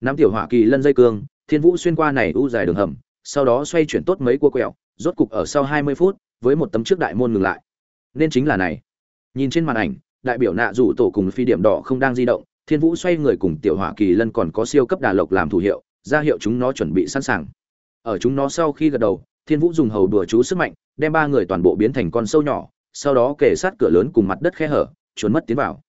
nắm tiểu hỏa kỳ lân dây cương, thiên vũ xuyên qua này u dài đường hầm, sau đó xoay chuyển tốt mấy cua quẹo, rốt cục ở sau 20 phút, với một tấm trước đại môn ngừng lại. Nên chính là này. Nhìn trên màn ảnh, đại biểu nạ rủ tổ cùng phi điểm đỏ không đang di động, thiên vũ xoay người cùng tiểu hỏa kỳ lân còn có siêu cấp đà lộc làm thủ hiệu, ra hiệu chúng nó chuẩn bị sẵn sàng. Ở chúng nó sau khi gật đầu, thiên vũ dùng hầu đùa chú sức mạnh, đem ba người toàn bộ biến thành con sâu nhỏ, sau đó kể sát cửa lớn cùng mặt đất khe hở trốn mất tiến vào.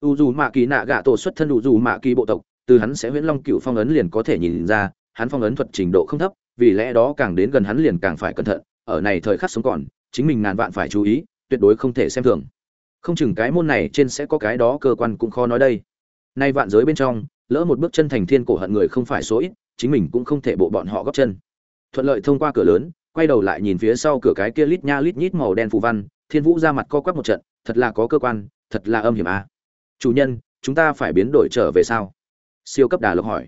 U dù mạ kỳ nạ gạ tổ xuất thân u dù mạ kỳ bộ tộc từ hắn sẽ huyễn long cựu phong ấn liền có thể nhìn ra, hắn phong ấn thuật trình độ không thấp, vì lẽ đó càng đến gần hắn liền càng phải cẩn thận, ở này thời khắc sống còn, chính mình ngàn vạn phải chú ý, tuyệt đối không thể xem thường. Không chừng cái môn này trên sẽ có cái đó cơ quan cũng khó nói đây. Nay vạn giới bên trong, lỡ một bước chân thành thiên cổ hận người không phải số ít, chính mình cũng không thể bộ bọn họ góp chân. Thuận lợi thông qua cửa lớn, quay đầu lại nhìn phía sau cửa cái kia lít nha lít nhít màu đen phù văn, thiên vũ ra mặt co quắp một trận, thật là có cơ quan, thật là âm hiểm a à. chủ nhân, chúng ta phải biến đổi trở về sao? Siêu cấp đà lộc hỏi.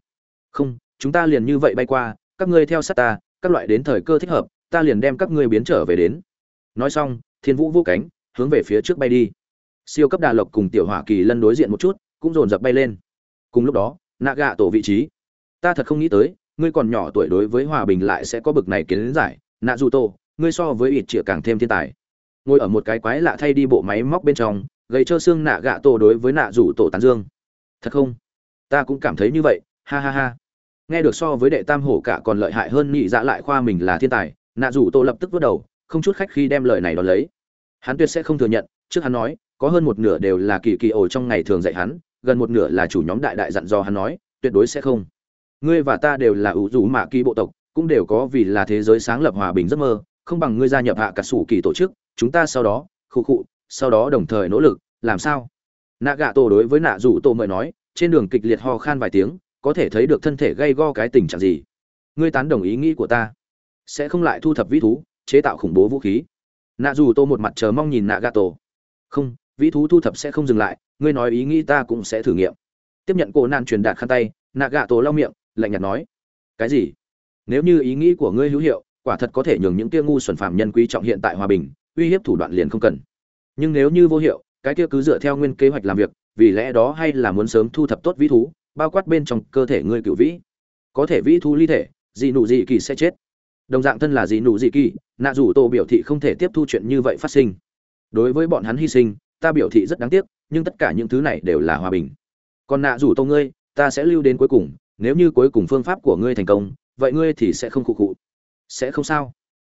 Không, chúng ta liền như vậy bay qua, các ngươi theo sát ta, các loại đến thời cơ thích hợp, ta liền đem các ngươi biến trở về đến. Nói xong, thiên vũ vô cánh, hướng về phía trước bay đi. Siêu cấp đà lộc cùng tiểu hỏa kỳ lân đối diện một chút, cũng dồn dập bay lên. Cùng lúc đó nạ gạ tổ vị trí. Ta thật không nghĩ tới, ngươi còn nhỏ tuổi đối với hòa bình lại sẽ có bực này kiến giải. Nạ dù tổ ngươi so với ít chĩa càng thêm thiên tài. Ngồi ở một cái quái lạ thay đi bộ máy móc bên trong gây cho xương nạ gạ tổ đối với nạ rủ tổ tán dương. Thật không? Ta cũng cảm thấy như vậy, ha ha ha. Nghe được so với đệ tam hổ cả còn lợi hại hơn nhị dạ lại khoa mình là thiên tài, nạ rủ Tô lập tức vớt đầu, không chút khách khi đem lời này đón lấy. Hắn tuyệt sẽ không thừa nhận, trước hắn nói, có hơn một nửa đều là kỳ kỳ ổ trong ngày thường dạy hắn, gần một nửa là chủ nhóm đại đại dặn dò hắn nói, tuyệt đối sẽ không. Ngươi và ta đều là ủ rủ mạ kỳ bộ tộc, cũng đều có vì là thế giới sáng lập hòa bình giấc mơ, không bằng ngươi gia nhập hạ cả sủ kỳ tổ chức, chúng ta sau đó, khụ khụ, sau đó đồng thời nỗ lực, làm sao? Nạ gạ tổ đối với nạ rủ tổ mời nói trên đường kịch liệt ho khan vài tiếng, có thể thấy được thân thể gây go cái tình trạng gì. Ngươi tán đồng ý nghĩ của ta. Sẽ không lại thu thập vĩ thú, chế tạo khủng bố vũ khí. Nạ dù tô một mặt chờ mong nhìn nạ gà tổ không, vĩ thú thu thập sẽ không dừng lại, ngươi nói ý nghĩ ta cũng sẽ thử nghiệm. Tiếp nhận cổ nạn truyền đạt khăn tay nạ gà tổ lau miệng, lạnh nhạt nói. Cái gì? Nếu như ý nghĩ của ngươi hữu hiệu, quả thật có thể nhường những kia ngu xuẩn phạm nhân quý trọng hiện tại hòa bình, uy hiếp thủ đoạn liền không cần. Nhưng nếu như vô hiệu, cái kia cứ dựa theo nguyên kế hoạch làm việc vì lẽ đó hay là muốn sớm thu thập tốt vĩ thú, bao quát bên trong cơ thể ngươi cựu vĩ. Có thể vĩ thú ly thể, dị nụ dị kỳ sẽ chết. Đồng dạng thân là dị nụ dị kỳ, nạ rủ tô biểu thị không thể tiếp thu chuyện như vậy phát sinh. Đối với bọn hắn hy sinh, ta biểu thị rất đáng tiếc, nhưng tất cả những thứ này đều là hòa bình. Còn nạ rủ tô ngươi, ta sẽ lưu đến cuối cùng, nếu như cuối cùng phương pháp của ngươi thành công, vậy ngươi thì sẽ không khụ khụ. Sẽ không sao.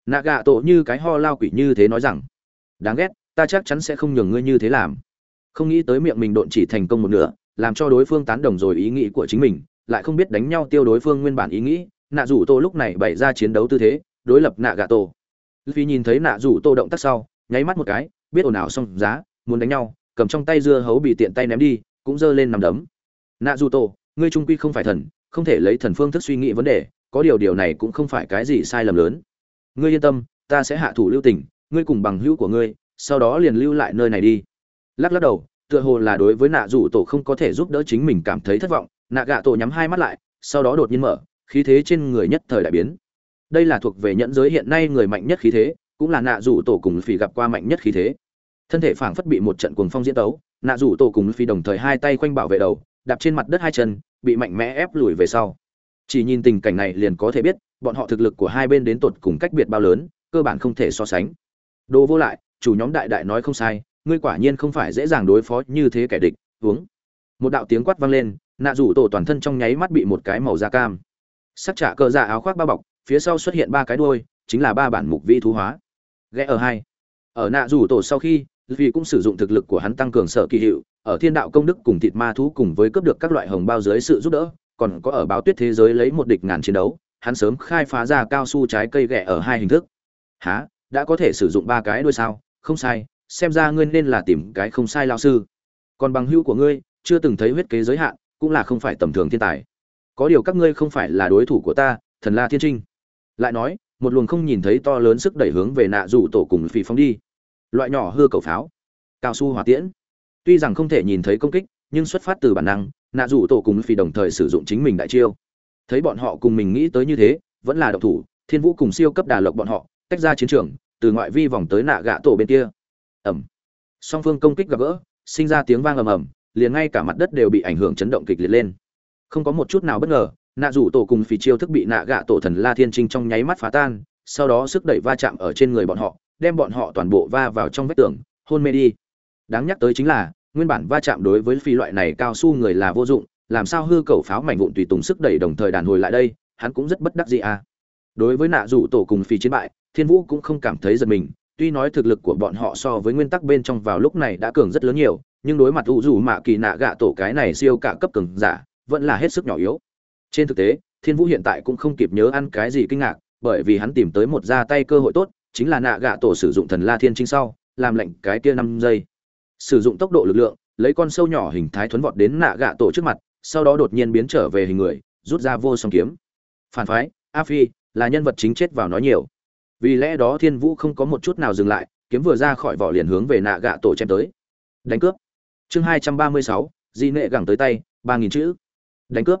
Nạ gạ tổ như cái ho lao quỷ như thế nói rằng. Đáng ghét, ta chắc chắn sẽ không nhường ngươi như thế làm không nghĩ tới miệng mình độn chỉ thành công một nửa, làm cho đối phương tán đồng rồi ý nghĩ của chính mình, lại không biết đánh nhau tiêu đối phương nguyên bản ý nghĩ. Nạ rủ tô lúc này bày ra chiến đấu tư thế, đối lập nạ gà tô. Vì nhìn thấy nạ rủ tô động tác sau, nháy mắt một cái, biết ồn ào xong giá, muốn đánh nhau, cầm trong tay dưa hấu bị tiện tay ném đi, cũng giơ lên nằm đấm. Nạ rủ tô, ngươi trung quy không phải thần, không thể lấy thần phương thức suy nghĩ vấn đề, có điều điều này cũng không phải cái gì sai lầm lớn. Ngươi yên tâm, ta sẽ hạ thủ lưu tình, ngươi cùng bằng hữu của ngươi, sau đó liền lưu lại nơi này đi lắc lắc đầu, tựa hồ là đối với nạ rủ tổ không có thể giúp đỡ chính mình cảm thấy thất vọng, nạ gạ tổ nhắm hai mắt lại, sau đó đột nhiên mở, khí thế trên người nhất thời đại biến. Đây là thuộc về nhẫn giới hiện nay người mạnh nhất khí thế, cũng là nạ rủ tổ cùng phì gặp qua mạnh nhất khí thế. Thân thể phảng phất bị một trận cuồng phong diễn tấu, nạ rủ tổ cùng phi đồng thời hai tay quanh bảo vệ đầu, đạp trên mặt đất hai chân, bị mạnh mẽ ép lùi về sau. Chỉ nhìn tình cảnh này liền có thể biết, bọn họ thực lực của hai bên đến tột cùng cách biệt bao lớn, cơ bản không thể so sánh. Đồ vô lại, chủ nhóm đại đại nói không sai ngươi quả nhiên không phải dễ dàng đối phó như thế kẻ địch, uống. Một đạo tiếng quát vang lên, nạ rủ tổ toàn thân trong nháy mắt bị một cái màu da cam, sắc trả cờ dạ áo khoác bao bọc, phía sau xuất hiện ba cái đuôi, chính là ba bản mục vi thú hóa. Ghé ở hai. Ở nạ rủ tổ sau khi, vì cũng sử dụng thực lực của hắn tăng cường sở kỳ hiệu, ở thiên đạo công đức cùng thịt ma thú cùng với cướp được các loại hồng bao dưới sự giúp đỡ, còn có ở báo tuyết thế giới lấy một địch ngàn chiến đấu, hắn sớm khai phá ra cao su trái cây ghẹ ở hai hình thức. Há đã có thể sử dụng ba cái đuôi sao? Không sai xem ra ngươi nên là tìm cái không sai lao sư. Còn bằng hữu của ngươi, chưa từng thấy huyết kế giới hạn, cũng là không phải tầm thường thiên tài. Có điều các ngươi không phải là đối thủ của ta, thần la thiên trinh. Lại nói, một luồng không nhìn thấy to lớn sức đẩy hướng về nạ rủ tổ cùng phì phóng đi. Loại nhỏ hư cầu pháo, cao su hỏa tiễn. Tuy rằng không thể nhìn thấy công kích, nhưng xuất phát từ bản năng, nạ rủ tổ cùng phì đồng thời sử dụng chính mình đại chiêu. Thấy bọn họ cùng mình nghĩ tới như thế, vẫn là độc thủ, thiên vũ cùng siêu cấp đà lộc bọn họ, tách ra chiến trường, từ ngoại vi vòng tới nạ gạ tổ bên kia ẩm. Song phương công kích gặp gỡ, sinh ra tiếng vang ầm ầm, liền ngay cả mặt đất đều bị ảnh hưởng chấn động kịch liệt lên. Không có một chút nào bất ngờ, nạ rủ tổ cùng phì chiêu thức bị nạ gạ tổ thần la thiên trinh trong nháy mắt phá tan, sau đó sức đẩy va chạm ở trên người bọn họ, đem bọn họ toàn bộ va vào trong vách tường, hôn mê đi. Đáng nhắc tới chính là, nguyên bản va chạm đối với phi loại này cao su người là vô dụng, làm sao hư cầu pháo mảnh vụn tùy tùng sức đẩy đồng thời đàn hồi lại đây, hắn cũng rất bất đắc dĩ à đối với nạ rủ tổ cùng phi chiến bại, thiên vũ cũng không cảm thấy giật mình tuy nói thực lực của bọn họ so với nguyên tắc bên trong vào lúc này đã cường rất lớn nhiều, nhưng đối mặt u dù mạ kỳ nạ gạ tổ cái này siêu cả cấp cường giả, vẫn là hết sức nhỏ yếu. Trên thực tế, thiên vũ hiện tại cũng không kịp nhớ ăn cái gì kinh ngạc, bởi vì hắn tìm tới một ra tay cơ hội tốt, chính là nạ gạ tổ sử dụng thần la thiên trinh sau, làm lệnh cái kia năm giây. Sử dụng tốc độ lực lượng, lấy con sâu nhỏ hình thái thuấn vọt đến nạ gạ tổ trước mặt, sau đó đột nhiên biến trở về hình người, rút ra vô song kiếm. Phản phái, a phi, là nhân vật chính chết vào nói nhiều vì lẽ đó thiên vũ không có một chút nào dừng lại, kiếm vừa ra khỏi vỏ liền hướng về nạ gạ tổ chém tới. Đánh cướp. Chương hai trăm ba mươi sáu, di nệ gẳng tới tay, ba nghìn chữ. Đánh cướp.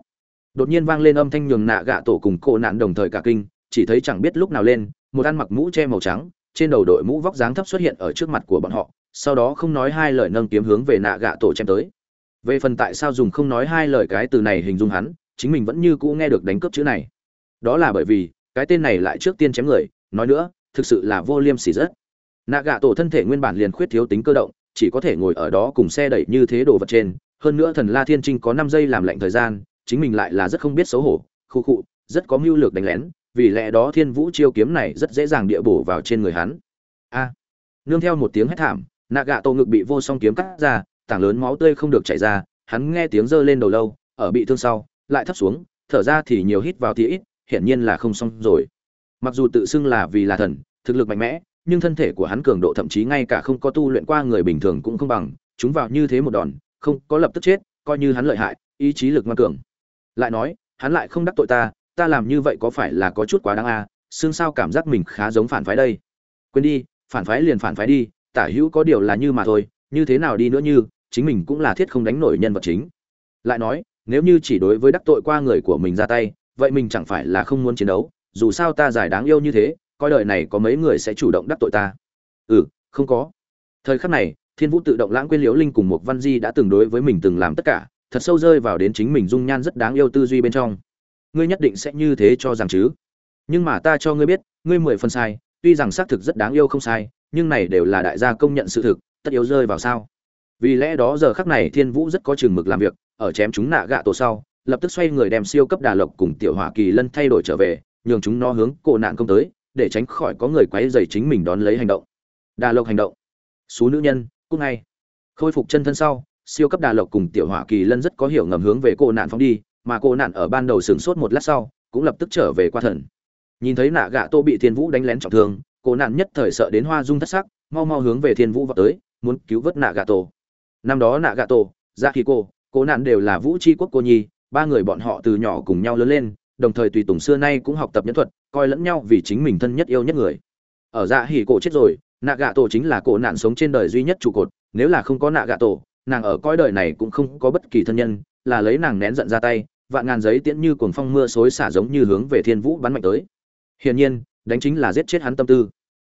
Đột nhiên vang lên âm thanh nhường nạ gạ tổ cùng cộ nạn đồng thời cả kinh, chỉ thấy chẳng biết lúc nào lên, một ăn mặc mũ che màu trắng, trên đầu đội mũ vóc dáng thấp xuất hiện ở trước mặt của bọn họ, sau đó không nói hai lời nâng kiếm hướng về nạ gạ tổ chém tới. Về phần tại sao dùng không nói hai lời cái từ này hình dung hắn, chính mình vẫn như cũ nghe được đánh cướp chữ này. Đó là bởi vì, cái tên này lại trước tiên chém người nói nữa, thực sự là vô liêm sỉ rất. Nạ gạ tổ thân thể nguyên bản liền khuyết thiếu tính cơ động, chỉ có thể ngồi ở đó cùng xe đẩy như thế đồ vật trên. Hơn nữa thần la thiên trinh có năm giây làm lạnh thời gian, chính mình lại là rất không biết xấu hổ, khu khụ rất có mưu lược đánh lén, vì lẽ đó thiên vũ chiêu kiếm này rất dễ dàng địa bổ vào trên người hắn. A. Nương theo một tiếng hét thảm nạ gạ tổ ngực bị vô song kiếm cắt ra, tảng lớn máu tươi không được chảy ra, hắn nghe tiếng giơ lên đầu lâu, ở bị thương sau, lại thấp xuống, thở ra thì nhiều hít vào thì ít, hiển nhiên là không xong rồi mặc dù tự xưng là vì là thần, thực lực mạnh mẽ, nhưng thân thể của hắn cường độ thậm chí ngay cả không có tu luyện qua người bình thường cũng không bằng, chúng vào như thế một đòn, không có lập tức chết, coi như hắn lợi hại, ý chí lực ngoan cường. Lại nói, hắn lại không đắc tội ta ta làm như vậy có phải là có chút quá đáng à xương sao cảm giác mình khá giống phản phái đây. Quên đi, phản phái liền phản phái đi, tả hữu có điều là như mà thôi, như thế nào đi nữa như, chính mình cũng là thiết không đánh nổi nhân vật chính. Lại nói, nếu như chỉ đối với đắc tội qua người của mình ra tay, vậy mình chẳng phải là không muốn chiến đấu dù sao ta giải đáng yêu như thế, coi đời này có mấy người sẽ chủ động đắc tội ta. Ừ không có. Thời khắc này, thiên vũ tự động lãng quên liễu linh cùng một văn di đã từng đối với mình từng làm tất cả, thật sâu rơi vào đến chính mình dung nhan rất đáng yêu tư duy bên trong. Ngươi nhất định sẽ như thế cho rằng chứ? Nhưng mà ta cho ngươi biết, ngươi mười phần sai, tuy rằng xác thực rất đáng yêu không sai, nhưng này đều là đại gia công nhận sự thực, tất yếu rơi vào sao? Vì lẽ đó giờ khắc này thiên vũ rất có chừng mực làm việc, ở chém chúng nạ gạ tổ sau, lập tức xoay người đem siêu cấp đà lộc cùng tiểu hỏa kỳ lân thay đổi trở về nhường chúng nó hướng cổ nạn công tới, để tránh khỏi có người quấy dày chính mình đón lấy hành động. Đà lộc hành động. Số nữ nhân cúc ngay. Khôi phục chân thân sau, siêu cấp đà lộc cùng tiểu hỏa kỳ lân rất có hiểu ngầm hướng về cô nạn phóng đi, mà cô nạn ở ban đầu sửng sốt một lát sau, cũng lập tức trở về qua thần. Nhìn thấy nạ gạ tô bị thiên vũ đánh lén trọng thương cô nạn nhất thời sợ đến hoa dung thất sắc, mau mau hướng về thiên vũ vào tới, muốn cứu vớt nạ gạ tô. Năm đó nạ gạ tô dạ ra khi cô cô nạn đều là vũ tri quốc cô nhi, ba người bọn họ từ nhỏ cùng nhau lớn lên đồng thời tùy tùng xưa nay cũng học tập nhân thuật, coi lẫn nhau vì chính mình thân nhất yêu nhất người. Ở dạ hỉ cổ chết rồi, nạ gạ tổ chính là cổ nạn sống trên đời duy nhất trụ cột, nếu là không có nạ gạ tổ, nàng ở coi đời này cũng không có bất kỳ thân nhân, là lấy nàng nén giận ra tay, vạn ngàn giấy tiễn như cuồng phong mưa xối xả giống như hướng về thiên vũ bắn mạnh tới. Hiển nhiên, đánh chính là giết chết hắn tâm tư.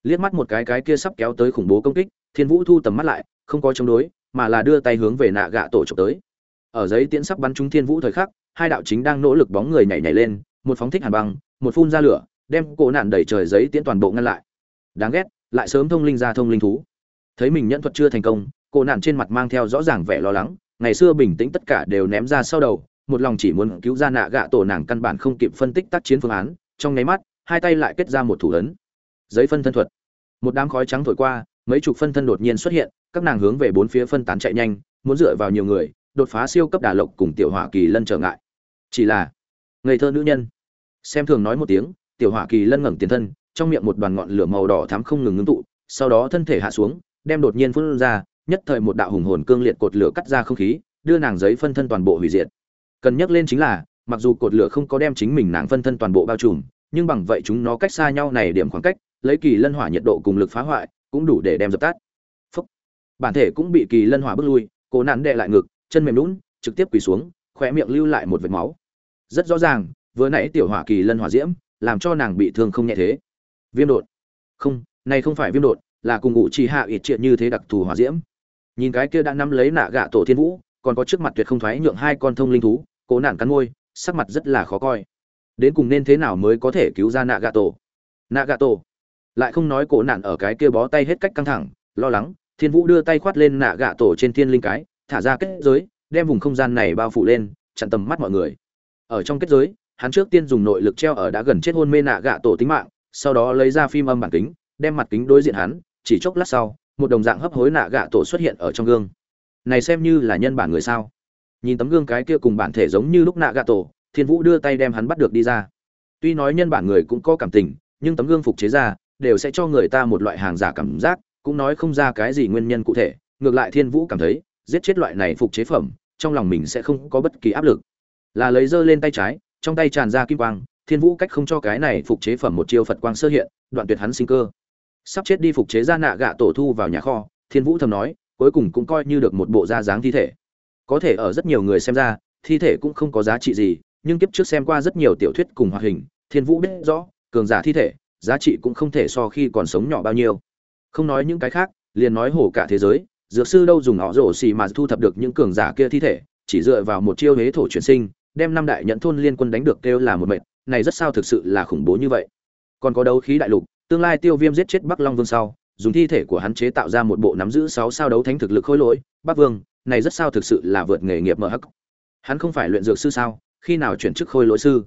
Liếc mắt một cái cái kia sắp kéo tới khủng bố công kích, thiên vũ thu tầm mắt lại, không có chống đối, mà là đưa tay hướng về nạ gạ tổ trộm tới. Ở giấy tiễn sắp bắn trúng thiên vũ thời khắc hai đạo chính đang nỗ lực bóng người nhảy nhảy lên, một phóng thích hàn băng, một phun ra lửa, đem cổ nạn đẩy trời giấy tiễn toàn bộ ngăn lại. Đáng ghét, lại sớm thông linh ra thông linh thú. Thấy mình nhẫn thuật chưa thành công, cổ nạn trên mặt mang theo rõ ràng vẻ lo lắng, ngày xưa bình tĩnh tất cả đều ném ra sau đầu, một lòng chỉ muốn cứu ra nạ gạ tổ nàng căn bản không kịp phân tích tác chiến phương án, trong nháy mắt, hai tay lại kết ra một thủ ấn. Giấy phân thân thuật. Một đám khói trắng thổi qua, mấy chục phân thân đột nhiên xuất hiện, các nàng hướng về bốn phía phân tán chạy nhanh, muốn dựa vào nhiều người, đột phá siêu cấp đà lộc cùng tiểu hỏa kỳ lân trở ngại chỉ là, ngây thơ nữ nhân. Xem thường nói một tiếng, tiểu hỏa kỳ lân ngẩng tiền thân, trong miệng một đoàn ngọn lửa màu đỏ thắm không ngừng ngưng tụ, sau đó thân thể hạ xuống, đem đột nhiên phun ra, nhất thời một đạo hùng hồn cương liệt cột lửa cắt ra không khí, đưa nàng giấy phân thân toàn bộ hủy diệt. Cần nhắc lên chính là, mặc dù cột lửa không có đem chính mình nàng phân thân toàn bộ bao trùm, nhưng bằng vậy chúng nó cách xa nhau này điểm khoảng cách, lấy kỳ lân hỏa nhiệt độ cùng lực phá hoại, cũng đủ để đem dập tắt. Phúc. bản thể cũng bị kỳ lân hỏa bước lui, cố nản đệ lại ngực, chân mềm lún trực tiếp quỳ xuống, khóe miệng lưu lại một vệt máu rất rõ ràng, vừa nãy tiểu hỏa kỳ lân hỏa diễm, làm cho nàng bị thương không nhẹ thế. Viêm đột. Không, này không phải viêm đột, là cùng ngụ chỉ hạ ít triệt như thế đặc thù hỏa diễm. Nhìn cái kia đã nắm lấy nạ gạ tổ thiên vũ, còn có trước mặt tuyệt không thoái nhượng hai con thông linh thú, cố nạn cắn môi, sắc mặt rất là khó coi. Đến cùng nên thế nào mới có thể cứu ra nạ gạ tổ? Nạ gạ tổ. Lại không nói cổ nạn ở cái kia bó tay hết cách căng thẳng, lo lắng, thiên vũ đưa tay khoát lên nạ gạ tổ trên thiên linh cái, thả ra kết giới, đem vùng không gian này bao phủ lên, chặn tầm mắt mọi người ở trong kết giới, hắn trước tiên dùng nội lực treo ở đã gần chết hôn mê nạ gạ tổ tính mạng, sau đó lấy ra phim âm bản kính, đem mặt kính đối diện hắn, chỉ chốc lát sau, một đồng dạng hấp hối nạ gạ tổ xuất hiện ở trong gương. Này xem như là nhân bản người sao? Nhìn tấm gương cái kia cùng bản thể giống như lúc nạ gạ tổ, thiên vũ đưa tay đem hắn bắt được đi ra. Tuy nói nhân bản người cũng có cảm tình, nhưng tấm gương phục chế ra, đều sẽ cho người ta một loại hàng giả cảm giác, cũng nói không ra cái gì nguyên nhân cụ thể, ngược lại thiên vũ cảm thấy, giết chết loại này phục chế phẩm, trong lòng mình sẽ không có bất kỳ áp lực là lấy dơ lên tay trái, trong tay tràn ra kim quang, thiên vũ cách không cho cái này phục chế phẩm một chiêu phật quang sơ hiện, đoạn tuyệt hắn sinh cơ. Sắp chết đi phục chế ra nạ gạ tổ thu vào nhà kho, thiên vũ thầm nói, cuối cùng cũng coi như được một bộ da dáng thi thể. Có thể ở rất nhiều người xem ra, thi thể cũng không có giá trị gì, nhưng kiếp trước xem qua rất nhiều tiểu thuyết cùng hoạt hình, thiên vũ biết rõ, cường giả thi thể, giá trị cũng không thể so khi còn sống nhỏ bao nhiêu. Không nói những cái khác, liền nói hổ cả thế giới, dược sư đâu dùng họ rổ xì mà thu thập được những cường giả kia thi thể, chỉ dựa vào một chiêu hế thổ chuyển sinh đem năm đại nhận thôn liên quân đánh được kêu là một mệnh này rất sao thực sự là khủng bố như vậy. Còn có đấu khí đại lục, tương lai tiêu viêm giết chết bắc long vương sau, dùng thi thể của hắn chế tạo ra một bộ nắm giữ sáu sao đấu thánh thực lực khôi lỗi, bắc vương, này rất sao thực sự là vượt nghề nghiệp mở hắc. Hắn không phải luyện dược sư sao, khi nào chuyển chức khôi lỗi sư?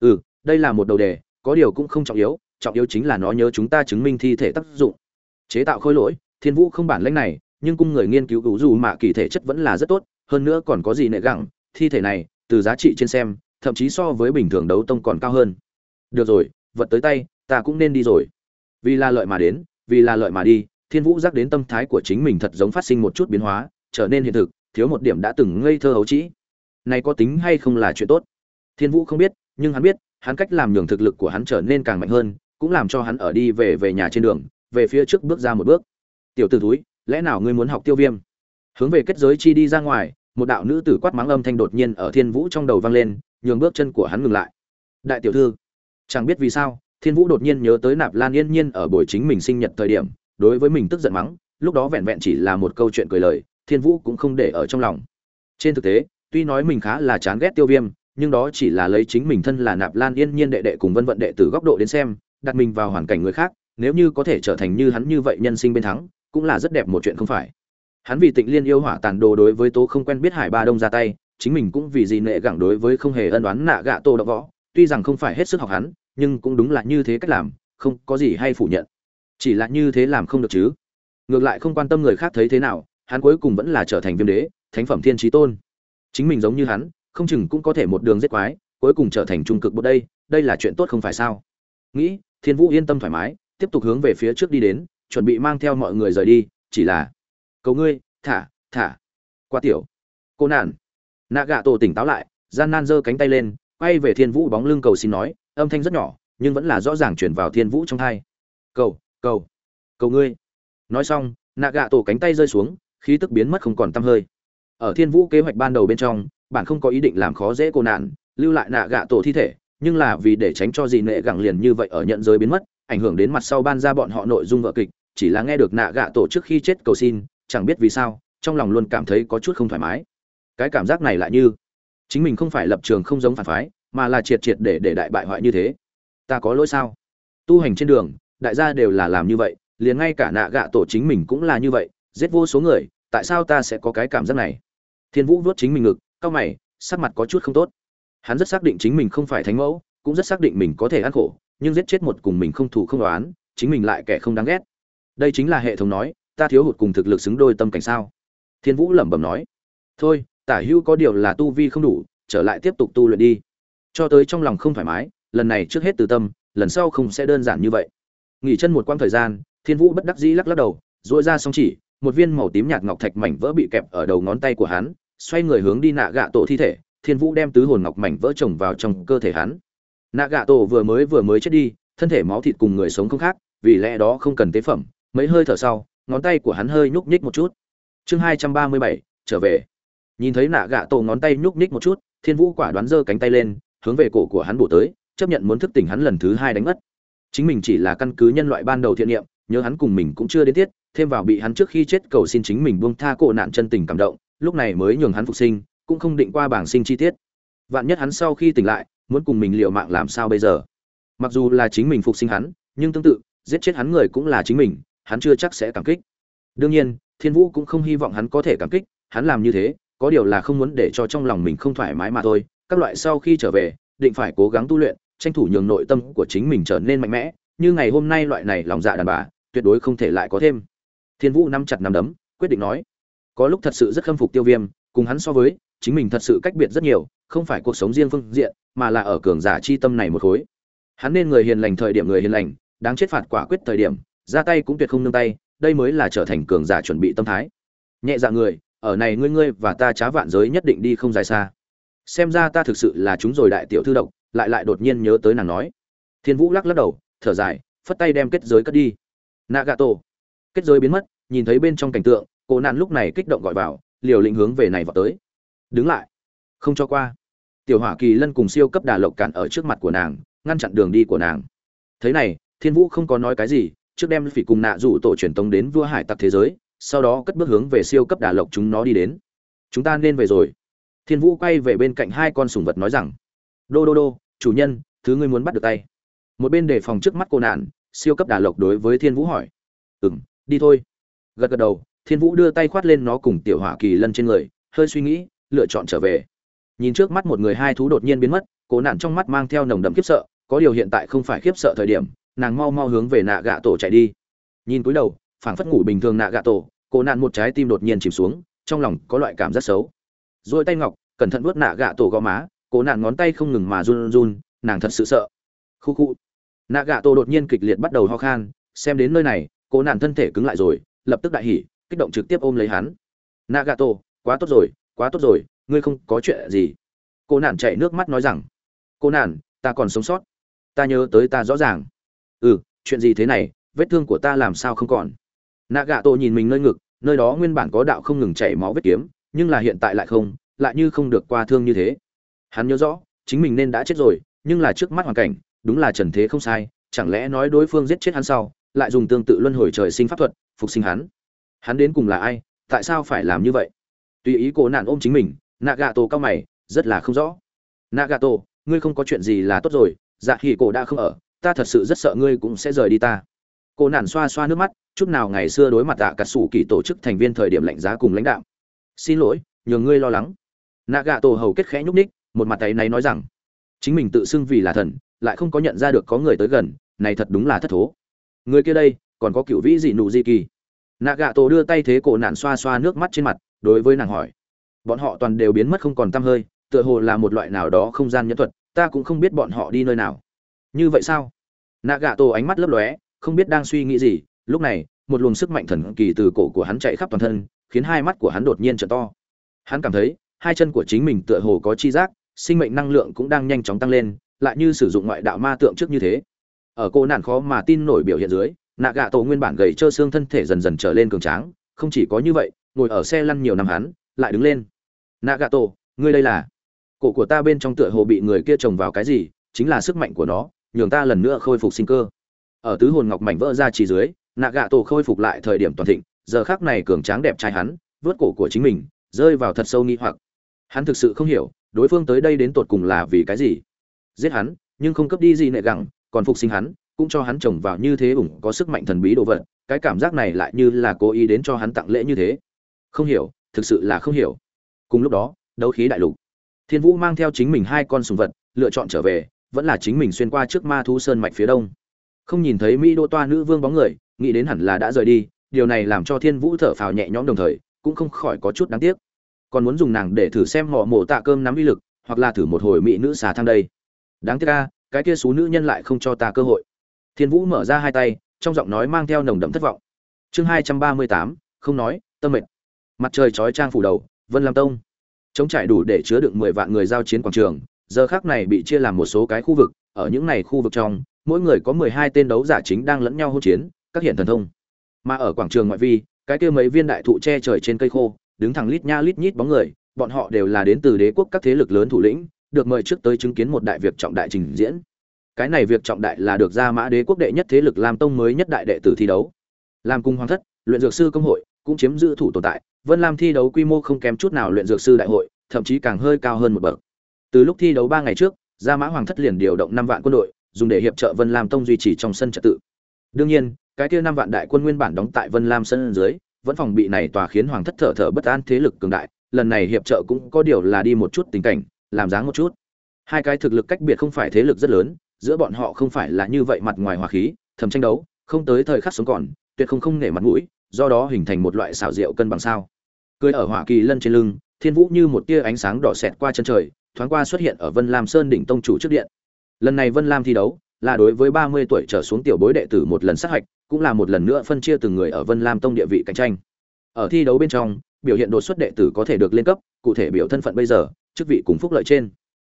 Ừ đây là một đầu đề, có điều cũng không trọng yếu trọng yếu chính là nó nhớ chúng ta chứng minh thi thể tác dụng. Chế tạo khôi lỗi, thiên vũ không bản lĩnh này, nhưng cung người nghiên cứu vũ dù mạ kỳ thể chất vẫn là rất tốt, hơn nữa còn có gì nệ gẳng thi thể này từ giá trị trên xem, thậm chí so với bình thường đấu tông còn cao hơn. Được rồi, vật tới tay, ta cũng nên đi rồi. Vì là lợi mà đến, vì là lợi mà đi, thiên vũ giác đến tâm thái của chính mình thật giống phát sinh một chút biến hóa, trở nên hiện thực, thiếu một điểm đã từng ngây thơ hấu trĩ. Này có tính hay không là chuyện tốt? Thiên vũ không biết, nhưng hắn biết, hắn cách làm nhường thực lực của hắn trở nên càng mạnh hơn, cũng làm cho hắn ở đi về về nhà trên đường, về phía trước bước ra một bước. Tiểu t ử túi lẽ nào ngươi muốn học tiêu viêm? Hướng về kết giới chi đi ra ngoài một đạo nữ tử quát mắng âm thanh đột nhiên ở thiên vũ trong đầu vang lên, nhường bước chân của hắn ngừng lại. Đại tiểu thư, chẳng biết vì sao, thiên vũ đột nhiên nhớ tới nạp lan yên nhiên ở buổi chính mình sinh nhật thời điểm, đối với mình tức giận mắng, lúc đó vẹn vẹn chỉ là một câu chuyện cười lời, thiên vũ cũng không để ở trong lòng. Trên thực tế, tuy nói mình khá là chán ghét tiêu viêm, nhưng đó chỉ là lấy chính mình thân là nạp lan yên nhiên đệ đệ cùng vân vận đệ từ góc độ đến xem, đặt mình vào hoàn cảnh người khác, nếu như có thể trở thành như hắn như vậy nhân sinh bên thắng, cũng là rất đẹp một chuyện không phải hắn vì tịnh liên yêu hỏa tàn đồ đối với tố không quen biết hải ba đông ra tay, chính mình cũng vì gì nệ gẳng đối với không hề ân đoán nạ gạ tô đ võ. Tuy rằng không phải hết sức học hắn, nhưng cũng đúng là như thế cách làm, không có gì hay phủ nhận. Chỉ là như thế làm không được chứ. Ngược lại không quan tâm người khác thấy thế nào, hắn cuối cùng vẫn là trở thành viêm đế, thánh phẩm thiên trí tôn. Chính mình giống như hắn, không chừng cũng có thể một đường giết quái, cuối cùng trở thành trung cực bộ đây đây là chuyện tốt không phải sao? Nghĩ, thiên vũ yên tâm thoải mái, tiếp tục hướng về phía trước đi đến, chuẩn bị mang theo mọi người rời đi, chỉ là cầu ngươi, thả thả. Qua tiểu. Cô nạn nạ gạ tổ tỉnh táo lại, gian nan giơ cánh tay lên, quay về thiên vũ bóng lưng cầu xin nói, âm thanh rất nhỏ, nhưng vẫn là rõ ràng chuyển vào thiên vũ trong thai cầu cầu. Cầu ngươi. Nói xong nạ gạ tổ cánh tay rơi xuống, khí tức biến mất không còn t hơi. Ở thiên vũ kế hoạch ban đầu bên trong, bạn không có ý định làm khó dễ cô nạn lưu lại nạ gạ tổ thi thể, nhưng là vì để tránh cho gì nệ gẳng liền như vậy ở nhận giới biến mất, ảnh hưởng đến mặt sau ban ra bọn họ nội dung vợ kịch, chỉ là nghe được nạ gạ tổ trước khi chết cầu xin chẳng biết vì sao, trong lòng luôn cảm thấy có chút không thoải mái. Cái cảm giác này lại như, chính mình không phải lập trường không giống phản phái, mà là triệt triệt để để đại bại hoại như thế. Ta có lỗi sao? Tu hành trên đường, đại gia đều là làm như vậy, liền ngay cả nạ gạ tổ chính mình cũng là như vậy, giết vô số người, tại sao ta sẽ có cái cảm giác này? Thiên vũ vuốt chính mình ngực, cau mày, sắc mặt có chút không tốt. Hắn rất xác định chính mình không phải thánh mẫu, cũng rất xác định mình có thể ăn khổ, nhưng giết chết một cùng mình không thủ không đoán chính mình lại kẻ không đáng ghét. Đây chính là hệ thống nói ta thiếu hụt cùng thực lực xứng đôi tâm cảnh sao? Thiên vũ lẩm bẩm nói. Thôi, tả hữu có điều là tu vi không đủ, trở lại tiếp tục tu luyện đi. Cho tới trong lòng không thoải mái, lần này trước hết từ tâm, lần sau không sẽ đơn giản như vậy. Nghỉ chân một quãng thời gian, thiên vũ bất đắc dĩ lắc lắc đầu dội ra xong chỉ, một viên màu tím nhạt ngọc thạch mảnh vỡ bị kẹp ở đầu ngón tay của hắn, xoay người hướng đi nạ gạ tổ thi thể, thiên vũ đem tứ hồn ngọc mảnh vỡ trồng vào trong cơ thể hắn. Nạ gạ tổ vừa mới vừa mới chết đi, thân thể máu thịt cùng người sống không khác, vì lẽ đó không cần tế phẩm, mấy hơi thở sau ngón tay của hắn hơi nhúc nhích một chút. Chương hai trăm ba mươi bảy, trở về. Nhìn thấy nạ gạ tổ ngón tay nhúc nhích một chút, thiên vũ quả đoán giơ cánh tay lên, hướng về cổ của hắn bổ tới, chấp nhận muốn thức tỉnh hắn lần thứ hai đánh mất. Chính mình chỉ là căn cứ nhân loại ban đầu thiện niệm, nhớ hắn cùng mình cũng chưa đến tiết, thêm vào bị hắn trước khi chết cầu xin chính mình buông tha cổ nạn chân tình cảm động, lúc này mới nhường hắn phục sinh, cũng không định qua bảng sinh chi tiết. Vạn nhất hắn sau khi tỉnh lại, muốn cùng mình liều mạng làm sao bây giờ? Mặc dù là chính mình phục sinh hắn, nhưng tương tự, giết chết hắn người cũng là chính mình hắn chưa chắc sẽ cảm kích. Đương nhiên, thiên vũ cũng không hy vọng hắn có thể cảm kích, hắn làm như thế, có điều là không muốn để cho trong lòng mình không thoải mái mà thôi. Các loại sau khi trở về, định phải cố gắng tu luyện, tranh thủ nhường nội tâm của chính mình trở nên mạnh mẽ. Như ngày hôm nay loại này lòng dạ đàn bà, tuyệt đối không thể lại có thêm. Thiên vũ nắm chặt nắm đấm, quyết định nói, có lúc thật sự rất khâm phục tiêu viêm, cùng hắn so với, chính mình thật sự cách biệt rất nhiều, không phải cuộc sống riêng phương diện, mà là ở cường giả chi tâm này một khối. Hắn nên người hiền lành thời điểm người hiền lành, đáng chết phạt quả quyết thời điểm ra tay cũng tuyệt không nương tay, đây mới là trở thành cường giả chuẩn bị tâm thái. Nhẹ dạ người, ở này ngươi ngươi và ta trá vạn giới nhất định đi không dài xa. Xem ra ta thực sự là chúng rồi đại tiểu thư độc, lại lại đột nhiên nhớ tới nàng nói. Thiên vũ lắc lắc đầu, thở dài, phất tay đem kết giới cất đi. Nagato. Kết giới biến mất, nhìn thấy bên trong cảnh tượng, cô nạn lúc này kích động gọi vào, liều lĩnh hướng về này vào tới. Đứng lại. Không cho qua. Tiểu hỏa kỳ lân cùng siêu cấp đà lộc cản ở trước mặt của nàng, ngăn chặn đường đi của nàng. Thế này, thiên vũ không có nói cái gì trước đem phỉ cùng nạ rủ tổ truyền tống đến vua hải tặc thế giới, sau đó cất bước hướng về siêu cấp đà lộc chúng nó đi đến. Chúng ta nên về rồi. Thiên vũ quay về bên cạnh hai con sủng vật nói rằng, đô đô đô, chủ nhân, thứ ngươi muốn bắt được tay. Một bên đề phòng trước mắt cô nạn, siêu cấp đà lộc đối với thiên vũ hỏi ừ m đi thôi. Gật gật đầu, thiên vũ đưa tay khoát lên nó cùng tiểu hỏa kỳ lân trên người, hơi suy nghĩ, lựa chọn trở về. Nhìn trước mắt một người hai thú đột nhiên biến mất, cô nạn trong mắt mang theo nồng đậm khiếp sợ, có điều hiện tại không phải khiếp sợ thời điểm nàng mau mau hướng về nạ gạ tổ chạy đi. Nhìn cúi đầu, phảng phất ngủ bình thường nạ gạ tổ, cô nạn một trái tim đột nhiên chìm xuống, trong lòng có loại cảm giác xấu. Rồi tay ngọc, cẩn thận vuốt nạ gạ tổ gò má, cô nạn ngón tay không ngừng mà run run, nàng thật sự sợ. Khu khu. Nạ gạ tổ đột nhiên kịch liệt bắt đầu ho khan, xem đến nơi này, cô nạn thân thể cứng lại rồi, lập tức đại hỉ, kích động trực tiếp ôm lấy hắn. Nạ gạ tổ, quá tốt rồi, quá tốt rồi, ngươi không có chuyện gì. Cô nạn chạy nước mắt nói rằng, cô nạn, ta còn sống sót. Ta nhớ tới ta rõ ràng ừ chuyện gì thế này, vết thương của ta làm sao không còn? Nạ gạ tổ nhìn mình nơi ngực, nơi đó nguyên bản có đạo không ngừng chảy máu vết kiếm, nhưng là hiện tại lại không, lại như không được qua thương như thế. Hắn nhớ rõ, chính mình nên đã chết rồi, nhưng là trước mắt hoàn cảnh, đúng là trần thế không sai, chẳng lẽ nói đối phương giết chết hắn sau, lại dùng tương tự luân hồi trời sinh pháp thuật, phục sinh hắn? Hắn đến cùng là ai, tại sao phải làm như vậy? Tùy ý cổ nạn ôm chính mình nạ gà tổ cao mày, rất là không rõ. Nạ gà tổ ngươi không có chuyện gì là tốt rồi dạ khi cổ đã không ở ta thật sự rất sợ ngươi cũng sẽ rời đi ta. Cô nản xoa xoa nước mắt, chút nào ngày xưa đối mặt tạ cả sủ kỳ tổ chức thành viên thời điểm lạnh giá cùng lãnh đạo xin lỗi nhường ngươi lo lắng. Nạ gạ tổ hầu kết khẽ nhúc ních một mặt tay này nói rằng, chính mình tự xưng vì là thần, lại không có nhận ra được có người tới gần, này thật đúng là thất thố. Người kia đây, còn có cựu vĩ gì nụ di kỳ. Nạ gạ tổ đưa tay thế cổ nạn xoa xoa nước mắt trên mặt, đối với nàng hỏi, bọn họ toàn đều biến mất không còn t hơi, tựa hồ là một loại nào đó không gian nhẫn thuật, ta cũng không biết bọn họ đi nơi nào. Như vậy sao? Nạ gạ tổ ánh mắt lấp lóe, không biết đang suy nghĩ gì. Lúc này, một luồng sức mạnh thần kỳ từ cổ của hắn chạy khắp toàn thân, khiến hai mắt của hắn đột nhiên trở to. Hắn cảm thấy, hai chân của chính mình tựa hồ có chi giác, sinh mệnh năng lượng cũng đang nhanh chóng tăng lên, lại như sử dụng ngoại đạo ma tượng trước như thế. Ở cô nạn khó mà tin nổi biểu hiện dưới nạ gạ tổ nguyên bản gầy trơ xương thân thể dần dần trở lên cường tráng, không chỉ có như vậy, ngồi ở xe lăn nhiều năm hắn, lại đứng lên. Nạ gạ tổ ngươi đây là cổ của ta bên trong tựa hồ bị người kia trồng vào cái gì, chính là sức mạnh của nó nhường ta lần nữa khôi phục sinh cơ. Ở tứ hồn ngọc mảnh vỡ ra chỉ dưới nạ gạ tổ khôi phục lại thời điểm toàn thịnh, giờ khác này cường tráng đẹp trai hắn vớt cổ của chính mình, rơi vào thật sâu nghi hoặc. Hắn thực sự không hiểu, đối phương tới đây đến tột cùng là vì cái gì. Giết hắn, nhưng không cấp đi gì nệ gẳng, còn phục sinh hắn, cũng cho hắn trồng vào như thế ủng có sức mạnh thần bí đồ vật, cái cảm giác này lại như là cố ý đến cho hắn tặng lễ như thế. Không hiểu, thực sự là không hiểu. Cùng lúc đó, đấu khí đại lục. Thiên vũ mang theo chính mình hai con sùng vật, lựa chọn trở về vẫn là chính mình xuyên qua trước ma thú sơn mạch phía đông. Không nhìn thấy mỹ đô toa nữ vương bóng người, nghĩ đến hẳn là đã rời đi, điều này làm cho thiên vũ thở phào nhẹ nhõm đồng thời, cũng không khỏi có chút đáng tiếc. Còn muốn dùng nàng để thử xem họ mổ tạ cơm nắm uy lực, hoặc là thử một hồi mỹ nữ xà thang đây. Đáng tiếc ca cái kia số nữ nhân lại không cho ta cơ hội. Thiên vũ mở ra hai tay, trong giọng nói mang theo nồng đậm thất vọng. Chương hai trăm ba mươi tám, không nói, tâm mệt. Mặt trời chói trang phủ đầu, vân lam tông. Chống trải đủ để chứa đựng mười vạn người giao chiến quảng trường giờ khác này bị chia làm một số cái khu vực, ở những này khu vực trong, mỗi người có mười hai tên đấu giả chính đang lẫn nhau hỗn chiến, các hiện thần thông. Mà ở quảng trường ngoại vi, cái kia mấy viên đại thụ che trời trên cây khô, đứng thẳng lít nha lít nhít bóng người, bọn họ đều là đến từ đế quốc các thế lực lớn thủ lĩnh, được mời trước tới chứng kiến một đại việc trọng đại trình diễn. Cái này việc trọng đại là được ra mã đế quốc đệ nhất thế lực Lam tông mới nhất đại đệ tử thi đấu. Làm cung hoàng thất, luyện dược sư công hội, cũng chiếm giữ thủ tồn tại. Vân lam thi đấu quy mô không kém chút nào luyện dược sư đại hội, thậm chí càng hơi cao hơn một bậc từ lúc thi đấu ba ngày trước, gia mã hoàng thất liền điều động năm vạn quân đội, dùng để hiệp trợ vân lam tông duy trì trong sân trật tự. Đương nhiên, cái kia năm vạn đại quân nguyên bản đóng tại vân lam sân dưới, vẫn phòng bị này tòa khiến hoàng thất thở thở bất an thế lực cường đại, lần này hiệp trợ cũng có điều là đi một chút tình cảnh, làm dáng một chút. Hai cái thực lực cách biệt không phải thế lực rất lớn, giữa bọn họ không phải là như vậy mặt ngoài hòa khí, thầm tranh đấu, không tới thời khắc sống còn, tuyệt không không nể mặt mũi, do đó hình thành một loại xảo diệu cân bằng sao. Cười ở hỏa kỳ lân trên lưng, thiên vũ như một tia ánh sáng đỏ xẹt qua chân trời thoáng qua xuất hiện ở vân lam sơn đỉnh tông chủ trước điện. Lần này vân lam thi đấu là đối với ba mươi tuổi trở xuống tiểu bối đệ tử một lần sát hạch, cũng là một lần nữa phân chia từng người ở vân lam tông địa vị cạnh tranh. Ở thi đấu bên trong, biểu hiện đột xuất đệ tử có thể được lên cấp, cụ thể biểu thân phận bây giờ, chức vị cùng phúc lợi trên.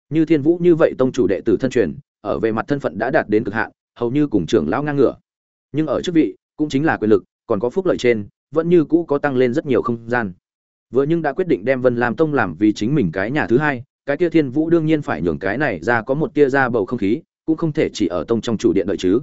Như thiên vũ như vậy tông chủ đệ tử thân truyền, ở về mặt thân phận đã đạt đến cực hạn, hầu như cùng trưởng lão ngang ngửa. Nhưng ở chức vị, cũng chính là quyền lực, còn có phúc lợi trên, vẫn như cũ có tăng lên rất nhiều không gian. Vừa nhưng đã quyết định đem vân lam tông làm vì chính mình cái nhà thứ hai cái kia thiên vũ đương nhiên phải nhường cái này ra có một tia ra bầu không khí, cũng không thể chỉ ở tông trong chủ điện đợi chứ.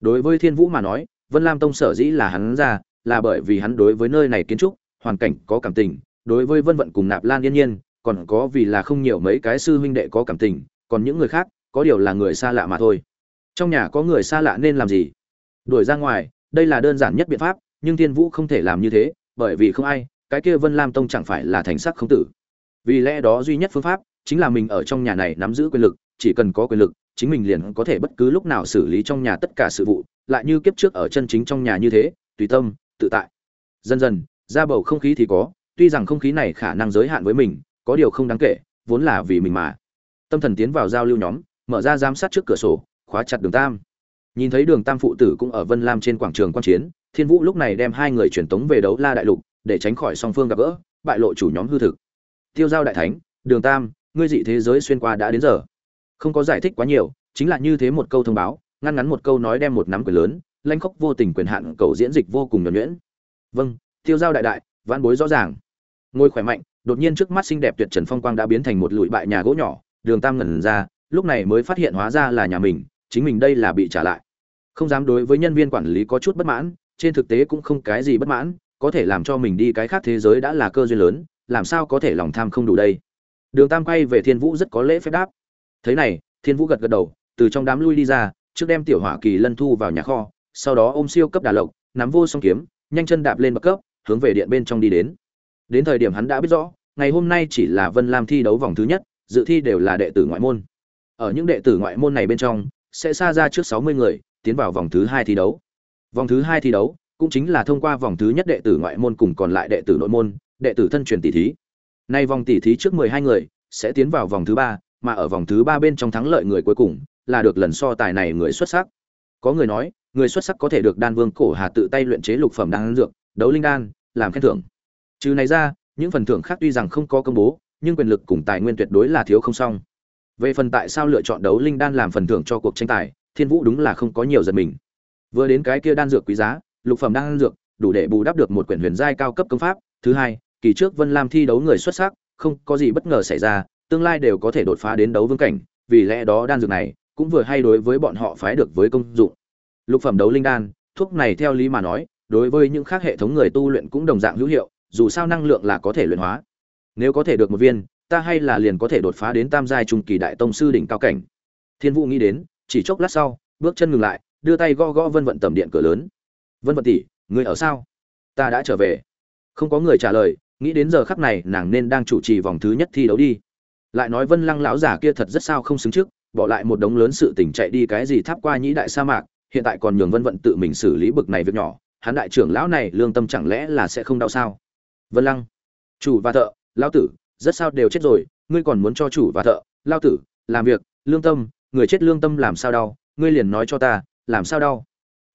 Đối với thiên vũ mà nói, vân lam tông sở dĩ là hắn ra, là bởi vì hắn đối với nơi này kiến trúc, hoàn cảnh có cảm tình, đối với vân vận cùng nạp lan yên nhiên, còn có vì là không nhiều mấy cái sư huynh đệ có cảm tình, còn những người khác, có điều là người xa lạ mà thôi. Trong nhà có người xa lạ nên làm gì? Đuổi ra ngoài, đây là đơn giản nhất biện pháp, nhưng thiên vũ không thể làm như thế, bởi vì không ai, cái kia vân lam tông chẳng phải là thành sắc không tử. Vì lẽ đó duy nhất phương pháp chính là mình ở trong nhà này nắm giữ quyền lực, chỉ cần có quyền lực, chính mình liền có thể bất cứ lúc nào xử lý trong nhà tất cả sự vụ, lại như kiếp trước ở chân chính trong nhà như thế, tùy tâm, tự tại. Dần dần, ra bầu không khí thì có, tuy rằng không khí này khả năng giới hạn với mình, có điều không đáng kể, vốn là vì mình mà. Tâm thần tiến vào giao lưu nhóm, mở ra giám sát trước cửa sổ, khóa chặt đường tam. Nhìn thấy đường tam phụ tử cũng ở vân lam trên quảng trường quan chiến, thiên vũ lúc này đem hai người truyền tống về đấu la đại lục, để tránh khỏi song phương gặp gỡ, bại lộ chủ nhóm hư thực. Tiêu giao đại thánh, đường tam ngươi dị thế giới xuyên qua đã đến giờ. Không có giải thích quá nhiều, chính là như thế một câu thông báo, ngăn ngắn một câu nói đem một nắm quyền lớn lanh khóc vô tình quyền hạn cầu diễn dịch vô cùng nhuẩn nhuyễn. Vâng tiêu giao đại đại văn bối rõ ràng. Ngôi khỏe mạnh, đột nhiên trước mắt xinh đẹp tuyệt trần phong quang đã biến thành một lụi bại nhà gỗ nhỏ, đường tam ngẩn ra, lúc này mới phát hiện hóa ra là nhà mình, chính mình đây là bị trả lại. Không dám đối với nhân viên quản lý có chút bất mãn, trên thực tế cũng không cái gì bất mãn, có thể làm cho mình đi cái khác thế giới đã là cơ duyên lớn, làm sao có thể lòng tham không đủ đây? Đường tam quay về thiên vũ rất có lễ phép đáp. Thế này, thiên vũ gật gật đầu, từ trong đám lui đi ra, trước đem tiểu hỏa kỳ lân thu vào nhà kho, sau đó ôm siêu cấp đà lộc, nắm vô song kiếm, nhanh chân đạp lên bậc cấp, hướng về điện bên trong đi đến. Đến thời điểm hắn đã biết rõ, ngày hôm nay chỉ là vân lam thi đấu vòng thứ nhất, dự thi đều là đệ tử ngoại môn. Ở những đệ tử ngoại môn này bên trong, sẽ xa ra trước sáu mươi người, tiến vào vòng thứ hai thi đấu. Vòng thứ hai thi đấu cũng chính là thông qua vòng thứ nhất đệ tử ngoại môn cùng còn lại đệ tử nội môn, đệ tử thân truyền tỷ thí nay vòng tỷ thí trước mười hai người, sẽ tiến vào vòng thứ ba, mà ở vòng thứ ba bên trong thắng lợi người cuối cùng là được lần so tài này người xuất sắc. Có người nói, người xuất sắc có thể được đan vương cổ hà tự tay luyện chế lục phẩm đan dược, đấu linh đan, làm khen thưởng. Trừ này ra, những phần thưởng khác tuy rằng không có công bố, nhưng quyền lực cùng tài nguyên tuyệt đối là thiếu không xong. Về phần tại sao lựa chọn đấu linh đan làm phần thưởng cho cuộc tranh tài, thiên vũ đúng là không có nhiều giật mình. Vừa đến cái kia đan dược quý giá, lục phẩm đan dược, đủ để bù đắp được một quyển huyền giai cao cấp công pháp. Thứ hai kỳ trước vân lam thi đấu người xuất sắc, không có gì bất ngờ xảy ra, tương lai đều có thể đột phá đến đấu vương cảnh, vì lẽ đó đan dược này cũng vừa hay đối với bọn họ phái được với công dụng. Lục phẩm đấu linh đan, thuốc này theo lý mà nói, đối với những khác hệ thống người tu luyện cũng đồng dạng hữu hiệu, dù sao năng lượng là có thể luyện hóa. Nếu có thể được một viên, ta hay là liền có thể đột phá đến tam giai trung kỳ đại tông sư đỉnh cao cảnh. Thiên vũ nghĩ đến, chỉ chốc lát sau, bước chân ngừng lại, đưa tay gõ gõ vân vận tầm điện cửa lớn. Vân vận tỷ ngươi ở sao? Ta đã trở về. Không có người trả lời nghĩ đến giờ khắc này, nàng nên đang chủ trì vòng thứ nhất thi đấu đi. Lại nói vân lăng lão giả kia thật rất sao không xứng trước, bỏ lại một đống lớn sự tình chạy đi cái gì tháp qua nhĩ đại sa mạc, hiện tại còn nhường vân vận tự mình xử lý bực này việc nhỏ, hắn đại trưởng lão này lương tâm chẳng lẽ là sẽ không đau sao? Vân lăng, chủ và thợ, lão tử, rất sao đều chết rồi, ngươi còn muốn cho chủ và thợ, lão tử, làm việc, lương tâm, người chết lương tâm làm sao đau, ngươi liền nói cho ta, làm sao đau?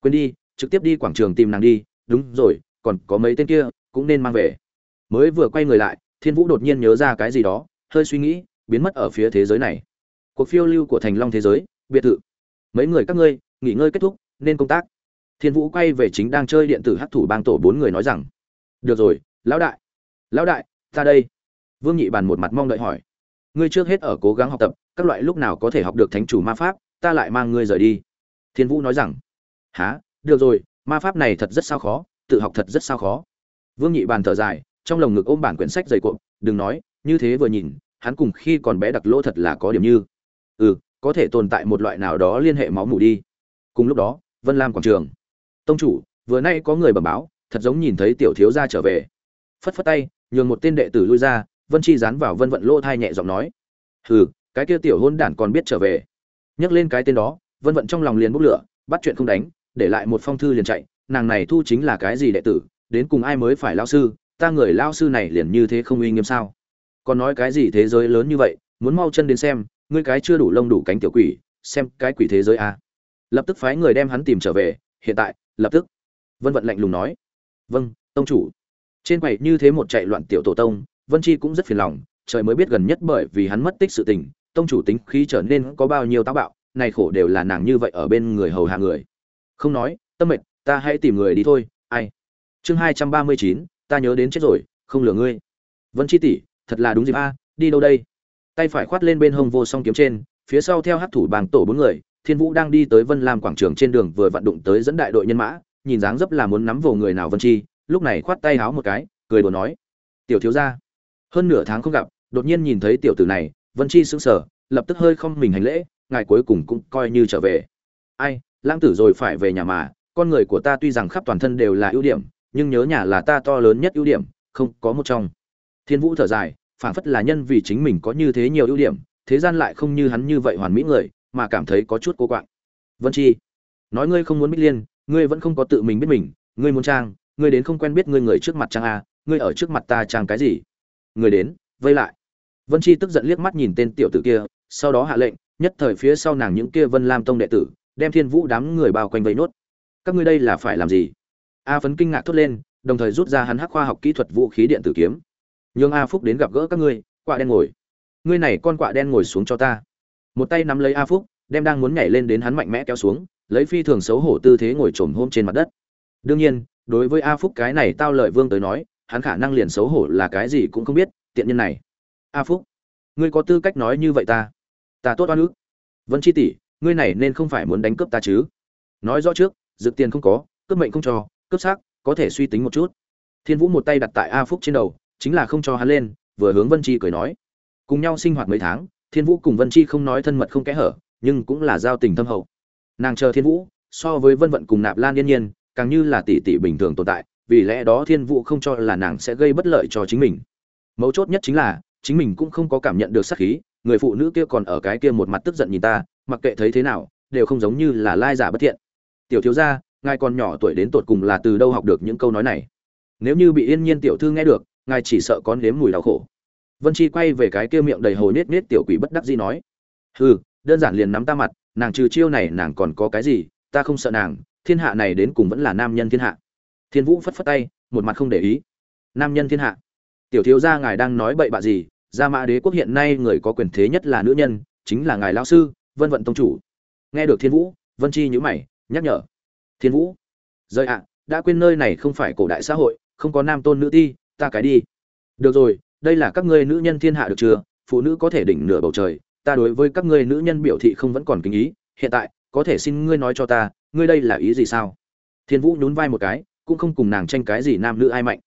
Quên đi, trực tiếp đi quảng trường tìm nàng đi, đúng rồi, còn có mấy tên kia, cũng nên mang về mới vừa quay người lại, thiên vũ đột nhiên nhớ ra cái gì đó, hơi suy nghĩ, biến mất ở phía thế giới này. Cuộc phiêu lưu của thành long thế giới, biệt thự. Mấy người các ngươi, nghỉ ngơi kết thúc, nên công tác. Thiên vũ quay về chính đang chơi điện tử hát thủ bang tổ bốn người nói rằng, được rồi, lão đại lão đại, ta đây. Vương nhị bàn một mặt mong đợi hỏi, ngươi trước hết ở cố gắng học tập, các loại lúc nào có thể học được thánh chủ ma pháp, ta lại mang ngươi rời đi. Thiên vũ nói rằng há được rồi, ma pháp này thật rất sao khó, tự học thật rất sao khó. Vương nhị bàn thở dài trong lồng ngực ôm bản quyển sách dày cộm, đừng nói, như thế vừa nhìn, hắn cùng khi còn bé đặc lỗ thật là có điểm như. Ừ có thể tồn tại một loại nào đó liên hệ máu mủ đi. Cùng lúc đó, vân lam quảng trường. Tông chủ, vừa nay có người bẩm báo, thật giống nhìn thấy tiểu thiếu gia trở về. Phất phất tay, nhường một tên đệ tử lui ra, vân chi dán vào vân vận lỗ thai nhẹ giọng nói. Hừ, cái kia tiểu hôn đản còn biết trở về. Nhắc lên cái tên đó, vân vận trong lòng liền bốc lửa, bắt chuyện không đánh, để lại một phong thư liền chạy, nàng này thu chính là cái gì đệ tử, đến cùng ai mới phải lao sư ta người lao sư này liền như thế không uy nghiêm sao? Còn nói cái gì thế giới lớn như vậy, muốn mau chân đến xem, ngươi cái chưa đủ lông đủ cánh tiểu quỷ, xem cái quỷ thế giới a. À. lập tức phái người đem hắn tìm trở về, hiện tại, lập tức. Vân vận lạnh lùng nói. Vâng tông chủ. Trên quầy như thế một chạy loạn tiểu tổ tông, vân chi cũng rất phiền lòng, trời mới biết gần nhất bởi vì hắn mất tích sự tình, tông chủ tính khí trở nên có bao nhiêu táo bạo, này khổ đều là nàng như vậy ở bên người hầu hạ người. Không nói, tâm mệt ta hãy tìm người đi thôi, ai? Chương hai trăm ba mươi chín ta nhớ đến chết rồi, không lừa ngươi. Vân chi tỷ, thật là đúng dịp a, đi đâu đây? Tay phải khoát lên bên hông vô song kiếm trên, phía sau theo hát thủ bàng tổ bốn người, thiên vũ đang đi tới vân lam quảng trường trên đường vừa vặn đụng tới dẫn đại đội nhân mã, nhìn dáng dấp là muốn nắm vồ người nào vân chi, lúc này khoát tay háo một cái, cười đùa nói, tiểu thiếu gia. Hơn nửa tháng không gặp, đột nhiên nhìn thấy tiểu tử này, vân chi sững sờ, lập tức hơi không mình hành lễ, ngài cuối cùng cũng coi như trở về. Ai lãng tử rồi phải về nhà mà, con người của ta tuy rằng khắp toàn thân đều là ưu điểm nhưng nhớ nhà là ta to lớn nhất ưu điểm, không có một trong. Thiên vũ thở dài phản phất là nhân vì chính mình có như thế nhiều ưu điểm, thế gian lại không như hắn như vậy hoàn mỹ người, mà cảm thấy có chút cô quạng. Vân chi, nói ngươi không muốn bích liên, ngươi vẫn không có tự mình biết mình, ngươi muốn trang, ngươi đến không quen biết ngươi người trước mặt trang a, ngươi ở trước mặt ta trang cái gì? Người đến, vây lại. Vân chi tức giận liếc mắt nhìn tên tiểu tử kia, sau đó hạ lệnh, nhất thời phía sau nàng những kia vân lam tông đệ tử, đem thiên vũ đám người bao quanh vây nốt. Các ngươi đây là phải làm gì? A phấn kinh ngạc thốt lên, đồng thời rút ra hắn hắc khoa học kỹ thuật vũ khí điện tử kiếm. Nhường a phúc đến gặp gỡ các ngươi quạ đen ngồi. Ngươi này con quạ đen ngồi xuống cho ta. Một tay nắm lấy a phúc, đem đang muốn nhảy lên đến hắn mạnh mẽ kéo xuống, lấy phi thường xấu hổ tư thế ngồi trồm hôm trên mặt đất. Đương nhiên, đối với a phúc cái này tao lợi vương tới nói, hắn khả năng liền xấu hổ là cái gì cũng không biết, tiện nhân này. A phúc, ngươi có tư cách nói như vậy ta. Ta tốt oan ức. Vân chi tỷ, ngươi này nên không phải muốn đánh cướp ta chứ. Nói rõ trước dự tiền không có, cướp mệnh không cho cướp xác, có thể suy tính một chút. Thiên vũ một tay đặt tại a phúc trên đầu, chính là không cho hắn lên, vừa hướng vân chi cười nói. Cùng nhau sinh hoạt mấy tháng, thiên vũ cùng vân chi không nói thân mật không kẽ hở, nhưng cũng là giao tình thâm hậu. Nàng chờ thiên vũ, so với vân vận cùng nạp lan yên nhiên, càng như là tỷ tỷ bình thường tồn tại, vì lẽ đó thiên vũ không cho là nàng sẽ gây bất lợi cho chính mình. Mấu chốt nhất chính là, chính mình cũng không có cảm nhận được sát khí, người phụ nữ kia còn ở cái kia một mặt tức giận nhìn ta, mặc kệ thấy thế nào, đều không giống như là lai giả bất thiện. Tiểu thiếu gia ngài còn nhỏ tuổi đến tột cùng là từ đâu học được những câu nói này? Nếu như bị yên nhiên tiểu thư nghe được, ngài chỉ sợ có nếm mùi đau khổ. Vân chi quay về cái kia miệng đầy hồ nết nết tiểu quỷ bất đắc dĩ nói, hừ, đơn giản liền nắm ta mặt, nàng trừ chiêu này nàng còn có cái gì, ta không sợ nàng, thiên hạ này đến cùng vẫn là nam nhân thiên hạ. Thiên vũ phất phất tay, một mặt không để ý. Nam nhân thiên hạ? Tiểu thiếu gia ngài đang nói bậy bạ gì? Gia mã đế quốc hiện nay người có quyền thế nhất là nữ nhân, chính là ngài lão sư, vân vận tông chủ. Nghe được thiên vũ, vân chi nhữ mày, nhắc nhở thiên vũ. Rời ạ, đã quên nơi này không phải cổ đại xã hội, không có nam tôn nữ ti, ta cái đi. Được rồi, đây là các ngươi nữ nhân thiên hạ được chưa? Phụ nữ có thể đỉnh nửa bầu trời, ta đối với các ngươi nữ nhân biểu thị không vẫn còn kính ý. Hiện tại, có thể xin ngươi nói cho ta, ngươi đây là ý gì sao? Thiên vũ nhún vai một cái, cũng không cùng nàng tranh cái gì nam nữ ai mạnh.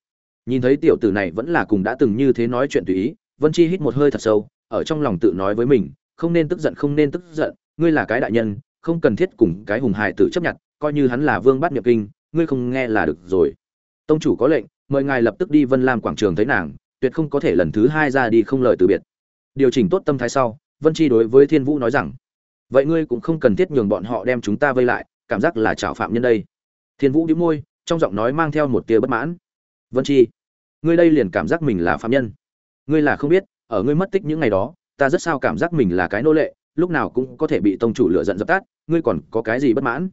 Nhìn thấy tiểu tử này vẫn là cùng đã từng như thế nói chuyện tùy ý, vân chi hít một hơi thật sâu, ở trong lòng tự nói với mình, không nên tức giận, không nên tức giận, ngươi là cái đại nhân, không cần thiết cùng cái hùng hài tử chấp nhận coi như hắn là vương bát nhập kinh, ngươi không nghe là được rồi. Tông chủ có lệnh, mời ngài lập tức đi vân lam quảng trường thấy nàng, tuyệt không có thể lần thứ hai ra đi không lời từ biệt. Điều chỉnh tốt tâm thái sau, vân chi đối với thiên vũ nói rằng, vậy ngươi cũng không cần thiết nhường bọn họ đem chúng ta vây lại, cảm giác là chảo phạm nhân đây. Thiên vũ đĩu môi, trong giọng nói mang theo một tia bất mãn. Vân chi, ngươi đây liền cảm giác mình là phạm nhân. Ngươi là không biết, ở ngươi mất tích những ngày đó, ta rất sao cảm giác mình là cái nô lệ, lúc nào cũng có thể bị tông chủ lựa giận dập tắt, ngươi còn có cái gì bất mãn?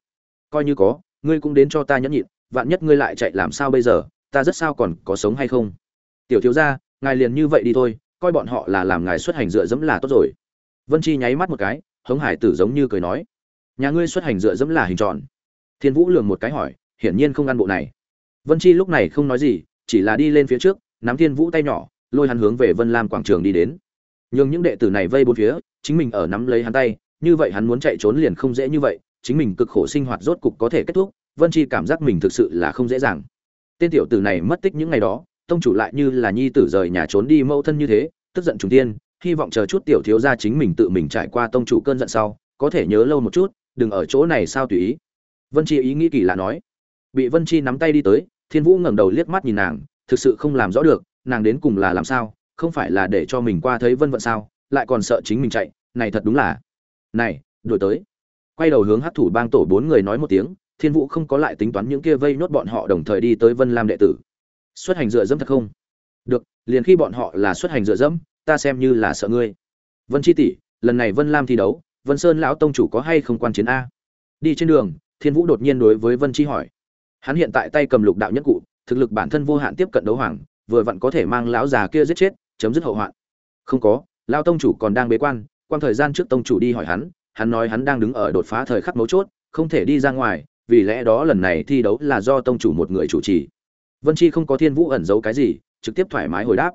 Coi như có, ngươi cũng đến cho ta nhẫn nhịn, vạn nhất ngươi lại chạy làm sao bây giờ, ta rất sao còn có sống hay không? Tiểu thiếu gia, ngài liền như vậy đi thôi, coi bọn họ là làm ngài xuất hành dựa dẫm là tốt rồi. Vân chi nháy mắt một cái, hống hải tử giống như cười nói, nhà ngươi xuất hành dựa dẫm là hình tròn. Thiên vũ lường một cái hỏi, hiển nhiên không ăn bộ này. Vân chi lúc này không nói gì, chỉ là đi lên phía trước, nắm thiên vũ tay nhỏ, lôi hắn hướng về vân lam quảng trường đi đến. Nhưng những đệ tử này vây bốn phía, chính mình ở nắm lấy hắn tay, như vậy hắn muốn chạy trốn liền không dễ như vậy chính mình cực khổ sinh hoạt rốt cục có thể kết thúc, vân chi cảm giác mình thực sự là không dễ dàng. Tên tiểu tử này mất tích những ngày đó, tông chủ lại như là nhi tử rời nhà trốn đi mâu thân như thế, tức giận trùng tiên, hy vọng chờ chút tiểu thiếu gia chính mình tự mình trải qua tông chủ cơn giận sau, có thể nhớ lâu một chút, đừng ở chỗ này sao tùy ý. Vân chi ý nghĩ kỳ lạ nói. Bị vân chi nắm tay đi tới, thiên vũ ngẩng đầu liếc mắt nhìn nàng, thực sự không làm rõ được, nàng đến cùng là làm sao, không phải là để cho mình qua thấy vân vận sao, lại còn sợ chính mình chạy, này thật đúng là. Này, đuổi tới quay đầu hướng hát thủ bang tổ bốn người nói một tiếng, thiên vũ không có lại tính toán những kia vây nhốt bọn họ đồng thời đi tới vân lam đệ tử. Xuất hành dựa dẫm thật không? Được, liền khi bọn họ là xuất hành dựa dẫm, ta xem như là sợ ngươi. Vân chi tỷ, lần này vân lam thi đấu, vân sơn lão tông chủ có hay không quan chiến a? Đi trên đường, thiên vũ đột nhiên đối với vân chi hỏi. Hắn hiện tại tay cầm lục đạo nhất cụ, thực lực bản thân vô hạn tiếp cận đấu hoàng, vừa vặn có thể mang lão già kia giết chết, chấm dứt hậu hoạn. Không có, lão tông chủ còn đang bế quan quan thời gian trước tông chủ đi hỏi hắn hắn nói hắn đang đứng ở đột phá thời khắc mấu chốt, không thể đi ra ngoài, vì lẽ đó lần này thi đấu là do tông chủ một người chủ trì. Vân chi không có thiên vũ ẩn giấu cái gì, trực tiếp thoải mái hồi đáp.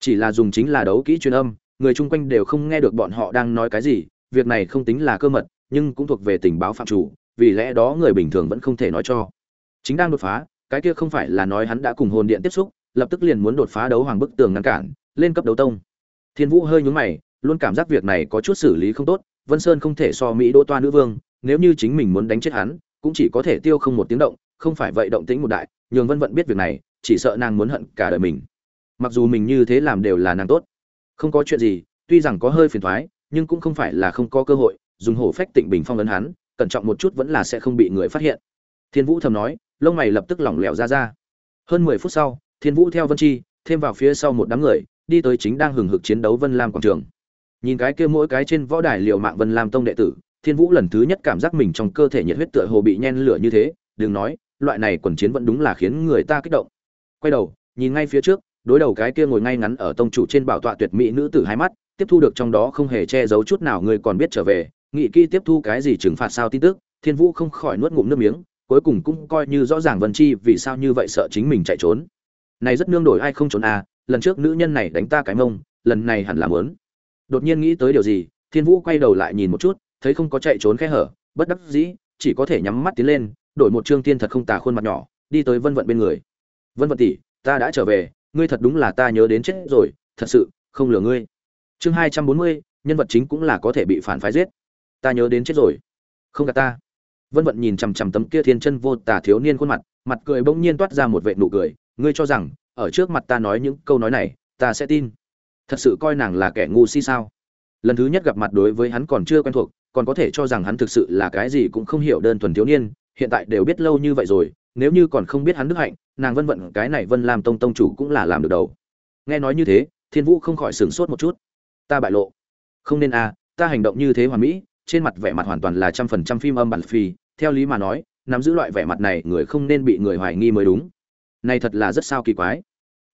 Chỉ là dùng chính là đấu kỹ truyền âm, người chung quanh đều không nghe được bọn họ đang nói cái gì, việc này không tính là cơ mật, nhưng cũng thuộc về tình báo phạm chủ, vì lẽ đó người bình thường vẫn không thể nói cho. Chính đang đột phá, cái kia không phải là nói hắn đã cùng hồn điện tiếp xúc, lập tức liền muốn đột phá đấu hoàng bức tường ngăn cản, lên cấp đấu tông. Thiên vũ hơi nhướng mày, luôn cảm giác việc này có chút xử lý không tốt vân sơn không thể so mỹ đỗ toa nữ vương, nếu như chính mình muốn đánh chết hắn, cũng chỉ có thể tiêu không một tiếng động, không phải vậy động tĩnh một đại, nhường vân vận biết việc này, chỉ sợ nàng muốn hận cả đời mình. Mặc dù mình như thế làm đều là nàng tốt. Không có chuyện gì, tuy rằng có hơi phiền thoái, nhưng cũng không phải là không có cơ hội, dùng hổ phách tịnh bình phong ấn hắn, cẩn trọng một chút vẫn là sẽ không bị người phát hiện. Thiên vũ thầm nói, lông mày lập tức lỏng lẻo ra ra. Hơn mười phút sau, thiên vũ theo vân chi, thêm vào phía sau một đám người, đi tới chính đang hừng hực chiến đấu vân lam quảng trường nhìn cái kia mỗi cái trên võ đài liệu mạng vân lam tông đệ tử, thiên vũ lần thứ nhất cảm giác mình trong cơ thể nhiệt huyết tựa hồ bị nhen lửa như thế, đừng nói, loại này quần chiến vẫn đúng là khiến người ta kích động. Quay đầu, nhìn ngay phía trước, đối đầu cái kia ngồi ngay ngắn ở tông chủ trên bảo tọa tuyệt mỹ nữ tử hai mắt, tiếp thu được trong đó không hề che giấu chút nào người còn biết trở về, nghị kỹ tiếp thu cái gì trừng phạt sao tin tức, thiên vũ không khỏi nuốt ngụm nước miếng, cuối cùng cũng coi như rõ ràng vân chi vì sao như vậy sợ chính mình chạy trốn. Này rất nương đổi ai không trốn à lần trước nữ nhân này đánh ta cái mông, lần này hẳn là muốn đột nhiên nghĩ tới điều gì, thiên vũ quay đầu lại nhìn một chút, thấy không có chạy trốn khe hở, bất đắc dĩ, chỉ có thể nhắm mắt tiến lên, đổi một trương tiên thật không tà khuôn mặt nhỏ, đi tới vân vận bên người. Vân vận tỷ, ta đã trở về, ngươi thật đúng là ta nhớ đến chết rồi, thật sự, không lừa ngươi. Chương hai trăm bốn mươi, nhân vật chính cũng là có thể bị phản phái giết. Ta nhớ đến chết rồi. Không gạt ta. Vân vận nhìn chằm chằm tấm kia thiên chân vô tà thiếu niên khuôn mặt mặt cười bỗng nhiên toát ra một vệ nụ cười, ngươi cho rằng, ở trước mặt ta nói những câu nói này, ta sẽ tin thật sự coi nàng là kẻ ngu si sao? Lần thứ nhất gặp mặt đối với hắn còn chưa quen thuộc, còn có thể cho rằng hắn thực sự là cái gì cũng không hiểu đơn thuần thiếu niên, hiện tại đều biết lâu như vậy rồi, nếu như còn không biết hắn đức hạnh, nàng vân vận cái này vân làm tông tông chủ cũng là làm được đầu. Nghe nói như thế, thiên vũ không khỏi sửng sốt một chút. Ta bại lộ. Không nên à ta hành động như thế hoàn mỹ, trên mặt vẻ mặt hoàn toàn là trăm phần trăm phim âm bản phi theo lý mà nói, nắm giữ loại vẻ mặt này người không nên bị người hoài nghi mới đúng. Này thật là rất sao kỳ quái.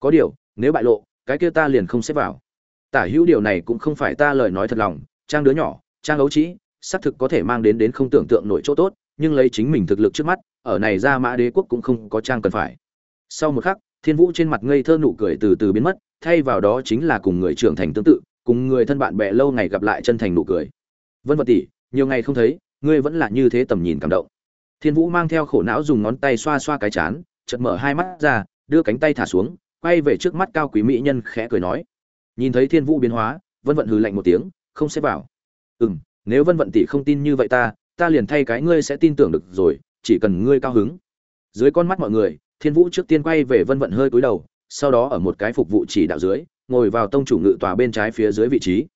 Có điều, nếu bại lộ, cái kia ta liền không xếp vào tả hữu điều này cũng không phải ta lời nói thật lòng, trang đứa nhỏ, trang ấu trĩ, xác thực có thể mang đến đến không tưởng tượng nổi chỗ tốt, nhưng lấy chính mình thực lực trước mắt, ở này ra mã đế quốc cũng không có trang cần phải. Sau một khắc, thiên vũ trên mặt ngây thơ nụ cười từ từ biến mất, thay vào đó chính là cùng người trưởng thành tương tự, cùng người thân bạn bè lâu ngày gặp lại chân thành nụ cười. Vân vật tỷ, nhiều ngày không thấy, ngươi vẫn là như thế tầm nhìn cảm động. Thiên vũ mang theo khổ não dùng ngón tay xoa xoa cái chán, chợt mở hai mắt ra, đưa cánh tay thả xuống, quay về trước mắt cao quý mỹ nhân khẽ cười nói nhìn thấy thiên vũ biến hóa, vân vận hừ lạnh một tiếng, không xếp vào. Ừ m nếu vân vận tỷ không tin như vậy ta ta liền thay cái ngươi sẽ tin tưởng được rồi, chỉ cần ngươi cao hứng. Dưới con mắt mọi người, thiên vũ trước tiên quay về vân vận hơi cúi đầu, sau đó ở một cái phục vụ chỉ đạo dưới, ngồi vào tông chủ ngự tòa bên trái phía dưới vị trí.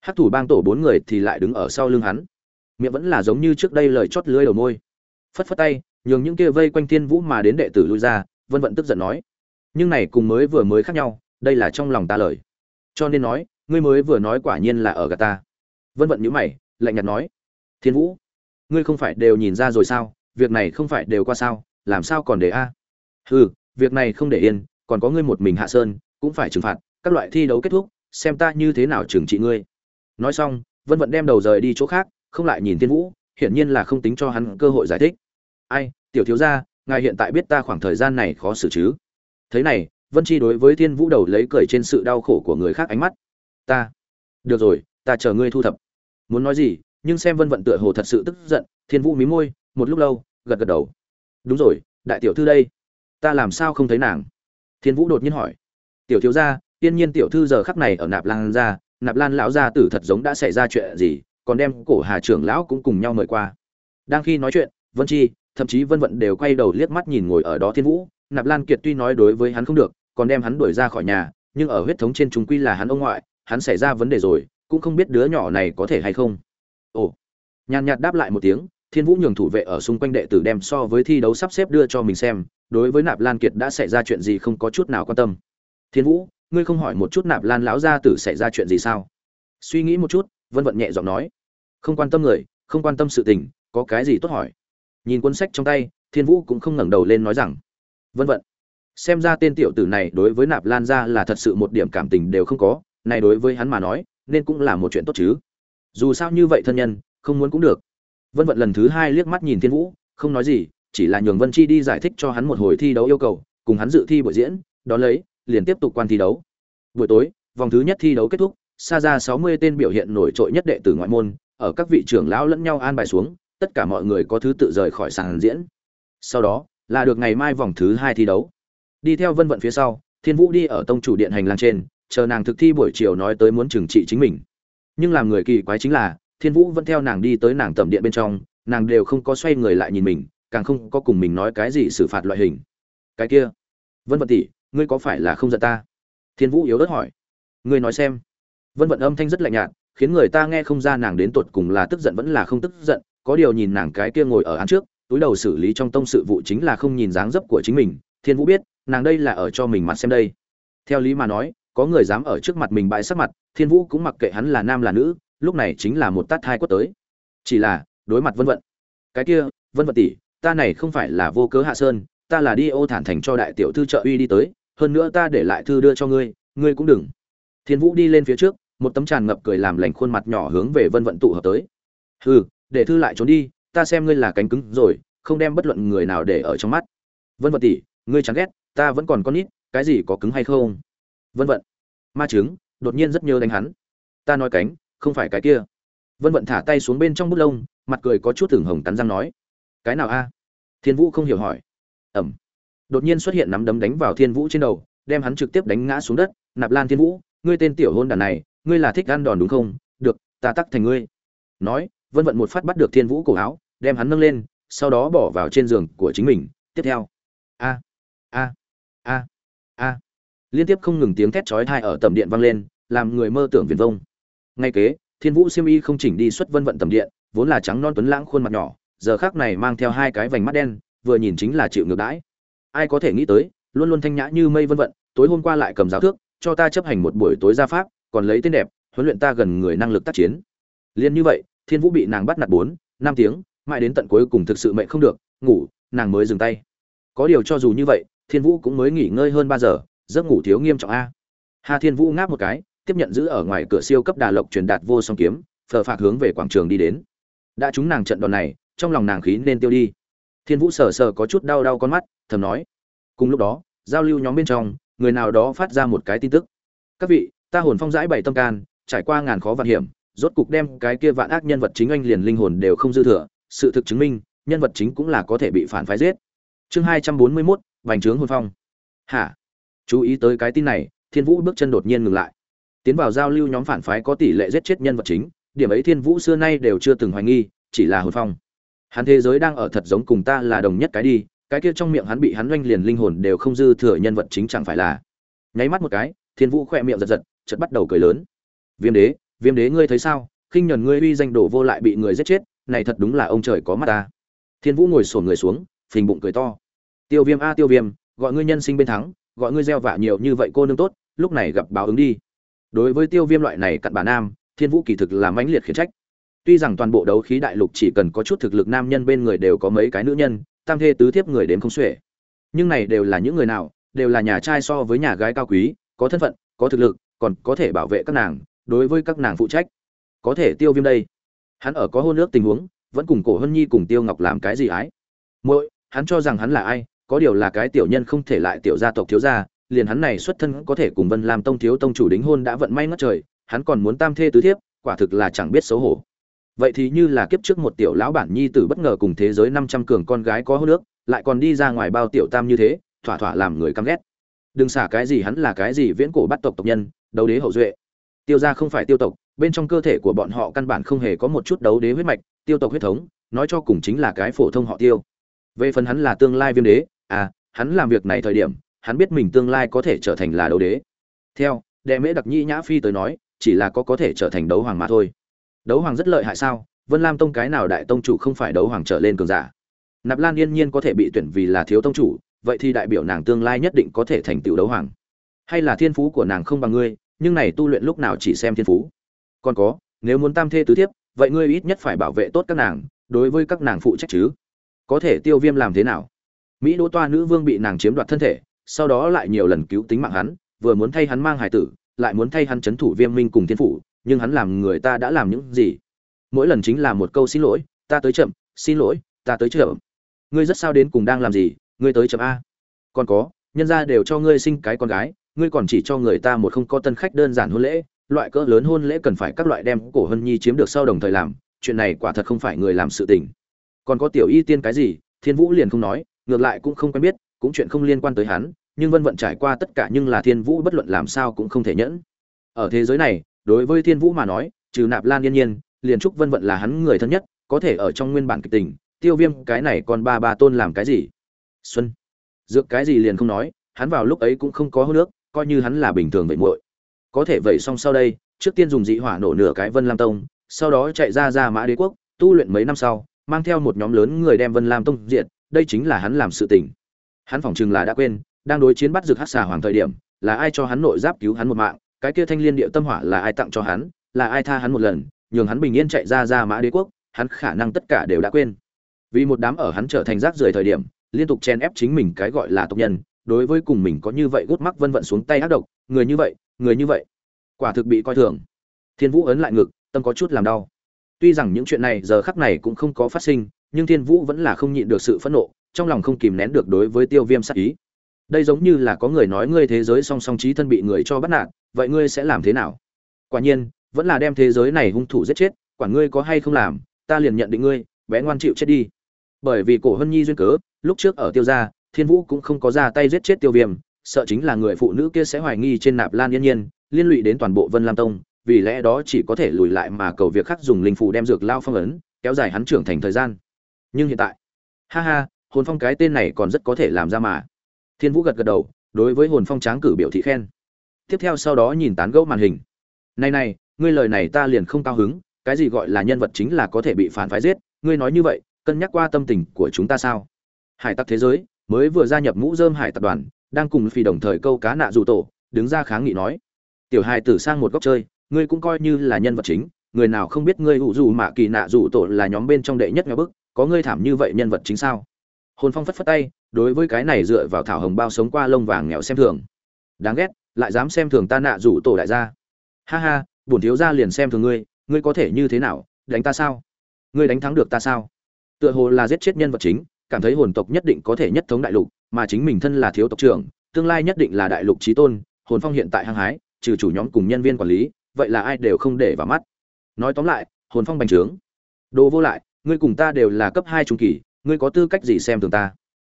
Hát thủ bang tổ bốn người thì lại đứng ở sau lưng hắn. Miệng vẫn là giống như trước đây lời chót lưới đầu môi. Phất phất tay, nhường những kia vây quanh thiên vũ mà đến đệ tử lui ra, vân vận tức giận nói. Nhưng này cùng mới vừa mới khác nhau, đây là trong lòng ta lời cho nên nói, ngươi mới vừa nói quả nhiên là ở gà ta. Vân vận nhữ mày, lạnh nhạt nói, thiên vũ, ngươi không phải đều nhìn ra rồi sao? Việc này không phải đều qua sao? Làm sao còn để a? À? ừ việc này không để yên, còn có ngươi một mình hạ sơn, cũng phải trừng phạt, các loại thi đấu kết thúc, xem ta như thế nào trừng trị ngươi. Nói xong, vân vận đem đầu rời đi chỗ khác, không lại nhìn thiên vũ, hiển nhiên là không tính cho hắn cơ hội giải thích. Ai, tiểu thiếu gia, ngài hiện tại biết ta khoảng thời gian này khó xử chứ? Thế này vân chi đối với thiên vũ đầu lấy cười trên sự đau khổ của người khác ánh mắt. Ta. Được rồi, ta chờ ngươi thu thập. Muốn nói gì, nhưng xem vân vận tựa hồ thật sự tức giận, thiên vũ mí môi, một lúc lâu, gật gật đầu. Đúng rồi, đại tiểu thư đây. Ta làm sao không thấy nàng? Thiên vũ đột nhiên hỏi. Tiểu thiếu gia tiên nhiên tiểu thư giờ khắc này ở nạp lan ra, nạp lan lão gia tử thật giống đã xảy ra chuyện gì, còn đem cổ hà trưởng lão cũng cùng nhau mời qua. Đang khi nói chuyện, vân chi, thậm chí vân vận đều quay đầu liếc mắt nhìn ngồi ở đó thiên vũ nạp lan kiệt tuy nói đối với hắn không được, còn đem hắn đuổi ra khỏi nhà, nhưng ở huyết thống trên chúng quy là hắn ông ngoại, hắn xảy ra vấn đề rồi, cũng không biết đứa nhỏ này có thể hay không. Ồ. Nhàn nhạt đáp lại một tiếng, thiên vũ nhường thủ vệ ở xung quanh đệ tử đem so với thi đấu sắp xếp đưa cho mình xem, đối với nạp lan kiệt đã xảy ra chuyện gì không có chút nào quan tâm. Thiên vũ, ngươi không hỏi một chút nạp lan lão gia tử xảy ra chuyện gì sao? Suy nghĩ một chút, vân vận nhẹ giọng nói. Không quan tâm người, không quan tâm sự tình, có cái gì tốt hỏi? Nhìn cuốn sách trong tay, thiên vũ cũng không ngẩng đầu lên nói rằng vân vận xem ra tên tiểu tử này đối với nạp lan gia là thật sự một điểm cảm tình đều không có, này đối với hắn mà nói, nên cũng là một chuyện tốt chứ. Dù sao như vậy thân nhân, không muốn cũng được. Vân vận lần thứ hai liếc mắt nhìn thiên vũ, không nói gì, chỉ là nhường vân chi đi giải thích cho hắn một hồi thi đấu yêu cầu, cùng hắn dự thi buổi diễn đó lấy, liền tiếp tục quan thi đấu. Buổi tối, vòng thứ nhất thi đấu kết thúc, xa ra sáu mươi tên biểu hiện nổi trội nhất đệ tử ngoại môn, ở các vị trưởng lão lẫn nhau an bài xuống, tất cả mọi người có thứ tự rời khỏi sàn diễn. Sau đó là được ngày mai vòng thứ hai thi đấu. Đi theo vân vận phía sau, thiên vũ đi ở tông chủ điện hành lang trên, chờ nàng thực thi buổi chiều nói tới muốn trừng trị chính mình. Nhưng làm người kỳ quái chính là, thiên vũ vẫn theo nàng đi tới nàng tầm điện bên trong, nàng đều không có xoay người lại nhìn mình, càng không có cùng mình nói cái gì xử phạt loại hình. Cái kia, vân vận tỷ, ngươi có phải là không giận ta? Thiên vũ yếu ớt hỏi. Ngươi nói xem. Vân vận âm thanh rất lạnh nhạt, khiến người ta nghe không ra nàng đến tột cùng là tức giận vẫn là không tức giận, có điều nhìn nàng cái kia ngồi ở án trước túi đầu xử lý trong tông sự vụ chính là không nhìn dáng dấp của chính mình, thiên vũ biết, nàng đây là ở cho mình mặt xem đây. Theo lý mà nói, có người dám ở trước mặt mình bãi sắc mặt, thiên vũ cũng mặc kệ hắn là nam là nữ, lúc này chính là một tát hai quất tới. Chỉ là, đối mặt vân vận. Cái kia, vân vận tỷ, ta này không phải là vô cớ hạ sơn, ta là đi ô thản thành cho đại tiểu thư trợ uy đi tới, hơn nữa ta để lại thư đưa cho ngươi ngươi cũng đừng. Thiên vũ đi lên phía trước, một tấm tràn ngập cười làm lành khuôn mặt nhỏ hướng về vân vận tụ hợp tới. Hừ, để thư lại trốn đi ta xem ngươi là cánh cứng rồi, không đem bất luận người nào để ở trong mắt. Vân vận tỷ, ngươi chẳng ghét, ta vẫn còn con nít, cái gì có cứng hay không? Vân vận, ma chứng đột nhiên rất nhớ đánh hắn. Ta nói cánh, không phải cái kia. Vân vận thả tay xuống bên trong bút lông, mặt cười có chút thường hồng cắn răng nói. Cái nào a? Thiên vũ không hiểu hỏi. Ẩm. Đột nhiên xuất hiện nắm đấm đánh vào thiên vũ trên đầu, đem hắn trực tiếp đánh ngã xuống đất. Nạp lan thiên vũ, ngươi tên tiểu hôn đàn này, ngươi là thích ăn đòn đúng không? Được, ta tắc thành ngươi. Nói vân vận một phát bắt được thiên vũ cổ áo, đem hắn nâng lên, sau đó bỏ vào trên giường của chính mình. Tiếp theo, a a a a. Liên tiếp không ngừng tiếng thét chói tai ở tầm điện vang lên, làm người mơ tưởng viền vông. Ngay kế, thiên vũ siêm y không chỉnh đi xuất vân vận tầm điện, vốn là trắng non tuấn lãng khuôn mặt nhỏ, giờ khác này mang theo hai cái vành mắt đen, vừa nhìn chính là chịu ngược đãi. Ai có thể nghĩ tới, luôn luôn thanh nhã như mây vân vận, tối hôm qua lại cầm giáo thước, cho ta chấp hành một buổi tối ra pháp, còn lấy tên đẹp, huấn luyện ta gần người năng lực tác chiến. Liên như vậy thiên vũ bị nàng bắt nạt bốn, năm tiếng, mãi đến tận cuối cùng thực sự mệnh không được, ngủ, nàng mới dừng tay. Có điều cho dù như vậy, thiên vũ cũng mới nghỉ ngơi hơn ba giờ, giấc ngủ thiếu nghiêm trọng a. Hà thiên vũ ngáp một cái, tiếp nhận giữ ở ngoài cửa siêu cấp đà lộc truyền đạt vô song kiếm, phờ phạc hướng về quảng trường đi đến. Đã trúng nàng trận đòn này, trong lòng nàng khí nên tiêu đi. Thiên vũ sờ sờ có chút đau đau con mắt, thầm nói. Cùng lúc đó, giao lưu nhóm bên trong, người nào đó phát ra một cái tin tức. Các vị, ta hồn phong dãi bảy tâm can, trải qua ngàn khó vạn hiểm rốt cục đem cái kia vạn ác nhân vật chính anh liền linh hồn đều không dư thừa, sự thực chứng minh, nhân vật chính cũng là có thể bị phản phái giết. Chương hai trăm bốn mươi mốt vành trướng hồn phong. Hả? Chú ý tới cái tin này, thiên vũ bước chân đột nhiên ngừng lại. Tiến vào giao lưu nhóm phản phái có tỷ lệ giết chết nhân vật chính, điểm ấy thiên vũ xưa nay đều chưa từng hoài nghi, chỉ là hồn phong. Hắn thế giới đang ở thật giống cùng ta là đồng nhất cái đi, cái kia trong miệng hắn bị hắn oanh liền linh hồn đều không dư thừa nhân vật chính chẳng phải là. Nháy mắt một cái, thiên vũ khẽ miệng giật giật, chợt bắt đầu cười lớn. Viêm đế viêm đế ngươi thấy sao? Khinh nhuần ngươi uy danh đổ vô lại bị người giết chết, này thật đúng là ông trời có mắt ta. Thiên vũ ngồi sổn người xuống, phình bụng cười to. Tiêu viêm a, tiêu viêm, gọi ngươi nhân sinh bên thắng, gọi ngươi gieo vạ nhiều như vậy cô nương tốt, lúc này gặp báo ứng đi. Đối với tiêu viêm loại này cặn bà nam, thiên vũ kỳ thực là mãnh liệt khiển trách. Tuy rằng toàn bộ đấu khí đại lục chỉ cần có chút thực lực nam nhân bên người đều có mấy cái nữ nhân, tam thê tứ thiếp người đến không xuể. Nhưng này đều là những người nào, đều là nhà trai so với nhà gái cao quý, có thân phận, có thực lực, còn có thể bảo vệ các nàng đối với các nàng phụ trách. Có thể tiêu viêm đây. Hắn ở có hôn ước tình huống, vẫn cùng cổ hân nhi cùng tiêu ngọc làm cái gì ái? Mỗi hắn cho rằng hắn là ai, có điều là cái tiểu nhân không thể lại tiểu gia tộc thiếu gia, liền hắn này xuất thân có thể cùng vân làm tông thiếu tông chủ đính hôn đã vận may ngất trời, hắn còn muốn tam thê tứ thiếp, quả thực là chẳng biết xấu hổ. Vậy thì như là kiếp trước một tiểu lão bản nhi tử bất ngờ cùng thế giới năm trăm cường con gái có hô nước lại còn đi ra ngoài bao tiểu tam như thế, thỏa thỏa làm người căm ghét. Đừng xả cái gì hắn là cái gì viễn cổ bắt tộc tộc nhân, đấu đế hậu duệ tiêu gia không phải tiêu tộc, bên trong cơ thể của bọn họ căn bản không hề có một chút đấu đế huyết mạch, tiêu tộc huyết thống, nói cho cùng chính là cái phổ thông họ tiêu. Về phần hắn là tương lai viêm đế à hắn làm việc này thời điểm, hắn biết mình tương lai có thể trở thành là đấu đế. Theo, đệ mễ đặc nhi nhã phi tới nói, chỉ là có có thể trở thành đấu hoàng mà thôi. Đấu hoàng rất lợi hại sao? Vân lam tông cái nào đại tông chủ không phải đấu hoàng trở lên cường giả? Nạp lan yên nhiên có thể bị tuyển vì là thiếu tông chủ, vậy thì đại biểu nàng tương lai nhất định có thể thành tựu đấu hoàng. Hay là thiên phú của nàng không bằng ngươi nhưng này tu luyện lúc nào chỉ xem thiên phú. Còn có, nếu muốn tam thê tứ thiếp, vậy ngươi ít nhất phải bảo vệ tốt các nàng, đối với các nàng phụ trách chứ. Có thể tiêu viêm làm thế nào? Mỹ đỗ toa nữ vương bị nàng chiếm đoạt thân thể, sau đó lại nhiều lần cứu tính mạng hắn, vừa muốn thay hắn mang hải tử, lại muốn thay hắn chấn thủ viêm minh cùng thiên phủ, nhưng hắn làm người ta đã làm những gì? Mỗi lần chính là một câu xin lỗi, ta tới chậm, xin lỗi, ta tới chậm. Ngươi rất sao đến cùng đang làm gì? Ngươi tới chậm a. Còn có, nhân gia đều cho ngươi sinh cái con gái ngươi còn chỉ cho người ta một không có tân khách đơn giản hôn lễ, loại cỡ lớn hôn lễ cần phải các loại đem cổ hân nhi chiếm được sau đồng thời làm, chuyện này quả thật không phải người làm sự tình. Còn có tiểu y tiên cái gì, thiên vũ liền không nói, ngược lại cũng không quen biết, cũng chuyện không liên quan tới hắn, nhưng vân vận trải qua tất cả nhưng là thiên vũ bất luận làm sao cũng không thể nhẫn. Ở thế giới này, đối với thiên vũ mà nói, trừ nạp lan yên nhiên, liền trúc vân vận là hắn người thân nhất, có thể ở trong nguyên bản kịch tình, tiêu viêm cái này còn ba ba tôn làm cái gì? Xuân. Dược cái gì liền không nói, hắn vào lúc ấy cũng không có hô nước coi như hắn là bình thường vậy muội có thể vậy xong sau đây, trước tiên dùng dị hỏa nổ nửa cái vân lam tông, sau đó chạy ra ra mã đế quốc, tu luyện mấy năm sau, mang theo một nhóm lớn người đem vân lam tông diệt. đây chính là hắn làm sự tình hắn phỏng chừng là đã quên, đang đối chiến bắt rực hát xà hoàng thời điểm, là ai cho hắn nội giáp cứu hắn một mạng, cái kia thanh liên địa tâm hỏa là ai tặng cho hắn, là ai tha hắn một lần, nhường hắn bình yên chạy ra ra mã đế quốc, hắn khả năng tất cả đều đã quên vì một đám ở hắn trở thành rác rưởi thời điểm, liên tục chen ép chính mình cái gọi là tộc nhân đối với cùng mình có như vậy gút mắc vân vận xuống tay ác độc, người như vậy, người như vậy, quả thực bị coi thường. Thiên vũ ấn lại ngực, tâm có chút làm đau. Tuy rằng những chuyện này giờ khắc này cũng không có phát sinh, nhưng thiên vũ vẫn là không nhịn được sự phẫn nộ, trong lòng không kìm nén được đối với tiêu viêm sát ý. Đây giống như là có người nói ngươi thế giới song song trí thân bị người cho bắt nạt, vậy ngươi sẽ làm thế nào? Quả nhiên, vẫn là đem thế giới này hung thủ giết chết quản ngươi có hay không làm, ta liền nhận định ngươi, bé ngoan chịu chết đi. Bởi vì cổ hân nhi duyên cớ, lúc trước ở tiêu gia thiên vũ cũng không có ra tay giết chết tiêu viêm, sợ chính là người phụ nữ kia sẽ hoài nghi trên nạp lan yên nhiên, liên lụy đến toàn bộ vân lam tông, vì lẽ đó chỉ có thể lùi lại mà cầu việc khác dùng linh phù đem dược lao phong ấn, kéo dài hắn trưởng thành thời gian. Nhưng hiện tại, ha ha, hồn phong cái tên này còn rất có thể làm ra mà. Thiên vũ gật gật đầu, đối với hồn phong tráng cử biểu thị khen. Tiếp theo sau đó nhìn tán gẫu màn hình. Này này, ngươi lời này ta liền không cao hứng, cái gì gọi là nhân vật chính là có thể bị phản phái giết, ngươi nói như vậy, cân nhắc qua tâm tình của chúng ta sao? Hải tặc thế giới mới vừa gia nhập mũ dơm hải tập đoàn, đang cùng phi đồng thời câu cá nạ dù tổ, đứng ra kháng nghị nói, tiểu hài tử sang một góc chơi, ngươi cũng coi như là nhân vật chính, người nào không biết ngươi hữu dù mạ kỳ nạ dù tổ là nhóm bên trong đệ nhất nhà bức, có ngươi thảm như vậy nhân vật chính sao? Hồn phong phất phất tay, đối với cái này dựa vào thảo hồng bao sống qua lông vàng nghèo xem thường. Đáng ghét, lại dám xem thường ta nạ rủ tổ đại gia. Ha ha, bổn thiếu gia liền xem thường ngươi ngươi có thể như thế nào, đánh ta sao? Ngươi đánh thắng được ta sao? Tựa hồ là giết chết nhân vật chính cảm thấy hồn tộc nhất định có thể nhất thống đại lục, mà chính mình thân là thiếu tộc trưởng, tương lai nhất định là đại lục chí tôn, hồn phong hiện tại hăng hái, trừ chủ nhóm cùng nhân viên quản lý, vậy là ai đều không để vào mắt. Nói tóm lại, hồn phong bành trướng. Đồ vô lại, ngươi cùng ta đều là cấp hai trung kỳ, ngươi có tư cách gì xem thường ta?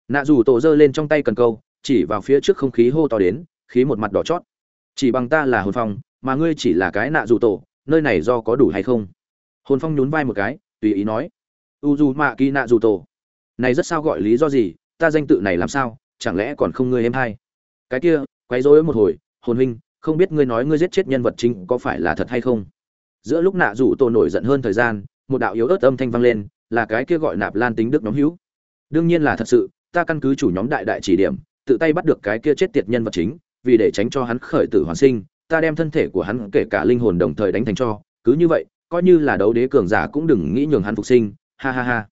Nạ dù tổ giơ lên trong tay cần câu, chỉ vào phía trước không khí hô to đến, khí một mặt đỏ chót. Chỉ bằng ta là hồn phong, mà ngươi chỉ là cái nạ dù tổ, nơi này do có đủ hay không? Hồn phong nhún vai một cái, tùy ý nói. U ma kỳ nạ dù tổ này rất sao gọi lý do gì, ta danh tự này làm sao, chẳng lẽ còn không ngươi em hay cái kia, quấy rối một hồi, hồn huynh, không biết ngươi nói ngươi giết chết nhân vật chính có phải là thật hay không? Giữa lúc nạ rủ tổ nổi giận hơn thời gian, một đạo yếu ớt âm thanh vang lên, là cái kia gọi nạp lan tính đức nhóm hữu. Đương nhiên là thật sự, ta căn cứ chủ nhóm đại đại chỉ điểm, tự tay bắt được cái kia chết tiệt nhân vật chính, vì để tránh cho hắn khởi tử hoàn sinh, ta đem thân thể của hắn kể cả linh hồn đồng thời đánh thành cho, cứ như vậy, coi như là đấu đế cường giả cũng đừng nghĩ nhường hắn phục sinh, ha ha ha.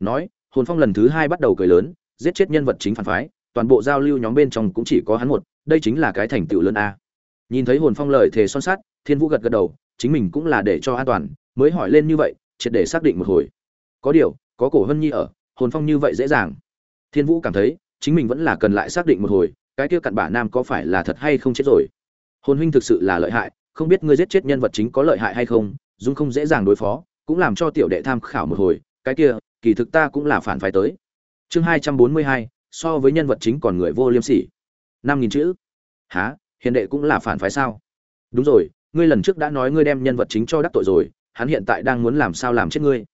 Nói hồn phong lần thứ hai bắt đầu cười lớn, giết chết nhân vật chính phản phái, toàn bộ giao lưu nhóm bên trong cũng chỉ có hắn một, đây chính là cái thành tựu lớn a. Nhìn thấy hồn phong lời thề son sát thiên vũ gật gật đầu, chính mình cũng là để cho an toàn, mới hỏi lên như vậy, triệt để xác định một hồi. Có điều, có cổ hân nhi ở, hồn phong như vậy dễ dàng. Thiên vũ cảm thấy, chính mình vẫn là cần lại xác định một hồi, cái kia cặn bả nam có phải là thật hay không chết rồi. Hồn huynh thực sự là lợi hại, không biết ngươi giết chết nhân vật chính có lợi hại hay không, dung không dễ dàng đối phó, cũng làm cho tiểu đệ tham khảo một hồi, cái kia kỳ thực ta cũng là phản phái tới. Chương hai trăm bốn mươi hai, so với nhân vật chính còn người vô liêm sỉ. năm nghìn chữ. Há hiền đệ cũng là phản phái sao? Đúng rồi, ngươi lần trước đã nói ngươi đem nhân vật chính cho đắc tội rồi, hắn hiện tại đang muốn làm sao làm chết ngươi?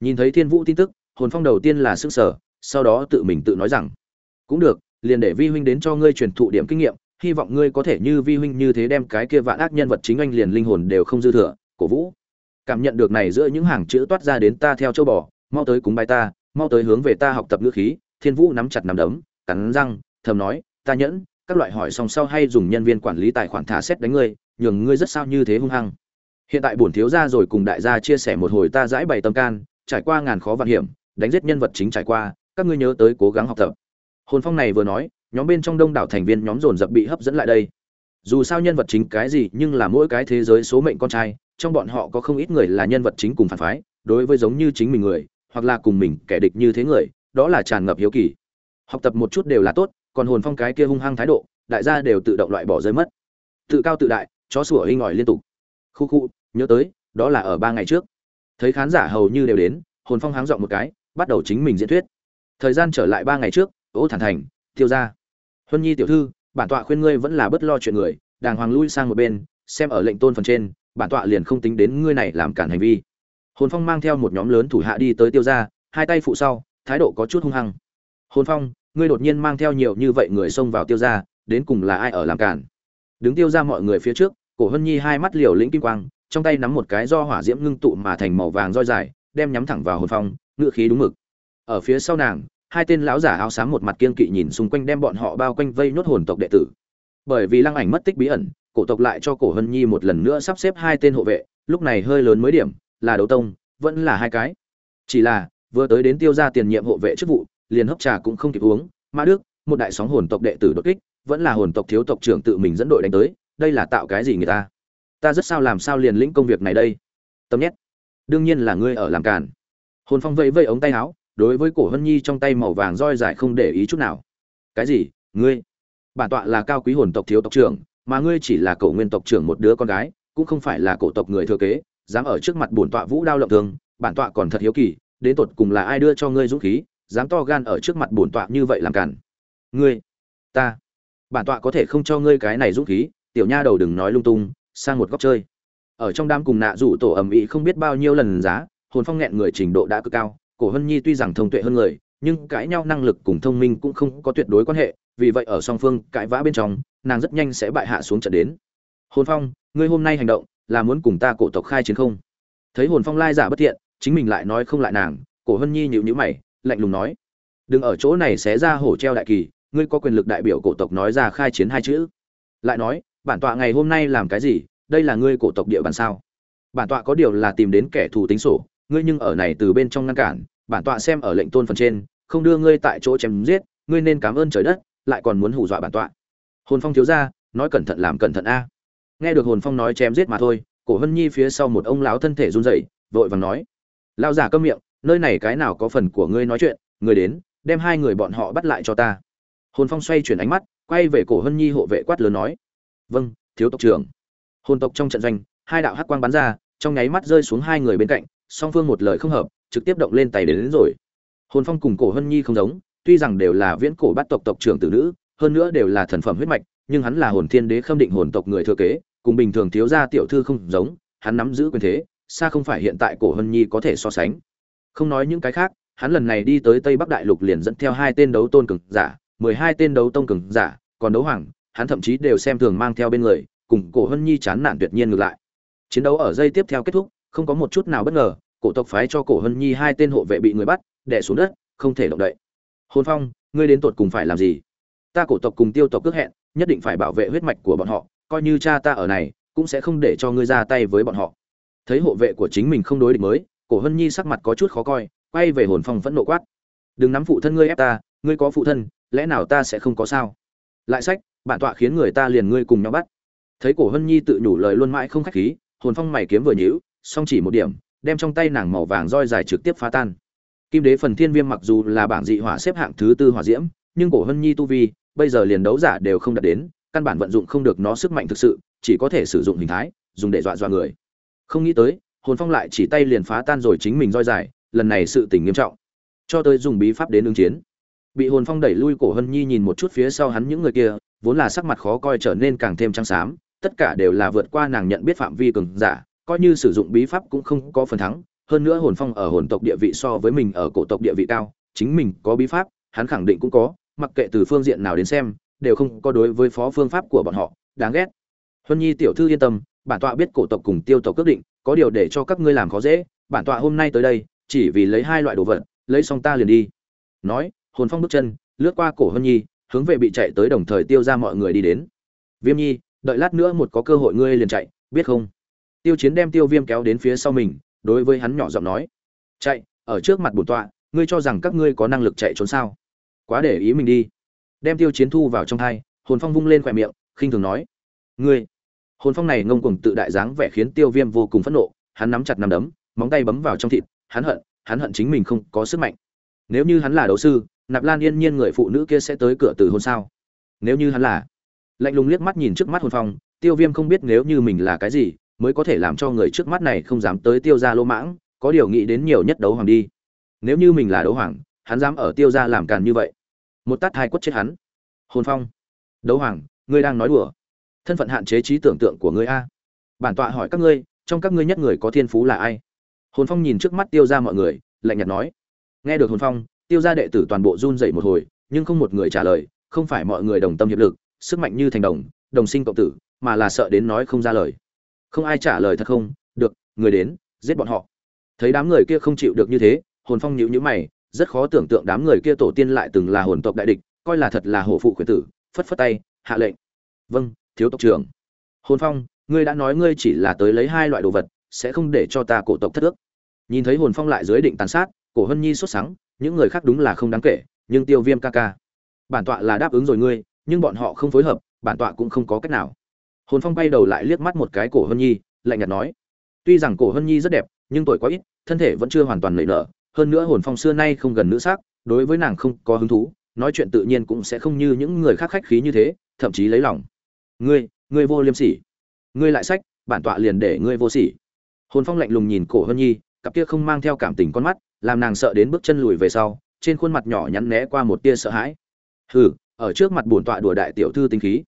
Nhìn thấy thiên vũ tin tức, hồn phong đầu tiên là sức sở, sau đó tự mình tự nói rằng, cũng được, liền để vi huynh đến cho ngươi truyền thụ điểm kinh nghiệm, hy vọng ngươi có thể như vi huynh như thế đem cái kia vạn ác nhân vật chính anh liền linh hồn đều không dư thừa, cổ vũ. Cảm nhận được này giữa những hàng chữ toát ra đến ta theo châu bò mau tới cúng bài ta, mau tới hướng về ta học tập ngữ khí, thiên vũ nắm chặt nắm đấm, cắn răng, thầm nói, ta nhẫn, các loại hỏi xong sau hay dùng nhân viên quản lý tài khoản thả xét đánh ngươi, nhường ngươi rất sao như thế hung hăng. Hiện tại bổn thiếu gia rồi cùng đại gia chia sẻ một hồi ta giải bày tâm can, trải qua ngàn khó vạn hiểm, đánh giết nhân vật chính trải qua, các ngươi nhớ tới cố gắng học tập. Hồn phong này vừa nói, nhóm bên trong đông đảo thành viên nhóm dồn dập bị hấp dẫn lại đây. Dù sao nhân vật chính cái gì, nhưng là mỗi cái thế giới số mệnh con trai, trong bọn họ có không ít người là nhân vật chính cùng phản phái, đối với giống như chính mình người hoặc là cùng mình kẻ địch như thế người, đó là tràn ngập hiếu kỳ. Học tập một chút đều là tốt, còn hồn phong cái kia hung hăng thái độ, đại gia đều tự động loại bỏ rơi mất. Tự cao tự đại, chó sủa hinh ỏi liên tục. Khu khu, nhớ tới, đó là ở ba ngày trước. Thấy khán giả hầu như đều đến, hồn phong háng dọn một cái, bắt đầu chính mình diễn thuyết. Thời gian trở lại ba ngày trước, ô thản thành, tiêu ra huân nhi tiểu thư, bản tọa khuyên ngươi vẫn là bất lo chuyện người, đàng hoàng lui sang một bên, xem ở lệnh tôn phần trên, bản tọa liền không tính đến ngươi này làm cản hành vi hồn phong mang theo một nhóm lớn thủ hạ đi tới tiêu ra hai tay phụ sau, thái độ có chút hung hăng. Hồn phong, ngươi đột nhiên mang theo nhiều như vậy người xông vào tiêu ra đến cùng là ai ở làm cản? Đứng tiêu ra mọi người phía trước, cổ hân nhi hai mắt liều lĩnh kim quang, trong tay nắm một cái do hỏa diễm ngưng tụ mà thành màu vàng roi dài, đem nhắm thẳng vào hồn phong ngự khí đúng mực. Ở phía sau nàng, hai tên lão giả áo xám một mặt kiên kỵ nhìn xung quanh đem bọn họ bao quanh vây nhốt hồn tộc đệ tử. Bởi vì lăng ảnh mất tích bí ẩn, cổ tộc lại cho cổ hân nhi một lần nữa sắp xếp hai tên hộ vệ, lúc này hơi lớn mới điểm là đấu tông, vẫn là hai cái. Chỉ là, vừa tới đến tiêu ra tiền nhiệm hộ vệ chức vụ, liền hấp trà cũng không kịp uống. Mã đức, một đại sóng hồn tộc đệ tử đột kích, vẫn là hồn tộc thiếu tộc trưởng tự mình dẫn đội đánh tới, đây là tạo cái gì người ta? Ta rất sao làm sao liền lĩnh công việc này đây? Tâm nhét. Đương nhiên là ngươi ở làm càn. Hồn phong vẫy vẫy ống tay áo, đối với cổ hân nhi trong tay màu vàng roi dài không để ý chút nào. Cái gì? Ngươi? Bản tọa là cao quý hồn tộc thiếu tộc trưởng, mà ngươi chỉ là cổ nguyên tộc trưởng một đứa con gái, cũng không phải là cổ tộc người thừa kế dám ở trước mặt bổn tọa vũ đao lộng thường, bản tọa còn thật hiếu kỳ, đến tột cùng là ai đưa cho ngươi dũng khí, dám to gan ở trước mặt bổn tọa như vậy làm cản. Ngươi, ta, bản tọa có thể không cho ngươi cái này dũng khí, tiểu nha đầu đừng nói lung tung, sang một góc chơi. Ở trong đám cùng nạ rủ tổ ầm ĩ không biết bao nhiêu lần giá, hồn phong nghẹn người trình độ đã cực cao, cổ hân nhi tuy rằng thông tuệ hơn người, nhưng cãi nhau năng lực cùng thông minh cũng không có tuyệt đối quan hệ, vì vậy ở song phương cãi vã bên trong, nàng rất nhanh sẽ bại hạ xuống trận đến. Hồn phong, ngươi hôm nay hành động là muốn cùng ta cổ tộc khai chiến không? Thấy hồn phong lai giả bất thiện, chính mình lại nói không lại nàng, cổ hân nhi nhịu nhữ mày, lạnh lùng nói. Đừng ở chỗ này xé ra hổ treo đại kỳ, ngươi có quyền lực đại biểu cổ tộc nói ra khai chiến hai chữ. Lại nói, bản tọa ngày hôm nay làm cái gì, đây là ngươi cổ tộc địa bàn sao? Bản tọa có điều là tìm đến kẻ thù tính sổ, ngươi nhưng ở này từ bên trong ngăn cản, bản tọa xem ở lệnh tôn phần trên, không đưa ngươi tại chỗ chém giết, ngươi nên cảm ơn trời đất, lại còn muốn hù dọa bản tọa. Hồn phong thiếu ra nói cẩn thận làm cẩn thận a nghe được hồn phong nói chém giết mà thôi cổ hân nhi phía sau một ông lão thân thể run rẩy vội vàng nói lao giả câm miệng nơi này cái nào có phần của ngươi nói chuyện người đến đem hai người bọn họ bắt lại cho ta. Hồn phong xoay chuyển ánh mắt quay về cổ hân nhi hộ vệ quát lớn nói vâng thiếu tộc trưởng. Hồn tộc trong trận doanh hai đạo hắc quang bắn ra trong nháy mắt rơi xuống hai người bên cạnh song phương một lời không hợp trực tiếp động lên tay đến, đến rồi. Hồn phong cùng cổ hân nhi không giống tuy rằng đều là viễn cổ bắt tộc tộc trưởng tử nữ hơn nữa đều là thần phẩm huyết mạch nhưng hắn là hồn thiên đế khâm định hồn tộc người thừa kế cùng bình thường thiếu gia tiểu thư không giống, hắn nắm giữ quyền thế, xa không phải hiện tại cổ hân nhi có thể so sánh. Không nói những cái khác, hắn lần này đi tới tây bắc đại lục liền dẫn theo hai tên đấu tôn cường giả, mười hai tên đấu tông cường giả, còn đấu hoàng, hắn thậm chí đều xem thường mang theo bên người, cùng cổ hân nhi chán nản tuyệt nhiên ngược lại. Chiến đấu ở giây tiếp theo kết thúc, không có một chút nào bất ngờ, cổ tộc phái cho cổ hân nhi hai tên hộ vệ bị người bắt, đè xuống đất, không thể động đậy. Hôn phong, ngươi đến tột cùng phải làm gì? Ta cổ tộc cùng tiêu tộc cước hẹn, nhất định phải bảo vệ huyết mạch của bọn họ coi như cha ta ở này, cũng sẽ không để cho ngươi ra tay với bọn họ. Thấy hộ vệ của chính mình không đối địch mới, cổ hân nhi sắc mặt có chút khó coi, quay về hồn phong vẫn nộ quát. Đừng nắm phụ thân ngươi ép ta, ngươi có phụ thân, lẽ nào ta sẽ không có sao? Lại sách, bản tọa khiến người ta liền ngươi cùng nhau bắt. Thấy cổ hân nhi tự nhủ lời luôn mãi không khách khí, hồn phong mày kiếm vừa nhíu, song chỉ một điểm, đem trong tay nàng màu vàng roi dài trực tiếp phá tan. Kim đế phần thiên viêm mặc dù là bảng dị hỏa xếp hạng thứ tư hỏa diễm, nhưng cổ hân nhi tu vi, bây giờ liền đấu giả đều không đạt đến căn bản vận dụng không được nó sức mạnh thực sự, chỉ có thể sử dụng hình thái, dùng để dọa dọa người. Không nghĩ tới, hồn phong lại chỉ tay liền phá tan rồi chính mình roi dài, lần này sự tình nghiêm trọng. Cho tới dùng bí pháp đến ứng chiến. Bị hồn phong đẩy lui, cổ hân nhi nhìn một chút phía sau hắn những người kia, vốn là sắc mặt khó coi trở nên càng thêm trắng xám, tất cả đều là vượt qua nàng nhận biết phạm vi cường giả, coi như sử dụng bí pháp cũng không có phần thắng. Hơn nữa hồn phong ở hồn tộc địa vị so với mình ở cổ tộc địa vị cao, chính mình có bí pháp, hắn khẳng định cũng có, mặc kệ từ phương diện nào đến xem đều không có đối với phó phương pháp của bọn họ, đáng ghét. Huân nhi tiểu thư yên tâm, bản tọa biết cổ tộc cùng tiêu tộc quyết định, có điều để cho các ngươi làm khó dễ, bản tọa hôm nay tới đây, chỉ vì lấy hai loại đồ vật, lấy xong ta liền đi. Nói, hồn phong bước chân, lướt qua cổ huân nhi, hướng về bị chạy tới đồng thời tiêu ra mọi người đi đến. Viêm nhi, đợi lát nữa một có cơ hội ngươi liền chạy, biết không? Tiêu chiến đem tiêu viêm kéo đến phía sau mình, đối với hắn nhỏ giọng nói. Chạy, ở trước mặt bổn tọa, ngươi cho rằng các ngươi có năng lực chạy trốn sao? Quá để ý mình đi đem tiêu chiến thu vào trong hai hồn phong vung lên khỏe miệng, khinh thường nói, ngươi. Hồn phong này ngông cuồng tự đại dáng vẻ khiến tiêu viêm vô cùng phẫn nộ, hắn nắm chặt nắm đấm, móng tay bấm vào trong thịt, hắn hận hắn hận chính mình không có sức mạnh. Nếu như hắn là đấu sư, nạp lan yên nhiên người phụ nữ kia sẽ tới cửa từ hôn sao? Nếu như hắn là, lạnh lùng liếc mắt nhìn trước mắt hồn phong, tiêu viêm không biết nếu như mình là cái gì, mới có thể làm cho người trước mắt này không dám tới tiêu ra lỗ mãng, có điều nghĩ đến nhiều nhất đấu hoàng đi. Nếu như mình là đấu hoàng, hắn dám ở tiêu ra làm càn như vậy một tát hai quất chết hắn. Hồn phong, đấu hoàng, ngươi đang nói đùa. Thân phận hạn chế trí tưởng tượng của ngươi a. Bản tọa hỏi các ngươi, trong các ngươi nhất người có thiên phú là ai? Hồn phong nhìn trước mắt tiêu ra mọi người, lạnh nhạt nói. Nghe được hồn phong, tiêu ra đệ tử toàn bộ run dậy một hồi, nhưng không một người trả lời, không phải mọi người đồng tâm hiệp lực, sức mạnh như thành đồng đồng sinh cộng tử, mà là sợ đến nói không ra lời. Không ai trả lời thật không? Được, người đến, giết bọn họ. Thấy đám người kia không chịu được như thế, hồn phong nhíu nhíu mày rất khó tưởng tượng đám người kia tổ tiên lại từng là hồn tộc đại địch, coi là thật là hổ phụ khuyển tử, phất phất tay, hạ lệnh. Vâng thiếu tộc trưởng. Hồn phong, ngươi đã nói ngươi chỉ là tới lấy hai loại đồ vật, sẽ không để cho ta cổ tộc thất ước. Nhìn thấy hồn phong lại dưới định tàn sát, cổ hân nhi sốt sắng. những người khác đúng là không đáng kể, nhưng tiêu viêm ca ca. Bản tọa là đáp ứng rồi ngươi, nhưng bọn họ không phối hợp, bản tọa cũng không có cách nào. Hồn phong bay đầu lại liếc mắt một cái cổ hân nhi, lạnh nhạt nói. Tuy rằng cổ hân nhi rất đẹp, nhưng tuổi quá ít, thân thể vẫn chưa hoàn toàn nảy nở hơn nữa hồn phong xưa nay không gần nữ sắc đối với nàng không có hứng thú, nói chuyện tự nhiên cũng sẽ không như những người khác khách khí như thế, thậm chí lấy lòng. Ngươi ngươi vô liêm sỉ. Ngươi lại sách, bản tọa liền để ngươi vô sỉ. Hồn phong lạnh lùng nhìn cổ hân nhi, cặp kia không mang theo cảm tình con mắt, làm nàng sợ đến bước chân lùi về sau, trên khuôn mặt nhỏ nhắn né qua một tia sợ hãi. Hừ, ở trước mặt bổn tọa đùa đại tiểu thư tinh khí.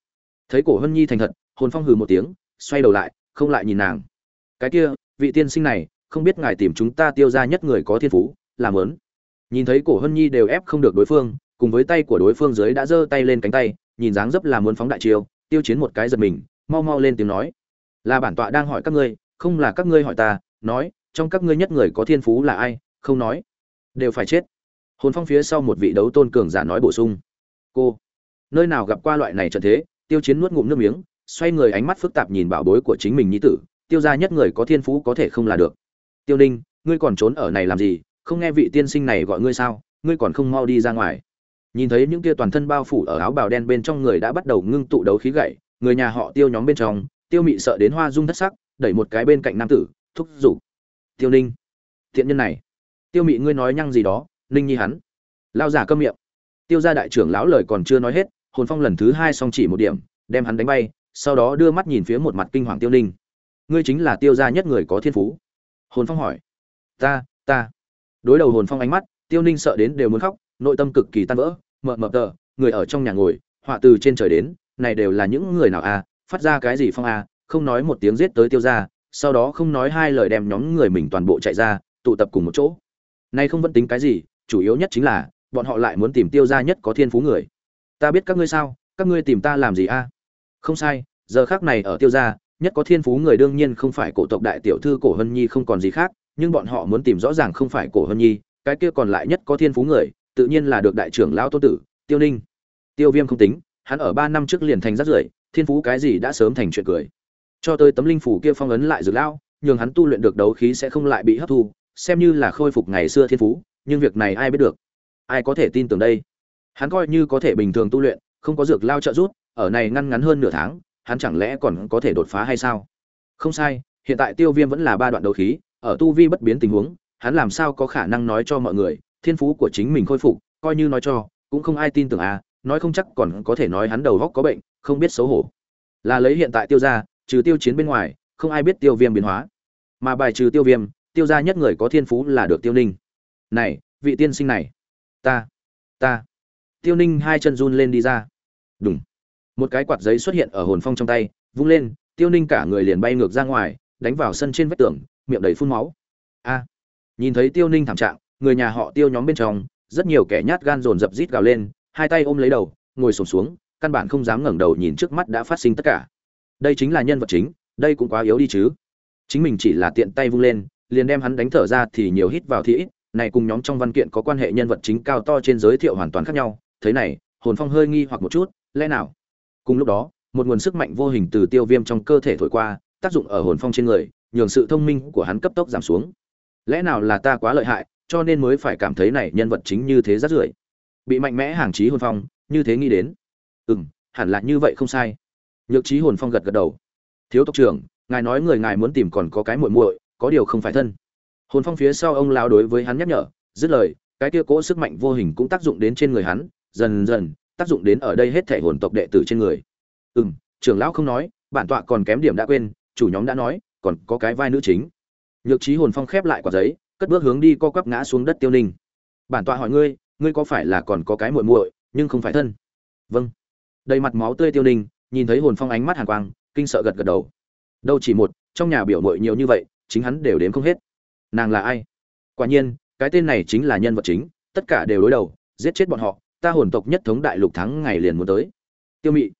Thấy cổ hân nhi thành thật, hồn phong hừ một tiếng, xoay đầu lại, không lại nhìn nàng. Cái kia, vị tiên sinh này không biết ngài tìm chúng ta tiêu ra nhất người có thiên phú, làm lớn. Nhìn thấy cổ hân nhi đều ép không được đối phương, cùng với tay của đối phương dưới đã giơ tay lên cánh tay, nhìn dáng dấp là muốn phóng đại chiêu, tiêu chiến một cái giật mình, mau mau lên tiếng nói. Là bản tọa đang hỏi các ngươi, không là các ngươi hỏi ta, nói, trong các ngươi nhất người có thiên phú là ai, không nói. Đều phải chết. Hồn phong phía sau một vị đấu tôn cường giả nói bổ sung. Cô, nơi nào gặp qua loại này trận thế, tiêu chiến nuốt ngụm nước miếng, xoay người ánh mắt phức tạp nhìn bảo bối của chính mình nhi tử, tiêu ra nhất người có thiên phú có thể không là được tiêu ninh, ngươi còn trốn ở này làm gì? Không nghe vị tiên sinh này gọi ngươi sao? Ngươi còn không mau đi ra ngoài. Nhìn thấy những kia toàn thân bao phủ ở áo bào đen bên trong người đã bắt đầu ngưng tụ đấu khí gậy, người nhà họ tiêu nhóm bên trong, tiêu mị sợ đến hoa rung thất sắc, đẩy một cái bên cạnh nam tử, thúc giục. Tiêu ninh, thiện nhân này. Tiêu mị, ngươi nói nhăng gì đó, ninh nhi hắn. Lao giả câm miệng. Tiêu ra đại trưởng lão lời còn chưa nói hết, hồn phong lần thứ hai song chỉ một điểm, đem hắn đánh bay, sau đó đưa mắt nhìn phía một mặt kinh hoàng tiêu ninh. Ngươi chính là tiêu gia nhất người có thiên phú hồn phong hỏi. Ta ta. Đối đầu hồn phong ánh mắt, tiêu ninh sợ đến đều muốn khóc, nội tâm cực kỳ tan vỡ mờ mờ tờ, người ở trong nhà ngồi, họa từ trên trời đến, này đều là những người nào à phát ra cái gì phong à không nói một tiếng giết tới tiêu gia, sau đó không nói hai lời đem nhóm người mình toàn bộ chạy ra, tụ tập cùng một chỗ. Nay không vẫn tính cái gì, chủ yếu nhất chính là, bọn họ lại muốn tìm tiêu gia nhất có thiên phú người. Ta biết các ngươi sao, các ngươi tìm ta làm gì a không sai, giờ khác này ở tiêu gia nhất có thiên phú người đương nhiên không phải cổ tộc đại tiểu thư cổ hân nhi không còn gì khác, nhưng bọn họ muốn tìm rõ ràng không phải cổ hân nhi, cái kia còn lại nhất có thiên phú người, tự nhiên là được đại trưởng lão tô tử, tiêu ninh. Tiêu viêm không tính, hắn ở ba năm trước liền thành rất rưởi, thiên phú cái gì đã sớm thành chuyện cười. Cho tới tấm linh phủ kia phong ấn lại dược lão, nhường hắn tu luyện được đấu khí sẽ không lại bị hấp thu, xem như là khôi phục ngày xưa thiên phú, nhưng việc này ai biết được. Ai có thể tin tưởng đây? Hắn coi như có thể bình thường tu luyện, không có dược lao trợ giúp, ở này ngăn ngắn hơn nửa tháng hắn chẳng lẽ còn có thể đột phá hay sao? Không sai hiện tại tiêu viêm vẫn là ba đoạn đấu khí ở tu vi bất biến tình huống hắn làm sao có khả năng nói cho mọi người thiên phú của chính mình khôi phục coi như nói cho cũng không ai tin tưởng à nói không chắc còn có thể nói hắn đầu óc có bệnh không biết xấu hổ. Là lấy hiện tại tiêu gia, trừ tiêu chiến bên ngoài không ai biết tiêu viêm biến hóa. Mà bài trừ tiêu viêm tiêu gia nhất người có thiên phú là được tiêu ninh. Này vị tiên sinh này ta ta. Tiêu ninh hai chân run lên đi ra. Đúng một cái quạt giấy xuất hiện ở hồn phong trong tay, vung lên, tiêu ninh cả người liền bay ngược ra ngoài, đánh vào sân trên vách tường, miệng đầy phun máu. A! Nhìn thấy tiêu ninh thảm trạng, người nhà họ tiêu nhóm bên trong, rất nhiều kẻ nhát gan dồn dập rít gào lên, hai tay ôm lấy đầu, ngồi sổm xuống, căn bản không dám ngẩng đầu nhìn trước mắt đã phát sinh tất cả. Đây chính là nhân vật chính, đây cũng quá yếu đi chứ. Chính mình chỉ là tiện tay vung lên, liền đem hắn đánh thở ra thì nhiều hít vào thì ít, này cùng nhóm trong văn kiện có quan hệ nhân vật chính cao to trên giới thiệu hoàn toàn khác nhau. Thế này, hồn phong hơi nghi hoặc một chút, lẽ nào? Cùng lúc đó, một nguồn sức mạnh vô hình từ tiêu viêm trong cơ thể thổi qua, tác dụng ở hồn phong trên người, nhường sự thông minh của hắn cấp tốc giảm xuống. Lẽ nào là ta quá lợi hại, cho nên mới phải cảm thấy này nhân vật chính như thế rất rưởi? Bị mạnh mẽ hàng trí hồn phong, như thế nghĩ đến. Ừ m hẳn là như vậy không sai. Nhược trí hồn phong gật gật đầu. Thiếu tộc trưởng, ngài nói người ngài muốn tìm còn có cái muội muội, có điều không phải thân. Hồn phong phía sau ông lao đối với hắn nhắc nhở, dứt lời, cái kia cỗ sức mạnh vô hình cũng tác dụng đến trên người hắn, dần dần tác dụng đến ở đây hết thể hồn tộc đệ tử trên người. Ừ m trưởng lão không nói, bản tọa còn kém điểm đã quên, chủ nhóm đã nói, còn có cái vai nữ chính. Nhược trí hồn phong khép lại quả giấy, cất bước hướng đi co quắp ngã xuống đất tiêu ninh. Bản tọa hỏi ngươi ngươi có phải là còn có cái muội muội, nhưng không phải thân? Vâng. Đầy mặt máu tươi tiêu ninh, nhìn thấy hồn phong ánh mắt hàn quang, kinh sợ gật gật đầu. Đâu chỉ một, trong nhà biểu muội nhiều như vậy, chính hắn đều đếm không hết. Nàng là ai? Quả nhiên, cái tên này chính là nhân vật chính, tất cả đều đối đầu, giết chết bọn họ ta hồn tộc nhất thống đại lục thắng ngày liền muốn tới. Tiêu mị,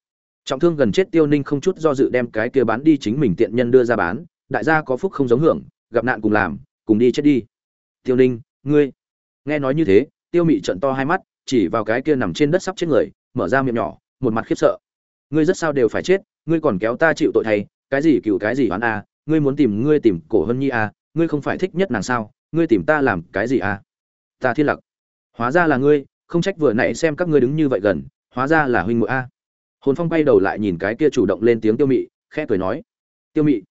trọng thương gần chết tiêu ninh không chút do dự đem cái kia bán đi chính mình tiện nhân đưa ra bán, đại gia có phúc không giống hưởng, gặp nạn cùng làm, cùng đi chết đi. Tiêu ninh, ngươi, nghe nói như thế, tiêu mị trận to hai mắt, chỉ vào cái kia nằm trên đất sắp chết người, mở ra miệng nhỏ, một mặt khiếp sợ. Ngươi rất sao đều phải chết, ngươi còn kéo ta chịu tội thay, cái gì cựu cái gì oán a, ngươi muốn tìm ngươi tìm cổ hân nhi a, ngươi không phải thích nhất nàng sao, ngươi tìm ta làm cái gì a? Ta thiên lặc, hóa ra là ngươi không trách vừa nãy xem các ngươi đứng như vậy gần, hóa ra là huynh muội a. Hồn phong bay đầu lại nhìn cái kia chủ động lên tiếng tiêu mị, khẽ cười nói, tiêu mị,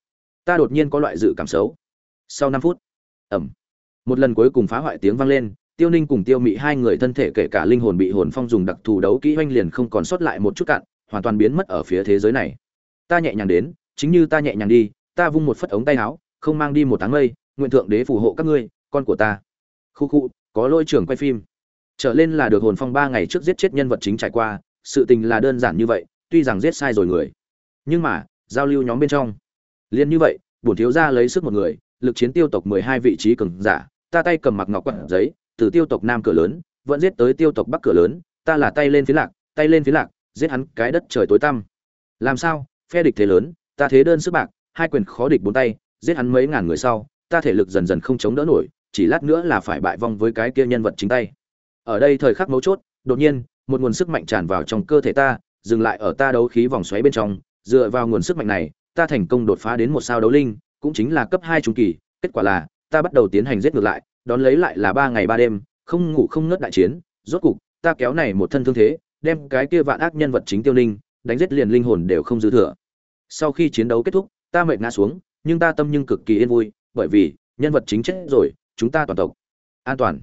ta đột nhiên có loại dự cảm xấu. Sau năm phút ẩm một lần cuối cùng phá hoại tiếng vang lên, tiêu ninh cùng tiêu mị hai người thân thể kể cả linh hồn bị hồn phong dùng đặc thù đấu kỹ oanh liền không còn sót lại một chút cạn, hoàn toàn biến mất ở phía thế giới này. Ta nhẹ nhàng đến, chính như ta nhẹ nhàng đi, ta vung một phất ống tay áo, không mang đi một tháng mây, nguyện thượng đế phù hộ các ngươi, con của ta. Khu khu, có lôi trưởng quay phim trở lên là được hồn phong ba ngày trước giết chết nhân vật chính trải qua, sự tình là đơn giản như vậy, tuy rằng giết sai rồi người. Nhưng mà, giao lưu nhóm bên trong. Liên như vậy, bổn thiếu gia lấy sức một người, lực chiến tiêu tộc mười hai vị trí cường giả, ta tay cầm mặc ngọc quận giấy, từ tiêu tộc nam cửa lớn, vẫn giết tới tiêu tộc bắc cửa lớn, ta là tay lên phía lạc, tay lên phía lạc, giết hắn cái đất trời tối tăm. Làm sao? Phe địch thế lớn, ta thế đơn sức bạc, hai quyền khó địch bốn tay, giết hắn mấy ngàn người sau, ta thể lực dần dần không chống đỡ nổi, chỉ lát nữa là phải bại vong với cái kia nhân vật chính tay ở đây thời khắc mấu chốt, đột nhiên, một nguồn sức mạnh tràn vào trong cơ thể ta, dừng lại ở ta đấu khí vòng xoáy bên trong. Dựa vào nguồn sức mạnh này, ta thành công đột phá đến một sao đấu linh, cũng chính là cấp hai trung kỳ. Kết quả là, ta bắt đầu tiến hành giết ngược lại, đón lấy lại là ba ngày ba đêm, không ngủ không ngớt đại chiến. Rốt cục, ta kéo này một thân thương thế, đem cái kia vạn ác nhân vật chính tiêu linh, đánh giết liền linh hồn đều không dư thừa. Sau khi chiến đấu kết thúc, ta mệt ngã xuống, nhưng ta tâm nhưng cực kỳ yên vui, bởi vì nhân vật chính chết rồi, chúng ta toàn tộc. An toàn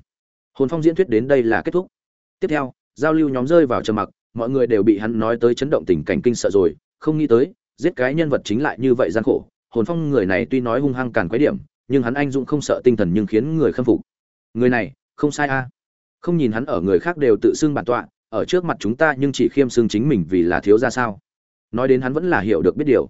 hồn phong diễn thuyết đến đây là kết thúc. Tiếp theo, giao lưu nhóm rơi vào trầm mặc, mọi người đều bị hắn nói tới chấn động tình cảnh kinh sợ rồi, không nghĩ tới, giết cái nhân vật chính lại như vậy gian khổ. Hồn phong người này tuy nói hung hăng càn quái điểm, nhưng hắn anh dũng không sợ tinh thần nhưng khiến người khâm phục. Người này, không sai a. Không nhìn hắn ở người khác đều tự xưng bản tọa, ở trước mặt chúng ta nhưng chỉ khiêm xưng chính mình vì là thiếu ra sao? Nói đến hắn vẫn là hiểu được biết điều.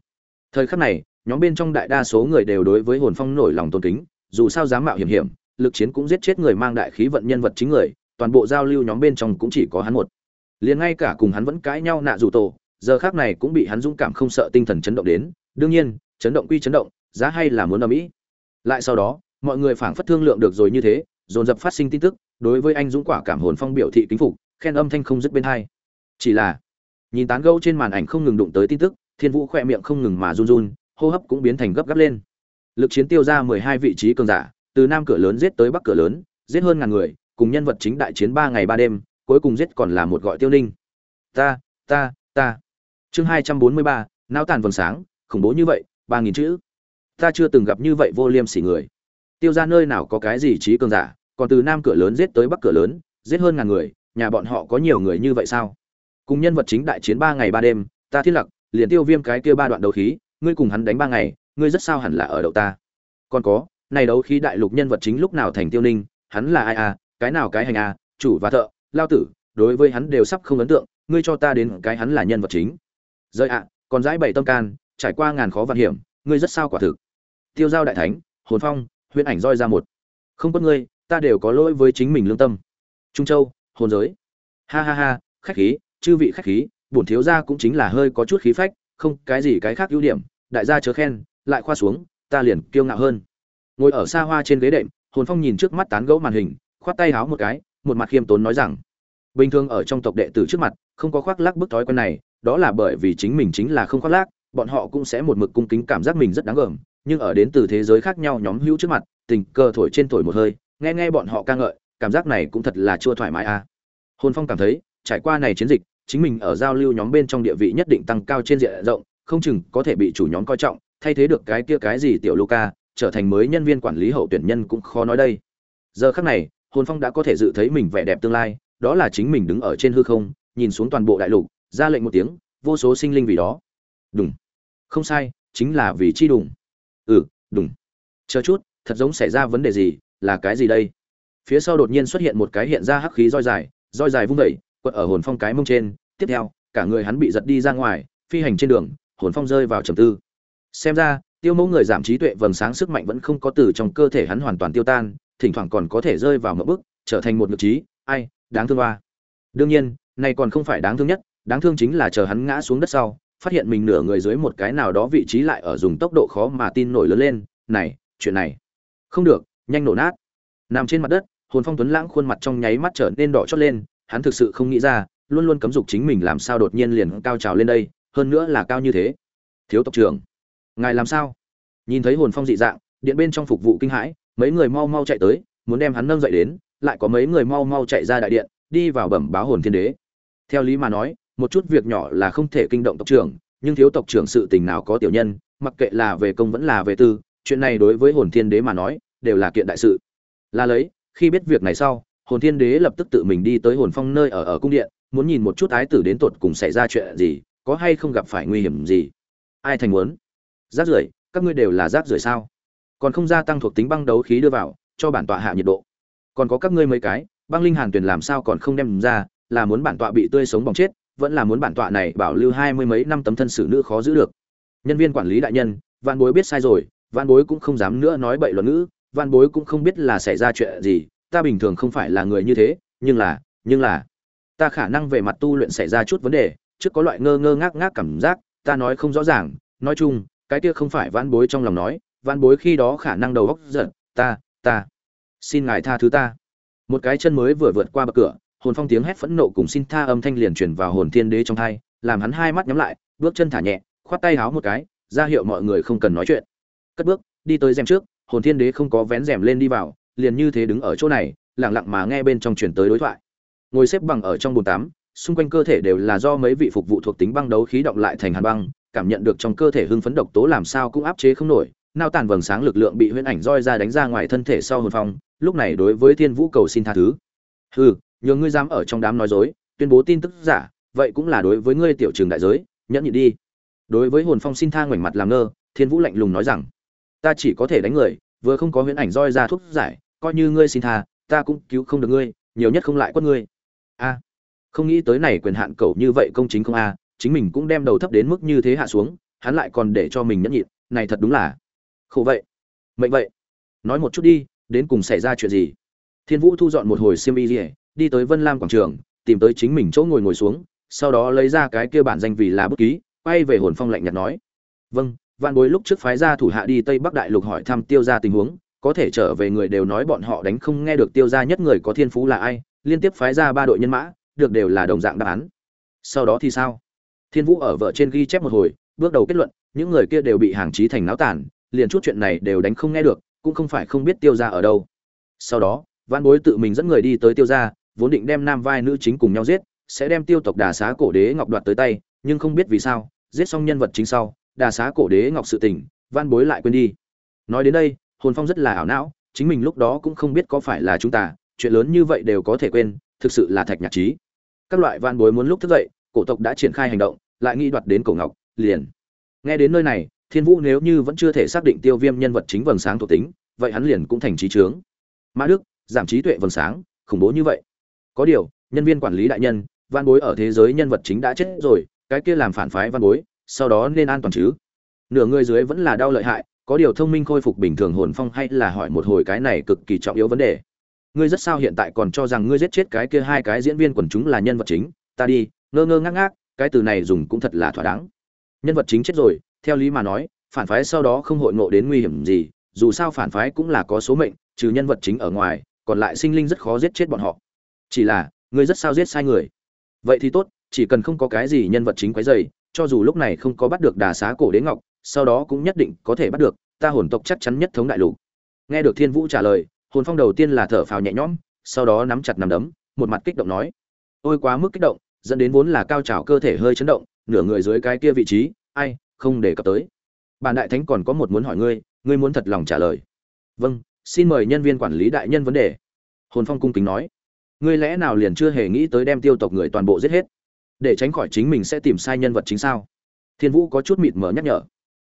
Thời khắc này, nhóm bên trong đại đa số người đều đối với hồn phong nổi lòng tôn kính, dù sao dám mạo hiểm hiểm lực chiến cũng giết chết người mang đại khí vận nhân vật chính người, toàn bộ giao lưu nhóm bên trong cũng chỉ có hắn một. Liền ngay cả cùng hắn vẫn cãi nhau nạ dù tổ, giờ khác này cũng bị hắn dũng cảm không sợ tinh thần chấn động đến. Đương nhiên, chấn động quy chấn động, giá hay là muốn ở mỹ lại sau đó, mọi người phảng phất thương lượng được rồi như thế, dồn dập phát sinh tin tức, đối với anh dũng quả cảm hồn phong biểu thị kính phục, khen âm thanh không dứt bên hai. Chỉ là, nhìn tán gẫu trên màn ảnh không ngừng đụng tới tin tức, thiên vũ khoe miệng không ngừng mà run run, hô hấp cũng biến thành gấp gáp lên. Lực chiến tiêu ra mười hai vị trí cường giả từ nam cửa lớn giết tới bắc cửa lớn, giết hơn ngàn người, cùng nhân vật chính đại chiến ba ngày ba đêm, cuối cùng giết còn là một gọi tiêu ninh. Ta ta ta. Chương hai trăm bốn mươi ba não tàn vầng sáng, khủng bố như vậy, ba nghìn chữ. Ta chưa từng gặp như vậy vô liêm sỉ người. Tiêu ra nơi nào có cái gì trí cường giả, còn từ nam cửa lớn giết tới bắc cửa lớn, giết hơn ngàn người, nhà bọn họ có nhiều người như vậy sao? Cùng nhân vật chính đại chiến ba ngày ba đêm, ta thiết lặc, liền tiêu viêm cái kia ba đoạn đấu khí, ngươi cùng hắn đánh ba ngày, ngươi rất sao hẳn là ở đậu ta. Còn có này đấu khí đại lục nhân vật chính lúc nào thành tiêu ninh, hắn là ai à cái nào cái hành à chủ và thợ, lao tử, đối với hắn đều sắp không ấn tượng, ngươi cho ta đến cái hắn là nhân vật chính. Rơi ạ, còn dãi bảy tâm can, trải qua ngàn khó vạn hiểm, ngươi rất sao quả thực. Tiêu giao đại thánh, hồn phong, huyễn ảnh roi ra một. Không có ngươi, ta đều có lỗi với chính mình lương tâm. Trung châu, hồn giới. Ha ha ha, khách khí, chư vị khách khí, bổn thiếu gia cũng chính là hơi có chút khí phách, không, cái gì cái khác ưu điểm, đại gia chớ khen, lại khoa xuống, ta liền kiêu ngạo hơn ngồi ở xa hoa trên ghế đệm hồn phong nhìn trước mắt tán gẫu màn hình khoát tay háo một cái một mặt khiêm tốn nói rằng bình thường ở trong tộc đệ tử trước mặt không có khoác lác bức thói quen này đó là bởi vì chính mình chính là không khoác lác bọn họ cũng sẽ một mực cung kính cảm giác mình rất đáng gờm nhưng ở đến từ thế giới khác nhau nhóm hữu trước mặt tình cờ thổi trên thổi một hơi nghe nghe bọn họ ca ngợi cảm giác này cũng thật là chưa thoải mái à hồn phong cảm thấy trải qua này chiến dịch chính mình ở giao lưu nhóm bên trong địa vị nhất định tăng cao trên diện rộng không chừng có thể bị chủ nhóm coi trọng thay thế được cái kia cái gì tiểu Luca, trở thành mới nhân viên quản lý hậu tuyển nhân cũng khó nói đây. Giờ khắc này, Hồn Phong đã có thể dự thấy mình vẻ đẹp tương lai, đó là chính mình đứng ở trên hư không, nhìn xuống toàn bộ đại lục, ra lệnh một tiếng, vô số sinh linh vì đó. Đùng. Không sai, chính là vì chi đùng. Ừ, đùng. Chờ chút, thật giống xảy ra vấn đề gì, là cái gì đây? Phía sau đột nhiên xuất hiện một cái hiện ra hắc khí roi dài, roi dài vung dậy, quật ở Hồn Phong cái mông trên, tiếp theo, cả người hắn bị giật đi ra ngoài, phi hành trên đường, Hồn Phong rơi vào trầm tư xem ra tiêu mẫu người giảm trí tuệ vầng sáng sức mạnh vẫn không có từ trong cơ thể hắn hoàn toàn tiêu tan, thỉnh thoảng còn có thể rơi vào mậu bước trở thành một ngược trí, ai, đáng thương hoa đương nhiên, này còn không phải đáng thương nhất, đáng thương chính là chờ hắn ngã xuống đất sau, phát hiện mình nửa người dưới một cái nào đó vị trí lại ở dùng tốc độ khó mà tin nổi lớn lên, này, chuyện này. Không được, nhanh nổ nát. Nằm trên mặt đất, hồn phong tuấn lãng khuôn mặt trong nháy mắt trở nên đỏ chót lên, hắn thực sự không nghĩ ra, luôn luôn cấm dục chính mình làm sao đột nhiên liền cao trào lên đây, hơn nữa là cao như thế. Thiếu tộc trưởng ngài làm sao? Nhìn thấy hồn phong dị dạng, điện bên trong phục vụ kinh hãi, mấy người mau mau chạy tới, muốn đem hắn nâng dậy đến, lại có mấy người mau mau chạy ra đại điện, đi vào bẩm báo hồn thiên đế. Theo lý mà nói, một chút việc nhỏ là không thể kinh động tộc trưởng, nhưng thiếu tộc trưởng sự tình nào có tiểu nhân, mặc kệ là về công vẫn là về tư, chuyện này đối với hồn thiên đế mà nói, đều là kiện đại sự. Là lấy, khi biết việc này sau, hồn thiên đế lập tức tự mình đi tới hồn phong nơi ở ở cung điện, muốn nhìn một chút ái tử đến tột cùng xảy ra chuyện gì, có hay không gặp phải nguy hiểm gì. Ai thành muốn? Rác rưởi, các ngươi đều là rác rưởi sao? Còn không gia tăng thuộc tính băng đấu khí đưa vào, cho bản tọa hạ nhiệt độ. Còn có các ngươi mấy cái, băng linh hàn tuyển làm sao còn không đem ra, là muốn bản tọa bị tươi sống bỏng chết, vẫn là muốn bản tọa này bảo lưu hai mươi mấy năm tấm thân xử nữ khó giữ được. Nhân viên quản lý đại nhân văn bối biết sai rồi văn bối cũng không dám nữa nói bậy luận ngữ văn bối cũng không biết là xảy ra chuyện gì, ta bình thường không phải là người như thế, nhưng là nhưng là, ta khả năng về mặt tu luyện xảy ra chút vấn đề, trước có loại ngơ ngơ ngác ngác cảm giác, ta nói không rõ ràng, nói chung cái kia không phải vãn bối trong lòng nói, vãn bối khi đó khả năng đầu óc giận, ta ta, xin ngài tha thứ ta. Một cái chân mới vừa vượt qua bậc cửa, hồn phong tiếng hét phẫn nộ cùng xin tha âm thanh liền truyền vào hồn thiên đế trong thai làm hắn hai mắt nhắm lại, bước chân thả nhẹ, khoát tay háo một cái, ra hiệu mọi người không cần nói chuyện. Cất bước, đi tới rèm trước, hồn thiên đế không có vén rèm lên đi vào, liền như thế đứng ở chỗ này, lặng lặng mà nghe bên trong truyền tới đối thoại. Ngồi xếp bằng ở trong bồn tắm, xung quanh cơ thể đều là do mấy vị phục vụ thuộc tính băng đấu khí động lại thành hàn băng cảm nhận được trong cơ thể hưng phấn độc tố làm sao cũng áp chế không nổi, nao tàn vầng sáng lực lượng bị huyễn ảnh roi ra đánh ra ngoài thân thể sau hồn phong, lúc này đối với thiên vũ cầu xin tha thứ. Hừ, nhường ngươi dám ở trong đám nói dối, tuyên bố tin tức giả, vậy cũng là đối với ngươi tiểu trường đại giới, nhẫn nhịn đi. Đối với hồn phong xin tha ngoảnh mặt làm ngơ, thiên vũ lạnh lùng nói rằng, ta chỉ có thể đánh người, vừa không có huyễn ảnh roi ra thuốc giải, coi như ngươi xin tha, ta cũng cứu không được ngươi, nhiều nhất không lại quất ngươi. A, không nghĩ tới này quyền hạn cầu như vậy công chính không a chính mình cũng đem đầu thấp đến mức như thế hạ xuống, hắn lại còn để cho mình nhẫn nhịn, này thật đúng là khổ vậy. Mệnh vậy. Nói một chút đi, đến cùng xảy ra chuyện gì? Thiên vũ thu dọn một hồi xiêm y rỉa đi tới vân lam quảng trường, tìm tới chính mình chỗ ngồi ngồi xuống, sau đó lấy ra cái kia bản danh vì là bút ký, quay về hồn phong lạnh nhạt nói. Vâng văn bối lúc trước phái ra thủ hạ đi tây bắc đại lục hỏi thăm tiêu ra tình huống, có thể trở về người đều nói bọn họ đánh không nghe được tiêu ra nhất người có thiên phú là ai, liên tiếp phái ra ba đội nhân mã, được đều là đồng dạng đáp án. Sau đó thì sao? Thiên vũ ở vợ trên ghi chép một hồi, bước đầu kết luận, những người kia đều bị hàng trí thành náo tản, liền chút chuyện này đều đánh không nghe được, cũng không phải không biết tiêu ra ở đâu. Sau đó văn bối tự mình dẫn người đi tới tiêu ra vốn định đem nam vai nữ chính cùng nhau giết, sẽ đem tiêu tộc đà xá cổ đế ngọc đoạt tới tay, nhưng không biết vì sao, giết xong nhân vật chính sau, đà xá cổ đế ngọc sự tình văn bối lại quên đi. Nói đến đây, hồn phong rất là ảo não, chính mình lúc đó cũng không biết có phải là chúng ta, chuyện lớn như vậy đều có thể quên, thực sự là thạch nhạc trí. Các loại văn bối muốn lúc thức dậy, cổ tộc đã triển khai hành động lại nghĩ đoạt đến cổ ngọc, liền. Nghe đến nơi này, thiên vũ nếu như vẫn chưa thể xác định tiêu viêm nhân vật chính vầng sáng thuộc tính, vậy hắn liền cũng thành trí trướng mã đức, giảm trí tuệ vầng sáng, khủng bố như vậy. Có điều, nhân viên quản lý đại nhân, văn bối ở thế giới nhân vật chính đã chết rồi, cái kia làm phản phái văn bối, sau đó nên an toàn chứ? Nửa người dưới vẫn là đau lợi hại, có điều thông minh khôi phục bình thường hồn phong hay là hỏi một hồi cái này cực kỳ trọng yếu vấn đề. Ngươi rất sao hiện tại còn cho rằng ngươi giết chết cái kia hai cái diễn viên quần chúng là nhân vật chính? Ta đi, ngơ ngơ ngác ngác cái từ này dùng cũng thật là thỏa đáng. Nhân vật chính chết rồi, theo lý mà nói, phản phái sau đó không hội ngộ đến nguy hiểm gì, dù sao phản phái cũng là có số mệnh, trừ nhân vật chính ở ngoài, còn lại sinh linh rất khó giết chết bọn họ. Chỉ là ngươi rất sao giết sai người. Vậy thì tốt, chỉ cần không có cái gì nhân vật chính quấy dày cho dù lúc này không có bắt được đà xá cổ đế ngọc, sau đó cũng nhất định có thể bắt được, ta hồn tộc chắc chắn nhất thống đại lục. Nghe được thiên vũ trả lời, hồn phong đầu tiên là thở phào nhẹ nhõm, sau đó nắm chặt nắm đấm, một mặt kích động nói. Ôi quá mức kích động dẫn đến vốn là cao trào cơ thể hơi chấn động, nửa người dưới cái kia vị trí, ai, không để cập tới. Bản đại thánh còn có một muốn hỏi ngươi ngươi muốn thật lòng trả lời. Vâng xin mời nhân viên quản lý đại nhân vấn đề. Hồn phong cung kính nói. Ngươi lẽ nào liền chưa hề nghĩ tới đem tiêu tộc người toàn bộ giết hết? Để tránh khỏi chính mình sẽ tìm sai nhân vật chính sao? Thiên vũ có chút mịt mờ nhắc nhở.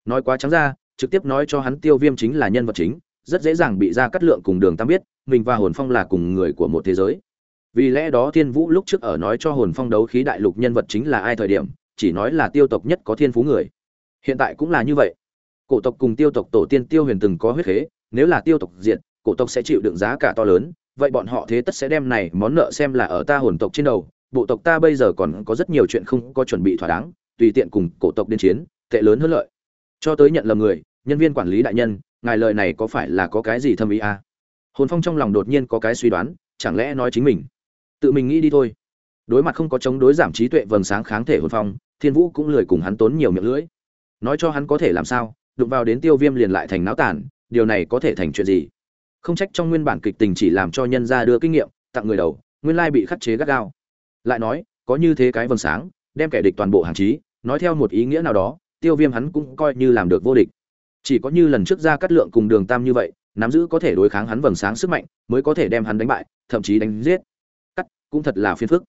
Nói quá trắng ra, trực tiếp nói cho hắn tiêu viêm chính là nhân vật chính, rất dễ dàng bị ra cắt lượng cùng đường tam biết, mình và hồn phong là cùng người của một thế giới vì lẽ đó thiên vũ lúc trước ở nói cho hồn phong đấu khí đại lục nhân vật chính là ai thời điểm, chỉ nói là tiêu tộc nhất có thiên phú người. Hiện tại cũng là như vậy. Cổ tộc cùng tiêu tộc tổ tiên tiêu huyền từng có huyết khế, nếu là tiêu tộc diện cổ tộc sẽ chịu đựng giá cả to lớn, vậy bọn họ thế tất sẽ đem này món nợ xem là ở ta hồn tộc trên đầu, bộ tộc ta bây giờ còn có rất nhiều chuyện không có chuẩn bị thỏa đáng, tùy tiện cùng cổ tộc đến chiến, tệ lớn hơn lợi. Cho tới nhận lầm người, nhân viên quản lý đại nhân, ngài lời này có phải là có cái gì thâm ý à? hồn phong trong lòng đột nhiên có cái suy đoán, chẳng lẽ nói chính mình? Tự mình nghĩ đi thôi. Đối mặt không có chống đối giảm trí tuệ vầng sáng kháng thể hồn phong, thiên vũ cũng lười cùng hắn tốn nhiều miệng lưỡi. Nói cho hắn có thể làm sao, đụng vào đến tiêu viêm liền lại thành náo tản, điều này có thể thành chuyện gì? Không trách trong nguyên bản kịch tình chỉ làm cho nhân ra đưa kinh nghiệm, tặng người đầu, nguyên lai bị khắc chế gắt gao. Lại nói, có như thế cái vầng sáng, đem kẻ địch toàn bộ hàng trí, nói theo một ý nghĩa nào đó, tiêu viêm hắn cũng coi như làm được vô địch. Chỉ có như lần trước ra cắt lượng cùng đường tam như vậy, nắm giữ có thể đối kháng hắn vầng sáng sức mạnh, mới có thể đem hắn đánh bại, thậm chí đánh giết cũng thật là phiền phức.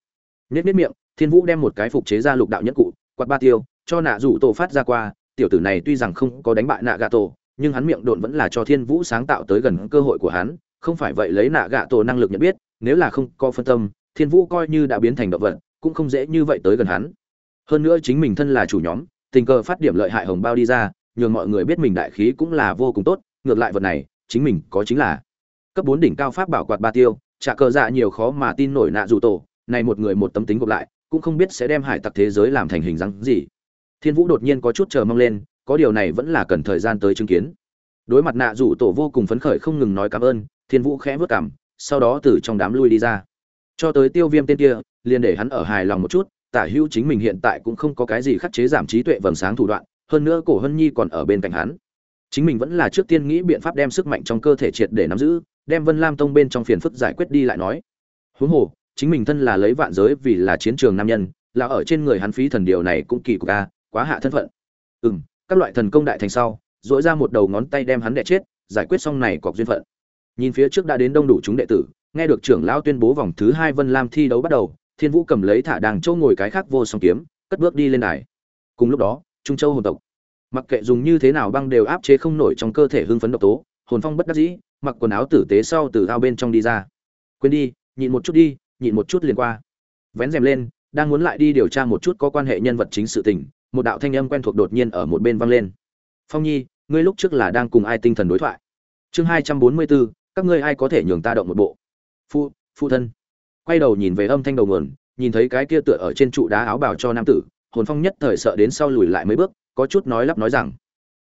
Nhất nhất miệng, thiên vũ đem một cái phục chế ra lục đạo nhất cụ, quạt ba tiêu, cho nạ rủ tổ phát ra qua. Tiểu tử này tuy rằng không có đánh bại nạ gạ tổ, nhưng hắn miệng độn vẫn là cho thiên vũ sáng tạo tới gần cơ hội của hắn. Không phải vậy lấy nạ gạ tổ năng lực nhận biết, nếu là không có phân tâm, thiên vũ coi như đã biến thành động vật, cũng không dễ như vậy tới gần hắn. Hơn nữa chính mình thân là chủ nhóm, tình cờ phát điểm lợi hại hồng bao đi ra, nhường mọi người biết mình đại khí cũng là vô cùng tốt, ngược lại vật này, chính mình có chính là. Cấp bốn đỉnh cao pháp bảo quạt ba tiêu trả cờ dạ nhiều khó mà tin nổi nạ dù tổ, này một người một tấm tính gộp lại, cũng không biết sẽ đem hải tặc thế giới làm thành hình dáng gì. Thiên vũ đột nhiên có chút chờ mong lên, có điều này vẫn là cần thời gian tới chứng kiến. Đối mặt nạ dù tổ vô cùng phấn khởi không ngừng nói cảm ơn, thiên vũ khẽ vớt cảm, sau đó từ trong đám lui đi ra. Cho tới tiêu viêm tên kia, liền để hắn ở hài lòng một chút, tả hữu chính mình hiện tại cũng không có cái gì khắc chế giảm trí tuệ vầng sáng thủ đoạn, hơn nữa cổ hân nhi còn ở bên cạnh hắn. Chính mình vẫn là trước tiên nghĩ biện pháp đem sức mạnh trong cơ thể triệt để nắm giữ đem vân lam tông bên trong phiền phức giải quyết đi lại nói. Huống hồ, chính mình thân là lấy vạn giới vì là chiến trường nam nhân, là ở trên người hắn phí thần điều này cũng kỳ cục a quá hạ thân phận. Ừm, các loại thần công đại thành sau dỗi ra một đầu ngón tay đem hắn đè chết, giải quyết xong này cọc duyên phận. Nhìn phía trước đã đến đông đủ chúng đệ tử, nghe được trưởng lão tuyên bố vòng thứ hai vân lam thi đấu bắt đầu, thiên vũ cầm lấy thả đàng châu ngồi cái khác vô song kiếm, cất bước đi lên đài. Cùng lúc đó, trung châu hồn tộc. Mặc kệ dùng như thế nào băng đều áp chế không nổi trong cơ thể hưng phấn độc tố, hồn phong bất đắc dĩ mặc quần áo tử tế sau từ ao bên trong đi ra. Quên đi, nhịn một chút đi, nhịn một chút liền qua. Vén rèm lên, đang muốn lại đi điều tra một chút có quan hệ nhân vật chính sự tình, một đạo thanh âm quen thuộc đột nhiên ở một bên vang lên. Phong nhi, ngươi lúc trước là đang cùng ai tinh thần đối thoại? Chương hai trăm bốn mươi bốn các ngươi ai có thể nhường ta động một bộ? Phu phu thân. Quay đầu nhìn về âm thanh đầu nguồn, nhìn thấy cái kia tựa ở trên trụ đá áo bào cho nam tử, hồn phong nhất thời sợ đến sau lùi lại mấy bước, có chút nói lắp nói rằng,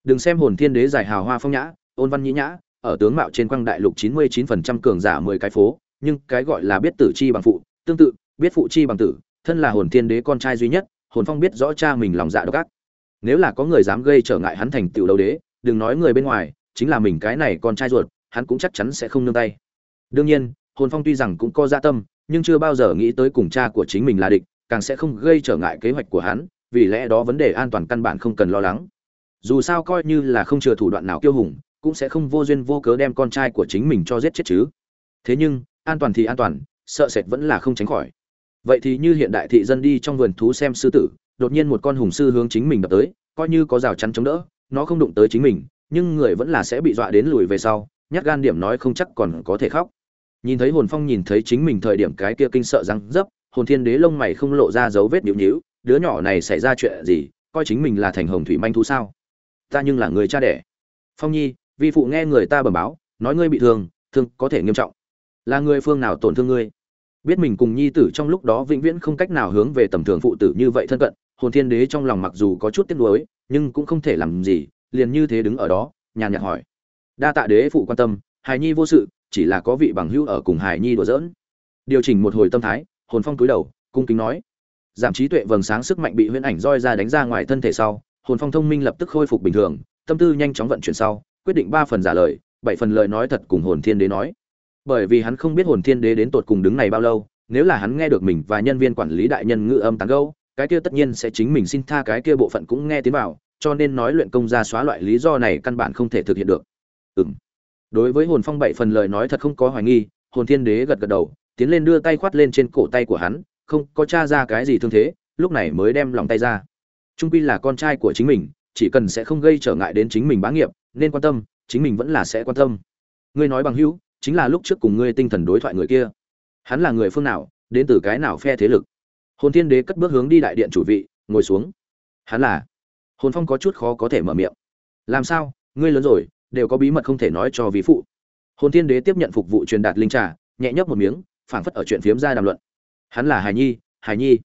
đừng xem hồn thiên đế giải hào hoa phong nhã, ôn văn nhĩ nhã ở tướng mạo trên quang đại lục chín mươi chín phần trăm cường giả mười cái phố, nhưng cái gọi là biết tử chi bằng phụ, tương tự, biết phụ chi bằng tử, thân là hồn thiên đế con trai duy nhất, hồn phong biết rõ cha mình lòng dạ độc ác. Nếu là có người dám gây trở ngại hắn thành tiểu đấu đế, đừng nói người bên ngoài, chính là mình cái này con trai ruột, hắn cũng chắc chắn sẽ không nương tay. Đương nhiên, hồn phong tuy rằng cũng có dạ tâm, nhưng chưa bao giờ nghĩ tới cùng cha của chính mình là địch, càng sẽ không gây trở ngại kế hoạch của hắn, vì lẽ đó vấn đề an toàn căn bản không cần lo lắng. Dù sao coi như là không chừa thủ đoạn nào kiêu hùng cũng sẽ không vô duyên vô cớ đem con trai của chính mình cho giết chết chứ. Thế nhưng, an toàn thì an toàn, sợ sệt vẫn là không tránh khỏi. Vậy thì như hiện đại thị dân đi trong vườn thú xem sư tử, đột nhiên một con hùng sư hướng chính mình đập tới, coi như có rào chắn chống đỡ, nó không đụng tới chính mình, nhưng người vẫn là sẽ bị dọa đến lùi về sau, nhát gan điểm nói không chắc còn có thể khóc. Nhìn thấy hồn phong nhìn thấy chính mình thời điểm cái kia kinh sợ răng dấp, hồn thiên đế lông mày không lộ ra dấu vết nhịu nhịu đứa nhỏ này xảy ra chuyện gì, coi chính mình là thành hồng thủy manh thú sao? Ta nhưng là người cha đẻ. Phong nhi vi phụ nghe người ta bẩm báo, nói ngươi bị thương thương có thể nghiêm trọng. Là người phương nào tổn thương ngươi? Biết mình cùng nhi tử trong lúc đó vĩnh viễn không cách nào hướng về tầm thường phụ tử như vậy thân cận, hồn thiên đế trong lòng mặc dù có chút tiếc nuối, nhưng cũng không thể làm gì, liền như thế đứng ở đó, nhàn nhạt hỏi. Đa tạ đế phụ quan tâm, hài nhi vô sự, chỉ là có vị bằng hữu ở cùng hài nhi đùa giỡn. Điều chỉnh một hồi tâm thái, hồn phong túi đầu, cung kính nói. Giảm trí tuệ vầng sáng sức mạnh bị huyễn ảnh roi ra đánh ra ngoài thân thể sau, hồn phong thông minh lập tức khôi phục bình thường, tâm tư nhanh chóng vận chuyển sau quyết định ba phần giả lời, bảy phần lời nói thật cùng hồn thiên đế nói. Bởi vì hắn không biết hồn thiên đế đến tột cùng đứng này bao lâu, nếu là hắn nghe được mình và nhân viên quản lý đại nhân ngữ âm tán gâu cái kia tất nhiên sẽ chính mình xin tha cái kia bộ phận cũng nghe tiếng vào, cho nên nói luyện công ra xóa loại lý do này căn bản không thể thực hiện được. Ừm. Đối với hồn phong bảy phần lời nói thật không có hoài nghi, hồn thiên đế gật gật đầu, tiến lên đưa tay khoát lên trên cổ tay của hắn, không có t ra cái gì thương thế, lúc này mới đem lòng tay ra. Trung pi là con trai của chính mình, chỉ cần sẽ không gây trở ngại đến chính mình bá nghiệp nên quan tâm, chính mình vẫn là sẽ quan tâm. Ngươi nói bằng hữu, chính là lúc trước cùng ngươi tinh thần đối thoại người kia. Hắn là người phương nào, đến từ cái nào phe thế lực? Hồn thiên đế cất bước hướng đi đại điện chủ vị, ngồi xuống. Hắn là? Hồn phong có chút khó có thể mở miệng. Làm sao? Ngươi lớn rồi, đều có bí mật không thể nói cho ví phụ. Hồn thiên đế tiếp nhận phục vụ truyền đạt linh trà, nhẹ nhấp một miếng, phảng phất ở chuyện phiếm ra đàm luận. Hắn là hải nhi hải nhi.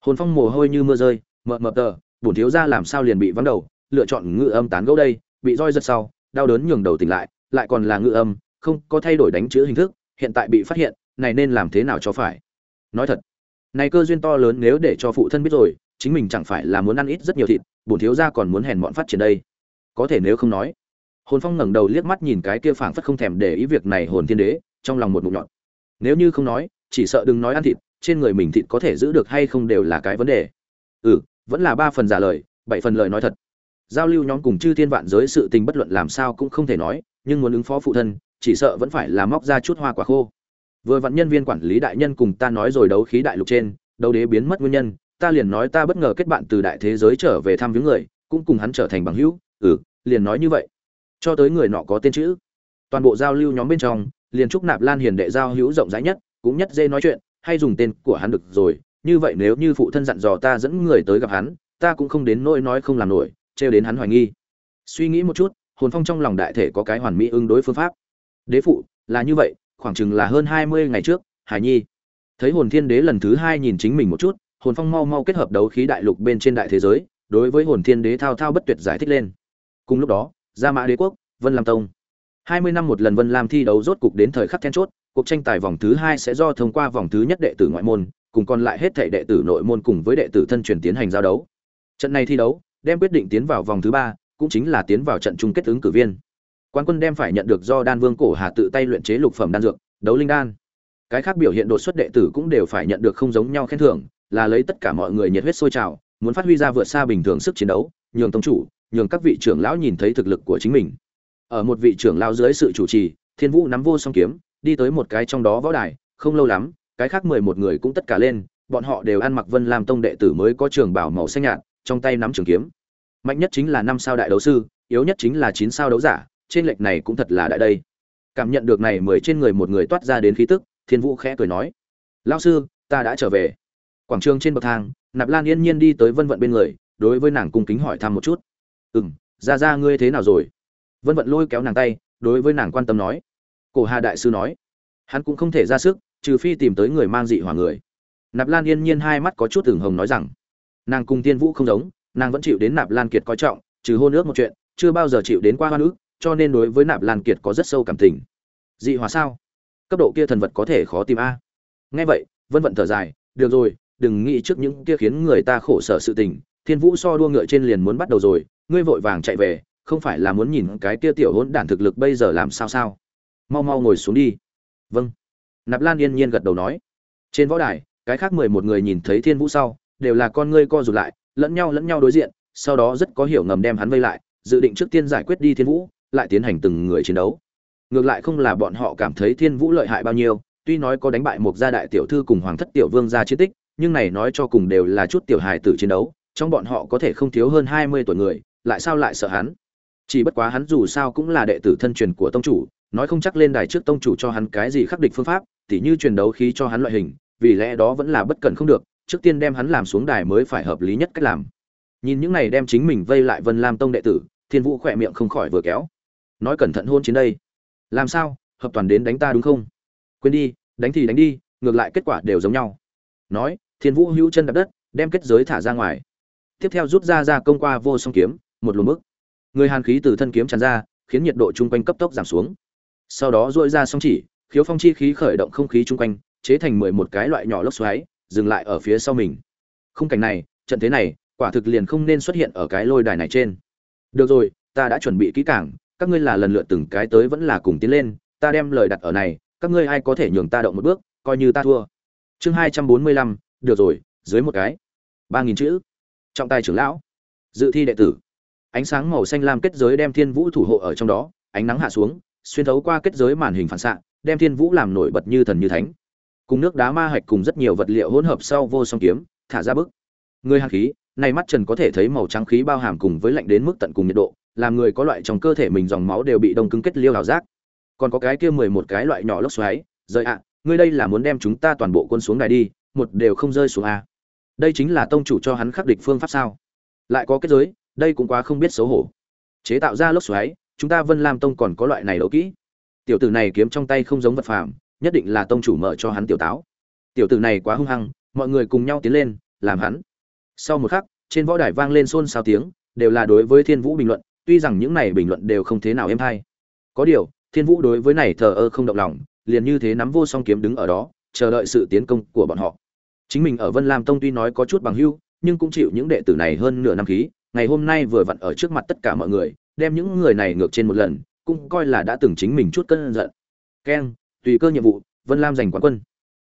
Hồn phong mồ hôi như mưa rơi, mờ mờ tờ, bổn thiếu ra làm sao liền bị vắng đầu, lựa chọn ngự âm tán gẫu đây bị roi giật sau, đau đớn nhường đầu tỉnh lại lại còn là ngự âm, không có thay đổi đánh chữ hình thức, hiện tại bị phát hiện, này nên làm thế nào cho phải? Nói thật, này cơ duyên to lớn nếu để cho phụ thân biết rồi, chính mình chẳng phải là muốn ăn ít rất nhiều thịt, bổn thiếu gia còn muốn hèn bọn phát triển đây. Có thể nếu không nói, hồn phong ngẩng đầu liếc mắt nhìn cái kia phảng phất không thèm để ý việc này hồn thiên đế, trong lòng một mụn nhọn nếu như không nói, chỉ sợ đừng nói ăn thịt, trên người mình thịt có thể giữ được hay không đều là cái vấn đề. Ừ vẫn là ba phần giả lời, bảy phần lời nói thật giao lưu nhóm cùng chư thiên vạn giới sự tình bất luận làm sao cũng không thể nói, nhưng muốn ứng phó phụ thân, chỉ sợ vẫn phải là móc ra chút hoa quả khô. Vừa vặn nhân viên quản lý đại nhân cùng ta nói rồi đấu khí đại lục trên, đấu đế biến mất nguyên nhân, ta liền nói ta bất ngờ kết bạn từ đại thế giới trở về thăm viếng người, cũng cùng hắn trở thành bằng hữu ừ liền nói như vậy. Cho tới người nọ có tên chữ. Toàn bộ giao lưu nhóm bên trong, liền trúc nạp lan hiền đệ giao hữu rộng rãi nhất, cũng nhất dễ nói chuyện, hay dùng tên của hắn được rồi, như vậy nếu như phụ thân dặn dò ta dẫn người tới gặp hắn, ta cũng không đến nỗi nói không làm nổi trêu đến hắn hoài nghi. Suy nghĩ một chút, hồn phong trong lòng đại thể có cái hoàn mỹ ứng đối phương pháp. Đế phụ, là như vậy, khoảng chừng là hơn hai mươi ngày trước, hải nhi. Thấy hồn thiên đế lần thứ hai nhìn chính mình một chút, hồn phong mau mau kết hợp đấu khí đại lục bên trên đại thế giới, đối với hồn thiên đế thao thao bất tuyệt giải thích lên. Cùng lúc đó, gia mã đế quốc, vân lam tông. hai mươi năm một lần vân lam thi đấu rốt cục đến thời khắc then chốt, cuộc tranh tài vòng thứ hai sẽ do thông qua vòng thứ nhất đệ tử ngoại môn, cùng còn lại hết thảy đệ tử nội môn cùng với đệ tử thân truyền tiến hành giao đấu. Trận này thi đấu đem quyết định tiến vào vòng thứ ba cũng chính là tiến vào trận chung kết ứng cử viên Quan quân đem phải nhận được do Đan Vương cổ Hà tự tay luyện chế lục phẩm đan dược, đấu linh đan. Cái khác biểu hiện đột xuất đệ tử cũng đều phải nhận được không giống nhau khen thưởng, là lấy tất cả mọi người nhiệt huyết sôi trào, muốn phát huy ra vượt xa bình thường sức chiến đấu, nhường tông chủ, nhường các vị trưởng lão nhìn thấy thực lực của chính mình. Ở một vị trưởng lão dưới sự chủ trì, Thiên Vũ nắm vô song kiếm, đi tới một cái trong đó võ đài, không lâu lắm, cái khác mười một người cũng tất cả lên, bọn họ đều ăn mặc Vân Lam tông đệ tử mới có trường bảo màu xanh nhạt, trong tay nắm trường kiếm. Mạnh nhất chính là năm sao đại đấu sư, yếu nhất chính là chín sao đấu giả, trên lệch này cũng thật là đại đây. Cảm nhận được này mười trên người một người toát ra đến khí tức thiên vũ khẽ cười nói lao sư ta đã trở về. Quảng trường trên bậc thang nạp lan yên nhiên đi tới vân vận bên người đối với nàng cung kính hỏi thăm một chút. Ừ m ra ra ngươi thế nào rồi? Vân vận lôi kéo nàng tay đối với nàng quan tâm nói. Cổ hà đại sư nói hắn cũng không thể ra sức trừ phi tìm tới người mang dị hỏa người. Nạp lan yên nhiên hai mắt có chút tưởng hồng nói rằng nàng cùng tiên vũ không giống nàng vẫn chịu đến nạp lan kiệt coi trọng trừ hôn ước một chuyện chưa bao giờ chịu đến qua hoa nữ, cho nên đối với nạp lan kiệt có rất sâu cảm tình. Dị hóa sao? Cấp độ kia thần vật có thể khó tìm a. Nghe vậy vân vận thở dài được rồi đừng nghĩ trước những kia khiến người ta khổ sở sự tình thiên vũ so đua ngựa trên liền muốn bắt đầu rồi ngươi vội vàng chạy về không phải là muốn nhìn cái kia tiểu hỗn đản thực lực bây giờ làm sao sao? Mau mau ngồi xuống đi. Vâng. Nạp lan yên nhiên gật đầu nói. Trên võ đài cái khác mười một người nhìn thấy thiên vũ sau đều là con ngươi co rụt lại, lẫn nhau lẫn nhau đối diện, sau đó rất có hiểu ngầm đem hắn vây lại, dự định trước tiên giải quyết đi thiên vũ, lại tiến hành từng người chiến đấu. Ngược lại không là bọn họ cảm thấy thiên vũ lợi hại bao nhiêu, tuy nói có đánh bại một gia đại tiểu thư cùng hoàng thất tiểu vương gia chiến tích, nhưng này nói cho cùng đều là chút tiểu hài tử chiến đấu, trong bọn họ có thể không thiếu hơn hai mươi tuổi người, lại sao lại sợ hắn? Chỉ bất quá hắn dù sao cũng là đệ tử thân truyền của tông chủ, nói không chắc lên đài trước tông chủ cho hắn cái gì khắc địch phương pháp, tỉ như truyền đấu khí cho hắn loại hình, vì lẽ đó vẫn là bất cần không được trước tiên đem hắn làm xuống đài mới phải hợp lý nhất cách làm. Nhìn những này đem chính mình vây lại vân lam tông đệ tử, thiên vũ khỏe miệng không khỏi vừa kéo. Nói cẩn thận hôn chiến đây. Làm sao? Hợp toàn đến đánh ta đúng không? Quên đi, đánh thì đánh đi, ngược lại kết quả đều giống nhau. Nói, thiên vũ hữu chân đập đất, đem kết giới thả ra ngoài. Tiếp theo rút ra ra công qua vô song kiếm, một luồng mức người hàn khí từ thân kiếm tràn ra, khiến nhiệt độ chung quanh cấp tốc giảm xuống. Sau đó dội ra song chỉ, khiếu phong chi khí khởi động không khí chung quanh, chế thành mười một cái loại nhỏ lốc xoáy dừng lại ở phía sau mình. Khung cảnh này, trận thế này, quả thực liền không nên xuất hiện ở cái lôi đài này trên. Được rồi, ta đã chuẩn bị kỹ càng, các ngươi là lần lượt từng cái tới vẫn là cùng tiến lên, ta đem lời đặt ở này, các ngươi ai có thể nhường ta động một bước, coi như ta thua. Chương hai trăm bốn mươi lăm, được rồi, dưới một cái. ba nghìn chữ. Trọng tài trưởng lão. Dự thi đệ tử. Ánh sáng màu xanh lam kết giới đem thiên vũ thủ hộ ở trong đó, ánh nắng hạ xuống, xuyên thấu qua kết giới màn hình phản xạ, đem thiên vũ làm nổi bật như thần như thánh cùng nước đá ma hạch cùng rất nhiều vật liệu hỗn hợp sau vô song kiếm, thả ra bức. Người hàn khí, này mắt trần có thể thấy màu trắng khí bao hàm cùng với lạnh đến mức tận cùng nhiệt độ, làm người có loại trong cơ thể mình dòng máu đều bị đông cứng kết liêu ảo giác. Còn có cái kia mười một cái loại nhỏ lốc xoáy, rời ạ, ngươi đây là muốn đem chúng ta toàn bộ quân xuống đài đi, một đều không rơi xuống a. Đây chính là tông chủ cho hắn khắc địch phương pháp sao? Lại có kết giới, đây cũng quá không biết xấu hổ. Chế tạo ra lốc xoáy, chúng ta vân lam tông còn có loại này đấu kỹ. Tiểu tử này kiếm trong tay không giống vật phàm nhất định là tông chủ mở cho hắn tiểu táo. Tiểu tử này quá hung hăng, mọi người cùng nhau tiến lên, làm hắn. Sau một khắc, trên võ đài vang lên xôn xao tiếng, đều là đối với thiên vũ bình luận, tuy rằng những này bình luận đều không thế nào êm hay. Có điều, thiên vũ đối với này thờ ơ không động lòng, liền như thế nắm vô song kiếm đứng ở đó, chờ đợi sự tiến công của bọn họ. Chính mình ở vân lam tông tuy nói có chút bằng hưu, nhưng cũng chịu những đệ tử này hơn nửa năm khí, ngày hôm nay vừa vặn ở trước mặt tất cả mọi người, đem những người này ngược trên một lần, cũng coi là đã từng chính mình chút cơn giận. Keng tùy cơ nhiệm vụ, vân lam giành quán quân.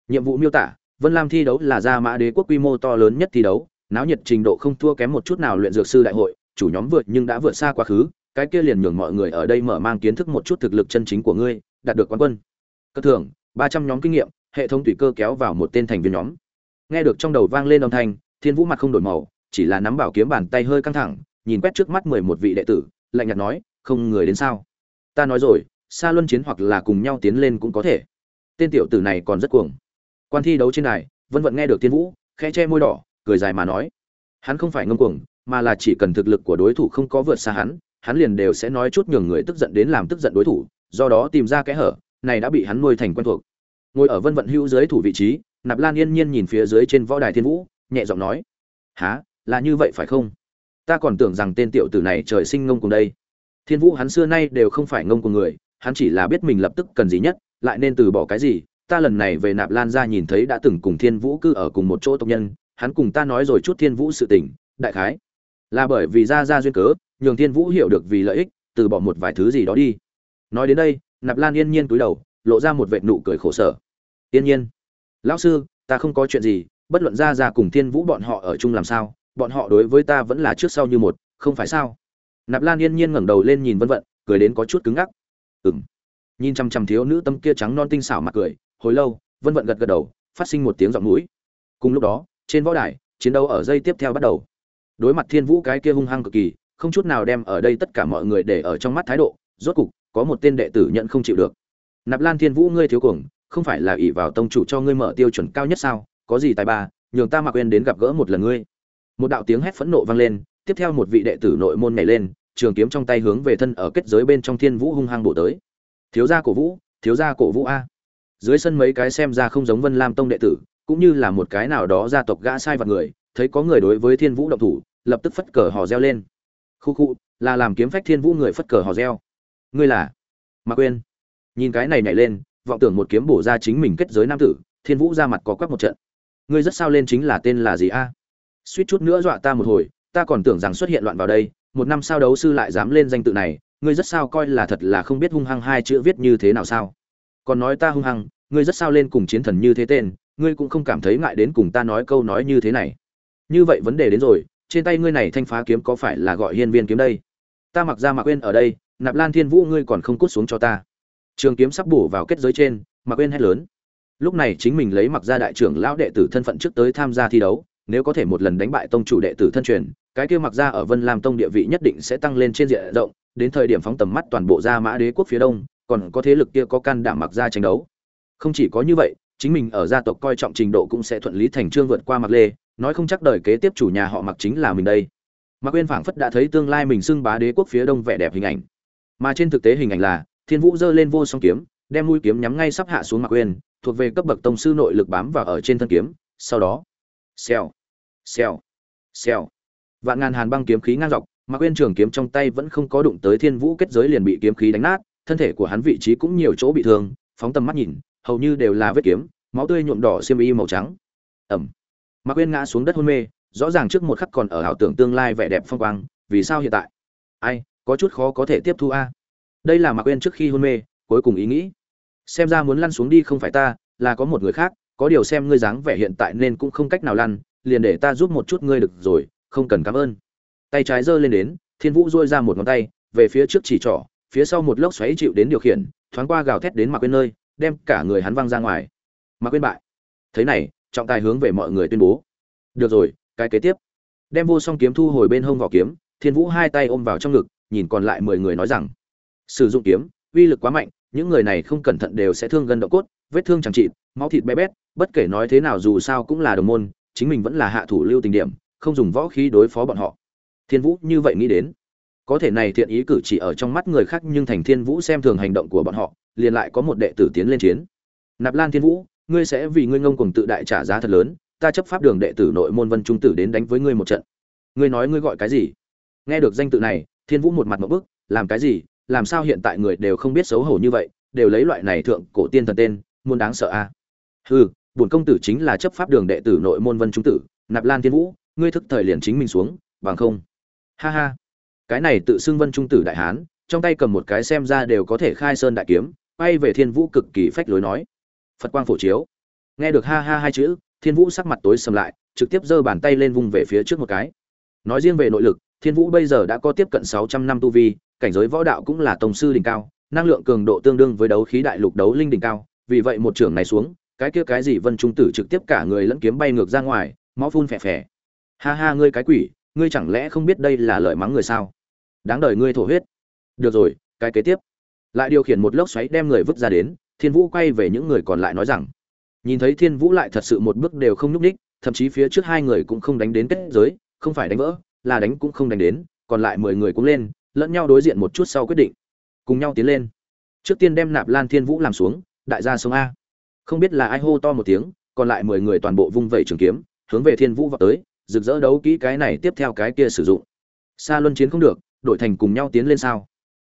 Nhiệm vụ miêu tả, vân lam thi đấu là gia mã đế quốc quy mô to lớn nhất thi đấu, náo nhiệt trình độ không thua kém một chút nào luyện dược sư đại hội, chủ nhóm vượt nhưng đã vượt xa quá khứ, cái kia liền nhường mọi người ở đây mở mang kiến thức một chút thực lực chân chính của ngươi, đạt được quán quân. Cơ thưởng, ba trăm nhóm kinh nghiệm, hệ thống tùy cơ kéo vào một tên thành viên nhóm. Nghe được trong đầu vang lên âm thanh, thiên vũ mặt không đổi màu, chỉ là nắm bảo kiếm bàn tay hơi căng thẳng, nhìn quét trước mắt mười một vị đệ tử, lạnh nhạt nói, không người đến sao? Ta nói rồi xa luân chiến hoặc là cùng nhau tiến lên cũng có thể. Tên tiểu tử này còn rất cuồng. Quan thi đấu trên đài vân vận nghe được thiên vũ khe che môi đỏ, cười dài mà nói. Hắn không phải ngông cuồng, mà là chỉ cần thực lực của đối thủ không có vượt xa hắn hắn liền đều sẽ nói chút nhường người tức giận đến làm tức giận đối thủ, do đó tìm ra kẽ hở, này đã bị hắn nuôi thành quen thuộc. Ngồi ở vân vận hữu dưới thủ vị trí, nạp lan yên nhiên nhìn phía dưới trên võ đài thiên vũ, nhẹ giọng nói. Há là như vậy phải không? Ta còn tưởng rằng tên tiểu tử này trời sinh ngông cùng đây. Thiên vũ hắn xưa nay đều không phải ngông cuồng người hắn chỉ là biết mình lập tức cần gì nhất, lại nên từ bỏ cái gì. Ta lần này về nạp lan ra nhìn thấy đã từng cùng thiên vũ cư ở cùng một chỗ tộc nhân, hắn cùng ta nói rồi chút thiên vũ sự tình, đại khái. Là bởi vì ra ra duyên cớ, nhường thiên vũ hiểu được vì lợi ích, từ bỏ một vài thứ gì đó đi. Nói đến đây, nạp lan yên nhiên cúi đầu, lộ ra một vệt nụ cười khổ sở. Yên nhiên. Lão sư, ta không có chuyện gì, bất luận ra ra cùng thiên vũ bọn họ ở chung làm sao, bọn họ đối với ta vẫn là trước sau như một, không phải sao? Nạp lan yên nhiên ngẩng đầu lên nhìn vân vận, cười đến có chút cứng ngắc ừng nhìn chăm chăm thiếu nữ tâm kia trắng non tinh xảo mặt cười, hồi lâu, vân vận gật gật đầu, phát sinh một tiếng giọng mũi. Cùng lúc đó, trên võ đài, chiến đấu ở dây tiếp theo bắt đầu. Đối mặt thiên vũ cái kia hung hăng cực kỳ, không chút nào đem ở đây tất cả mọi người để ở trong mắt thái độ, rốt cục, có một tên đệ tử nhận không chịu được. Nạp lan thiên vũ ngươi thiếu cuồng, không phải là ỷ vào tông chủ cho ngươi mở tiêu chuẩn cao nhất sao? Có gì tài ba, nhường ta mặc quên đến gặp gỡ một lần ngươi. Một đạo tiếng hét phẫn nộ vang lên, tiếp theo một vị đệ tử nội môn nhảy lên trường kiếm trong tay hướng về thân ở kết giới bên trong thiên vũ hung hăng bổ tới. Thiếu gia cổ vũ, thiếu gia cổ vũ a. Dưới sân mấy cái xem ra không giống vân lam tông đệ tử, cũng như là một cái nào đó gia tộc gã sai vật người, thấy có người đối với thiên vũ động thủ, lập tức phất cờ hò reo lên. Khu khu, là làm kiếm phách thiên vũ người phất cờ hò reo. Ngươi là? Mạc quên nhìn cái này nhảy lên, vọng tưởng một kiếm bổ ra chính mình kết giới nam tử, thiên vũ ra mặt có quắc một trận. Ngươi rất sao lên chính là tên là gì a? Suýt chút nữa dọa ta một hồi, ta còn tưởng rằng xuất hiện loạn vào đây một năm sao đấu sư lại dám lên danh tự này, ngươi rất sao coi là thật là không biết hung hăng hai chữ viết như thế nào sao? Còn nói ta hung hăng, ngươi rất sao lên cùng chiến thần như thế tên, ngươi cũng không cảm thấy ngại đến cùng ta nói câu nói như thế này. Như vậy vấn đề đến rồi, trên tay ngươi này thanh phá kiếm có phải là gọi hiên viên kiếm đây? Ta mặc ra mặc quên ở đây, nạp lan thiên vũ ngươi còn không cút xuống cho ta. Trường kiếm sắp bổ vào kết giới trên mặc quên hét lớn. Lúc này chính mình lấy mặc ra đại trưởng lão đệ tử thân phận trước tới tham gia thi đấu nếu có thể một lần đánh bại tông chủ đệ tử thân truyền cái kia mặc ra ở vân lam tông địa vị nhất định sẽ tăng lên trên diện rộng đến thời điểm phóng tầm mắt toàn bộ gia mã đế quốc phía đông còn có thế lực kia có can đảm mặc ra tranh đấu. Không chỉ có như vậy chính mình ở gia tộc coi trọng trình độ cũng sẽ thuận lý thành trương vượt qua mặc lê nói không chắc đời kế tiếp chủ nhà họ mặc chính là mình đây. Mạc uyên phảng phất đã thấy tương lai mình xưng bá đế quốc phía đông vẻ đẹp hình ảnh. Mà trên thực tế hình ảnh là thiên vũ giơ lên vô song kiếm đem mũi kiếm nhắm ngay sắp hạ xuống mạc uyên, thuộc về cấp bậc tông sư nội lực bám vào ở trên thân kiếm sau đó xèo xèo. Xèo. Vạn ngàn hàn băng kiếm khí ngang dọc, mà quên trường kiếm trong tay vẫn không có đụng tới thiên vũ kết giới liền bị kiếm khí đánh nát, thân thể của hắn vị trí cũng nhiều chỗ bị thương, phóng tầm mắt nhìn, hầu như đều là vết kiếm, máu tươi nhuộm đỏ xiêm y màu trắng. Ẩm. Mạc quên ngã xuống đất hôn mê, rõ ràng trước một khắc còn ở ảo tưởng tương lai vẻ đẹp phong quang, vì sao hiện tại? Ai, có chút khó có thể tiếp thu a. Đây là mạc quên trước khi hôn mê, cuối cùng ý nghĩ. Xem ra muốn lăn xuống đi không phải ta, là có một người khác, có điều xem ngươi dáng vẻ hiện tại nên cũng không cách nào lăn liền để ta giúp một chút ngươi được rồi, không cần cảm ơn. Tay trái giơ lên đến, thiên vũ dôi ra một ngón tay, về phía trước chỉ trỏ, phía sau một lốc xoáy chịu đến điều khiển, thoáng qua gào thét đến mặc quên nơi, đem cả người hắn văng ra ngoài. Mặc quên bại. Thế này, trọng tài hướng về mọi người tuyên bố. Được rồi, cái kế tiếp. Đem vô song kiếm thu hồi bên hông vỏ kiếm, thiên vũ hai tay ôm vào trong ngực, nhìn còn lại mười người nói rằng, sử dụng kiếm, uy lực quá mạnh, những người này không cẩn thận đều sẽ thương gân độ cốt, vết thương chẳng trị máu thịt bé bét, bất kể nói thế nào dù sao cũng là đồng môn chính mình vẫn là hạ thủ lưu tình điểm, không dùng võ khí đối phó bọn họ. Thiên vũ như vậy nghĩ đến, có thể này thiện ý cử chỉ ở trong mắt người khác nhưng thành thiên vũ xem thường hành động của bọn họ, liền lại có một đệ tử tiến lên chiến. Nạp lan thiên vũ, ngươi sẽ vì ngươi ngông cùng tự đại trả giá thật lớn, ta chấp pháp đường đệ tử nội môn vân trung tử đến đánh với ngươi một trận. Ngươi nói ngươi gọi cái gì? Nghe được danh tự này, thiên vũ một mặt một bức, làm cái gì? Làm sao hiện tại người đều không biết xấu hổ như vậy, đều lấy loại này thượng cổ tiên thần tên, muốn đáng sợ a à? hừ bổn công tử chính là chấp pháp đường đệ tử nội môn vân trung tử, nạp lan thiên vũ, ngươi thức thời liền chính mình xuống, bằng không? Ha ha. Cái này tự xưng vân trung tử đại hán, trong tay cầm một cái xem ra đều có thể khai sơn đại kiếm bay về thiên vũ cực kỳ phách lối nói. Phật quang phổ chiếu. Nghe được ha ha hai chữ, thiên vũ sắc mặt tối sầm lại, trực tiếp giơ bàn tay lên vung về phía trước một cái. Nói riêng về nội lực, thiên vũ bây giờ đã có tiếp cận sáu trăm năm tu vi, cảnh giới võ đạo cũng là tổng sư đỉnh cao, năng lượng cường độ tương đương với đấu khí đại lục đấu linh đỉnh cao, vì vậy một trưởng này xuống cái kia cái gì vân trung tử trực tiếp cả người lẫn kiếm bay ngược ra ngoài, máu phun phè phè. Ha ha, ngươi cái quỷ, ngươi chẳng lẽ không biết đây là lợi mắng người sao? Đáng đời ngươi thổ huyết. Được rồi, cái kế tiếp. Lại điều khiển một lốc xoáy đem người vứt ra đến, thiên vũ quay về những người còn lại nói rằng, nhìn thấy thiên vũ lại thật sự một bước đều không nhúc ních thậm chí phía trước hai người cũng không đánh đến kết giới, không phải đánh vỡ, là đánh cũng không đánh đến, còn lại mười người cũng lên, lẫn nhau đối diện một chút sau quyết định, cùng nhau tiến lên. Trước tiên đem nạp lan thiên vũ làm xuống, đại gia sông a không biết là ai hô to một tiếng, còn lại mười người toàn bộ vung vẩy trường kiếm, hướng về thiên vũ vào tới, rực rỡ đấu kỹ cái này tiếp theo cái kia sử dụng. Xa luân chiến không được, đổi thành cùng nhau tiến lên sao?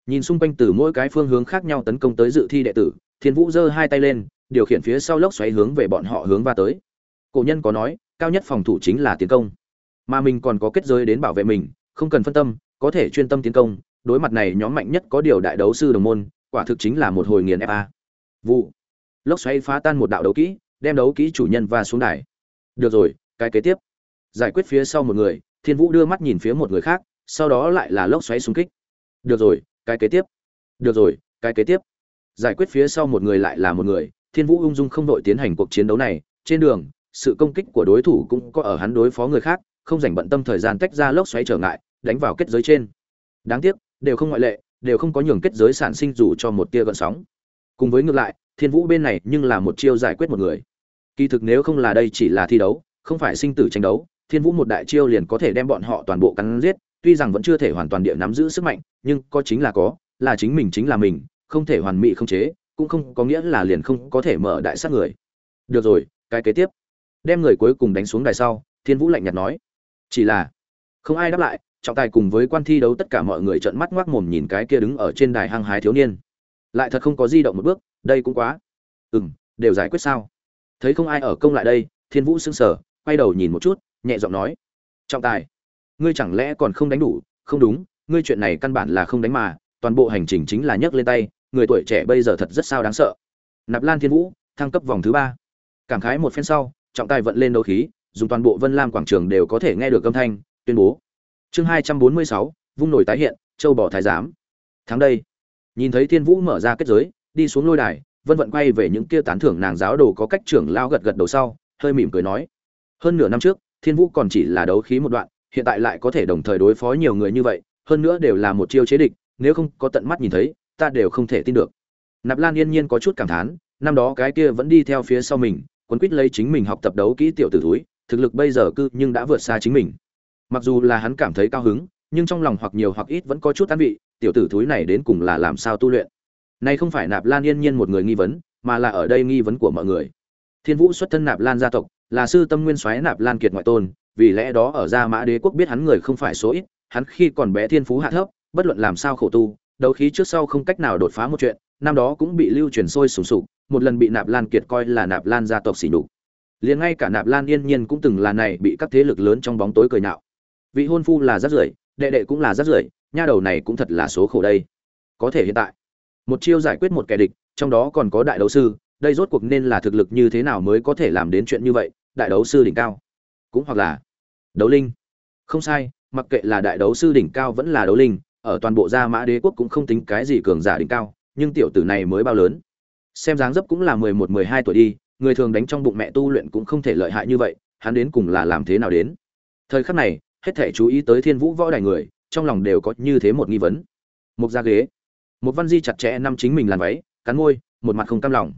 Nhìn xung quanh từ mỗi cái phương hướng khác nhau tấn công tới dự thi đệ tử, thiên vũ giơ hai tay lên, điều khiển phía sau lốc xoáy hướng về bọn họ hướng va tới. Cổ nhân có nói, cao nhất phòng thủ chính là tiến công. Mà mình còn có kết giới đến bảo vệ mình, không cần phân tâm, có thể chuyên tâm tiến công, đối mặt này nhóm mạnh nhất có điều đại đấu sư đồng môn, quả thực chính là một hồi nghiền fa vụ lốc xoáy phá tan một đạo đấu kỹ, đem đấu kỹ chủ nhân va xuống đài. Được rồi, cái kế tiếp. Giải quyết phía sau một người, thiên vũ đưa mắt nhìn phía một người khác, sau đó lại là lốc xoáy xung kích. Được rồi, cái kế tiếp. Được rồi, cái kế tiếp. Giải quyết phía sau một người lại là một người, thiên vũ ung dung không đội tiến hành cuộc chiến đấu này. Trên đường, sự công kích của đối thủ cũng có ở hắn đối phó người khác, không dành bận tâm thời gian tách ra lốc xoáy trở ngại, đánh vào kết giới trên. Đáng tiếc, đều không ngoại lệ, đều không có nhường kết giới sản sinh dù cho một tia gợn sóng. Cùng với ngược lại thiên vũ bên này nhưng là một chiêu giải quyết một người. Kỳ thực nếu không là đây chỉ là thi đấu, không phải sinh tử tranh đấu, thiên vũ một đại chiêu liền có thể đem bọn họ toàn bộ cắn giết, tuy rằng vẫn chưa thể hoàn toàn địa nắm giữ sức mạnh, nhưng có chính là có, là chính mình chính là mình, không thể hoàn mỹ không chế, cũng không có nghĩa là liền không có thể mở đại sát người. Được rồi, cái kế tiếp. Đem người cuối cùng đánh xuống đài sau, thiên vũ lạnh nhạt nói. Chỉ là, không ai đáp lại, trọng tài cùng với quan thi đấu tất cả mọi người trợn mắt ngoác mồm nhìn cái kia đứng ở trên đài hăng hái thiếu niên. Lại thật không có di động một bước đây cũng quá. Ừ m đều giải quyết sao? Thấy không ai ở công lại đây, thiên vũ sững sờ, quay đầu nhìn một chút, nhẹ giọng nói. Trọng tài, ngươi chẳng lẽ còn không đánh đủ? Không đúng, ngươi chuyện này căn bản là không đánh mà, toàn bộ hành trình chính là nhấc lên tay, người tuổi trẻ bây giờ thật rất sao đáng sợ. Nạp lan thiên vũ, thăng cấp vòng thứ ba. Cảm khái một phen sau, trọng tài vận lên đấu khí, dùng toàn bộ vân lam quảng trường đều có thể nghe được âm thanh, tuyên bố. Chương hai trăm bốn mươi sáu, vung nổi tái hiện, châu bỏ thái giám. Tháng đây. Nhìn thấy thiên vũ mở ra kết giới đi xuống lôi đài, vân vận quay về những kia tán thưởng nàng giáo đồ có cách trưởng lao gật gật đầu sau, hơi mỉm cười nói, hơn nửa năm trước, thiên vũ còn chỉ là đấu khí một đoạn, hiện tại lại có thể đồng thời đối phó nhiều người như vậy, hơn nữa đều là một chiêu chế địch, nếu không có tận mắt nhìn thấy, ta đều không thể tin được. Nạp lan yên nhiên có chút cảm thán, năm đó cái kia vẫn đi theo phía sau mình, quấn quýt lấy chính mình học tập đấu kỹ tiểu tử thúi, thực lực bây giờ cư nhưng đã vượt xa chính mình. Mặc dù là hắn cảm thấy cao hứng, nhưng trong lòng hoặc nhiều hoặc ít vẫn có chút tán vị, tiểu tử thúi này đến cùng là làm sao tu luyện? Này không phải nạp lan yên nhiên một người nghi vấn, mà là ở đây nghi vấn của mọi người. Thiên vũ xuất thân nạp lan gia tộc, là sư tâm nguyên soái nạp lan kiệt ngoại tôn, vì lẽ đó ở gia mã đế quốc biết hắn người không phải số ít, hắn khi còn bé thiên phú hạ thấp, bất luận làm sao khổ tu, đấu khí trước sau không cách nào đột phá một chuyện, năm đó cũng bị lưu truyền sôi sùng sục, một lần bị nạp lan kiệt coi là nạp lan gia tộc xỉ nhục. Liền ngay cả nạp lan yên nhiên cũng từng là này bị các thế lực lớn trong bóng tối cười nhạo. Vị hôn phu là rất rưởi, đệ đệ cũng là rất rưởi, nha đầu này cũng thật là số khổ đây. Có thể hiện tại một chiêu giải quyết một kẻ địch, trong đó còn có đại đấu sư, đây rốt cuộc nên là thực lực như thế nào mới có thể làm đến chuyện như vậy, đại đấu sư đỉnh cao. Cũng hoặc là, đấu linh. Không sai, mặc kệ là đại đấu sư đỉnh cao vẫn là đấu linh, ở toàn bộ gia mã đế quốc cũng không tính cái gì cường giả đỉnh cao, nhưng tiểu tử này mới bao lớn. Xem dáng dấp cũng là mười một, mười hai tuổi đi, người thường đánh trong bụng mẹ tu luyện cũng không thể lợi hại như vậy, hắn đến cùng là làm thế nào đến? Thời khắc này, hết thể chú ý tới thiên vũ võ đài người, trong lòng đều có như thế một nghi vấn. Một gia ghế một văn di chặt chẽ năm chính mình làn váy, cắn môi, một mặt không cam lòng.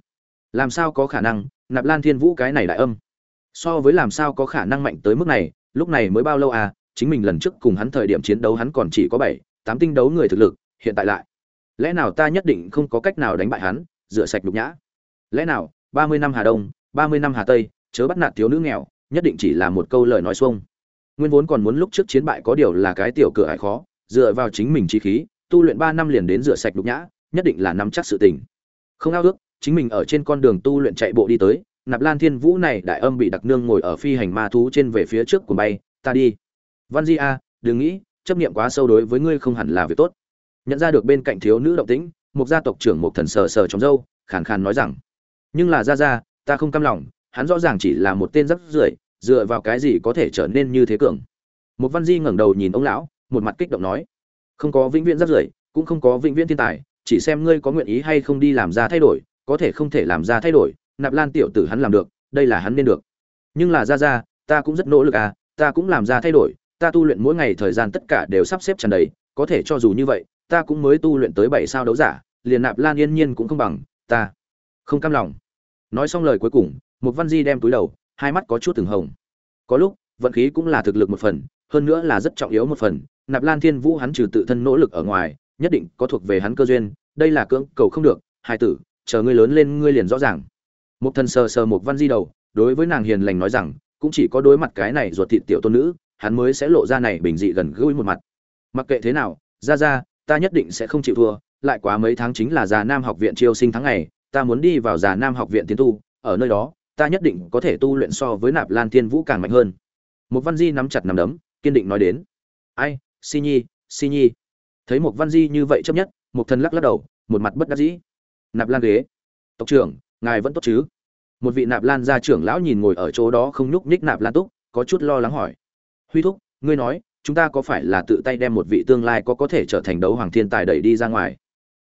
Làm sao có khả năng, nạp lan thiên vũ cái này đại âm? So với làm sao có khả năng mạnh tới mức này, lúc này mới bao lâu à chính mình lần trước cùng hắn thời điểm chiến đấu hắn còn chỉ có bảy, tám tinh đấu người thực lực, hiện tại lại. Lẽ nào ta nhất định không có cách nào đánh bại hắn, rửa sạch nhục nhã? Lẽ nào, ba mươi năm hà đông, ba mươi năm hà tây, chớ bắt nạt thiếu nữ nghèo, nhất định chỉ là một câu lời nói xuông. Nguyên vốn còn muốn lúc trước chiến bại có điều là cái tiểu cửa ải khó, dựa vào chính mình trí khí tu luyện ba năm liền đến rửa sạch đục nhã, nhất định là nắm chắc sự tình. Không ao ước, chính mình ở trên con đường tu luyện chạy bộ đi tới, nạp lan thiên vũ này đại âm bị đặc nương ngồi ở phi hành ma thú trên về phía trước của bay, ta đi. Văn di a, đừng nghĩ, chấp niệm quá sâu đối với ngươi không hẳn là việc tốt. Nhận ra được bên cạnh thiếu nữ động tĩnh, một gia tộc trưởng một thần sờ sờ trong dâu khàn khàn nói rằng, nhưng là ra ra ta không cam lòng, hắn rõ ràng chỉ là một tên rắc rưởi, dựa vào cái gì có thể trở nên như thế cường? Một văn di ngẩng đầu nhìn ông lão, một mặt kích động nói không có vĩnh viễn rắc rưởi, cũng không có vĩnh viễn thiên tài, chỉ xem ngươi có nguyện ý hay không đi làm ra thay đổi, có thể không thể làm ra thay đổi, nạp lan tiểu tử hắn làm được, đây là hắn nên được. Nhưng là ra ra, ta cũng rất nỗ lực à ta cũng làm ra thay đổi, ta tu luyện mỗi ngày thời gian tất cả đều sắp xếp tràn đầy, có thể cho dù như vậy, ta cũng mới tu luyện tới bảy sao đấu giả, liền nạp lan yên nhiên cũng không bằng, ta không cam lòng. Nói xong lời cuối cùng một văn di đem túi đầu, hai mắt có chút từng hồng. Có lúc, vận khí cũng là thực lực một phần, hơn nữa là rất trọng yếu một phần nạp lan thiên vũ hắn trừ tự thân nỗ lực ở ngoài, nhất định có thuộc về hắn cơ duyên, đây là cưỡng cầu không được. Hai tử, chờ ngươi lớn lên ngươi liền rõ ràng. Một thần sờ sờ một văn di đầu, đối với nàng hiền lành nói rằng, cũng chỉ có đối mặt cái này ruột thịt tiểu tôn nữ, hắn mới sẽ lộ ra này bình dị gần gũi một mặt. Mặc kệ thế nào, ra ra, ta nhất định sẽ không chịu thua, lại quá mấy tháng chính là già nam học viện chiêu sinh tháng ngày, ta muốn đi vào già nam học viện tiến tu, ở nơi đó, ta nhất định có thể tu luyện so với nạp lan thiên vũ càng mạnh hơn. Một văn di nắm chặt nắm đấm, kiên định nói đến. Ai si nhi si nhi. Thấy một văn di như vậy chấp nhất một thần lắc lắc đầu, một mặt bất đắc dĩ. Nạp lan ghế. Tộc trưởng, ngài vẫn tốt chứ? Một vị nạp lan gia trưởng lão nhìn ngồi ở chỗ đó không nhúc nhích nạp lan túc, có chút lo lắng hỏi. Huy thúc, ngươi nói, chúng ta có phải là tự tay đem một vị tương lai có có thể trở thành đấu hoàng thiên tài đẩy đi ra ngoài?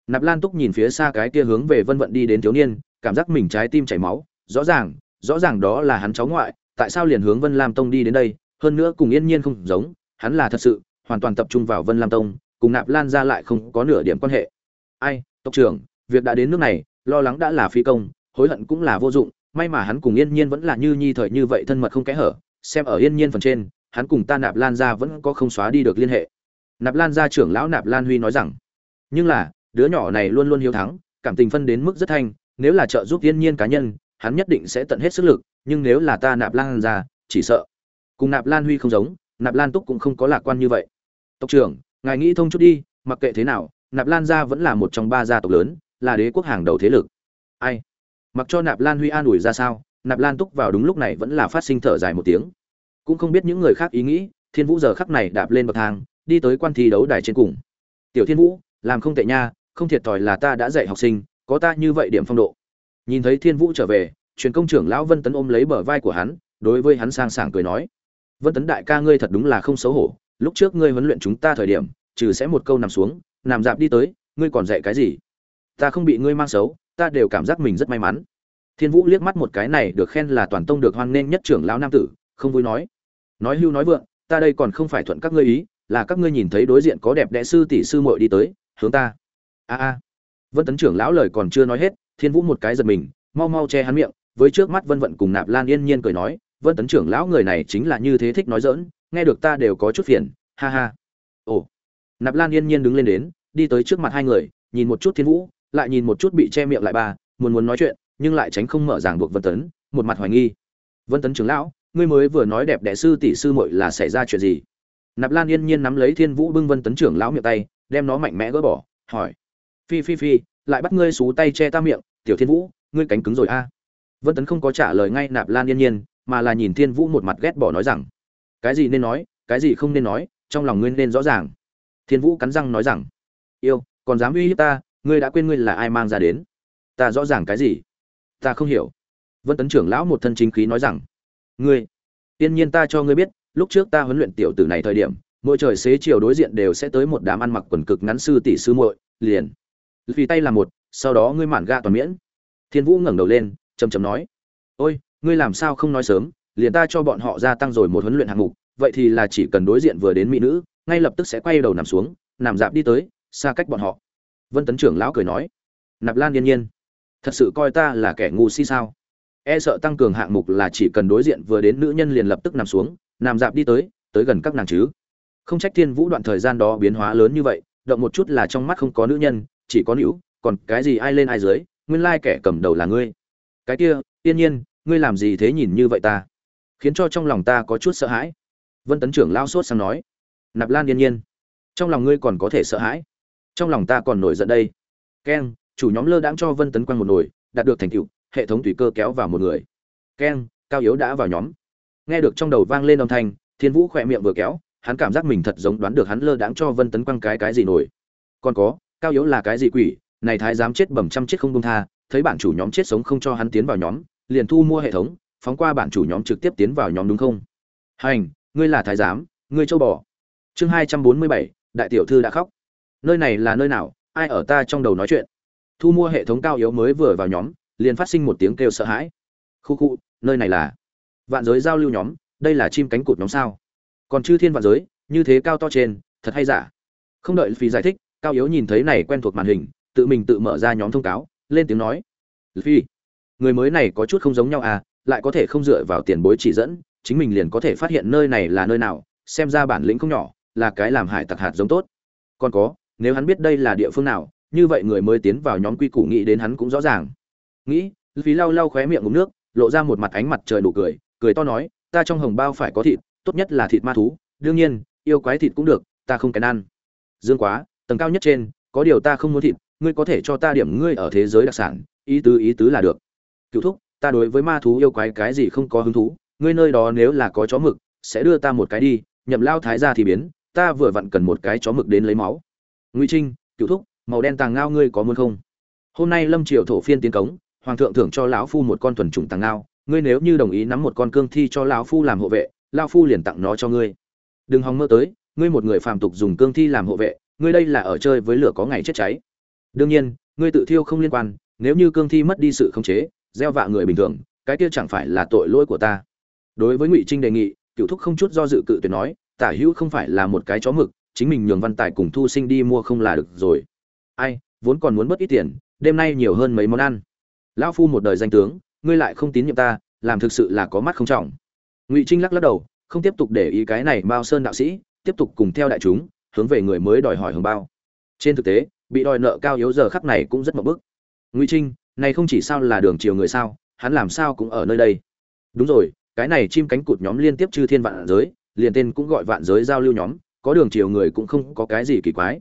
Nạp lan túc nhìn phía xa cái kia hướng về vân vận đi đến thiếu niên, cảm giác mình trái tim chảy máu. Rõ ràng rõ ràng đó là hắn cháu ngoại, tại sao liền hướng vân lam tông đi đến đây? Hơn nữa cùng yên nhiên không giống, hắn là thật sự hoàn toàn tập trung vào vân lam tông cùng nạp lan gia lại không có nửa điểm quan hệ. Ai tộc trưởng việc đã đến nước này lo lắng đã là phi công hối hận cũng là vô dụng may mà hắn cùng yên nhiên vẫn là như nhi thời như vậy thân mật không kẽ hở xem ở yên nhiên phần trên hắn cùng ta nạp lan gia vẫn có không xóa đi được liên hệ. Nạp lan gia trưởng lão nạp lan huy nói rằng nhưng là đứa nhỏ này luôn luôn hiếu thắng cảm tình phân đến mức rất thanh nếu là trợ giúp yên nhiên cá nhân hắn nhất định sẽ tận hết sức lực nhưng nếu là ta nạp lan gia, chỉ sợ. Cùng nạp lan huy không giống nạp lan túc cũng không có lạc quan như vậy tộc trưởng, ngài nghĩ thông chút đi, mặc kệ thế nào, nạp lan gia vẫn là một trong ba gia tộc lớn, là đế quốc hàng đầu thế lực. Ai? Mặc cho nạp lan huy an ủi ra sao, nạp lan túc vào đúng lúc này vẫn là phát sinh thở dài một tiếng. Cũng không biết những người khác ý nghĩ, thiên vũ giờ khắc này đạp lên bậc thang, đi tới quan thi đấu đài trên cùng. Tiểu thiên vũ, làm không tệ nha, không thiệt thòi là ta đã dạy học sinh, có ta như vậy điểm phong độ. Nhìn thấy thiên vũ trở về, truyền công trưởng lão vân tấn ôm lấy bờ vai của hắn, đối với hắn sang sảng cười nói, vân tấn đại ca ngươi thật đúng là không xấu hổ lúc trước ngươi huấn luyện chúng ta thời điểm, trừ sẽ một câu nằm xuống, nằm dạp đi tới, ngươi còn dạy cái gì? Ta không bị ngươi mang xấu, ta đều cảm giác mình rất may mắn. Thiên vũ liếc mắt một cái này được khen là toàn tông được hoan nghênh nhất trưởng lão nam tử, không vui nói. Nói hưu nói vượng, ta đây còn không phải thuận các ngươi ý, là các ngươi nhìn thấy đối diện có đẹp đẽ sư tỷ sư muội đi tới, hướng ta. A a. Vân tấn trưởng lão lời còn chưa nói hết, thiên vũ một cái giật mình, mau mau che hắn miệng, với trước mắt vân vận cùng nạp lan yên nhiên cười nói, vân tấn trưởng lão người này chính là như thế thích nói dỡn nghe được ta đều có chút phiền, ha ha. Ồ. Nạp lan yên nhiên đứng lên đến, đi tới trước mặt hai người, nhìn một chút thiên vũ, lại nhìn một chút bị che miệng lại ba, muốn muốn nói chuyện, nhưng lại tránh không mở ràng buộc vân tấn, một mặt hoài nghi. Vân tấn trưởng lão, ngươi mới vừa nói đẹp đẽ sư tỷ sư muội là xảy ra chuyện gì? Nạp lan yên nhiên nắm lấy thiên vũ bưng vân tấn trưởng lão miệng tay, đem nó mạnh mẽ gỡ bỏ, hỏi. Phi phi phi, lại bắt ngươi xú tay che ta miệng, tiểu thiên vũ, ngươi cánh cứng rồi a. Vân tấn không có trả lời ngay nạp lan yên nhiên, mà là nhìn thiên vũ một mặt ghét bỏ nói rằng cái gì nên nói, cái gì không nên nói, trong lòng ngươi nên rõ ràng. Thiên vũ cắn răng nói rằng, yêu, còn dám uy hiếp ta, ngươi đã quên ngươi là ai mang ra đến. Ta rõ ràng cái gì? Ta không hiểu. Vân tấn trưởng lão một thân chính khí nói rằng, ngươi tiên nhiên ta cho ngươi biết, lúc trước ta huấn luyện tiểu tử này thời điểm, mỗi trời xế chiều đối diện đều sẽ tới một đám ăn mặc quần cực ngắn sư tỷ sư muội, liền vì tay là một, sau đó ngươi mản ga toàn miễn. Thiên vũ ngẩng đầu lên chầm chầm nói, ôi, ngươi làm sao không nói sớm? Liền ta cho bọn họ gia tăng rồi một huấn luyện hạng mục, vậy thì là chỉ cần đối diện vừa đến mỹ nữ, ngay lập tức sẽ quay đầu nằm xuống, nằm dạp đi tới, xa cách bọn họ. Vân tấn trưởng lão cười nói. Nạp lan yên nhiên, thật sự coi ta là kẻ ngu si sao? E sợ tăng cường hạng mục là chỉ cần đối diện vừa đến nữ nhân liền lập tức nằm xuống, nằm dạp đi tới tới gần các nàng chứ. Không trách thiên vũ đoạn thời gian đó biến hóa lớn như vậy, động một chút là trong mắt không có nữ nhân, chỉ có nữ, còn cái gì ai lên ai dưới, nguyên lai kẻ cầm đầu là ngươi. Cái kia, yên nhiên, ngươi làm gì thế nhìn như vậy ta? Khiến cho trong lòng ta có chút sợ hãi. Vân tấn trưởng lao sốt sang nói, nạp lan yên nhiên, trong lòng ngươi còn có thể sợ hãi. Trong lòng ta còn nổi giận đây. Keng, chủ nhóm lơ đãng cho vân tấn quăng một nồi, đạt được thành tựu, hệ thống tùy cơ kéo vào một người. Keng, cao yếu đã vào nhóm. Nghe được trong đầu vang lên âm thanh, thiên vũ khỏe miệng vừa kéo, hắn cảm giác mình thật giống đoán được hắn lơ đãng cho vân tấn quăng cái cái gì nổi. Còn có, cao yếu là cái gì quỷ, này thái dám chết bẩm trăm chết không công tha, thấy bản chủ nhóm chết sống không cho hắn tiến vào nhóm, liền thu mua hệ thống phóng qua bản chủ nhóm trực tiếp tiến vào nhóm đúng không? Hành, ngươi là thái giám, ngươi châu bò. Chương hai trăm bốn mươi bảy, đại tiểu thư đã khóc. Nơi này là nơi nào? Ai ở ta trong đầu nói chuyện? Thu mua hệ thống cao yếu mới vừa vào nhóm, liền phát sinh một tiếng kêu sợ hãi. Khu khu, nơi này là vạn giới giao lưu nhóm, đây là chim cánh cụt nhóm sao? Còn chư thiên vạn giới, như thế cao to trên, thật hay giả? Không đợi phi giải thích, cao yếu nhìn thấy này quen thuộc màn hình, tự mình tự mở ra nhóm thông cáo, lên tiếng nói. Phi, người mới này có chút không giống nhau à lại có thể không dựa vào tiền bối chỉ dẫn, chính mình liền có thể phát hiện nơi này là nơi nào, xem ra bản lĩnh không nhỏ, là cái làm hải tặc hạt giống tốt. Còn có, nếu hắn biết đây là địa phương nào, như vậy người mới tiến vào nhóm quy củ nghĩ đến hắn cũng rõ ràng. Nghĩ phí lau lau khóe miệng ngụm nước, lộ ra một mặt ánh mặt trời nụ cười cười to nói, ta trong hồng bao phải có thịt, tốt nhất là thịt ma thú, đương nhiên, yêu quái thịt cũng được, ta không kén ăn. Dương quá, tầng cao nhất trên, có điều ta không muốn thịt, ngươi có thể cho ta điểm ngươi ở thế giới đặc sản, ý tứ ý tứ là được. Cựu thúc ta đối với ma thú yêu quái cái gì không có hứng thú, ngươi nơi đó nếu là có chó mực, sẽ đưa ta một cái đi, nhậm lao thái ra thì biến, ta vừa vặn cần một cái chó mực đến lấy máu. Ngụy trinh, cựu thúc, màu đen tàng ngao ngươi có muốn không? Hôm nay lâm triều thổ phiên tiến cống, hoàng thượng thưởng cho lão phu một con thuần trùng tàng ngao, ngươi nếu như đồng ý nắm một con cương thi cho lão phu làm hộ vệ, lão phu liền tặng nó cho ngươi. Đừng hòng mơ tới, ngươi một người phàm tục dùng cương thi làm hộ vệ, ngươi đây là ở chơi với lửa có ngày chết cháy. Đương nhiên, ngươi tự thiêu không liên quan, nếu như cương thi mất đi sự khống chế gieo vạ người bình thường, cái kia chẳng phải là tội lỗi của ta. Đối với ngụy trinh đề nghị cựu thúc không chút do dự cự tuyệt nói, tả hữu không phải là một cái chó mực, chính mình nhường văn tài cùng thu sinh đi mua không là được rồi. Ai, vốn còn muốn mất ít tiền, đêm nay nhiều hơn mấy món ăn. Lão phu một đời danh tướng, ngươi lại không tín nhiệm ta, làm thực sự là có mắt không trọng. Ngụy trinh lắc lắc đầu, không tiếp tục để ý cái này bao sơn đạo sĩ, tiếp tục cùng theo đại chúng, hướng về người mới đòi hỏi hưởng bao. Trên thực tế, bị đòi nợ cao yếu giờ khắc này cũng rất mập bức. Ngụy trinh này không chỉ sao là đường chiều người sao, hắn làm sao cũng ở nơi đây. Đúng rồi, cái này chim cánh cụt nhóm liên tiếp chư thiên vạn giới, liền tên cũng gọi vạn giới giao lưu nhóm, có đường chiều người cũng không có cái gì kỳ quái.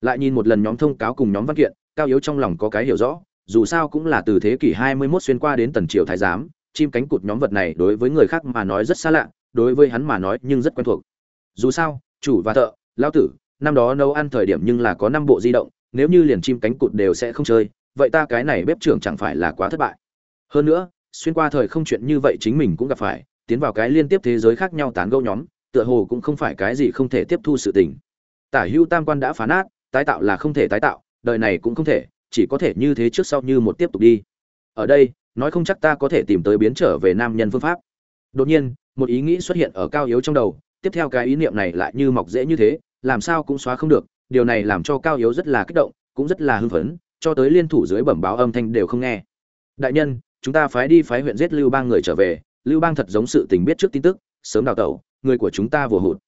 Lại nhìn một lần nhóm thông cáo cùng nhóm văn kiện, cao yếu trong lòng có cái hiểu rõ, dù sao cũng là từ thế kỷ 21 xuyên qua đến tần triều thái giám, chim cánh cụt nhóm vật này đối với người khác mà nói rất xa lạ, đối với hắn mà nói nhưng rất quen thuộc. Dù sao, chủ và thợ lao tử, năm đó nấu ăn thời điểm nhưng là có năm bộ di động, nếu như liền chim cánh cụt đều sẽ không chơi vậy ta cái này bếp trưởng chẳng phải là quá thất bại. Hơn nữa, xuyên qua thời không chuyện như vậy chính mình cũng gặp phải, tiến vào cái liên tiếp thế giới khác nhau tán gẫu nhóm, tựa hồ cũng không phải cái gì không thể tiếp thu sự tình. Tả hưu tam quan đã phá nát, tái tạo là không thể tái tạo, đời này cũng không thể, chỉ có thể như thế trước sau như một tiếp tục đi. Ở đây, nói không chắc ta có thể tìm tới biến trở về nam nhân phương pháp. Đột nhiên, một ý nghĩ xuất hiện ở cao yếu trong đầu, tiếp theo cái ý niệm này lại như mọc dễ như thế, làm sao cũng xóa không được, điều này làm cho cao yếu rất là kích động, cũng rất là hưng phấn cho tới liên thủ dưới bẩm báo âm thanh đều không nghe. Đại nhân, chúng ta phái đi phái huyện giết lưu bang người trở về. Lưu bang thật giống sự tình biết trước tin tức, sớm đào tẩu, người của chúng ta vừa hụt.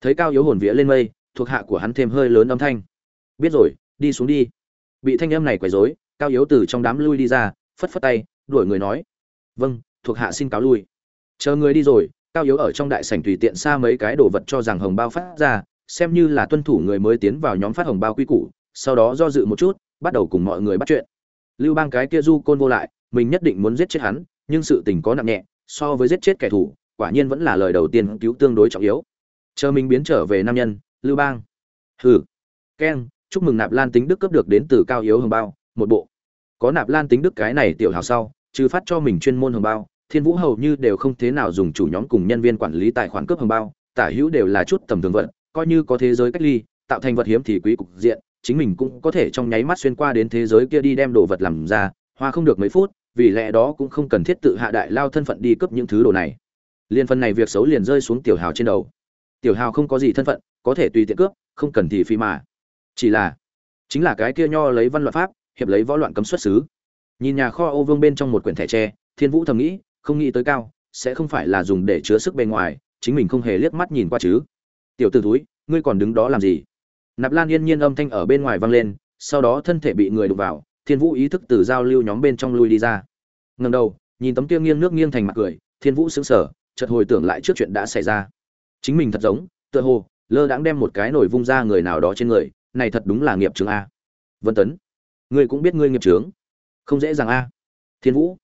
Thấy cao yếu hồn vía lên mây, thuộc hạ của hắn thêm hơi lớn âm thanh. Biết rồi, đi xuống đi. Bị thanh âm này quấy rối, cao yếu từ trong đám lui đi ra, phất phất tay, đuổi người nói. Vâng thuộc hạ xin cáo lui. Chờ người đi rồi, cao yếu ở trong đại sảnh tùy tiện xa mấy cái đồ vật cho rằng hồng bao phát ra, xem như là tuân thủ người mới tiến vào nhóm phát hồng bao quy củ, sau đó do dự một chút bắt đầu cùng mọi người bắt chuyện. Lưu bang cái kia du côn vô lại, mình nhất định muốn giết chết hắn, nhưng sự tình có nặng nhẹ, so với giết chết kẻ thù, quả nhiên vẫn là lời đầu tiên cứu tương đối trọng yếu. Chờ mình biến trở về nam nhân, lưu bang. Hừ. Keng, chúc mừng nạp lan tính đức cấp được đến từ cao yếu hồng bao, một bộ. Có nạp lan tính đức cái này tiểu hào sau, trừ phát cho mình chuyên môn hồng bao, thiên vũ hầu như đều không thế nào dùng chủ nhóm cùng nhân viên quản lý tài khoản cướp hồng bao, tả hữu đều là chút tầm thường vận, coi như có thế giới cách ly, tạo thành vật hiếm thì quý cục diện chính mình cũng có thể trong nháy mắt xuyên qua đến thế giới kia đi đem đồ vật làm ra, hoa không được mấy phút, vì lẽ đó cũng không cần thiết tự hạ đại lao thân phận đi cướp những thứ đồ này. Liên phần này việc xấu liền rơi xuống tiểu hào trên đầu. Tiểu hào không có gì thân phận, có thể tùy tiện cướp, không cần thì phi mà. Chỉ là, chính là cái kia nho lấy văn loạn pháp, hiệp lấy võ loạn cấm xuất xứ. Nhìn nhà kho ô vương bên trong một quyển thẻ tre, thiên vũ thầm nghĩ, không nghĩ tới cao, sẽ không phải là dùng để chứa sức bề ngoài, chính mình không hề liếc mắt nhìn qua chứ. Tiểu t ử túi ngươi còn đứng đó làm gì? Nạp lan yên nhiên âm thanh ở bên ngoài vang lên, sau đó thân thể bị người đụng vào, thiên vũ ý thức từ giao lưu nhóm bên trong lui đi ra. Ngần đầu, nhìn tấm kia nghiêng nước nghiêng thành mặt cười, thiên vũ sững sờ, chợt hồi tưởng lại trước chuyện đã xảy ra. Chính mình thật giống, tựa hồ, lơ đãng đem một cái nổi vung ra người nào đó trên người, này thật đúng là nghiệp trường a. Vân tấn, ngươi cũng biết ngươi nghiệp trướng không dễ dàng a. Thiên vũ,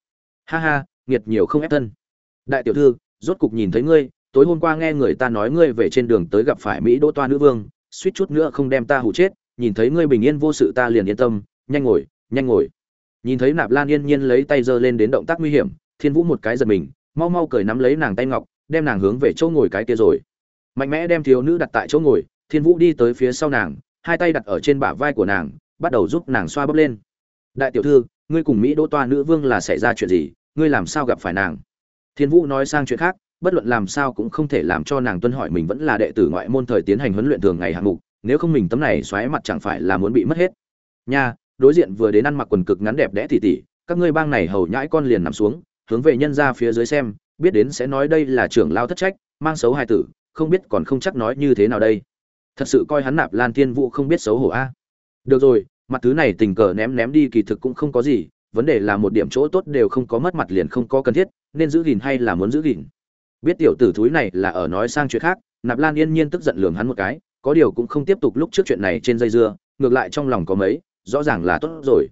ha ha nghiệt nhiều không ép thân. Đại tiểu thư, rốt cục nhìn thấy ngươi, tối hôm qua nghe người ta nói ngươi về trên đường tới gặp phải mỹ đỗ toa nữ vương suýt chút nữa không đem ta hủ chết, nhìn thấy ngươi bình yên vô sự ta liền yên tâm, nhanh ngồi nhanh ngồi. Nhìn thấy nạp lan yên nhiên lấy tay giơ lên đến động tác nguy hiểm, thiên vũ một cái giật mình, mau mau cởi nắm lấy nàng tay ngọc, đem nàng hướng về chỗ ngồi cái kia rồi. Mạnh mẽ đem thiếu nữ đặt tại chỗ ngồi, thiên vũ đi tới phía sau nàng, hai tay đặt ở trên bả vai của nàng, bắt đầu giúp nàng xoa bóp lên. Đại tiểu thư, ngươi cùng mỹ đỗ toa nữ vương là xảy ra chuyện gì? Ngươi làm sao gặp phải nàng? Thiên vũ nói sang chuyện khác bất luận làm sao cũng không thể làm cho nàng tuân hỏi mình vẫn là đệ tử ngoại môn thời tiến hành huấn luyện thường ngày hạng mục, nếu không mình tấm này xoáy mặt chẳng phải là muốn bị mất hết. Nha, đối diện vừa đến ăn mặc quần cực ngắn đẹp đẽ tỉ tỉ, các ngươi bang này hầu nhãi con liền nằm xuống, hướng về nhân ra phía dưới xem, biết đến sẽ nói đây là trưởng lao thất trách, mang xấu hai tử, không biết còn không chắc nói như thế nào đây. Thật sự coi hắn nạp lan thiên vũ không biết xấu hổ a. Được rồi, mặt thứ này tình cờ ném ném đi kỳ thực cũng không có gì, vấn đề là một điểm chỗ tốt đều không có mất mặt liền không có cần thiết, nên giữ gìn hay là muốn giữ gìn? Biết tiểu tử thúi này là ở nói sang chuyện khác, nạp lan yên nhiên tức giận lường hắn một cái, có điều cũng không tiếp tục lúc trước chuyện này trên dây dưa, ngược lại trong lòng có mấy, rõ ràng là tốt rồi.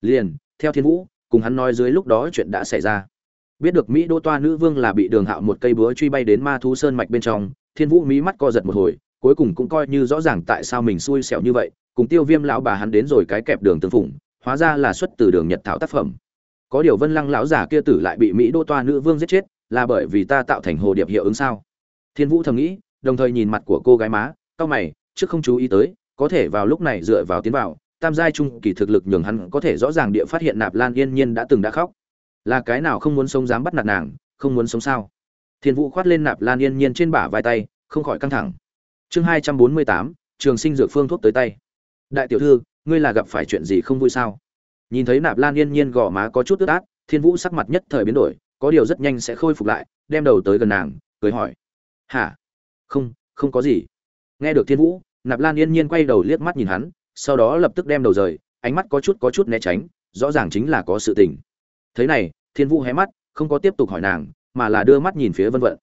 Liền, theo thiên vũ, cùng hắn nói dưới lúc đó chuyện đã xảy ra. Biết được mỹ đô toa nữ vương là bị đường hạo một cây búa truy bay đến ma thú sơn mạch bên trong, thiên vũ mỹ mắt co giật một hồi, cuối cùng cũng coi như rõ ràng tại sao mình xui xẻo như vậy, cùng tiêu viêm lão bà hắn đến rồi cái kẹp đường tương phủng hóa ra là xuất từ đường nhật thảo tác phẩm. Có điều vân lăng lão giả kia tử lại bị mỹ đô toa nữ vương giết chết là bởi vì ta tạo thành hồ điệp hiệu ứng sao? Thiên vũ thầm nghĩ, đồng thời nhìn mặt của cô gái má, cau mày, trước không chú ý tới, có thể vào lúc này dựa vào tiến vào, tam giai trung kỳ thực lực nhường hắn có thể rõ ràng địa phát hiện nạp lan yên nhiên đã từng đã khóc. Là cái nào không muốn sống dám bắt nạt nàng, không muốn sống sao? Thiên vũ khoát lên nạp lan yên nhiên trên bả vai tay, không khỏi căng thẳng. Chương hai trăm bốn mươi tám, trường sinh dược phương thuốc tới tay. Đại tiểu thư, ngươi là gặp phải chuyện gì không vui sao? Nhìn thấy nạp lan yên nhiên gò má có chút ướt át, thiên vũ sắc mặt nhất thời biến đổi có điều rất nhanh sẽ khôi phục lại, đem đầu tới gần nàng, cười hỏi. Hả? Không không có gì. Nghe được thiên vũ, nạp lan yên nhiên quay đầu liếc mắt nhìn hắn, sau đó lập tức đem đầu rời, ánh mắt có chút có chút né tránh, rõ ràng chính là có sự tình. Thế này, thiên vũ hé mắt, không có tiếp tục hỏi nàng, mà là đưa mắt nhìn phía vân vận.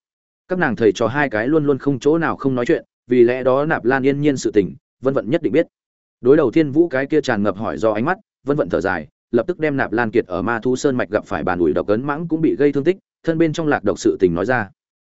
Các nàng thầy trò hai cái luôn luôn không chỗ nào không nói chuyện, vì lẽ đó nạp lan yên nhiên sự tình, vân vận nhất định biết. Đối đầu thiên vũ cái kia tràn ngập hỏi do ánh mắt, vân vận thở dài lập tức đem nạp lan kiệt ở ma thu sơn mạch gặp phải bàn ủi độc cấn mãng cũng bị gây thương tích, thân bên trong lạc độc sự tình nói ra.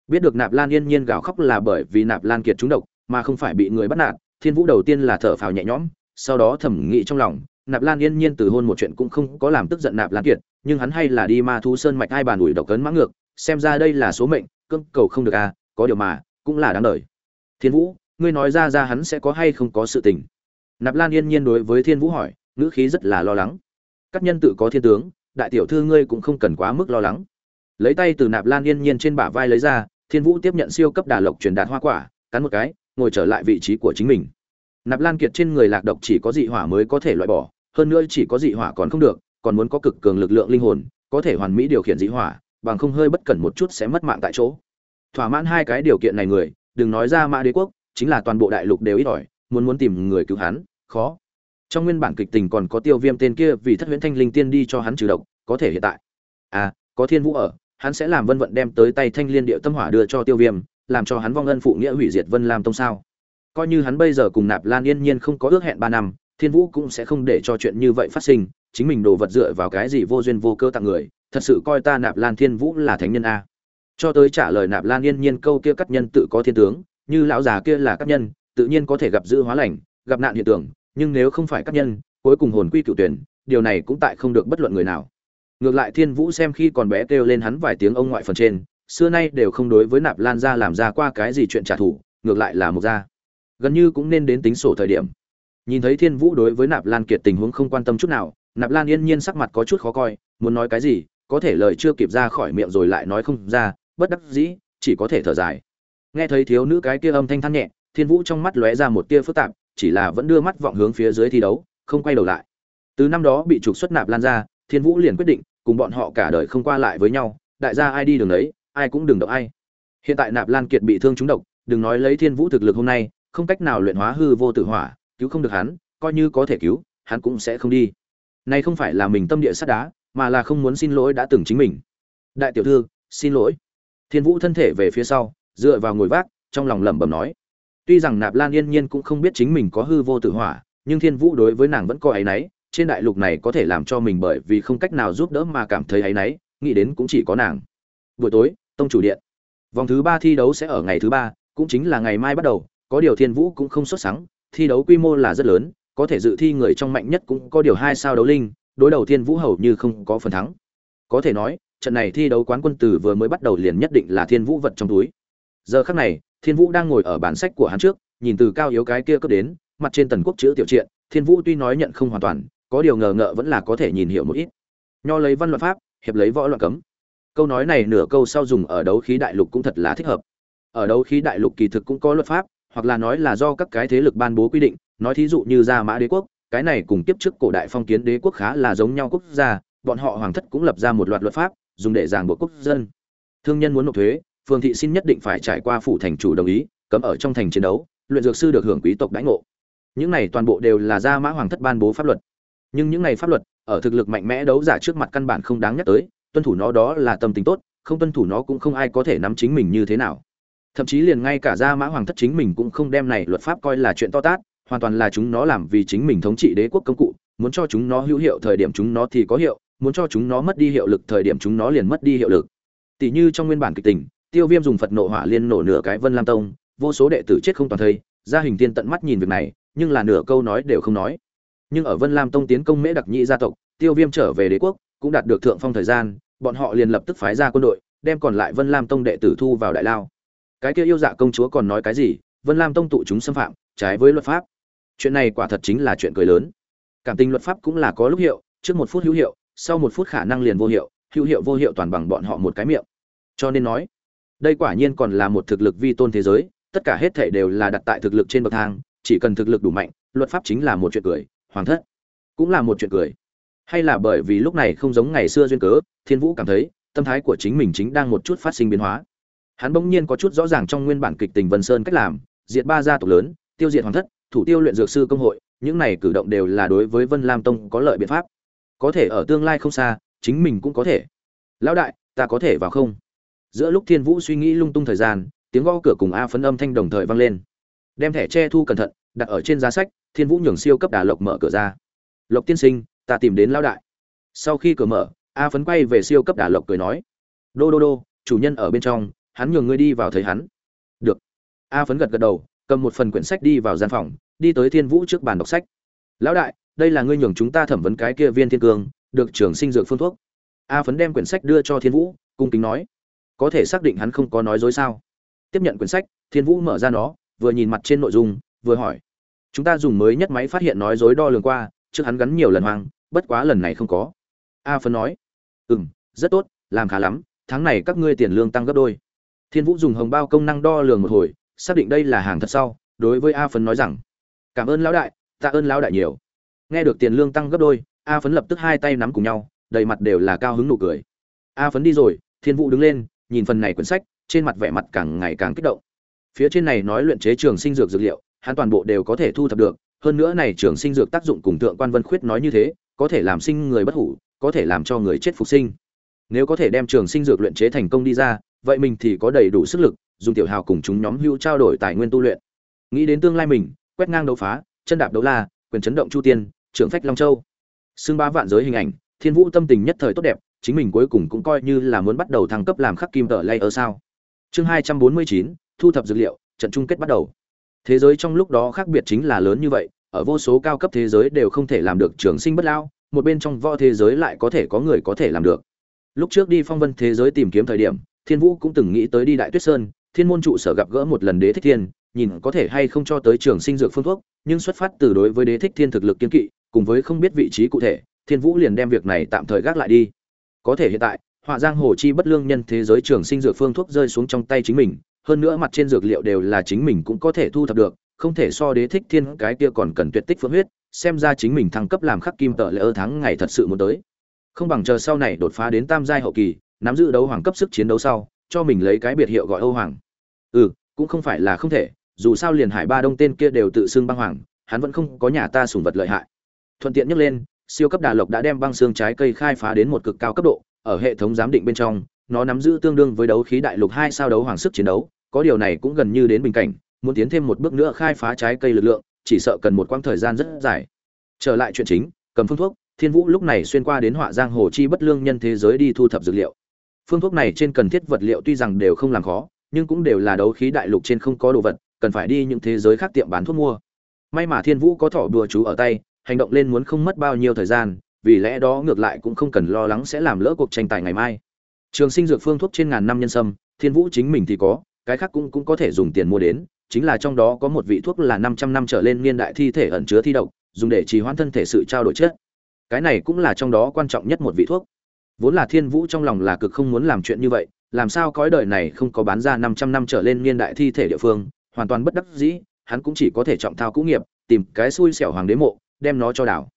Biết được nạp lan yên nhiên gào khóc là bởi vì nạp lan kiệt trúng độc, mà không phải bị người bắt nạt, thiên vũ đầu tiên là thở phào nhẹ nhõm, sau đó thẩm nghĩ trong lòng, nạp lan yên nhiên từ hôn một chuyện cũng không có làm tức giận nạp lan kiệt, nhưng hắn hay là đi ma thu sơn mạch hai bàn ủi độc cấn mãng ngược, xem ra đây là số mệnh cưng cầu không được à có điều mà, cũng là đáng đời. Thiên vũ, ngươi nói ra ra hắn sẽ có hay không có sự tình? Nạp lan yên nhiên đối với thiên vũ hỏi, ngữ khí rất là lo lắng các nhân tự có thiên tướng, đại tiểu thư ngươi cũng không cần quá mức lo lắng. Lấy tay từ nạp lan yên nhiên trên bả vai lấy ra, thiên vũ tiếp nhận siêu cấp đà lộc truyền đạt hoa quả, cắn một cái, ngồi trở lại vị trí của chính mình. Nạp lan kiệt trên người lạc độc chỉ có dị hỏa mới có thể loại bỏ, hơn nữa chỉ có dị hỏa còn không được, còn muốn có cực cường lực lượng linh hồn, có thể hoàn mỹ điều khiển dị hỏa, bằng không hơi bất cẩn một chút sẽ mất mạng tại chỗ. Thỏa mãn hai cái điều kiện này người, đừng nói ra mã đế quốc, chính là toàn bộ đại lục đều ít ỏi, muốn muốn tìm người cứu hắn, khó trong nguyên bản kịch tình còn có tiêu viêm tên kia vì thất huyễn thanh linh tiên đi cho hắn trừ độc, có thể hiện tại. À có thiên vũ ở, hắn sẽ làm vân vận đem tới tay thanh liên địa tâm hỏa đưa cho tiêu viêm, làm cho hắn vong ân phụ nghĩa hủy diệt vân lam tông sao. Coi như hắn bây giờ cùng nạp lan yên nhiên không có ước hẹn ba năm, thiên vũ cũng sẽ không để cho chuyện như vậy phát sinh, chính mình đồ vật dựa vào cái gì vô duyên vô cơ tặng người, thật sự coi ta nạp lan thiên vũ là thánh nhân a. Cho tới trả lời nạp lan yên nhiên câu kia cắt nhân tự có thiên tướng, như lão già kia là cắt nhân, tự nhiên có thể gặp dữ hóa lành, gặp nạn hiện tượng nhưng nếu không phải các nhân, cuối cùng hồn quy cựu tuyển, điều này cũng tại không được bất luận người nào. Ngược lại thiên vũ xem khi còn bé kêu lên hắn vài tiếng ông ngoại phần trên, xưa nay đều không đối với nạp lan gia làm ra qua cái gì chuyện trả thù, ngược lại là một gia. Gần như cũng nên đến tính sổ thời điểm. Nhìn thấy thiên vũ đối với nạp lan kiệt tình huống không quan tâm chút nào, nạp lan yên nhiên sắc mặt có chút khó coi, muốn nói cái gì, có thể lời chưa kịp ra khỏi miệng rồi lại nói không ra, bất đắc dĩ, chỉ có thể thở dài. Nghe thấy thiếu nữ cái kia âm thanh than nhẹ, thiên vũ trong mắt lóe ra một tia phức tạp chỉ là vẫn đưa mắt vọng hướng phía dưới thi đấu, không quay đầu lại. Từ năm đó bị trục xuất nạp lan ra thiên vũ liền quyết định cùng bọn họ cả đời không qua lại với nhau. Đại gia ai đi đường đấy, ai cũng đừng động ai. Hiện tại nạp lan kiệt bị thương trúng độc, đừng nói lấy thiên vũ thực lực hôm nay, không cách nào luyện hóa hư vô tử hỏa, cứu không được hắn, coi như có thể cứu, hắn cũng sẽ không đi. Này không phải là mình tâm địa sắt đá, mà là không muốn xin lỗi đã từng chính mình. Đại tiểu thư, xin lỗi. Thiên vũ thân thể về phía sau, dựa vào ngồi vác, trong lòng lẩm bẩm nói tuy rằng nạp lan yên nhiên cũng không biết chính mình có hư vô tự hỏa, nhưng thiên vũ đối với nàng vẫn có áy náy, trên đại lục này có thể làm cho mình bởi vì không cách nào giúp đỡ mà cảm thấy áy náy, nghĩ đến cũng chỉ có nàng. Buổi tối, tông chủ điện. Vòng thứ ba thi đấu sẽ ở ngày thứ ba, cũng chính là ngày mai bắt đầu, có điều thiên vũ cũng không xuất sáng thi đấu quy mô là rất lớn, có thể dự thi người trong mạnh nhất cũng có điều hai sao đấu linh, đối đầu thiên vũ hầu như không có phần thắng. Có thể nói, trận này thi đấu quán quân tử vừa mới bắt đầu liền nhất định là thiên vũ vật trong túi giờ khắc này, thiên vũ đang ngồi ở bản sách của hắn trước, nhìn từ cao yếu cái kia cấp đến, mặt trên tần quốc chữ tiểu triện, thiên vũ tuy nói nhận không hoàn toàn, có điều ngờ ngợ vẫn là có thể nhìn hiểu một ít. Nho lấy văn luật pháp, hiệp lấy võ luật cấm. Câu nói này nửa câu sau dùng ở đấu khí đại lục cũng thật là thích hợp. Ở đấu khí đại lục kỳ thực cũng có luật pháp, hoặc là nói là do các cái thế lực ban bố quy định, nói thí dụ như gia mã đế quốc, cái này cùng tiếp trước cổ đại phong kiến đế quốc khá là giống nhau quốc gia, bọn họ hoàng thất cũng lập ra một loạt luật pháp, dùng để ràng buộc quốc dân. Thương nhân muốn nộp thuế phường thị xin nhất định phải trải qua phủ thành chủ đồng ý, cấm ở trong thành chiến đấu, luyện dược sư được hưởng quý tộc đãi ngộ. Những này toàn bộ đều là gia mã hoàng thất ban bố pháp luật. Nhưng những này pháp luật, ở thực lực mạnh mẽ đấu giả trước mặt căn bản không đáng nhắc tới, tuân thủ nó đó là tâm tính tốt, không tuân thủ nó cũng không ai có thể nắm chính mình như thế nào. Thậm chí liền ngay cả gia mã hoàng thất chính mình cũng không đem này luật pháp coi là chuyện to tát, hoàn toàn là chúng nó làm vì chính mình thống trị đế quốc công cụ, muốn cho chúng nó hữu hiệu thời điểm chúng nó thì có hiệu, muốn cho chúng nó mất đi hiệu lực thời điểm chúng nó liền mất đi hiệu lực. Tỷ như trong nguyên bản kịch tình tiêu viêm dùng phật nộ hỏa liên nổ nửa cái vân lam tông, vô số đệ tử chết không toàn thây, gia hình tiên tận mắt nhìn việc này, nhưng là nửa câu nói đều không nói. Nhưng ở vân lam tông tiến công mễ đặc nhị gia tộc, tiêu viêm trở về đế quốc, cũng đạt được thượng phong thời gian, bọn họ liền lập tức phái ra quân đội, đem còn lại vân lam tông đệ tử thu vào đại lao. Cái kia yêu dạ công chúa còn nói cái gì? Vân lam tông tụ chúng xâm phạm, trái với luật pháp. Chuyện này quả thật chính là chuyện cười lớn. Cảm tình luật pháp cũng là có lúc hiệu, trước một phút hữu hiệu, sau một phút khả năng liền vô hiệu, hữu hiệu vô hiệu toàn bằng bọn họ một cái miệng. Cho nên nói đây quả nhiên còn là một thực lực vi tôn thế giới, tất cả hết thể đều là đặt tại thực lực trên bậc thang, chỉ cần thực lực đủ mạnh, luật pháp chính là một chuyện cười, hoàng thất cũng là một chuyện cười. Hay là bởi vì lúc này không giống ngày xưa duyên cớ, thiên vũ cảm thấy, tâm thái của chính mình chính đang một chút phát sinh biến hóa. Hắn bỗng nhiên có chút rõ ràng trong nguyên bản kịch tình vân sơn cách làm, diệt ba gia tộc lớn, tiêu diệt hoàng thất, thủ tiêu luyện dược sư công hội, những này cử động đều là đối với vân lam tông có lợi biện pháp. Có thể ở tương lai không xa, chính mình cũng có thể. Lão đại, ta có thể vào không? Giữa lúc thiên vũ suy nghĩ lung tung thời gian, tiếng gõ cửa cùng a phấn âm thanh đồng thời vang lên. Đem thẻ che thu cẩn thận, đặt ở trên giá sách, thiên vũ nhường siêu cấp đà lộc mở cửa ra. Lộc tiên sinh, ta tìm đến lão đại. Sau khi cửa mở, a phấn quay về siêu cấp đà lộc cười nói, đô đô đô, chủ nhân ở bên trong, hắn nhường ngươi đi vào thấy hắn. Được. A phấn gật gật đầu, cầm một phần quyển sách đi vào gian phòng, đi tới thiên vũ trước bàn đọc sách. Lão đại, đây là ngươi nhường chúng ta thẩm vấn cái kia viên thiên cương, được trưởng sinh dược phương thuốc. A phấn đem quyển sách đưa cho thiên vũ, cung kính nói có thể xác định hắn không có nói dối sao? Tiếp nhận quyển sách, thiên vũ mở ra nó, vừa nhìn mặt trên nội dung, vừa hỏi. Chúng ta dùng mới nhất máy phát hiện nói dối đo lường qua, trước hắn gắn nhiều lần hoang, bất quá lần này không có. A phấn nói. Ừ m rất tốt, làm khá lắm, tháng này các ngươi tiền lương tăng gấp đôi. Thiên vũ dùng hồng bao công năng đo lường một hồi, xác định đây là hàng thật sau, đối với a phấn nói rằng, cảm ơn lão đại, tạ ơn lão đại nhiều. Nghe được tiền lương tăng gấp đôi, a phấn lập tức hai tay nắm cùng nhau, đầy mặt đều là cao hứng nụ cười. A phấn đi rồi, thiên vũ đứng lên nhìn phần này quyển sách, trên mặt vẻ mặt càng ngày càng kích động. Phía trên này nói luyện chế trường sinh dược dược liệu, hắn toàn bộ đều có thể thu thập được, hơn nữa này trường sinh dược tác dụng cùng thượng quan vân khuyết nói như thế, có thể làm sinh người bất hủ, có thể làm cho người chết phục sinh. Nếu có thể đem trường sinh dược luyện chế thành công đi ra, vậy mình thì có đầy đủ sức lực, dùng tiểu hào cùng chúng nhóm hưu trao đổi tài nguyên tu luyện. Nghĩ đến tương lai mình, quét ngang đấu phá, chân đạp đấu la, quyền chấn động chu tiên, trưởng phách long châu. Xương ba vạn giới hình ảnh, thiên vũ tâm tình nhất thời tốt đẹp chính mình cuối cùng cũng coi như là muốn bắt đầu thăng cấp làm khắc kim tờ lay ở sao. Chương hai trăm bốn mươi chín, thu thập dược liệu, trận chung kết bắt đầu. Thế giới trong lúc đó khác biệt chính là lớn như vậy, ở vô số cao cấp thế giới đều không thể làm được trường sinh bất lao, một bên trong võ thế giới lại có thể có người có thể làm được. Lúc trước đi phong vân thế giới tìm kiếm thời điểm, thiên vũ cũng từng nghĩ tới đi đại tuyết sơn, thiên môn trụ sở gặp gỡ một lần đế thích thiên, nhìn có thể hay không cho tới trường sinh dược phương thuốc, nhưng xuất phát từ đối với đế thích thiên thực lực kiên kỵ, cùng với không biết vị trí cụ thể, thiên vũ liền đem việc này tạm thời gác lại đi có thể hiện tại, họa giang hồ chi bất lương nhân thế giới trường sinh dược phương thuốc rơi xuống trong tay chính mình, hơn nữa mặt trên dược liệu đều là chính mình cũng có thể thu thập được, không thể so đế thích thiên cái kia còn cần tuyệt tích phương huyết, xem ra chính mình thăng cấp làm khắc kim tợ lệ ơ tháng ngày thật sự muốn tới. Không bằng chờ sau này đột phá đến tam giai hậu kỳ, nắm giữ đấu hoàng cấp sức chiến đấu sau, cho mình lấy cái biệt hiệu gọi âu hoàng. Ừ cũng không phải là không thể, dù sao liền hải ba đông tên kia đều tự xưng băng hoàng, hắn vẫn không có nhà ta sùng vật lợi hại. Thuận tiện nhắc lên siêu cấp đà lộc đã đem băng xương trái cây khai phá đến một cực cao cấp độ, ở hệ thống giám định bên trong, nó nắm giữ tương đương với đấu khí đại lục hai sao đấu hoàng sức chiến đấu, có điều này cũng gần như đến bình cảnh, muốn tiến thêm một bước nữa khai phá trái cây lực lượng, chỉ sợ cần một quãng thời gian rất dài. Trở lại chuyện chính, cầm phương thuốc, thiên vũ lúc này xuyên qua đến họa giang hồ chi bất lương nhân thế giới đi thu thập dược liệu. Phương thuốc này trên cần thiết vật liệu tuy rằng đều không làm khó, nhưng cũng đều là đấu khí đại lục trên không có đồ vật, cần phải đi những thế giới khác tiệm bán thuốc mua. May mà thiên vũ có thỏ đùa chú ở tay hành động lên muốn không mất bao nhiêu thời gian, vì lẽ đó ngược lại cũng không cần lo lắng sẽ làm lỡ cuộc tranh tài ngày mai. Trường sinh dược phương thuốc trên ngàn năm nhân sâm, thiên vũ chính mình thì có, cái khác cũng cũng có thể dùng tiền mua đến, chính là trong đó có một vị thuốc là 500 năm trở lên niên đại thi thể ẩn chứa thi độc, dùng để trì hoãn thân thể sự trao đổi chất cái này cũng là trong đó quan trọng nhất một vị thuốc. Vốn là thiên vũ trong lòng là cực không muốn làm chuyện như vậy, làm sao cõi đời này không có bán ra 500 năm trở lên niên đại thi thể địa phương, hoàn toàn bất đắc dĩ, hắn cũng chỉ có thể trọng thao cũ nghiệp, tìm cái xui xẻo hoàng đế mộ đem nó cho đảo.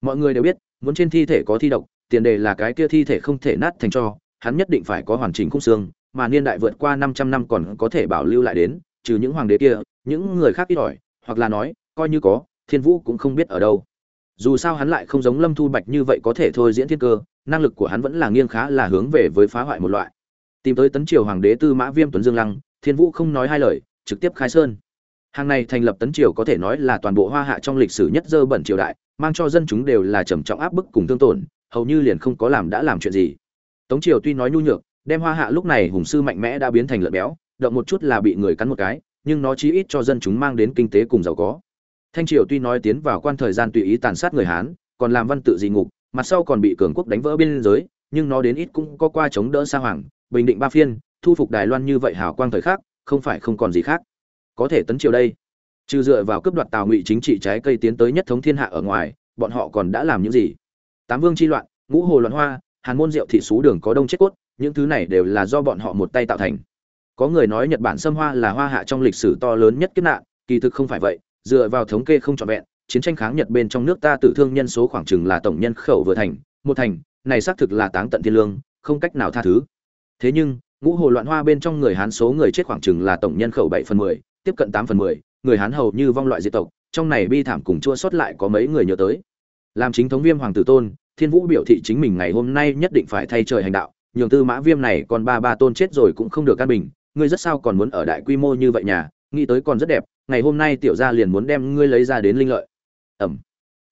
Mọi người đều biết, muốn trên thi thể có thi độc, tiền đề là cái kia thi thể không thể nát thành cho, hắn nhất định phải có hoàn chỉnh khung xương, mà niên đại vượt qua 500 năm còn có thể bảo lưu lại đến, trừ những hoàng đế kia, những người khác ít ỏi, hoặc là nói, coi như có, thiên vũ cũng không biết ở đâu. Dù sao hắn lại không giống lâm thu bạch như vậy có thể thôi diễn thiên cơ, năng lực của hắn vẫn là nghiêng khá là hướng về với phá hoại một loại. Tìm tới tấn triều hoàng đế tư mã viêm tuấn dương lăng, thiên vũ không nói hai lời, trực tiếp khai sơn hàng này thành lập tấn triều có thể nói là toàn bộ hoa hạ trong lịch sử nhất dơ bẩn triều đại, mang cho dân chúng đều là trầm trọng áp bức cùng thương tổn, hầu như liền không có làm đã làm chuyện gì. Tống triều tuy nói nhu nhược, đem hoa hạ lúc này hùng sư mạnh mẽ đã biến thành lợn béo, động một chút là bị người cắn một cái, nhưng nó chí ít cho dân chúng mang đến kinh tế cùng giàu có. Thanh triều tuy nói tiến vào quan thời gian tùy ý tàn sát người hán, còn làm văn tự dị ngục, mặt sau còn bị cường quốc đánh vỡ biên giới, nhưng nó đến ít cũng có qua chống đỡ sa hoàng, bình định ba phiên, thu phục đài loan như vậy hào quang thời khác không phải không còn gì khác có thể tấn triều đây. Trừ dựa vào cướp đoạt tào ngụy chính trị trái cây tiến tới nhất thống thiên hạ ở ngoài, bọn họ còn đã làm những gì? Tám vương chi loạn, ngũ hồ loạn hoa, hàn môn rượu thị xú đường có đông chết cốt, những thứ này đều là do bọn họ một tay tạo thành. Có người nói nhật bản xâm hoa là hoa hạ trong lịch sử to lớn nhất kiếp nạn, kỳ thực không phải vậy, dựa vào thống kê không trọn vẹn, chiến tranh kháng nhật bên trong nước ta tử thương nhân số khoảng chừng là tổng nhân khẩu vừa thành, một thành, này xác thực là táng tận thiên lương, không cách nào tha thứ. Thế nhưng, ngũ hồ loạn hoa bên trong người hán số người chết khoảng chừng là tổng nhân khẩu bảy phần mười tiếp cận tám phần mười, người hán hầu như vong loại diệt tộc, trong này bi thảm cùng chua sót lại có mấy người nhớ tới. Làm chính thống viêm hoàng tử tôn, thiên vũ biểu thị chính mình ngày hôm nay nhất định phải thay trời hành đạo, nhường tư mã viêm này còn ba ba tôn chết rồi cũng không được căn bình, ngươi rất sao còn muốn ở đại quy mô như vậy nhà, nghĩ tới còn rất đẹp, ngày hôm nay tiểu gia liền muốn đem ngươi lấy ra đến linh lợi. Ẩm.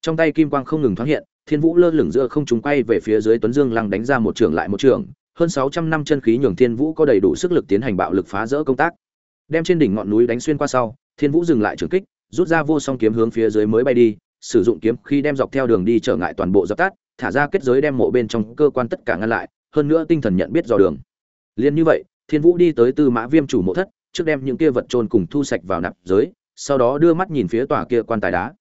Trong tay kim quang không ngừng thoáng hiện, thiên vũ lơ lửng giữa không chúng quay về phía dưới tuấn dương lăng đánh ra một trường lại một trường hơn sáu trăm năm chân khí nhường thiên vũ có đầy đủ sức lực tiến hành bạo lực phá rỡ công tác đem trên đỉnh ngọn núi đánh xuyên qua sau, thiên vũ dừng lại trường kích, rút ra vô song kiếm hướng phía dưới mới bay đi, sử dụng kiếm khi đem dọc theo đường đi trở ngại toàn bộ dập tắt, thả ra kết giới đem mộ bên trong cơ quan tất cả ngăn lại, hơn nữa tinh thần nhận biết dò đường. Liền như vậy, thiên vũ đi tới tư mã viêm chủ mộ thất, trước đem những kia vật trôn cùng thu sạch vào nạp giới, sau đó đưa mắt nhìn phía tòa kia quan tài đá.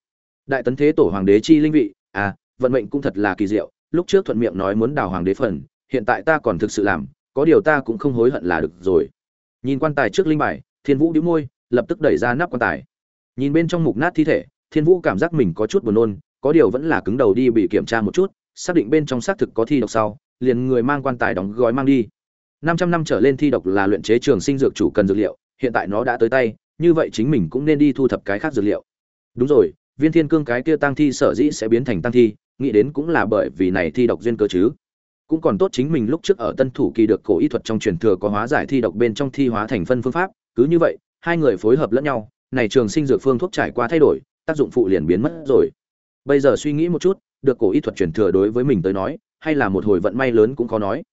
Đại tấn thế tổ hoàng đế chi linh vị à vận mệnh cũng thật là kỳ diệu, lúc trước thuận miệng nói muốn đào hoàng đế phần, hiện tại ta còn thực sự làm, có điều ta cũng không hối hận là được rồi. Nhìn quan tài trước linh bài thiên vũ đĩu môi lập tức đẩy ra nắp quan tài nhìn bên trong mục nát thi thể thiên vũ cảm giác mình có chút buồn nôn có điều vẫn là cứng đầu đi bị kiểm tra một chút xác định bên trong xác thực có thi độc sau liền người mang quan tài đóng gói mang đi 500 năm trở lên thi độc là luyện chế trường sinh dược chủ cần dược liệu, hiện tại nó đã tới tay, như vậy chính mình cũng nên đi thu thập cái khác dược liệu. Đúng rồi, viên thiên cương cái kia tăng thi sở dĩ sẽ biến thành tăng thi, nghĩ đến cũng là bởi vì này thi độc duyên cơ chứ. Cũng còn tốt chính mình lúc trước ở Tân Thủ Kỳ được cổ y thuật trong truyền thừa có hóa giải thi độc bên trong thi hóa thành phân phương pháp, cứ như vậy, hai người phối hợp lẫn nhau, này trường sinh dược phương thuốc trải qua thay đổi, tác dụng phụ liền biến mất rồi. Bây giờ suy nghĩ một chút, được cổ y thuật truyền thừa đối với mình tới nói, hay là một hồi vận may lớn cũng khó nói.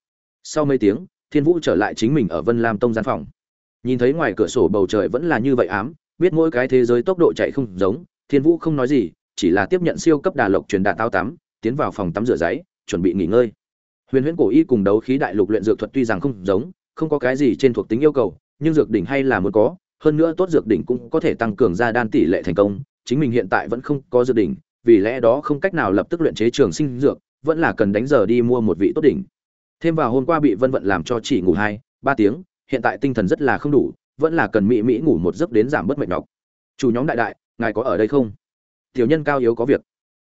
Sau mấy tiếng, Thiên Vũ trở lại chính mình ở Vân Lam Tông gian phòng. Nhìn thấy ngoài cửa sổ bầu trời vẫn là như vậy ám, biết mỗi cái thế giới tốc độ chạy không giống, Thiên Vũ không nói gì, chỉ là tiếp nhận siêu cấp đà lộc truyền đạt tao tắm, tiến vào phòng tắm rửa giấy, chuẩn bị nghỉ ngơi. Huyền Huyễn cổ y cùng đấu khí đại lục luyện dược thuật tuy rằng không giống, không có cái gì trên thuộc tính yêu cầu, nhưng dược đỉnh hay là muốn có, hơn nữa tốt dược đỉnh cũng có thể tăng cường ra đan tỷ lệ thành công, chính mình hiện tại vẫn không có dược đỉnh, vì lẽ đó không cách nào lập tức luyện chế trường sinh dược, vẫn là cần đánh giờ đi mua một vị tốt đỉnh. Thêm vào hôm qua bị Vân Vận làm cho chỉ ngủ hai, ba tiếng, hiện tại tinh thần rất là không đủ, vẫn là cần mỹ mỹ ngủ một giấc đến giảm bớt mệt nhọc. Chủ nhóm đại đại, ngài có ở đây không? Tiểu nhân cao yếu có việc.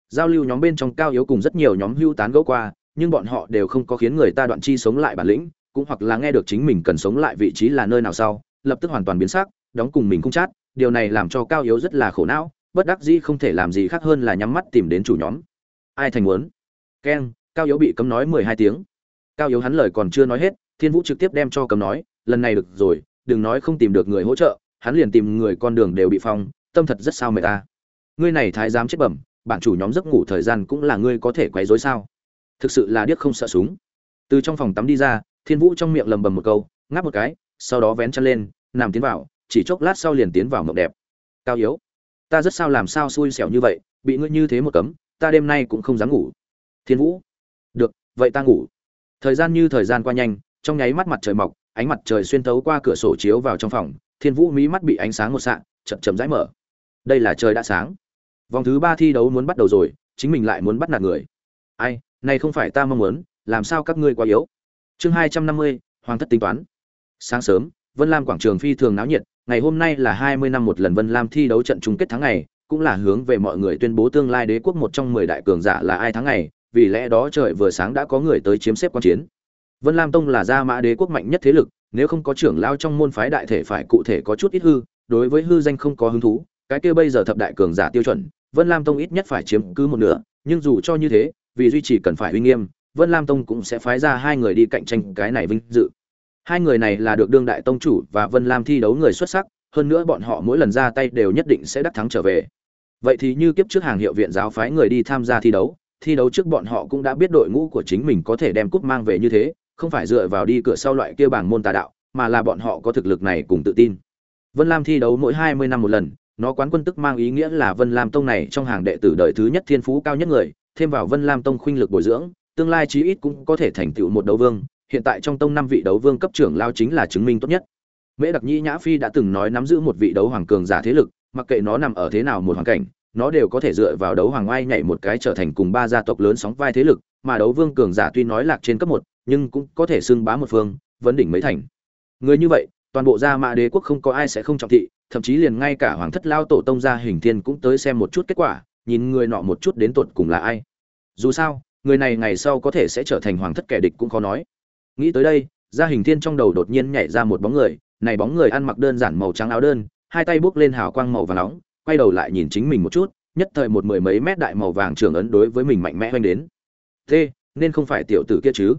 Giao lưu nhóm bên trong cao yếu cùng rất nhiều nhóm hưu tán gẫu qua, nhưng bọn họ đều không có khiến người ta đoạn chi sống lại bản lĩnh, cũng hoặc là nghe được chính mình cần sống lại vị trí là nơi nào sau, lập tức hoàn toàn biến sắc, đóng cùng mình không chát, điều này làm cho cao yếu rất là khổ não, bất đắc dĩ không thể làm gì khác hơn là nhắm mắt tìm đến chủ nhóm. Ai thành muốn? keng, cao yếu bị cấm nói mười hai tiếng. Cao yếu hắn lời còn chưa nói hết, Thiên Vũ trực tiếp đem cho cấm nói, lần này được rồi, đừng nói không tìm được người hỗ trợ, hắn liền tìm người con đường đều bị phong, tâm thật rất sao mệt ta. Ngươi này thái giám chết bẩm, bản chủ nhóm giấc ngủ thời gian cũng là ngươi có thể quấy rối sao? Thực sự là điếc không sợ súng. Từ trong phòng tắm đi ra, Thiên Vũ trong miệng lầm bầm một câu, ngáp một cái, sau đó vén chân lên, nằm tiến vào, chỉ chốc lát sau liền tiến vào mộng đẹp. Cao yếu, ta rất sao làm sao xui xẻo như vậy, bị ngươi như thế một cấm, ta đêm nay cũng không dám ngủ. Thiên Vũ, được, vậy ta ngủ. Thời gian như thời gian qua nhanh, trong nháy mắt mặt trời mọc, ánh mặt trời xuyên thấu qua cửa sổ chiếu vào trong phòng, Thiên Vũ mí mắt bị ánh sáng một sạng, chậm chậm rãi mở. Đây là trời đã sáng. Vòng thứ ba thi đấu muốn bắt đầu rồi, chính mình lại muốn bắt nạt người. Ai, này không phải ta mong muốn, làm sao các ngươi quá yếu. Chương hai trăm năm mươi, Hoàng thất tính toán. Sáng sớm, Vân Lam quảng trường phi thường náo nhiệt, ngày hôm nay là hai mươi năm một lần Vân Lam thi đấu trận chung kết tháng ngày, cũng là hướng về mọi người tuyên bố tương lai đế quốc một trong mười đại cường giả là ai tháng ngày, vì lẽ đó trời vừa sáng đã có người tới chiếm xếp quan chiến. Vân Lam Tông là gia mã đế quốc mạnh nhất thế lực, nếu không có trưởng lao trong môn phái đại thể phải cụ thể có chút ít hư, đối với hư danh không có hứng thú, cái kia bây giờ thập đại cường giả tiêu chuẩn, Vân Lam Tông ít nhất phải chiếm cứ một nửa, nhưng dù cho như thế, vì duy trì cần phải uy nghiêm, Vân Lam Tông cũng sẽ phái ra hai người đi cạnh tranh cái này vinh dự. Hai người này là được đương đại tông chủ và Vân Lam thi đấu người xuất sắc, hơn nữa bọn họ mỗi lần ra tay đều nhất định sẽ đắc thắng trở về. Vậy thì như kiếp trước hàng hiệu viện giáo phái người đi tham gia thi đấu, thi đấu trước bọn họ cũng đã biết đội ngũ của chính mình có thể đem cúp mang về như thế, không phải dựa vào đi cửa sau loại kia bảng môn tà đạo, mà là bọn họ có thực lực này cùng tự tin. Vân Lam thi đấu mỗi 20 năm một lần, nó quán quân tức mang ý nghĩa là Vân Lam tông này trong hàng đệ tử đời thứ nhất thiên phú cao nhất người, thêm vào Vân Lam tông khuynh lực bồi dưỡng, tương lai chí ít cũng có thể thành tựu một đấu vương, hiện tại trong tông năm vị đấu vương cấp trưởng lao chính là chứng minh tốt nhất. Mễ Đặc Nhĩ Nhã Phi đã từng nói nắm giữ một vị đấu hoàng cường giả thế lực, mặc kệ nó nằm ở thế nào một hoàn cảnh, nó đều có thể dựa vào đấu hoàng oai nhảy một cái trở thành cùng ba gia tộc lớn sóng vai thế lực, mà đấu vương cường giả tuy nói lạc trên cấp một, nhưng cũng có thể xưng bá một phương, vấn đỉnh mấy thành. Người như vậy, toàn bộ gia mã đế quốc không có ai sẽ không trọng thị, thậm chí liền ngay cả hoàng thất lao tổ tông gia hình thiên cũng tới xem một chút kết quả, nhìn người nọ một chút đến tuột cùng là ai. Dù sao, người này ngày sau có thể sẽ trở thành hoàng thất kẻ địch cũng khó nói. Nghĩ tới đây, gia hình thiên trong đầu đột nhiên nhảy ra một bóng người, này bóng người ăn mặc đơn giản màu trắng áo đơn, hai tay bước lên hào quang màu vàng nóng, quay đầu lại nhìn chính mình một chút, nhất thời một mười mấy mét đại màu vàng trường ấn đối với mình mạnh mẽ hoành đến. Thế, nên không phải tiểu tử kia chứ?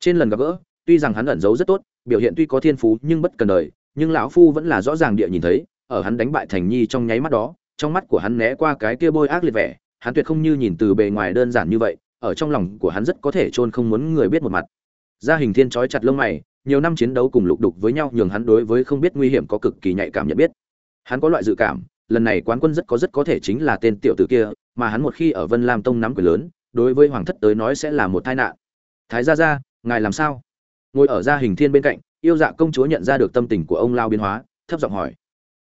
Trên lần gặp gỡ, tuy rằng hắn ẩn giấu rất tốt, biểu hiện tuy có thiên phú nhưng bất cần đời, nhưng lão phu vẫn là rõ ràng địa nhìn thấy, ở hắn đánh bại Thành Nhi trong nháy mắt đó, trong mắt của hắn né qua cái kia bôi ác liệt vẻ, hắn tuyệt không như nhìn từ bề ngoài đơn giản như vậy, ở trong lòng của hắn rất có thể chôn không muốn người biết một mặt. Gia Hình Thiên chói chặt lông mày, nhiều năm chiến đấu cùng lục đục với nhau nhường hắn đối với không biết nguy hiểm có cực kỳ nhạy cảm nhận biết. Hắn có loại dự cảm, lần này quán quân rất có rất có thể chính là tên tiểu tử kia, mà hắn một khi ở Vân Lam Tông nắm quyền lớn, đối với hoàng thất tới nói sẽ là một tai nạn. Thái gia gia, ngài làm sao? Ngồi ở gia hình thiên bên cạnh, yêu dạ công chúa nhận ra được tâm tình của ông lao biến hóa, thấp giọng hỏi: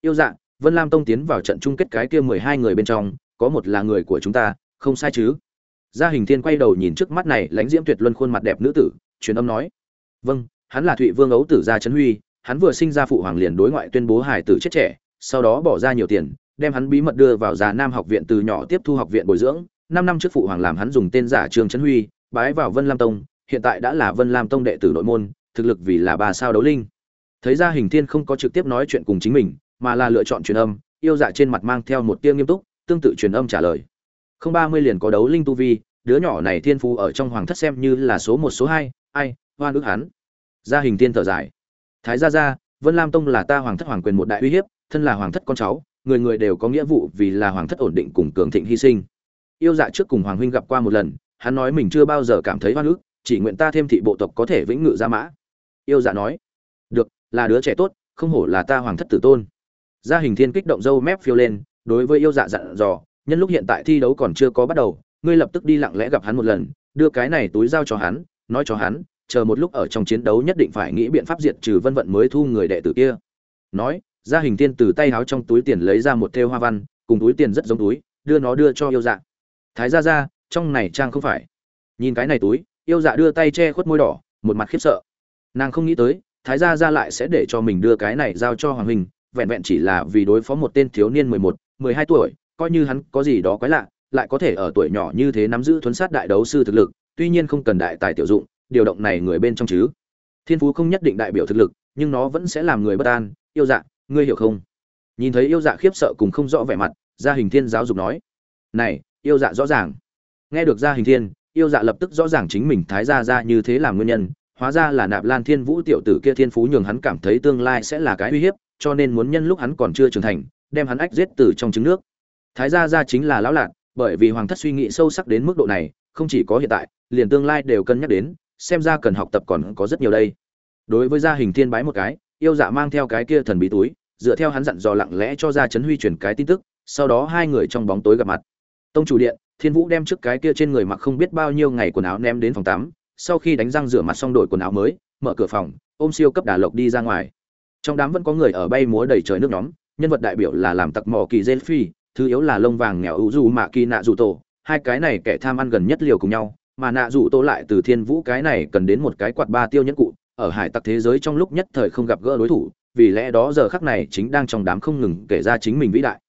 "Yêu dạ, Vân Lam Tông tiến vào trận chung kết cái kia mười hai người bên trong, có một là người của chúng ta, không sai chứ?" Gia Hình Thiên quay đầu nhìn trước mắt này, lãnh diễm tuyệt luân khuôn mặt đẹp nữ tử, truyền âm nói: "Vâng, hắn là Thụy Vương ấu tử gia trấn huy, hắn vừa sinh ra phụ hoàng liền đối ngoại tuyên bố hải tử chết trẻ, sau đó bỏ ra nhiều tiền, đem hắn bí mật đưa vào già Nam học viện từ nhỏ tiếp thu học viện bồi dưỡng, năm năm trước phụ hoàng làm hắn dùng tên giả Trương Trấn Huy, bái vào Vân Lam Tông, hiện tại đã là Vân Lam Tông đệ tử nội môn, thực lực vì là ba sao đấu linh. Thấy ra hình thiên không có trực tiếp nói chuyện cùng chính mình mà là lựa chọn truyền âm yêu dạ trên mặt mang theo một tia nghiêm túc tương tự truyền âm trả lời không ba mươi liền có đấu linh tu vi, đứa nhỏ này thiên phú ở trong hoàng thất xem như là số một, số hai, ai hoan ước hắn. Gia hình tiên thở dài. Thái gia gia, vân lam tông là ta hoàng thất hoàng quyền một đại uy hiếp, thân là hoàng thất con cháu, người người đều có nghĩa vụ vì là hoàng thất ổn định cùng cường thịnh hy sinh. Yêu dạ trước cùng hoàng huynh gặp qua một lần, hắn nói mình chưa bao giờ cảm thấy hoan ước chỉ nguyện ta thêm thị bộ tộc có thể vĩnh ngự gia mã. Yêu dạ nói, được, là đứa trẻ tốt, không hổ là ta hoàng thất tử tôn. Gia hình thiên kích động dâu mép phiêu lên, đối với yêu dạ dặn dò nhân lúc hiện tại thi đấu còn chưa có bắt đầu, ngươi lập tức đi lặng lẽ gặp hắn một lần, đưa cái này túi giao cho hắn, nói cho hắn, chờ một lúc ở trong chiến đấu nhất định phải nghĩ biện pháp diệt trừ vân vận mới thu người đệ tử kia. Nói, gia hình tiên từ tay háo trong túi tiền lấy ra một thêu hoa văn, cùng túi tiền rất giống túi, đưa nó đưa cho yêu dạ. Thái gia ra trong này trang không phải. Nhìn cái này túi, yêu dạ đưa tay che khuất môi đỏ, một mặt khiếp sợ. Nàng không nghĩ tới, thái gia ra lại sẽ để cho mình đưa cái này giao cho hoàng huynh vẹn vẹn chỉ là vì đối phó một tên thiếu niên mười một, mười hai tuổi coi như hắn có gì đó quái lạ, lại có thể ở tuổi nhỏ như thế nắm giữ thuấn sát đại đấu sư thực lực, tuy nhiên không cần đại tài tiểu dụng, điều động này người bên trong chứ. Thiên phú không nhất định đại biểu thực lực, nhưng nó vẫn sẽ làm người bất an. Yêu dạ ngươi hiểu không? Nhìn thấy yêu dạ khiếp sợ cùng không rõ vẻ mặt, gia hình thiên giáo dục nói, này, yêu dạ rõ ràng. Nghe được gia hình thiên, yêu dạ lập tức rõ ràng chính mình thái gia gia như thế làm nguyên nhân. Hóa ra là nạp lan thiên vũ tiểu tử kia thiên phú nhường hắn cảm thấy tương lai sẽ là cái uy hiếp, cho nên muốn nhân lúc hắn còn chưa trưởng thành, đem hắn ách giết từ trong trứng nước thái gia gia chính là lão lạc, bởi vì hoàng thất suy nghĩ sâu sắc đến mức độ này, không chỉ có hiện tại, liền tương lai đều cân nhắc đến, xem ra cần học tập còn có rất nhiều đây. Đối với gia hình thiên bái một cái, yêu dạ mang theo cái kia thần bí túi, dựa theo hắn dặn dò lặng lẽ cho gia chấn huy truyền cái tin tức, sau đó hai người trong bóng tối gặp mặt. Tông chủ điện, thiên vũ đem trước cái kia trên người mặc không biết bao nhiêu ngày quần áo ném đến phòng tắm, sau khi đánh răng rửa mặt xong đổi quần áo mới, mở cửa phòng, ôm siêu cấp đà lộc đi ra ngoài. Trong đám vẫn có người ở bay múa đầy trời nước nhóm, nhân vật đại biểu là làm tặc mò kỳ dê phi thứ yếu là lông vàng nghèo ủ dù mạ kỳ nạ dù tổ. Hai cái này kẻ tham ăn gần nhất liều cùng nhau, mà nạ dù tổ lại từ thiên vũ cái này cần đến một cái quạt ba tiêu nhẫn cụ, ở hải tặc thế giới trong lúc nhất thời không gặp gỡ đối thủ, vì lẽ đó giờ khắc này chính đang trong đám không ngừng kể ra chính mình vĩ đại.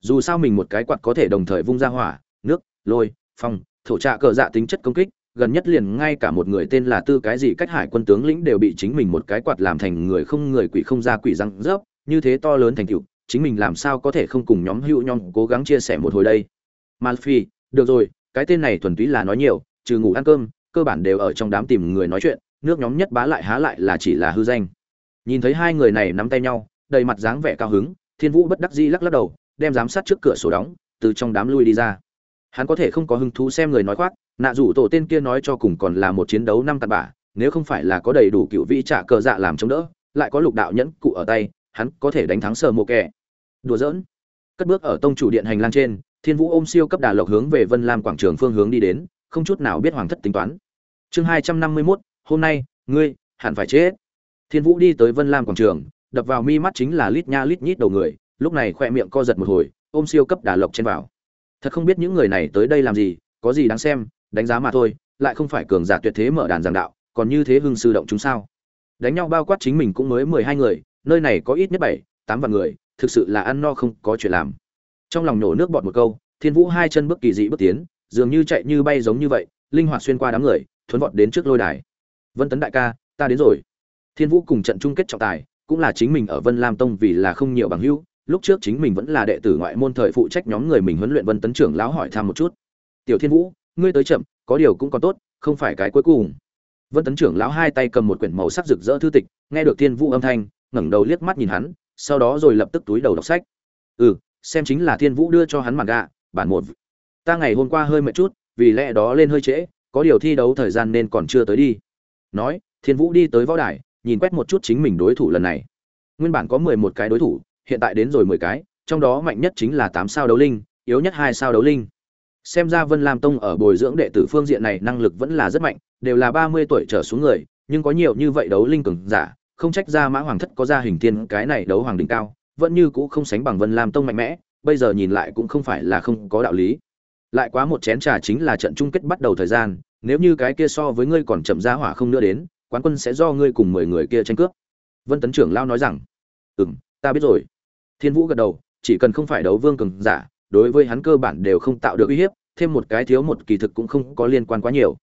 Dù sao mình một cái quạt có thể đồng thời vung ra hỏa, nước, lôi, phong, thổ trạ cờ dạ tính chất công kích, gần nhất liền ngay cả một người tên là tư cái gì cách hải quân tướng lĩnh đều bị chính mình một cái quạt làm thành người không người quỷ không ra quỷ răng rớp, như thế to lớn thành tựu chính mình làm sao có thể không cùng nhóm hữu nhóm cố gắng chia sẻ một hồi đây? Malphi được rồi, cái tên này thuần túy là nói nhiều, trừ ngủ ăn cơm, cơ bản đều ở trong đám tìm người nói chuyện, nước nhóm nhất bá lại há lại là chỉ là hư danh. Nhìn thấy hai người này nắm tay nhau, đầy mặt dáng vẻ cao hứng, thiên vũ bất đắc dĩ lắc lắc đầu, đem giám sát trước cửa sổ đóng, từ trong đám lui đi ra. Hắn có thể không có hứng thú xem người nói khoác, nạ rủ tổ tên kia nói cho cùng còn là một chiến đấu năm tạt bả, nếu không phải là có đầy đủ cựu vĩ trả cờ dạ làm chống đỡ, lại có lục đạo nhẫn cụ ở tay hắn có thể đánh thắng sở mộ kẻ. Đùa giỡn. Cất bước ở tông chủ điện hành lang trên, thiên vũ ôm siêu cấp đà lộc hướng về vân lam quảng trường phương hướng đi đến, không chút nào biết hoàng thất tính toán. Chương hai trăm năm mươi mốt, hôm nay, ngươi, hẳn phải chết. Thiên vũ đi tới vân lam quảng trường, đập vào mi mắt chính là lít nha lít nhít đầu người, lúc này khoe miệng co giật một hồi, ôm siêu cấp đà lộc trên vào. Thật không biết những người này tới đây làm gì, có gì đáng xem, đánh giá mà thôi, lại không phải cường giả tuyệt thế mở đàn giảng đạo, còn như thế hưng sư động chúng sao. Đánh nhau bao quát chính mình cũng mới mười hai người nơi này có ít nhất bảy, tám vạn người, thực sự là ăn no không có chuyện làm. Trong lòng nổ nước bọt một câu, thiên vũ hai chân bước kỳ dị bước tiến, dường như chạy như bay giống như vậy, linh hoạt xuyên qua đám người, thuấn vọt đến trước lôi đài. Vân tấn đại ca, ta đến rồi. Thiên vũ cùng trận chung kết trọng tài, cũng là chính mình ở vân lam tông vì là không nhiều bằng hữu, lúc trước chính mình vẫn là đệ tử ngoại môn thời phụ trách nhóm người mình huấn luyện vân tấn trưởng lão hỏi thăm một chút. Tiểu thiên vũ, ngươi tới chậm, có điều cũng còn tốt, không phải cái cuối cùng. Vân tấn trưởng lão hai tay cầm một quyển màu sắc rực rỡ thư tịch, nghe được thiên vũ âm thanh ngẩng đầu liếc mắt nhìn hắn, sau đó rồi lập tức túi đầu đọc sách. Ừ xem chính là thiên vũ đưa cho hắn mặt gạ, bản một. Ta ngày hôm qua hơi mệt chút, vì lẽ đó lên hơi trễ, có điều thi đấu thời gian nên còn chưa tới đi. Nói, thiên vũ đi tới võ đài, nhìn quét một chút chính mình đối thủ lần này. Nguyên bản có mười một cái đối thủ, hiện tại đến rồi mười cái, trong đó mạnh nhất chính là tám sao đấu linh, yếu nhất hai sao đấu linh. Xem ra vân lam tông ở bồi dưỡng đệ tử phương diện này năng lực vẫn là rất mạnh, đều là ba mươi tuổi trở xuống người, nhưng có nhiều như vậy đấu linh cường giả không trách ra mã hoàng thất có ra hình thiên cái này đấu hoàng đỉnh cao, vẫn như cũ không sánh bằng vân lam tông mạnh mẽ, bây giờ nhìn lại cũng không phải là không có đạo lý. Lại quá một chén trà chính là trận chung kết bắt đầu thời gian, nếu như cái kia so với ngươi còn chậm ra hỏa không nữa đến, quán quân sẽ do ngươi cùng mười người kia tranh cướp. Vân tấn trưởng lao nói rằng ừ m ta biết rồi. Thiên vũ gật đầu, chỉ cần không phải đấu vương cường giả, đối với hắn cơ bản đều không tạo được uy hiếp, thêm một cái thiếu một kỳ thực cũng không có liên quan quá nhiều.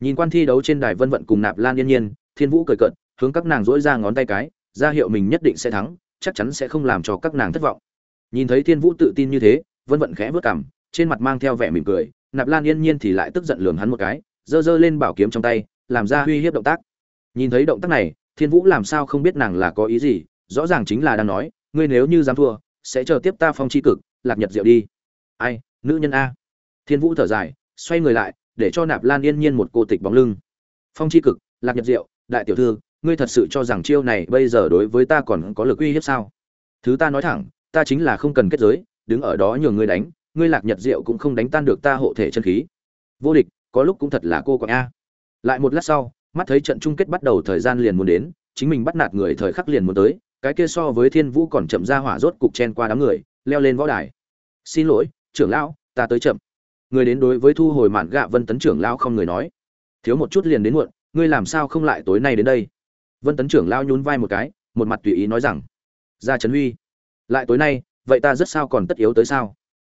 Nhìn quan thi đấu trên đài vân vận cùng nạp lan yên nhiên, thiên vũ cười cợt hướng các nàng dỗi ra ngón tay cái, ra hiệu mình nhất định sẽ thắng, chắc chắn sẽ không làm cho các nàng thất vọng. Nhìn thấy thiên vũ tự tin như thế, vân vận khẽ vớt cảm trên mặt mang theo vẻ mỉm cười, nạp lan yên nhiên thì lại tức giận lườm hắn một cái, giơ giơ lên bảo kiếm trong tay, làm ra uy hiếp động tác. Nhìn thấy động tác này, thiên vũ làm sao không biết nàng là có ý gì, rõ ràng chính là đang nói, ngươi nếu như dám thua, sẽ chờ tiếp ta phong chi cực, lạc nhật diệu đi. Ai, nữ nhân a? Thiên vũ thở dài, xoay người lại, để cho nạp lan yên nhiên một cô tịch bóng lưng. Phong chi cực, lạc nhật diệu, đại tiểu thư ngươi thật sự cho rằng chiêu này bây giờ đối với ta còn có lực uy hiếp sao? Thứ ta nói thẳng, ta chính là không cần kết giới, đứng ở đó nhường ngươi đánh, ngươi lạc nhật diệu cũng không đánh tan được ta hộ thể chân khí. Vô địch, có lúc cũng thật là cô quạng a lại một lát sau, mắt thấy trận chung kết bắt đầu thời gian liền muốn đến, chính mình bắt nạt người thời khắc liền muốn tới, cái kia so với thiên vũ còn chậm ra hỏa rốt cục chen qua đám người, leo lên võ đài. Xin lỗi, trưởng lão, ta tới chậm. Người đến đối với thu hồi mạn gạ vân tấn trưởng lão không người nói. Thiếu một chút liền đến muộn, ngươi làm sao không lại tối nay đến đây? Vân tấn trưởng lao nhún vai một cái, một mặt tùy ý nói rằng ra trấn huy, lại tối nay, vậy ta rất sao còn tất yếu tới sao?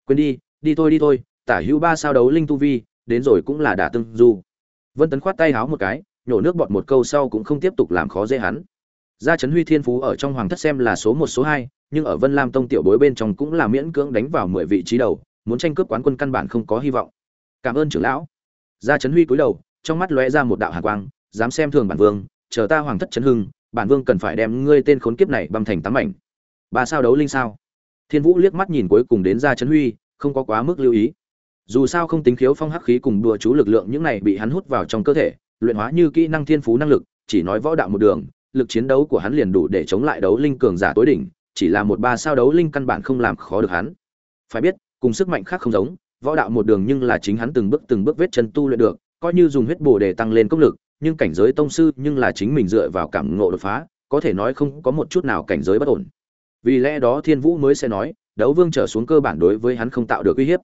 Quên đi đi thôi đi thôi, tả hữu ba sao đấu linh tu vi, đến rồi cũng là đả tương du. Vân tấn khoát tay háo một cái, nhổ nước bọt một câu sau cũng không tiếp tục làm khó dễ hắn. Gia trấn huy thiên phú ở trong hoàng thất xem là số một, số hai, nhưng ở vân lam tông tiểu bối bên trong cũng là miễn cưỡng đánh vào mười vị trí đầu, muốn tranh cướp quán quân căn bản không có hy vọng. Cảm ơn trưởng lão. Gia trấn huy cúi đầu, trong mắt lóe ra một đạo hạ quang, dám xem thường bản vương chờ ta hoàng thất chấn hưng, bản vương cần phải đem ngươi tên khốn kiếp này băm thành tám mảnh. Ba sao đấu linh sao? Thiên vũ liếc mắt nhìn cuối cùng đến gia chấn huy, không có quá mức lưu ý. Dù sao không tính khiếu phong hắc khí cùng đùa chú lực lượng những này bị hắn hút vào trong cơ thể, luyện hóa như kỹ năng thiên phú năng lực, chỉ nói võ đạo một đường, lực chiến đấu của hắn liền đủ để chống lại đấu linh cường giả tối đỉnh, chỉ là một ba sao đấu linh căn bản không làm khó được hắn. Phải biết, cùng sức mạnh khác không giống, võ đạo một đường nhưng là chính hắn từng bước từng bước vết chân tu luyện được, coi như dùng huyết bổ để tăng lên công lực nhưng cảnh giới tông sư nhưng là chính mình dựa vào cảm ngộ đột phá, có thể nói không có một chút nào cảnh giới bất ổn. Vì lẽ đó thiên vũ mới sẽ nói, đấu vương trở xuống cơ bản đối với hắn không tạo được uy hiếp.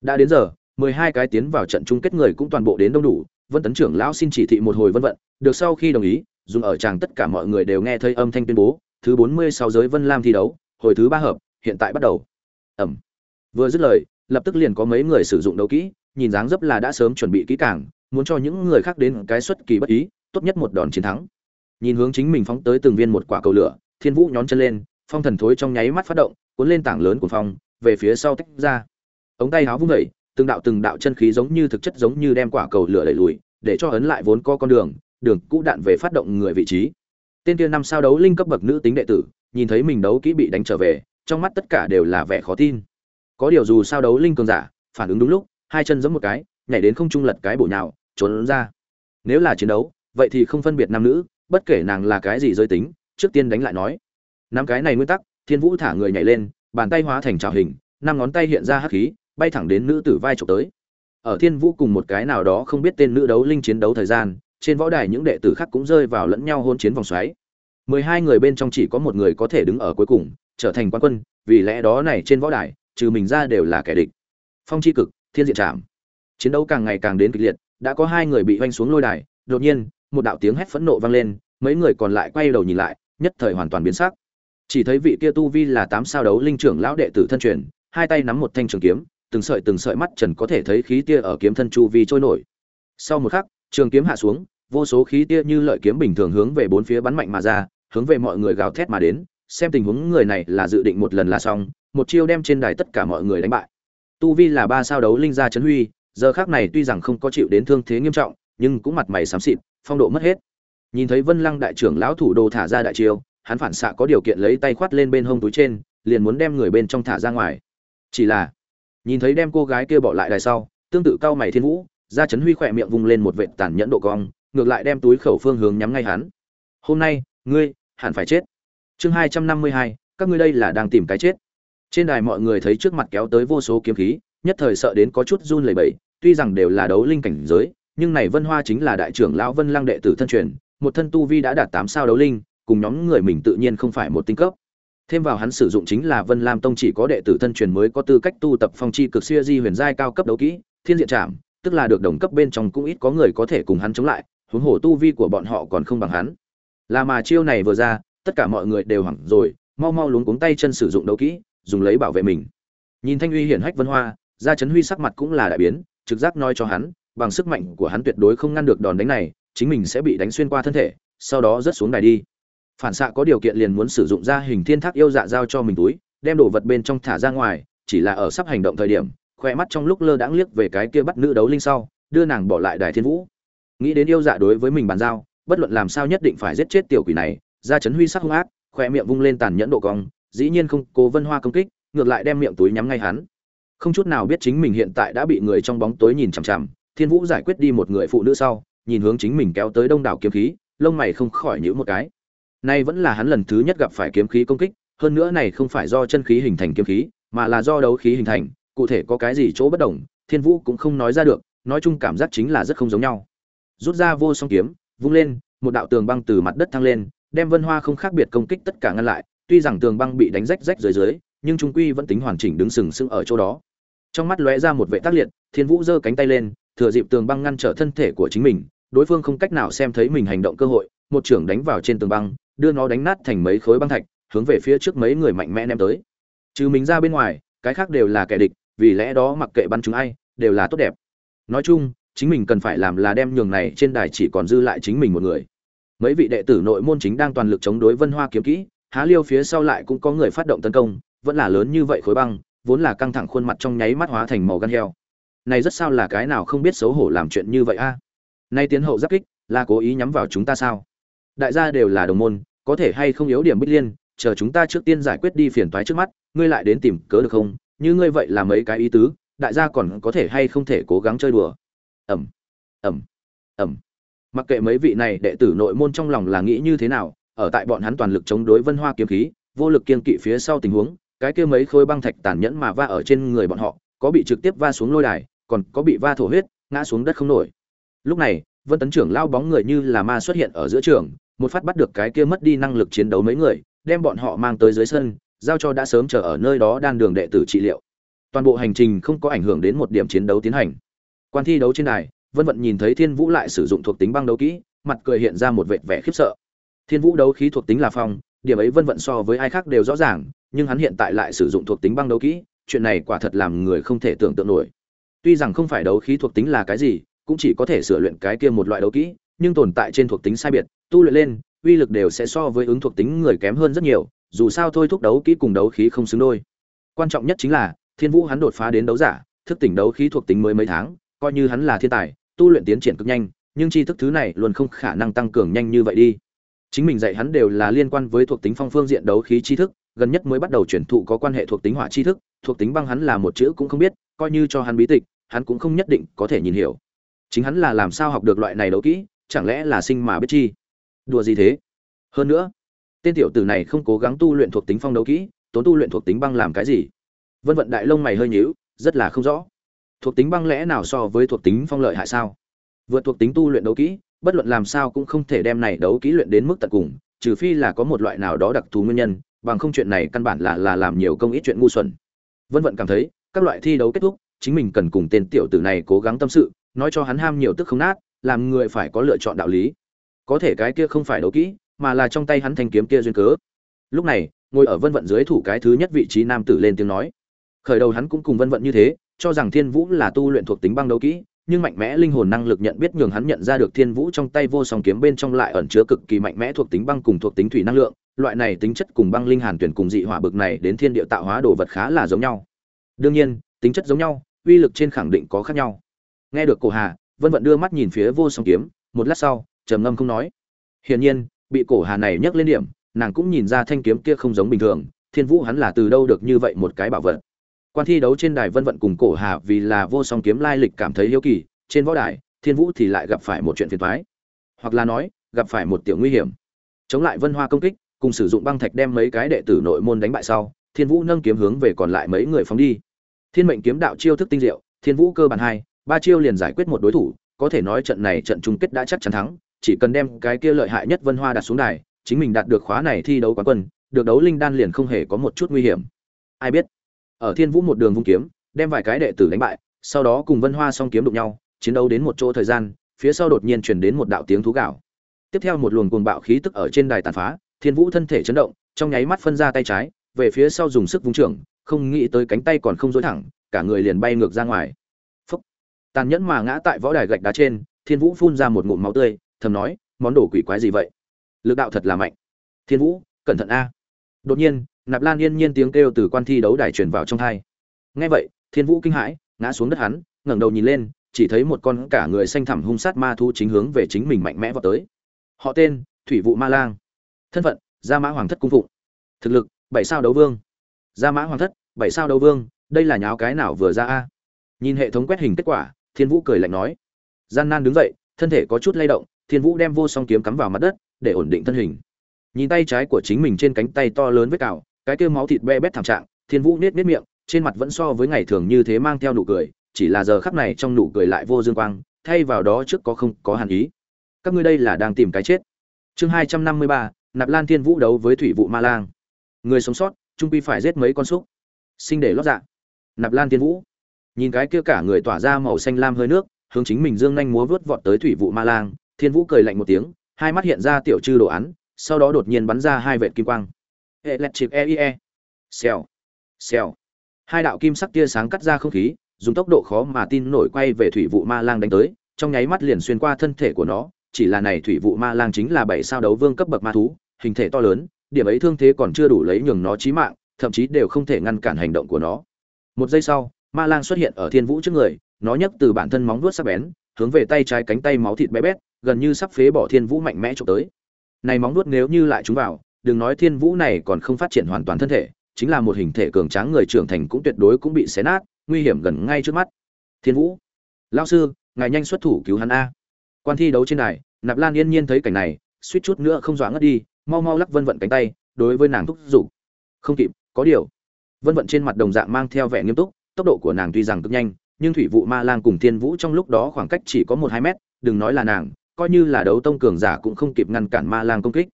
Đã đến giờ, mười hai cái tiến vào trận chung kết người cũng toàn bộ đến đông đủ, vân tấn trưởng lão xin chỉ thị một hồi vân vận, được sau khi đồng ý, dùng ở chàng tất cả mọi người đều nghe thấy âm thanh tuyên bố, thứ bốn mươi sáu giới vân lam thi đấu, hồi thứ ba hợp, hiện tại bắt đầu. Ẩm. Vừa dứt lời, lập tức liền có mấy người sử dụng đấu kỹ, nhìn dáng dấp là đã sớm chuẩn bị kỹ càng muốn cho những người khác đến cái xuất kỳ bất ý, tốt nhất một đòn chiến thắng. Nhìn hướng chính mình phóng tới từng viên một quả cầu lửa, thiên vũ nhón chân lên, phong thần thối trong nháy mắt phát động, cuốn lên tảng lớn của phong, về phía sau tách ra. Ống tay háo vung vẩy từng đạo từng đạo chân khí giống như thực chất giống như đem quả cầu lửa đẩy lùi, để cho ấn lại vốn có con đường đường cũ đạn về phát động người vị trí. Tên kia năm sao đấu linh cấp bậc nữ tính đệ tử, nhìn thấy mình đấu kỹ bị đánh trở về, trong mắt tất cả đều là vẻ khó tin. Có điều dù sao đấu linh cường giả, phản ứng đúng lúc, hai chân giẫm một cái, nhảy đến không trung lật cái bổ nhào trốn ra. Nếu là chiến đấu, vậy thì không phân biệt nam nữ, bất kể nàng là cái gì giới tính, trước tiên đánh lại nói. Năm cái này nguyên tắc, thiên vũ thả người nhảy lên, bàn tay hóa thành trào hình, năm ngón tay hiện ra hắc khí, bay thẳng đến nữ tử vai trộm tới. Ở thiên vũ cùng một cái nào đó không biết tên nữ đấu linh chiến đấu thời gian, trên võ đài những đệ tử khác cũng rơi vào lẫn nhau hôn chiến vòng xoáy. Mười hai người bên trong chỉ có một người có thể đứng ở cuối cùng, trở thành quan quân, vì lẽ đó này trên võ đài, trừ mình ra đều là kẻ địch. Phong chi cực, thiên diện trạm chiến đấu càng ngày càng đến kịch liệt đã có hai người bị oanh xuống lôi đài, đột nhiên, một đạo tiếng hét phẫn nộ vang lên, mấy người còn lại quay đầu nhìn lại, nhất thời hoàn toàn biến sắc. Chỉ thấy vị kia tu vi là tám sao đấu linh trưởng lão đệ tử thân truyền, hai tay nắm một thanh trường kiếm, từng sợi từng sợi mắt trần có thể thấy khí tia ở kiếm thân chu vi trôi nổi. Sau một khắc, trường kiếm hạ xuống, vô số khí tia như lợi kiếm bình thường hướng về bốn phía bắn mạnh mà ra, hướng về mọi người gào thét mà đến, xem tình huống người này là dự định một lần là xong, một chiêu đem trên đài tất cả mọi người đánh bại. Tu vi là ba sao đấu linh gia trấn huy giờ khác này tuy rằng không có chịu đến thương thế nghiêm trọng, nhưng cũng mặt mày xám xịt, phong độ mất hết. Nhìn thấy vân lăng đại trưởng lão thủ đô thả ra đại chiêu, hắn phản xạ có điều kiện lấy tay khoát lên bên hông túi trên, liền muốn đem người bên trong thả ra ngoài. Chỉ là, nhìn thấy đem cô gái kia bỏ lại đài sau, tương tự cao mày thiên vũ gia chấn huy khỏe miệng vung lên một vệ tàn nhẫn độ cong, ngược lại đem túi khẩu phương hướng nhắm ngay hắn. Hôm nay, ngươi hẳn phải chết. Chương hai trăm năm mươi hai, các ngươi đây là đang tìm cái chết. Trên đài mọi người thấy trước mặt kéo tới vô số kiếm khí nhất thời sợ đến có chút run lẩy bẩy, tuy rằng đều là đấu linh cảnh giới, nhưng này vân hoa chính là đại trưởng lão vân lăng đệ tử thân truyền, một thân tu vi đã đạt tám sao đấu linh, cùng nhóm người mình tự nhiên không phải một tinh cấp. Thêm vào hắn sử dụng chính là vân lam tông chỉ có đệ tử thân truyền mới có tư cách tu tập phong chi cực xưa di huyền giai cao cấp đấu kỹ, thiên diện trảm, tức là được đồng cấp bên trong cũng ít có người có thể cùng hắn chống lại, huống hồ tu vi của bọn họ còn không bằng hắn. Là mà chiêu này vừa ra, tất cả mọi người đều hoảng rồi, mau mau luống cuống tay chân sử dụng đấu kỹ, dùng lấy bảo vệ mình. Nhìn thanh uy hiển hách vân hoa gia chấn huy sắc mặt cũng là đại biến, trực giác nói cho hắn, bằng sức mạnh của hắn tuyệt đối không ngăn được đòn đánh này, chính mình sẽ bị đánh xuyên qua thân thể, sau đó rớt xuống đài đi. Phản xạ có điều kiện liền muốn sử dụng ra hình thiên thác yêu dạ giao cho mình túi, đem đồ vật bên trong thả ra ngoài, chỉ là ở sắp hành động thời điểm, khoe mắt trong lúc lơ đãng liếc về cái kia bắt nữ đấu linh sau, đưa nàng bỏ lại đài thiên vũ. Nghĩ đến yêu dạ đối với mình bàn giao, bất luận làm sao nhất định phải giết chết tiểu quỷ này ra chấn huy sắc hung ác, khoe miệng vung lên tàn nhẫn độ cong, dĩ nhiên không cố vân hoa công kích, ngược lại đem miệng túi nhắm ngay hắn không chút nào biết chính mình hiện tại đã bị người trong bóng tối nhìn chằm chằm. Thiên vũ giải quyết đi một người phụ nữ sau, nhìn hướng chính mình kéo tới đông đảo kiếm khí, lông mày không khỏi nhíu một cái. Nay vẫn là hắn lần thứ nhất gặp phải kiếm khí công kích, hơn nữa này không phải do chân khí hình thành kiếm khí, mà là do đấu khí hình thành, cụ thể có cái gì chỗ bất đồng, thiên vũ cũng không nói ra được, nói chung cảm giác chính là rất không giống nhau. Rút ra vô song kiếm, vung lên, một đạo tường băng từ mặt đất thăng lên, đem vân hoa không khác biệt công kích tất cả ngăn lại, tuy rằng tường băng bị đánh rách rách dưới dưới, nhưng trung quy vẫn tính hoàn chỉnh đứng sừng sững ở chỗ đó trong mắt lóe ra một vệ tác liệt, thiên vũ giơ cánh tay lên, thừa dịp tường băng ngăn trở thân thể của chính mình, đối phương không cách nào xem thấy mình hành động cơ hội, một trưởng đánh vào trên tường băng, đưa nó đánh nát thành mấy khối băng thạch, hướng về phía trước mấy người mạnh mẽ ném tới. Trừ mình ra bên ngoài, cái khác đều là kẻ địch, vì lẽ đó mặc kệ bắn chúng ai, đều là tốt đẹp. Nói chung, chính mình cần phải làm là đem nhường này trên đài chỉ còn dư lại chính mình một người. Mấy vị đệ tử nội môn chính đang toàn lực chống đối vân hoa kiếm kỹ, há liêu phía sau lại cũng có người phát động tấn công, vẫn là lớn như vậy khối băng vốn là căng thẳng khuôn mặt trong nháy mắt hóa thành màu gan heo. Này rất sao là cái nào không biết xấu hổ làm chuyện như vậy a? Nay tiến hậu giáp kích, là cố ý nhắm vào chúng ta sao? Đại gia đều là đồng môn, có thể hay không yếu điểm bích liên, chờ chúng ta trước tiên giải quyết đi phiền toái trước mắt, ngươi lại đến tìm cớ được không? Như ngươi vậy là mấy cái ý tứ, đại gia còn có thể hay không thể cố gắng chơi đùa? Ẩm ẩm ẩm. Mặc kệ mấy vị này đệ tử nội môn trong lòng là nghĩ như thế nào, ở tại bọn hắn toàn lực chống đối vân hoa kiếm khí, vô lực kiên kỵ phía sau tình huống cái kia mấy khối băng thạch tàn nhẫn mà va ở trên người bọn họ, có bị trực tiếp va xuống lôi đài, còn có bị va thổ huyết, ngã xuống đất không nổi. Lúc này, vân tấn trưởng lao bóng người như là ma xuất hiện ở giữa trường, một phát bắt được cái kia mất đi năng lực chiến đấu mấy người, đem bọn họ mang tới dưới sân, giao cho đã sớm chờ ở nơi đó đan đường đệ tử trị liệu. Toàn bộ hành trình không có ảnh hưởng đến một điểm chiến đấu tiến hành. Quan thi đấu trên đài, vân vận nhìn thấy thiên vũ lại sử dụng thuộc tính băng đấu kỹ, mặt cười hiện ra một vệt vẻ khiếp sợ. Thiên vũ đấu khí thuộc tính là phong điểm ấy vân vận so với ai khác đều rõ ràng, nhưng hắn hiện tại lại sử dụng thuộc tính băng đấu kỹ, chuyện này quả thật làm người không thể tưởng tượng nổi. Tuy rằng không phải đấu khí thuộc tính là cái gì, cũng chỉ có thể sửa luyện cái kia một loại đấu kỹ, nhưng tồn tại trên thuộc tính sai biệt, tu luyện lên, uy lực đều sẽ so với ứng thuộc tính người kém hơn rất nhiều, dù sao thôi thúc đấu kỹ cùng đấu khí không xứng đôi. Quan trọng nhất chính là, thiên vũ hắn đột phá đến đấu giả, thức tỉnh đấu khí thuộc tính mới mấy tháng, coi như hắn là thiên tài, tu luyện tiến triển cực nhanh, nhưng tri thức thứ này luôn không khả năng tăng cường nhanh như vậy đi chính mình dạy hắn đều là liên quan với thuộc tính phong phương diện đấu khí tri thức, gần nhất mới bắt đầu chuyển thụ có quan hệ thuộc tính hỏa tri thức, thuộc tính băng hắn là một chữ cũng không biết, coi như cho hắn bí tịch, hắn cũng không nhất định có thể nhìn hiểu. Chính hắn là làm sao học được loại này đấu kỹ, chẳng lẽ là sinh mà biết chi? Đùa gì thế? Hơn nữa, tên tiểu tử này không cố gắng tu luyện thuộc tính phong đấu kỹ, tốn tu luyện thuộc tính băng làm cái gì? Vân vận đại lông mày hơi nhíu, rất là không rõ. Thuộc tính băng lẽ nào so với thuộc tính phong lợi hại sao? Vượt thuộc tính tu luyện đấu kỹ bất luận làm sao cũng không thể đem này đấu kỹ luyện đến mức tận cùng, trừ phi là có một loại nào đó đặc thù nguyên nhân, bằng không chuyện này căn bản là là làm nhiều công ít chuyện ngu xuẩn. Vân vận cảm thấy, các loại thi đấu kết thúc, chính mình cần cùng tên tiểu tử này cố gắng tâm sự, nói cho hắn ham nhiều tức không nát, làm người phải có lựa chọn đạo lý. Có thể cái kia không phải đấu kỹ, mà là trong tay hắn thanh kiếm kia duyên cớ. Lúc này, ngồi ở vân vận dưới thủ cái thứ nhất vị trí nam tử lên tiếng nói. Khởi đầu hắn cũng cùng vân vận như thế, cho rằng thiên vũ là tu luyện thuộc tính băng đấu kỹ nhưng mạnh mẽ linh hồn năng lực nhận biết nhường hắn nhận ra được thiên vũ trong tay vô song kiếm bên trong lại ẩn chứa cực kỳ mạnh mẽ thuộc tính băng cùng thuộc tính thủy năng lượng, loại này tính chất cùng băng linh hàn tuyển cùng dị hỏa bực này đến thiên địa tạo hóa đồ vật khá là giống nhau. Đương nhiên, tính chất giống nhau, uy lực trên khẳng định có khác nhau. Nghe được cổ hà, vân vận đưa mắt nhìn phía vô song kiếm, một lát sau, trầm ngâm không nói. Hiển nhiên, bị cổ hà này nhắc lên điểm, nàng cũng nhìn ra thanh kiếm kia không giống bình thường, thiên vũ hắn là từ đâu được như vậy một cái bảo vật quan thi đấu trên đài vân vận cùng cổ hà vì là vô song kiếm lai lịch cảm thấy hiếu kỳ, trên võ đài, thiên vũ thì lại gặp phải một chuyện phiền thoái hoặc là nói, gặp phải một tiểu nguy hiểm. Chống lại vân hoa công kích, cùng sử dụng băng thạch đem mấy cái đệ tử nội môn đánh bại sau, thiên vũ nâng kiếm hướng về còn lại mấy người phóng đi. Thiên mệnh kiếm đạo chiêu thức tinh diệu, thiên vũ cơ bản hai, ba chiêu liền giải quyết một đối thủ, có thể nói trận này trận chung kết đã chắc chắn thắng, chỉ cần đem cái kia lợi hại nhất vân hoa đặt xuống đài, chính mình đạt được khóa này thi đấu quán quân, được đấu linh đan liền không hề có một chút nguy hiểm. Ai biết? Ở thiên vũ một đường vung kiếm, đem vài cái đệ tử đánh bại, sau đó cùng vân hoa song kiếm đụng nhau, chiến đấu đến một chỗ thời gian, phía sau đột nhiên truyền đến một đạo tiếng thú gạo tiếp theo một luồng cuồng bạo khí tức ở trên đài tàn phá, thiên vũ thân thể chấn động, trong nháy mắt phân ra tay trái, về phía sau dùng sức vung trưởng, không nghĩ tới cánh tay còn không dối thẳng, cả người liền bay ngược ra ngoài. Phúc. Tàn nhẫn mà ngã tại võ đài gạch đá trên, thiên vũ phun ra một ngụm máu tươi, thầm nói, món đồ quỷ quái gì vậy? Lực đạo thật là mạnh. Thiên vũ, cẩn thận a. Đột nhiên nạp lan yên nhiên tiếng kêu từ quan thi đấu đài truyền vào trong thai. Nghe vậy, thiên vũ kinh hãi, ngã xuống đất hắn, ngẩng đầu nhìn lên, chỉ thấy một con cả người xanh thẳm hung sát ma thu chính hướng về chính mình mạnh mẽ vào tới. Họ tên, thủy vụ ma lang. Thân phận, gia mã hoàng thất cung phụng. Thực lực, bảy sao đấu vương. Gia mã hoàng thất, bảy sao đấu vương, đây là nháo cái nào vừa ra a? Nhìn hệ thống quét hình kết quả, thiên vũ cười lạnh nói. Gian nan đứng dậy, thân thể có chút lay động, thiên vũ đem vô song kiếm cắm vào mặt đất, để ổn định thân hình. Nhìn tay trái của chính mình trên cánh tay to lớn với cào cái kia máu thịt be bét thảm trạng, thiên vũ nết nết miệng, trên mặt vẫn so với ngày thường như thế mang theo nụ cười, chỉ là giờ khắc này trong nụ cười lại vô dương quang, thay vào đó trước có không có hàn ý. Các ngươi đây là đang tìm cái chết. Chương hai trăm năm mươi ba, nạp lan thiên vũ đấu với thủy vụ ma lang. Người sống sót, trung pi phải giết mấy con súc. Sinh để lót dạ. Nạp lan thiên vũ. Nhìn cái kia cả người tỏa ra màu xanh lam hơi nước, hướng chính mình dương nhanh múa vớt vọt tới thủy vụ ma lang, thiên vũ cười lạnh một tiếng, hai mắt hiện ra tiểu trư đồ án, sau đó đột nhiên bắn ra hai vệt kim quang electric eie xèo. Xèo. Hai đạo kim sắc tia sáng cắt ra không khí, dùng tốc độ khó mà tin nổi quay về thủy vụ ma lang đánh tới, trong nháy mắt liền xuyên qua thân thể của nó, chỉ là này thủy vụ ma lang chính là bảy sao đấu vương cấp bậc ma thú, hình thể to lớn, điểm ấy thương thế còn chưa đủ lấy nhường nó chí mạng, thậm chí đều không thể ngăn cản hành động của nó. Một giây sau, ma lang xuất hiện ở thiên vũ trước người, nó nhấc từ bản thân móng vuốt sắc bén, hướng về tay trái cánh tay máu thịt bé bét, gần như sắp phế bỏ thiên vũ mạnh mẽ trộm tới. Này móng vuốt nếu như lại chúng vào đừng nói thiên vũ này còn không phát triển hoàn toàn thân thể, chính là một hình thể cường tráng người trưởng thành cũng tuyệt đối cũng bị xé nát, nguy hiểm gần ngay trước mắt. Thiên vũ lao sư, ngài nhanh xuất thủ cứu hắn a. Quan thi đấu trên đài, nạp lan yên nhiên thấy cảnh này, suýt chút nữa không dọa ngất đi, mau mau lắc vân vận cánh tay, đối với nàng thúc giục. Không kịp, có điều. Vân vận trên mặt đồng dạng mang theo vẻ nghiêm túc, tốc độ của nàng tuy rằng cực nhanh, nhưng thủy vụ ma lang cùng thiên vũ trong lúc đó khoảng cách chỉ có một hai mét, đừng nói là nàng, coi như là đấu tông cường giả cũng không kịp ngăn cản ma lang công kích.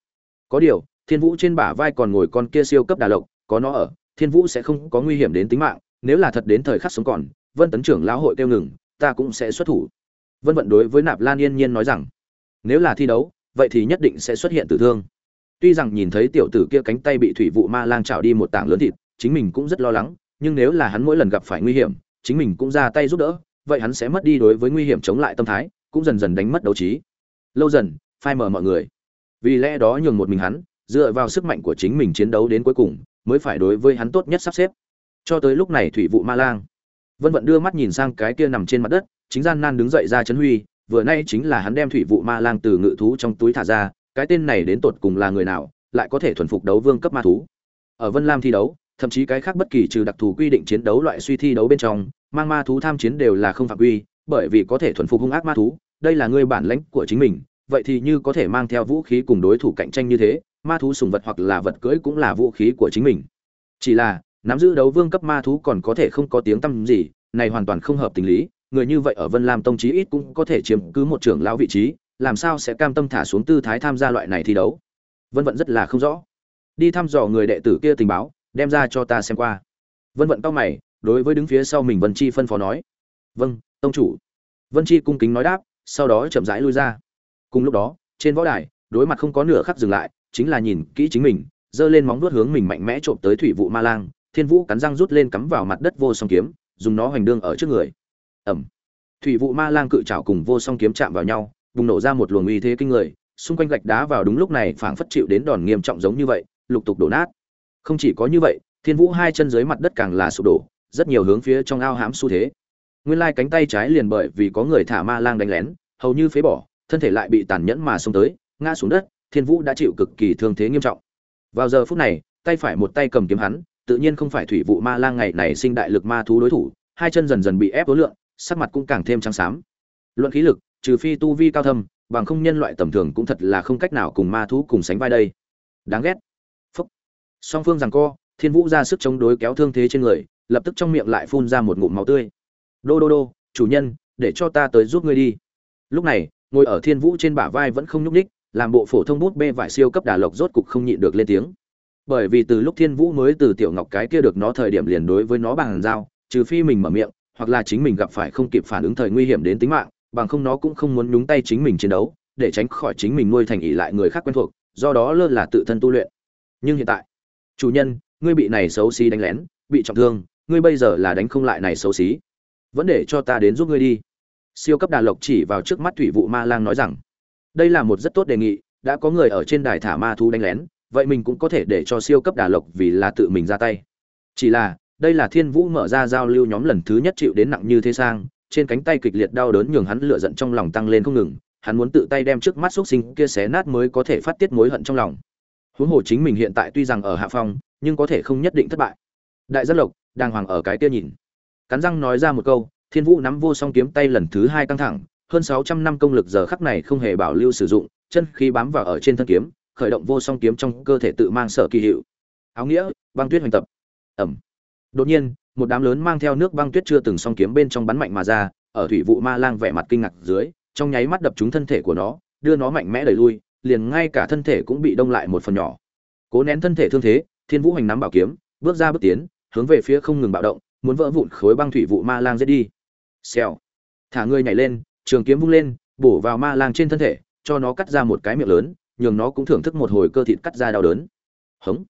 Có điều thiên vũ trên bả vai còn ngồi con kia siêu cấp đà lộc, có nó ở, thiên vũ sẽ không có nguy hiểm đến tính mạng, nếu là thật đến thời khắc sống còn, vân tấn trưởng lão hội kêu ngừng, ta cũng sẽ xuất thủ. Vân vận đối với nạp lan yên nhiên nói rằng, nếu là thi đấu, vậy thì nhất định sẽ xuất hiện tử thương. Tuy rằng nhìn thấy tiểu tử kia cánh tay bị thủy vụ ma lang trào đi một tảng lớn thịt, chính mình cũng rất lo lắng, nhưng nếu là hắn mỗi lần gặp phải nguy hiểm, chính mình cũng ra tay giúp đỡ, vậy hắn sẽ mất đi đối với nguy hiểm chống lại tâm thái, cũng dần dần đánh mất đấu trí. Lâu dần, phai mờ mọi người. Vì lẽ đó nhường một mình hắn dựa vào sức mạnh của chính mình chiến đấu đến cuối cùng, mới phải đối với hắn tốt nhất sắp xếp. Cho tới lúc này thủy vụ ma lang. Vân vận đưa mắt nhìn sang cái kia nằm trên mặt đất, chính gian nan đứng dậy ra chấn huy, vừa nay chính là hắn đem thủy vụ ma lang từ ngự thú trong túi thả ra, cái tên này đến tột cùng là người nào, lại có thể thuần phục đấu vương cấp ma thú. Ở vân lam thi đấu, thậm chí cái khác bất kỳ trừ đặc thù quy định chiến đấu loại suy thi đấu bên trong, mang ma thú tham chiến đều là không phạm quy, bởi vì có thể thuần phục hung ác ma thú, đây là người bản lãnh của chính mình, vậy thì như có thể mang theo vũ khí cùng đối thủ cạnh tranh như thế ma thú sùng vật hoặc là vật cưỡi cũng là vũ khí của chính mình. Chỉ là, nắm giữ đấu vương cấp ma thú còn có thể không có tiếng tăm gì, này hoàn toàn không hợp tình lý, người như vậy ở vân lam tông chí ít cũng có thể chiếm cứ một trưởng lão vị trí, làm sao sẽ cam tâm thả xuống tư thái tham gia loại này thi đấu? Vân vận rất là không rõ. Đi thăm dò người đệ tử kia tình báo, đem ra cho ta xem qua. Vân vận cao mày, đối với đứng phía sau mình vân chi phân phó nói. Vâng tông chủ. Vân chi cung kính nói đáp, sau đó chậm rãi lui ra. Cùng lúc đó, trên võ đài, đối mặt không có nửa khắc dừng lại chính là nhìn kỹ chính mình, giơ lên móng vuốt hướng mình mạnh mẽ trộm tới thủy vụ ma lang, thiên vũ cắn răng rút lên cắm vào mặt đất vô song kiếm, dùng nó hoành đương ở trước người. Ẩm. Thủy vụ ma lang cự trảo cùng vô song kiếm chạm vào nhau, bùng nổ ra một luồng uy thế kinh người, xung quanh gạch đá vào đúng lúc này phảng phất chịu đến đòn nghiêm trọng giống như vậy, lục tục đổ nát. Không chỉ có như vậy, thiên vũ hai chân dưới mặt đất càng là sụp đổ, rất nhiều hướng phía trong ao hãm xu thế. Nguyên lai cánh tay trái liền bởi vì có người thả ma lang đánh lén, hầu như phế bỏ, thân thể lại bị tàn nhẫn mà xông tới, ngã xuống đất thiên vũ đã chịu cực kỳ thương thế nghiêm trọng. Vào giờ phút này, tay phải một tay cầm kiếm hắn, tự nhiên không phải thủy vụ ma lang ngày này sinh đại lực ma thú đối thủ, hai chân dần dần bị ép ối lượng, sắc mặt cũng càng thêm trắng xám. Luận khí lực, trừ phi tu vi cao thâm, bằng không nhân loại tầm thường cũng thật là không cách nào cùng ma thú cùng sánh vai đây. Đáng ghét. Phúc. Song phương rằng co, thiên vũ ra sức chống đối kéo thương thế trên người, lập tức trong miệng lại phun ra một ngụm máu tươi. Đô đô đô, chủ nhân, để cho ta tới giúp ngươi đi. Lúc này, ngồi ở thiên vũ trên bả vai vẫn không nhúc ních làm bộ phổ thông bút bê vải siêu cấp đà lộc rốt cục không nhịn được lên tiếng. Bởi vì từ lúc thiên vũ mới từ tiểu ngọc cái kia được nó thời điểm liền đối với nó bằng dao trừ phi mình mở miệng, hoặc là chính mình gặp phải không kịp phản ứng thời nguy hiểm đến tính mạng, bằng không nó cũng không muốn nhúng tay chính mình chiến đấu, để tránh khỏi chính mình nuôi thành ỷ lại người khác quen thuộc, do đó lơ là tự thân tu luyện. Nhưng hiện tại, chủ nhân, ngươi bị này xấu xí đánh lén, bị trọng thương, ngươi bây giờ là đánh không lại này xấu xí. Vẫn để cho ta đến giúp ngươi đi. Siêu cấp đà lộc chỉ vào trước mắt thủy vụ ma lang nói rằng đây là một rất tốt đề nghị, đã có người ở trên đài thả ma thú đánh lén, vậy mình cũng có thể để cho siêu cấp đà lộc vì là tự mình ra tay. Chỉ là, đây là thiên vũ mở ra giao lưu nhóm lần thứ nhất chịu đến nặng như thế sang, trên cánh tay kịch liệt đau đớn nhường hắn lửa giận trong lòng tăng lên không ngừng, hắn muốn tự tay đem trước mắt xúc sinh kia xé nát mới có thể phát tiết mối hận trong lòng. Huống hồ chính mình hiện tại tuy rằng ở hạ phong, nhưng có thể không nhất định thất bại. Đại giác lộc, đàng hoàng ở cái kia nhìn. Cắn răng nói ra một câu, thiên vũ nắm vô song kiếm tay lần thứ hai căng thẳng hơn sáu trăm năm công lực giờ khắc này không hề bảo lưu sử dụng, chân khí bám vào ở trên thân kiếm, khởi động vô song kiếm trong cơ thể tự mang sở kỳ hiệu. Áo nghĩa, băng tuyết hoành tập. Ầm. đột nhiên, một đám lớn mang theo nước băng tuyết chưa từng song kiếm bên trong bắn mạnh mà ra, ở thủy vụ ma lang vẻ mặt kinh ngạc dưới, trong nháy mắt đập trúng thân thể của nó, đưa nó mạnh mẽ đẩy lui, liền ngay cả thân thể cũng bị đông lại một phần nhỏ. Cố nén thân thể thương thế, thiên vũ hành nắm bảo kiếm, bước ra bước tiến, hướng về phía không ngừng bạo động, muốn vỡ vụn khối băng thủy vụ ma lang giết đi. Xèo. Thả người nhảy lên trường kiếm vung lên, bổ vào ma lang trên thân thể, cho nó cắt ra một cái miệng lớn, nhường nó cũng thưởng thức một hồi cơ thịt cắt ra đau đớn. Hống.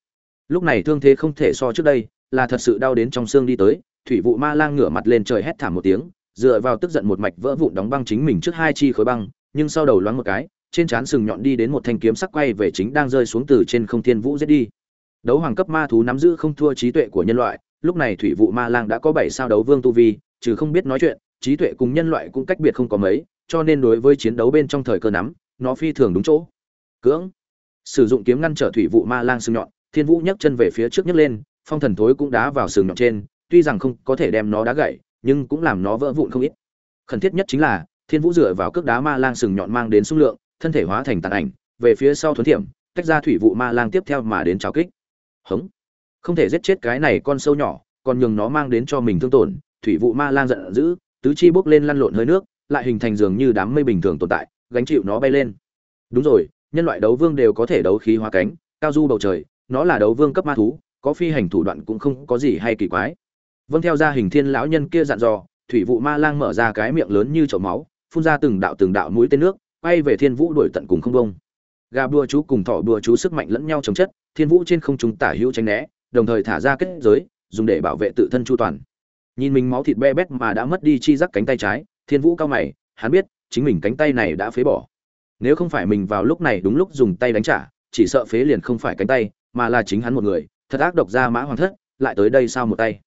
Lúc này thương thế không thể so trước đây, là thật sự đau đến trong xương đi tới, thủy vụ ma lang ngửa mặt lên trời hét thảm một tiếng, dựa vào tức giận một mạch vỡ vụn đóng băng chính mình trước hai chi khối băng, nhưng sau đầu loáng một cái, trên trán sừng nhọn đi đến một thanh kiếm sắc quay về chính đang rơi xuống từ trên không thiên vũ giết đi. Đấu hoàng cấp ma thú nắm giữ không thua trí tuệ của nhân loại, lúc này thủy vụ ma lang đã có bảy sao đấu vương tu vi, trừ không biết nói chuyện trí tuệ cùng nhân loại cũng cách biệt không có mấy, cho nên đối với chiến đấu bên trong thời cơ nắm, nó phi thường đúng chỗ. Cưỡng. Sử dụng kiếm ngăn trở thủy vụ ma lang sừng nhọn, thiên vũ nhấc chân về phía trước nhấc lên, phong thần thối cũng đá vào sừng nhọn trên, tuy rằng không có thể đem nó đá gãy, nhưng cũng làm nó vỡ vụn không ít. Khẩn thiết nhất chính là, thiên vũ dựa vào cước đá ma lang sừng nhọn mang đến số lượng, thân thể hóa thành tàn ảnh, về phía sau thuấn thiểm, tách ra thủy vụ ma lang tiếp theo mà đến cháo kích. Hống. Không thể giết chết cái này con sâu nhỏ, còn nhường nó mang đến cho mình thương tổn, thủy vụ ma lang giận dữ tứ chi bốc lên lăn lộn hơi nước, lại hình thành dường như đám mây bình thường tồn tại, gánh chịu nó bay lên. Đúng rồi, nhân loại đấu vương đều có thể đấu khí hóa cánh, cao du bầu trời, nó là đấu vương cấp ma thú, có phi hành thủ đoạn cũng không có gì hay kỳ quái. Vâng theo ra hình thiên lão nhân kia dặn dò, thủy vụ ma lang mở ra cái miệng lớn như chậu máu, phun ra từng đạo từng đạo mũi tên nước bay về thiên vũ đuổi tận cùng không đông gà đua chú cùng thỏ đua chú sức mạnh lẫn nhau chống chất, thiên vũ trên không trung tả hữu tránh né, đồng thời thả ra kết giới, dùng để bảo vệ tự thân chu toàn nhìn mình máu thịt be bét mà đã mất đi chi giác cánh tay trái, thiên vũ cao mày, hắn biết, chính mình cánh tay này đã phế bỏ. Nếu không phải mình vào lúc này đúng lúc dùng tay đánh trả, chỉ sợ phế liền không phải cánh tay, mà là chính hắn một người, thật ác độc ra mã hoàng thất, lại tới đây sao một tay.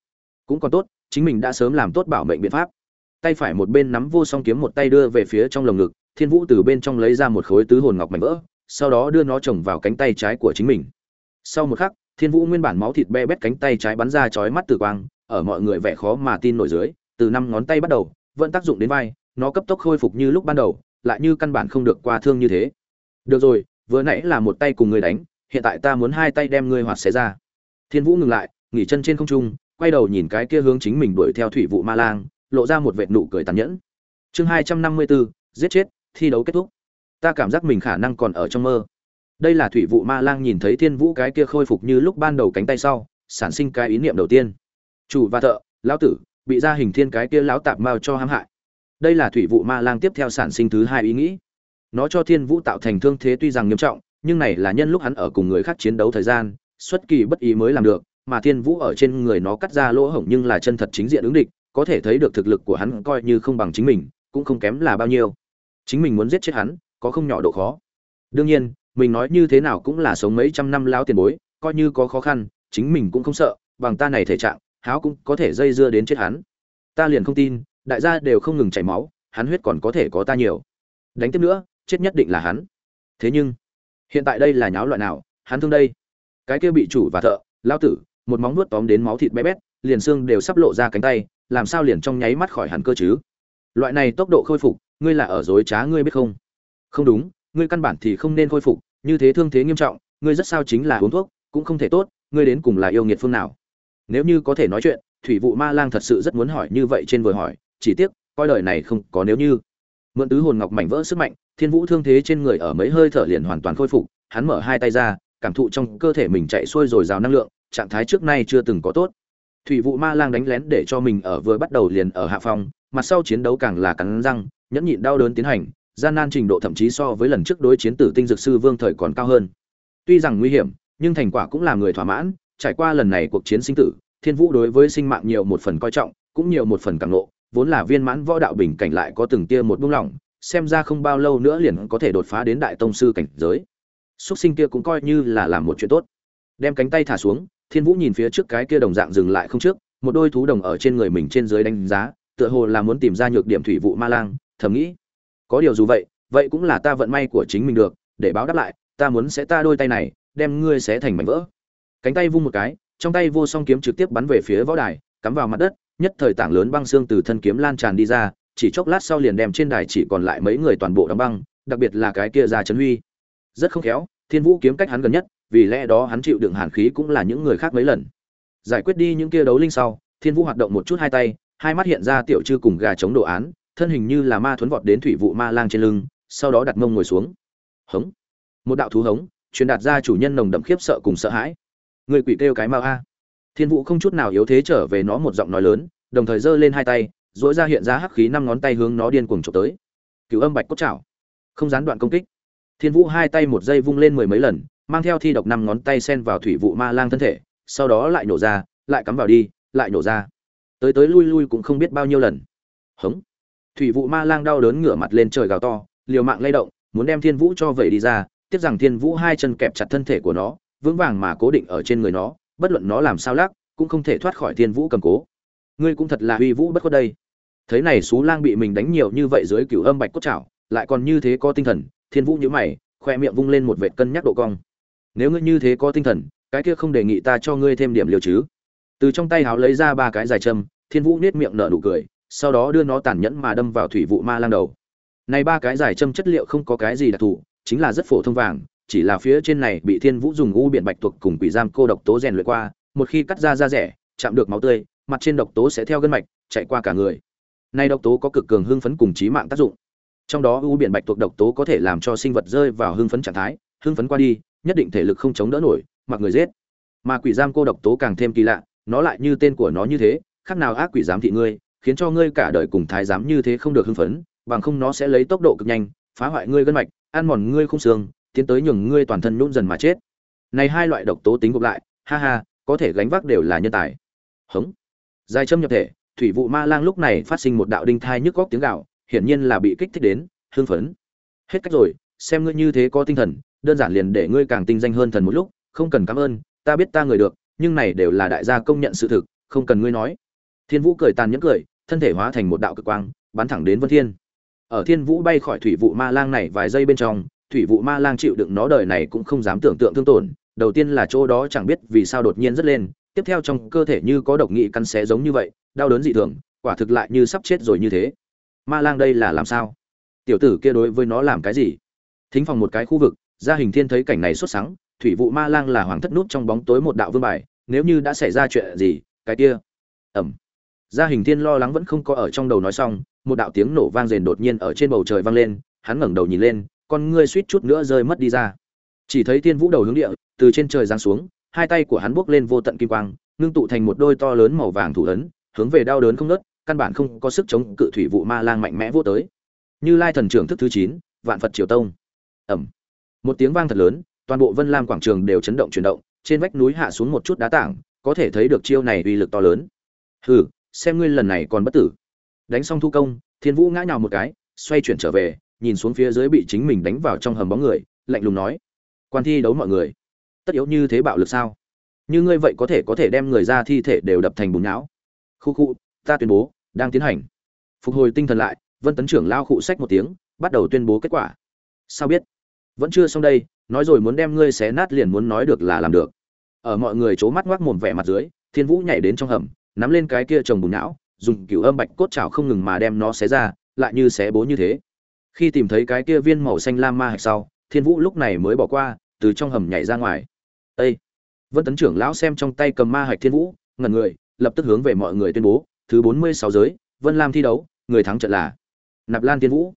Cũng còn tốt, chính mình đã sớm làm tốt bảo mệnh biện pháp. Tay phải một bên nắm vô song kiếm một tay đưa về phía trong lồng ngực, thiên vũ từ bên trong lấy ra một khối tứ hồn ngọc mảnh vỡ, sau đó đưa nó trồng vào cánh tay trái của chính mình. Sau một khắc, thiên vũ nguyên bản máu thịt be bét cánh tay trái bắn ra chói mắt từ quang ở mọi người vẻ khó mà tin nổi dưới, từ năm ngón tay bắt đầu, vẫn tác dụng đến vai, nó cấp tốc khôi phục như lúc ban đầu, lại như căn bản không được qua thương như thế. Được rồi, vừa nãy là một tay cùng người đánh, hiện tại ta muốn hai tay đem ngươi hoạt xé ra. Thiên vũ ngừng lại, nghỉ chân trên không trung, quay đầu nhìn cái kia hướng chính mình đuổi theo thủy vụ ma lang, lộ ra một vệt nụ cười tàn nhẫn. Chương hai trăm năm mươi bốn giết chết, thi đấu kết thúc. Ta cảm giác mình khả năng còn ở trong mơ. Đây là thủy vụ ma lang nhìn thấy thiên vũ cái kia khôi phục như lúc ban đầu cánh tay sau, sản sinh cái ý niệm đầu tiên chủ và thợ, lão tử, bị ra hình thiên cái kia lão tạp mao cho hãm hại. Đây là thủy vụ ma lang tiếp theo sản sinh thứ hai ý nghĩ. Nó cho thiên vũ tạo thành thương thế tuy rằng nghiêm trọng, nhưng này là nhân lúc hắn ở cùng người khác chiến đấu thời gian, xuất kỳ bất ý mới làm được, mà thiên vũ ở trên người nó cắt ra lỗ hổng nhưng là chân thật chính diện ứng địch, có thể thấy được thực lực của hắn coi như không bằng chính mình, cũng không kém là bao nhiêu. Chính mình muốn giết chết hắn, có không nhỏ độ khó. Đương nhiên, mình nói như thế nào cũng là sống mấy trăm năm lao tiền bối, coi như có khó khăn, chính mình cũng không sợ, bằng ta này thể trạng háo cũng có thể dây dưa đến chết hắn. Ta liền không tin, đại gia đều không ngừng chảy máu, hắn huyết còn có thể có ta nhiều. Đánh tiếp nữa, chết nhất định là hắn. Thế nhưng, hiện tại đây là nháo loại nào, hắn thương đây. Cái kia bị chủ và thợ, lao tử, một móng nuốt tóm đến máu thịt bé bét, liền xương đều sắp lộ ra cánh tay, làm sao liền trong nháy mắt khỏi hẳn cơ chứ? Loại này tốc độ khôi phục, ngươi là ở dối trá ngươi biết không? Không đúng, ngươi căn bản thì không nên khôi phục, như thế thương thế nghiêm trọng, ngươi rất sao chính là uống thuốc, cũng không thể tốt, ngươi đến cùng là yêu nghiệt phương nào? Nếu như có thể nói chuyện, thủy vụ ma lang thật sự rất muốn hỏi như vậy trên vừa hỏi, chỉ tiếc, coi đời này không có nếu như. Mượn tứ hồn ngọc mảnh vỡ sức mạnh, thiên vũ thương thế trên người ở mấy hơi thở liền hoàn toàn khôi phục, hắn mở hai tay ra, cảm thụ trong cơ thể mình chạy xuôi rồi rào năng lượng, trạng thái trước nay chưa từng có tốt. Thủy vụ ma lang đánh lén để cho mình ở vừa bắt đầu liền ở hạ phòng, mặt sau chiến đấu càng là cắn răng, nhẫn nhịn đau đớn tiến hành, gian nan trình độ thậm chí so với lần trước đối chiến tử tinh dược sư vương thời còn cao hơn. Tuy rằng nguy hiểm, nhưng thành quả cũng là người thỏa mãn trải qua lần này cuộc chiến sinh tử, thiên vũ đối với sinh mạng nhiều một phần coi trọng, cũng nhiều một phần cảm nộ, vốn là viên mãn võ đạo bình cảnh lại có từng tia một buông lỏng, xem ra không bao lâu nữa liền có thể đột phá đến đại tông sư cảnh giới. Súc sinh kia cũng coi như là làm một chuyện tốt. Đem cánh tay thả xuống, thiên vũ nhìn phía trước cái kia đồng dạng dừng lại không trước, một đôi thú đồng ở trên người mình trên dưới đánh giá, tựa hồ là muốn tìm ra nhược điểm thủy vụ ma lang, thầm nghĩ. Có điều dù vậy vậy cũng là ta vận may của chính mình được, để báo đáp lại, ta muốn sẽ ta đôi tay này, đem ngươi xé thành mảnh vỡ cánh tay vung một cái, trong tay vô song kiếm trực tiếp bắn về phía võ đài, cắm vào mặt đất, nhất thời tảng lớn băng xương từ thân kiếm lan tràn đi ra, chỉ chốc lát sau liền đem trên đài chỉ còn lại mấy người toàn bộ đóng băng, đặc biệt là cái kia ra trấn huy. Rất không khéo, thiên vũ kiếm cách hắn gần nhất, vì lẽ đó hắn chịu đựng hàn khí cũng là những người khác mấy lần. Giải quyết đi những kia đấu linh sau, thiên vũ hoạt động một chút hai tay, hai mắt hiện ra tiểu chư cùng gà chống đồ án, thân hình như là ma thuấn vọt đến thủy vụ ma lang trên lưng, sau đó đặt mông ngồi xuống. Hống. Một đạo thú hống, truyền đạt ra chủ nhân nồng đậm khiếp sợ cùng sợ hãi người quỷ kêu cái mau a. Thiên vũ không chút nào yếu thế trở về nó một giọng nói lớn, đồng thời giơ lên hai tay dỗi ra hiện ra hắc khí năm ngón tay hướng nó điên cuồng trộm tới. Cựu âm bạch cốt chảo không gián đoạn công kích. Thiên vũ hai tay một giây vung lên mười mấy lần, mang theo thi độc năm ngón tay sen vào thủy vụ ma lang thân thể, sau đó lại nổ ra, lại cắm vào đi, lại nổ ra. Tới tới lui lui cũng không biết bao nhiêu lần. Hống. Thủy vụ ma lang đau đớn ngửa mặt lên trời gào to, liều mạng lay động, muốn đem thiên vũ cho vẩy đi ra, tiếc rằng thiên vũ hai chân kẹp chặt thân thể của nó vững vàng mà cố định ở trên người nó, bất luận nó làm sao lắc, cũng không thể thoát khỏi thiên vũ cầm cố. Ngươi cũng thật là uy vũ bất khuất đây. Thấy này xú lang bị mình đánh nhiều như vậy dưới cửu âm bạch cốt chảo lại còn như thế có tinh thần, thiên vũ nhíu mày, khoe miệng vung lên một vệt cân nhắc độ cong. Nếu ngươi như thế có tinh thần, cái kia không đề nghị ta cho ngươi thêm điểm liều chứ. Từ trong tay háo lấy ra ba cái dài châm, thiên vũ nết miệng nở nụ cười, sau đó đưa nó tàn nhẫn mà đâm vào thủy vụ ma lang đầu. Này ba cái dài châm chất liệu không có cái gì đặc thù, chính là rất phổ thông vàng chỉ là phía trên này bị thiên vũ dùng u biển bạch tuộc cùng quỷ giam cô độc tố rèn luyện qua, một khi cắt ra da rẻ, chạm được máu tươi, mặt trên độc tố sẽ theo gân mạch chạy qua cả người. Nay độc tố có cực cường hưng phấn cùng trí mạng tác dụng. Trong đó u biển bạch tuộc độc tố có thể làm cho sinh vật rơi vào hưng phấn trạng thái, hưng phấn qua đi, nhất định thể lực không chống đỡ nổi, mặc người giết. Mà quỷ giam cô độc tố càng thêm kỳ lạ, nó lại như tên của nó như thế, khác nào ác quỷ giám thị ngươi, khiến cho ngươi cả đời cùng thái giám như thế không được hưng phấn, bằng không nó sẽ lấy tốc độ cực nhanh, phá hoại ngươi gân mạch, ăn mòn ngươi không xương tiến tới nhường ngươi toàn thân nhún dần mà chết. Này hai loại độc tố tính gộp lại, ha ha, có thể gánh vác đều là nhân tài. Hống. Dài châm nhập thể, thủy vụ ma lang lúc này phát sinh một đạo đinh thai nhức góc tiếng gạo hiển nhiên là bị kích thích đến, hưng phấn. Hết cách rồi, xem ngươi như thế có tinh thần, đơn giản liền để ngươi càng tinh danh hơn thần một lúc, không cần cảm ơn, ta biết ta người được, nhưng này đều là đại gia công nhận sự thực, không cần ngươi nói. Thiên vũ cười tàn nhẫn cười, thân thể hóa thành một đạo cực quang, bắn thẳng đến vân thiên. Ở thiên vũ bay khỏi thủy vụ ma lang này vài giây bên trong thủy vụ ma lang chịu đựng nó đời này cũng không dám tưởng tượng thương tổn, đầu tiên là chỗ đó chẳng biết vì sao đột nhiên rất lên, tiếp theo trong cơ thể như có độc nghị căn xé giống như vậy, đau đớn dị thường, quả thực lại như sắp chết rồi như thế. Ma lang đây là làm sao? Tiểu tử kia đối với nó làm cái gì? Thính phòng một cái khu vực, gia hình thiên thấy cảnh này xuất sáng thủy vụ ma lang là hoàng thất nút trong bóng tối một đạo vương bài, nếu như đã xảy ra chuyện gì, cái kia. Ẩm. Gia hình thiên lo lắng vẫn không có ở trong đầu nói xong, một đạo tiếng nổ vang rền đột nhiên ở trên bầu trời vang lên, hắn ngẩng đầu nhìn lên con ngươi suýt chút nữa rơi mất đi ra. Chỉ thấy thiên vũ đầu hướng địa, từ trên trời giáng xuống, hai tay của hắn buốc lên vô tận kim quang, ngưng tụ thành một đôi to lớn màu vàng thủ ấn, hướng về đau đớn không nớt căn bản không có sức chống cự thủy vụ ma lang mạnh mẽ vô tới. Như lai thần trưởng thức thứ chín, vạn phật triều tông. Ẩm một tiếng vang thật lớn, toàn bộ vân lam quảng trường đều chấn động chuyển động, trên vách núi hạ xuống một chút đá tảng, có thể thấy được chiêu này uy lực to lớn. Hừ, xem ngươi lần này còn bất tử. Đánh xong thu công, thiên vũ ngã nhào một cái, xoay chuyển trở về nhìn xuống phía dưới bị chính mình đánh vào trong hầm bóng người, lạnh lùng nói, quan thi đấu mọi người, tất yếu như thế bạo lực sao? Như ngươi vậy có thể có thể đem người ra thi thể đều đập thành bùn não khu khu, ta tuyên bố, đang tiến hành. Phục hồi tinh thần lại, vân tấn trưởng lao khụ sách một tiếng, bắt đầu tuyên bố kết quả. Sao biết? Vẫn chưa xong đây, nói rồi muốn đem ngươi xé nát liền muốn nói được là làm được. Ở mọi người c h ố mắt ngoác mồm vẻ mặt dưới, thiên vũ nhảy đến trong hầm, nắm lên cái kia trồng bùn não dùng cửu âm bạch cốt chảo không ngừng mà đem nó xé ra, lại như xé bố như thế khi tìm thấy cái kia viên màu xanh lam ma hạch sau, thiên vũ lúc này mới bỏ qua, từ trong hầm nhảy ra ngoài. Ây vân tấn trưởng lão xem trong tay cầm ma hạch thiên vũ, ngẩn người, lập tức hướng về mọi người tuyên bố, thứ bốn mươi sáu giới, vân lam thi đấu, người thắng trận là nạp lan thiên vũ.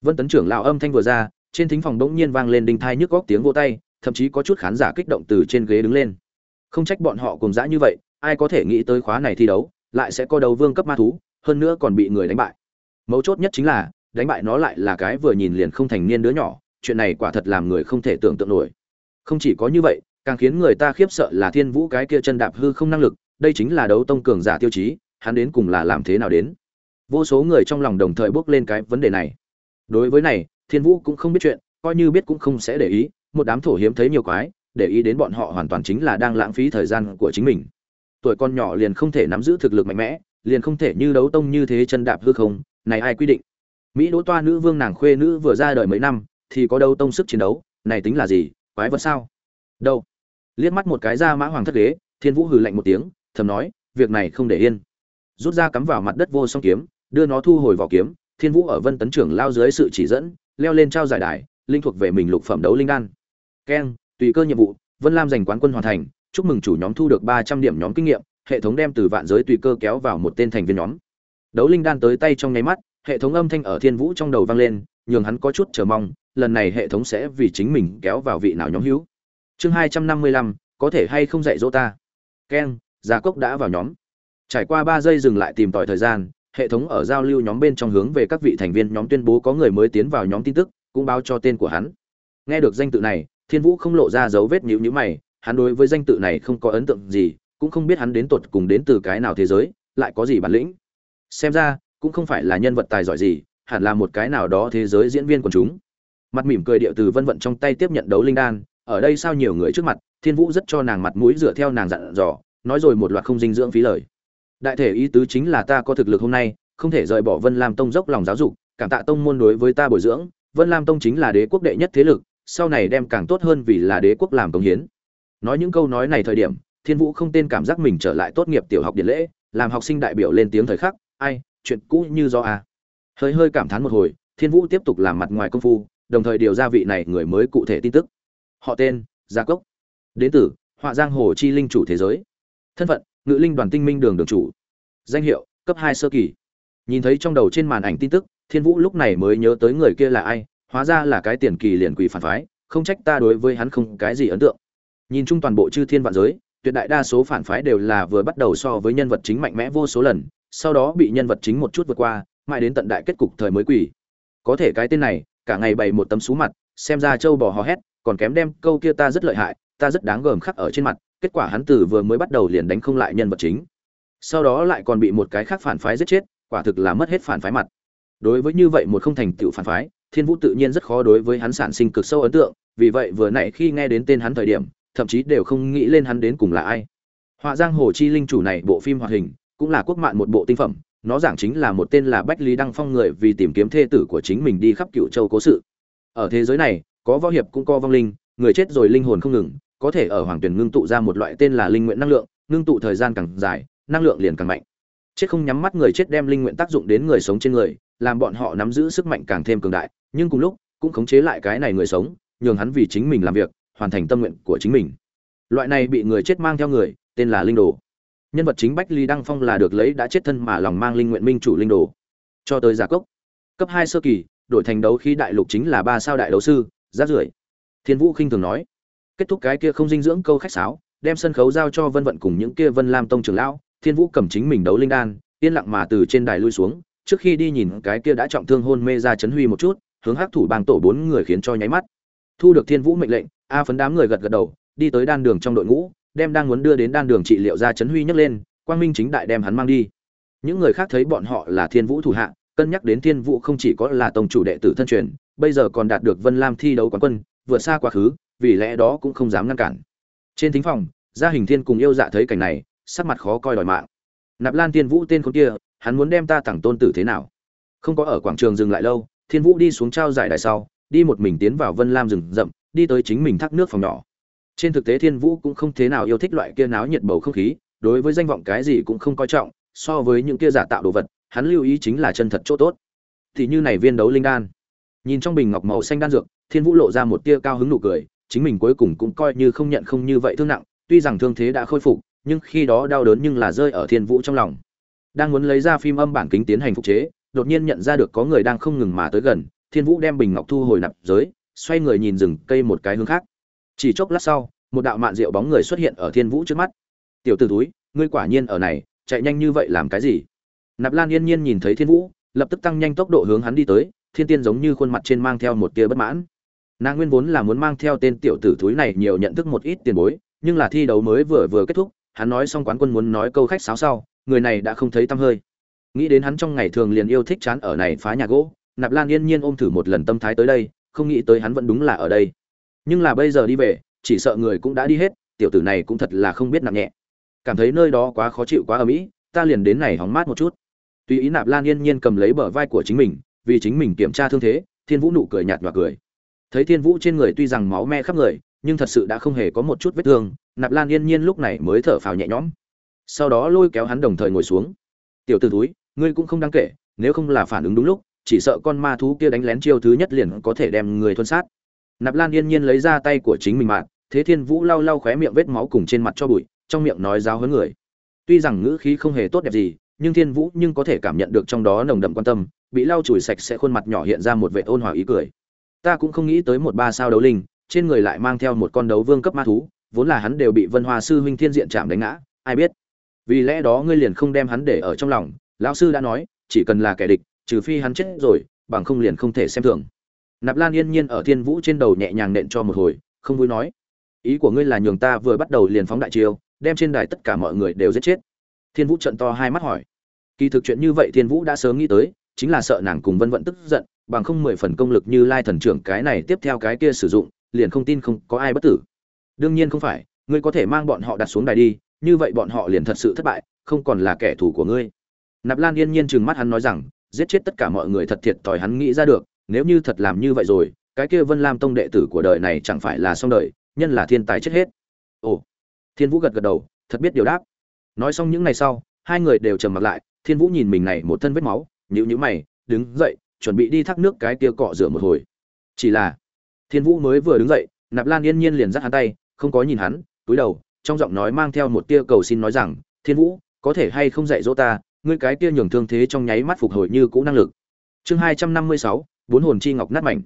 Vân tấn trưởng lão âm thanh vừa ra, trên thính phòng đống nhiên vang lên đinh thai nhức góc tiếng vô tay, thậm chí có chút khán giả kích động từ trên ghế đứng lên. Không trách bọn họ cùng dã như vậy, ai có thể nghĩ tới khóa này thi đấu, lại sẽ có đầu vương cấp ma thú, hơn nữa còn bị người đánh bại. Mấu chốt nhất chính là đánh bại nó lại là cái vừa nhìn liền không thành niên đứa nhỏ, chuyện này quả thật làm người không thể tưởng tượng nổi. Không chỉ có như vậy, càng khiến người ta khiếp sợ là thiên vũ cái kia chân đạp hư không năng lực, đây chính là đấu tông cường giả tiêu chí, hắn đến cùng là làm thế nào đến? Vô số người trong lòng đồng thời bước lên cái vấn đề này. Đối với này, thiên vũ cũng không biết chuyện, coi như biết cũng không sẽ để ý, một đám thổ hiếm thấy nhiều quái, để ý đến bọn họ hoàn toàn chính là đang lãng phí thời gian của chính mình. Tuổi con nhỏ liền không thể nắm giữ thực lực mạnh mẽ, liền không thể như đấu tông như thế chân đạp hư không, này ai quy định? Mỹ đỗ toa nữ vương nàng khuê nữ vừa ra đời mấy năm, thì có đâu tông sức chiến đấu, này tính là gì, quái vật sao? Đâu? Liếc mắt một cái ra mã hoàng thất ghế, thiên vũ hừ lạnh một tiếng, thầm nói, việc này không để yên. Rút ra cắm vào mặt đất vô song kiếm, đưa nó thu hồi vào kiếm, thiên vũ ở vân tấn trưởng lao dưới sự chỉ dẫn, leo lên trao giải đài, linh thuộc về mình lục phẩm đấu linh đan. Keng, tùy cơ nhiệm vụ, vân lam giành quán quân hoàn thành, chúc mừng chủ nhóm thu được ba trăm điểm nhóm kinh nghiệm, hệ thống đem từ vạn giới tùy cơ kéo vào một tên thành viên nhóm. Đấu linh đan tới tay trong nháy mắt hệ thống âm thanh ở thiên vũ trong đầu vang lên, nhường hắn có chút chờ mong, lần này hệ thống sẽ vì chính mình kéo vào vị nào nhóm hữu. Chương hai trăm năm mươi lăm, có thể hay không dạy dỗ ta? Keng gia cốc đã vào nhóm. Trải qua ba giây dừng lại tìm tòi thời gian, hệ thống ở giao lưu nhóm bên trong hướng về các vị thành viên nhóm tuyên bố có người mới tiến vào nhóm tin tức, cũng báo cho tên của hắn. Nghe được danh tự này, thiên vũ không lộ ra dấu vết nhữ nhữ mày, hắn đối với danh tự này không có ấn tượng gì, cũng không biết hắn đến tột cùng đến từ cái nào thế giới, lại có gì bản lĩnh. Xem ra cũng không phải là nhân vật tài giỏi gì, hẳn là một cái nào đó thế giới diễn viên của chúng. Mặt mỉm cười điệu từ vân vận trong tay tiếp nhận đấu linh đan, ở đây sao nhiều người trước mặt, thiên vũ rất cho nàng mặt mũi dựa theo nàng dặn dò, nói rồi một loạt không dinh dưỡng phí lời. Đại thể ý tứ chính là ta có thực lực hôm nay, không thể rời bỏ vân lam tông dốc lòng giáo dục, cảm tạ tông môn đối với ta bồi dưỡng, vân lam tông chính là đế quốc đệ nhất thế lực, sau này đem càng tốt hơn vì là đế quốc làm công hiến. Nói những câu nói này thời điểm, thiên vũ không tên cảm giác mình trở lại tốt nghiệp tiểu học điện lễ, làm học sinh đại biểu lên tiếng thời khắc, ai chuyện cũ như do à. hơi hơi cảm thán một hồi, thiên vũ tiếp tục làm mặt ngoài công phu, đồng thời điều ra vị này người mới cụ thể tin tức. Họ tên, gia cốc. Đến từ, họa giang hồ chi linh chủ thế giới. Thân phận, ngự linh đoàn tinh minh đường đường chủ. Danh hiệu, cấp hai sơ kỳ. Nhìn thấy trong đầu trên màn ảnh tin tức, thiên vũ lúc này mới nhớ tới người kia là ai, hóa ra là cái tiền kỳ liền quỷ phản phái, không trách ta đối với hắn không cái gì ấn tượng. Nhìn chung toàn bộ chư thiên vạn giới, tuyệt đại đa số phản phái đều là vừa bắt đầu so với nhân vật chính mạnh mẽ vô số lần sau đó bị nhân vật chính một chút vượt qua, mãi đến tận đại kết cục thời mới quỷ có thể cái tên này, cả ngày bày một tấm xú mặt, xem ra châu bò hò hét, còn kém đem câu kia ta rất lợi hại, ta rất đáng gờm khắc ở trên mặt, kết quả hắn từ vừa mới bắt đầu liền đánh không lại nhân vật chính. Sau đó lại còn bị một cái khác phản phái giết chết, quả thực là mất hết phản phái mặt. Đối với như vậy một không thành tựu phản phái, thiên vũ tự nhiên rất khó đối với hắn sản sinh cực sâu ấn tượng, vì vậy vừa nãy khi nghe đến tên hắn thời điểm, thậm chí đều không nghĩ lên hắn đến cùng là ai. Họa giang hồ chi linh chủ này bộ phim hoạt hình cũng là quốc mạn một bộ tinh phẩm, nó giảng chính là một tên là bách lý đăng phong người vì tìm kiếm thê tử của chính mình đi khắp cựu châu cố sự. Ở thế giới này, có võ hiệp cũng có vong linh, người chết rồi linh hồn không ngừng, có thể ở hoàng tuyển ngưng tụ ra một loại tên là linh nguyện năng lượng, ngưng tụ thời gian càng dài, năng lượng liền càng mạnh. Chết không nhắm mắt người chết đem linh nguyện tác dụng đến người sống trên người, làm bọn họ nắm giữ sức mạnh càng thêm cường đại, nhưng cùng lúc, cũng khống chế lại cái này người sống, nhường hắn vì chính mình làm việc, hoàn thành tâm nguyện của chính mình. Loại này bị người chết mang theo người, tên là linh đồ nhân vật chính bách ly đăng phong là được lấy đã chết thân mà lòng mang linh nguyện minh chủ linh đồ. Cho tới giả cốc, cấp hai sơ kỳ, đổi thành đấu khi đại lục chính là ba sao đại đấu sư rát rưởi thiên vũ khinh thường nói, kết thúc cái kia không dinh dưỡng câu khách sáo, đem sân khấu giao cho vân vận cùng những kia vân lam tông trường lão, thiên vũ cầm chính mình đấu linh đan, yên lặng mà từ trên đài lui xuống, trước khi đi nhìn cái kia đã trọng thương hôn mê ra chấn huy một chút, hướng hắc thủ bang tổ bốn người khiến cho nháy mắt. Thu được thiên vũ mệnh lệnh, a phấn đám người gật gật đầu, đi tới đan đường trong đội ngũ đem đang muốn đưa đến đan đường trị liệu ra chấn huy nhấc lên, quang minh chính đại đem hắn mang đi. Những người khác thấy bọn họ là thiên vũ thủ hạ, cân nhắc đến thiên vũ không chỉ có là tổng chủ đệ tử thân truyền, bây giờ còn đạt được vân lam thi đấu quán quân, vượt xa quá khứ, vì lẽ đó cũng không dám ngăn cản. Trên thính phòng, gia hình thiên cùng yêu dạ thấy cảnh này, sắc mặt khó coi đòi mạng. Nạp lan thiên vũ tên con kia, hắn muốn đem ta tặng tôn tử thế nào? Không có ở quảng trường dừng lại lâu, thiên vũ đi xuống trao giải đài sau, đi một mình tiến vào vân lam rừng rậm, đi tới chính mình thác nước phòng nhỏ trên thực tế thiên vũ cũng không thế nào yêu thích loại kia náo nhiệt bầu không khí, đối với danh vọng cái gì cũng không coi trọng, so với những kia giả tạo đồ vật, hắn lưu ý chính là chân thật chỗ tốt. Thì như này viên đấu linh đan. Nhìn trong bình ngọc màu xanh đan dược, thiên vũ lộ ra một tia cao hứng nụ cười, chính mình cuối cùng cũng coi như không nhận không như vậy thương nặng, tuy rằng thương thế đã khôi phục, nhưng khi đó đau đớn nhưng là rơi ở thiên vũ trong lòng. Đang muốn lấy ra phim âm bản kính tiến hành phục chế, đột nhiên nhận ra được có người đang không ngừng mà tới gần, thiên vũ đem bình ngọc thu hồi nạp giới, xoay người nhìn rừng cây một cái hướng khác chỉ chốc lát sau, một đạo mạn rượu bóng người xuất hiện ở thiên vũ trước mắt. Tiểu t ử túi, ngươi quả nhiên ở này, chạy nhanh như vậy làm cái gì? Nạp lan yên nhiên nhìn thấy thiên vũ, lập tức tăng nhanh tốc độ hướng hắn đi tới, thiên tiên giống như khuôn mặt trên mang theo một tia bất mãn. Nàng nguyên vốn là muốn mang theo tên tiểu tử thúi này nhiều nhận thức một ít tiền bối, nhưng là thi đấu mới vừa vừa kết thúc, hắn nói xong quán quân muốn nói câu khách sáo sau, người này đã không thấy tăm hơi. Nghĩ đến hắn trong ngày thường liền yêu thích chán ở này phá nhà gỗ, nạp lan yên nhiên ôm thử một lần tâm thái tới đây, không nghĩ tới hắn vẫn đúng là ở đây nhưng là bây giờ đi về, chỉ sợ người cũng đã đi hết, tiểu tử này cũng thật là không biết nặng nhẹ. Cảm thấy nơi đó quá khó chịu quá ở mỹ ta liền đến này hóng mát một chút. Tùy ý nạp lan yên nhiên cầm lấy bờ vai của chính mình, vì chính mình kiểm tra thương thế, thiên vũ nụ cười nhạt và cười. Thấy thiên vũ trên người tuy rằng máu me khắp người, nhưng thật sự đã không hề có một chút vết thương, nạp lan yên nhiên lúc này mới thở phào nhẹ nhõm. Sau đó lôi kéo hắn đồng thời ngồi xuống. Tiểu t ử túi ngươi cũng không đáng kể, nếu không là phản ứng đúng lúc, chỉ sợ con ma thú kia đánh lén chiêu thứ nhất liền có thể đem người thuân sát nạp lan yên nhiên lấy ra tay của chính mình mạng thế thiên vũ lau lau khóe miệng vết máu cùng trên mặt cho bụi, trong miệng nói giáo hấn người. Tuy rằng ngữ khí không hề tốt đẹp gì, nhưng thiên vũ nhưng có thể cảm nhận được trong đó nồng đậm quan tâm, bị lau chùi sạch sẽ khuôn mặt nhỏ hiện ra một vệ ôn hòa ý cười. Ta cũng không nghĩ tới một ba sao đấu linh, trên người lại mang theo một con đấu vương cấp ma thú, vốn là hắn đều bị vân hoa sư huynh thiên diện chạm đánh ngã, ai biết. Vì lẽ đó ngươi liền không đem hắn để ở trong lòng, lão sư đã nói, chỉ cần là kẻ địch, trừ phi hắn chết rồi, bằng không liền không thể xem thường nạp lan yên nhiên ở thiên vũ trên đầu nhẹ nhàng nện cho một hồi, không vui nói. Ý của ngươi là nhường ta vừa bắt đầu liền phóng đại chiêu, đem trên đài tất cả mọi người đều giết chết. Thiên vũ trận to hai mắt hỏi. Kỳ thực chuyện như vậy thiên vũ đã sớm nghĩ tới, chính là sợ nàng cùng vân vận tức giận, bằng không mười phần công lực như lai thần trưởng cái này tiếp theo cái kia sử dụng, liền không tin không có ai bất tử. Đương nhiên không phải, ngươi có thể mang bọn họ đặt xuống đài đi, như vậy bọn họ liền thật sự thất bại, không còn là kẻ thù của ngươi. Nạp lan yên nhiên trừng mắt hắn nói rằng, giết chết tất cả mọi người thật thiệt thòi hắn nghĩ ra được nếu như thật làm như vậy rồi, cái kia vân lam tông đệ tử của đời này chẳng phải là xong đời, nhân là thiên tài chết hết. Ồ, thiên vũ gật gật đầu, thật biết điều đáp. Nói xong những ngày sau, hai người đều trầm mặc lại, thiên vũ nhìn mình này một thân vết máu nhữ nhữ mày, đứng dậy, chuẩn bị đi thác nước cái kia cọ rửa một hồi. Chỉ là, thiên vũ mới vừa đứng dậy, nạp lan yên nhiên liền dắt hắn tay, không có nhìn hắn, túi đầu, trong giọng nói mang theo một tia cầu xin nói rằng, thiên vũ, có thể hay không dạy dỗ ta, ngươi cái kia nhường thương thế trong nháy mắt phục hồi như cũ năng lực. Chương hai trăm năm mươi sáu bốn hồn chi ngọc nát mảnh.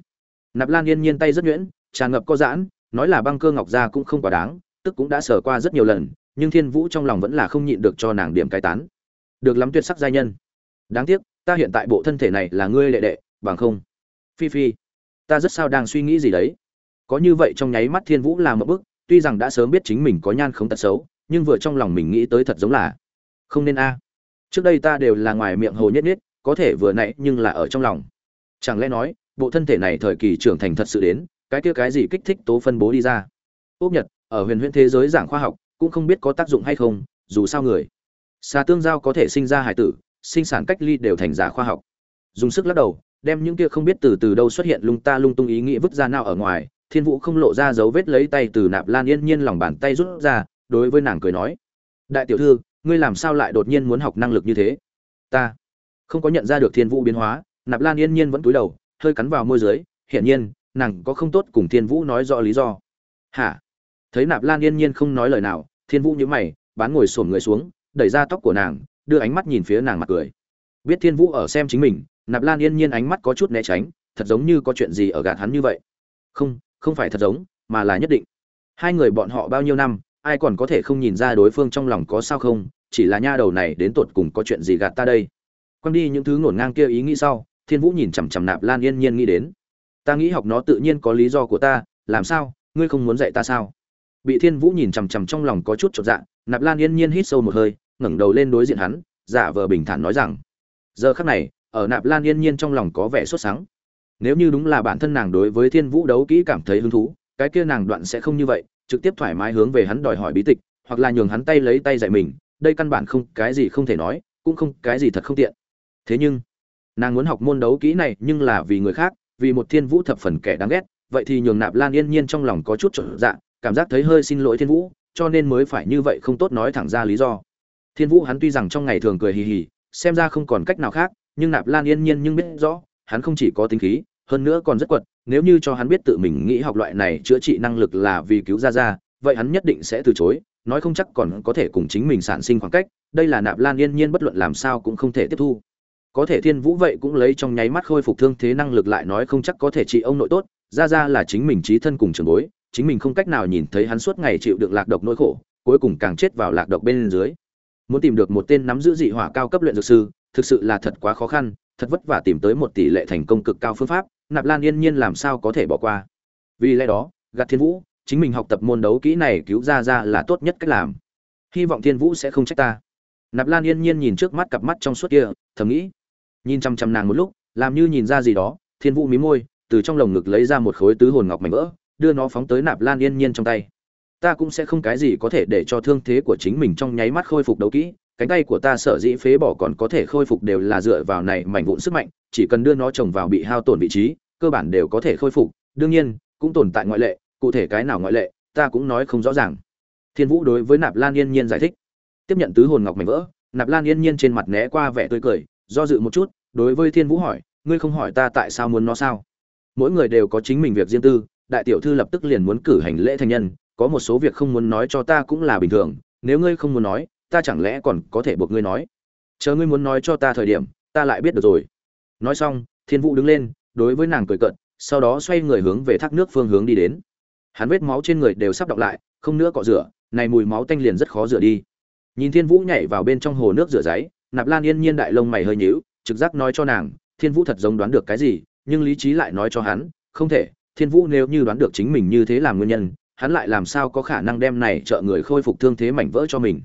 Nạp lan yên nhiên tay rất nhuyễn, tràn ngập có giãn, nói là băng cơ ngọc ra cũng không quá đáng, tức cũng đã sở qua rất nhiều lần, nhưng thiên vũ trong lòng vẫn là không nhịn được cho nàng điểm cai tán. Được lắm tuyệt sắc giai nhân. Đáng tiếc, ta hiện tại bộ thân thể này là ngươi đệ đệ, bằng không. Phi phi, ta rất sao đang suy nghĩ gì đấy? Có như vậy trong nháy mắt thiên vũ làm một bức tuy rằng đã sớm biết chính mình có nhan không tật xấu, nhưng vừa trong lòng mình nghĩ tới thật giống là không nên a. Trước đây ta đều là ngoài miệng hồ nhất nhất, có thể vừa nãy nhưng là ở trong lòng chẳng lẽ nói, bộ thân thể này thời kỳ trưởng thành thật sự đến, cái kia cái gì kích thích tố phân bố đi ra? Ốc nhật, ở huyền huyễn thế giới giảng khoa học, cũng không biết có tác dụng hay không, dù sao người, xà tương giao có thể sinh ra hải tử, sinh sản cách ly đều thành giả khoa học. Dùng sức lắc đầu, đem những kia không biết từ từ đâu xuất hiện lung ta lung tung ý nghĩ vứt ra nào ở ngoài, thiên vũ không lộ ra dấu vết lấy tay từ nạp lan yên nhiên lòng bàn tay rút ra, đối với nàng cười nói, đại tiểu thư, ngươi làm sao lại đột nhiên muốn học năng lực như thế? Ta không có nhận ra được thiên vũ biến hóa nạp lan yên nhiên vẫn cúi đầu, hơi cắn vào môi dưới, hiển nhiên, nàng có không tốt cùng thiên vũ nói rõ lý do. Hả? Thấy nạp lan yên nhiên không nói lời nào, thiên vũ nhíu mày bán ngồi xổm người xuống, đẩy ra tóc của nàng, đưa ánh mắt nhìn phía nàng mặt cười. Biết thiên vũ ở xem chính mình, nạp lan yên nhiên ánh mắt có chút né tránh, thật giống như có chuyện gì ở gạt hắn như vậy. Không không phải thật giống, mà là nhất định. Hai người bọn họ bao nhiêu năm, ai còn có thể không nhìn ra đối phương trong lòng có sao không, chỉ là nha đầu này đến tột cùng có chuyện gì gạt ta đây. Quăng đi những thứ ngổn ngang kia ý nghĩ sau thiên vũ nhìn chằm chằm nạp lan yên nhiên nghĩ đến. Ta nghĩ học nó tự nhiên có lý do của ta làm sao? Ngươi không muốn dạy ta sao? Bị thiên vũ nhìn chằm chằm trong lòng có chút chột dạ nạp lan yên nhiên hít sâu một hơi ngẩng đầu lên đối diện hắn giả vờ bình thản nói rằng giờ khắc này ở nạp lan yên nhiên trong lòng có vẻ sốt sáng, nếu như đúng là bản thân nàng đối với thiên vũ đấu kỹ cảm thấy hứng thú cái kia nàng đoạn sẽ không như vậy trực tiếp thoải mái hướng về hắn đòi hỏi bí tịch hoặc là nhường hắn tay lấy tay dạy mình đây căn bản không cái gì không thể nói cũng không cái gì thật không tiện. Thế nhưng nàng muốn học môn đấu kỹ này nhưng là vì người khác, vì một thiên vũ thập phần kẻ đáng ghét, vậy thì nhường nạp lan yên nhiên trong lòng có chút trở dạ cảm giác thấy hơi xin lỗi thiên vũ, cho nên mới phải như vậy không tốt nói thẳng ra lý do. Thiên vũ hắn tuy rằng trong ngày thường cười hì hì, xem ra không còn cách nào khác, nhưng nạp lan yên nhiên nhưng biết rõ, hắn không chỉ có tính khí, hơn nữa còn rất quật, nếu như cho hắn biết tự mình nghĩ học loại này chữa trị năng lực là vì cứu ra ra, vậy hắn nhất định sẽ từ chối, nói không chắc còn có thể cùng chính mình sản sinh khoảng cách, đây là nạp lan yên nhiên bất luận làm sao cũng không thể tiếp thu có thể thiên vũ vậy cũng lấy trong nháy mắt khôi phục thương thế năng lực lại nói không chắc có thể trị ông nội tốt, ra ra là chính mình trí thân cùng trường bối, chính mình không cách nào nhìn thấy hắn suốt ngày chịu đựng lạc độc nỗi khổ, cuối cùng càng chết vào lạc độc bên dưới. Muốn tìm được một tên nắm giữ dị hỏa cao cấp luyện dược sư, thực sự là thật quá khó khăn, thật vất vả tìm tới một tỷ lệ thành công cực cao phương pháp, nạp lan yên nhiên làm sao có thể bỏ qua. Vì lẽ đó, gạt thiên vũ, chính mình học tập môn đấu kỹ này cứu ra ra là tốt nhất cách làm. Hy vọng thiên vũ sẽ không trách ta. Nạp lan yên nhiên nhìn trước mắt cặp mắt trong suốt kia, thầm nghĩ nhìn chăm chăm nàng một lúc, làm như nhìn ra gì đó, thiên vũ mí môi, từ trong lồng ngực lấy ra một khối tứ hồn ngọc mảnh vỡ, đưa nó phóng tới nạp lan yên nhiên trong tay. Ta cũng sẽ không cái gì có thể để cho thương thế của chính mình trong nháy mắt khôi phục đấu kỹ, cánh tay của ta sở dĩ phế bỏ còn có thể khôi phục đều là dựa vào này mảnh vụn sức mạnh, chỉ cần đưa nó trồng vào bị hao tổn vị trí, cơ bản đều có thể khôi phục. Đương nhiên, cũng tồn tại ngoại lệ, cụ thể cái nào ngoại lệ, ta cũng nói không rõ ràng. Thiên vũ đối với nạp lan yên nhiên giải thích. Tiếp nhận tứ hồn ngọc mảnh vỡ, nạp lan yên nhiên trên mặt né qua vẻ tươi cười, do dự một chút đối với thiên vũ hỏi, ngươi không hỏi ta tại sao muốn nó sao? Mỗi người đều có chính mình việc riêng tư, đại tiểu thư lập tức liền muốn cử hành lễ thành nhân, có một số việc không muốn nói cho ta cũng là bình thường, nếu ngươi không muốn nói, ta chẳng lẽ còn có thể buộc ngươi nói? Chờ ngươi muốn nói cho ta thời điểm, ta lại biết được rồi. Nói xong, thiên vũ đứng lên, đối với nàng cười cận sau đó xoay người hướng về thác nước phương hướng đi đến. Hắn vết máu trên người đều sắp đọng lại, không nữa cọ rửa, này mùi máu tanh liền rất khó rửa đi. Nhìn thiên vũ nhảy vào bên trong hồ nước rửa giấy, nạp lan yên nhiên đại lông mày hơi nhíu trực giác nói cho nàng, thiên vũ thật giống đoán được cái gì, nhưng lý trí lại nói cho hắn, không thể, thiên vũ nếu như đoán được chính mình như thế làm nguyên nhân, hắn lại làm sao có khả năng đem này trợ người khôi phục thương thế mảnh vỡ cho mình.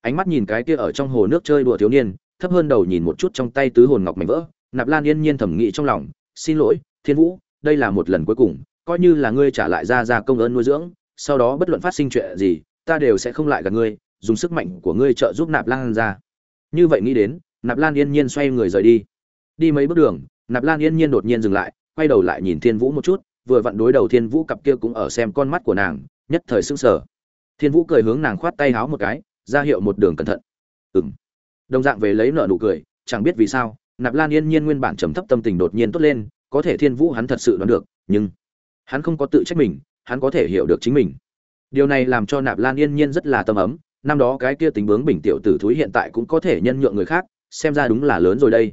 Ánh mắt nhìn cái kia ở trong hồ nước chơi đùa thiếu niên, thấp hơn đầu nhìn một chút trong tay tứ hồn ngọc mảnh vỡ, nạp lan yên nhiên thẩm nghĩ trong lòng, xin lỗi, thiên vũ, đây là một lần cuối cùng, coi như là ngươi trả lại ra ra công ơn nuôi dưỡng, sau đó bất luận phát sinh chuyện gì, ta đều sẽ không lại gặp ngươi, dùng sức mạnh của ngươi trợ giúp nạp lan ra. Như vậy nghĩ đến nạp lan yên nhiên xoay người rời đi. Đi mấy bước đường, nạp lan yên nhiên đột nhiên dừng lại, quay đầu lại nhìn thiên vũ một chút, vừa vặn đối đầu thiên vũ cặp kia cũng ở xem con mắt của nàng, nhất thời sững sờ. Thiên vũ cười hướng nàng khoát tay háo một cái, ra hiệu một đường cẩn thận. Ừng đồng dạng về lấy nợ nụ cười, chẳng biết vì sao, nạp lan yên nhiên nguyên bản trầm thấp tâm tình đột nhiên tốt lên, có thể thiên vũ hắn thật sự đoán được, nhưng hắn không có tự trách mình, hắn có thể hiểu được chính mình. Điều này làm cho nạp lan yên nhiên rất là tâm ấm, năm đó cái kia tính bướng bình tiểu tử thúi hiện tại cũng có thể nhân nhượng người khác xem ra đúng là lớn rồi đây.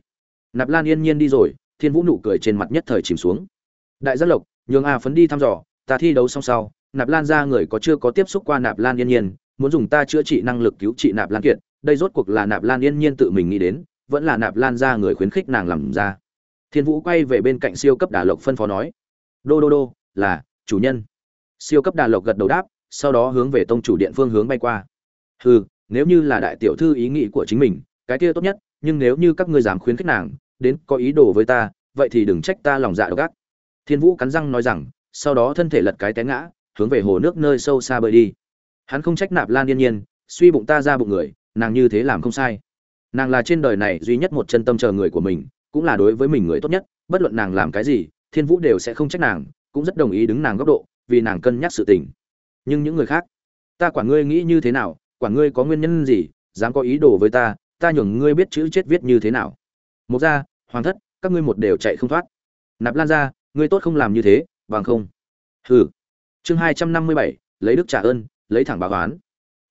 Nạp lan yên nhiên đi rồi, thiên vũ nụ cười trên mặt nhất thời chìm xuống. Đại giác lộc, nhường a phấn đi thăm dò, ta thi đấu xong sau, nạp lan ra người có chưa có tiếp xúc qua nạp lan yên nhiên, muốn dùng ta chữa trị năng lực cứu trị nạp lan kiệt, đây rốt cuộc là nạp lan yên nhiên tự mình nghĩ đến, vẫn là nạp lan ra người khuyến khích nàng làm ra. Thiên vũ quay về bên cạnh siêu cấp đà lộc phân phó nói, đô đô đô, là, chủ nhân. Siêu cấp đà lộc gật đầu đáp, sau đó hướng về tông chủ điện phương hướng bay qua. Hừ, nếu như là đại tiểu thư ý nghĩ của chính mình, cái kia tốt nhất nhưng nếu như các ngươi dám khuyến khích nàng, đến có ý đồ với ta, vậy thì đừng trách ta lòng dạ độc ác. Thiên vũ cắn răng nói rằng, sau đó thân thể lật cái té ngã, hướng về hồ nước nơi sâu xa bơi đi. Hắn không trách nạp lan yên nhiên, suy bụng ta ra bụng người, nàng như thế làm không sai. Nàng là trên đời này duy nhất một chân tâm chờ người của mình, cũng là đối với mình người tốt nhất, bất luận nàng làm cái gì, thiên vũ đều sẽ không trách nàng, cũng rất đồng ý đứng nàng góc độ, vì nàng cân nhắc sự tình. Nhưng những người khác, ta quản ngươi nghĩ như thế nào, quản ngươi có nguyên nhân gì, dám có ý đồ với ta ta nhường ngươi biết chữ chết viết như thế nào. Một ra hoàng thất các ngươi một đều chạy không thoát. Nạp lan gia, ngươi tốt không làm như thế bằng không. Hừ. Chương hai trăm năm mươi bảy lấy đức trả ơn lấy thẳng báo oán.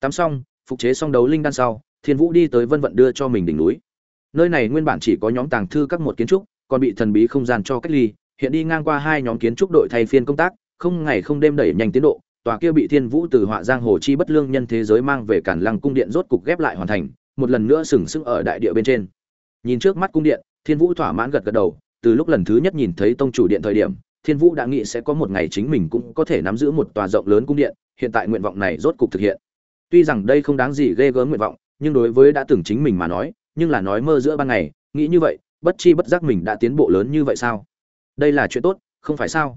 Tắm xong phục chế xong đấu linh đan sau thiên vũ đi tới vân vận đưa cho mình đỉnh núi. Nơi này nguyên bản chỉ có nhóm tàng thư các một kiến trúc còn bị thần bí không gian cho cách ly hiện đi ngang qua hai nhóm kiến trúc đội thay phiên công tác không ngày không đêm đẩy nhanh tiến độ tòa kia bị thiên vũ từ họa giang hồ chi bất lương nhân thế giới mang về cản lăng cung điện rốt cục ghép lại hoàn thành một lần nữa sừng sững ở đại địa bên trên. Nhìn trước mắt cung điện, thiên vũ thỏa mãn gật gật đầu, từ lúc lần thứ nhất nhìn thấy tông chủ điện thời điểm, thiên vũ đã nghĩ sẽ có một ngày chính mình cũng có thể nắm giữ một tòa rộng lớn cung điện, hiện tại nguyện vọng này rốt cục thực hiện. Tuy rằng đây không đáng gì ghê gớm nguyện vọng, nhưng đối với đã từng chính mình mà nói, nhưng là nói mơ giữa ban ngày, nghĩ như vậy, bất chi bất giác mình đã tiến bộ lớn như vậy sao? Đây là chuyện tốt, không phải sao?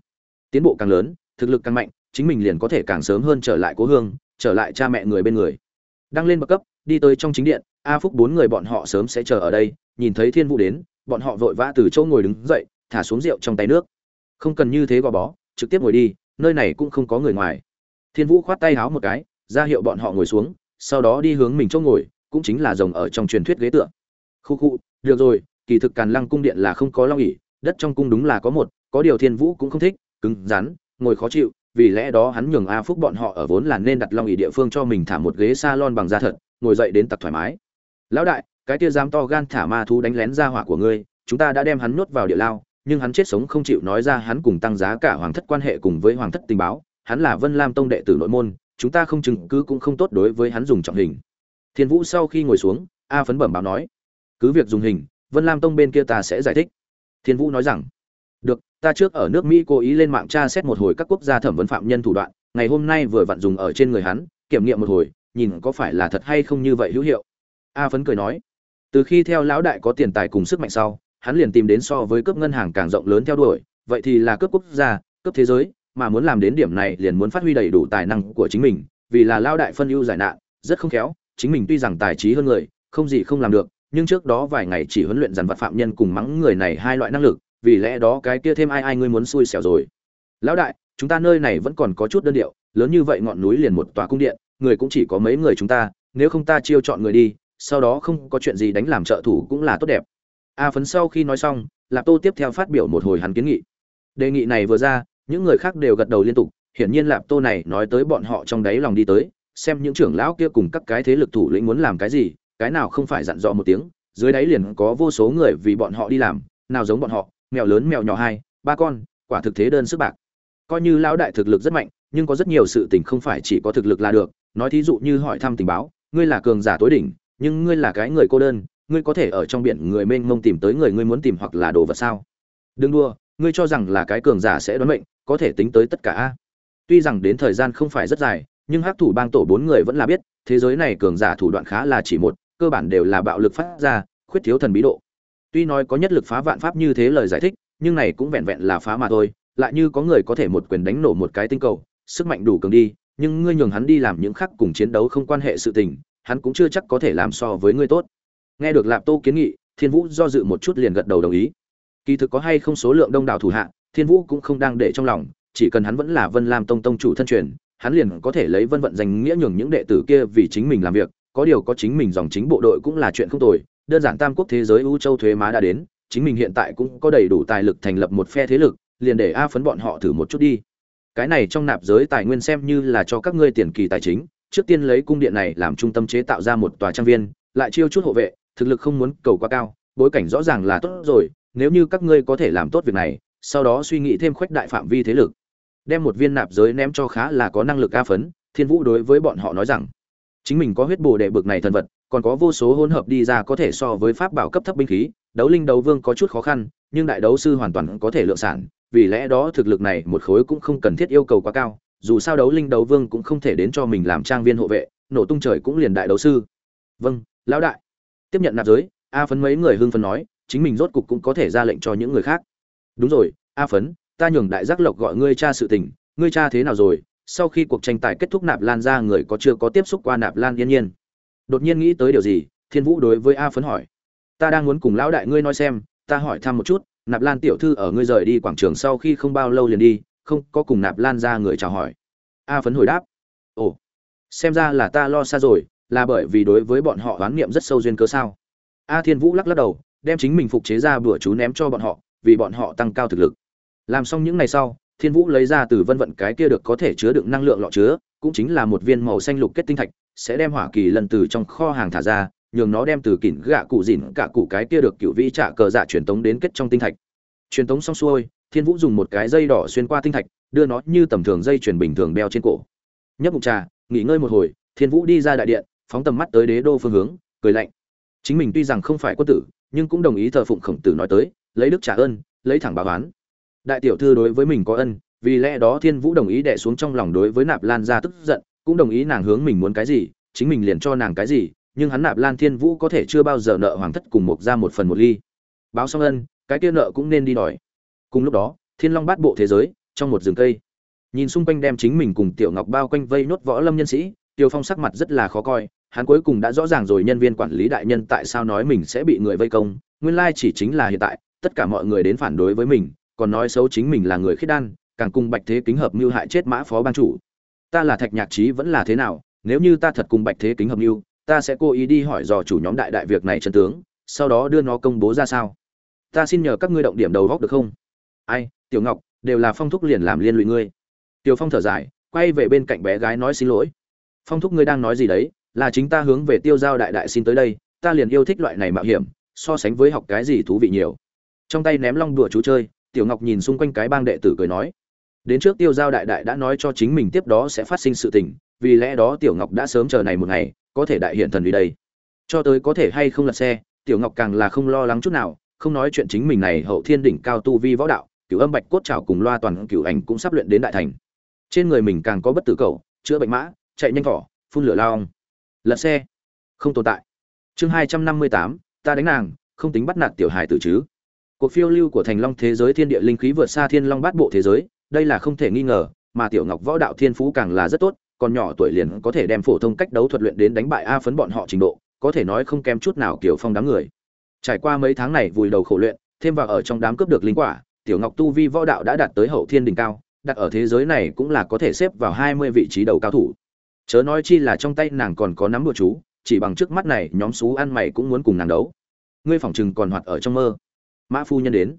Tiến bộ càng lớn, thực lực càng mạnh, chính mình liền có thể càng sớm hơn trở lại cố hương, trở lại cha mẹ người bên người. Đang lên bậc cấp, đi tới trong chính điện a phúc bốn người bọn họ sớm sẽ chờ ở đây, nhìn thấy thiên vũ đến, bọn họ vội vã từ chỗ ngồi đứng dậy, thả xuống rượu trong tay nước. Không cần như thế gò bó, trực tiếp ngồi đi, nơi này cũng không có người ngoài. Thiên vũ khoát tay háo một cái, ra hiệu bọn họ ngồi xuống, sau đó đi hướng mình chỗ ngồi, cũng chính là rồng ở trong truyền thuyết ghế tựa. Khu khu, được rồi, kỳ thực càn lăng cung điện là không có long ỉ đất trong cung đúng là có một, có điều thiên vũ cũng không thích, cứng rắn, ngồi khó chịu, vì lẽ đó hắn nhường a phúc bọn họ ở vốn là nên đặt long ỉ địa phương cho mình thả một ghế salon bằng da thật, ngồi dậy đến tặc thoải mái lão đại, cái kia dám to gan thả ma thú đánh lén ra hỏa của ngươi, chúng ta đã đem hắn nuốt vào địa lao, nhưng hắn chết sống không chịu nói ra hắn cùng tăng giá cả hoàng thất quan hệ cùng với hoàng thất tình báo, hắn là vân lam tông đệ tử nội môn, chúng ta không chứng cứ cũng không tốt đối với hắn dùng trọng hình. Thiên vũ sau khi ngồi xuống, a phấn bẩm báo nói, cứ việc dùng hình, vân lam tông bên kia ta sẽ giải thích. Thiên vũ nói rằng, được, ta trước ở nước mỹ cố ý lên mạng tra xét một hồi các quốc gia thẩm vấn phạm nhân thủ đoạn, ngày hôm nay vừa vặn dùng ở trên người hắn, kiểm nghiệm một hồi, nhìn có phải là thật hay không như vậy hữu hiệu a phấn cười nói, từ khi theo lão đại có tiền tài cùng sức mạnh sau, hắn liền tìm đến so với cướp ngân hàng càng rộng lớn theo đuổi, vậy thì là cướp quốc gia, cướp thế giới, mà muốn làm đến điểm này liền muốn phát huy đầy đủ tài năng của chính mình, vì là lao đại phân ưu giải nạn, rất không khéo, chính mình tuy rằng tài trí hơn người, không gì không làm được, nhưng trước đó vài ngày chỉ huấn luyện dàn vật phạm nhân cùng mắng người này hai loại năng lực, vì lẽ đó cái kia thêm ai ai ngươi muốn xui xẻo rồi. Lão đại, chúng ta nơi này vẫn còn có chút đơn điệu, lớn như vậy ngọn núi liền một tòa cung điện, người cũng chỉ có mấy người chúng ta, nếu không ta chiêu chọn người đi sau đó không có chuyện gì đánh làm trợ thủ cũng là tốt đẹp. A phấn sau khi nói xong, lạp tô tiếp theo phát biểu một hồi hắn kiến nghị. Đề nghị này vừa ra, những người khác đều gật đầu liên tục, hiển nhiên lạp tô này nói tới bọn họ trong đáy lòng đi tới, xem những trưởng lão kia cùng các cái thế lực thủ lĩnh muốn làm cái gì, cái nào không phải dặn dò một tiếng, dưới đáy liền có vô số người vì bọn họ đi làm, nào giống bọn họ, mèo lớn mèo nhỏ hai, ba con, quả thực thế đơn sức bạc. Coi như lão đại thực lực rất mạnh, nhưng có rất nhiều sự tình không phải chỉ có thực lực là được, nói thí dụ như hỏi thăm tình báo, ngươi là cường giả tối đỉnh nhưng ngươi là cái người cô đơn, ngươi có thể ở trong biển người mênh mông tìm tới người ngươi muốn tìm hoặc là đồ vật sao? Đừng đua ngươi cho rằng là cái cường giả sẽ đoán mệnh, có thể tính tới tất cả a. Tuy rằng đến thời gian không phải rất dài, nhưng hắc thủ bang tổ bốn người vẫn là biết, thế giới này cường giả thủ đoạn khá là chỉ một, cơ bản đều là bạo lực phát ra, khuyết thiếu thần bí độ. Tuy nói có nhất lực phá vạn pháp như thế lời giải thích, nhưng này cũng vẹn vẹn là phá mà thôi, lại như có người có thể một quyền đánh nổ một cái tinh cầu, sức mạnh đủ cường đi, nhưng ngươi nhường hắn đi làm những khác cùng chiến đấu không quan hệ sự tình hắn cũng chưa chắc có thể làm so với ngươi tốt. Nghe được lạp tô kiến nghị, thiên vũ do dự một chút liền gật đầu đồng ý. Kỳ thực có hay không số lượng đông đảo thủ hạ, thiên vũ cũng không đang để trong lòng, chỉ cần hắn vẫn là vân lam tông tông chủ thân truyền, hắn liền có thể lấy vân vận danh nghĩa nhường những đệ tử kia vì chính mình làm việc, có điều có chính mình dòng chính bộ đội cũng là chuyện không tồi, đơn giản tam quốc thế giới ưu châu thuế má đã đến, chính mình hiện tại cũng có đầy đủ tài lực thành lập một phe thế lực, liền để a phấn bọn họ thử một chút đi. Cái này trong nạp giới tài nguyên xem như là cho các ngươi tiền kỳ tài chính trước tiên lấy cung điện này làm trung tâm chế tạo ra một tòa trang viên, lại chiêu chút hộ vệ, thực lực không muốn cầu quá cao, bối cảnh rõ ràng là tốt rồi, nếu như các ngươi có thể làm tốt việc này, sau đó suy nghĩ thêm khuếch đại phạm vi thế lực, đem một viên nạp giới ném cho khá là có năng lực a phấn, thiên vũ đối với bọn họ nói rằng, chính mình có huyết bổ đệ bực này thần vật, còn có vô số hỗn hợp đi ra có thể so với pháp bảo cấp thấp binh khí, đấu linh đấu vương có chút khó khăn, nhưng đại đấu sư hoàn toàn có thể lượng sản, vì lẽ đó thực lực này một khối cũng không cần thiết yêu cầu quá cao dù sao đấu linh đấu vương cũng không thể đến cho mình làm trang viên hộ vệ, nổ tung trời cũng liền đại đấu sư. Vâng lão đại. Tiếp nhận nạp giới, a phấn mấy người hưng phấn nói, chính mình rốt cục cũng có thể ra lệnh cho những người khác. Đúng rồi, a phấn, ta nhường đại giác lộc gọi ngươi cha sự tình, ngươi cha thế nào rồi? Sau khi cuộc tranh tài kết thúc nạp lan ra người có chưa có tiếp xúc qua nạp lan yên nhiên. Đột nhiên nghĩ tới điều gì? Thiên vũ đối với a phấn hỏi. Ta đang muốn cùng lão đại ngươi nói xem, ta hỏi thăm một chút, nạp lan tiểu thư ở ngươi rời đi quảng trường sau khi không bao lâu liền đi không có cùng nạp lan ra người chào hỏi. A phấn hồi đáp, ồ, xem ra là ta lo xa rồi, là bởi vì đối với bọn họ oán niệm rất sâu duyên cớ sao? A thiên vũ lắc lắc đầu, đem chính mình phục chế ra bữa chú ném cho bọn họ, vì bọn họ tăng cao thực lực. Làm xong những ngày sau, thiên vũ lấy ra từ vân vận cái kia được có thể chứa đựng năng lượng lọ chứa, cũng chính là một viên màu xanh lục kết tinh thạch, sẽ đem hỏa kỳ lần từ trong kho hàng thả ra, nhường nó đem từ kỉn gạ cụ dỉn cả cụ cái kia được cựu vĩ trả cờ dạ truyền tống đến kết trong tinh thạch. Truyền tống xong xuôi thiên vũ dùng một cái dây đỏ xuyên qua tinh thạch, đưa nó như tầm thường dây chuyền bình thường đeo trên cổ. Nhấp mục trà, nghỉ ngơi một hồi, thiên vũ đi ra đại điện, phóng tầm mắt tới đế đô phương hướng, cười lạnh. Chính mình tuy rằng không phải quân tử, nhưng cũng đồng ý thờ phụng khổng tử nói tới, lấy đức trả ơn, lấy thẳng báo oán. Đại tiểu thư đối với mình có ân, vì lẽ đó thiên vũ đồng ý đẻ xuống trong lòng đối với nạp lan ra tức giận, cũng đồng ý nàng hướng mình muốn cái gì, chính mình liền cho nàng cái gì, nhưng hắn nạp lan thiên vũ có thể chưa bao giờ nợ hoàng thất cùng một ra một phần một ly. Báo xong ân, cái kia nợ cũng nên đi đòi cùng lúc đó, thiên long bát bộ thế giới, trong một rừng cây. Nhìn xung quanh đem chính mình cùng tiểu ngọc bao quanh vây nốt võ lâm nhân sĩ, tiêu phong sắc mặt rất là khó coi, hắn cuối cùng đã rõ ràng rồi nhân viên quản lý đại nhân tại sao nói mình sẽ bị người vây công, nguyên lai chỉ chính là hiện tại, tất cả mọi người đến phản đối với mình, còn nói xấu chính mình là người khiết đan, càng cùng bạch thế kính hợp mưu hại chết mã phó ban chủ. Ta là thạch nhạc trí vẫn là thế nào, nếu như ta thật cùng bạch thế kính hợp mưu, ta sẽ cố ý đi hỏi dò chủ nhóm đại đại việc này chân tướng, sau đó đưa nó công bố ra sao? Ta xin nhờ các ngươi động điểm đầu góc được không? Ai, tiểu ngọc, đều là phong thúc liền làm liên lụy ngươi. Tiểu phong thở dài, quay về bên cạnh bé gái nói xin lỗi. Phong thúc ngươi đang nói gì đấy? Là chính ta hướng về tiêu giao đại đại xin tới đây, ta liền yêu thích loại này mạo hiểm, so sánh với học cái gì thú vị nhiều. Trong tay ném long đùa chú chơi, tiểu ngọc nhìn xung quanh cái bang đệ tử cười nói, đến trước tiêu giao đại đại đã nói cho chính mình tiếp đó sẽ phát sinh sự tình, vì lẽ đó tiểu ngọc đã sớm chờ này một ngày, có thể đại hiện thần vì đây. Cho tới có thể hay không lật xe, tiểu ngọc càng là không lo lắng chút nào, không nói chuyện chính mình này hậu thiên đỉnh cao tu vi võ đạo cửu âm bạch cốt trào cùng loa toàn cửu ảnh cũng sắp luyện đến đại thành. Trên người mình càng có bất tử cầu, chữa bệnh mã, chạy nhanh thỏ, phun lửa lao ong. Lật xe. Không tồn tại. Chương hai trăm năm mươi tám, ta đánh nàng, không tính bắt nạt tiểu hài tử chứ. Cuộc phiêu lưu của thành long thế giới thiên địa linh khí vượt xa thiên long bát bộ thế giới, đây là không thể nghi ngờ, mà tiểu ngọc võ đạo thiên phú càng là rất tốt, còn nhỏ tuổi liền có thể đem phổ thông cách đấu thuật luyện đến đánh bại a phấn bọn họ trình độ, có thể nói không kém chút nào kiểu phong đám người. Trải qua mấy tháng này vùi đầu khổ luyện, thêm vào ở trong đám cướp được linh quả tiểu ngọc tu vi võ đạo đã đạt tới hậu thiên đỉnh cao, đặt ở thế giới này cũng là có thể xếp vào hai mươi vị trí đầu cao thủ. Chớ nói chi là trong tay nàng còn có nắm bùa chú, chỉ bằng trước mắt này, nhóm xú ăn mày cũng muốn cùng nàng đấu. Ngươi phỏng chừng còn hoạt ở trong mơ. Mã phu nhân đến.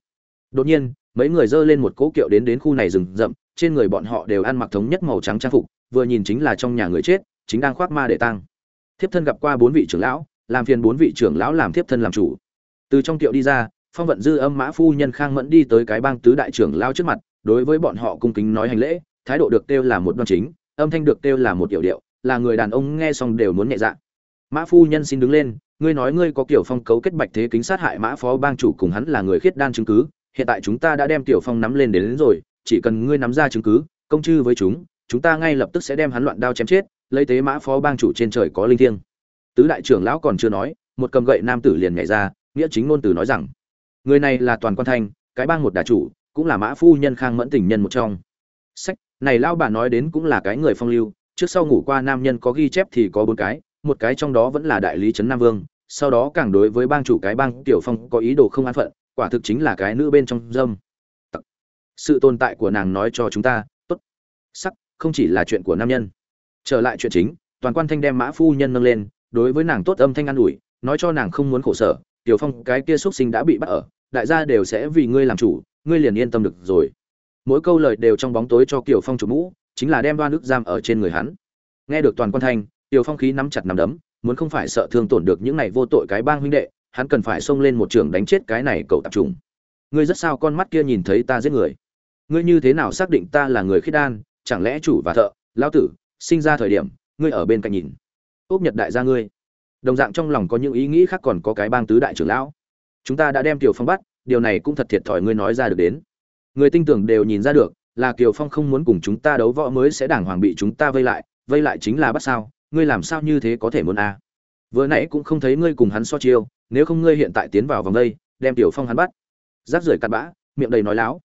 Đột nhiên, mấy người dơ lên một cỗ kiệu đến đến khu này rừng rậm, trên người bọn họ đều ăn mặc thống nhất màu trắng trang phục, vừa nhìn chính là trong nhà người chết, chính đang khoác ma để tăng thiếp thân gặp qua bốn vị trưởng lão, làm phiền bốn vị trưởng lão làm thiếp thân làm chủ. Từ trong kiệu đi ra phong vận dư âm mã phu nhân khang mẫn đi tới cái bang tứ đại trưởng lao trước mặt đối với bọn họ cung kính nói hành lễ thái độ được kêu là một đoan chính âm thanh được kêu là một điệu điệu là người đàn ông nghe xong đều muốn nhẹ dạ. Mã phu nhân xin đứng lên ngươi nói ngươi có kiểu phong cấu kết bạch thế kính sát hại mã phó bang chủ cùng hắn là người khiết đan chứng cứ hiện tại chúng ta đã đem tiểu phong nắm lên đến, đến rồi chỉ cần ngươi nắm ra chứng cứ công chư với chúng chúng ta ngay lập tức sẽ đem hắn loạn đao chém chết lấy tế mã phó bang chủ trên trời có linh thiêng. Tứ đại trưởng lão còn chưa nói một cầm gậy nam tử liền nhảy ra nghĩa chính ngôn từ nói rằng người này là toàn quan thanh, cái bang một đà chủ, cũng là mã phu nhân khang mẫn tình nhân một trong. Sách, này lao bà nói đến cũng là cái người phong lưu, trước sau ngủ qua nam nhân có ghi chép thì có bốn cái, một cái trong đó vẫn là đại lý trấn nam vương, sau đó càng đối với bang chủ cái bang tiểu phong có ý đồ không an phận, quả thực chính là cái nữ bên trong dâm. Sự tồn tại của nàng nói cho chúng ta, tốt. Sắc, không chỉ là chuyện của nam nhân. Trở lại chuyện chính, toàn quan thanh đem mã phu nhân nâng lên, đối với nàng tốt âm thanh an ủi, nói cho nàng không muốn khổ sở tiểu phong, cái kia xuất sinh đã bị bắt ở, đại gia đều sẽ vì ngươi làm chủ, ngươi liền yên tâm được rồi. Mỗi câu lời đều trong bóng tối cho kiều phong chủ mũ, chính là đem đoan nước giam ở trên người hắn. Nghe được toàn quan thanh tiểu phong khí nắm chặt nắm đấm, muốn không phải sợ thương tổn được những này vô tội cái bang huynh đệ, hắn cần phải xông lên một trường đánh chết cái này cậu tạp trùng. Ngươi rất sao con mắt kia nhìn thấy ta giết người? Ngươi như thế nào xác định ta là người khiết đan, chẳng lẽ chủ và thợ lao tử, sinh ra thời điểm, ngươi ở bên cạnh nhìn. Úp nhật đại gia ngươi đồng dạng trong lòng có những ý nghĩ khác còn có cái bang tứ đại trưởng lão. Chúng ta đã đem tiểu phong bắt, điều này cũng thật thiệt thòi ngươi nói ra được đến. Người tinh tưởng đều nhìn ra được, là kiều phong không muốn cùng chúng ta đấu võ mới sẽ đảng hoàng bị chúng ta vây lại vây lại chính là bắt sao, ngươi làm sao như thế có thể muốn a? À? vừa nãy cũng không thấy ngươi cùng hắn so chiêu, nếu không ngươi hiện tại tiến vào vòng đây, đem tiểu phong hắn bắt. Rác rưởi cặn bã, miệng đầy nói láo.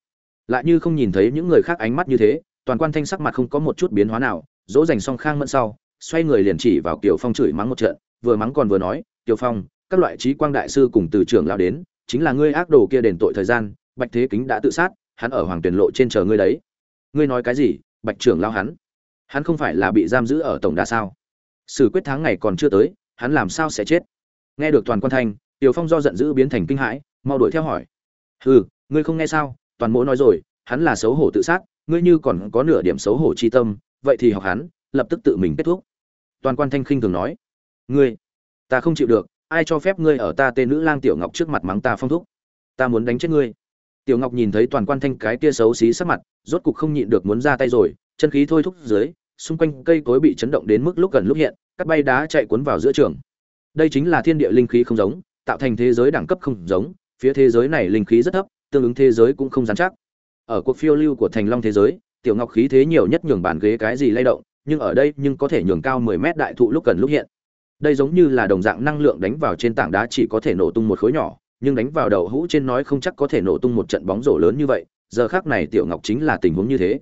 Lại như không nhìn thấy những người khác ánh mắt như thế, toàn quan thanh sắc mặt không có một chút biến hóa nào, dỗ dành song khang mẫn sau, xoay người liền chỉ vào kiều phong chửi mắng một trận vừa mắng còn vừa nói, Tiểu phong, các loại trí quang đại sư cùng từ trưởng lao đến, chính là ngươi ác đồ kia đền tội thời gian, bạch thế kính đã tự sát, hắn ở hoàng tuyển lộ trên chờ ngươi đấy. Ngươi nói cái gì, bạch trưởng lao hắn? Hắn không phải là bị giam giữ ở tổng đa sao? Xử quyết tháng ngày còn chưa tới, hắn làm sao sẽ chết? Nghe được toàn quan thanh, tiểu phong do giận dữ biến thành kinh hãi, mau đuổi theo hỏi. Hừ, ngươi không nghe sao? Toàn mỗ nói rồi, hắn là xấu hổ tự sát, ngươi như còn có nửa điểm xấu hổ chi tâm, vậy thì học hắn, lập tức tự mình kết thúc. Toàn quan thanh khinh thường nói ngươi, ta không chịu được, ai cho phép ngươi ở ta tên nữ lang tiểu ngọc trước mặt mắng ta phong thúc? Ta muốn đánh chết ngươi. Tiểu ngọc nhìn thấy toàn quan thanh cái tia xấu xí sắc mặt, rốt cục không nhịn được muốn ra tay rồi, chân khí thôi thúc dưới, xung quanh cây cối bị chấn động đến mức lúc gần lúc hiện, cắt bay đá chạy cuốn vào giữa trường. Đây chính là thiên địa linh khí không giống, tạo thành thế giới đẳng cấp không giống, phía thế giới này linh khí rất thấp, tương ứng thế giới cũng không dán chắc. Ở cuộc phiêu lưu của thành long thế giới, tiểu ngọc khí thế nhiều nhất nhường bàn ghế cái gì lay động, nhưng ở đây nhưng có thể nhường cao 10 mét đại thụ lúc cần lúc hiện đây giống như là đồng dạng năng lượng đánh vào trên tảng đá chỉ có thể nổ tung một khối nhỏ, nhưng đánh vào đầu hũ trên nói không chắc có thể nổ tung một trận bóng rổ lớn như vậy, giờ khác này tiểu ngọc chính là tình huống như thế.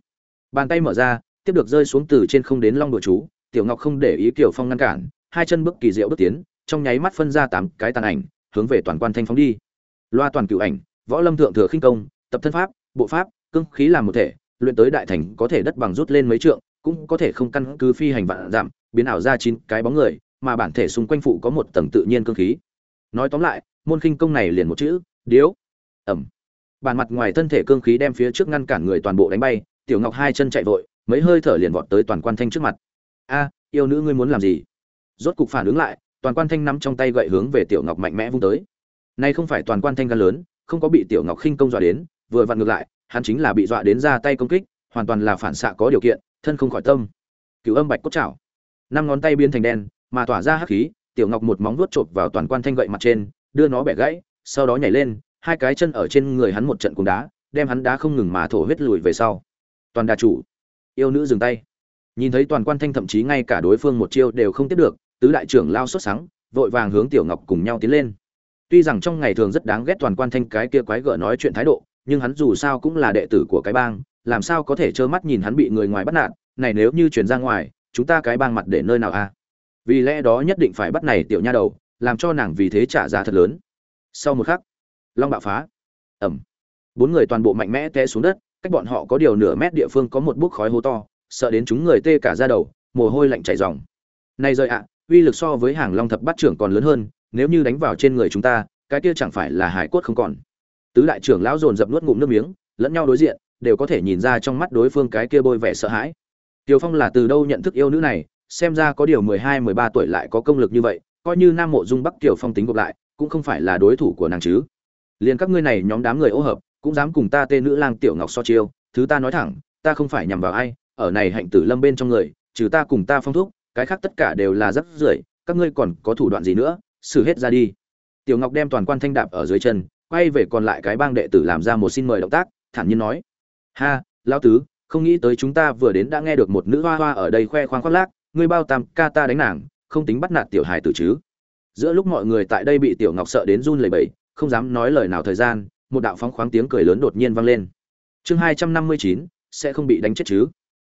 Bàn tay mở ra, tiếp được rơi xuống từ trên không đến long đội chú, tiểu ngọc không để ý kiểu phong ngăn cản, hai chân bước kỳ diệu bước tiến, trong nháy mắt phân ra tám cái tàn ảnh, hướng về toàn quan thanh phóng đi. Loa toàn cựu ảnh, võ lâm thượng thừa khinh công, tập thân pháp, bộ pháp, cương khí làm một thể, luyện tới đại thành có thể đất bằng rút lên mấy trượng, cũng có thể không căn cứ phi hành vạn giảm, biến ảo ra chín cái bóng người mà bản thể xung quanh phụ có một tầng tự nhiên cương khí. Nói tóm lại, môn khinh công này liền một chữ, điếu. Ẩm. Bản mặt ngoài thân thể cương khí đem phía trước ngăn cản người toàn bộ đánh bay, tiểu ngọc hai chân chạy vội, mấy hơi thở liền vọt tới toàn quan thanh trước mặt. A, yêu nữ ngươi muốn làm gì? Rốt cục phản ứng lại, toàn quan thanh nắm trong tay gậy hướng về tiểu ngọc mạnh mẽ vung tới. Nay không phải toàn quan thanh gan lớn, không có bị tiểu ngọc khinh công dọa đến, vừa vặn ngược lại, hắn chính là bị dọa đến ra tay công kích, hoàn toàn là phản xạ có điều kiện, thân không khỏi tâm. Cửu âm bạch cốt chảo năm ngón tay biến thành đen mà tỏa ra hắc khí, tiểu ngọc một móng vuốt chộp vào toàn quan thanh gậy mặt trên, đưa nó bẻ gãy, sau đó nhảy lên, hai cái chân ở trên người hắn một trận cùng đá, đem hắn đá không ngừng mà thổ huyết lùi về sau. Toàn đà chủ, yêu nữ dừng tay. Nhìn thấy toàn quan thanh thậm chí ngay cả đối phương một chiêu đều không tiếp được, tứ đại trưởng lao xuất sáng, vội vàng hướng tiểu ngọc cùng nhau tiến lên. Tuy rằng trong ngày thường rất đáng ghét toàn quan thanh cái kia quái gở nói chuyện thái độ, nhưng hắn dù sao cũng là đệ tử của cái bang, làm sao có thể trơ mắt nhìn hắn bị người ngoài bắt nạt, này nếu như chuyển ra ngoài, chúng ta cái bang mặt để nơi nào a vì lẽ đó nhất định phải bắt này tiểu nha đầu làm cho nàng vì thế trả giá thật lớn. Sau một khắc long bạo phá. Ẩm. Bốn người toàn bộ mạnh mẽ té xuống đất cách bọn họ có điều nửa mét địa phương có một bút khói hố to sợ đến chúng người tê cả ra đầu mồ hôi lạnh chảy ròng. Này rời ạ uy lực so với hàng long thập bát trưởng còn lớn hơn nếu như đánh vào trên người chúng ta cái kia chẳng phải là hải cốt không còn. Tứ đại trưởng lão dồn dập nuốt ngụm nước miếng lẫn nhau đối diện đều có thể nhìn ra trong mắt đối phương cái kia bôi vẻ sợ hãi. Tiều Phong là từ đâu nhận thức yêu nữ này, xem ra có điều mười hai mười ba tuổi lại có công lực như vậy, coi như Nam Mộ Dung Bắc Tiểu Phong tính gộp lại, cũng không phải là đối thủ của nàng chứ. liền các ngươi này nhóm đám người ô hợp, cũng dám cùng ta tên nữ lang tiểu ngọc so chiêu, thứ ta nói thẳng, ta không phải nhằm vào ai, ở này hạnh tử lâm bên trong người, trừ ta cùng ta phong thúc, cái khác tất cả đều là rất rưởi, các ngươi còn có thủ đoạn gì nữa, xử hết ra đi. Tiểu Ngọc đem toàn quan thanh đạp ở dưới chân, quay về còn lại cái bang đệ tử làm ra một xin mời động tác, thản nhiên nói: "Ha, lão tứ, không nghĩ tới chúng ta vừa đến đã nghe được một nữ hoa hoa ở đây khoe khoang khoác lác ngươi bao tam ca ta đánh nàng, không tính bắt nạt tiểu hài tử chứ. Giữa lúc mọi người tại đây bị tiểu ngọc sợ đến run lẩy bẩy, không dám nói lời nào thời gian, một đạo phóng khoáng tiếng cười lớn đột nhiên vang lên. Chương hai trăm năm mươi chín, sẽ không bị đánh chết chứ.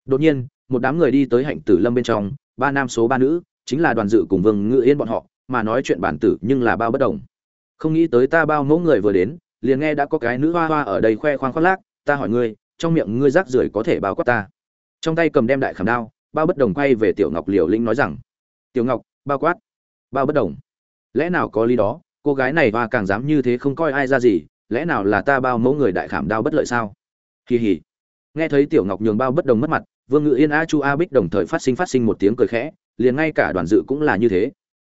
Đột nhiên, một đám người đi tới hạnh tử lâm bên trong, ba nam số ba nữ, chính là đoàn dự cùng vương ngự yên bọn họ, mà nói chuyện bản tử nhưng là bao bất đồng. Không nghĩ tới ta bao mẫu người vừa đến, liền nghe đã có cái nữ hoa hoa ở đây khoe khoang khoác lác, ta hỏi ngươi, trong miệng ngươi rác rưởi có thể bao quát ta? Trong tay cầm đem đại khảm đao bao bất đồng quay về tiểu ngọc liều lĩnh nói rằng, tiểu ngọc, bao quát, bao bất đồng. Lẽ nào có lý đó? Cô gái này và càng dám như thế không coi ai ra gì, lẽ nào là ta bao mẫu người đại khảm đao bất lợi sao? Kỳ hỉ nghe thấy tiểu ngọc nhường bao bất đồng mất mặt, vương ngự yên a chu a bích đồng thời phát sinh phát sinh một tiếng cười khẽ, liền ngay cả đoàn dự cũng là như thế.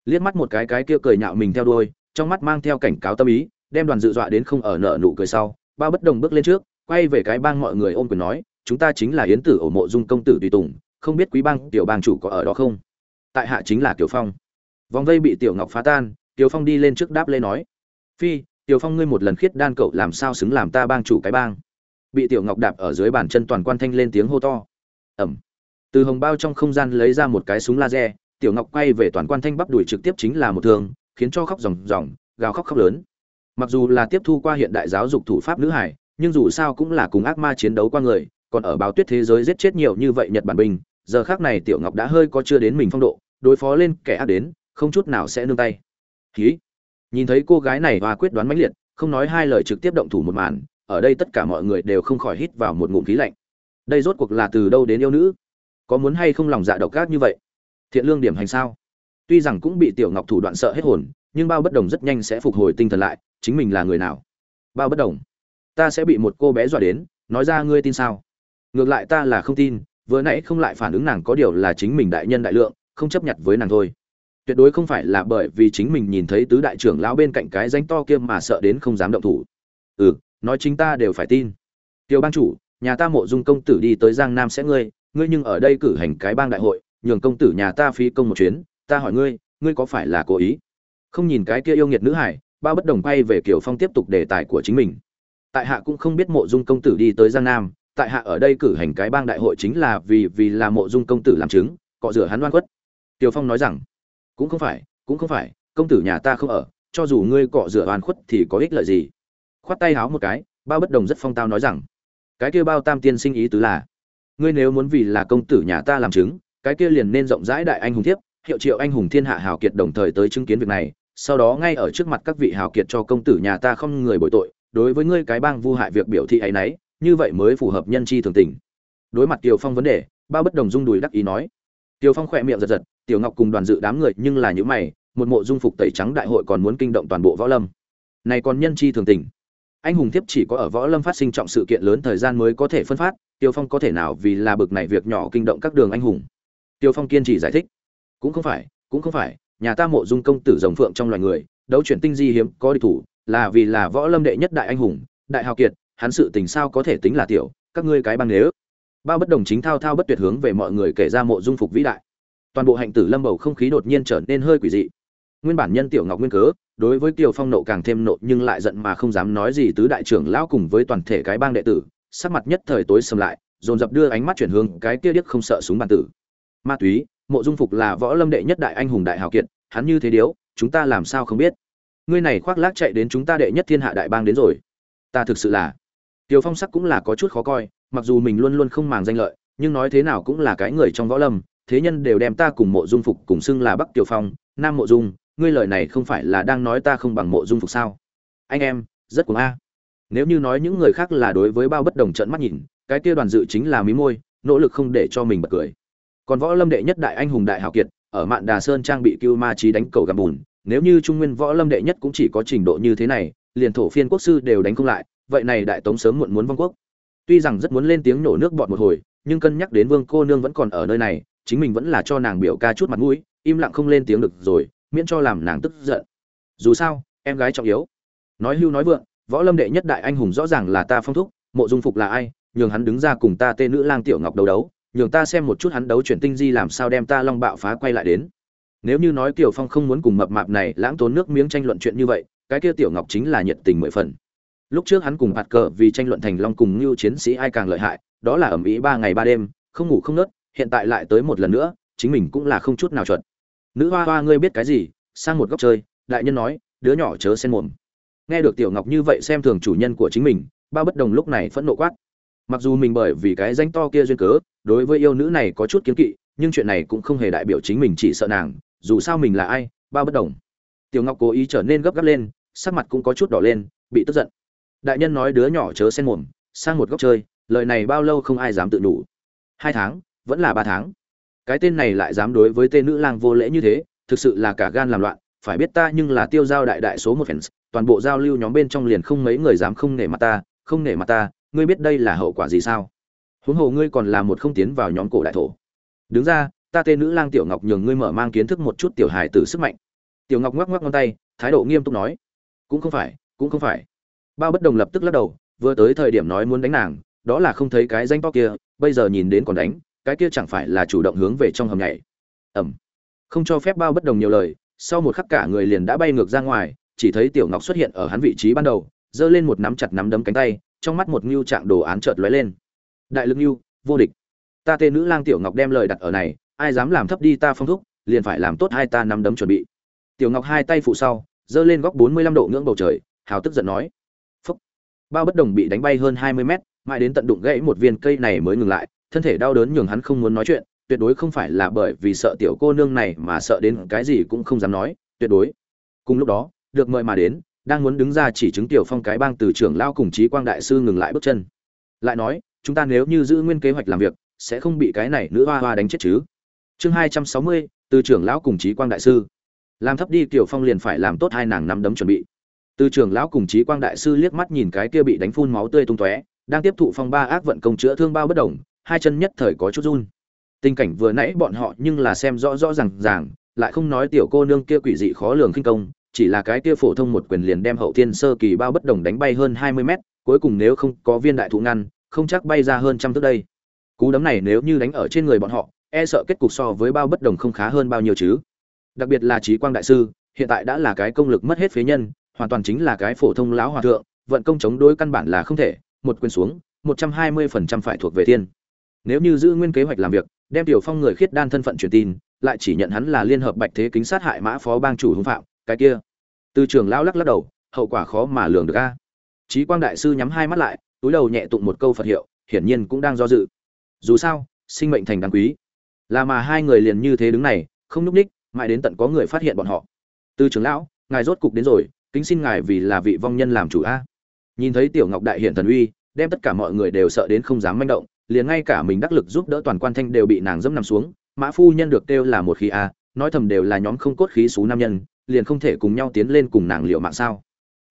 Liếc mắt một cái cái kia cười nhạo mình theo đuôi, trong mắt mang theo cảnh cáo tâm ý, đem đoàn dự dọa đến không ở nợ nụ cười sau, bao bất đồng bước lên trước, quay về cái bang mọi người ôm quyền nói, chúng ta chính là yến tử ổ mộ dung công tử tùy tùng không biết quý bang, tiểu bang chủ có ở đó không? Tại hạ chính là tiểu phong. Vòng vây bị tiểu ngọc phá tan tiểu phong đi lên trước đáp lên nói, phi, tiểu phong ngươi một lần khiết đan cậu làm sao xứng làm ta bang chủ cái bang? Bị tiểu ngọc đạp ở dưới bàn chân toàn quan thanh lên tiếng hô to. Ẩm. Từ hồng bao trong không gian lấy ra một cái súng laser, tiểu ngọc quay về toàn quan thanh bắp đuổi trực tiếp chính là một thương, khiến cho khóc ròng ròng, gào khóc khóc lớn. Mặc dù là tiếp thu qua hiện đại giáo dục thủ pháp nữ hải, nhưng dù sao cũng là cùng ác ma chiến đấu qua người còn ở báo tuyết thế giới giết chết nhiều như vậy nhật bản binh, giờ khác này tiểu ngọc đã hơi có chưa đến mình phong độ, đối phó lên kẻ ác đến, không chút nào sẽ nương tay. Ký nhìn thấy cô gái này và quyết đoán mãnh liệt, không nói hai lời trực tiếp động thủ một màn, ở đây tất cả mọi người đều không khỏi hít vào một ngụm khí lạnh. Đây rốt cuộc là từ đâu đến yêu nữ? Có muốn hay không lòng dạ độc ác như vậy? Thiện lương điểm hành sao? Tuy rằng cũng bị tiểu ngọc thủ đoạn sợ hết hồn, nhưng bao bất đồng rất nhanh sẽ phục hồi tinh thần lại, chính mình là người nào? Bao bất đồng, ta sẽ bị một cô bé dọa đến, nói ra ngươi tin sao? Ngược lại ta là không tin, vừa nãy không lại phản ứng nàng có điều là chính mình đại nhân đại lượng, không chấp nhận với nàng thôi. Tuyệt đối không phải là bởi vì chính mình nhìn thấy tứ đại trưởng lão bên cạnh cái danh to kia mà sợ đến không dám động thủ. Ừ nói chính ta đều phải tin. Tiêu bang chủ, nhà ta mộ dung công tử đi tới giang nam sẽ ngươi ngươi nhưng ở đây cử hành cái bang đại hội, nhường công tử nhà ta phí công một chuyến, ta hỏi ngươi ngươi có phải là cố ý? Không nhìn cái kia yêu nghiệt nữ hải, bao bất đồng bay về kiểu phong tiếp tục đề tài của chính mình. Tại hạ cũng không biết mộ dung công tử đi tới giang nam tại hạ ở đây cử hành cái bang đại hội chính là vì vì là mộ dung công tử làm chứng, cọ rửa hắn đoan khuất. Tiều phong nói rằng, cũng không phải, cũng không phải, công tử nhà ta không ở, cho dù ngươi cọ rửa oan khuất thì có ích lợi gì? Khoát tay háo một cái, bao bất đồng rất phong tao nói rằng, cái kia bao tam tiên sinh ý tứ là, ngươi nếu muốn vì là công tử nhà ta làm chứng, cái kia liền nên rộng rãi đại anh hùng thiếp, hiệu triệu anh hùng thiên hạ hào kiệt đồng thời tới chứng kiến việc này, sau đó ngay ở trước mặt các vị hào kiệt cho công tử nhà ta không người bội tội, đối với ngươi cái bang vu hại việc biểu thị ấy nấy như vậy mới phù hợp nhân chi thường tình. Đối mặt tiều phong vấn đề, bao bất đồng dung đùi đắc ý nói. Tiều phong khỏe miệng giật giật, tiểu ngọc cùng đoàn dự đám người nhưng là những mày, một mộ dung phục tẩy trắng đại hội còn muốn kinh động toàn bộ võ lâm. Này còn nhân chi thường tình. Anh hùng thiếp chỉ có ở võ lâm phát sinh trọng sự kiện lớn thời gian mới có thể phân phát tiêu phong có thể nào vì là bực này việc nhỏ kinh động các đường anh hùng? Tiêu phong kiên trì giải thích. Cũng không phải, cũng không phải, nhà ta mộ dung công tử rồng phượng trong loài người, đấu chuyển tinh di hiếm, có địch thủ, là vì là võ lâm đệ nhất đại anh hùng, đại hào kiệt hắn sự tình sao có thể tính là tiểu, các ngươi cái băng nếu. Bao bất đồng chính thao thao bất tuyệt hướng về mọi người kể ra mộ dung phục vĩ đại. Toàn bộ hạnh tử lâm bầu không khí đột nhiên trở nên hơi quỷ dị. Nguyên bản nhân tiểu ngọc nguyên cớ, đối với kiều phong nộ càng thêm nộ nhưng lại giận mà không dám nói gì tứ đại trưởng lão cùng với toàn thể cái bang đệ tử, sắc mặt nhất thời tối sầm lại, dồn dập đưa ánh mắt chuyển hướng cái kia điếc không sợ súng bàn tử. Ma túy, mộ dung phục là võ lâm đệ nhất đại anh hùng đại hào kiệt, hắn như thế điếu, chúng ta làm sao không biết? Ngươi này khoác lác chạy đến chúng ta đệ nhất thiên hạ đại bang đến rồi. Ta thực sự là Tiêu Phong sắc cũng là có chút khó coi, mặc dù mình luôn luôn không màng danh lợi nhưng nói thế nào cũng là cái người trong võ lâm thế nhân đều đem ta cùng mộ dung phục cùng xưng là bắc tiểu phong nam mộ dung ngươi lời này không phải là đang nói ta không bằng mộ dung phục sao? Anh em rất cuồng a. Nếu như nói những người khác là đối với bao bất đồng trận mắt nhìn cái kia đoàn dự chính là mí môi nỗ lực không để cho mình bật cười. Còn võ lâm đệ nhất đại anh hùng đại hào kiệt ở mạn đà sơn trang bị cưu ma chí đánh cầu gầm bùn nếu như trung nguyên võ lâm đệ nhất cũng chỉ có trình độ như thế này liền thổ phiên quốc sư đều đánh không lại vậy này đại tống sớm muộn muốn vong quốc. Tuy rằng rất muốn lên tiếng nổ nước bọt một hồi, nhưng cân nhắc đến vương cô nương vẫn còn ở nơi này, chính mình vẫn là cho nàng biểu ca chút mặt mũi, im lặng không lên tiếng được rồi, miễn cho làm nàng tức giận. Dù sao, em gái trọng yếu. Nói hưu nói vượng, võ lâm đệ nhất đại anh hùng rõ ràng là ta phong thúc, mộ dung phục là ai, nhường hắn đứng ra cùng ta tên nữ lang tiểu ngọc đấu đấu, nhường ta xem một chút hắn đấu chuyển tinh di làm sao đem ta long bạo phá quay lại đến. Nếu như nói tiểu phong không muốn cùng mập mạp này lãng tốn nước miếng tranh luận chuyện như vậy, cái kia tiểu ngọc chính là nhiệt tình mười phần lúc trước hắn cùng hạt cờ vì tranh luận thành long cùng ngưu chiến sĩ ai càng lợi hại, đó là ẩm ý ba ngày ba đêm, không ngủ không nớt, hiện tại lại tới một lần nữa, chính mình cũng là không chút nào chuẩn. Nữ hoa hoa ngươi biết cái gì? Sang một góc chơi, đại nhân nói, đứa nhỏ chớ xen mồm. Nghe được tiểu ngọc như vậy xem thường chủ nhân của chính mình, ba bất đồng lúc này phẫn nộ quát. Mặc dù mình bởi vì cái danh to kia duyên cớ, đối với yêu nữ này có chút kiến kỵ, nhưng chuyện này cũng không hề đại biểu chính mình chỉ sợ nàng, dù sao mình là ai, ba bất đồng. Tiểu ngọc cố ý trở nên gấp gáp lên, sắc mặt cũng có chút đỏ lên, bị tức giận đại nhân nói đứa nhỏ chớ xen mồm, sang một góc chơi, lời này bao lâu không ai dám tự đủ hai tháng, vẫn là ba tháng. Cái tên này lại dám đối với tên nữ lang vô lễ như thế, thực sự là cả gan làm loạn, phải biết ta nhưng là tiêu giao đại đại số một fans, toàn bộ giao lưu nhóm bên trong liền không mấy người dám không nể mặt ta, không nể mặt ta, ngươi biết đây là hậu quả gì sao? Huống hồ ngươi còn là một không tiến vào nhóm cổ đại thổ. Đứng ra, ta tên nữ lang tiểu ngọc nhường ngươi mở mang kiến thức một chút tiểu hài tử sức mạnh. Tiểu ngọc ngoắc ngoắc ngón tay, thái độ nghiêm túc nói. Cũng không phải, cũng không phải bao bất đồng lập tức lắc đầu, vừa tới thời điểm nói muốn đánh nàng, đó là không thấy cái danh to kia, bây giờ nhìn đến còn đánh, cái kia chẳng phải là chủ động hướng về trong hầm nhảy. Ẩm. Không cho phép bao bất đồng nhiều lời, sau một khắc cả người liền đã bay ngược ra ngoài, chỉ thấy tiểu ngọc xuất hiện ở hắn vị trí ban đầu, giơ lên một nắm chặt nắm đấm cánh tay, trong mắt một ngưu trạng đồ án chợt lóe lên. Đại lực ngưu, vô địch. Ta tên nữ lang tiểu ngọc đem lời đặt ở này, ai dám làm thấp đi ta phong thúc, liền phải làm tốt hai ta nắm đấm chuẩn bị. Tiểu ngọc hai tay phụ sau, giơ lên góc bốn mươi lăm độ ngưỡng bầu trời, hào tức giận nói bao bất đồng bị đánh bay hơn hai mươi mét, mãi đến tận đụng gãy một viên cây này mới ngừng lại, thân thể đau đớn nhường hắn không muốn nói chuyện, tuyệt đối không phải là bởi vì sợ tiểu cô nương này mà sợ đến cái gì cũng không dám nói, tuyệt đối. Cùng lúc đó, được mời mà đến, đang muốn đứng ra chỉ chứng tiểu phong cái bang từ trưởng lao cùng chí quang đại sư ngừng lại bước chân. Lại nói, chúng ta nếu như giữ nguyên kế hoạch làm việc, sẽ không bị cái này nữ hoa hoa đánh chết chứ? Chương hai trăm sáu mươi, từ trưởng lão cùng chí quang đại sư. Làm thấp đi tiểu phong liền phải làm tốt hai nàng nắm đấm chuẩn bị từ trưởng lão cùng chí quang đại sư liếc mắt nhìn cái kia bị đánh phun máu tươi tung tóe, đang tiếp thụ phong ba ác vận công chữa thương bao bất động hai chân nhất thời có chút run. Tình cảnh vừa nãy bọn họ nhưng là xem rõ rõ ràng ràng, lại không nói tiểu cô nương kia quỷ dị khó lường khinh công, chỉ là cái kia phổ thông một quyền liền đem hậu thiên sơ kỳ bao bất đồng đánh bay hơn hai mươi mét, cuối cùng nếu không có viên đại thụ ngăn, không chắc bay ra hơn trăm thước đây. Cú đấm này nếu như đánh ở trên người bọn họ e sợ kết cục so với bao bất đồng không khá hơn bao nhiêu chứ. Đặc biệt là trí quang đại sư, hiện tại đã là cái công lực mất hết phế nhân hoàn toàn chính là cái phổ thông lão hòa thượng, vận công chống đối căn bản là không thể, một quyền xuống, một trăm hai mươi phần trăm phải thuộc về thiên. Nếu như giữ nguyên kế hoạch làm việc, đem tiểu phong người khiết đan thân phận truyền tin, lại chỉ nhận hắn là liên hợp bạch thế kính sát hại mã phó bang chủ hung phạm, cái kia. Từ trường lão lắc lắc đầu, hậu quả khó mà lường được a. Trí quang đại sư nhắm hai mắt lại, túi đầu nhẹ tụng một câu phật hiệu, hiển nhiên cũng đang do dự. Dù sao, sinh mệnh thành đáng quý. Là mà hai người liền như thế đứng này, không nhúc ních, mãi đến tận có người phát hiện bọn họ. Từ trường lão, ngài rốt cục đến rồi kính xin ngài vì là vị vong nhân làm chủ a. Nhìn thấy tiểu ngọc đại hiện thần uy, đem tất cả mọi người đều sợ đến không dám manh động, liền ngay cả mình đắc lực giúp đỡ toàn quan thanh đều bị nàng dẫm nằm xuống, mã phu nhân được kêu là một khí a, nói thầm đều là nhóm không cốt khí xú nam nhân, liền không thể cùng nhau tiến lên cùng nàng liệu mạng sao.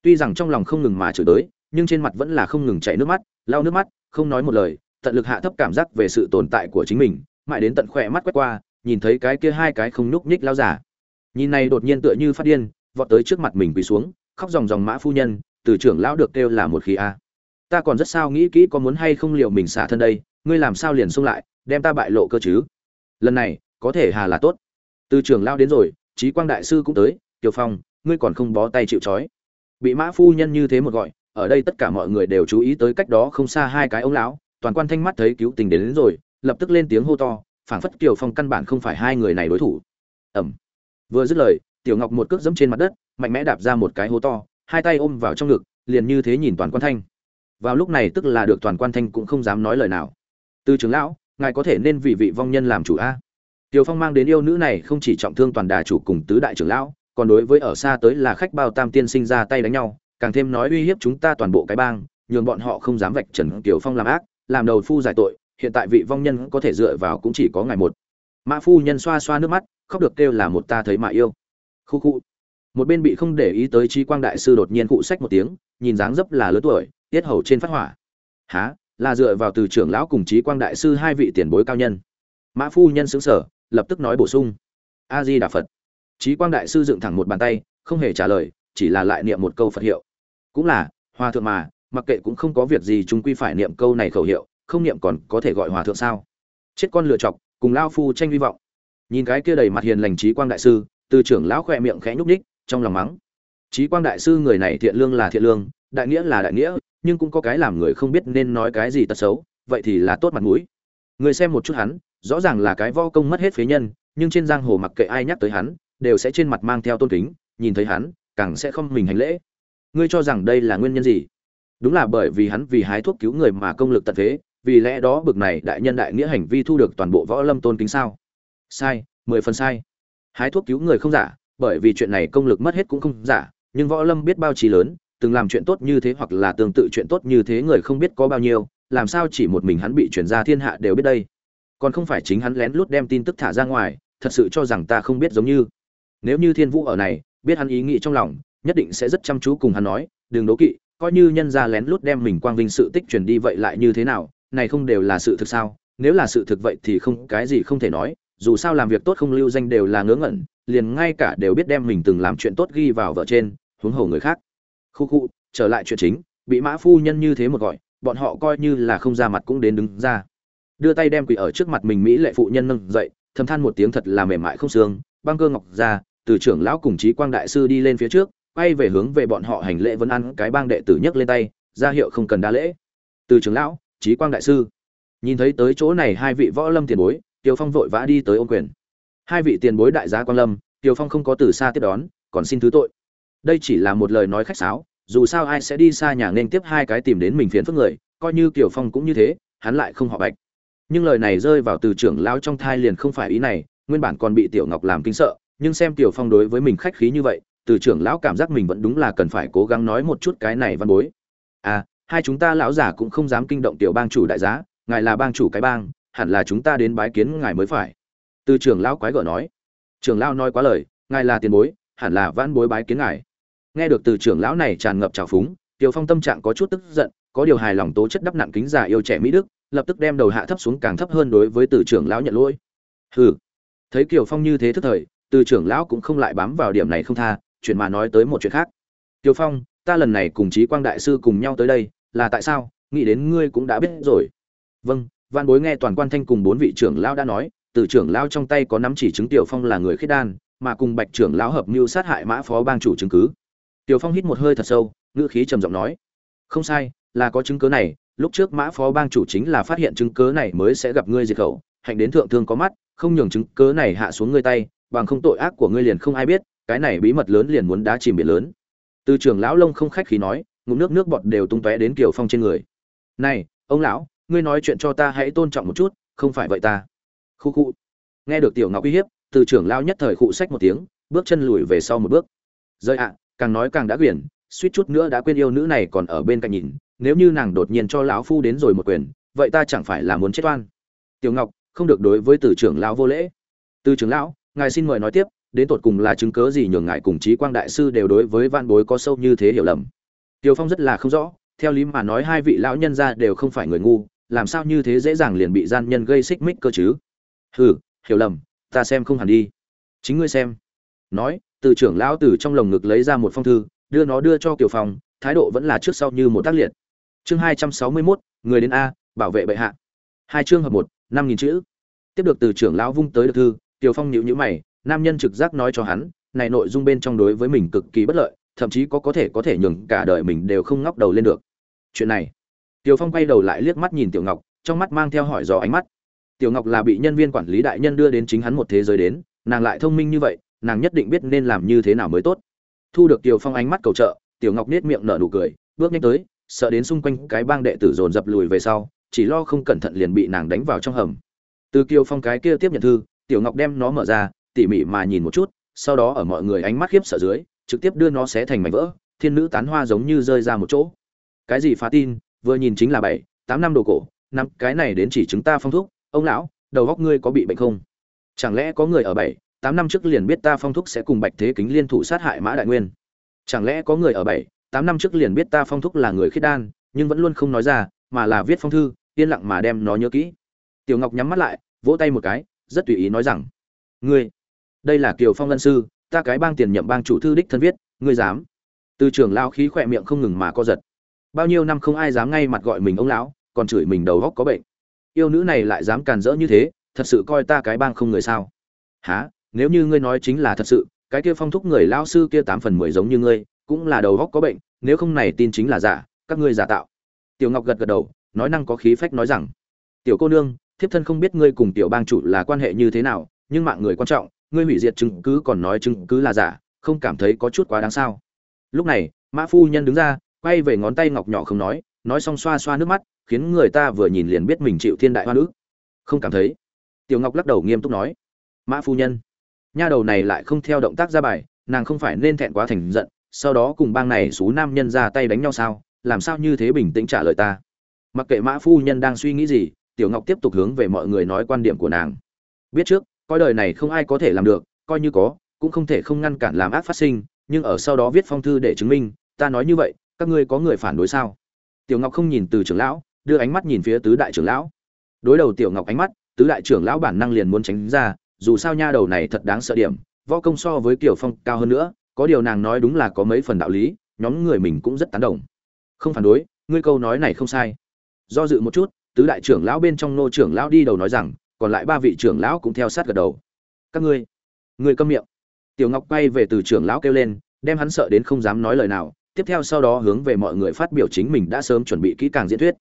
Tuy rằng trong lòng không ngừng mà chửi tới nhưng trên mặt vẫn là không ngừng chảy nước mắt, lau nước mắt, không nói một lời, tận lực hạ thấp cảm giác về sự tồn tại của chính mình, mãi đến tận khỏe mắt quét qua, nhìn thấy cái kia hai cái không nhúc nhích lao giả. Nhìn này đột nhiên tựa như phát điên vọt tới trước mặt mình quỳ xuống khóc ròng ròng mã phu nhân từ trưởng lão được kêu là một khí a. Ta còn rất sao nghĩ kỹ có muốn hay không liệu mình xả thân đây ngươi làm sao liền xông lại đem ta bại lộ cơ chứ? Lần này có thể hà là tốt. Từ trưởng lão đến rồi trí quang đại sư cũng tới tiểu phong ngươi còn không bó tay chịu trói. Bị mã phu nhân như thế một gọi ở đây tất cả mọi người đều chú ý tới cách đó không xa hai cái ông lão toàn quan thanh mắt thấy cứu tình đến, đến rồi lập tức lên tiếng hô to phảng phất kiều phong căn bản không phải hai người này đối thủ. Ẩm vừa dứt lời tiểu ngọc một cước dẫm trên mặt đất mạnh mẽ đạp ra một cái hố to hai tay ôm vào trong ngực liền như thế nhìn toàn quan thanh vào lúc này tức là được toàn quan thanh cũng không dám nói lời nào từ trưởng lão ngài có thể nên vì vị vong nhân làm chủ a Tiểu Phong mang đến yêu nữ này không chỉ trọng thương toàn đà chủ cùng tứ đại trưởng lão, còn đối với ở xa tới là khách bao tam tiên sinh ra tay đánh nhau, càng thêm nói uy hiếp chúng ta toàn bộ cái bang, nhường bọn họ không dám vạch trần Tiểu Phong làm ác, làm đầu phu giải tội, hiện tại vị vong nhân có thể dựa vào cũng chỉ có ngài một. Mã phu nhân xoa xoa nước mắt, khóc được kêu là một ta thấy mà yêu. Khu khu. Một bên bị không để ý tới trí Quang đại sư đột nhiên cụ sách một tiếng, nhìn dáng dấp là lớn tuổi, tiết hầu trên phát hỏa. há Là dựa vào từ trưởng lão cùng trí Quang đại sư hai vị tiền bối cao nhân. Mã phu nhân sững sờ, lập tức nói bổ sung a di đà phật trí quang đại sư dựng thẳng một bàn tay không hề trả lời chỉ là lại niệm một câu phật hiệu cũng là hòa thượng mà mặc kệ cũng không có việc gì chúng quy phải niệm câu này khẩu hiệu không niệm còn có thể gọi hòa thượng sao chết con lựa chọc cùng lao phu tranh hy vọng nhìn cái kia đầy mặt hiền lành trí quang đại sư từ trưởng lão khỏe miệng khẽ nhúc ních trong lòng mắng. Trí quang đại sư người này thiện lương là thiện lương, đại nghĩa là đại nghĩa, nhưng cũng có cái làm người không biết nên nói cái gì tật xấu, vậy thì là tốt mặt mũi. Người xem một chút hắn, rõ ràng là cái võ công mất hết phế nhân, nhưng trên giang hồ mặc kệ ai nhắc tới hắn, đều sẽ trên mặt mang theo tôn kính, nhìn thấy hắn, càng sẽ không mình hành lễ. Ngươi cho rằng đây là nguyên nhân gì? Đúng là bởi vì hắn vì hái thuốc cứu người mà công lực tận thế, vì lẽ đó bực này đại nhân đại nghĩa hành vi thu được toàn bộ võ lâm tôn kính sao? Sai, mười phần sai hái thuốc cứu người không giả, bởi vì chuyện này công lực mất hết cũng không giả, nhưng võ lâm biết bao trí lớn, từng làm chuyện tốt như thế hoặc là tương tự chuyện tốt như thế người không biết có bao nhiêu, làm sao chỉ một mình hắn bị chuyển ra thiên hạ đều biết đây. Còn không phải chính hắn lén lút đem tin tức thả ra ngoài, thật sự cho rằng ta không biết giống như. Nếu như thiên vũ ở này, biết hắn ý nghĩ trong lòng, nhất định sẽ rất chăm chú cùng hắn nói đừng đố kỵ, coi như nhân ra lén lút đem mình quang vinh sự tích truyền đi vậy lại như thế nào, này không đều là sự thực sao? Nếu là sự thực vậy thì không, cái gì không thể nói dù sao làm việc tốt không lưu danh đều là ngớ ngẩn, liền ngay cả đều biết đem mình từng làm chuyện tốt ghi vào vợ trên, huống hồ người khác. Khu khu, trở lại chuyện chính, bị mã phu nhân như thế một gọi, bọn họ coi như là không ra mặt cũng đến đứng ra. Đưa tay đem quỷ ở trước mặt mình mỹ lệ phụ nhân nâng dậy, thầm than một tiếng thật là mềm mại không xương, băng cơ ngọc ra, từ trưởng lão cùng trí quang đại sư đi lên phía trước, quay về hướng về bọn họ hành lễ vân ăn cái bang đệ tử nhấc lên tay, ra hiệu không cần đa lễ. Từ trưởng lão trí quang đại sư, nhìn thấy tới chỗ này hai vị võ lâm tiền bối Tiêu phong vội vã đi tới ôm quyền. Hai vị tiền bối đại gia quang lâm, Tiêu phong không có từ xa tiếp đón, còn xin thứ tội. Đây chỉ là một lời nói khách sáo, dù sao ai sẽ đi xa nhà nên tiếp hai cái tìm đến mình phiền phức người, coi như Tiêu phong cũng như thế, hắn lại không họ bạch. Nhưng lời này rơi vào từ trưởng lão trong thai liền không phải ý này, nguyên bản còn bị tiểu ngọc làm kinh sợ, nhưng xem tiểu phong đối với mình khách khí như vậy, từ trưởng lão cảm giác mình vẫn đúng là cần phải cố gắng nói một chút cái này văn bối. À hai chúng ta lão giả cũng không dám kinh động tiểu bang chủ đại giá, ngài là bang chủ cái bang hẳn là chúng ta đến bái kiến ngài mới phải. Từ trưởng lão quái gở nói. Trưởng lão nói quá lời, ngài là tiền bối, hẳn là vãn bối bái kiến ngài. Nghe được từ trưởng lão này tràn ngập trào phúng, tiểu phong tâm trạng có chút tức giận, có điều hài lòng tố chất đắp nặng kính già yêu trẻ mỹ đức, lập tức đem đầu hạ thấp xuống càng thấp hơn đối với từ trưởng lão nhận lỗi. Hừ. Thấy kiều phong như thế thức thời, từ trưởng lão cũng không lại bám vào điểm này không tha, chuyện mà nói tới một chuyện khác. Kiều phong, ta lần này cùng chí quang đại sư cùng nhau tới đây, là tại sao? Nghĩ đến ngươi cũng đã biết rồi. Vâng văn bối nghe toàn quan thanh cùng bốn vị trưởng lão đã nói, từ trưởng lão trong tay có nắm chỉ chứng tiểu phong là người khiết đan, mà cùng bạch trưởng lão hợp mưu sát hại mã phó bang chủ chứng cứ. Tiểu phong hít một hơi thật sâu, ngữ khí trầm giọng nói, không sai, là có chứng cứ này, lúc trước mã phó bang chủ chính là phát hiện chứng cứ này mới sẽ gặp ngươi diệt khẩu, hạnh đến thượng thương có mắt, không nhường chứng cứ này hạ xuống ngươi tay, bằng không tội ác của ngươi liền không ai biết, cái này bí mật lớn liền muốn đá chìm biển lớn. Từ trưởng lão lông không khách khí nói, ngụm nước nước bọt đều tung tóe đến kiều phong trên người. Này, ông lão ngươi nói chuyện cho ta hãy tôn trọng một chút, không phải vậy ta. Khu khu. Nghe được tiểu ngọc uy hiếp, từ trưởng lão nhất thời khụ sách một tiếng, bước chân lùi về sau một bước. Rơi ạ, càng nói càng đã quyển, suýt chút nữa đã quên yêu nữ này còn ở bên cạnh nhìn, nếu như nàng đột nhiên cho lão phu đến rồi một quyền, vậy ta chẳng phải là muốn chết oan. Tiểu ngọc, không được đối với từ trưởng lão vô lễ. Từ trưởng lão, ngài xin mời nói tiếp, đến tột cùng là chứng cớ gì nhường ngài cùng trí quang đại sư đều đối với van bối có sâu như thế hiểu lầm? Tiểu phong rất là không rõ, theo lý mà nói hai vị lão nhân gia đều không phải người ngu làm sao như thế dễ dàng liền bị gian nhân gây xích mích cơ chứ? Hừ hiểu lầm ta xem không hẳn đi. Chính ngươi xem. Nói từ trưởng lão từ trong lồng ngực lấy ra một phong thư đưa nó đưa cho kiều phong thái độ vẫn là trước sau như một tác liệt. Chương hai trăm sáu mươi 261, người đến a bảo vệ bệ hạ. Hai chương hợp một năm nghìn chữ. Tiếp được từ trưởng lão vung tới được thư kiều phong nhíu nhíu mày nam nhân trực giác nói cho hắn này nội dung bên trong đối với mình cực kỳ bất lợi thậm chí có có thể có thể nhường cả đời mình đều không ngóc đầu lên được. Chuyện này Tiểu phong quay đầu lại liếc mắt nhìn tiểu ngọc, trong mắt mang theo hỏi dò ánh mắt. Tiểu ngọc là bị nhân viên quản lý đại nhân đưa đến chính hắn một thế giới đến, nàng lại thông minh như vậy, nàng nhất định biết nên làm như thế nào mới tốt. Thu được tiểu phong ánh mắt cầu trợ, tiểu ngọc nét miệng nở nụ cười, bước nhanh tới, sợ đến xung quanh cái bang đệ tử dồn dập lùi về sau, chỉ lo không cẩn thận liền bị nàng đánh vào trong hầm. Từ kiều phong cái kia tiếp nhận thư, tiểu ngọc đem nó mở ra, tỉ mỉ mà nhìn một chút, sau đó ở mọi người ánh mắt khiếp sợ dưới, trực tiếp đưa nó xé thành mảnh vỡ, thiên nữ tán hoa giống như rơi ra một chỗ. Cái gì phá tin vừa nhìn chính là bảy, tám năm đồ cổ, năm, cái này đến chỉ chúng ta phong thuốc ông lão, đầu góc ngươi có bị bệnh không? Chẳng lẽ có người ở bảy, tám năm trước liền biết ta phong thúc sẽ cùng bạch thế kính liên thủ sát hại mã đại nguyên? Chẳng lẽ có người ở bảy, tám năm trước liền biết ta phong thúc là người khiết đan, nhưng vẫn luôn không nói ra, mà là viết phong thư, yên lặng mà đem nó nhớ kỹ. Tiểu ngọc nhắm mắt lại, vỗ tay một cái, rất tùy ý nói rằng, ngươi, đây là kiều phong lân sư, ta cái bang tiền nhậm bang chủ thư đích thân viết, ngươi dám? Từ trưởng lao khí khỏe miệng không ngừng mà co giật bao nhiêu năm không ai dám ngay mặt gọi mình ông lão, còn chửi mình đầu góc có bệnh. Yêu nữ này lại dám càn rỡ như thế, thật sự coi ta cái bang không người sao? Há nếu như ngươi nói chính là thật sự, cái kia phong thúc người lao sư kia tám phần mười giống như ngươi, cũng là đầu góc có bệnh, nếu không này tin chính là giả, các ngươi giả tạo. Tiểu ngọc gật gật đầu, nói năng có khí phách nói rằng, tiểu cô nương, thiếp thân không biết ngươi cùng tiểu bang chủ là quan hệ như thế nào, nhưng mạng người quan trọng, ngươi hủy diệt chứng cứ còn nói chứng cứ là giả, không cảm thấy có chút quá đáng sao? Lúc này, mã phu nhân đứng ra quay về ngón tay ngọc nhỏ không nói nói xong xoa xoa nước mắt, khiến người ta vừa nhìn liền biết mình chịu thiên đại hoa nữ không cảm thấy. Tiểu ngọc lắc đầu nghiêm túc nói, mã phu nhân, nha đầu này lại không theo động tác ra bài, nàng không phải nên thẹn quá thành giận, sau đó cùng bang này xú nam nhân ra tay đánh nhau sao, làm sao như thế bình tĩnh trả lời ta? Mặc kệ mã phu nhân đang suy nghĩ gì, tiểu ngọc tiếp tục hướng về mọi người nói quan điểm của nàng. Biết trước, coi đời này không ai có thể làm được, coi như có, cũng không thể không ngăn cản làm ác phát sinh, nhưng ở sau đó viết phong thư để chứng minh, ta nói như vậy các ngươi có người phản đối sao? Tiểu ngọc không nhìn từ trưởng lão, đưa ánh mắt nhìn phía tứ đại trưởng lão. Đối đầu tiểu ngọc ánh mắt, tứ đại trưởng lão bản năng liền muốn tránh ra, dù sao nha đầu này thật đáng sợ điểm, võ công so với kiểu phong cao hơn nữa, có điều nàng nói đúng là có mấy phần đạo lý, nhóm người mình cũng rất tán đồng. Không phản đối, ngươi câu nói này không sai. Do dự một chút, tứ đại trưởng lão bên trong nô trưởng lão đi đầu nói rằng, còn lại ba vị trưởng lão cũng theo sát gật đầu. Các ngươi ngươi câm miệng. Tiểu ngọc quay về từ trưởng lão kêu lên, đem hắn sợ đến không dám nói lời nào tiếp theo sau đó hướng về mọi người phát biểu chính mình đã sớm chuẩn bị kỹ càng diễn thuyết.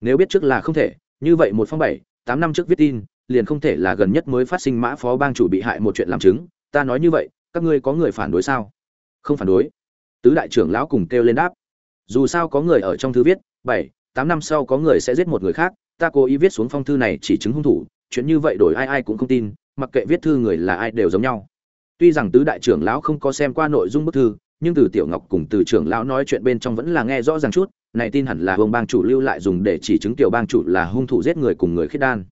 Nếu biết trước là không thể, như vậy một phong bảy, tám năm trước viết tin, liền không thể là gần nhất mới phát sinh mã phó bang chủ bị hại một chuyện làm chứng. Ta nói như vậy, các ngươi có người phản đối sao? Không phản đối. Tứ đại trưởng lão cùng kêu lên đáp. Dù sao có người ở trong thư viết, bảy, tám năm sau có người sẽ giết một người khác, ta cố ý viết xuống phong thư này chỉ chứng hung thủ, chuyện như vậy đổi ai ai cũng không tin, mặc kệ viết thư người là ai đều giống nhau. Tuy rằng tứ đại trưởng lão không có xem qua nội dung bức thư nhưng từ tiểu ngọc cùng từ trưởng lão nói chuyện bên trong vẫn là nghe rõ ràng chút, này tin hẳn là vương bang chủ lưu lại dùng để chỉ chứng tiểu bang chủ là hung thủ giết người cùng người khiết đan.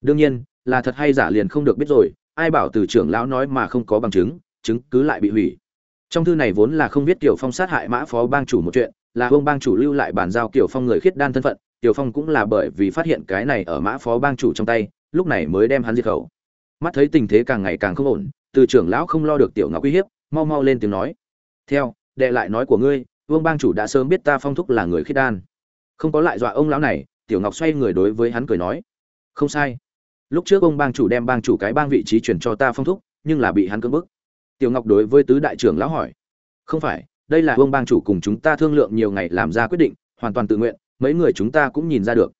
Đương nhiên, là thật hay giả liền không được biết rồi, ai bảo từ trưởng lão nói mà không có bằng chứng chứng cứ lại bị hủy. Trong thư này vốn là không biết tiểu phong sát hại mã phó bang chủ một chuyện, là vương bang chủ lưu lại bàn giao tiểu phong người khiết đan thân phận, tiểu phong cũng là bởi vì phát hiện cái này ở mã phó bang chủ trong tay, lúc này mới đem hắn diệt khẩu. Mắt thấy tình thế càng ngày càng không ổn, từ trưởng lão không lo được tiểu ngọc uy hiếp, mau mau lên tiếng nói theo, đệ lại nói của ngươi, vương bang chủ đã sớm biết ta phong thúc là người khiết đan. Không có lại dọa ông lão này, tiểu ngọc xoay người đối với hắn cười nói. Không sai. Lúc trước ông bang chủ đem bang chủ cái bang vị trí chuyển cho ta phong thúc, nhưng là bị hắn cưỡng bức. Tiểu ngọc đối với tứ đại trưởng lão hỏi. Không phải, đây là ông bang chủ cùng chúng ta thương lượng nhiều ngày làm ra quyết định, hoàn toàn tự nguyện, mấy người chúng ta cũng nhìn ra được.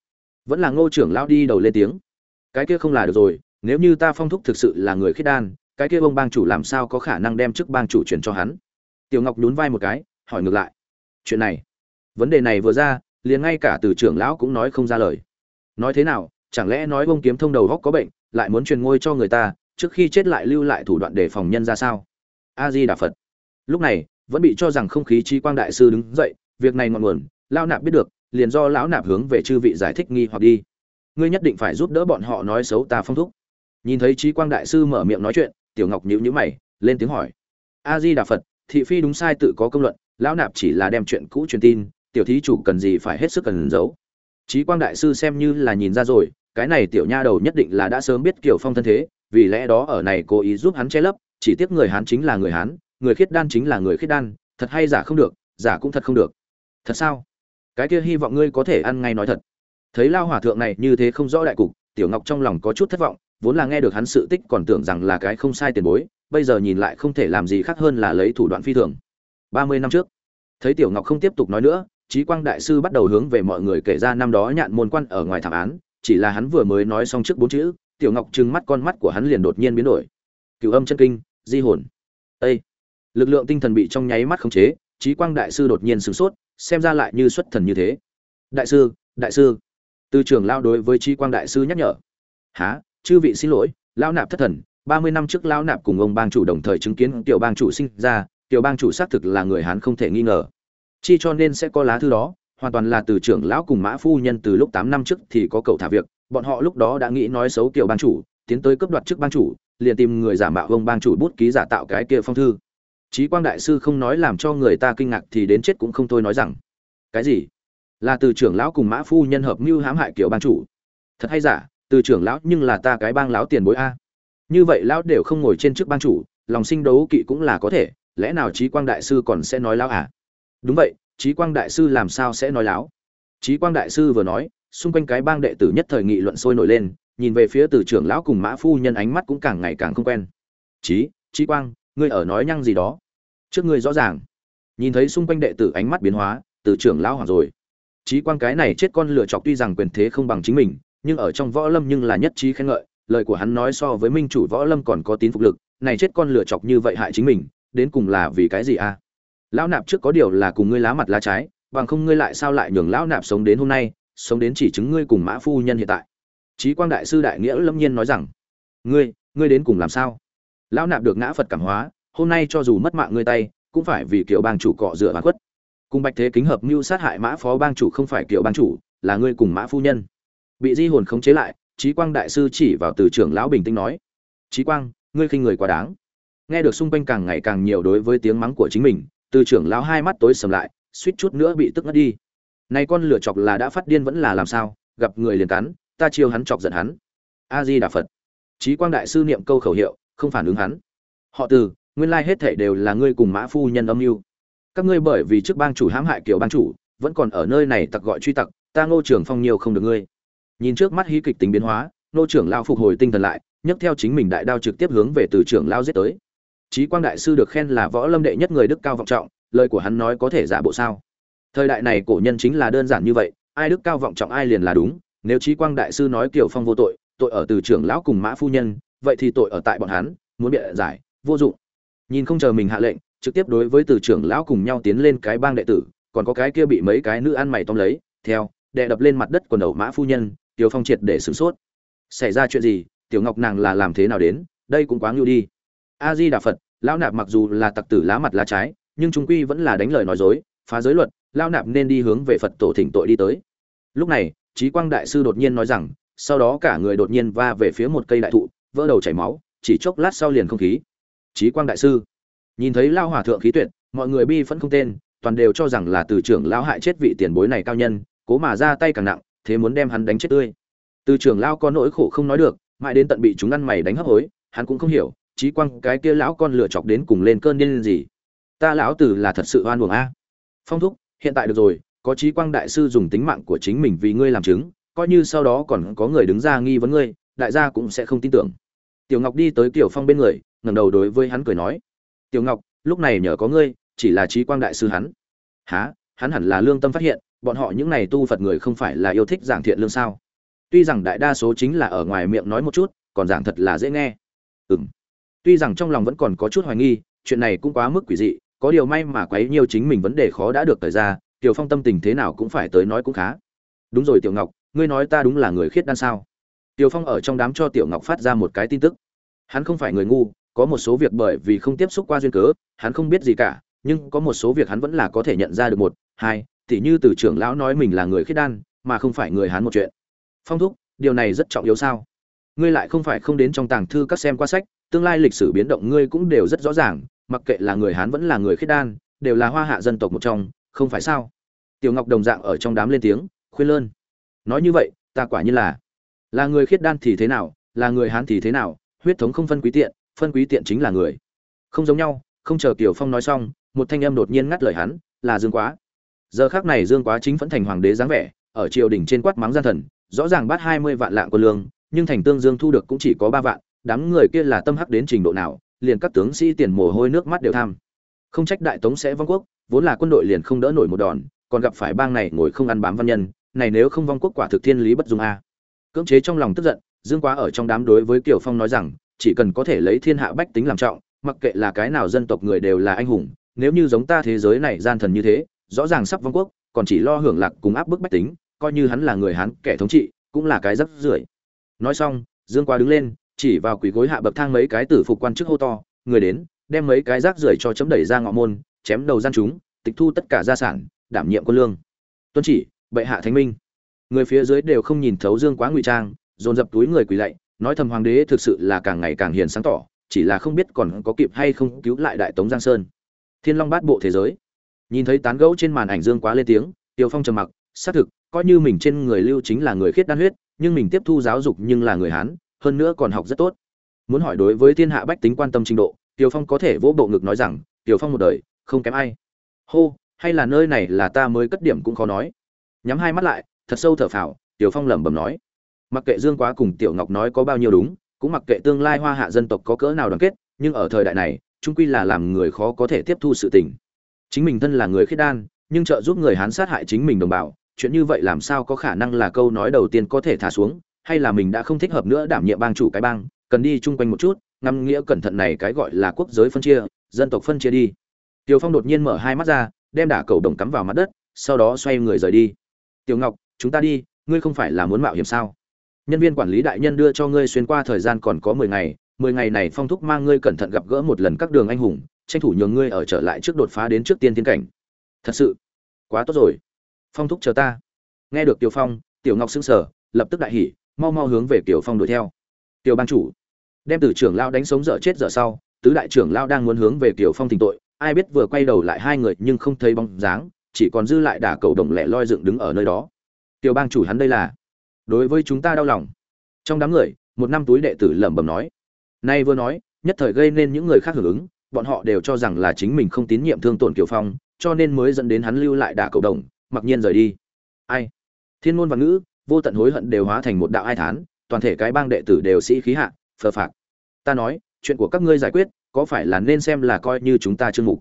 Vẫn là ngô trưởng lão đi đầu lên tiếng. Cái kia không là được rồi, nếu như ta phong thúc thực sự là người khiết đan, cái kia ông bang chủ làm sao có khả năng đem chức bang chủ chuyển cho hắn? Tiểu ngọc nhún vai một cái, hỏi ngược lại. Chuyện này, vấn đề này vừa ra, liền ngay cả từ trưởng lão cũng nói không ra lời. Nói thế nào, chẳng lẽ nói bông kiếm thông đầu góc có bệnh, lại muốn truyền ngôi cho người ta, trước khi chết lại lưu lại thủ đoạn để phòng nhân ra sao? A di đà phật lúc này, vẫn bị cho rằng không khí chi quang đại sư đứng dậy, việc này ngọn nguồn lao nạp biết được, liền do lão nạp hướng về chư vị giải thích nghi hoặc đi. Ngươi nhất định phải giúp đỡ bọn họ nói xấu ta phong thúc. Nhìn thấy trí quang đại sư mở miệng nói chuyện, tiểu ngọc nhíu nhíu mày, lên tiếng hỏi. A di đà phật thị phi đúng sai tự có công luận, lão nạp chỉ là đem chuyện cũ truyền tin, tiểu thí chủ cần gì phải hết sức cần giấu. Trí quang đại sư xem như là nhìn ra rồi, cái này tiểu nha đầu nhất định là đã sớm biết kiểu phong thân thế, vì lẽ đó ở này cố ý giúp hắn che lấp, chỉ tiếc người hán chính là người hán, người khiết đan chính là người khiết đan, thật hay giả không được, giả cũng thật không được. Thật sao? Cái kia hy vọng ngươi có thể ăn ngay nói thật. Thấy lao hòa thượng này như thế không rõ đại cục, tiểu ngọc trong lòng có chút thất vọng, vốn là nghe được hắn sự tích còn tưởng rằng là cái không sai tiền bối bây giờ nhìn lại không thể làm gì khác hơn là lấy thủ đoạn phi thường. Ba mươi năm trước, thấy tiểu ngọc không tiếp tục nói nữa trí quang đại sư bắt đầu hướng về mọi người kể ra năm đó nhạn môn quan ở ngoài thảm án, chỉ là hắn vừa mới nói xong trước bốn chữ, tiểu ngọc trừng mắt con mắt của hắn liền đột nhiên biến đổi. Cựu âm chân kinh, di hồn. Ây lực lượng tinh thần bị trong nháy mắt khống chế trí quang đại sư đột nhiên sửng sốt, xem ra lại như xuất thần như thế. Đại sư đại sư. Tư trưởng lao đối với trí quang đại sư nhắc nhở. Há chư vị xin lỗi, lão nạp thất thần ba mươi năm trước lão nạp cùng ông bang chủ đồng thời chứng kiến tiểu bang chủ sinh ra tiểu bang chủ xác thực là người hán không thể nghi ngờ chi cho nên sẽ có lá thư đó hoàn toàn là từ trưởng lão cùng mã phu nhân từ lúc tám năm trước thì có cầu thả việc bọn họ lúc đó đã nghĩ nói xấu tiểu bang chủ tiến tới cấp đoạt chức bang chủ liền tìm người giả mạo ông bang chủ bút ký giả tạo cái kia phong thư Chí Quang đại sư không nói làm cho người ta kinh ngạc thì đến chết cũng không thôi nói rằng. Cái gì? Là từ trưởng lão cùng Mã phu nhân hợp mưu hãm hại kiểu bang chủ. Thật hay giả, từ trưởng lão nhưng là ta cái bang lão tiền bối a. Như vậy lão đều không ngồi trên chức bang chủ, lòng sinh đấu kỵ cũng là có thể, lẽ nào Chí Quang đại sư còn sẽ nói lão à? Đúng vậy, Chí Quang đại sư làm sao sẽ nói lão? Chí Quang đại sư vừa nói, xung quanh cái bang đệ tử nhất thời nghị luận sôi nổi lên, nhìn về phía từ trưởng lão cùng Mã phu nhân ánh mắt cũng càng ngày càng không quen. Chí, Chí Quang, ngươi ở nói nhăng gì đó trước ngươi rõ ràng nhìn thấy xung quanh đệ tử ánh mắt biến hóa từ trưởng lão hoàng rồi trí Quang cái này chết con lựa chọc tuy rằng quyền thế không bằng chính mình nhưng ở trong võ lâm nhưng là nhất trí khen ngợi lời của hắn nói so với minh chủ võ lâm còn có tín phục lực, này chết con lựa chọc như vậy hại chính mình, đến cùng là vì cái gì a? À? lão nạp trước có điều là cùng ngươi lá mặt lá trái, bằng không ngươi lại sao lại nhường lão nạp sống đến hôm nay, sống đến chỉ chứng ngươi cùng mã phu nhân hiện tại. Trí quang đại sư đại nghĩa lâm nhiên nói rằng, ngươi ngươi đến cùng làm sao? Lão nạp được ngã phật cảm hóa, hôm nay cho dù mất mạng ngươi tay, cũng phải vì kiểu bang chủ cọ rửa hoàn khuất. Cùng bạch thế kính hợp mưu sát hại mã phó bang chủ không phải kiểu bang chủ, là ngươi cùng mã phu nhân. Bị di hồn khống chế lại trí quang đại sư chỉ vào từ trưởng lão bình tĩnh nói trí quang, ngươi khinh người quá đáng. Nghe được xung quanh càng ngày càng nhiều đối với tiếng mắng của chính mình, từ trưởng lão hai mắt tối sầm lại, suýt chút nữa bị tức ngất đi. Nay con lửa chọc là đã phát điên vẫn là làm sao? Gặp người liền cắn, ta chiêu hắn chọc giận hắn. A di đà phật. Trí quang đại sư niệm câu khẩu hiệu, không phản ứng hắn. Họ từ, nguyên lai hết thảy đều là ngươi cùng mã phu nhân âm mưu. Các ngươi bởi vì trước bang chủ hãm hại kiểu bang chủ, vẫn còn ở nơi này tặc gọi truy tặc, ta ngô Trường phong nhiều không được ngươi nhìn trước mắt hí kịch tính biến hóa, nô trưởng lao phục hồi tinh thần lại, nhấc theo chính mình đại đao trực tiếp hướng về từ trưởng lao giết tới. Trí quang đại sư được khen là võ lâm đệ nhất người đức cao vọng trọng, lời của hắn nói có thể giả bộ sao? Thời đại này cổ nhân chính là đơn giản như vậy, ai đức cao vọng trọng ai liền là đúng, nếu trí quang đại sư nói kiểu phong vô tội tội ở từ trưởng lão cùng mã phu nhân, vậy thì tội ở tại bọn hắn, muốn bịa giải, vô dụng. Nhìn không chờ mình hạ lệnh, trực tiếp đối với từ trưởng lão cùng nhau tiến lên cái bang đệ tử, còn có cái kia bị mấy cái nữ ăn mày tóm lấy, theo đệ đập lên mặt đất quần đầu mã phu nhân tiểu phong triệt để sửng sốt. Xảy ra chuyện gì? Tiểu ngọc nàng là làm thế nào đến? Đây cũng quá ngưu đi. A di đà phật lão nạp mặc dù là tặc tử lá mặt lá trái, nhưng chúng quy vẫn là đánh lời nói dối, phá giới luật, lão nạp nên đi hướng về phật tổ thỉnh tội đi tới. Lúc này trí quang đại sư đột nhiên nói rằng, sau đó cả người đột nhiên va về phía một cây đại thụ, vỡ đầu chảy máu, chỉ chốc lát sau liền không khí. Trí quang đại sư, nhìn thấy lao hòa thượng khí tuyệt, mọi người bi phẫn không tên, toàn đều cho rằng là từ trưởng lão hại chết vị tiền bối này cao nhân, cố mà ra tay càng nặng thế muốn đem hắn đánh chết tươi. Từ trưởng lão có nỗi khổ không nói được, mãi đến tận bị chúng ăn mày đánh hấp hối, hắn cũng không hiểu trí quang cái kia lão con lựa chọc đến cùng lên cơn điên gì. Ta lão tử là thật sự oan uổng a. Phong thúc, hiện tại được rồi, có trí quang đại sư dùng tính mạng của chính mình vì ngươi làm chứng, coi như sau đó còn có người đứng ra nghi vấn ngươi, đại gia cũng sẽ không tin tưởng. Tiểu ngọc đi tới tiểu phong bên người, ngẩng đầu đối với hắn cười nói. Tiểu ngọc, lúc này nhờ có ngươi, chỉ là trí quang đại sư hắn. Há hắn hẳn là lương tâm phát hiện bọn họ những này tu phật người không phải là yêu thích giảng thiện lương sao? Tuy rằng đại đa số chính là ở ngoài miệng nói một chút, còn giảng thật là dễ nghe. Ừm. Tuy rằng trong lòng vẫn còn có chút hoài nghi, chuyện này cũng quá mức quỷ dị, có điều may mà quấy nhiều chính mình vấn đề khó đã được thời ra, tiểu phong tâm tình thế nào cũng phải tới nói cũng khá. Đúng rồi tiểu ngọc, ngươi nói ta đúng là người khiết đan sao? Tiểu phong ở trong đám cho tiểu ngọc phát ra một cái tin tức. Hắn không phải người ngu, có một số việc bởi vì không tiếp xúc qua duyên cớ, hắn không biết gì cả, nhưng có một số việc hắn vẫn là có thể nhận ra được một, hai tỉ như từ trưởng lão nói mình là người khiết đan, mà không phải người Hán một chuyện. Phong thúc, điều này rất trọng yếu sao? Ngươi lại không phải không đến trong tàng thư các xem qua sách, tương lai lịch sử biến động ngươi cũng đều rất rõ ràng, mặc kệ là người hán vẫn là người khiết đan, đều là hoa hạ dân tộc một trong, không phải sao? Tiểu ngọc đồng dạng ở trong đám lên tiếng, khuyên lơn. Nói như vậy, ta quả như là là người khiết đan thì thế nào, là người hán thì thế nào, huyết thống không phân quý tiện, phân quý tiện chính là người. Không giống nhau, không chờ Tiểu phong nói xong, một thanh âm đột nhiên ngắt lời hắn, là dương quá giờ khác này dương quá chính vẫn thành hoàng đế dáng vẻ, ở triều đình trên quát mắng gian thần, rõ ràng bắt hai mươi vạn lạng quân lương, nhưng thành tương dương thu được cũng chỉ có ba vạn, đám người kia là tâm hắc đến trình độ nào, liền các tướng sĩ tiền mồ hôi nước mắt đều tham. Không trách đại tống sẽ vong quốc, vốn là quân đội liền không đỡ nổi một đòn, còn gặp phải bang này ngồi không ăn bám văn nhân, này nếu không vong quốc quả thực thiên lý bất dung a. Cưỡng chế trong lòng tức giận, dương quá ở trong đám đối với kiều phong nói rằng, chỉ cần có thể lấy thiên hạ bách tính làm trọng, mặc kệ là cái nào dân tộc người đều là anh hùng, nếu như giống ta thế giới này gian thần như thế rõ ràng sắp vong quốc, còn chỉ lo hưởng lạc cùng áp bức bách tính, coi như hắn là người hán kẻ thống trị, cũng là cái rất rưởi. Nói xong, dương quá đứng lên, chỉ vào quỷ gối hạ bậc thang mấy cái tử phục quan chức hô to, người đến, đem mấy cái rác rưởi cho chấm đẩy ra ngọ môn, chém đầu gian chúng, tịch thu tất cả gia sản, đảm nhiệm quân lương. Tuân chỉ, bệ hạ thánh minh. Người phía dưới đều không nhìn thấu dương quá ngụy trang, dồn dập túi người quỳ lạy, nói thầm hoàng đế thực sự là càng ngày càng hiền sáng tỏ, chỉ là không biết còn có kịp hay không cứu lại đại tống giang sơn. Thiên long bát bộ thế giới nhìn thấy tán gẫu trên màn ảnh dương quá lên tiếng tiêu phong trầm mặc, xác thực, coi như mình trên người lưu chính là người khiết đan huyết, nhưng mình tiếp thu giáo dục nhưng là người hán, hơn nữa còn học rất tốt. Muốn hỏi đối với thiên hạ bách tính quan tâm trình độ tiêu phong có thể vỗ bộ ngực nói rằng tiêu phong một đời, không kém ai. Hô, hay là nơi này là ta mới cất điểm cũng khó nói. Nhắm hai mắt lại, thật sâu thở phào, tiểu phong lẩm bẩm nói. Mặc kệ dương quá cùng tiểu ngọc nói có bao nhiêu đúng, cũng mặc kệ tương lai hoa hạ dân tộc có cỡ nào đoàn kết, nhưng ở thời đại này trung quy là làm người khó có thể tiếp thu sự tình chính mình thân là người khiết đan, nhưng trợ giúp người hán sát hại chính mình đồng bào, chuyện như vậy làm sao có khả năng là câu nói đầu tiên có thể thả xuống, hay là mình đã không thích hợp nữa đảm nhiệm bang chủ cái bang, cần đi chung quanh một chút, ngắm nghĩa cẩn thận này cái gọi là quốc giới phân chia, dân tộc phân chia đi. Tiểu phong đột nhiên mở hai mắt ra, đem đả cầu đồng cắm vào mặt đất, sau đó xoay người rời đi. Tiểu ngọc, chúng ta đi, ngươi không phải là muốn mạo hiểm sao? Nhân viên quản lý đại nhân đưa cho ngươi xuyên qua thời gian còn có mười ngày mười ngày này phong thúc mang ngươi cẩn thận gặp gỡ một lần các đường anh hùng tranh thủ nhường ngươi ở trở lại trước đột phá đến trước tiên tiến cảnh. Thật sự, quá tốt rồi. Phong thúc chờ ta. Nghe được tiểu phong, tiểu ngọc sững sờ, lập tức đại hỉ, mau mau hướng về tiểu phong đuổi theo. Tiểu ban chủ, đem từ trưởng lao đánh sống dở chết dở sau, tứ đại trưởng lao đang muốn hướng về tiểu phong tình tội, ai biết vừa quay đầu lại hai người nhưng không thấy bóng dáng, chỉ còn dư lại đả cầu đồng lẻ loi dựng đứng ở nơi đó. Tiểu bang chủ hắn đây là, đối với chúng ta đau lòng. Trong đám người, một năm túi đệ tử lẩm bẩm nói, nay vừa nói, nhất thời gây nên những người khác hưởng ứng bọn họ đều cho rằng là chính mình không tín nhiệm thương tổn kiều phong, cho nên mới dẫn đến hắn lưu lại đả cầu đồng, mặc nhiên rời đi. Ai? Thiên ngôn văn ngữ, vô tận hối hận đều hóa thành một đạo ai thán, toàn thể cái bang đệ tử đều sĩ khí hạ, phờ phạt ta nói, chuyện của các ngươi giải quyết, có phải là nên xem là coi như chúng ta chương mục?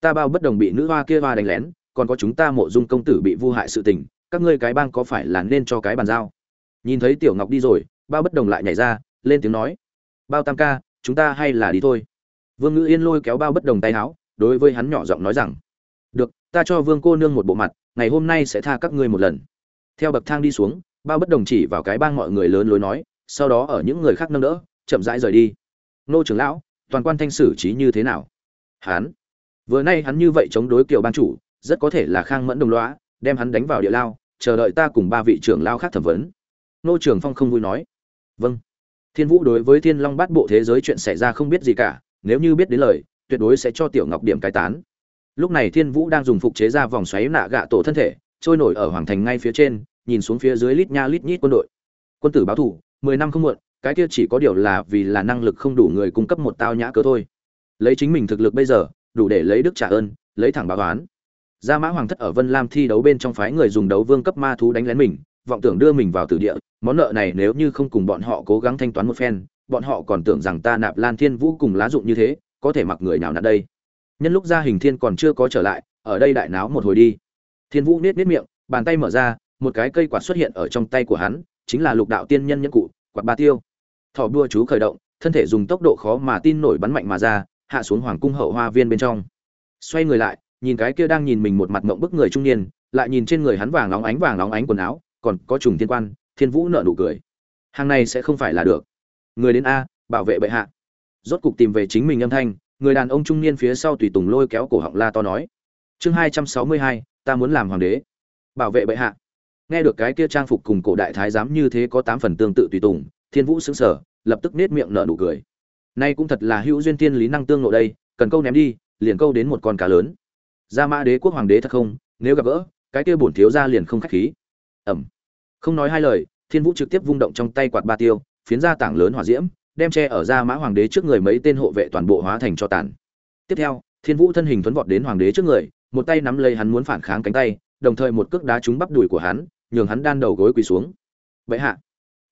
Ta bao bất đồng bị nữ hoa kia hoa đánh lén, còn có chúng ta mộ dung công tử bị vu hại sự tình, các ngươi cái bang có phải là nên cho cái bàn giao? Nhìn thấy tiểu ngọc đi rồi, bao bất đồng lại nhảy ra, lên tiếng nói. Bao tam ca, chúng ta hay là đi thôi vương ngữ yên lôi kéo bao bất đồng tay áo đối với hắn nhỏ giọng nói rằng, được, ta cho vương cô nương một bộ mặt, ngày hôm nay sẽ tha các ngươi một lần. Theo bậc thang đi xuống, bao bất đồng chỉ vào cái bang mọi người lớn lối nói, sau đó ở những người khác nâng đỡ, chậm rãi rời đi. Nô trưởng lão, toàn quan thanh xử trí như thế nào? Hắn. Vừa nay hắn như vậy chống đối kiều ban chủ, rất có thể là khang mẫn đồng loá đem hắn đánh vào địa lao, chờ đợi ta cùng ba vị trưởng lao khác thẩm vấn. Nô trưởng phong không vui nói. Vâng. Thiên vũ đối với thiên long bát bộ thế giới chuyện xảy ra không biết gì cả nếu như biết đến lời, tuyệt đối sẽ cho tiểu ngọc điểm cai tán. Lúc này thiên vũ đang dùng phục chế ra vòng xoáy nạ gạ tổ thân thể, trôi nổi ở hoàng thành ngay phía trên, nhìn xuống phía dưới lít nha lít nhít quân đội. Quân tử báo thủ, mười năm không muộn, cái kia chỉ có điều là vì là năng lực không đủ người cung cấp một tao nhã cớ thôi. Lấy chính mình thực lực bây giờ, đủ để lấy đức trả ơn, lấy thẳng báo toán gia mã hoàng thất ở vân lam thi đấu bên trong phái người dùng đấu vương cấp ma thú đánh lén mình, vọng tưởng đưa mình vào tử địa, món nợ này nếu như không cùng bọn họ cố gắng thanh toán một phen bọn họ còn tưởng rằng ta nạp lan thiên vũ cùng lá dụng như thế, có thể mặc người nào nạt đây? Nhân lúc gia hình thiên còn chưa có trở lại, ở đây đại náo một hồi đi. Thiên vũ nết nết miệng, bàn tay mở ra, một cái cây quạt xuất hiện ở trong tay của hắn, chính là lục đạo tiên nhân Nhẫn cụ, quạt ba tiêu. Thỏ đua chú khởi động, thân thể dùng tốc độ khó mà tin nổi bắn mạnh mà ra, hạ xuống hoàng cung hậu hoa viên bên trong. Xoay người lại, nhìn cái kia đang nhìn mình một mặt mộng bức người trung niên, lại nhìn trên người hắn vàng óng ánh vàng óng ánh quần áo, còn có trùng thiên quan, thiên vũ nở nụ cười. Hàng này sẽ không phải là được người đến a, bảo vệ bệ hạ. Rốt cục tìm về chính mình âm thanh, người đàn ông trung niên phía sau tùy tùng lôi kéo cổ họng la to nói. Chương hai trăm sáu mươi hai, ta muốn làm hoàng đế. Bảo vệ bệ hạ. Nghe được cái kia trang phục cùng cổ đại thái giám như thế có tám phần tương tự tùy tùng, thiên vũ xứng sở lập tức nết miệng nở nụ cười. Nay cũng thật là hữu duyên tiên lý năng tương nội đây, cần câu ném đi, liền câu đến một con cá lớn. Gia mã đế quốc hoàng đế thật không, nếu gặp gỡ, cái kia bổn thiếu ra liền không khách khí. Ẩm. Không nói hai lời, thiên vũ trực tiếp vung động trong tay quạt ba tiêu phiến ra tảng lớn hỏa diễm, đem che ở ra mã hoàng đế trước người mấy tên hộ vệ toàn bộ hóa thành cho tàn. Tiếp theo, thiên vũ thân hình tuấn vọt đến hoàng đế trước người, một tay nắm lấy hắn muốn phản kháng cánh tay, đồng thời một cước đá trúng bắp đùi của hắn, nhường hắn đan đầu gối quỳ xuống. Bệ hạ,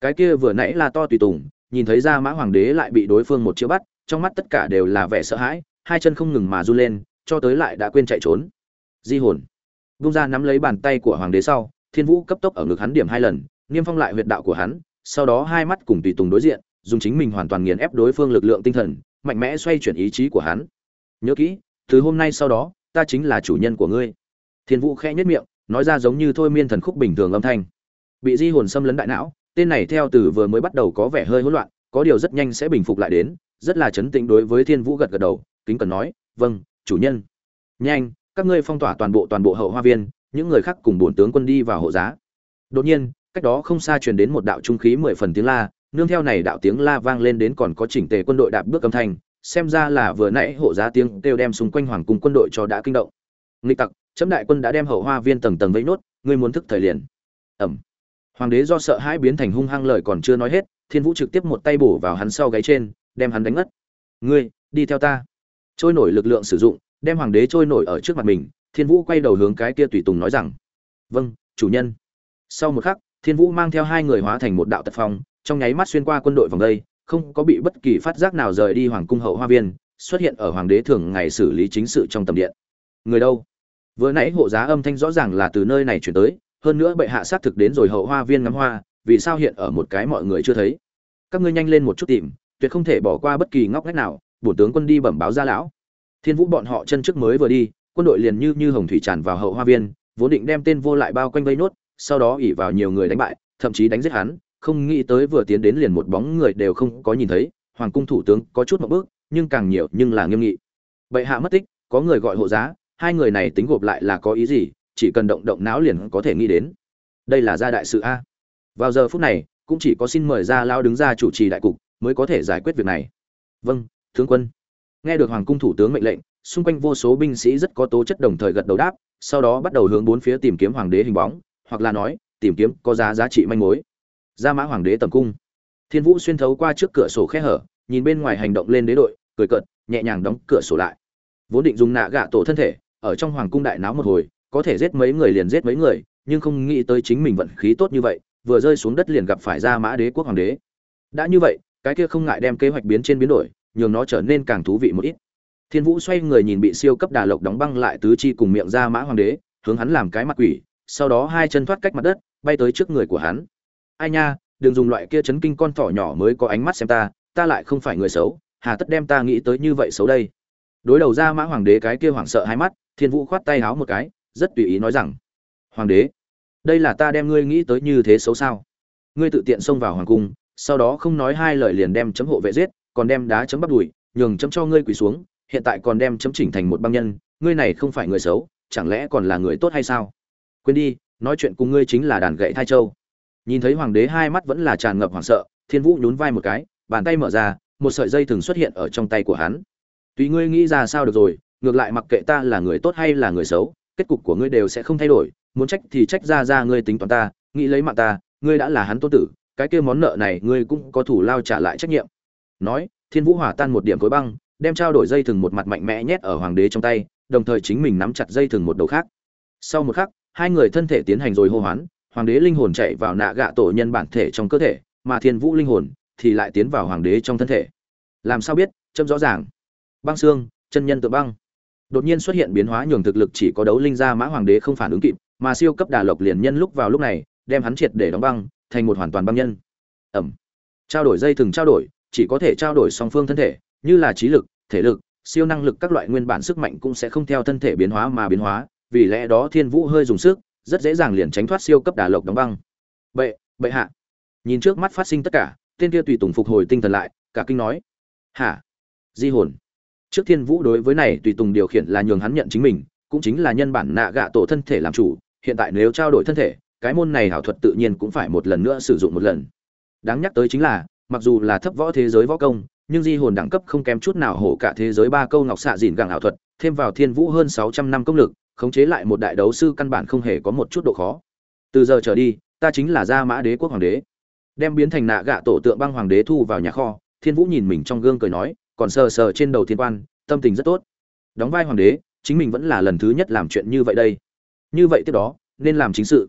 cái kia vừa nãy là to tùy tùng, nhìn thấy ra mã hoàng đế lại bị đối phương một chiêu bắt, trong mắt tất cả đều là vẻ sợ hãi, hai chân không ngừng mà run lên, cho tới lại đã quên chạy trốn. Di hồn. Bung ra nắm lấy bàn tay của hoàng đế sau, thiên vũ cấp tốc ở ngực hắn điểm hai lần, niêm phong lại huyệt đạo của hắn sau đó hai mắt cùng tùy tùng đối diện, dùng chính mình hoàn toàn nghiền ép đối phương lực lượng tinh thần, mạnh mẽ xoay chuyển ý chí của hắn. Nhớ kỹ, từ hôm nay sau đó, ta chính là chủ nhân của ngươi. Thiên vũ khẽ nhất miệng, nói ra giống như thôi miên thần khúc bình thường âm thanh. Bị di hồn xâm lấn đại não, tên này theo từ vừa mới bắt đầu có vẻ hơi hỗn loạn, có điều rất nhanh sẽ bình phục lại đến, rất là chấn tĩnh đối với thiên vũ gật gật đầu, kính cần nói vâng chủ nhân. Nhanh, các ngươi phong tỏa toàn bộ toàn bộ hậu hoa viên, những người khác cùng bổn tướng quân đi vào hộ giá. Đột nhiên cách đó không xa truyền đến một đạo trung khí mười phần tiếng la, nương theo này đạo tiếng la vang lên đến còn có chỉnh tề quân đội đạp bước âm thanh, xem ra là vừa nãy hộ giá tiếng kêu đem xung quanh hoàng cung quân đội cho đã kinh động. Nghịch tặc, chấm đại quân đã đem hậu hoa viên tầng tầng vây nốt, ngươi muốn thức thời liền. Ẩm. Hoàng đế do sợ hãi biến thành hung hăng lời còn chưa nói hết, thiên vũ trực tiếp một tay bổ vào hắn sau gáy trên, đem hắn đánh ngất. Ngươi, đi theo ta. Trôi nổi lực lượng sử dụng, đem hoàng đế trôi nổi ở trước mặt mình, thiên vũ quay đầu hướng cái kia tùy tùng nói rằng vâng chủ nhân. Sau một khắc thiên vũ mang theo hai người hóa thành một đạo tật phong, trong nháy mắt xuyên qua quân đội vòng đây, không có bị bất kỳ phát giác nào rời đi hoàng cung hậu hoa viên, xuất hiện ở hoàng đế thường ngày xử lý chính sự trong tầm điện. Người đâu? Vừa nãy hộ giá âm thanh rõ ràng là từ nơi này chuyển tới, hơn nữa bệ hạ xác thực đến rồi hậu hoa viên ngắm hoa, vì sao hiện ở một cái mọi người chưa thấy? Các ngươi nhanh lên một chút tìm, tuyệt không thể bỏ qua bất kỳ ngóc ngách nào, bổn tướng quân đi bẩm báo ra lão. Thiên vũ bọn họ chân trước mới vừa đi, quân đội liền như như hồng thủy tràn vào hậu hoa viên, vốn định đem tên vô lại bao quanh vây nốt sau đó ỉ vào nhiều người đánh bại, thậm chí đánh giết hắn, không nghĩ tới vừa tiến đến liền một bóng người đều không có nhìn thấy, hoàng cung thủ tướng có chút một bước, nhưng càng nhiều nhưng là nghiêm nghị. Bệ hạ mất tích, có người gọi hộ giá, hai người này tính gộp lại là có ý gì, chỉ cần động động não liền có thể nghĩ đến. Đây là gia đại sự a. Vào giờ phút này, cũng chỉ có xin mời gia lao đứng ra chủ trì đại cục, mới có thể giải quyết việc này. Vâng tướng quân. Nghe được hoàng cung thủ tướng mệnh lệnh, xung quanh vô số binh sĩ rất có tố chất đồng thời gật đầu đáp, sau đó bắt đầu hướng bốn phía tìm kiếm hoàng đế hình bóng hoặc là nói, tìm kiếm có giá giá trị manh mối. Gia mã hoàng đế tầm cung. Thiên vũ xuyên thấu qua trước cửa sổ khe hở, nhìn bên ngoài hành động lên đế đội, cười cợt, nhẹ nhàng đóng cửa sổ lại. Vốn định dùng nạ gạ tổ thân thể, ở trong hoàng cung đại náo một hồi, có thể giết mấy người liền giết mấy người, nhưng không nghĩ tới chính mình vận khí tốt như vậy, vừa rơi xuống đất liền gặp phải gia mã đế quốc hoàng đế. Đã như vậy, cái kia không ngại đem kế hoạch biến trên biến đổi, nhường nó trở nên càng thú vị một ít. Thiên vũ xoay người nhìn bị siêu cấp đà lộc đóng băng lại tứ chi cùng miệng ra mã hoàng đế, hướng hắn làm cái mặt quỷ sau đó hai chân thoát cách mặt đất, bay tới trước người của hắn. Ai nha, đừng dùng loại kia chấn kinh con thỏ nhỏ mới có ánh mắt xem ta ta lại không phải người xấu, hà tất đem ta nghĩ tới như vậy xấu đây. Đối đầu ra mã hoàng đế cái kia hoảng sợ hai mắt, thiên vũ khoát tay háo một cái, rất tùy ý nói rằng, hoàng đế, đây là ta đem ngươi nghĩ tới như thế xấu sao? Ngươi tự tiện xông vào hoàng cung, sau đó không nói hai lời liền đem chấm hộ vệ giết, còn đem đá chấm bắt đùi nhường chấm cho ngươi quỳ xuống, hiện tại còn đem chấm chỉnh thành một băng nhân, ngươi này không phải người xấu, chẳng lẽ còn là người tốt hay sao? Quên đi, nói chuyện cùng ngươi chính là đàn gậy thai châu. Nhìn thấy hoàng đế hai mắt vẫn là tràn ngập hoảng sợ, thiên vũ nhún vai một cái, bàn tay mở ra, một sợi dây thường xuất hiện ở trong tay của hắn. Tùy ngươi nghĩ ra sao được rồi, ngược lại mặc kệ ta là người tốt hay là người xấu, kết cục của ngươi đều sẽ không thay đổi, muốn trách thì trách ra ra ngươi tính toán ta, nghĩ lấy mạng ta, ngươi đã là hắn tô tử, cái kia món nợ này ngươi cũng có thủ lao trả lại trách nhiệm. Nói, thiên vũ hỏa tan một điểm khối băng, đem trao đổi dây thừng một mặt mạnh mẽ nhét ở hoàng đế trong tay, đồng thời chính mình nắm chặt dây thừng một đầu khác. Sau một khắc hai người thân thể tiến hành rồi hô hoán, hoàng đế linh hồn chạy vào nạ gạ tổ nhân bản thể trong cơ thể, mà thiên vũ linh hồn thì lại tiến vào hoàng đế trong thân thể. Làm sao biết, châm rõ ràng. Băng xương, chân nhân tự băng. Đột nhiên xuất hiện biến hóa nhường thực lực chỉ có đấu linh ra mã hoàng đế không phản ứng kịp, mà siêu cấp đà lộc liền nhân lúc vào lúc này, đem hắn triệt để đóng băng, thành một hoàn toàn băng nhân. Ẩm. Trao đổi dây thừng trao đổi, chỉ có thể trao đổi song phương thân thể, như là trí lực, thể lực, siêu năng lực các loại nguyên bản sức mạnh cũng sẽ không theo thân thể biến hóa mà biến hóa vì lẽ đó thiên vũ hơi dùng sức, rất dễ dàng liền tránh thoát siêu cấp đà lộc đóng băng. Bệ bệ hạ. Nhìn trước mắt phát sinh tất cả, tên kia tùy tùng phục hồi tinh thần lại, cả kinh nói. Hả? Di hồn. Trước thiên vũ đối với này tùy tùng điều khiển là nhường hắn nhận chính mình, cũng chính là nhân bản nạ gạ tổ thân thể làm chủ, hiện tại nếu trao đổi thân thể, cái môn này hảo thuật tự nhiên cũng phải một lần nữa sử dụng một lần. Đáng nhắc tới chính là, mặc dù là thấp võ thế giới võ công, nhưng di hồn đẳng cấp không kém chút nào hổ cả thế giới ba câu ngọc xạ dìn gàng ảo thuật, thêm vào thiên vũ hơn sáu trăm năm công lực khống chế lại một đại đấu sư căn bản không hề có một chút độ khó. Từ giờ trở đi, ta chính là gia mã đế quốc hoàng đế. Đem biến thành nạ gạ tổ tượng băng hoàng đế thu vào nhà kho, thiên vũ nhìn mình trong gương cười nói, còn sờ sờ trên đầu thiên quan, tâm tình rất tốt. Đóng vai hoàng đế, chính mình vẫn là lần thứ nhất làm chuyện như vậy đây. Như vậy tiếp đó, nên làm chính sự.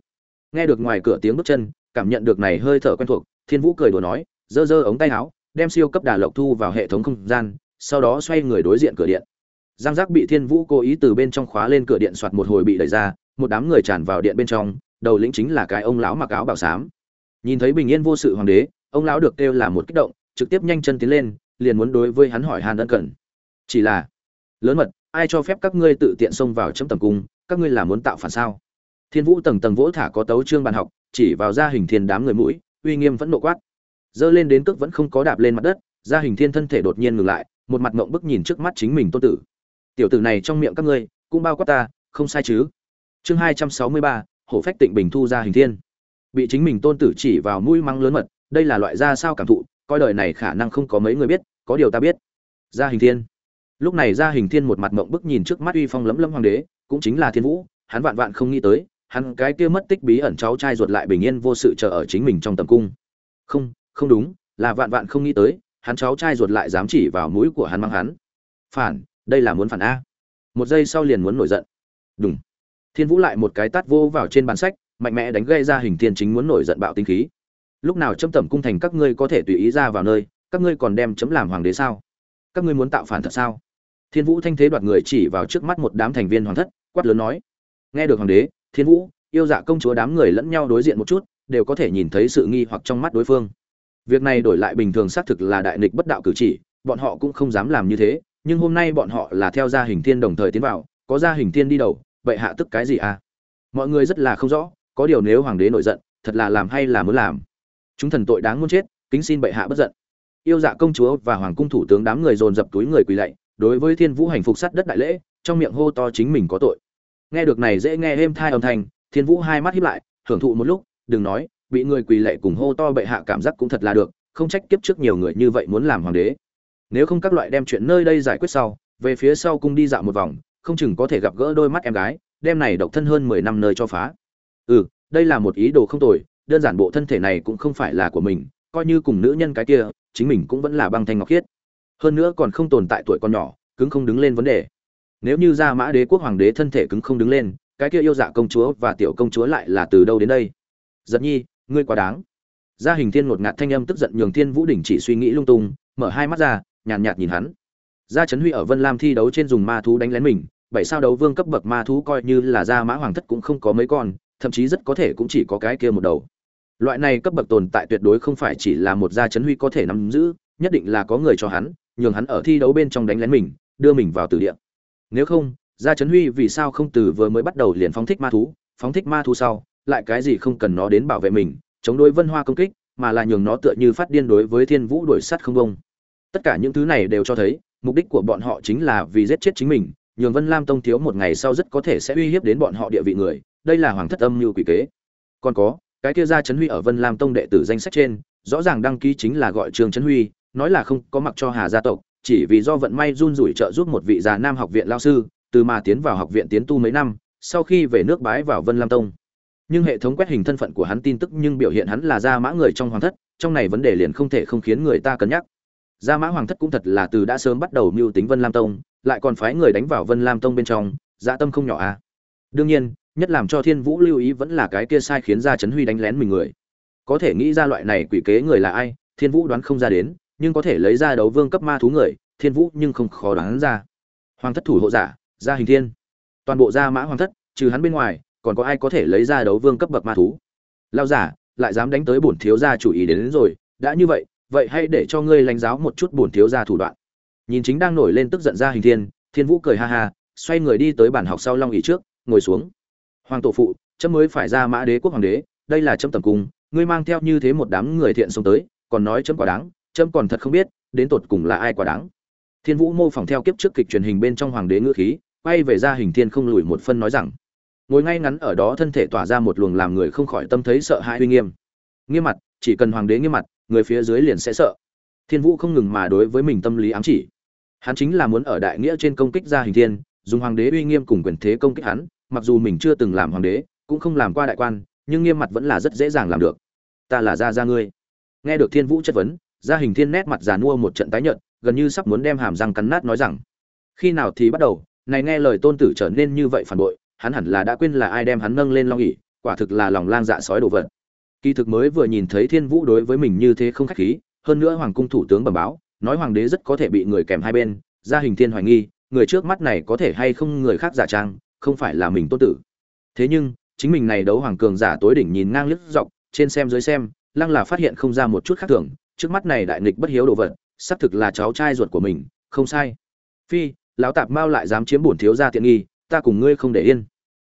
Nghe được ngoài cửa tiếng bước chân, cảm nhận được này hơi thở quen thuộc, thiên vũ cười đùa nói, giơ giơ ống tay áo, đem siêu cấp đà lộc thu vào hệ thống không gian, sau đó xoay người đối diện cửa điện giang giác bị thiên vũ cố ý từ bên trong khóa lên cửa điện soạt một hồi bị đẩy ra, một đám người tràn vào điện bên trong, đầu lĩnh chính là cái ông lão mặc áo bảo xám nhìn thấy bình yên vô sự hoàng đế, ông lão được kêu là một kích động, trực tiếp nhanh chân tiến lên, liền muốn đối với hắn hỏi han ân cần. Chỉ là, lớn mật, ai cho phép các ngươi tự tiện xông vào chấm tầm cung, các ngươi là muốn tạo phản sao? Thiên vũ tầng tầng vỗ thả có tấu trương bàn học, chỉ vào ra hình thiên đám người mũi, uy nghiêm vẫn nộ quát. Dơ lên đến cước vẫn không có đạp lên mặt đất ra hình thiên thân thể đột nhiên ngừng lại, một mặt mộng bức nhìn trước mắt chính mình tôn tử tiểu tử này trong miệng các ngươi, cũng bao quát ta, không sai chứ? Chương hai trăm sáu mươi ba, hổ phách tịnh bình thu ra hình thiên. Bị chính mình tôn tử chỉ vào mũi măng lớn mật, đây là loại ra sao cảm thụ, coi đời này khả năng không có mấy người biết, có điều ta biết. Gia hình thiên. Lúc này gia hình thiên một mặt mộng bức nhìn trước mắt uy phong lấm lấm hoàng đế, cũng chính là thiên vũ, hắn vạn vạn không nghĩ tới, hắn cái kia mất tích bí ẩn cháu trai ruột lại bình yên vô sự chờ ở chính mình trong tầm cung. Không không đúng, là vạn vạn không nghĩ tới, hắn cháu trai ruột lại dám chỉ vào mũi của hắn mang hắn. Phản đây là muốn phản a. Một giây sau liền muốn nổi giận. Đúng thiên vũ lại một cái tát vô vào trên bàn sách, mạnh mẽ đánh gây ra hình thiên chính muốn nổi giận bạo tinh khí. Lúc nào chấm tẩm cung thành các ngươi có thể tùy ý ra vào nơi, các ngươi còn đem chấm làm hoàng đế sao? Các ngươi muốn tạo phản thật sao? Thiên vũ thanh thế đoạt người chỉ vào trước mắt một đám thành viên hoàng thất, quát lớn nói. Nghe được hoàng đế, thiên vũ, yêu dạ công chúa đám người lẫn nhau đối diện một chút, đều có thể nhìn thấy sự nghi hoặc trong mắt đối phương. Việc này đổi lại bình thường xác thực là đại nghịch bất đạo cử chỉ, bọn họ cũng không dám làm như thế nhưng hôm nay bọn họ là theo gia hình thiên đồng thời tiến vào, có gia hình thiên đi đầu, vậy hạ tức cái gì à? Mọi người rất là không rõ, có điều nếu hoàng đế nổi giận, thật là làm hay là muốn làm? Chúng thần tội đáng muốn chết, kính xin bệ hạ bất giận. Yêu dạ công chúa và hoàng cung thủ tướng đám người dồn dập túi người quỳ lạy, đối với thiên vũ hành phục sắt đất đại lễ, trong miệng hô to chính mình có tội. Nghe được này dễ nghe êm thai âm thanh, thiên vũ hai mắt hiếp lại, hưởng thụ một lúc, đừng nói, bị người quỳ lạy cùng hô to bệ hạ cảm giác cũng thật là được, không trách kiếp trước nhiều người như vậy muốn làm hoàng đế nếu không các loại đem chuyện nơi đây giải quyết sau, về phía sau cung đi dạo một vòng, không chừng có thể gặp gỡ đôi mắt em gái, đem này độc thân hơn mười năm nơi cho phá. Ừ đây là một ý đồ không tồi, đơn giản bộ thân thể này cũng không phải là của mình, coi như cùng nữ nhân cái kia, chính mình cũng vẫn là băng thanh ngọc khiết. Hơn nữa còn không tồn tại tuổi con nhỏ, cứng không đứng lên vấn đề. Nếu như ra mã đế quốc hoàng đế thân thể cứng không đứng lên, cái kia yêu dạ công chúa và tiểu công chúa lại là từ đâu đến đây? Giật nhi, ngươi quá đáng. Gia hình thiên ngột ngạt thanh âm tức giận nhường thiên vũ đỉnh chỉ suy nghĩ lung tung, mở hai mắt ra nhàn nhạt, nhìn hắn. Gia trấn huy ở vân lam thi đấu trên dùng ma thú đánh lén mình bảy sao đấu vương cấp bậc ma thú coi như là gia mã hoàng thất cũng không có mấy con thậm chí rất có thể cũng chỉ có cái kia một đầu. Loại này cấp bậc tồn tại tuyệt đối không phải chỉ là một gia trấn huy có thể nắm giữ nhất định là có người cho hắn nhường hắn ở thi đấu bên trong đánh lén mình đưa mình vào từ địa. Nếu không gia trấn huy vì sao không từ vừa mới bắt đầu liền phóng thích ma thú phóng thích ma thú sau lại cái gì không cần nó đến bảo vệ mình chống đối vân hoa công kích mà là nhường nó tựa như phát điên đối với thiên vũ đuổi sắt không bông tất cả những thứ này đều cho thấy, mục đích của bọn họ chính là vì giết chết chính mình, nhường vân lam tông thiếu một ngày sau rất có thể sẽ uy hiếp đến bọn họ địa vị người, đây là hoàng thất âm như quỷ kế. Còn có, cái kia ra trấn huy ở vân lam tông đệ tử danh sách trên, rõ ràng đăng ký chính là gọi Trường trấn huy, nói là không có mặc cho hà gia tộc, chỉ vì do vận may run rủi trợ giúp một vị già nam học viện lao sư, từ mà tiến vào học viện tiến tu mấy năm, sau khi về nước bái vào vân lam tông. Nhưng hệ thống quét hình thân phận của hắn tin tức nhưng biểu hiện hắn là gia mã người trong hoàng thất, trong này vấn đề liền không thể không khiến người ta cân nhắc gia mã hoàng thất cũng thật là từ đã sớm bắt đầu mưu tính vân lam tông lại còn phái người đánh vào vân lam tông bên trong dạ tâm không nhỏ à. Đương nhiên nhất làm cho thiên vũ lưu ý vẫn là cái kia sai khiến gia trấn huy đánh lén mình người. Có thể nghĩ ra loại này quỷ kế người là ai thiên vũ đoán không ra đến nhưng có thể lấy ra đấu vương cấp ma thú người thiên vũ nhưng không khó đoán ra. Hoàng thất thủ hộ giả gia hình thiên. Toàn bộ gia mã hoàng thất trừ hắn bên ngoài còn có ai có thể lấy ra đấu vương cấp bậc ma thú? Lao giả lại dám đánh tới bổn thiếu gia chủ ý đến, đến rồi đã như vậy vậy hãy để cho ngươi lãnh giáo một chút bổn thiếu gia thủ đoạn. Nhìn chính đang nổi lên tức giận ra hình thiên thiên vũ cười ha ha, xoay người đi tới bàn học sau long ỉ trước, ngồi xuống. Hoàng tổ phụ, chấm mới phải ra mã đế quốc hoàng đế, đây là chấm tầm cung, ngươi mang theo như thế một đám người thiện xông tới, còn nói chấm quả đáng, chấm còn thật không biết, đến tột cùng là ai quả đáng. Thiên vũ mô phỏng theo kiếp trước kịch truyền hình bên trong hoàng đế ngữ khí, quay về ra hình thiên không lùi một phân nói rằng, ngồi ngay ngắn ở đó thân thể tỏa ra một luồng làm người không khỏi tâm thấy sợ hãi uy nghiêm. Nghiêm mặt, chỉ cần hoàng đế nghiêm mặt người phía dưới liền sẽ sợ. Thiên vũ không ngừng mà đối với mình tâm lý ám chỉ. Hắn chính là muốn ở đại nghĩa trên công kích ra hình thiên, dùng hoàng đế uy nghiêm cùng quyền thế công kích hắn, mặc dù mình chưa từng làm hoàng đế, cũng không làm qua đại quan, nhưng nghiêm mặt vẫn là rất dễ dàng làm được. Ta là gia gia ngươi. Nghe được thiên vũ chất vấn, gia hình thiên nét mặt già nua một trận tái nhợt, gần như sắp muốn đem hàm răng cắn nát nói rằng, khi nào thì bắt đầu? Này nghe lời tôn tử trở nên như vậy phản bội, hắn hẳn là đã quên là ai đem hắn nâng lên long ỉ quả thực là lòng lang dạ sói đồ vật kỳ thực mới vừa nhìn thấy thiên vũ đối với mình như thế không khách khí, hơn nữa hoàng cung thủ tướng bẩm báo, nói hoàng đế rất có thể bị người kèm hai bên ra hình thiên hoài nghi, người trước mắt này có thể hay không người khác giả trang, không phải là mình tôn tử. Thế nhưng, chính mình này đấu hoàng cường giả tối đỉnh nhìn ngang liếc dọc, trên xem dưới xem, lăng là phát hiện không ra một chút khác thường, trước mắt này đại nghịch bất hiếu đồ vật, xác thực là cháu trai ruột của mình, không sai. Phi, lão tạp mao lại dám chiếm bổn thiếu gia tiện nghi, ta cùng ngươi không để yên.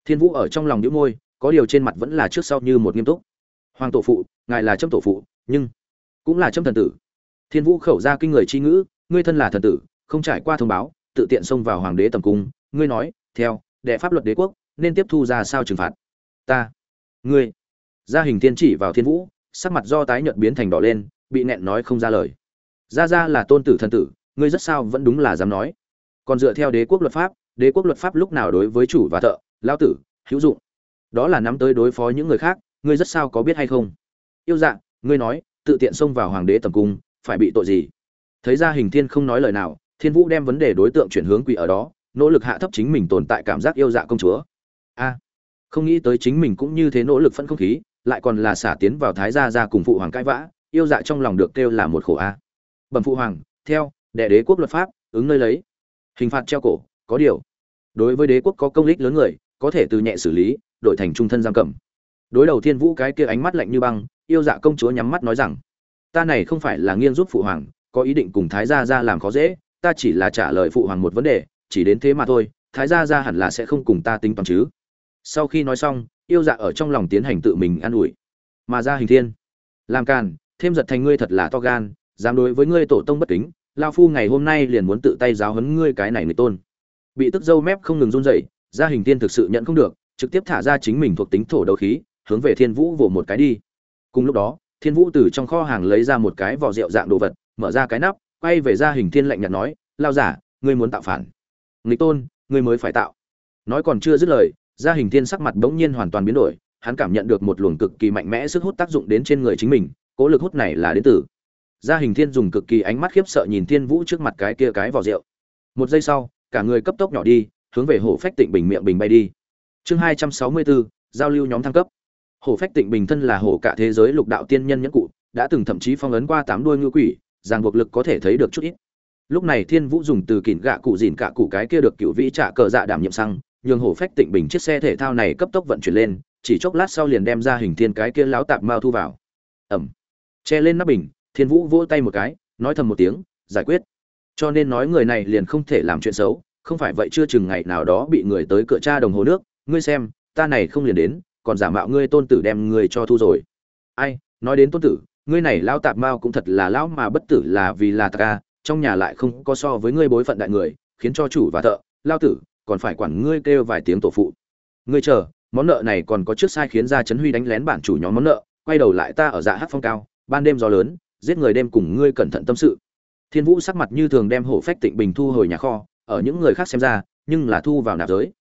Thiên vũ ở trong lòng nhíu môi, có điều trên mặt vẫn là trước sau như một nghiêm túc hoàng tổ phụ, ngài là trâm tổ phụ, nhưng cũng là trâm thần tử. Thiên vũ khẩu ra kinh người chi ngữ, ngươi thân là thần tử, không trải qua thông báo, tự tiện xông vào hoàng đế tầm cung. Ngươi nói, theo, đệ pháp luật đế quốc, nên tiếp thu ra sao trừng phạt? Ta, ngươi. Gia hình tiên chỉ vào thiên vũ, sắc mặt do tái nhợt biến thành đỏ lên, bị nẹn nói không ra lời. Ra ra là tôn tử thần tử, ngươi rất sao vẫn đúng là dám nói. Còn dựa theo đế quốc luật pháp, đế quốc luật pháp lúc nào đối với chủ và thợ lao tử, hữu dụng. Đó là nắm tới đối phó những người khác ngươi rất sao có biết hay không? Yêu dạ ngươi nói, tự tiện xông vào hoàng đế tầm cung, phải bị tội gì? Thấy ra hình thiên không nói lời nào, thiên vũ đem vấn đề đối tượng chuyển hướng quỷ ở đó, nỗ lực hạ thấp chính mình tồn tại cảm giác yêu dạ công chúa. A, không nghĩ tới chính mình cũng như thế nỗ lực phân không khí, lại còn là xả tiến vào thái gia ra cùng phụ hoàng cãi vã, yêu dạ trong lòng được kêu là một khổ a. Bẩm phụ hoàng, theo, đệ đế quốc luật pháp, ứng nơi lấy. Hình phạt treo cổ, có điều, đối với đế quốc có công lích lớn người, có thể từ nhẹ xử lý, đổi thành trung thân giam cầm đối đầu thiên vũ cái kia ánh mắt lạnh như băng, yêu dạ công chúa nhắm mắt nói rằng, ta này không phải là nghiêng giúp phụ hoàng, có ý định cùng thái gia ra làm khó dễ, ta chỉ là trả lời phụ hoàng một vấn đề, chỉ đến thế mà thôi, thái gia ra hẳn là sẽ không cùng ta tính toán chứ. Sau khi nói xong, yêu dạ ở trong lòng tiến hành tự mình an ủi. Mà ra hình thiên, làm càn, thêm giật thành ngươi thật là to gan, dám đối với ngươi tổ tông bất kính lao phu ngày hôm nay liền muốn tự tay giáo huấn ngươi cái này người tôn. Bị tức dâu mép không ngừng run rẩy gia hình tiên thực sự nhận không được, trực tiếp thả ra chính mình thuộc tính thổ đấu khí hướng về thiên vũ vỗ một cái đi. Cùng lúc đó, thiên vũ từ trong kho hàng lấy ra một cái vỏ rượu dạng đồ vật, mở ra cái nắp, quay về Ra hình thiên lạnh nhạt nói lao giả, ngươi muốn tạo phản? Nghịch tôn, ngươi mới phải tạo. Nói còn chưa dứt lời, Ra hình thiên sắc mặt bỗng nhiên hoàn toàn biến đổi, hắn cảm nhận được một luồng cực kỳ mạnh mẽ sức hút tác dụng đến trên người chính mình, cố lực hút này là đến từ. Gia hình thiên dùng cực kỳ ánh mắt khiếp sợ nhìn thiên vũ trước mặt cái kia cái vỏ rượu. Một giây sau, cả người cấp tốc nhỏ đi, hướng về Hổ phách tịnh bình miệng bình bay đi. Chương hai trăm sáu mươi bốn giao lưu nhóm thăng cấp. Hổ phách tịnh bình thân là hổ cả thế giới lục đạo tiên nhân nhẫn cụ, đã từng thậm chí phong ấn qua tám đuôi ngư quỷ, ràng buộc lực có thể thấy được chút ít. Lúc này thiên vũ dùng từ kỉn gạ cụ dìn cả cụ cái kia được cựu vĩ trả cờ dạ đảm nhiệm xăng, nhường hổ phách tịnh bình chiếc xe thể thao này cấp tốc vận chuyển lên, chỉ chốc lát sau liền đem ra hình thiên cái kia láo tạp mao thu vào. Ẩm. Che lên nắp bình, thiên vũ vỗ tay một cái, nói thầm một tiếng, giải quyết. Cho nên nói người này liền không thể làm chuyện xấu, không phải vậy chưa chừng ngày nào đó bị người tới cửa cha đồng hồ nước, ngươi xem, ta này không liền đến còn giả mạo ngươi tôn tử đem ngươi cho thu rồi. Ai, nói đến tôn tử, ngươi này lao tạp mao cũng thật là lão mà bất tử là vì là ta trong nhà lại không có so với ngươi bối phận đại người, khiến cho chủ và thợ, lao tử, còn phải quản ngươi kêu vài tiếng tổ phụ. Ngươi chờ, món nợ này còn có trước sai khiến ra chấn huy đánh lén bản chủ nhóm món nợ, quay đầu lại ta ở dạ hát phong cao, ban đêm gió lớn, giết người đêm cùng ngươi cẩn thận tâm sự. Thiên vũ sắc mặt như thường đem hổ phách tịnh bình thu hồi nhà kho, ở những người khác xem ra, nhưng là thu vào nạp giới.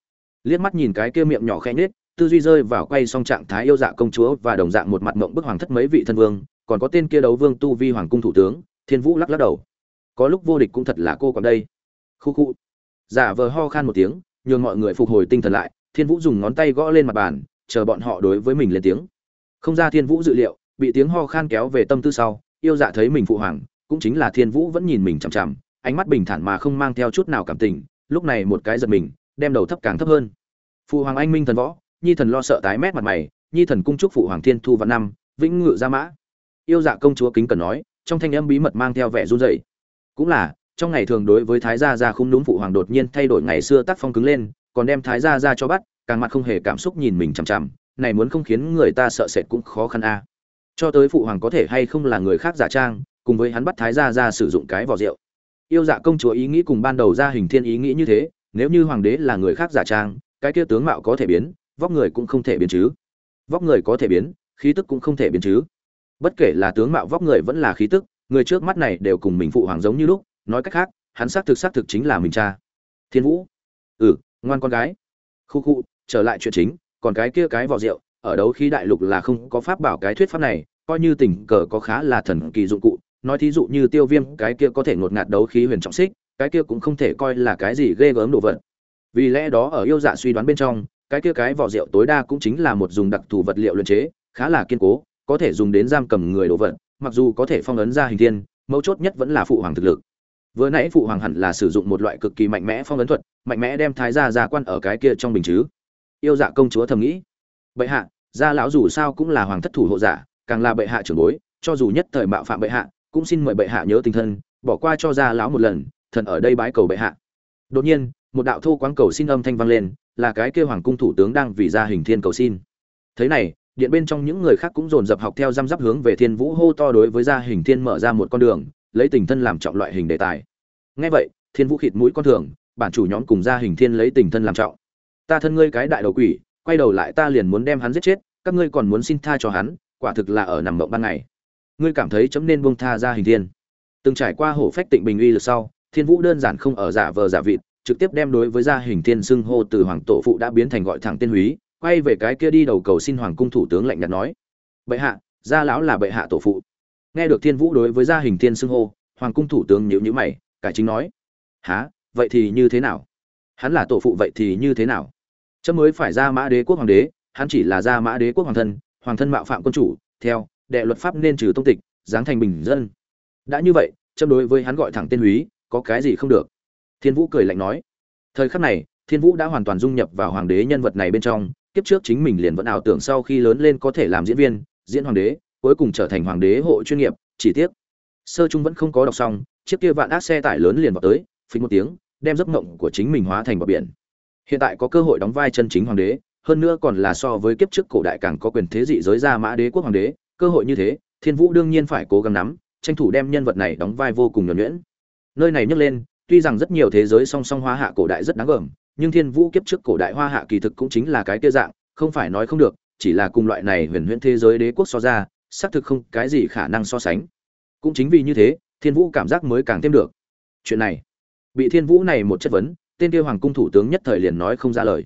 Liếc mắt nhìn cái kia miệng nhỏ khẽ nết tư duy rơi vào quay song trạng thái yêu dạ công chúa và đồng dạng một mặt mộng bức hoàng thất mấy vị thân vương, còn có tên kia đấu vương tu vi hoàng cung thủ tướng, thiên vũ lắc lắc đầu. Có lúc vô địch cũng thật là cô còn đây. Khu khu. Giả vờ ho khan một tiếng, nhường mọi người phục hồi tinh thần lại, thiên vũ dùng ngón tay gõ lên mặt bàn, chờ bọn họ đối với mình lên tiếng. Không ra thiên vũ dự liệu, bị tiếng ho khan kéo về tâm tư sau, yêu dạ thấy mình phụ hoàng, cũng chính là thiên vũ vẫn nhìn mình chằm chằm, ánh mắt bình thản mà không mang theo chút nào cảm tình, lúc này một cái giật mình, đem đầu thấp càng thấp hơn. Phụ hoàng anh minh thần võ nhi thần lo sợ tái mét mặt mày, nhi thần cung chúc phụ hoàng thiên thu vạn năm, vĩnh ngự gia mã. Yêu dạ công chúa kính cần nói, trong thanh âm bí mật mang theo vẻ run rẩy. Cũng là, trong ngày thường đối với thái gia gia không đúng phụ hoàng đột nhiên thay đổi ngày xưa tác phong cứng lên, còn đem thái gia gia cho bắt, càng mặt không hề cảm xúc nhìn mình chằm chằm, này muốn không khiến người ta sợ sệt cũng khó khăn a. Cho tới phụ hoàng có thể hay không là người khác giả trang, cùng với hắn bắt thái gia gia sử dụng cái vỏ rượu. Yêu dạ công chúa ý nghĩ cùng ban đầu ra hình thiên ý nghĩ như thế, nếu như hoàng đế là người khác giả trang, cái kia tướng mạo có thể biến vóc người cũng không thể biến chứ. Vóc người có thể biến, khí tức cũng không thể biến chứ. Bất kể là tướng mạo vóc người vẫn là khí tức, người trước mắt này đều cùng mình phụ hoàng giống như lúc, nói cách khác, hắn xác thực xác thực chính là mình cha. Thiên vũ. Ừ ngoan con gái. Khu khu, trở lại chuyện chính, còn cái kia cái vỏ rượu, ở đấu khí đại lục là không có pháp bảo cái thuyết pháp này, coi như tình cờ có khá là thần kỳ dụng cụ, nói thí dụ như tiêu viêm, cái kia có thể ngột ngạt đấu khí huyền trọng xích, cái kia cũng không thể coi là cái gì ghê gớm đồ vật. Vì lẽ đó ở yêu dạ suy đoán bên trong cái kia cái vỏ rượu tối đa cũng chính là một dùng đặc thù vật liệu luyện chế, khá là kiên cố, có thể dùng đến giam cầm người đồ vật, mặc dù có thể phong ấn ra hình thiên, mấu chốt nhất vẫn là phụ hoàng thực lực. Vừa nãy phụ hoàng hẳn là sử dụng một loại cực kỳ mạnh mẽ phong ấn thuật, mạnh mẽ đem thái gia gia quan ở cái kia trong bình chứ. Yêu dạ công chúa thầm nghĩ. Bệ hạ, gia lão dù sao cũng là hoàng thất thủ hộ giả, càng là bệ hạ trưởng bối, cho dù nhất thời mạo phạm bệ hạ, cũng xin mời bệ hạ nhớ tình thân, bỏ qua cho gia lão một lần, thần ở đây bái cầu bệ hạ. Đột nhiên một đạo thô quáng cầu xin âm thanh vang lên, là cái kêu hoàng cung thủ tướng đang vì ra hình thiên cầu xin. Thế này, điện bên trong những người khác cũng dồn dập học theo răm rắp hướng về thiên vũ hô to đối với gia hình thiên mở ra một con đường, lấy tình thân làm trọng loại hình đề tài. Ngay vậy, thiên vũ khịt mũi con thường, bản chủ nhóm cùng gia hình thiên lấy tình thân làm trọng. Ta thân ngươi cái đại đầu quỷ, quay đầu lại ta liền muốn đem hắn giết chết, các ngươi còn muốn xin tha cho hắn, quả thực là ở nằm mộng ban ngày. Ngươi cảm thấy chấm nên buông tha gia hình thiên. Từng trải qua hổ phách tịnh bình uy lực sau, thiên vũ đơn giản không ở giả vờ giả vịt trực tiếp đem đối với gia hình thiên xưng hô từ hoàng tổ phụ đã biến thành gọi thẳng tên húy, quay về cái kia đi đầu cầu xin hoàng cung thủ tướng lạnh nhạt nói. Bệ hạ, gia lão là bệ hạ tổ phụ. Nghe được thiên vũ đối với gia hình thiên xưng hô, hoàng cung thủ tướng nhíu nhíu mày cải chính nói. Há vậy thì như thế nào? Hắn là tổ phụ vậy thì như thế nào? Chấm mới phải ra mã đế quốc hoàng đế, hắn chỉ là ra mã đế quốc hoàng thân hoàng thân mạo phạm quân chủ, theo, đệ luật pháp nên trừ tông tịch, giáng thành bình dân. Đã như vậy, chấm đối với hắn gọi thẳng tên húy, có cái gì không được? Thiên vũ cười lạnh nói, thời khắc này, thiên vũ đã hoàn toàn dung nhập vào hoàng đế nhân vật này bên trong, kiếp trước chính mình liền vẫn ảo tưởng sau khi lớn lên có thể làm diễn viên, diễn hoàng đế, cuối cùng trở thành hoàng đế hộ chuyên nghiệp, chỉ tiếc, sơ trung vẫn không có đọc xong, chiếc kia vạn ác xe tải lớn liền vào tới, phình một tiếng, đem giấc mộng của chính mình hóa thành bờ biển. Hiện tại có cơ hội đóng vai chân chính hoàng đế, hơn nữa còn là so với kiếp trước cổ đại càng có quyền thế dị giới ra mã đế quốc hoàng đế, cơ hội như thế, thiên vũ đương nhiên phải cố gắng nắm, tranh thủ đem nhân vật này đóng vai vô cùng nhuẩn nhuyễn. Nơi này nhắc lên tuy rằng rất nhiều thế giới song song hoa hạ cổ đại rất đáng gờm, nhưng thiên vũ kiếp trước cổ đại hoa hạ kỳ thực cũng chính là cái kia dạng, không phải nói không được, chỉ là cùng loại này huyền huyễn thế giới đế quốc so ra, xác thực không cái gì khả năng so sánh. Cũng chính vì như thế, thiên vũ cảm giác mới càng thêm được. Chuyện này, bị thiên vũ này một chất vấn, tên kia hoàng cung thủ tướng nhất thời liền nói không ra lời.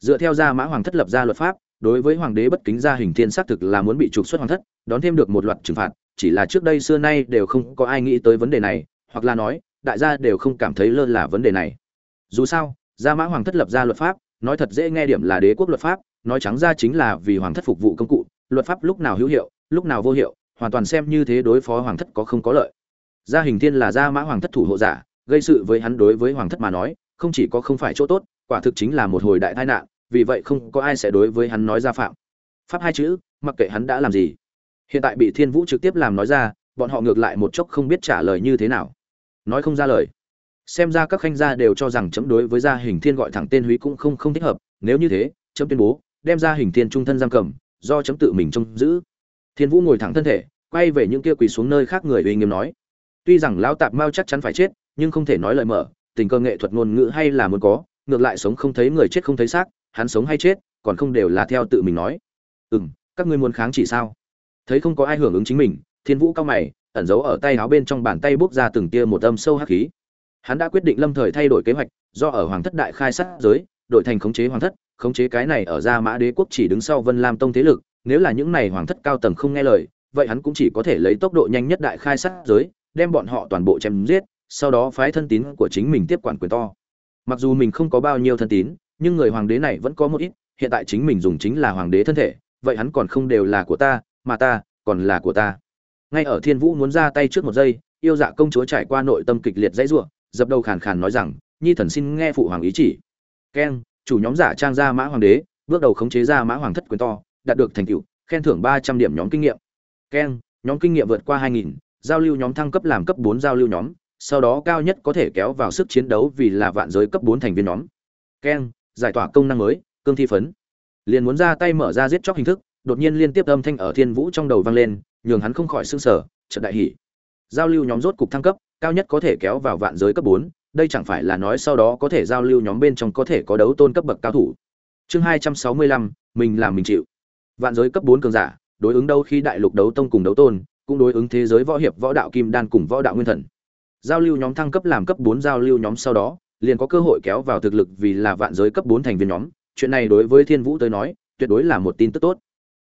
Dựa theo gia mã hoàng thất lập ra luật pháp, đối với hoàng đế bất kính gia hình thiên xác thực là muốn bị trục xuất hoàng thất, đón thêm được một loạt trừng phạt, chỉ là trước đây xưa nay đều không có ai nghĩ tới vấn đề này, hoặc là nói đại gia đều không cảm thấy lơ là vấn đề này. Dù sao, gia mã hoàng thất lập ra luật pháp, nói thật dễ nghe điểm là đế quốc luật pháp, nói trắng ra chính là vì hoàng thất phục vụ công cụ, luật pháp lúc nào hữu hiệu, lúc nào vô hiệu, hoàn toàn xem như thế đối phó hoàng thất có không có lợi. Gia hình thiên là gia mã hoàng thất thủ hộ giả, gây sự với hắn đối với hoàng thất mà nói, không chỉ có không phải chỗ tốt, quả thực chính là một hồi đại tai nạn, vì vậy không có ai sẽ đối với hắn nói ra phạm. Pháp hai chữ, mặc kệ hắn đã làm gì. Hiện tại bị thiên vũ trực tiếp làm nói ra, bọn họ ngược lại một chốc không biết trả lời như thế nào nói không ra lời. Xem ra các khanh gia đều cho rằng chấm đối với gia hình thiên gọi thẳng tên húy cũng không không thích hợp, nếu như thế, chấm tuyên bố, đem ra hình thiên trung thân giam cầm, do chấm tự mình trông giữ. Thiên vũ ngồi thẳng thân thể, quay về những kia quỳ xuống nơi khác người uy nghiêm nói. Tuy rằng lão tạp mao chắc chắn phải chết, nhưng không thể nói lời mở, tình cơ nghệ thuật ngôn ngữ hay là muốn có, ngược lại sống không thấy người chết không thấy xác, hắn sống hay chết, còn không đều là theo tự mình nói. Ừ các ngươi muốn kháng chỉ sao? Thấy không có ai hưởng ứng chính mình, thiên vũ cao mày ẩn giấu ở tay áo bên trong bàn tay bốc ra từng tia một âm sâu hắc khí. Hắn đã quyết định lâm thời thay đổi kế hoạch, do ở hoàng thất đại khai sát giới, đổi thành khống chế hoàng thất, khống chế cái này ở gia mã đế quốc chỉ đứng sau vân lam tông thế lực, nếu là những này hoàng thất cao tầng không nghe lời, vậy hắn cũng chỉ có thể lấy tốc độ nhanh nhất đại khai sát giới, đem bọn họ toàn bộ chém giết, sau đó phái thân tín của chính mình tiếp quản quyền to. Mặc dù mình không có bao nhiêu thân tín, nhưng người hoàng đế này vẫn có một ít, hiện tại chính mình dùng chính là hoàng đế thân thể, vậy hắn còn không đều là của ta, mà ta còn là của ta ngay ở thiên vũ muốn ra tay trước một giây, yêu dạ công chúa trải qua nội tâm kịch liệt dãy ruộng dập đầu khàn khàn nói rằng, nhi thần xin nghe phụ hoàng ý chỉ. Keng chủ nhóm giả trang ra mã hoàng đế, bước đầu khống chế ra mã hoàng thất quyền to, đạt được thành tựu, khen thưởng ba trăm điểm nhóm kinh nghiệm. Keng nhóm kinh nghiệm vượt qua hai nghìn, giao lưu nhóm thăng cấp làm cấp bốn giao lưu nhóm, sau đó cao nhất có thể kéo vào sức chiến đấu vì là vạn giới cấp bốn thành viên nhóm. Keng giải tỏa công năng mới, cương thi phấn. Liền muốn ra tay mở ra giết chóc hình thức, đột nhiên liên tiếp âm thanh ở thiên vũ trong đầu vang lên nhường hắn không khỏi sưng sở chợt đại hỉ. Giao lưu nhóm rốt cục thăng cấp, cao nhất có thể kéo vào vạn giới cấp bốn, đây chẳng phải là nói sau đó có thể giao lưu nhóm bên trong có thể có đấu tôn cấp bậc cao thủ. Chương hai trăm sáu mươi lăm, mình làm mình chịu. Vạn giới cấp bốn cường giả, đối ứng đâu khi đại lục đấu tông cùng đấu tôn, cũng đối ứng thế giới võ hiệp, võ đạo kim đan cùng võ đạo nguyên thần. Giao lưu nhóm thăng cấp làm cấp bốn giao lưu nhóm sau đó, liền có cơ hội kéo vào thực lực vì là vạn giới cấp bốn thành viên nhóm. Chuyện này đối với thiên vũ tới nói, tuyệt đối là một tin tức tốt.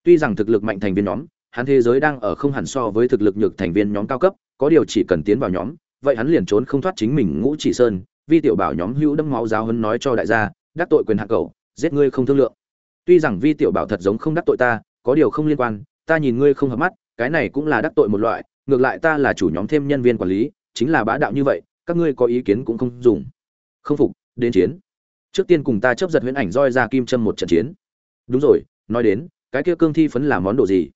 Tuy rằng thực lực mạnh thành viên nhóm hắn thế giới đang ở không hẳn so với thực lực nhược thành viên nhóm cao cấp, có điều chỉ cần tiến vào nhóm, vậy hắn liền trốn không thoát chính mình ngũ chỉ sơn, vi tiểu bảo nhóm hữu đâm máu giáo hấn nói cho đại gia, đắc tội quyền hạ cầu, giết ngươi không thương lượng. Tuy rằng vi tiểu bảo thật giống không đắc tội ta, có điều không liên quan, ta nhìn ngươi không hợp mắt, cái này cũng là đắc tội một loại, ngược lại ta là chủ nhóm thêm nhân viên quản lý, chính là bá đạo như vậy, các ngươi có ý kiến cũng không dùng. Không phục, đến chiến. Trước tiên cùng ta chấp giật huyễn ảnh roi ra kim châm một trận chiến. Đúng rồi, nói đến, cái kia cương thi phấn là món đồ gì?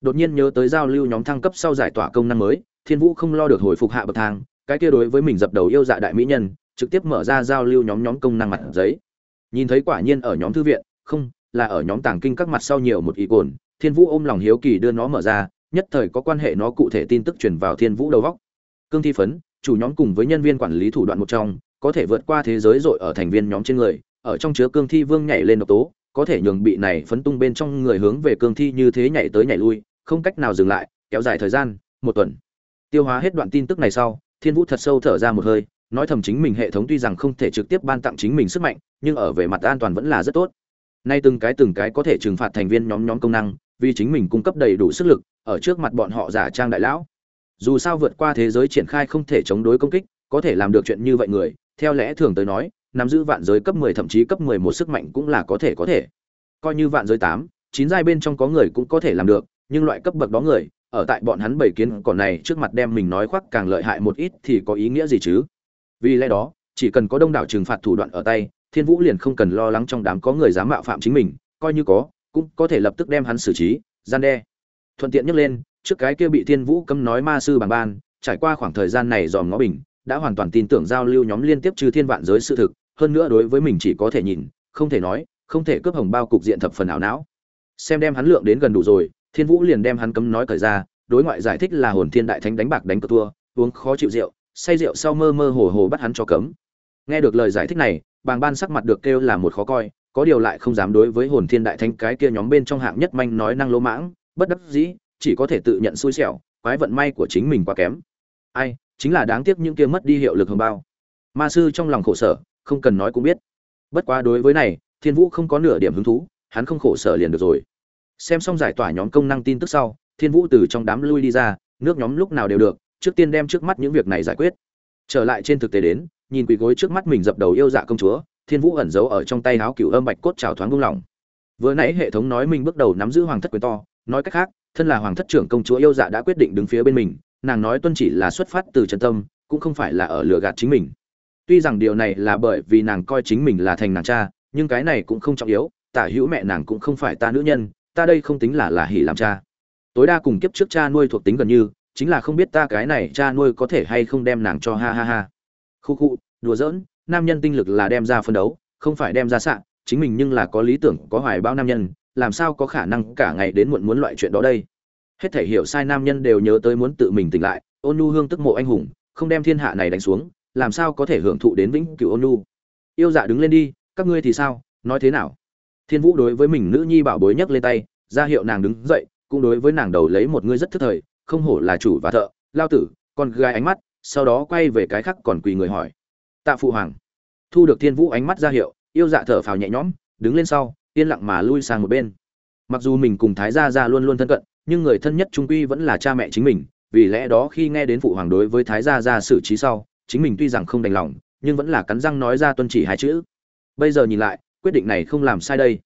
Đột nhiên nhớ tới giao lưu nhóm thăng cấp sau giải tỏa công năng mới, thiên vũ không lo được hồi phục hạ bậc thang, cái kia đối với mình dập đầu yêu dạ đại mỹ nhân, trực tiếp mở ra giao lưu nhóm nhóm công năng mặt giấy. Nhìn thấy quả nhiên ở nhóm thư viện, không, là ở nhóm tàng kinh các mặt sau nhiều một ý cồn, thiên vũ ôm lòng hiếu kỳ đưa nó mở ra, nhất thời có quan hệ nó cụ thể tin tức truyền vào thiên vũ đầu góc cương thi phấn, chủ nhóm cùng với nhân viên quản lý thủ đoạn một trong, có thể vượt qua thế giới rồi ở thành viên nhóm trên người, ở trong chứa cương thi vương nhảy lên độc tố có thể nhường bị này phấn tung bên trong người hướng về cương thi như thế nhảy tới nhảy lui, không cách nào dừng lại, kéo dài thời gian, một tuần. Tiêu hóa hết đoạn tin tức này sau, thiên vũ thật sâu thở ra một hơi, nói thầm chính mình hệ thống tuy rằng không thể trực tiếp ban tặng chính mình sức mạnh, nhưng ở về mặt an toàn vẫn là rất tốt. Nay từng cái từng cái có thể trừng phạt thành viên nhóm nhóm công năng, vì chính mình cung cấp đầy đủ sức lực, ở trước mặt bọn họ giả trang đại lão. Dù sao vượt qua thế giới triển khai không thể chống đối công kích, có thể làm được chuyện như vậy người, theo lẽ thường tới nói nắm giữ vạn giới cấp 10 thậm chí cấp 11 sức mạnh cũng là có thể có thể. Coi như vạn giới 8, 9 giai bên trong có người cũng có thể làm được nhưng loại cấp bậc đó người ở tại bọn hắn bảy kiến còn này trước mặt đem mình nói khoác càng lợi hại một ít thì có ý nghĩa gì chứ? Vì lẽ đó chỉ cần có đông đảo trừng phạt thủ đoạn ở tay thiên vũ liền không cần lo lắng trong đám có người dám mạo phạm chính mình coi như có cũng có thể lập tức đem hắn xử trí gian đe. Thuận tiện nhắc lên trước cái kia bị thiên vũ cấm nói ma sư bằng ban trải qua khoảng thời gian này dòm ngó bình đã hoàn toàn tin tưởng giao lưu nhóm liên tiếp trừ thiên vạn giới sự thực hơn nữa đối với mình chỉ có thể nhìn, không thể nói, không thể cướp hồng bao cục diện thập phần ảo não. Xem đem hắn lượng đến gần đủ rồi, thiên vũ liền đem hắn cấm nói cởi ra, đối ngoại giải thích là hồn thiên đại thánh đánh bạc đánh cờ thua, uống khó chịu rượu, say rượu sau mơ mơ hồ hồ bắt hắn cho cấm. Nghe được lời giải thích này, bàng ban sắc mặt được kêu là một khó coi, có điều lại không dám đối với hồn thiên đại thánh cái kia nhóm bên trong hạng nhất manh nói năng lỗ mãng, bất đắc dĩ, chỉ có thể tự nhận xui xẻo, quái vận may của chính mình quá kém. Ai, chính là đáng tiếc những kia mất đi hiệu lực hồng bao. Ma sư trong lòng khổ sở không cần nói cũng biết. Bất quá đối với này, thiên vũ không có nửa điểm hứng thú, hắn không khổ sở liền được rồi. Xem xong giải tỏa nhóm công năng tin tức sau, thiên vũ từ trong đám lui đi ra, nước nhóm lúc nào đều được, trước tiên đem trước mắt những việc này giải quyết. Trở lại trên thực tế đến, nhìn quỳ gối trước mắt mình dập đầu yêu dạ công chúa, thiên vũ ẩn giấu ở trong tay áo cửu âm bạch cốt trào thoáng buông lỏng. Vừa nãy hệ thống nói mình bước đầu nắm giữ hoàng thất quyền to, nói cách khác, thân là hoàng thất trưởng công chúa yêu dạ đã quyết định đứng phía bên mình, nàng nói tuân chỉ là xuất phát từ chân tâm, cũng không phải là ở lừa gạt chính mình tuy rằng điều này là bởi vì nàng coi chính mình là thành nàng cha, nhưng cái này cũng không trọng yếu, tả hữu mẹ nàng cũng không phải ta nữ nhân, ta đây không tính là là hỉ làm cha. Tối đa cùng kiếp trước cha nuôi thuộc tính gần như, chính là không biết ta cái này cha nuôi có thể hay không đem nàng cho ha ha ha. Khu khu, đùa giỡn, nam nhân tinh lực là đem ra phân đấu, không phải đem ra sạn chính mình nhưng là có lý tưởng, có hoài bao nam nhân, làm sao có khả năng cả ngày đến muộn muốn loại chuyện đó đây. Hết thể hiểu sai nam nhân đều nhớ tới muốn tự mình tỉnh lại, ôn nu hương tức mộ anh hùng, không đem thiên hạ này đánh xuống làm sao có thể hưởng thụ đến vĩnh cửu ôn nhu? Yêu dạ đứng lên đi, các ngươi thì sao? Nói thế nào? Thiên vũ đối với mình nữ nhi bảo bối nhấc lên tay, ra hiệu nàng đứng dậy, cũng đối với nàng đầu lấy một ngươi rất thức thời, không hổ là chủ và thợ. Lao tử, con gái ánh mắt, sau đó quay về cái khác còn quỳ người hỏi. Tạ phụ hoàng. Thu được thiên vũ ánh mắt ra hiệu, yêu dạ thở phào nhẹ nhõm, đứng lên sau, yên lặng mà lui sang một bên. Mặc dù mình cùng thái gia gia luôn luôn thân cận, nhưng người thân nhất trung quy vẫn là cha mẹ chính mình, vì lẽ đó khi nghe đến phụ hoàng đối với thái gia gia xử trí sau chính mình tuy rằng không đành lòng, nhưng vẫn là cắn răng nói ra tuân chỉ hai chữ. Bây giờ nhìn lại, quyết định này không làm sai đây.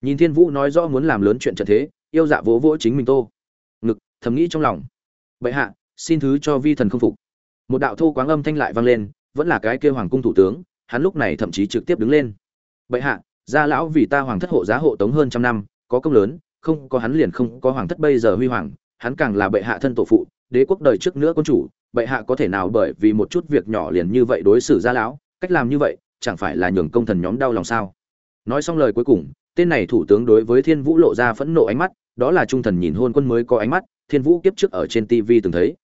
Nhìn thiên vũ nói rõ muốn làm lớn chuyện trận thế, yêu dạ vỗ vỗ chính mình tô. Ngực, thầm nghĩ trong lòng. Bệ hạ, xin thứ cho vi thần không phục. Một đạo thô quáng âm thanh lại vang lên, vẫn là cái kêu hoàng cung thủ tướng, hắn lúc này thậm chí trực tiếp đứng lên. Bệ hạ, gia lão vì ta hoàng thất hộ giá hộ tống hơn trăm năm, có công lớn, không có hắn liền không có hoàng thất bây giờ huy hoàng, hắn càng là bệ hạ thân tổ phụ đế quốc đời trước nữa quân chủ, bệ hạ có thể nào bởi vì một chút việc nhỏ liền như vậy đối xử ra lão? Cách làm như vậy, chẳng phải là nhường công thần nhóm đau lòng sao? Nói xong lời cuối cùng, tên này thủ tướng đối với thiên vũ lộ ra phẫn nộ ánh mắt, đó là trung thần nhìn hôn quân mới có ánh mắt, thiên vũ kiếp trước ở trên tv từng thấy.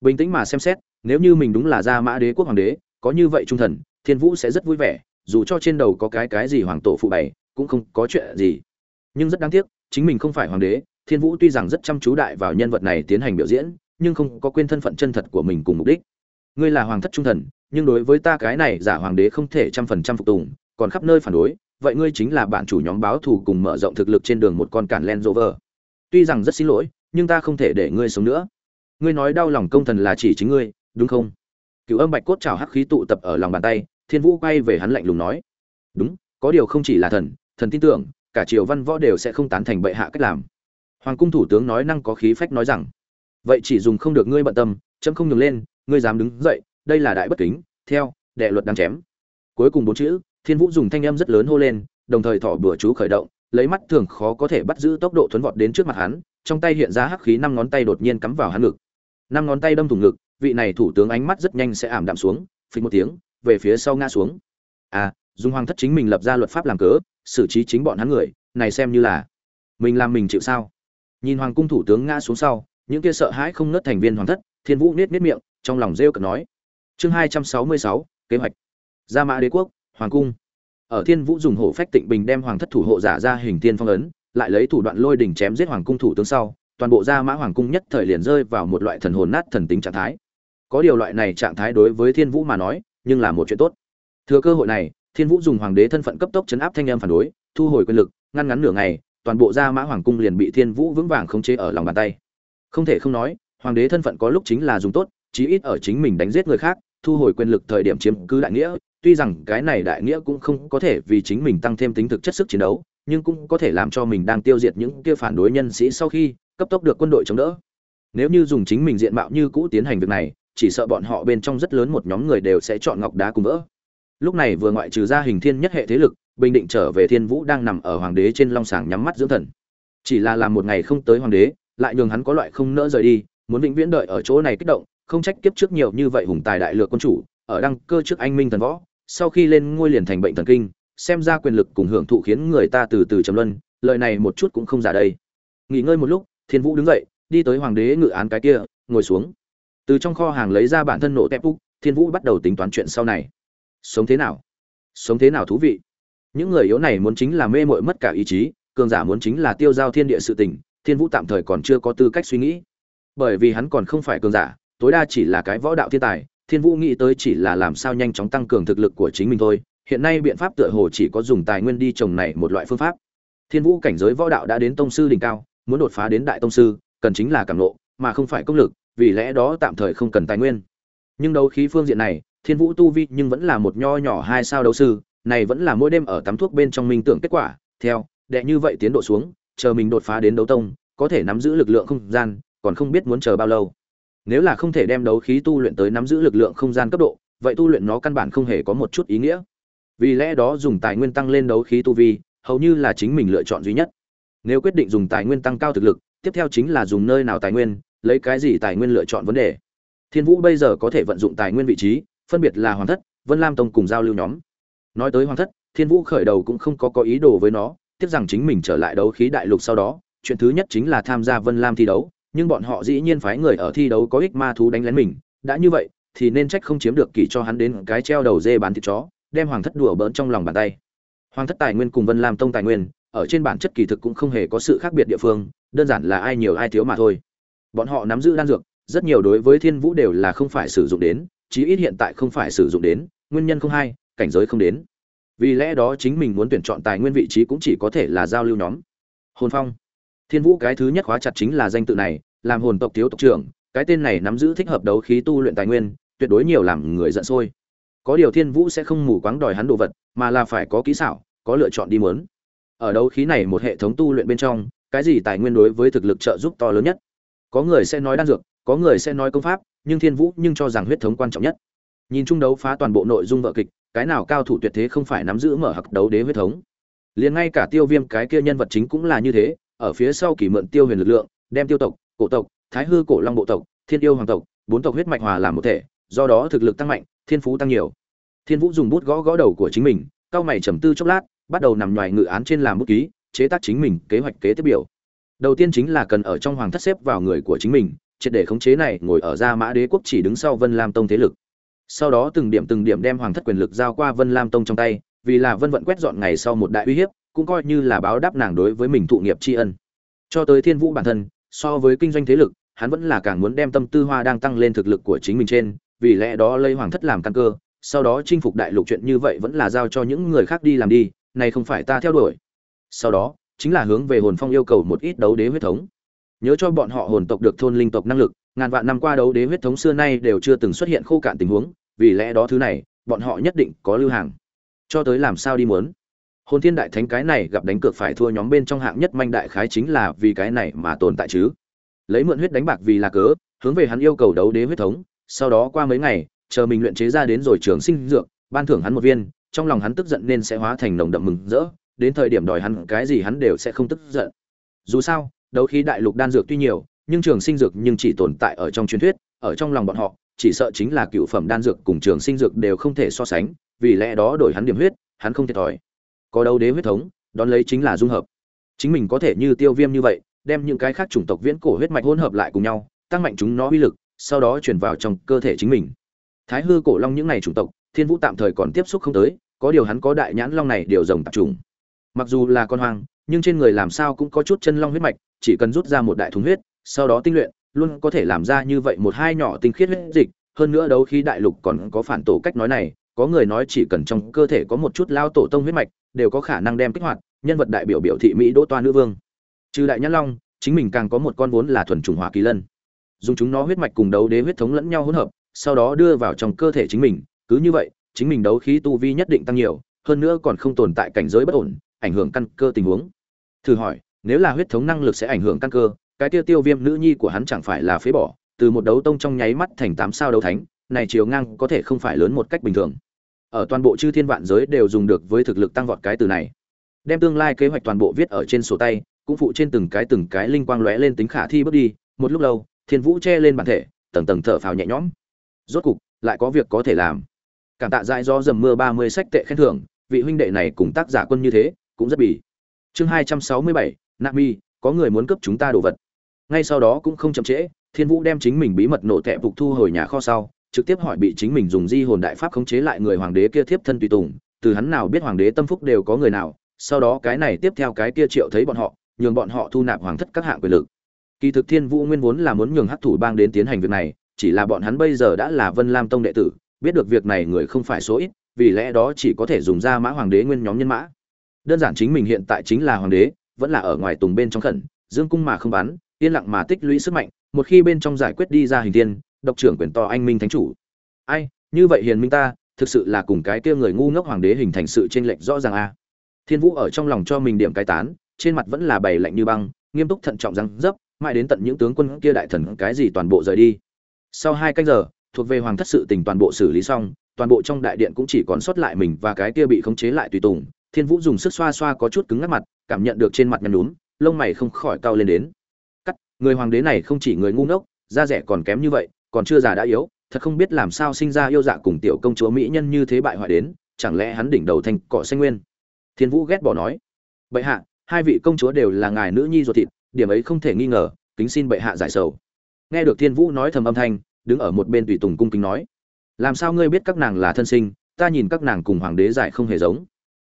Bình tĩnh mà xem xét, nếu như mình đúng là gia mã đế quốc hoàng đế, có như vậy trung thần, thiên vũ sẽ rất vui vẻ, dù cho trên đầu có cái cái gì hoàng tổ phụ bày, cũng không có chuyện gì. Nhưng rất đáng tiếc, chính mình không phải hoàng đế, thiên vũ tuy rằng rất chăm chú đại vào nhân vật này tiến hành biểu diễn nhưng không có quên thân phận chân thật của mình cùng mục đích. Ngươi là hoàng thất trung thần, nhưng đối với ta cái này giả hoàng đế không thể trăm phần trăm phục tùng, còn khắp nơi phản đối, vậy ngươi chính là bạn chủ nhóm báo thù cùng mở rộng thực lực trên đường một con cản len rover. Tuy rằng rất xin lỗi, nhưng ta không thể để ngươi sống nữa. Ngươi nói đau lòng công thần là chỉ chính ngươi, đúng không? Cựu âm bạch cốt trào hắc khí tụ tập ở lòng bàn tay, thiên vũ quay về hắn lạnh lùng nói. Đúng, có điều không chỉ là thần thần tin tưởng, cả triều văn võ đều sẽ không tán thành bệ hạ cách làm. Hoàng cung thủ tướng nói năng có khí phách nói rằng vậy chỉ dùng không được ngươi bận tâm, chấm không nhường lên, ngươi dám đứng dậy, đây là đại bất kính, theo, đệ luật đang chém. Cuối cùng bốn chữ, thiên vũ dùng thanh âm rất lớn hô lên, đồng thời thỏ bừa chú khởi động, lấy mắt thường khó có thể bắt giữ tốc độ thuấn vọt đến trước mặt hắn, trong tay hiện ra hắc khí năm ngón tay đột nhiên cắm vào hắn ngực. Năm ngón tay đâm thủng ngực, vị này thủ tướng ánh mắt rất nhanh sẽ ảm đạm xuống phình một tiếng, về phía sau ngã xuống. À dùng hoàng thất chính mình lập ra luật pháp làm cớ, xử trí chính bọn hắn người, này xem như là mình làm mình chịu sao? Nhìn hoàng cung thủ tướng ngã xuống sau những kia sợ hãi không nớt thành viên hoàng thất, thiên vũ nết nết miệng, trong lòng rêu cực nói. Chương hai trăm sáu mươi sáu, kế hoạch. Gia mã đế quốc, hoàng cung. Ở thiên vũ dùng hổ phách tịnh bình đem hoàng thất thủ hộ giả ra hình tiên phong ấn, lại lấy thủ đoạn lôi đỉnh chém giết hoàng cung thủ tướng sau, toàn bộ gia mã hoàng cung nhất thời liền rơi vào một loại thần hồn nát thần tính trạng thái. Có điều loại này trạng thái đối với thiên vũ mà nói, nhưng là một chuyện tốt. Thừa cơ hội này, thiên vũ dùng hoàng đế thân phận cấp tốc chấn áp thanh em phản đối, thu hồi quyền lực, ngăn ngắn nửa ngày, toàn bộ gia mã hoàng cung liền bị thiên vũ vững vàng khống chế ở lòng bàn tay không thể không nói, hoàng đế thân phận có lúc chính là dùng tốt, chí ít ở chính mình đánh giết người khác, thu hồi quyền lực thời điểm chiếm cứ đại nghĩa. Tuy rằng cái này đại nghĩa cũng không có thể vì chính mình tăng thêm tính thực chất sức chiến đấu, nhưng cũng có thể làm cho mình đang tiêu diệt những kia phản đối nhân sĩ sau khi cấp tốc được quân đội chống đỡ. Nếu như dùng chính mình diện mạo như cũ tiến hành việc này, chỉ sợ bọn họ bên trong rất lớn một nhóm người đều sẽ chọn ngọc đá cùng vỡ. Lúc này vừa ngoại trừ ra hình thiên nhất hệ thế lực, bình định trở về thiên vũ đang nằm ở hoàng đế trên long sàng nhắm mắt dưỡng thần. Chỉ là làm một ngày không tới hoàng đế lại nhường hắn có loại không nỡ rời đi, muốn vĩnh viễn đợi ở chỗ này kích động, không trách kiếp trước nhiều như vậy hùng tài đại lược quân chủ, ở đăng cơ trước anh minh thần võ, sau khi lên ngôi liền thành bệnh thần kinh, xem ra quyền lực cùng hưởng thụ khiến người ta từ từ trầm luân, lời này một chút cũng không giả đây. Nghỉ ngơi một lúc, thiên vũ đứng dậy, đi tới hoàng đế ngự án cái kia, ngồi xuống. Từ trong kho hàng lấy ra bản thân nổ tép úc, thiên vũ bắt đầu tính toán chuyện sau này. Sống thế nào? Sống thế nào thú vị? Những người yếu này muốn chính là mê mội mất cả ý chí, cường giả muốn chính là tiêu giao thiên địa sự tình thiên vũ tạm thời còn chưa có tư cách suy nghĩ. Bởi vì hắn còn không phải cường giả tối đa chỉ là cái võ đạo thiên tài thiên vũ nghĩ tới chỉ là làm sao nhanh chóng tăng cường thực lực của chính mình thôi. Hiện nay biện pháp tựa hồ chỉ có dùng tài nguyên đi trồng này một loại phương pháp. Thiên vũ cảnh giới võ đạo đã đến tông sư đỉnh cao muốn đột phá đến đại tông sư cần chính là cảm lộ, mà không phải công lực vì lẽ đó tạm thời không cần tài nguyên. Nhưng đấu khí phương diện này thiên vũ tu vi nhưng vẫn là một nho nhỏ hai sao đấu sư này vẫn là mỗi đêm ở tắm thuốc bên trong minh tưởng kết quả. Theo đệ như vậy tiến độ xuống chờ mình đột phá đến đấu tông, có thể nắm giữ lực lượng không gian, còn không biết muốn chờ bao lâu. Nếu là không thể đem đấu khí tu luyện tới nắm giữ lực lượng không gian cấp độ, vậy tu luyện nó căn bản không hề có một chút ý nghĩa. Vì lẽ đó dùng tài nguyên tăng lên đấu khí tu vi, hầu như là chính mình lựa chọn duy nhất. Nếu quyết định dùng tài nguyên tăng cao thực lực, tiếp theo chính là dùng nơi nào tài nguyên, lấy cái gì tài nguyên lựa chọn vấn đề. Thiên vũ bây giờ có thể vận dụng tài nguyên vị trí, phân biệt là hoàng thất, vân lam tông cùng giao lưu nhóm. Nói tới hoàng thất, thiên vũ khởi đầu cũng không có có ý đồ với nó tiếc rằng chính mình trở lại đấu khí đại lục sau đó, chuyện thứ nhất chính là tham gia vân lam thi đấu, nhưng bọn họ dĩ nhiên phái người ở thi đấu có ích ma thú đánh lén mình. Đã như vậy, thì nên trách không chiếm được kỳ cho hắn đến cái treo đầu dê bán thịt chó, đem hoàng thất đùa bỡn trong lòng bàn tay. Hoàng thất tài nguyên cùng vân lam tông tài nguyên, ở trên bản chất kỳ thực cũng không hề có sự khác biệt địa phương, đơn giản là ai nhiều ai thiếu mà thôi. Bọn họ nắm giữ đan dược, rất nhiều đối với thiên vũ đều là không phải sử dụng đến, chí ít hiện tại không phải sử dụng đến, nguyên nhân không hay cảnh giới không đến vì lẽ đó chính mình muốn tuyển chọn tài nguyên vị trí cũng chỉ có thể là giao lưu nhóm. Hồn phong. Thiên vũ cái thứ nhất khóa chặt chính là danh tự này, làm hồn tộc thiếu tộc trưởng, cái tên này nắm giữ thích hợp đấu khí tu luyện tài nguyên, tuyệt đối nhiều làm người giận sôi. Có điều thiên vũ sẽ không mù quáng đòi hắn đồ vật, mà là phải có kỹ xảo, có lựa chọn đi muốn. Ở đấu khí này một hệ thống tu luyện bên trong, cái gì tài nguyên đối với thực lực trợ giúp to lớn nhất? Có người sẽ nói đan dược, có người sẽ nói công pháp, nhưng thiên vũ nhưng cho rằng huyết thống quan trọng nhất. Nhìn chung đấu phá toàn bộ nội dung vợ kịch cái nào cao thủ tuyệt thế không phải nắm giữ mở hặc đấu đế huyết thống. Liền ngay cả tiêu viêm cái kia nhân vật chính cũng là như thế, ở phía sau kỷ mượn tiêu huyền lực lượng, đem tiêu tộc, cổ tộc, thái hư cổ long bộ tộc, thiên yêu hoàng tộc, bốn tộc huyết mạch hòa làm một thể, do đó thực lực tăng mạnh, thiên phú tăng nhiều. Thiên vũ dùng bút gõ gõ đầu của chính mình, cao mày trầm tư chốc lát, bắt đầu nằm ngoài ngự án trên làm bút ký, chế tác chính mình kế hoạch kế tiếp biểu. Đầu tiên chính là cần ở trong hoàng thất xếp vào người của chính mình, triệt để khống chế này, ngồi ở gia mã đế quốc chỉ đứng sau vân lam tông thế lực sau đó từng điểm từng điểm đem hoàng thất quyền lực giao qua vân lam tông trong tay, vì là vân vận quét dọn ngày sau một đại uy hiếp, cũng coi như là báo đáp nàng đối với mình thụ nghiệp tri ân. Cho tới thiên vũ bản thân, so với kinh doanh thế lực, hắn vẫn là càng muốn đem tâm tư hoa đang tăng lên thực lực của chính mình trên, vì lẽ đó lấy hoàng thất làm căn cơ, sau đó chinh phục đại lục chuyện như vậy vẫn là giao cho những người khác đi làm đi, này không phải ta theo đuổi. Sau đó, chính là hướng về hồn phong yêu cầu một ít đấu đế huyết thống. Nhớ cho bọn họ hồn tộc được thôn linh tộc năng lực ngàn vạn năm qua đấu đế huyết thống xưa nay đều chưa từng xuất hiện khô cạn tình huống, vì lẽ đó thứ này, bọn họ nhất định có lưu hàng. Cho tới làm sao đi muốn? Hồn thiên đại thánh cái này gặp đánh cược phải thua nhóm bên trong hạng nhất manh đại khái chính là vì cái này mà tồn tại chứ. Lấy mượn huyết đánh bạc vì là cớ, hướng về hắn yêu cầu đấu đế huyết thống, sau đó qua mấy ngày, chờ mình luyện chế ra đến rồi trường sinh dược, ban thưởng hắn một viên, trong lòng hắn tức giận nên sẽ hóa thành nồng đậm mừng rỡ, đến thời điểm đòi hắn cái gì hắn đều sẽ không tức giận. Dù sao, đấu khí đại lục đan dược tuy nhiều nhưng trường sinh dược nhưng chỉ tồn tại ở trong truyền thuyết, ở trong lòng bọn họ, chỉ sợ chính là cựu phẩm đan dược cùng trường sinh dược đều không thể so sánh, vì lẽ đó đổi hắn điểm huyết, hắn không thiệt thòi. Có đấu đế huyết thống, đón lấy chính là dung hợp. Chính mình có thể như tiêu viêm như vậy, đem những cái khác chủng tộc viễn cổ huyết mạch hỗn hợp lại cùng nhau, tăng mạnh chúng nó uy lực, sau đó chuyển vào trong cơ thể chính mình. Thái hư cổ long những này chủng tộc, thiên vũ tạm thời còn tiếp xúc không tới, có điều hắn có đại nhãn long này đều rồng tập trùng mặc dù là con hoang, nhưng trên người làm sao cũng có chút chân long huyết mạch, chỉ cần rút ra một đại thùng huyết sau đó tinh luyện, luôn có thể làm ra như vậy một hai nhỏ tinh khiết huyết dịch. Hơn nữa đấu khí đại lục còn có phản tổ cách nói này, có người nói chỉ cần trong cơ thể có một chút lao tổ tông huyết mạch, đều có khả năng đem kích hoạt, nhân vật đại biểu biểu thị mỹ đỗ toa nữ vương. Trừ đại nhãn long, chính mình càng có một con vốn là thuần trùng hóa kỳ lân. Dùng chúng nó huyết mạch cùng đấu đế huyết thống lẫn nhau hỗn hợp, sau đó đưa vào trong cơ thể chính mình. Cứ như vậy, chính mình đấu khí tu vi nhất định tăng nhiều, hơn nữa còn không tồn tại cảnh giới bất ổn, ảnh hưởng căn cơ tình huống. Thử hỏi, nếu là huyết thống năng lực sẽ ảnh hưởng căn cơ cái tiêu tiêu viêm nữ nhi của hắn chẳng phải là phế bỏ, từ một đấu tông trong nháy mắt thành tám sao đấu thánh, này chiều ngang có thể không phải lớn một cách bình thường. Ở toàn bộ chư thiên vạn giới đều dùng được với thực lực tăng vọt cái từ này. Đem tương lai kế hoạch toàn bộ viết ở trên sổ tay, cũng phụ trên từng cái từng cái linh quang lóe lên tính khả thi bước đi, một lúc lâu, thiên vũ che lên bản thể, tầng tầng thở phào nhẹ nhõm. Rốt cục, lại có việc có thể làm. Cảm tạ dại do dầm mưa ba mươi sách tệ khen thưởng, vị huynh đệ này cùng tác giả quân như thế, cũng rất bỉ. Chương hai trăm sáu mươi bảy nami có người muốn cướp chúng ta đồ vật ngay sau đó cũng không chậm trễ, thiên vũ đem chính mình bí mật nổ tẹp phục thu hồi nhà kho sau, trực tiếp hỏi bị chính mình dùng di hồn đại pháp khống chế lại người hoàng đế kia thiếp thân tùy tùng, từ hắn nào biết hoàng đế tâm phúc đều có người nào, sau đó cái này tiếp theo cái kia triệu thấy bọn họ, nhường bọn họ thu nạp hoàng thất các hạng quyền lực. Kỳ thực thiên vũ nguyên vốn là muốn nhường hắc thủ bang đến tiến hành việc này, chỉ là bọn hắn bây giờ đã là vân lam tông đệ tử, biết được việc này người không phải số ít, vì lẽ đó chỉ có thể dùng ra mã hoàng đế nguyên nhóm nhân mã. Đơn giản chính mình hiện tại chính là hoàng đế, vẫn là ở ngoài tùng bên trong khẩn, dương cung mà không bắn yên lặng mà tích lũy sức mạnh, một khi bên trong giải quyết đi ra hình tiên, độc trưởng quyền to anh minh thánh chủ. Ai, như vậy hiền minh ta, thực sự là cùng cái kia người ngu ngốc hoàng đế hình thành sự chênh lệch rõ ràng a. Thiên vũ ở trong lòng cho mình điểm cái tán, trên mặt vẫn là bày lạnh như băng, nghiêm túc thận trọng răng dấp, mãi đến tận những tướng quân kia đại thần cái gì toàn bộ rời đi. Sau hai canh giờ, thuộc về hoàng thất sự tình toàn bộ xử lý xong, toàn bộ trong đại điện cũng chỉ còn sót lại mình và cái kia bị khống chế lại tùy tùng. Thiên vũ dùng sức xoa xoa có chút cứng ngắt mặt, cảm nhận được trên mặt nhăn nhúm, lông mày không khỏi cau lên đến người hoàng đế này không chỉ người ngu ngốc, da rẻ còn kém như vậy, còn chưa già đã yếu, thật không biết làm sao sinh ra yêu dạ cùng tiểu công chúa mỹ nhân như thế bại hoại đến, chẳng lẽ hắn đỉnh đầu thành cỏ xanh nguyên? Thiên vũ ghét bỏ nói. Bệ hạ, hai vị công chúa đều là ngài nữ nhi ruột thịt, điểm ấy không thể nghi ngờ, kính xin bệ hạ giải sầu. Nghe được thiên vũ nói thầm âm thanh, đứng ở một bên tùy tùng cung kính nói. Làm sao ngươi biết các nàng là thân sinh, ta nhìn các nàng cùng hoàng đế giải không hề giống.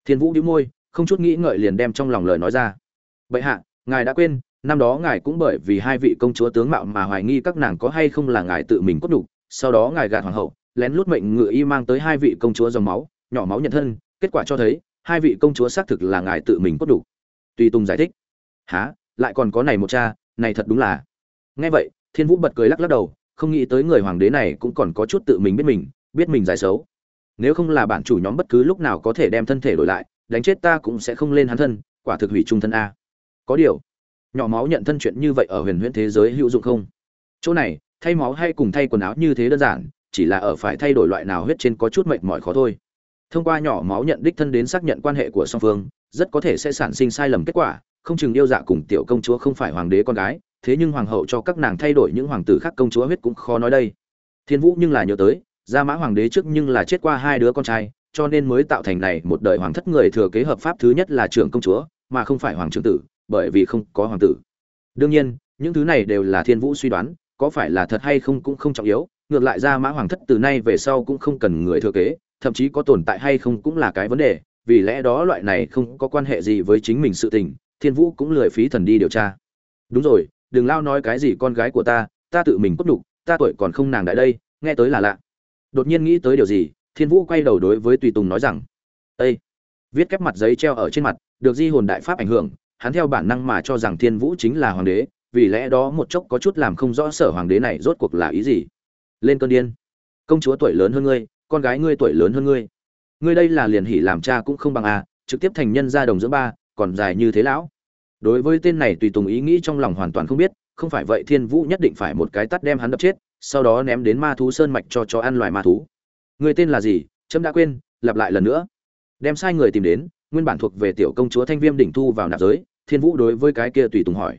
Thiên vũ đĩu môi, không chút nghĩ ngợi liền đem trong lòng lời nói ra. Bệ hạ, ngài đã quên năm đó ngài cũng bởi vì hai vị công chúa tướng mạo mà hoài nghi các nàng có hay không là ngài tự mình cốt đủ sau đó ngài gạt hoàng hậu, lén lút mệnh ngựa y mang tới hai vị công chúa dòng máu, nhỏ máu nhận thân, kết quả cho thấy, hai vị công chúa xác thực là ngài tự mình cốt đủ tùy tùng giải thích. Há lại còn có này một cha, này thật đúng là nghe vậy, thiên vũ bật cười lắc lắc đầu, không nghĩ tới người hoàng đế này cũng còn có chút tự mình biết mình biết mình giải xấu. Nếu không là bản chủ nhóm bất cứ lúc nào có thể đem thân thể đổi lại, đánh chết ta cũng sẽ không lên hắn thân, quả thực hủy trung thân a. Có điều nhỏ máu nhận thân chuyện như vậy ở huyền huyễn thế giới hữu dụng không? Chỗ này, thay máu hay cùng thay quần áo như thế đơn giản, chỉ là ở phải thay đổi loại nào huyết trên có chút mệt mỏi khó thôi. Thông qua nhỏ máu nhận đích thân đến xác nhận quan hệ của song phương, rất có thể sẽ sản sinh sai lầm kết quả, không chừng yêu dạ cùng tiểu công chúa không phải hoàng đế con gái, thế nhưng hoàng hậu cho các nàng thay đổi những hoàng tử khác công chúa huyết cũng khó nói đây. Thiên vũ nhưng là nhớ tới, gia mã hoàng đế trước nhưng là chết qua hai đứa con trai, cho nên mới tạo thành này một đời hoàng thất người thừa kế hợp pháp thứ nhất là trưởng công chúa, mà không phải hoàng trưởng tử bởi vì không có hoàng tử. Đương nhiên, những thứ này đều là thiên vũ suy đoán, có phải là thật hay không cũng không trọng yếu, ngược lại ra mã hoàng thất từ nay về sau cũng không cần người thừa kế, thậm chí có tồn tại hay không cũng là cái vấn đề, vì lẽ đó loại này không có quan hệ gì với chính mình sự tình, thiên vũ cũng lười phí thần đi điều tra. Đúng rồi, đừng lao nói cái gì con gái của ta ta tự mình cốt đục ta tuổi còn không nàng đại đây, nghe tới là lạ. Đột nhiên nghĩ tới điều gì, thiên vũ quay đầu đối với tùy tùng nói rằng ây viết kép mặt giấy treo ở trên mặt, được di hồn đại pháp ảnh hưởng hắn theo bản năng mà cho rằng thiên vũ chính là hoàng đế, vì lẽ đó một chốc có chút làm không rõ sở hoàng đế này rốt cuộc là ý gì. Lên cơn điên. Công chúa tuổi lớn hơn ngươi, con gái ngươi tuổi lớn hơn ngươi. Ngươi đây là liền hỉ làm cha cũng không bằng à trực tiếp thành nhân gia đồng giữa ba, còn dài như thế lão. Đối với tên này tùy tùng ý nghĩ trong lòng hoàn toàn không biết, không phải vậy thiên vũ nhất định phải một cái tắt đem hắn đập chết, sau đó ném đến ma thú sơn mạch cho chó ăn loài ma thú. Người tên là gì? Trâm đã quên, lặp lại lần nữa. Đem sai người tìm đến, nguyên bản thuộc về tiểu công chúa thanh viêm đỉnh thu vào nạp giới thiên vũ đối với cái kia tùy tùng hỏi.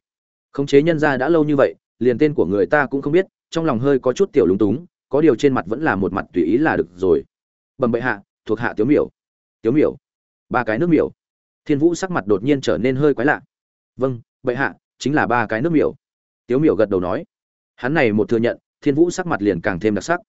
Khống chế nhân ra đã lâu như vậy, liền tên của người ta cũng không biết, trong lòng hơi có chút tiểu lúng túng, có điều trên mặt vẫn là một mặt tùy ý là được rồi. Bẩm bệ hạ, thuộc hạ tiếu miểu. Tiếu miểu? Ba cái nước miểu. Thiên vũ sắc mặt đột nhiên trở nên hơi quái lạ. Vâng bệ hạ, chính là ba cái nước miểu. Tiếu miểu gật đầu nói. Hắn này một thừa nhận, thiên vũ sắc mặt liền càng thêm đặc sắc.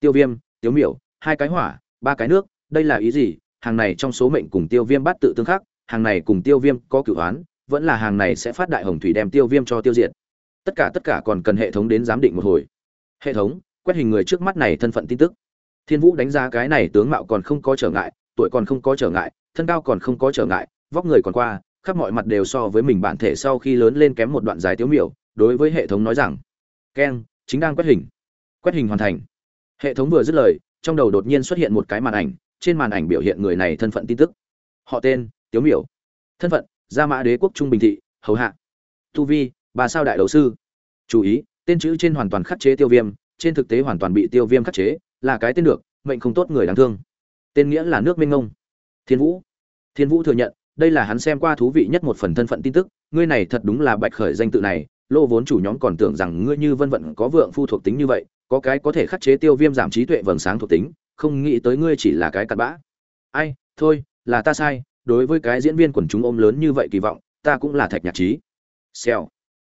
Tiêu viêm, tiếu miểu, hai cái hỏa, ba cái nước, đây là ý gì? Hàng này trong số mệnh cùng tiêu viêm bắt tự tương khắc, hàng này cùng tiêu viêm có cửu oán vẫn là hàng này sẽ phát đại hồng thủy đem tiêu viêm cho tiêu diệt. Tất cả tất cả còn cần hệ thống đến giám định một hồi. Hệ thống, quét hình người trước mắt này thân phận tin tức. Thiên vũ đánh giá cái này tướng mạo còn không có trở ngại, tuổi còn không có trở ngại, thân cao còn không có trở ngại, vóc người còn qua, khắp mọi mặt đều so với mình bản thể sau khi lớn lên kém một đoạn dài tiếu miểu, đối với hệ thống nói rằng keng chính đang quét hình. Quét hình hoàn thành. Hệ thống vừa dứt lời, trong đầu đột nhiên xuất hiện một cái màn ảnh, trên màn ảnh biểu hiện người này thân phận tin tức. Họ tên, tiếu miểu. Thân phận gia mã đế quốc trung bình thị, hầu hạ. Tu vi ba sao đại đấu sư? Chú ý, tên chữ trên hoàn toàn khắc chế tiêu viêm, trên thực tế hoàn toàn bị tiêu viêm khắc chế, là cái tên được, mệnh không tốt người đáng thương. Tên nghĩa là nước minh ngông. Thiên vũ. Thiên vũ thừa nhận, đây là hắn xem qua thú vị nhất một phần thân phận tin tức, ngươi này thật đúng là bạch khởi danh tự này, lô vốn chủ nhóm còn tưởng rằng ngươi như vân vận có vượng phu thuộc tính như vậy, có cái có thể khắc chế tiêu viêm giảm trí tuệ vầng sáng thuộc tính, không nghĩ tới ngươi chỉ là cái cặn bã. Ai, thôi, là ta sai đối với cái diễn viên quần chúng ôm lớn như vậy kỳ vọng, ta cũng là thạch nhạc trí. Xèo.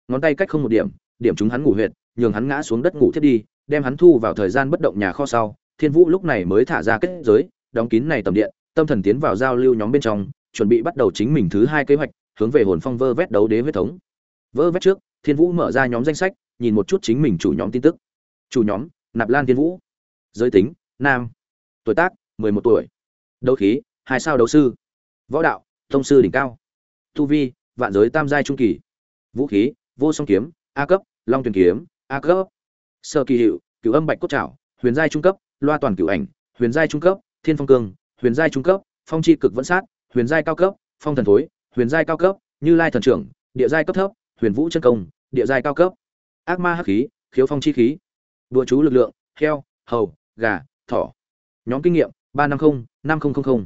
Ngón tay cách không một điểm điểm chúng hắn ngủ huyệt, nhường hắn ngã xuống đất ngủ thiết đi, đem hắn thu vào thời gian bất động nhà kho sau. Thiên vũ lúc này mới thả ra kết giới, đóng kín này tầm điện, tâm thần tiến vào giao lưu nhóm bên trong, chuẩn bị bắt đầu chính mình thứ hai kế hoạch, hướng về hồn phong vơ vét đấu đế huyết thống. Vơ vét trước, thiên vũ mở ra nhóm danh sách, nhìn một chút chính mình chủ nhóm tin tức. Chủ nhóm, nạp lan thiên vũ. Giới tính, nam. Tuổi tác, mười một tuổi. Đấu khí, hai sao đấu sư võ đạo thông sư đỉnh cao. Tu vi vạn giới tam giai trung kỳ. Vũ khí vô song kiếm a cấp long tuyền kiếm a cấp. Sơ kỳ hiệu cửu âm bạch cốt trảo huyền giai trung cấp loa toàn cửu ảnh huyền giai trung cấp thiên phong cường, huyền giai trung cấp phong chi cực vẫn sát huyền giai cao cấp phong thần thối huyền giai cao cấp như lai thần trưởng địa giai cấp thấp huyền vũ chân công địa giai cao cấp. Ác ma hắc khí khiếu phong chi khí. Đua chú lực lượng heo hầu gà thỏ. Nhóm kinh nghiệm ba năm mươi năm nghìn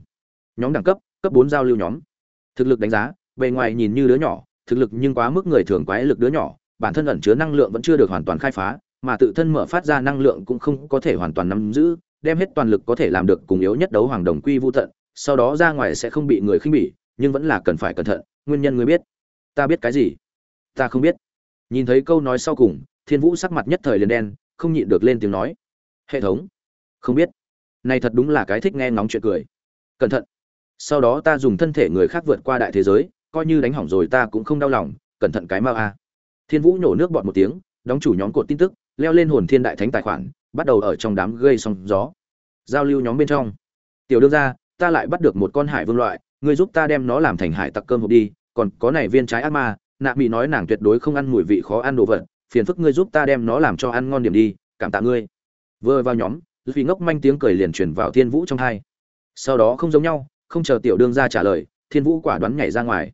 nhóm đẳng cấp cấp bốn giao lưu nhóm. Thực lực đánh giá, bề ngoài nhìn như đứa nhỏ, thực lực nhưng quá mức người thường quái lực đứa nhỏ, bản thân ẩn chứa năng lượng vẫn chưa được hoàn toàn khai phá, mà tự thân mở phát ra năng lượng cũng không có thể hoàn toàn nắm giữ, đem hết toàn lực có thể làm được cùng yếu nhất đấu hoàng đồng quy vô tận, sau đó ra ngoài sẽ không bị người khinh bỉ, nhưng vẫn là cần phải cẩn thận, nguyên nhân người biết. Ta biết cái gì? Ta không biết. Nhìn thấy câu nói sau cùng, thiên vũ sắc mặt nhất thời liền đen, không nhịn được lên tiếng nói. Hệ thống. Không biết. Này thật đúng là cái thích nghe ngóng chuyện cười. Cẩn thận sau đó ta dùng thân thể người khác vượt qua đại thế giới, coi như đánh hỏng rồi ta cũng không đau lòng, cẩn thận cái mau a. Thiên vũ nhổ nước bọt một tiếng, đóng chủ nhóm cột tin tức, leo lên hồn thiên đại thánh tài khoản, bắt đầu ở trong đám gây sóng gió. Giao lưu nhóm bên trong. Tiểu đương ra ta lại bắt được một con hải vương loại, ngươi giúp ta đem nó làm thành hải tặc cơm hộp đi, còn có này viên trái ác ma, nạ mỹ nói nàng tuyệt đối không ăn mùi vị khó ăn đồ vật, phiền phức ngươi giúp ta đem nó làm cho ăn ngon điểm đi, cảm tạ ngươi. Vừa vào nhóm vì ngốc manh tiếng cười liền truyền vào thiên vũ trong hai. Sau đó không giống nhau không chờ tiểu đương ra trả lời, thiên vũ quả đoán nhảy ra ngoài.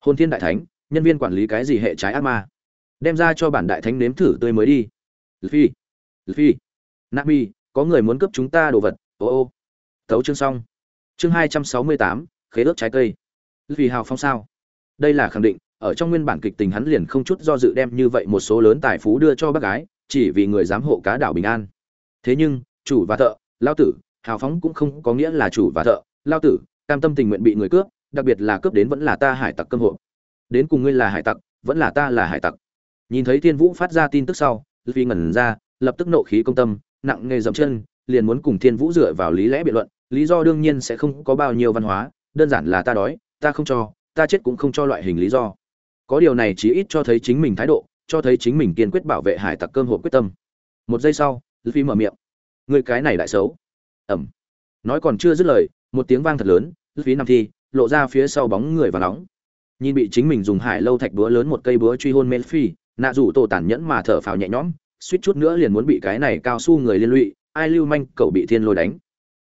Hôn thiên đại thánh, nhân viên quản lý cái gì hệ trái ác ma? Đem ra cho bản đại thánh nếm thử tươi mới đi. Phi phi nami, có người muốn cướp chúng ta đồ vật. Ô ô. Thấu chương xong. Chương hai trăm sáu mươi tám, khế ước trái cây. Vì hào phong sao? Đây là khẳng định, ở trong nguyên bản kịch tình hắn liền không chút do dự đem như vậy một số lớn tài phú đưa cho bác gái, chỉ vì người giám hộ cá đảo bình an. Thế nhưng, chủ và thợ, lao tử, hào phóng cũng không có nghĩa là chủ và thợ, lao tử cam tâm tình nguyện bị người cướp, đặc biệt là cướp đến vẫn là ta hải tặc cơm hộ đến cùng ngươi là hải tặc, vẫn là ta là hải tặc. Nhìn thấy thiên vũ phát ra tin tức sau vì ngẩn ra, lập tức nộ khí công tâm, nặng nghề dậm chân, liền muốn cùng thiên vũ dựa vào lý lẽ biện luận, lý do đương nhiên sẽ không có bao nhiêu văn hóa, đơn giản là ta đói, ta không cho, ta chết cũng không cho loại hình lý do. Có điều này chỉ ít cho thấy chính mình thái độ, cho thấy chính mình kiên quyết bảo vệ hải tặc cơm hộp quyết tâm. Một giây sau phi mở miệng. Người cái này lại xấu. Ẩm. Nói còn chưa dứt lời một tiếng vang thật lớn phí nam thi lộ ra phía sau bóng người và nóng. Nhìn bị chính mình dùng hải lâu thạch búa lớn một cây búa truy hôn mê phi, nạ rủ tổ tàn nhẫn mà thở phào nhẹ nhõm, suýt chút nữa liền muốn bị cái này cao su người liên lụy, ai lưu manh, cậu bị thiên lôi đánh.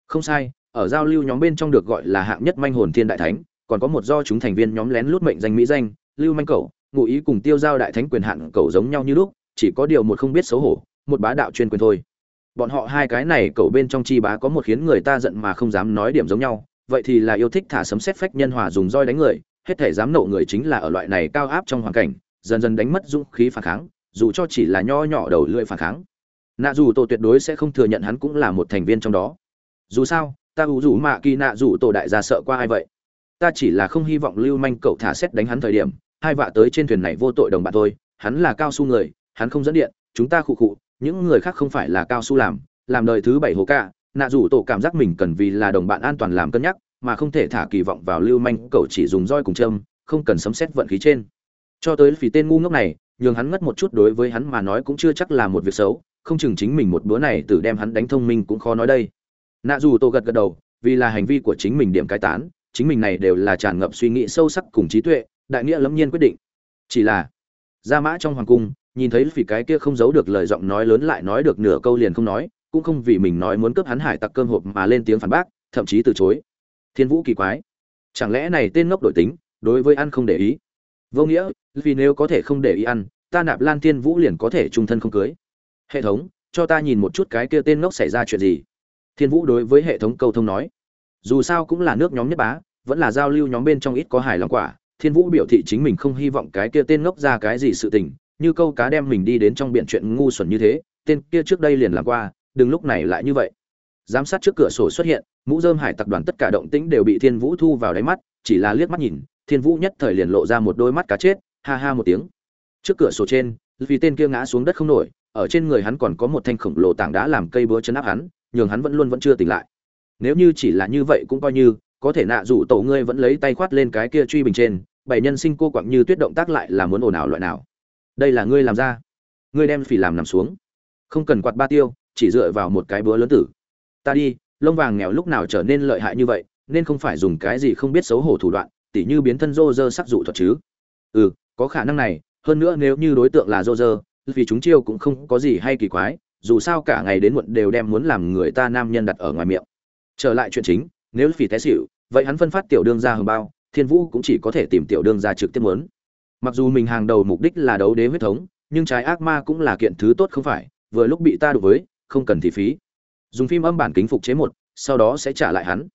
Không sai, ở giao lưu nhóm bên trong được gọi là hạng nhất manh hồn thiên đại thánh, còn có một do chúng thành viên nhóm lén lút mệnh danh mỹ danh, lưu manh cậu ngụ ý cùng tiêu giao đại thánh quyền hạn cậu giống nhau như lúc, chỉ có điều một không biết xấu hổ, một bá đạo chuyên quyền thôi bọn họ hai cái này cậu bên trong chi bá có một khiến người ta giận mà không dám nói điểm giống nhau, vậy thì là yêu thích thả sấm xét phách nhân hòa dùng roi đánh người, hết thể dám nộ người chính là ở loại này cao áp trong hoàn cảnh, dần dần đánh mất dũng khí phản kháng, dù cho chỉ là nho nhỏ đầu lưỡi phản kháng. Nạ dù tổ tuyệt đối sẽ không thừa nhận hắn cũng là một thành viên trong đó. Dù sao, ta hữu dù mạ kỳ nạ dù tổ đại gia sợ qua ai vậy? Ta chỉ là không hy vọng lưu manh cậu thả xét đánh hắn thời điểm, hai vạ tới trên thuyền này vô tội đồng bạn thôi, hắn là cao su người, hắn không dẫn điện, chúng ta khụ khụ những người khác không phải là cao su làm làm đời thứ bảy hồ ca, nạ dù tổ cảm giác mình cần vì là đồng bạn an toàn làm cân nhắc, mà không thể thả kỳ vọng vào lưu manh, cậu chỉ dùng roi cùng châm, không cần sấm xét vận khí trên. Cho tới phí tên ngu ngốc này, nhường hắn ngất một chút đối với hắn mà nói cũng chưa chắc là một việc xấu, không chừng chính mình một bữa này từ đem hắn đánh thông minh cũng khó nói đây. Nạ dù tô gật gật đầu, vì là hành vi của chính mình điểm cai tán, chính mình này đều là tràn ngập suy nghĩ sâu sắc cùng trí tuệ, đại nghĩa lẫm nhiên quyết định. Chỉ là, gia mã trong hoàng cung nhìn thấy phỉ cái kia không giấu được lời giọng nói lớn lại nói được nửa câu liền không nói, cũng không vì mình nói muốn cướp hắn hải tặc cơm hộp mà lên tiếng phản bác, thậm chí từ chối. Thiên vũ kỳ quái. Chẳng lẽ này tên ngốc đổi tính, đối với ăn không để ý? Vô nghĩa, vì nếu có thể không để ý ăn, ta nạp lan thiên vũ liền có thể trung thân không cưới. Hệ thống, cho ta nhìn một chút cái kia tên ngốc xảy ra chuyện gì. Thiên vũ đối với hệ thống câu thông nói. Dù sao cũng là nước nhóm nhất bá, vẫn là giao lưu nhóm bên trong ít có hài lòng quả, thiên vũ biểu thị chính mình không hy vọng cái kia tên ngốc ra cái gì sự tình như câu cá đem mình đi đến trong biển chuyện ngu xuẩn như thế, tên kia trước đây liền làm qua, đừng lúc này lại như vậy. Giám sát trước cửa sổ xuất hiện, mũ dơm hải tập đoàn tất cả động tĩnh đều bị thiên vũ thu vào đáy mắt, chỉ là liếc mắt nhìn, thiên vũ nhất thời liền lộ ra một đôi mắt cá chết, ha ha một tiếng. Trước cửa sổ trên, vì tên kia ngã xuống đất không nổi, ở trên người hắn còn có một thanh khổng lồ tảng đá làm cây búa chấn áp hắn, nhường hắn vẫn luôn vẫn chưa tỉnh lại. Nếu như chỉ là như vậy cũng coi như, có thể nạ dụ tổ ngươi vẫn lấy tay khoát lên cái kia truy bình trên, bảy nhân sinh cô quặng như tuyết động tác lại là muốn ồn ào loại nào đây là ngươi làm ra. Ngươi đem phỉ làm nằm xuống. Không cần quạt ba tiêu, chỉ dựa vào một cái búa lớn tử. Ta đi, lông vàng nghèo lúc nào trở nên lợi hại như vậy, nên không phải dùng cái gì không biết xấu hổ thủ đoạn, tỉ như biến thân rô rơ sắc dụ thuật chứ. Ừ có khả năng này, hơn nữa nếu như đối tượng là rô rơ, vì chúng chiêu cũng không có gì hay kỳ quái, dù sao cả ngày đến muộn đều đem muốn làm người ta nam nhân đặt ở ngoài miệng. Trở lại chuyện chính, nếu phỉ té xỉu, vậy hắn phân phát tiểu đương ra hầm bao, thiên vũ cũng chỉ có thể tìm tiểu đương ra trực tiếp muốn mặc dù mình hàng đầu mục đích là đấu đế huyết thống, nhưng trái ác ma cũng là kiện thứ tốt không phải, vừa lúc bị ta đụng với, không cần thì phí. Dùng phim âm bản kính phục chế một, sau đó sẽ trả lại hắn.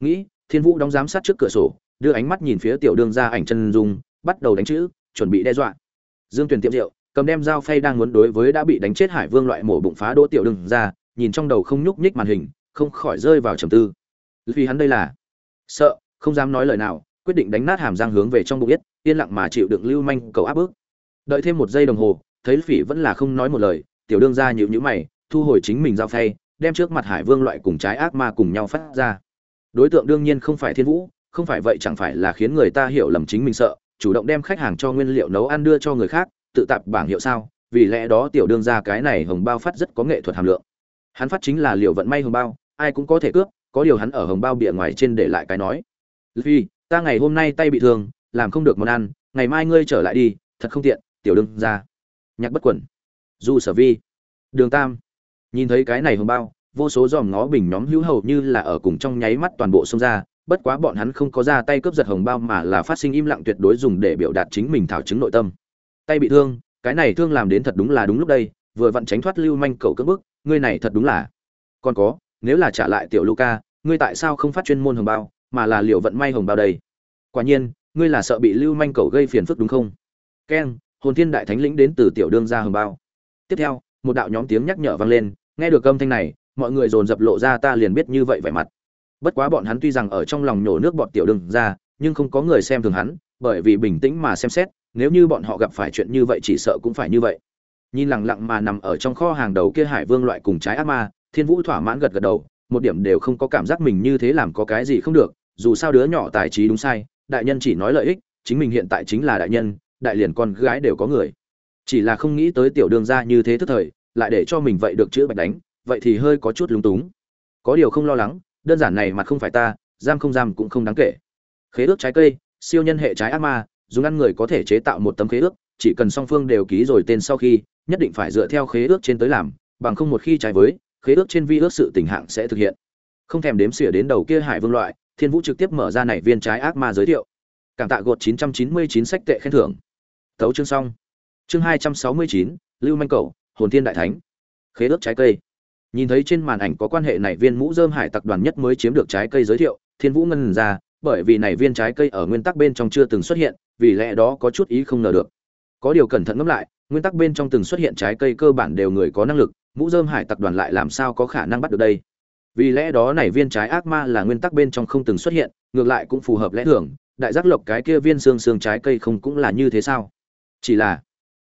Nghĩ, thiên vũ đóng giám sát trước cửa sổ, đưa ánh mắt nhìn phía tiểu đương ra ảnh chân dung, bắt đầu đánh chữ, chuẩn bị đe dọa. Dương tuyền tiệm rượu, cầm đem dao phay đang muốn đối với đã bị đánh chết hải vương loại mổ bụng phá đỗ tiểu đương ra, nhìn trong đầu không nhúc nhích màn hình, không khỏi rơi vào trầm tư. Vì hắn đây là sợ, không dám nói lời nào, quyết định đánh nát hàm răng hướng về trong bụng biết yên lặng mà chịu đựng lưu manh cầu áp bức. Đợi thêm một giây đồng hồ, thấy phỉ vẫn là không nói một lời, tiểu đương ra nhịu nhữ mày, thu hồi chính mình giao phay, đem trước mặt hải vương loại cùng trái ác ma cùng nhau phát ra. Đối tượng đương nhiên không phải thiên vũ, không phải vậy chẳng phải là khiến người ta hiểu lầm chính mình sợ, chủ động đem khách hàng cho nguyên liệu nấu ăn đưa cho người khác, tự tạp bảng hiệu sao, vì lẽ đó tiểu đương ra cái này hồng bao phát rất có nghệ thuật hàm lượng. Hắn phát chính là liệu vận may hồng bao, ai cũng có thể cướp, có điều hắn ở hồng bao bìa ngoài trên để lại cái nói. Vì ta ngày hôm nay tay bị thương làm không được món ăn, ngày mai ngươi trở lại đi, thật không tiện, tiểu đương ra nhạc bất quẩn. Du sở vi. Đường tam. Nhìn thấy cái này hồng bao, vô số dòm ngó bình nhóm hữu hầu như là ở cùng trong nháy mắt toàn bộ xông ra, bất quá bọn hắn không có ra tay cướp giật hồng bao mà là phát sinh im lặng tuyệt đối dùng để biểu đạt chính mình thảo chứng nội tâm. Tay bị thương, cái này thương làm đến thật đúng là đúng lúc đây, vừa vặn tránh thoát lưu manh cầu cướp bức, ngươi này thật đúng là. Còn có, nếu là trả lại tiểu luca ngươi tại sao không phát chuyên môn hồng bao, mà là liệu vận may hồng bao đây? Quả nhiên ngươi là sợ bị lưu manh cầu gây phiền phức đúng không? Keng hồn thiên đại thánh lĩnh đến từ tiểu đương gia hầm bao. Tiếp theo, một đạo nhóm tiếng nhắc nhở vang lên, nghe được âm thanh này, mọi người dồn dập lộ ra ta liền biết như vậy vẻ mặt. Bất quá bọn hắn tuy rằng ở trong lòng nhổ nước bọt tiểu đương ra nhưng không có người xem thường hắn, bởi vì bình tĩnh mà xem xét, nếu như bọn họ gặp phải chuyện như vậy chỉ sợ cũng phải như vậy. Nhìn lặng lặng mà nằm ở trong kho hàng đầu kia hải vương loại cùng trái ác ma, thiên vũ thỏa mãn gật gật đầu, một điểm đều không có cảm giác mình như thế làm có cái gì không được, dù sao đứa nhỏ tài trí đúng sai đại nhân chỉ nói lợi ích, chính mình hiện tại chính là đại nhân, đại liền con gái đều có người. Chỉ là không nghĩ tới tiểu đường gia như thế thức thời, lại để cho mình vậy được chữa bạch đánh, vậy thì hơi có chút lúng túng. Có điều không lo lắng, đơn giản này mà không phải ta, giam không giam cũng không đáng kể. Khế ước trái cây, siêu nhân hệ trái ác ma, dùng ăn người có thể chế tạo một tấm khế ước, chỉ cần song phương đều ký rồi tên sau khi, nhất định phải dựa theo khế ước trên tới làm, bằng không một khi trái với, khế ước trên vi ước sự tình hạng sẽ thực hiện. Không thèm đếm xỉa đến đầu kia hải vương loại thiên vũ trực tiếp mở ra này viên trái ác ma giới thiệu. Cảm tạ gột 999 sách tệ khen thưởng. Tấu chương xong. Chương 269, lưu manh cầu hồn thiên đại thánh. Khế ước trái cây. Nhìn thấy trên màn ảnh có quan hệ này viên mũ dơm hải tặc đoàn nhất mới chiếm được trái cây giới thiệu thiên vũ ngân ra bởi vì này viên trái cây ở nguyên tắc bên trong chưa từng xuất hiện vì lẽ đó có chút ý không ngờ được. Có điều cẩn thận ngẫm lại nguyên tắc bên trong từng xuất hiện trái cây cơ bản đều người có năng lực mũ dơm hải tặc đoàn lại làm sao có khả năng bắt được đây? Vì lẽ đó này viên trái ác ma là nguyên tắc bên trong không từng xuất hiện, ngược lại cũng phù hợp lẽ thường, đại giác lộc cái kia viên xương xương trái cây không cũng là như thế sao? Chỉ là,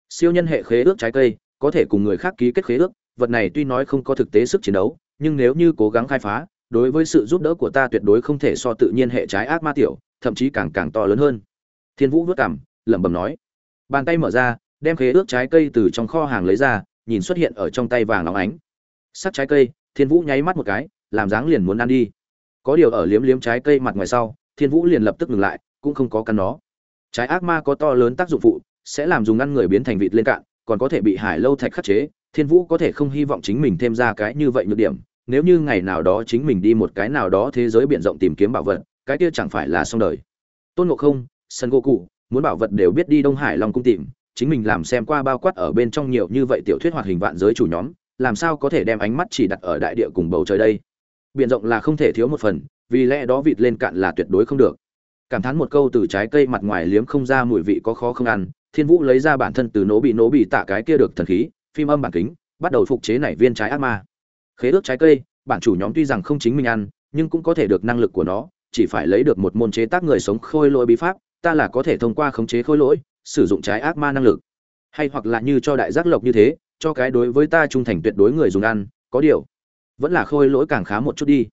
siêu nhân hệ khế ước trái cây, có thể cùng người khác ký kết khế ước, vật này tuy nói không có thực tế sức chiến đấu, nhưng nếu như cố gắng khai phá, đối với sự giúp đỡ của ta tuyệt đối không thể so tự nhiên hệ trái ác ma tiểu, thậm chí càng càng to lớn hơn. Thiên vũ vất cảm lẩm bẩm nói. Bàn tay mở ra, đem khế ước trái cây từ trong kho hàng lấy ra, nhìn xuất hiện ở trong tay vàng óng ánh. Sắc trái cây, thiên vũ nháy mắt một cái làm dáng liền muốn ăn đi. Có điều ở liếm liếm trái cây mặt ngoài sau, thiên vũ liền lập tức ngừng lại, cũng không có căn nó. Trái ác ma có to lớn tác dụng phụ, sẽ làm dùng ăn người biến thành vịt lên cạn, còn có thể bị hải lâu thạch khắc chế. Thiên vũ có thể không hy vọng chính mình thêm ra cái như vậy nhược điểm, nếu như ngày nào đó chính mình đi một cái nào đó thế giới biển rộng tìm kiếm bảo vật, cái kia chẳng phải là xong đời. Tôn ngộ không, sân gỗ cụ, muốn bảo vật đều biết đi đông hải long cung tìm, chính mình làm xem qua bao quát ở bên trong nhiều như vậy tiểu thuyết hoạt hình vạn giới chủ nhóm, làm sao có thể đem ánh mắt chỉ đặt ở đại địa cùng bầu trời đây? Biển rộng là không thể thiếu một phần, vì lẽ đó vịt lên cạn là tuyệt đối không được. Cảm thán một câu từ trái cây mặt ngoài liếm không ra mùi vị có khó không ăn, thiên vũ lấy ra bản thân từ nỗ bị nỗ bị tạ cái kia được thần khí, phim âm bản kính, bắt đầu phục chế nảy viên trái ác ma. Khế ước trái cây, bản chủ nhóm tuy rằng không chính mình ăn, nhưng cũng có thể được năng lực của nó, chỉ phải lấy được một môn chế tác người sống khôi lỗi bí pháp, ta là có thể thông qua khống chế khôi lỗi, sử dụng trái ác ma năng lực. Hay hoặc là như cho đại giác lộc như thế, cho cái đối với ta trung thành tuyệt đối người dùng ăn, có điều vẫn là khôi lỗi càng khá một chút đi.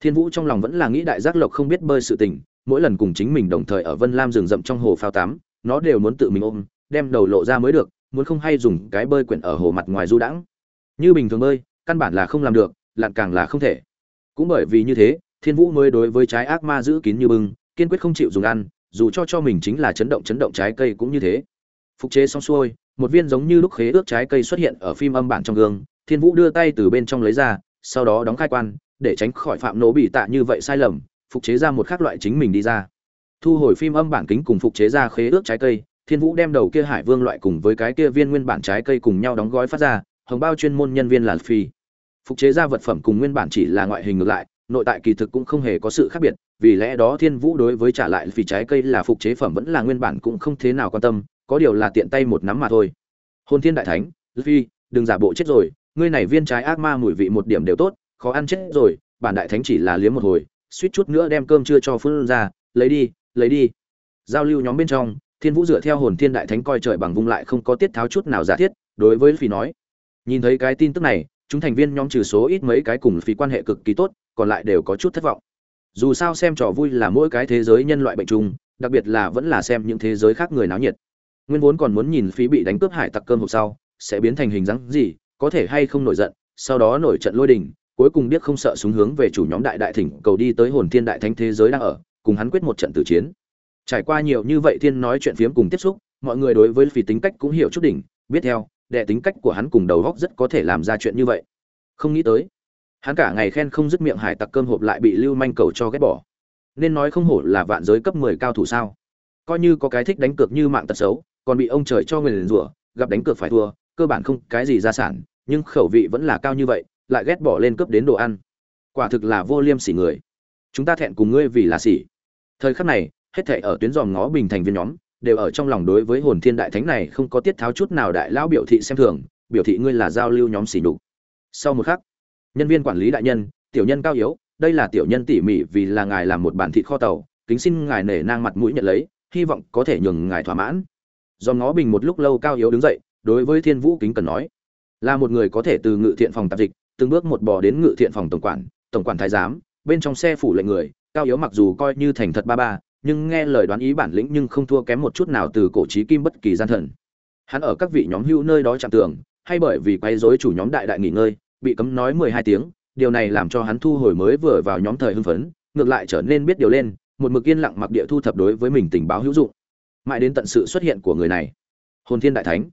Thiên vũ trong lòng vẫn là nghĩ đại giác lộc không biết bơi sự tình, mỗi lần cùng chính mình đồng thời ở vân lam rừng rậm trong hồ phao tắm, nó đều muốn tự mình ôm, đem đầu lộ ra mới được, muốn không hay dùng cái bơi quyển ở hồ mặt ngoài du đãng. Như bình thường bơi, căn bản là không làm được, lặn càng là không thể. Cũng bởi vì như thế, thiên vũ mới đối với trái ác ma giữ kín như bưng, kiên quyết không chịu dùng ăn, dù cho cho mình chính là chấn động chấn động trái cây cũng như thế. Phục chế xong xuôi, một viên giống như lúc khế ước trái cây xuất hiện ở phim âm bản trong gương, thiên vũ đưa tay từ bên trong lấy ra sau đó đóng khai quan, để tránh khỏi phạm nổ bị tạ như vậy sai lầm, phục chế ra một khác loại chính mình đi ra. Thu hồi phim âm bản kính cùng phục chế ra khế ước trái cây, thiên vũ đem đầu kia hải vương loại cùng với cái kia viên nguyên bản trái cây cùng nhau đóng gói phát ra, hồng bao chuyên môn nhân viên là phi. Phục chế ra vật phẩm cùng nguyên bản chỉ là ngoại hình ngược lại, nội tại kỳ thực cũng không hề có sự khác biệt, vì lẽ đó thiên vũ đối với trả lại phi trái cây là phục chế phẩm vẫn là nguyên bản cũng không thế nào quan tâm, có điều là tiện tay một nắm mà thôi. Hôn thiên đại thánh, phi, đừng giả bộ chết rồi ngươi này viên trái ác ma mùi vị một điểm đều tốt, khó ăn chết rồi, bản đại thánh chỉ là liếm một hồi, suýt chút nữa đem cơm chưa cho phương ra, lấy đi lấy đi. Giao lưu nhóm bên trong, thiên vũ dựa theo hồn thiên đại thánh coi trời bằng vung lại không có tiết tháo chút nào giả thiết, đối với phi nói, nhìn thấy cái tin tức này, chúng thành viên nhóm trừ số ít mấy cái cùng phi quan hệ cực kỳ tốt, còn lại đều có chút thất vọng. Dù sao xem trò vui là mỗi cái thế giới nhân loại bệnh chung, đặc biệt là vẫn là xem những thế giới khác người náo nhiệt. Nguyên vốn còn muốn nhìn phí bị đánh cướp hải tặc cơm hộp sau, sẽ biến thành hình dáng gì có thể hay không nổi giận, sau đó nổi trận lôi đình, cuối cùng biết không sợ súng hướng về chủ nhóm đại đại thỉnh cầu đi tới hồn thiên đại thánh thế giới đang ở, cùng hắn quyết một trận tử chiến. Trải qua nhiều như vậy thiên nói chuyện phiếm cùng tiếp xúc, mọi người đối với phi tính cách cũng hiểu chút đỉnh, biết theo, đệ tính cách của hắn cùng đầu góc rất có thể làm ra chuyện như vậy. Không nghĩ tới, hắn cả ngày khen không dứt miệng hải tặc cơm hộp lại bị lưu manh cầu cho ghét bỏ. Nên nói không hổ là vạn giới cấp mười cao thủ sao? Coi như có cái thích đánh cược như mạng tật xấu, còn bị ông trời cho người liền rủa, gặp đánh cược phải thua, cơ bản không cái gì gia sản nhưng khẩu vị vẫn là cao như vậy, lại ghét bỏ lên cướp đến đồ ăn. Quả thực là vô liêm sỉ người. Chúng ta thẹn cùng ngươi vì là sỉ. Thời khắc này, hết thảy ở tuyến dòm ngó bình thành viên nhóm, đều ở trong lòng đối với hồn thiên đại thánh này không có tiết tháo chút nào đại lão biểu thị xem thường, biểu thị ngươi là giao lưu nhóm sỉ nhục. Sau một khắc, nhân viên quản lý đại nhân, tiểu nhân cao yếu, đây là tiểu nhân tỉ mỉ vì là ngài làm một bản thịt kho tàu, kính xin ngài nể nang mặt mũi nhận lấy, hy vọng có thể nhường ngài thỏa mãn. Do ngó bình một lúc lâu cao yếu đứng dậy, đối với thiên vũ kính cần nói là một người có thể từ ngự thiện phòng tạp dịch, từng bước một bò đến ngự thiện phòng tổng quản tổng quản thái giám, bên trong xe phủ lệnh người, cao yếu mặc dù coi như thành thật ba ba, nhưng nghe lời đoán ý bản lĩnh nhưng không thua kém một chút nào từ cổ trí kim bất kỳ gian thần. Hắn ở các vị nhóm hưu nơi đó chạm tường, hay bởi vì quay rối chủ nhóm đại đại nghỉ ngơi, bị cấm nói mười hai tiếng, điều này làm cho hắn thu hồi mới vừa vào nhóm thời hưng phấn, ngược lại trở nên biết điều lên, một mực yên lặng mặc địa thu thập đối với mình tình báo hữu dụng. Mãi đến tận sự xuất hiện của người này, hồn thiên đại thánh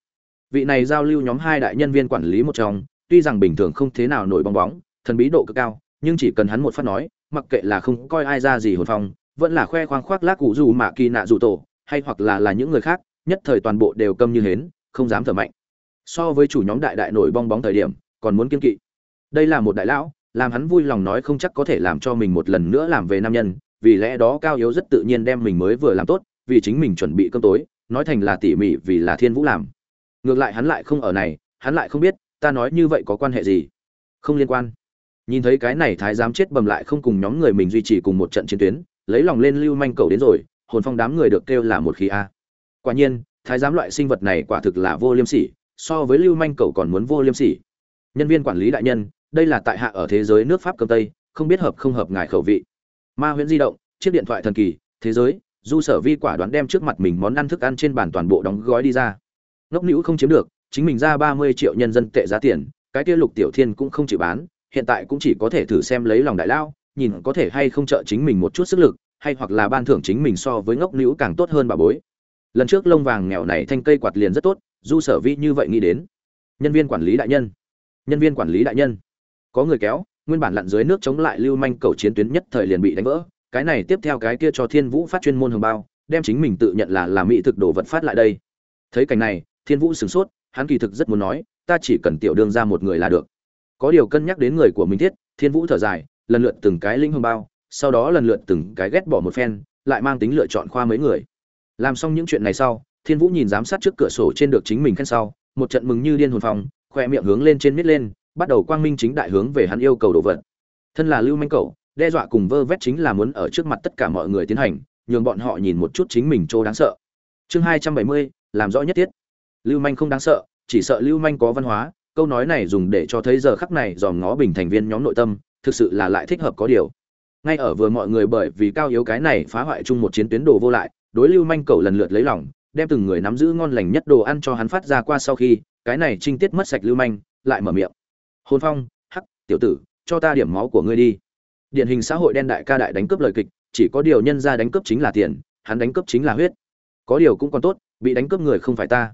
vị này giao lưu nhóm hai đại nhân viên quản lý một trong, tuy rằng bình thường không thế nào nổi bong bóng, thần bí độ cực cao, nhưng chỉ cần hắn một phát nói, mặc kệ là không coi ai ra gì hồn phong, vẫn là khoe khoang khoác lác cụ dù mạ kỳ nạ dù tổ, hay hoặc là là những người khác, nhất thời toàn bộ đều câm như hến, không dám thở mạnh. So với chủ nhóm đại đại nổi bong bóng thời điểm, còn muốn kiên kỵ. Đây là một đại lão, làm hắn vui lòng nói không chắc có thể làm cho mình một lần nữa làm về nam nhân, vì lẽ đó cao yếu rất tự nhiên đem mình mới vừa làm tốt, vì chính mình chuẩn bị cơm tối, nói thành là tỉ mỉ vì là thiên vũ làm ngược lại hắn lại không ở này, hắn lại không biết, ta nói như vậy có quan hệ gì? Không liên quan. Nhìn thấy cái này thái giám chết bầm lại không cùng nhóm người mình duy trì cùng một trận chiến tuyến, lấy lòng lên lưu manh cầu đến rồi, hồn phong đám người được kêu là một khí a. Quả nhiên, thái giám loại sinh vật này quả thực là vô liêm sỉ, so với lưu manh cầu còn muốn vô liêm sỉ. Nhân viên quản lý đại nhân, đây là tại hạ ở thế giới nước pháp cầm tây, không biết hợp không hợp ngài khẩu vị. Ma huyễn di động, chiếc điện thoại thần kỳ, thế giới, du sở vi quả đoán đem trước mặt mình món ăn thức ăn trên bàn toàn bộ đóng gói đi ra ngốc nữ không chiếm được, chính mình ra ba mươi triệu nhân dân tệ giá tiền, cái kia lục tiểu thiên cũng không chịu bán, hiện tại cũng chỉ có thể thử xem lấy lòng đại lao, nhìn có thể hay không trợ chính mình một chút sức lực, hay hoặc là ban thưởng chính mình so với ngốc nữ càng tốt hơn bà bối. Lần trước lông vàng nghèo này thanh cây quạt liền rất tốt, du sở vi như vậy nghĩ đến. Nhân viên quản lý đại nhân. Nhân viên quản lý đại nhân. Có người kéo, nguyên bản lặn dưới nước chống lại lưu manh cầu chiến tuyến nhất thời liền bị đánh vỡ, cái này tiếp theo cái kia cho thiên vũ phát chuyên môn hồng bao, đem chính mình tự nhận là làm mỹ thực đồ vật phát lại đây. Thấy cảnh này thiên vũ sửng sốt hắn kỳ thực rất muốn nói ta chỉ cần tiểu đương ra một người là được. Có điều cân nhắc đến người của mình thiết thiên vũ thở dài lần lượt từng cái linh hồn bao sau đó lần lượt từng cái ghét bỏ một phen lại mang tính lựa chọn khoa mấy người. Làm xong những chuyện này sau thiên vũ nhìn giám sát trước cửa sổ trên được chính mình khen sau một trận mừng như điên hồn phòng khoe miệng hướng lên trên miết lên bắt đầu quang minh chính đại hướng về hắn yêu cầu đồ vật. Thân là lưu manh Cẩu, đe dọa cùng vơ vét chính là muốn ở trước mặt tất cả mọi người tiến hành nhường bọn họ nhìn một chút chính mình chỗ đáng sợ. Chương hai trăm bảy mươi làm rõ nhất thiết lưu manh không đáng sợ, chỉ sợ lưu manh có văn hóa, câu nói này dùng để cho thấy giờ khắc này dòm ngó bình thành viên nhóm nội tâm, thực sự là lại thích hợp có điều. Ngay ở vừa mọi người bởi vì cao yếu cái này phá hoại chung một chiến tuyến đồ vô lại, đối lưu manh cầu lần lượt lấy lòng, đem từng người nắm giữ ngon lành nhất đồ ăn cho hắn phát ra qua sau khi, cái này trinh tiết mất sạch lưu manh, lại mở miệng. Hôn phong, hắc, tiểu tử, cho ta điểm máu của ngươi đi. Điển hình xã hội đen đại ca đại đánh cướp lời kịch, chỉ có điều nhân ra đánh cướp chính là tiền, hắn đánh cướp chính là huyết. Có điều cũng còn tốt, bị đánh cướp người không phải ta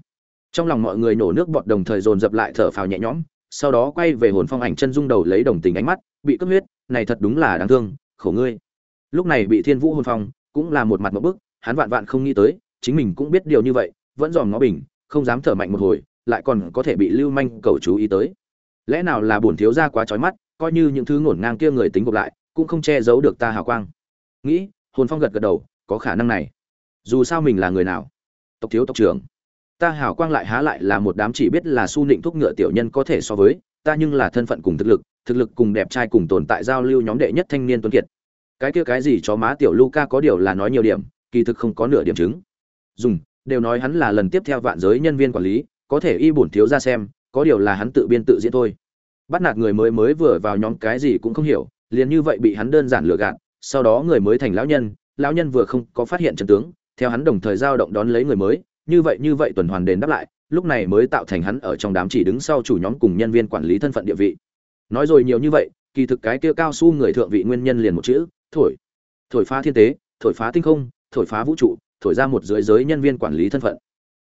trong lòng mọi người nổ nước bọt đồng thời dồn dập lại thở phào nhẹ nhõm, sau đó quay về hồn phong ảnh chân dung đầu lấy đồng tình ánh mắt, bị cướp huyết, này thật đúng là đáng thương, khổ ngươi. Lúc này bị thiên vũ hồn phong cũng là một mặt một bức, hắn vạn vạn không nghĩ tới, chính mình cũng biết điều như vậy, vẫn dòm ngó bình, không dám thở mạnh một hồi, lại còn có thể bị lưu manh cầu chú ý tới. Lẽ nào là bổn thiếu gia quá trói mắt, coi như những thứ ngổn ngang kia người tính gộp lại, cũng không che giấu được ta hào quang. Nghĩ, hồn phong gật gật đầu, có khả năng này. Dù sao mình là người nào? Tộc thiếu tộc trưởng ta hào quang lại há lại là một đám chỉ biết là su nịnh thuốc ngựa tiểu nhân có thể so với, ta nhưng là thân phận cùng thực lực thực lực cùng đẹp trai cùng tồn tại giao lưu nhóm đệ nhất thanh niên tuấn kiệt. Cái kia cái gì chó má tiểu luca có điều là nói nhiều điểm, kỳ thực không có nửa điểm chứng. Dùng, đều nói hắn là lần tiếp theo vạn giới nhân viên quản lý, có thể y bổn thiếu ra xem, có điều là hắn tự biên tự diễn thôi. Bắt nạt người mới mới vừa vào nhóm cái gì cũng không hiểu, liền như vậy bị hắn đơn giản lừa gạt, sau đó người mới thành lão nhân lão nhân vừa không có phát hiện chân tướng, theo hắn đồng thời giao động đón lấy người mới như vậy như vậy tuần hoàn đền đáp lại, lúc này mới tạo thành hắn ở trong đám chỉ đứng sau chủ nhóm cùng nhân viên quản lý thân phận địa vị. Nói rồi nhiều như vậy, kỳ thực cái kia cao su người thượng vị nguyên nhân liền một chữ, thổi. Thổi phá thiên tế, thổi phá tinh không, thổi phá vũ trụ, thổi ra một dưới giới nhân viên quản lý thân phận.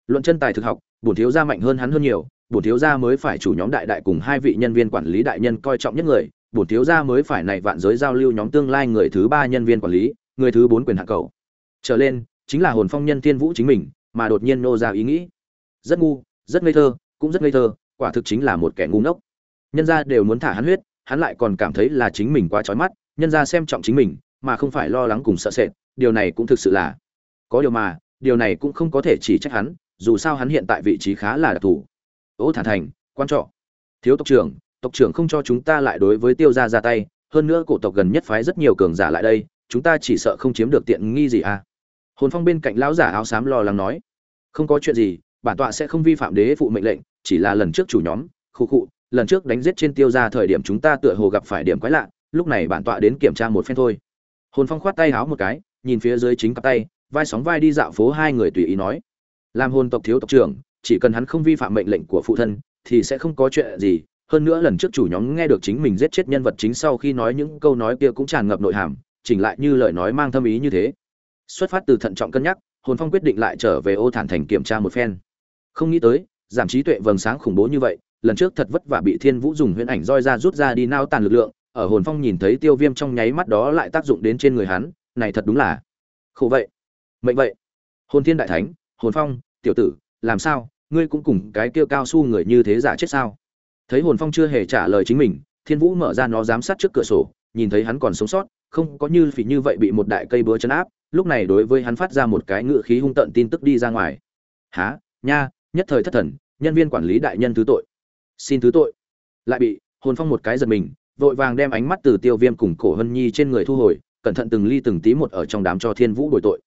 Luận chân tài thực học, bổn thiếu gia mạnh hơn hắn hơn nhiều, bổn thiếu gia mới phải chủ nhóm đại đại cùng hai vị nhân viên quản lý đại nhân coi trọng nhất người, bổn thiếu gia mới phải này vạn giới giao lưu nhóm tương lai người thứ ba nhân viên quản lý, người thứ bốn quyền hạ cầu. Trở lên, chính là hồn phong nhân thiên vũ chính mình mà đột nhiên nô ra ý nghĩ. Rất ngu, rất ngây thơ, cũng rất ngây thơ, quả thực chính là một kẻ ngu ngốc. Nhân gia đều muốn thả hắn huyết, hắn lại còn cảm thấy là chính mình quá trói mắt, nhân gia xem trọng chính mình, mà không phải lo lắng cùng sợ sệt, điều này cũng thực sự là có điều mà, điều này cũng không có thể chỉ trách hắn, dù sao hắn hiện tại vị trí khá là đặc thù. Ô thản thành, quan trọ. Thiếu tộc trưởng tộc trưởng không cho chúng ta lại đối với tiêu gia ra tay, hơn nữa cổ tộc gần nhất phái rất nhiều cường giả lại đây, chúng ta chỉ sợ không chiếm được tiện nghi gì à? Hồn phong bên cạnh lão giả áo xám lo lắng nói, không có chuyện gì, bản tọa sẽ không vi phạm đế phụ mệnh lệnh, chỉ là lần trước chủ nhóm, khu khu, lần trước đánh giết trên tiêu gia thời điểm chúng ta tựa hồ gặp phải điểm quái lạ, lúc này bản tọa đến kiểm tra một phen thôi. Hồn phong khoát tay áo một cái, nhìn phía dưới chính cặp tay, vai sóng vai đi dạo phố hai người tùy ý nói, làm hồn tộc thiếu tộc trưởng, chỉ cần hắn không vi phạm mệnh lệnh của phụ thân, thì sẽ không có chuyện gì. Hơn nữa lần trước chủ nhóm nghe được chính mình giết chết nhân vật chính sau khi nói những câu nói kia cũng tràn ngập nội hàm, chỉnh lại như lời nói mang thâm ý như thế xuất phát từ thận trọng cân nhắc, hồn phong quyết định lại trở về ô thản thành kiểm tra một phen. Không nghĩ tới, giảm trí tuệ vầng sáng khủng bố như vậy, lần trước thật vất vả bị thiên vũ dùng huyễn ảnh roi ra rút ra đi nao tàn lực lượng, ở hồn phong nhìn thấy tiêu viêm trong nháy mắt đó lại tác dụng đến trên người hắn, này thật đúng là khổ vậy. Mệnh vậy. Hồn thiên đại thánh, hồn phong, tiểu tử, làm sao, ngươi cũng cùng cái kia cao su người như thế giả chết sao? Thấy hồn phong chưa hề trả lời chính mình, thiên vũ mở ra nó giám sát trước cửa sổ, nhìn thấy hắn còn sống sót, không có như phỉ như vậy bị một đại cây búa chấn áp lúc này đối với hắn phát ra một cái ngự khí hung tận tin tức đi ra ngoài. Há nha, nhất thời thất thần, nhân viên quản lý đại nhân thứ tội. Xin thứ tội. Lại bị hồn phong một cái giật mình, vội vàng đem ánh mắt từ tiêu viêm cùng cổ hân nhi trên người thu hồi, cẩn thận từng ly từng tí một ở trong đám cho thiên vũ bồi tội.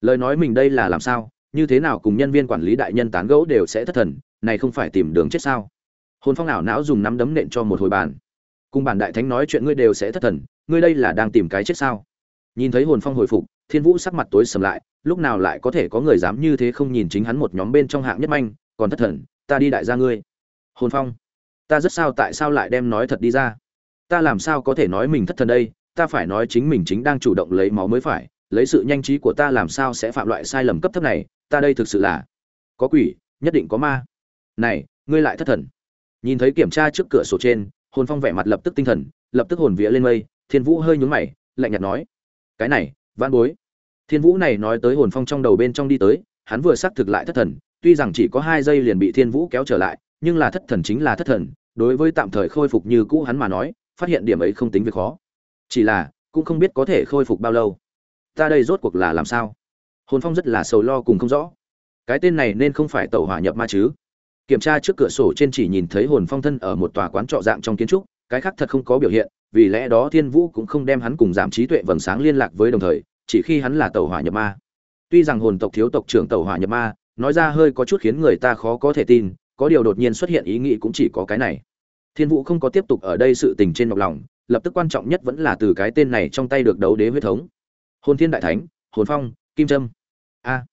Lời nói mình đây là làm sao? Như thế nào cùng nhân viên quản lý đại nhân tán gẫu đều sẽ thất thần, này không phải tìm đường chết sao? Hồn phong ảo não dùng nắm đấm nện cho một hồi bàn. Cùng bản đại thánh nói chuyện ngươi đều sẽ thất thần, ngươi đây là đang tìm cái chết sao? Nhìn thấy hồn phong hồi phục thiên vũ sắc mặt tối sầm lại, lúc nào lại có thể có người dám như thế không nhìn chính hắn một nhóm bên trong hạng nhất manh, còn thất thần, ta đi đại gia ngươi. Hồn phong, ta rất sao tại sao lại đem nói thật đi ra? Ta làm sao có thể nói mình thất thần đây? Ta phải nói chính mình chính đang chủ động lấy máu mới phải, lấy sự nhanh trí của ta làm sao sẽ phạm loại sai lầm cấp thấp này? Ta đây thực sự là có quỷ, nhất định có ma. Này, ngươi lại thất thần. Nhìn thấy kiểm tra trước cửa sổ trên, hồn phong vẻ mặt lập tức tinh thần, lập tức hồn vía lên mây, thiên vũ hơi nhún mày, lạnh nhạt nói, cái này Văn bối. Thiên vũ này nói tới hồn phong trong đầu bên trong đi tới, hắn vừa xác thực lại thất thần, tuy rằng chỉ có hai giây liền bị thiên vũ kéo trở lại, nhưng là thất thần chính là thất thần, đối với tạm thời khôi phục như cũ hắn mà nói, phát hiện điểm ấy không tính việc khó. Chỉ là, cũng không biết có thể khôi phục bao lâu. Ta đây rốt cuộc là làm sao? Hồn phong rất là sầu lo cùng không rõ. Cái tên này nên không phải tẩu hỏa nhập ma chứ? Kiểm tra trước cửa sổ trên chỉ nhìn thấy hồn phong thân ở một tòa quán trọ dạng trong kiến trúc cái khác thật không có biểu hiện, vì lẽ đó thiên vũ cũng không đem hắn cùng giảm trí tuệ vầng sáng liên lạc với đồng thời, chỉ khi hắn là tẩu hỏa nhập ma. Tuy rằng hồn tộc thiếu tộc trưởng tẩu hỏa nhập ma, nói ra hơi có chút khiến người ta khó có thể tin, có điều đột nhiên xuất hiện ý nghĩ cũng chỉ có cái này. Thiên vũ không có tiếp tục ở đây sự tình trên nhọc lòng, lập tức quan trọng nhất vẫn là từ cái tên này trong tay được đấu đế huyết thống. Hồn thiên đại thánh, hồn phong, kim trâm a.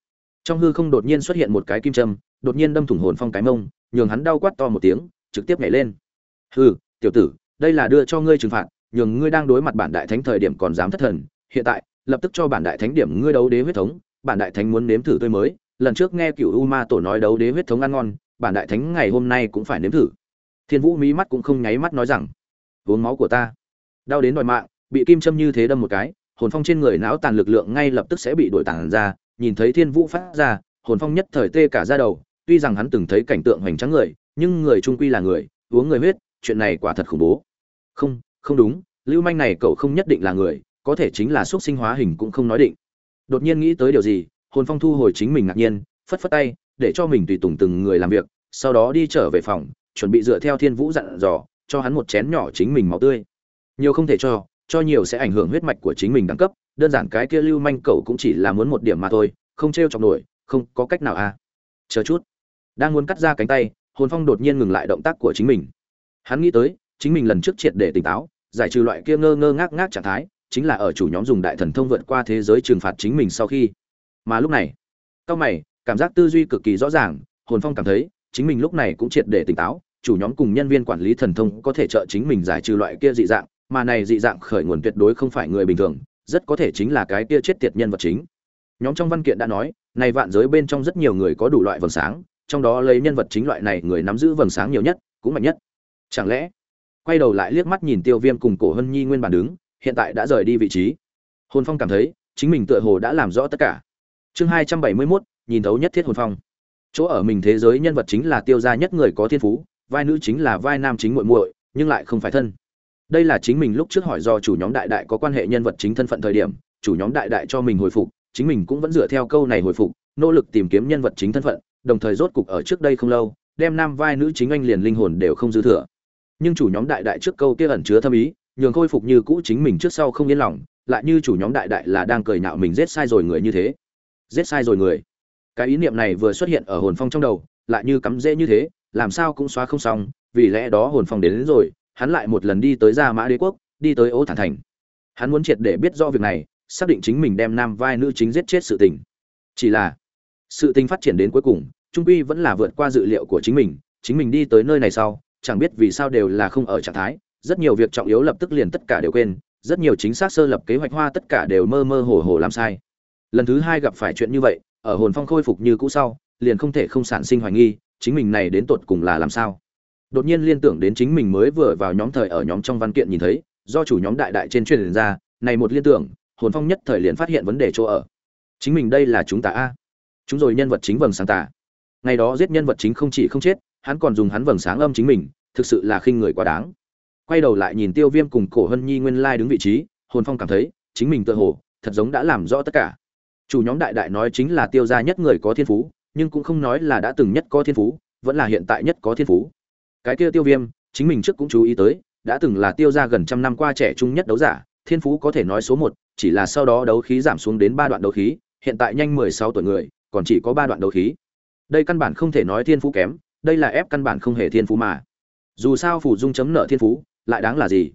Trong hư không đột nhiên xuất hiện một cái kim trâm đột nhiên đâm thủng hồn phong cái mông, nhường hắn đau quát to một tiếng, trực tiếp nhảy lên. Hư tiểu tử đây là đưa cho ngươi trừng phạt, nhường ngươi đang đối mặt bản đại thánh thời điểm còn dám thất thần. Hiện tại, lập tức cho bản đại thánh điểm ngươi đấu đế huyết thống. Bản đại thánh muốn nếm thử tươi mới. Lần trước nghe cựu u ma tổ nói đấu đế huyết thống ăn ngon, bản đại thánh ngày hôm nay cũng phải nếm thử. Thiên vũ mí mắt cũng không nháy mắt nói rằng, uống máu của ta. Đau đến đòi mạng, bị kim châm như thế đâm một cái, hồn phong trên người não tàn lực lượng ngay lập tức sẽ bị đổi tàn ra. Nhìn thấy thiên vũ phát ra, hồn phong nhất thời tê cả ra đầu. Tuy rằng hắn từng thấy cảnh tượng hoành tráng người, nhưng người trung quy là người, uống người huyết, chuyện này quả thật khủng bố không không đúng, lưu manh này cậu không nhất định là người, có thể chính là xúc sinh hóa hình cũng không nói định. Đột nhiên nghĩ tới điều gì, hồn phong thu hồi chính mình ngạc nhiên, phất phất tay, để cho mình tùy tùng từng người làm việc, sau đó đi trở về phòng, chuẩn bị dựa theo thiên vũ dặn dò, cho hắn một chén nhỏ chính mình máu tươi. Nhiều không thể cho cho nhiều sẽ ảnh hưởng huyết mạch của chính mình đẳng cấp, đơn giản cái kia lưu manh cậu cũng chỉ là muốn một điểm mà thôi, không t r e o chọc nổi, không có cách nào à. Chờ chút. Đang muốn cắt ra cánh tay, hồn phong đột nhiên ngừng lại động tác của chính mình. Hắn nghĩ tới chính mình lần trước triệt để tỉnh táo, giải trừ loại kia ngơ ngơ ngác ngác trạng thái, chính là ở chủ nhóm dùng đại thần thông vượt qua thế giới trừng phạt chính mình sau khi. Mà lúc này, cao mày, cảm giác tư duy cực kỳ rõ ràng, hồn phong cảm thấy, chính mình lúc này cũng triệt để tỉnh táo, chủ nhóm cùng nhân viên quản lý thần thông có thể trợ chính mình giải trừ loại kia dị dạng, mà này dị dạng khởi nguồn tuyệt đối không phải người bình thường, rất có thể chính là cái kia chết tiệt nhân vật chính. Nhóm trong văn kiện đã nói, này vạn giới bên trong rất nhiều người có đủ loại vầng sáng, trong đó lấy nhân vật chính loại này người nắm giữ vầng sáng nhiều nhất, cũng mạnh nhất. Chẳng lẽ quay đầu lại liếc mắt nhìn tiêu viêm cùng cổ hân nhi nguyên bản đứng, hiện tại đã rời đi vị trí. Hồn phong cảm thấy, chính mình tựa hồ đã làm rõ tất cả. Chương hai trăm bảy mươi mốt, nhìn thấu nhất thiết hồn phong. Chỗ ở mình thế giới nhân vật chính là tiêu gia nhất người có thiên phú, vai nữ chính là vai nam chính muội muội, nhưng lại không phải thân. Đây là chính mình lúc trước hỏi do chủ nhóm đại đại có quan hệ nhân vật chính thân phận thời điểm, chủ nhóm đại đại cho mình hồi phục, chính mình cũng vẫn dựa theo câu này hồi phục, nỗ lực tìm kiếm nhân vật chính thân phận, đồng thời rốt cục ở trước đây không lâu, đem nam vai nữ chính anh liền linh hồn đều không dư thừa nhưng chủ nhóm đại đại trước câu kia ẩn chứa thâm ý nhường khôi phục như cũ chính mình trước sau không yên lòng lại như chủ nhóm đại đại là đang cười nhạo mình giết sai rồi người như thế. Giết sai rồi người. Cái ý niệm này vừa xuất hiện ở hồn phong trong đầu lại như cắm rễ như thế làm sao cũng xóa không xong vì lẽ đó hồn phong đến, đến rồi hắn lại một lần đi tới gia mã đế quốc đi tới ô thản thành. Hắn muốn triệt để biết rõ việc này xác định chính mình đem nam vai nữ chính giết chết sự tình. Chỉ là sự tình phát triển đến cuối cùng trung quy vẫn là vượt qua dự liệu của chính mình chính mình đi tới nơi này sau chẳng biết vì sao đều là không ở trạng thái, rất nhiều việc trọng yếu lập tức liền tất cả đều quên, rất nhiều chính xác sơ lập kế hoạch hoa tất cả đều mơ mơ hồ hồ làm sai. Lần thứ hai gặp phải chuyện như vậy, ở hồn phong khôi phục như cũ sau, liền không thể không sản sinh hoài nghi, chính mình này đến tột cùng là làm sao? Đột nhiên liên tưởng đến chính mình mới vừa vào nhóm thời ở nhóm trong văn kiện nhìn thấy, do chủ nhóm đại đại trên truyền ra, này một liên tưởng, hồn phong nhất thời liền phát hiện vấn đề chỗ ở. Chính mình đây là chúng ta a. Chúng rồi nhân vật chính vầng sáng tả ngày đó giết nhân vật chính không chỉ không chết, hắn còn dùng hắn vầng sáng âm chính mình thực sự là khinh người quá đáng. Quay đầu lại nhìn tiêu viêm cùng cổ hân nhi nguyên lai đứng vị trí, hồn phong cảm thấy, chính mình tự hồ, thật giống đã làm rõ tất cả. Chủ nhóm đại đại nói chính là tiêu gia nhất người có thiên phú, nhưng cũng không nói là đã từng nhất có thiên phú, vẫn là hiện tại nhất có thiên phú. Cái kia tiêu viêm, chính mình trước cũng chú ý tới, đã từng là tiêu gia gần trăm năm qua trẻ trung nhất đấu giả, thiên phú có thể nói số một, chỉ là sau đó đấu khí giảm xuống đến ba đoạn đấu khí, hiện tại nhanh mười sáu tuổi người, còn chỉ có ba đoạn đấu khí. Đây căn bản không thể nói thiên phú kém, đây là ép căn bản không hề thiên phú mà dù sao phủ dung chấm nợ thiên phú, lại đáng là gì?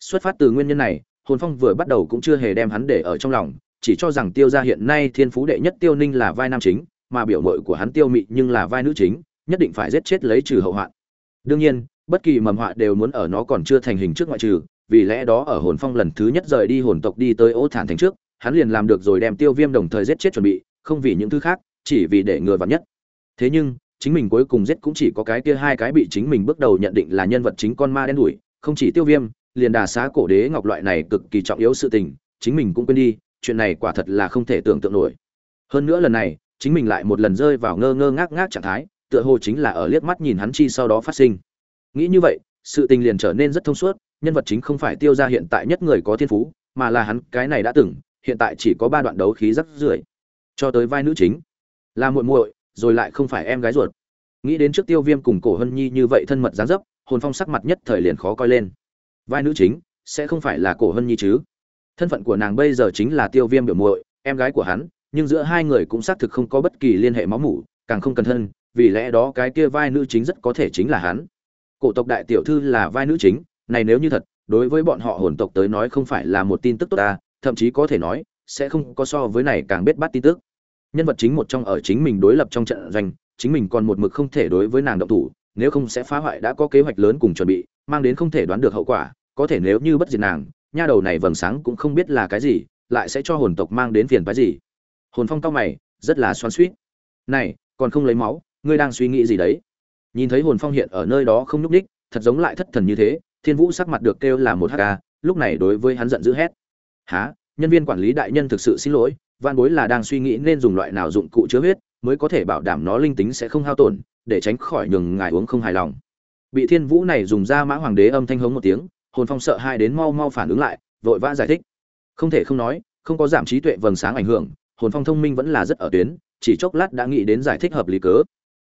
Xuất phát từ nguyên nhân này, hồn phong vừa bắt đầu cũng chưa hề đem hắn để ở trong lòng, chỉ cho rằng tiêu gia hiện nay thiên phú đệ nhất tiêu ninh là vai nam chính, mà biểu mội của hắn tiêu mị nhưng là vai nữ chính, nhất định phải giết chết lấy trừ hậu hoạn. Đương nhiên, bất kỳ mầm họa đều muốn ở nó còn chưa thành hình trước ngoại trừ, vì lẽ đó ở hồn phong lần thứ nhất rời đi hồn tộc đi tới ô thản thành trước, hắn liền làm được rồi đem tiêu viêm đồng thời giết chết chuẩn bị, không vì những thứ khác, chỉ vì để ngừa vắn nhất. Thế nhưng chính mình cuối cùng giết cũng chỉ có cái kia hai cái bị chính mình bước đầu nhận định là nhân vật chính con ma đen đuổi, không chỉ tiêu viêm, liền đà xá cổ đế ngọc loại này cực kỳ trọng yếu sự tình, chính mình cũng quên đi, chuyện này quả thật là không thể tưởng tượng nổi. Hơn nữa lần này, chính mình lại một lần rơi vào ngơ ngơ ngác ngác trạng thái, tựa hồ chính là ở liếc mắt nhìn hắn chi sau đó phát sinh. Nghĩ như vậy, sự tình liền trở nên rất thông suốt, nhân vật chính không phải tiêu ra hiện tại nhất người có thiên phú, mà là hắn, cái này đã từng, hiện tại chỉ có ba đoạn đấu khí rất rưởi. Cho tới vai nữ chính, là muội muội rồi lại không phải em gái ruột. Nghĩ đến trước tiêu viêm cùng cổ hân nhi như vậy thân mật dáng dấp, hồn phong sắc mặt nhất thời liền khó coi lên. Vai nữ chính, sẽ không phải là cổ hân nhi chứ? Thân phận của nàng bây giờ chính là tiêu viêm biểu muội, em gái của hắn, nhưng giữa hai người cũng xác thực không có bất kỳ liên hệ máu mủ, càng không cần thân, vì lẽ đó cái kia vai nữ chính rất có thể chính là hắn. Cổ tộc đại tiểu thư là vai nữ chính, này nếu như thật, đối với bọn họ hồn tộc tới nói không phải là một tin tức tốt ta, thậm chí có thể nói, sẽ không có so với này càng biết bắt tin tức nhân vật chính một trong ở chính mình đối lập trong trận doanh, chính mình còn một mực không thể đối với nàng động thủ, nếu không sẽ phá hoại đã có kế hoạch lớn cùng chuẩn bị, mang đến không thể đoán được hậu quả, có thể nếu như bất diệt nàng, nha đầu này vầng sáng cũng không biết là cái gì, lại sẽ cho hồn tộc mang đến phiền phái gì. Hồn phong cao mày, rất là xoắn suýt này, còn không lấy máu, ngươi đang suy nghĩ gì đấy? Nhìn thấy hồn phong hiện ở nơi đó không nhúc đích thật giống lại thất thần như thế, thiên vũ sắc mặt được kêu là một hk lúc này đối với hắn giận dữ hét. Há nhân viên quản lý đại nhân thực sự xin lỗi van bối là đang suy nghĩ nên dùng loại nào dụng cụ chứa huyết mới có thể bảo đảm nó linh tính sẽ không hao tổn, để tránh khỏi nhường ngài uống không hài lòng. Bị thiên vũ này dùng ra mã hoàng đế âm thanh hống một tiếng, hồn phong sợ hai đến mau mau phản ứng lại, vội vã giải thích. Không thể không nói, không có giảm trí tuệ vầng sáng ảnh hưởng, hồn phong thông minh vẫn là rất ở tuyến, chỉ chốc lát đã nghĩ đến giải thích hợp lý cớ.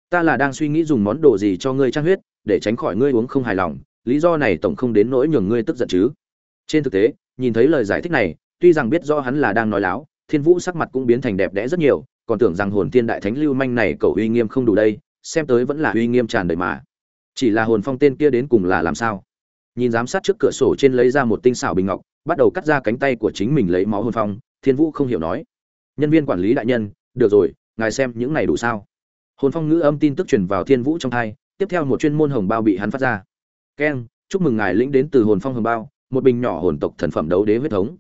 Ta là đang suy nghĩ dùng món đồ gì cho ngươi trang huyết, để tránh khỏi ngươi uống không hài lòng, lý do này tổng không đến nỗi nhường ngươi tức giận chứ. Trên thực tế, nhìn thấy lời giải thích này tuy rằng biết rõ hắn là đang nói láo, thiên vũ sắc mặt cũng biến thành đẹp đẽ rất nhiều, còn tưởng rằng hồn tiên đại thánh lưu manh này cầu uy nghiêm không đủ đây, xem tới vẫn là uy nghiêm tràn đầy mà. Chỉ là hồn phong tên kia đến cùng là làm sao? Nhìn giám sát trước cửa sổ trên lấy ra một tinh xảo bình ngọc, bắt đầu cắt ra cánh tay của chính mình lấy máu hồn phong, thiên vũ không hiểu nói. Nhân viên quản lý đại nhân, được rồi, ngài xem những này đủ sao? Hồn phong ngữ âm tin tức truyền vào thiên vũ trong thai, tiếp theo một chuyên môn hồng bao bị hắn phát ra. Keng, chúc mừng ngài lĩnh đến từ hồn phong hồng bao, một bình nhỏ hồn tộc thần phẩm đấu đế huyết thống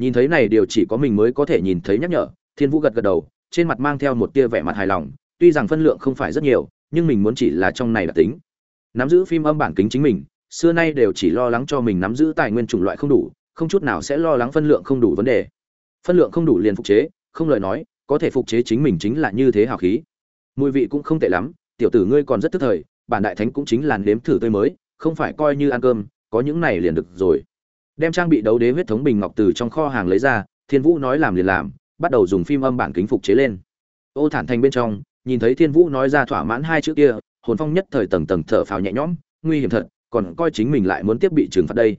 nhìn thấy này điều chỉ có mình mới có thể nhìn thấy nhắc nhở, thiên vũ gật gật đầu, trên mặt mang theo một tia vẻ mặt hài lòng, tuy rằng phân lượng không phải rất nhiều, nhưng mình muốn chỉ là trong này là tính. Nắm giữ phim âm bản kính chính mình, xưa nay đều chỉ lo lắng cho mình nắm giữ tài nguyên chủng loại không đủ, không chút nào sẽ lo lắng phân lượng không đủ vấn đề. Phân lượng không đủ liền phục chế, không lời nói, có thể phục chế chính mình chính là như thế hào khí. Mùi vị cũng không tệ lắm, tiểu tử ngươi còn rất tức thời, bản đại thánh cũng chính là nếm thử tươi mới, không phải coi như ăn cơm, có những này liền được rồi đem trang bị đấu đế huyết thống bình ngọc từ trong kho hàng lấy ra, thiên vũ nói làm liền làm, bắt đầu dùng phim âm bản kính phục chế lên. Ô thản thành bên trong, nhìn thấy thiên vũ nói ra thỏa mãn hai chữ kia, hồn phong nhất thời tầng tầng thở phào nhẹ nhõm, nguy hiểm thật, còn coi chính mình lại muốn tiếp bị trừng phạt đây.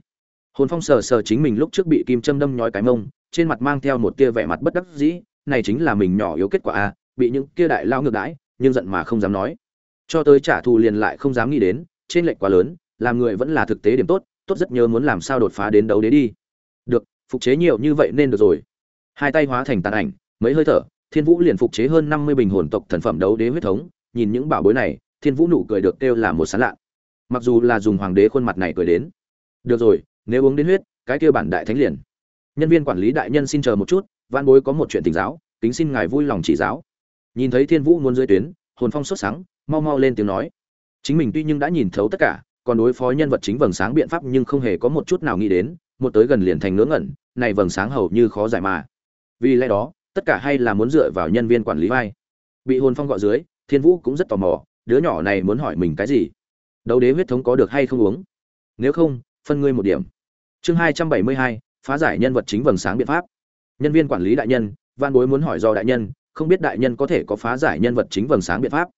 Hồn phong sờ sờ chính mình lúc trước bị kim châm đâm nhói cái mông, trên mặt mang theo một tia vẻ mặt bất đắc dĩ, này chính là mình nhỏ yếu kết quả a bị những kia đại lao ngược đãi, nhưng giận mà không dám nói. Cho tới trả thù liền lại không dám nghĩ đến, trên lệnh quá lớn, làm người vẫn là thực tế điểm tốt tốt rất nhớ muốn làm sao đột phá đến đấu đế đi. Được, phục chế nhiều như vậy nên được rồi. Hai tay hóa thành tàn ảnh, mấy hơi thở, thiên vũ liền phục chế hơn năm mươi bình hồn tộc thần phẩm đấu đế huyết thống. Nhìn những bảo bối này, thiên vũ nụ cười được kêu là một sán lạ. Mặc dù là dùng hoàng đế khuôn mặt này cười đến. Được rồi, nếu uống đến huyết, cái kia bản đại thánh liền. Nhân viên quản lý đại nhân xin chờ một chút văn bối có một chuyện tình giáo, kính xin ngài vui lòng chỉ giáo. Nhìn thấy thiên vũ muốn dưới tuyến, hồn phong sốt sáng mau mau lên tiếng nói. Chính mình tuy nhưng đã nhìn thấu tất cả còn đối phó nhân vật chính vầng sáng biện pháp nhưng không hề có một chút nào nghĩ đến, một tới gần liền thành ngớ ngẩn, này vầng sáng hầu như khó giải mà. Vì lẽ đó, tất cả hay là muốn dựa vào nhân viên quản lý vai. Bị hồn phong gọi dưới, thiên vũ cũng rất tò mò, đứa nhỏ này muốn hỏi mình cái gì? Đấu đế huyết thống có được hay không uống? Nếu không, phân ngươi một điểm. Chương hai trăm bảy mươi hai, phá giải nhân vật chính vầng sáng biện pháp. Nhân viên quản lý đại nhân van bối muốn hỏi do đại nhân, không biết đại nhân có thể có phá giải nhân vật chính vầng sáng biện pháp.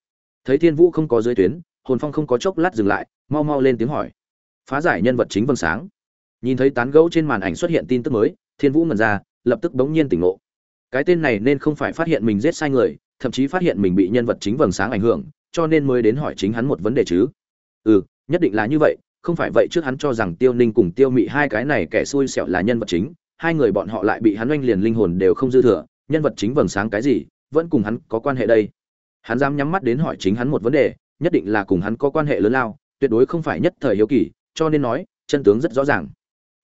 Thấy thiên vũ không có dưới tuyến, hồn phong không có chốc lát dừng lại mau mau lên tiếng hỏi. Phá giải nhân vật chính vầng sáng. Nhìn thấy tán gẫu trên màn ảnh xuất hiện tin tức mới, thiên vũ ngần ra, lập tức bỗng nhiên tỉnh ngộ. Cái tên này nên không phải phát hiện mình giết sai người, thậm chí phát hiện mình bị nhân vật chính vầng sáng ảnh hưởng, cho nên mới đến hỏi chính hắn một vấn đề chứ. Ừ nhất định là như vậy, không phải vậy trước hắn cho rằng tiêu ninh cùng tiêu mị hai cái này kẻ xui xẻo là nhân vật chính, hai người bọn họ lại bị hắn oanh liền linh hồn đều không dư thừa, nhân vật chính vầng sáng cái gì, vẫn cùng hắn có quan hệ đây. Hắn dám nhắm mắt đến hỏi chính hắn một vấn đề, nhất định là cùng hắn có quan hệ lớn lao tuyệt đối không phải nhất thời hiếu kỳ, cho nên nói, chân tướng rất rõ ràng.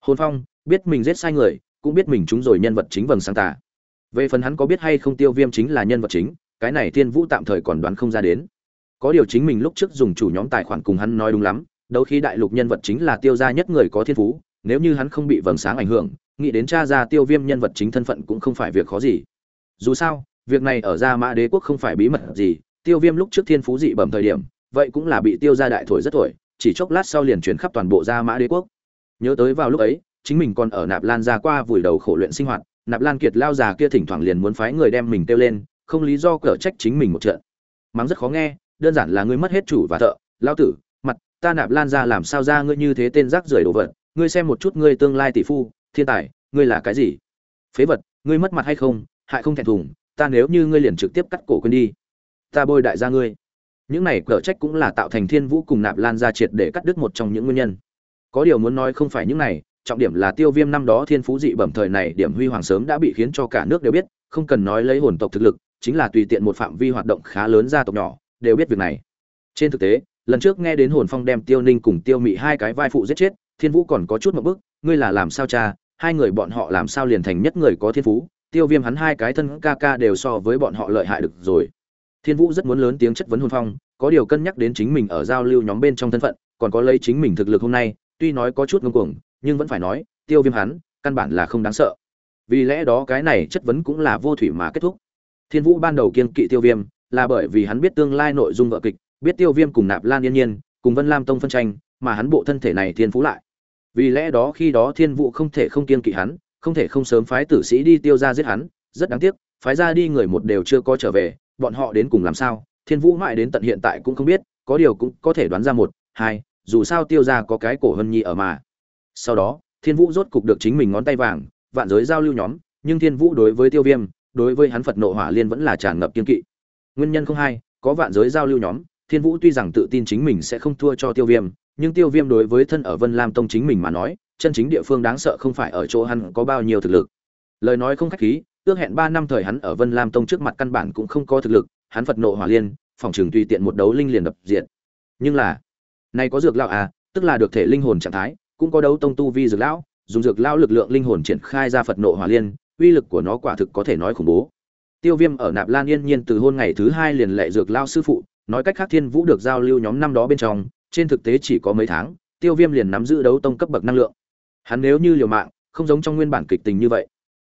Hồn phong, biết mình giết sai người, cũng biết mình trúng rồi nhân vật chính vầng sáng tà. Về phần hắn có biết hay không tiêu viêm chính là nhân vật chính, cái này thiên vũ tạm thời còn đoán không ra đến. Có điều chính mình lúc trước dùng chủ nhóm tài khoản cùng hắn nói đúng lắm, đấu khi đại lục nhân vật chính là tiêu gia nhất người có thiên phú, nếu như hắn không bị vầng sáng ảnh hưởng, nghĩ đến cha ra tiêu viêm nhân vật chính thân phận cũng không phải việc khó gì. Dù sao, việc này ở gia mã đế quốc không phải bí mật gì, tiêu viêm lúc trước thiên phú dị bẩm thời điểm vậy cũng là bị tiêu gia đại thổi rất thổi, chỉ chốc lát sau liền chuyển khắp toàn bộ gia mã đế quốc. Nhớ tới vào lúc ấy, chính mình còn ở nạp lan ra qua vùi đầu khổ luyện sinh hoạt, nạp lan kiệt lao già kia thỉnh thoảng liền muốn phái người đem mình kêu lên, không lý do cở trách chính mình một trận. Mắng rất khó nghe, đơn giản là ngươi mất hết chủ và thợ. Lao tử, mặt, ta nạp lan ra làm sao ra ngươi như thế tên rác rưởi đồ vật, ngươi xem một chút ngươi tương lai tỷ phu, thiên tài, ngươi là cái gì? Phế vật, ngươi mất mặt hay không, hại không thẹn thùng, ta nếu như ngươi liền trực tiếp cắt cổ quên đi. Ta bôi đại gia ngươi những này cở trách cũng là tạo thành thiên vũ cùng nạp lan ra triệt để cắt đứt một trong những nguyên nhân. Có điều muốn nói không phải những này, trọng điểm là tiêu viêm năm đó thiên phú dị bẩm thời này điểm huy hoàng sớm đã bị khiến cho cả nước đều biết, không cần nói lấy hồn tộc thực lực, chính là tùy tiện một phạm vi hoạt động khá lớn gia tộc nhỏ, đều biết việc này. Trên thực tế, lần trước nghe đến hồn phong đem tiêu ninh cùng tiêu mị hai cái vai phụ giết chết, thiên vũ còn có chút một bức, ngươi là làm sao cha, hai người bọn họ làm sao liền thành nhất người có thiên phú, tiêu viêm hắn hai cái thân ca ca đều so với bọn họ lợi hại được rồi thiên vũ rất muốn lớn tiếng chất vấn hồn phong, có điều cân nhắc đến chính mình ở giao lưu nhóm bên trong thân phận, còn có lấy chính mình thực lực hôm nay, tuy nói có chút ngông cuồng, nhưng vẫn phải nói, tiêu viêm hắn, căn bản là không đáng sợ. Vì lẽ đó cái này chất vấn cũng là vô thủy mà kết thúc. Thiên vũ ban đầu kiên kỵ tiêu viêm, là bởi vì hắn biết tương lai nội dung vợ kịch, biết tiêu viêm cùng nạp lan yên nhiên, cùng vân lam tông phân tranh, mà hắn bộ thân thể này thiên phú lại. Vì lẽ đó khi đó thiên vũ không thể không kiên kỵ hắn, không thể không sớm phái tử sĩ đi tiêu ra giết hắn, rất đáng tiếc, phái ra đi người một đều chưa có trở về bọn họ đến cùng làm sao? Thiên vũ mãi đến tận hiện tại cũng không biết, có điều cũng có thể đoán ra một, hai, dù sao tiêu ra có cái cổ hân nhi ở mà. Sau đó, thiên vũ rốt cục được chính mình ngón tay vàng, vạn giới giao lưu nhóm, nhưng thiên vũ đối với tiêu viêm, đối với hắn phật nộ hỏa liên vẫn là tràn ngập kiên kỵ. Nguyên nhân không hai, có vạn giới giao lưu nhóm, thiên vũ tuy rằng tự tin chính mình sẽ không thua cho tiêu viêm, nhưng tiêu viêm đối với thân ở vân lam tông chính mình mà nói, chân chính địa phương đáng sợ không phải ở chỗ hắn có bao nhiêu thực lực. Lời nói không khách khí ước hẹn ba năm thời hắn ở vân lam tông trước mặt căn bản cũng không có thực lực, hắn phật nộ hỏa liên, phòng trường tùy tiện một đấu linh liền đập diện nhưng là này có dược lão à tức là được thể linh hồn trạng thái, cũng có đấu tông tu vi dược lão, dùng dược lão lực lượng linh hồn triển khai ra phật nộ hỏa liên, uy lực của nó quả thực có thể nói khủng bố. Tiêu viêm ở nạp lan yên nhiên từ hôn ngày thứ hai liền lệ dược lão sư phụ, nói cách khác thiên vũ được giao lưu nhóm năm đó bên trong, trên thực tế chỉ có mấy tháng, tiêu viêm liền nắm giữ đấu tông cấp bậc năng lượng. Hắn nếu như liều mạng, không giống trong nguyên bản kịch tình như vậy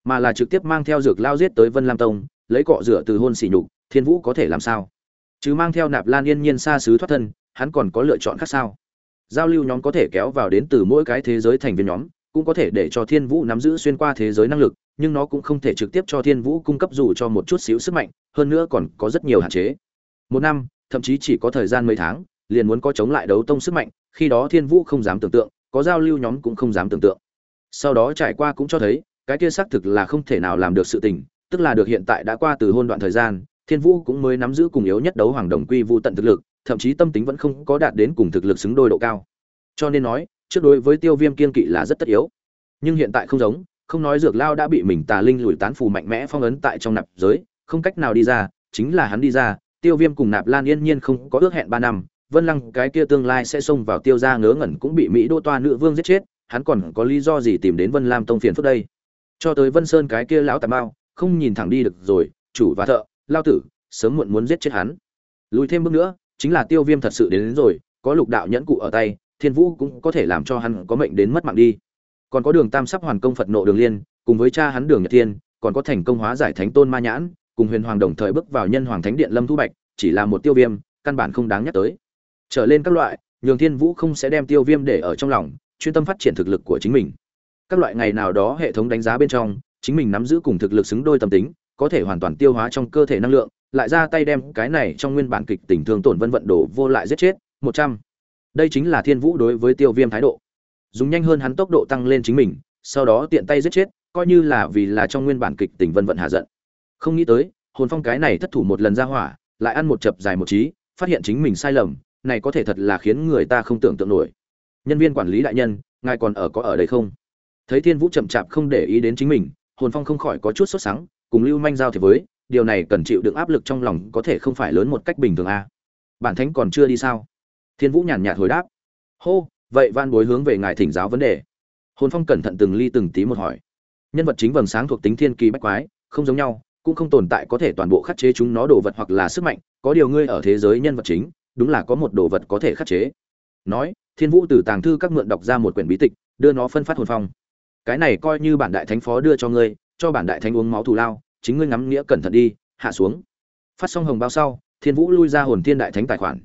mà là trực tiếp mang theo dược lao giết tới vân lam tông, lấy cọ rửa từ hôn xỉ nhục, thiên vũ có thể làm sao? Chứ mang theo nạp lan yên nhiên xa xứ thoát thân, hắn còn có lựa chọn khác sao? Giao lưu nhóm có thể kéo vào đến từ mỗi cái thế giới thành viên nhóm, cũng có thể để cho thiên vũ nắm giữ xuyên qua thế giới năng lực, nhưng nó cũng không thể trực tiếp cho thiên vũ cung cấp dù cho một chút xíu sức mạnh, hơn nữa còn có rất nhiều hạn chế. Một năm, thậm chí chỉ có thời gian mấy tháng, liền muốn có chống lại đấu tông sức mạnh, khi đó thiên vũ không dám tưởng tượng, có giao lưu nhóm cũng không dám tưởng tượng. Sau đó trải qua cũng cho thấy cái kia xác thực là không thể nào làm được sự tình, tức là được hiện tại đã qua từ hôn đoạn thời gian, thiên vũ cũng mới nắm giữ cùng yếu nhất đấu hoàng đồng quy vu tận thực lực, thậm chí tâm tính vẫn không có đạt đến cùng thực lực xứng đôi độ cao. Cho nên nói, trước đối với tiêu viêm kiên kỵ là rất tất yếu. Nhưng hiện tại không giống, không nói dược lao đã bị mình tà linh lùi tán phù mạnh mẽ phong ấn tại trong nạp giới, không cách nào đi ra, chính là hắn đi ra, tiêu viêm cùng nạp lan yên nhiên không có ước hẹn ba năm, vân lăng cái kia tương lai sẽ xông vào tiêu gia ngớ ngẩn cũng bị mỹ đô toa nữ vương giết chết, hắn còn có lý do gì tìm đến vân lam tông phiền phức đây? Cho tới vân sơn cái kia lão tà mao không nhìn thẳng đi được rồi chủ và thợ lao tử sớm muộn muốn giết chết hắn. Lùi thêm bước nữa chính là tiêu viêm thật sự đến, đến rồi có lục đạo nhẫn cụ ở tay thiên vũ cũng có thể làm cho hắn có mệnh đến mất mạng đi. Còn có đường tam sắp hoàn công phật nộ đường liên cùng với cha hắn đường nhật thiên còn có thành công hóa giải thánh tôn ma nhãn cùng huyền hoàng đồng thời bước vào nhân hoàng thánh điện lâm thu bạch chỉ là một tiêu viêm căn bản không đáng nhắc tới. Trở lên các loại nhường thiên vũ không sẽ đem tiêu viêm để ở trong lòng chuyên tâm phát triển thực lực của chính mình các loại ngày nào đó hệ thống đánh giá bên trong, chính mình nắm giữ cùng thực lực xứng đôi tâm tính, có thể hoàn toàn tiêu hóa trong cơ thể năng lượng, lại ra tay đem cái này trong nguyên bản kịch tình thương tổn vân vận đổ vô lại giết chết, một trăm. Đây chính là thiên vũ đối với tiêu viêm thái độ. Dùng nhanh hơn hắn tốc độ tăng lên chính mình, sau đó tiện tay giết chết, coi như là vì là trong nguyên bản kịch tình vân vận hạ giận. Không nghĩ tới, hồn phong cái này thất thủ một lần ra hỏa, lại ăn một chập dài một trí, phát hiện chính mình sai lầm, này có thể thật là khiến người ta không tưởng tượng nổi. Nhân viên quản lý đại nhân, ngài còn ở có ở đây không? Thấy thiên vũ chậm chạp không để ý đến chính mình, hồn phong không khỏi có chút sốt sắng, cùng lưu manh giao thì với, điều này cần chịu đựng áp lực trong lòng có thể không phải lớn một cách bình thường a à. bản thánh còn chưa đi sao? Thiên vũ nhàn nhạt hồi đáp. Hô, vậy van bối hướng về ngài thỉnh giáo vấn đề. Hồn phong cẩn thận từng ly từng tí một hỏi. Nhân vật chính vầng sáng thuộc tính thiên kỳ bách quái, không giống nhau, cũng không tồn tại có thể toàn bộ khắc chế chúng nó đồ vật hoặc là sức mạnh, có điều ngươi ở thế giới nhân vật chính, đúng là có một đồ vật có thể khắc chế. Nói, thiên vũ từ tàng thư các mượn đọc ra một quyển bí tịch, đưa nó phân phát hồn phong cái này coi như bản đại thánh phó đưa cho ngươi, cho bản đại thánh uống máu thù lao, chính ngươi ngắm nghĩa cẩn thận đi, hạ xuống. Phát xong hồng bao sau, thiên vũ lui ra hồn thiên đại thánh tài khoản.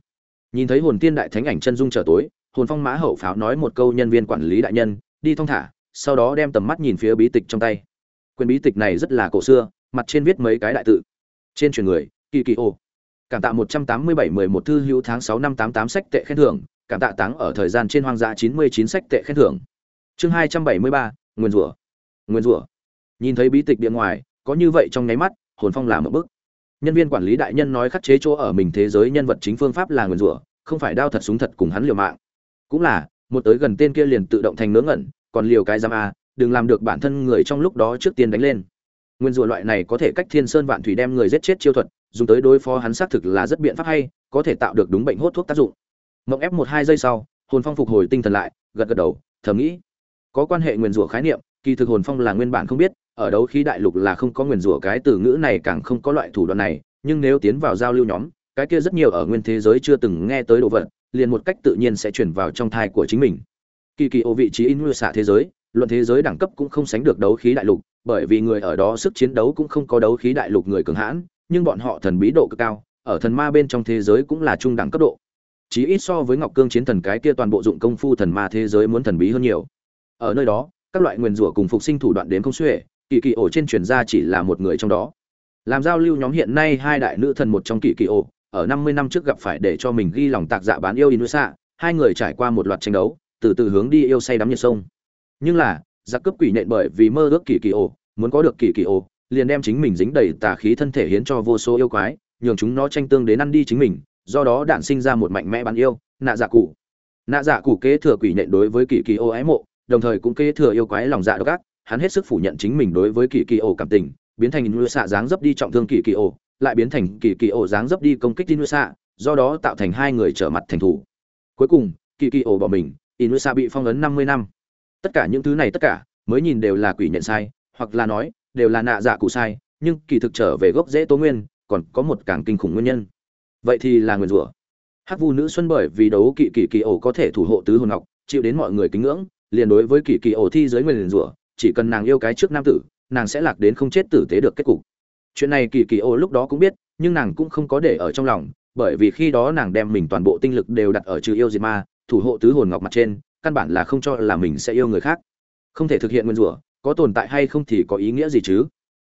Nhìn thấy hồn thiên đại thánh ảnh chân dung trở tối, hồn phong mã hậu pháo nói một câu nhân viên quản lý đại nhân, đi thong thả, sau đó đem tầm mắt nhìn phía bí tịch trong tay. Quyền bí tịch này rất là cổ xưa, mặt trên viết mấy cái đại tự. Trên truyền người, kỳ kỳ ô. Cảm tạ một trăm tám mươi bảy mười một thư hữu tháng sáu năm tám tám sách tệ khen thưởng, cảm tạ táng ở thời gian trên hoang dã chín mươi chín sách tệ khen thưởng. Chương hai trăm bảy mươi ba nguyên rủa. Nguyên rủa. Nhìn thấy bí tịch địa ngoài, có như vậy trong nháy mắt, hồn phong làm một bức nhân viên quản lý đại nhân nói khắc chế chỗ ở mình thế giới nhân vật chính phương pháp là nguyên rủa, không phải đao thật súng thật cùng hắn liều mạng. Cũng là, một tới gần tên kia liền tự động thành ngớ ngẩn, còn liều cái giam a, đừng làm được bản thân người trong lúc đó trước tiên đánh lên. Nguyên rủa loại này có thể cách thiên sơn vạn thủy đem người giết chết chiêu thuật, dùng tới đối phó hắn xác thực là rất biện pháp hay, có thể tạo được đúng bệnh hốt thuốc tác dụng. Mộng ép một hai giây sau, hồn phong phục hồi tinh thần lại, gật gật đầu, thầm nghĩ có quan hệ nguyên rủa khái niệm, kỳ thực hồn phong là nguyên bản không biết, ở đấu khí đại lục là không có nguyên rủa cái từ ngữ này càng không có loại thủ đoạn này, nhưng nếu tiến vào giao lưu nhóm, cái kia rất nhiều ở nguyên thế giới chưa từng nghe tới đồ vật, liền một cách tự nhiên sẽ chuyển vào trong thai của chính mình. Kỳ kỳ ô vị trí in xạ thế giới, luận thế giới đẳng cấp cũng không sánh được đấu khí đại lục, bởi vì người ở đó sức chiến đấu cũng không có đấu khí đại lục người cường hãn, nhưng bọn họ thần bí độ cực cao, ở thần ma bên trong thế giới cũng là trung đẳng cấp độ. Chí ít so với ngọc cương chiến thần cái kia toàn bộ dụng công phu thần ma thế giới muốn thần bí hơn nhiều ở nơi đó, các loại nguyền rủa cùng phục sinh thủ đoạn đến không xuể, kỳ kỳ ổ trên truyền ra chỉ là một người trong đó. Làm giao lưu nhóm hiện nay hai đại nữ thần một trong kỳ kỳ ổ, ở năm mươi năm trước gặp phải để cho mình ghi lòng tạc dạ bán yêu inusa, hai người trải qua một loạt tranh đấu, từ từ hướng đi yêu say đắm nhiệt sông. Nhưng là, giặc cướp quỷ nện bởi vì mơ ước kỳ kỳ ổ, muốn có được kỳ kỳ ổ, liền đem chính mình dính đầy tà khí thân thể hiến cho vô số yêu quái, nhường chúng nó tranh tương đến ăn đi chính mình, do đó đản sinh ra một mạnh mẽ bán yêu, nạ dạ cụ. Nạ dạ cụ kế thừa quỷ nện đối với kỳ kỳ ô ái mộ đồng thời cũng kế thừa yêu quái lòng dạ độc ác hắn hết sức phủ nhận chính mình đối với kỳ kỳ ổ cảm tình biến thành nuôi xạ dáng dấp đi trọng thương kỳ kỳ ổ, lại biến thành kỳ kỳ ổ dáng dấp đi công kích đi nuôi xạ do đó tạo thành hai người trở mặt thành thủ. Cuối cùng kỳ kỳ ổ bỏ mình inusa bị phong ấn năm mươi năm. Tất cả những thứ này tất cả mới nhìn đều là quỷ nhận sai hoặc là nói đều là nạ dạ cụ sai nhưng kỳ thực trở về gốc rễ tố nguyên còn có một càng kinh khủng nguyên nhân. Vậy thì là nguyên rủa. Hắc vu nữ xuân bởi vì đấu kỵ kỳ kỳ ổ có thể thủ hộ tứ hồn ngọc chịu đến mọi người kính ngưỡng liền đối với kỳ kỳ ổ thi giới nguyên rủa, chỉ cần nàng yêu cái trước nam tử, nàng sẽ lạc đến không chết tử tế được kết cục. Chuyện này kỳ kỳ ổ lúc đó cũng biết, nhưng nàng cũng không có để ở trong lòng, bởi vì khi đó nàng đem mình toàn bộ tinh lực đều đặt ở trừ yêu diệt ma, thủ hộ tứ hồn ngọc mặt trên, căn bản là không cho là mình sẽ yêu người khác. Không thể thực hiện nguyên rủa, có tồn tại hay không thì có ý nghĩa gì chứ?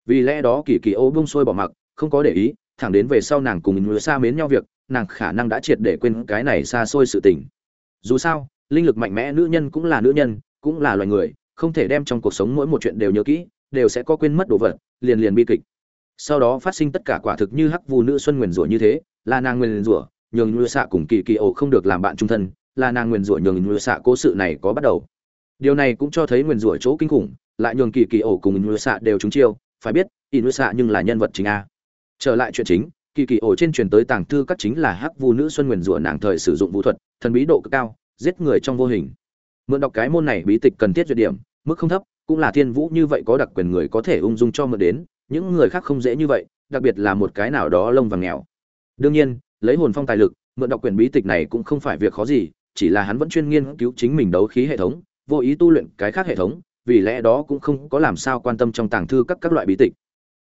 Vì lẽ đó kỳ kỳ ô bông sôi bỏ mặc, không có để ý, thẳng đến về sau nàng cùng người xa mến nhau việc, nàng khả năng đã triệt để quên cái này xa xôi sự tình. Dù sao linh lực mạnh mẽ, nữ nhân cũng là nữ nhân, cũng là loài người, không thể đem trong cuộc sống mỗi một chuyện đều nhớ kỹ, đều sẽ có quên mất đồ vật, liền liền bi kịch. Sau đó phát sinh tất cả quả thực như hắc vu nữ xuân nguyền rủa như thế, là nàng nguyền rủa, nhường như xạ cùng kỳ kỳ ổ không được làm bạn trung thân, là nàng nguyền rủa nhường như xạ cố sự này có bắt đầu. Điều này cũng cho thấy nguyền rủa chỗ kinh khủng, lại nhường kỳ kỳ ổ cùng như xạ đều trúng chiêu, phải biết in xạ nhưng là nhân vật chính a. Trở lại chuyện chính, kỳ kỳ ổ trên truyền tới tàng thư các chính là hắc vu nữ xuân nguyền rủa nàng thời sử dụng vũ thuật, thần bí độ cực cao giết người trong vô hình. Mượn đọc cái môn này bí tịch cần thiết duyệt điểm, mức không thấp, cũng là thiên vũ như vậy có đặc quyền người có thể ung dung cho mượn đến, những người khác không dễ như vậy, đặc biệt là một cái nào đó lông vàng nghèo. Đương nhiên, lấy hồn phong tài lực, mượn đọc quyền bí tịch này cũng không phải việc khó gì, chỉ là hắn vẫn chuyên nghiên cứu chính mình đấu khí hệ thống, vô ý tu luyện cái khác hệ thống, vì lẽ đó cũng không có làm sao quan tâm trong tàng thư các các loại bí tịch.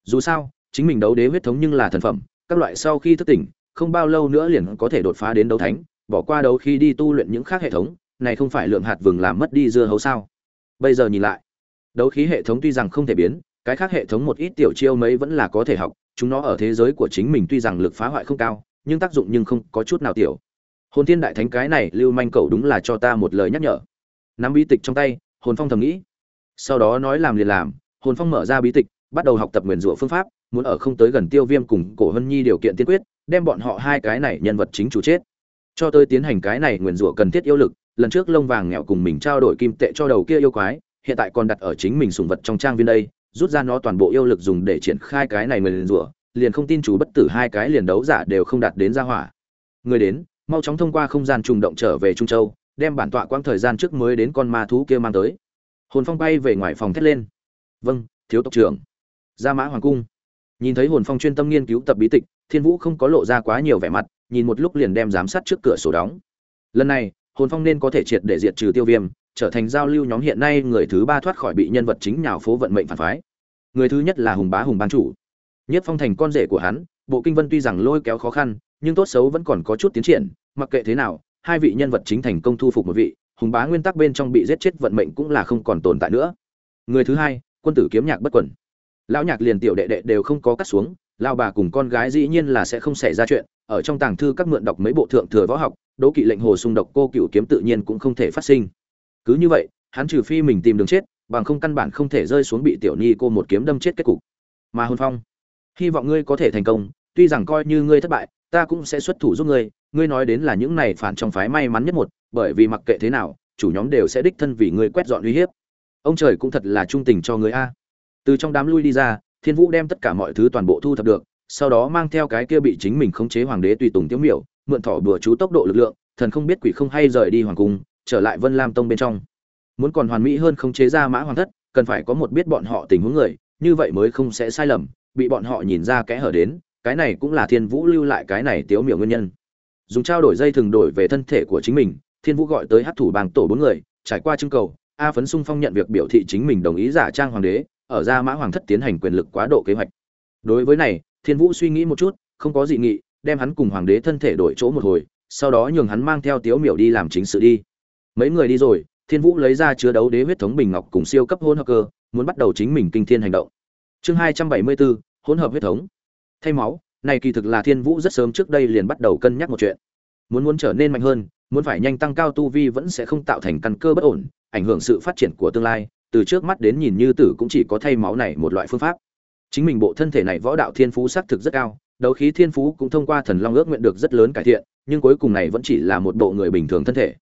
Dù sao, chính mình đấu đế huyết thống nhưng là thần phẩm, các loại sau khi thức tỉnh, không bao lâu nữa liền có thể đột phá đến đấu thánh bỏ qua đấu khi đi tu luyện những khác hệ thống, này không phải lượng hạt vừng làm mất đi dưa hấu sao? Bây giờ nhìn lại, đấu khí hệ thống tuy rằng không thể biến, cái khác hệ thống một ít tiểu chiêu mấy vẫn là có thể học, chúng nó ở thế giới của chính mình tuy rằng lực phá hoại không cao, nhưng tác dụng nhưng không có chút nào tiểu. Hồn thiên đại thánh cái này, lưu manh cầu đúng là cho ta một lời nhắc nhở. Nắm bí tịch trong tay, hồn phong thầm nghĩ. Sau đó nói làm liền làm, hồn phong mở ra bí tịch, bắt đầu học tập nguyền rủa phương pháp, muốn ở không tới gần tiêu viêm cùng cổ hân nhi điều kiện tiên quyết, đem bọn họ hai cái này nhân vật chính chủ chết cho tôi tiến hành cái này nguyền rủa cần thiết yêu lực, lần trước lông vàng nghèo cùng mình trao đổi kim tệ cho đầu kia yêu quái, hiện tại còn đặt ở chính mình sùng vật trong trang viên đây, rút ra nó toàn bộ yêu lực dùng để triển khai cái này nguyền rủa, liền không tin chủ bất tử hai cái liền đấu giả đều không đạt đến ra hỏa. Người đến, mau chóng thông qua không gian trùng động trở về trung châu, đem bản tọa quãng thời gian trước mới đến con ma thú kia mang tới. Hồn phong bay về ngoài phòng thét lên. Vâng thiếu tộc trưởng. Ra mã hoàng cung. Nhìn thấy hồn phong chuyên tâm nghiên cứu tập bí tịch, thiên vũ không có lộ ra quá nhiều vẻ mặt nhìn một lúc liền đem giám sát trước cửa sổ đóng. Lần này, hồn phong nên có thể triệt để diệt trừ tiêu viêm, trở thành giao lưu nhóm hiện nay người thứ ba thoát khỏi bị nhân vật chính nhào phố vận mệnh phản phái. Người thứ nhất là hùng bá hùng ban chủ. Nhất phong thành con rể của hắn, bộ kinh vân tuy rằng lôi kéo khó khăn, nhưng tốt xấu vẫn còn có chút tiến triển, mặc kệ thế nào, hai vị nhân vật chính thành công thu phục một vị, hùng bá nguyên tắc bên trong bị giết chết vận mệnh cũng là không còn tồn tại nữa. Người thứ hai, quân tử kiếm nhạc bất quẩn. Lão nhạc liền tiểu đệ đệ đều không có cắt xuống lao bà cùng con gái dĩ nhiên là sẽ không xảy ra chuyện ở trong tàng thư các mượn đọc mấy bộ thượng thừa võ học đỗ kỵ lệnh hồ xung độc cô cựu kiếm tự nhiên cũng không thể phát sinh. Cứ như vậy, hắn trừ phi mình tìm đường chết, bằng không căn bản không thể rơi xuống bị tiểu ni cô một kiếm đâm chết kết cục. Mà hôn phong, hy vọng ngươi có thể thành công, tuy rằng coi như ngươi thất bại, ta cũng sẽ xuất thủ giúp ngươi ngươi nói đến là những này phản trong phái may mắn nhất một, bởi vì mặc kệ thế nào, chủ nhóm đều sẽ đích thân vì ngươi quét dọn uy hiếp. Ông trời cũng thật là trung tình cho ngươi a. Từ trong đám lui đi ra, thiên vũ đem tất cả mọi thứ toàn bộ thu thập được sau đó mang theo cái kia bị chính mình khống chế hoàng đế tùy tùng tiếu miểu, mượn thỏ bừa chú tốc độ lực lượng, thần không biết quỷ không hay rời đi hoàng cung, trở lại vân lam tông bên trong. Muốn còn hoàn mỹ hơn khống chế ra mã hoàng thất, cần phải có một biết bọn họ tình huống người, như vậy mới không sẽ sai lầm, bị bọn họ nhìn ra kẽ hở đến, cái này cũng là thiên vũ lưu lại cái này tiếu miểu nguyên nhân. Dùng trao đổi dây thường đổi về thân thể của chính mình, thiên vũ gọi tới hát thủ bang tổ bốn người, trải qua trưng cầu, a phấn sung phong nhận việc biểu thị chính mình đồng ý giả trang hoàng đế, ở ra mã hoàng thất tiến hành quyền lực quá độ kế hoạch. Đối với này thiên vũ suy nghĩ một chút, không có dị nghị, đem hắn cùng hoàng đế thân thể đổi chỗ một hồi, sau đó nhường hắn mang theo tiếu miểu đi làm chính sự đi. Mấy người đi rồi, thiên vũ lấy ra chứa đấu đế huyết thống bình ngọc cùng siêu cấp hôn hợp cơ, muốn bắt đầu chính mình kinh thiên hành động. Chương hai trăm bảy mươi bốn hỗn hợp huyết thống. Thay máu, này kỳ thực là thiên vũ rất sớm trước đây liền bắt đầu cân nhắc một chuyện. Muốn muốn trở nên mạnh hơn, muốn phải nhanh tăng cao tu vi vẫn sẽ không tạo thành căn cơ bất ổn, ảnh hưởng sự phát triển của tương lai, từ trước mắt đến nhìn như tử cũng chỉ có thay máu này một loại phương pháp chính mình bộ thân thể này võ đạo thiên phú xác thực rất cao đấu khí thiên phú cũng thông qua thần long ước nguyện được rất lớn cải thiện nhưng cuối cùng này vẫn chỉ là một bộ người bình thường thân thể.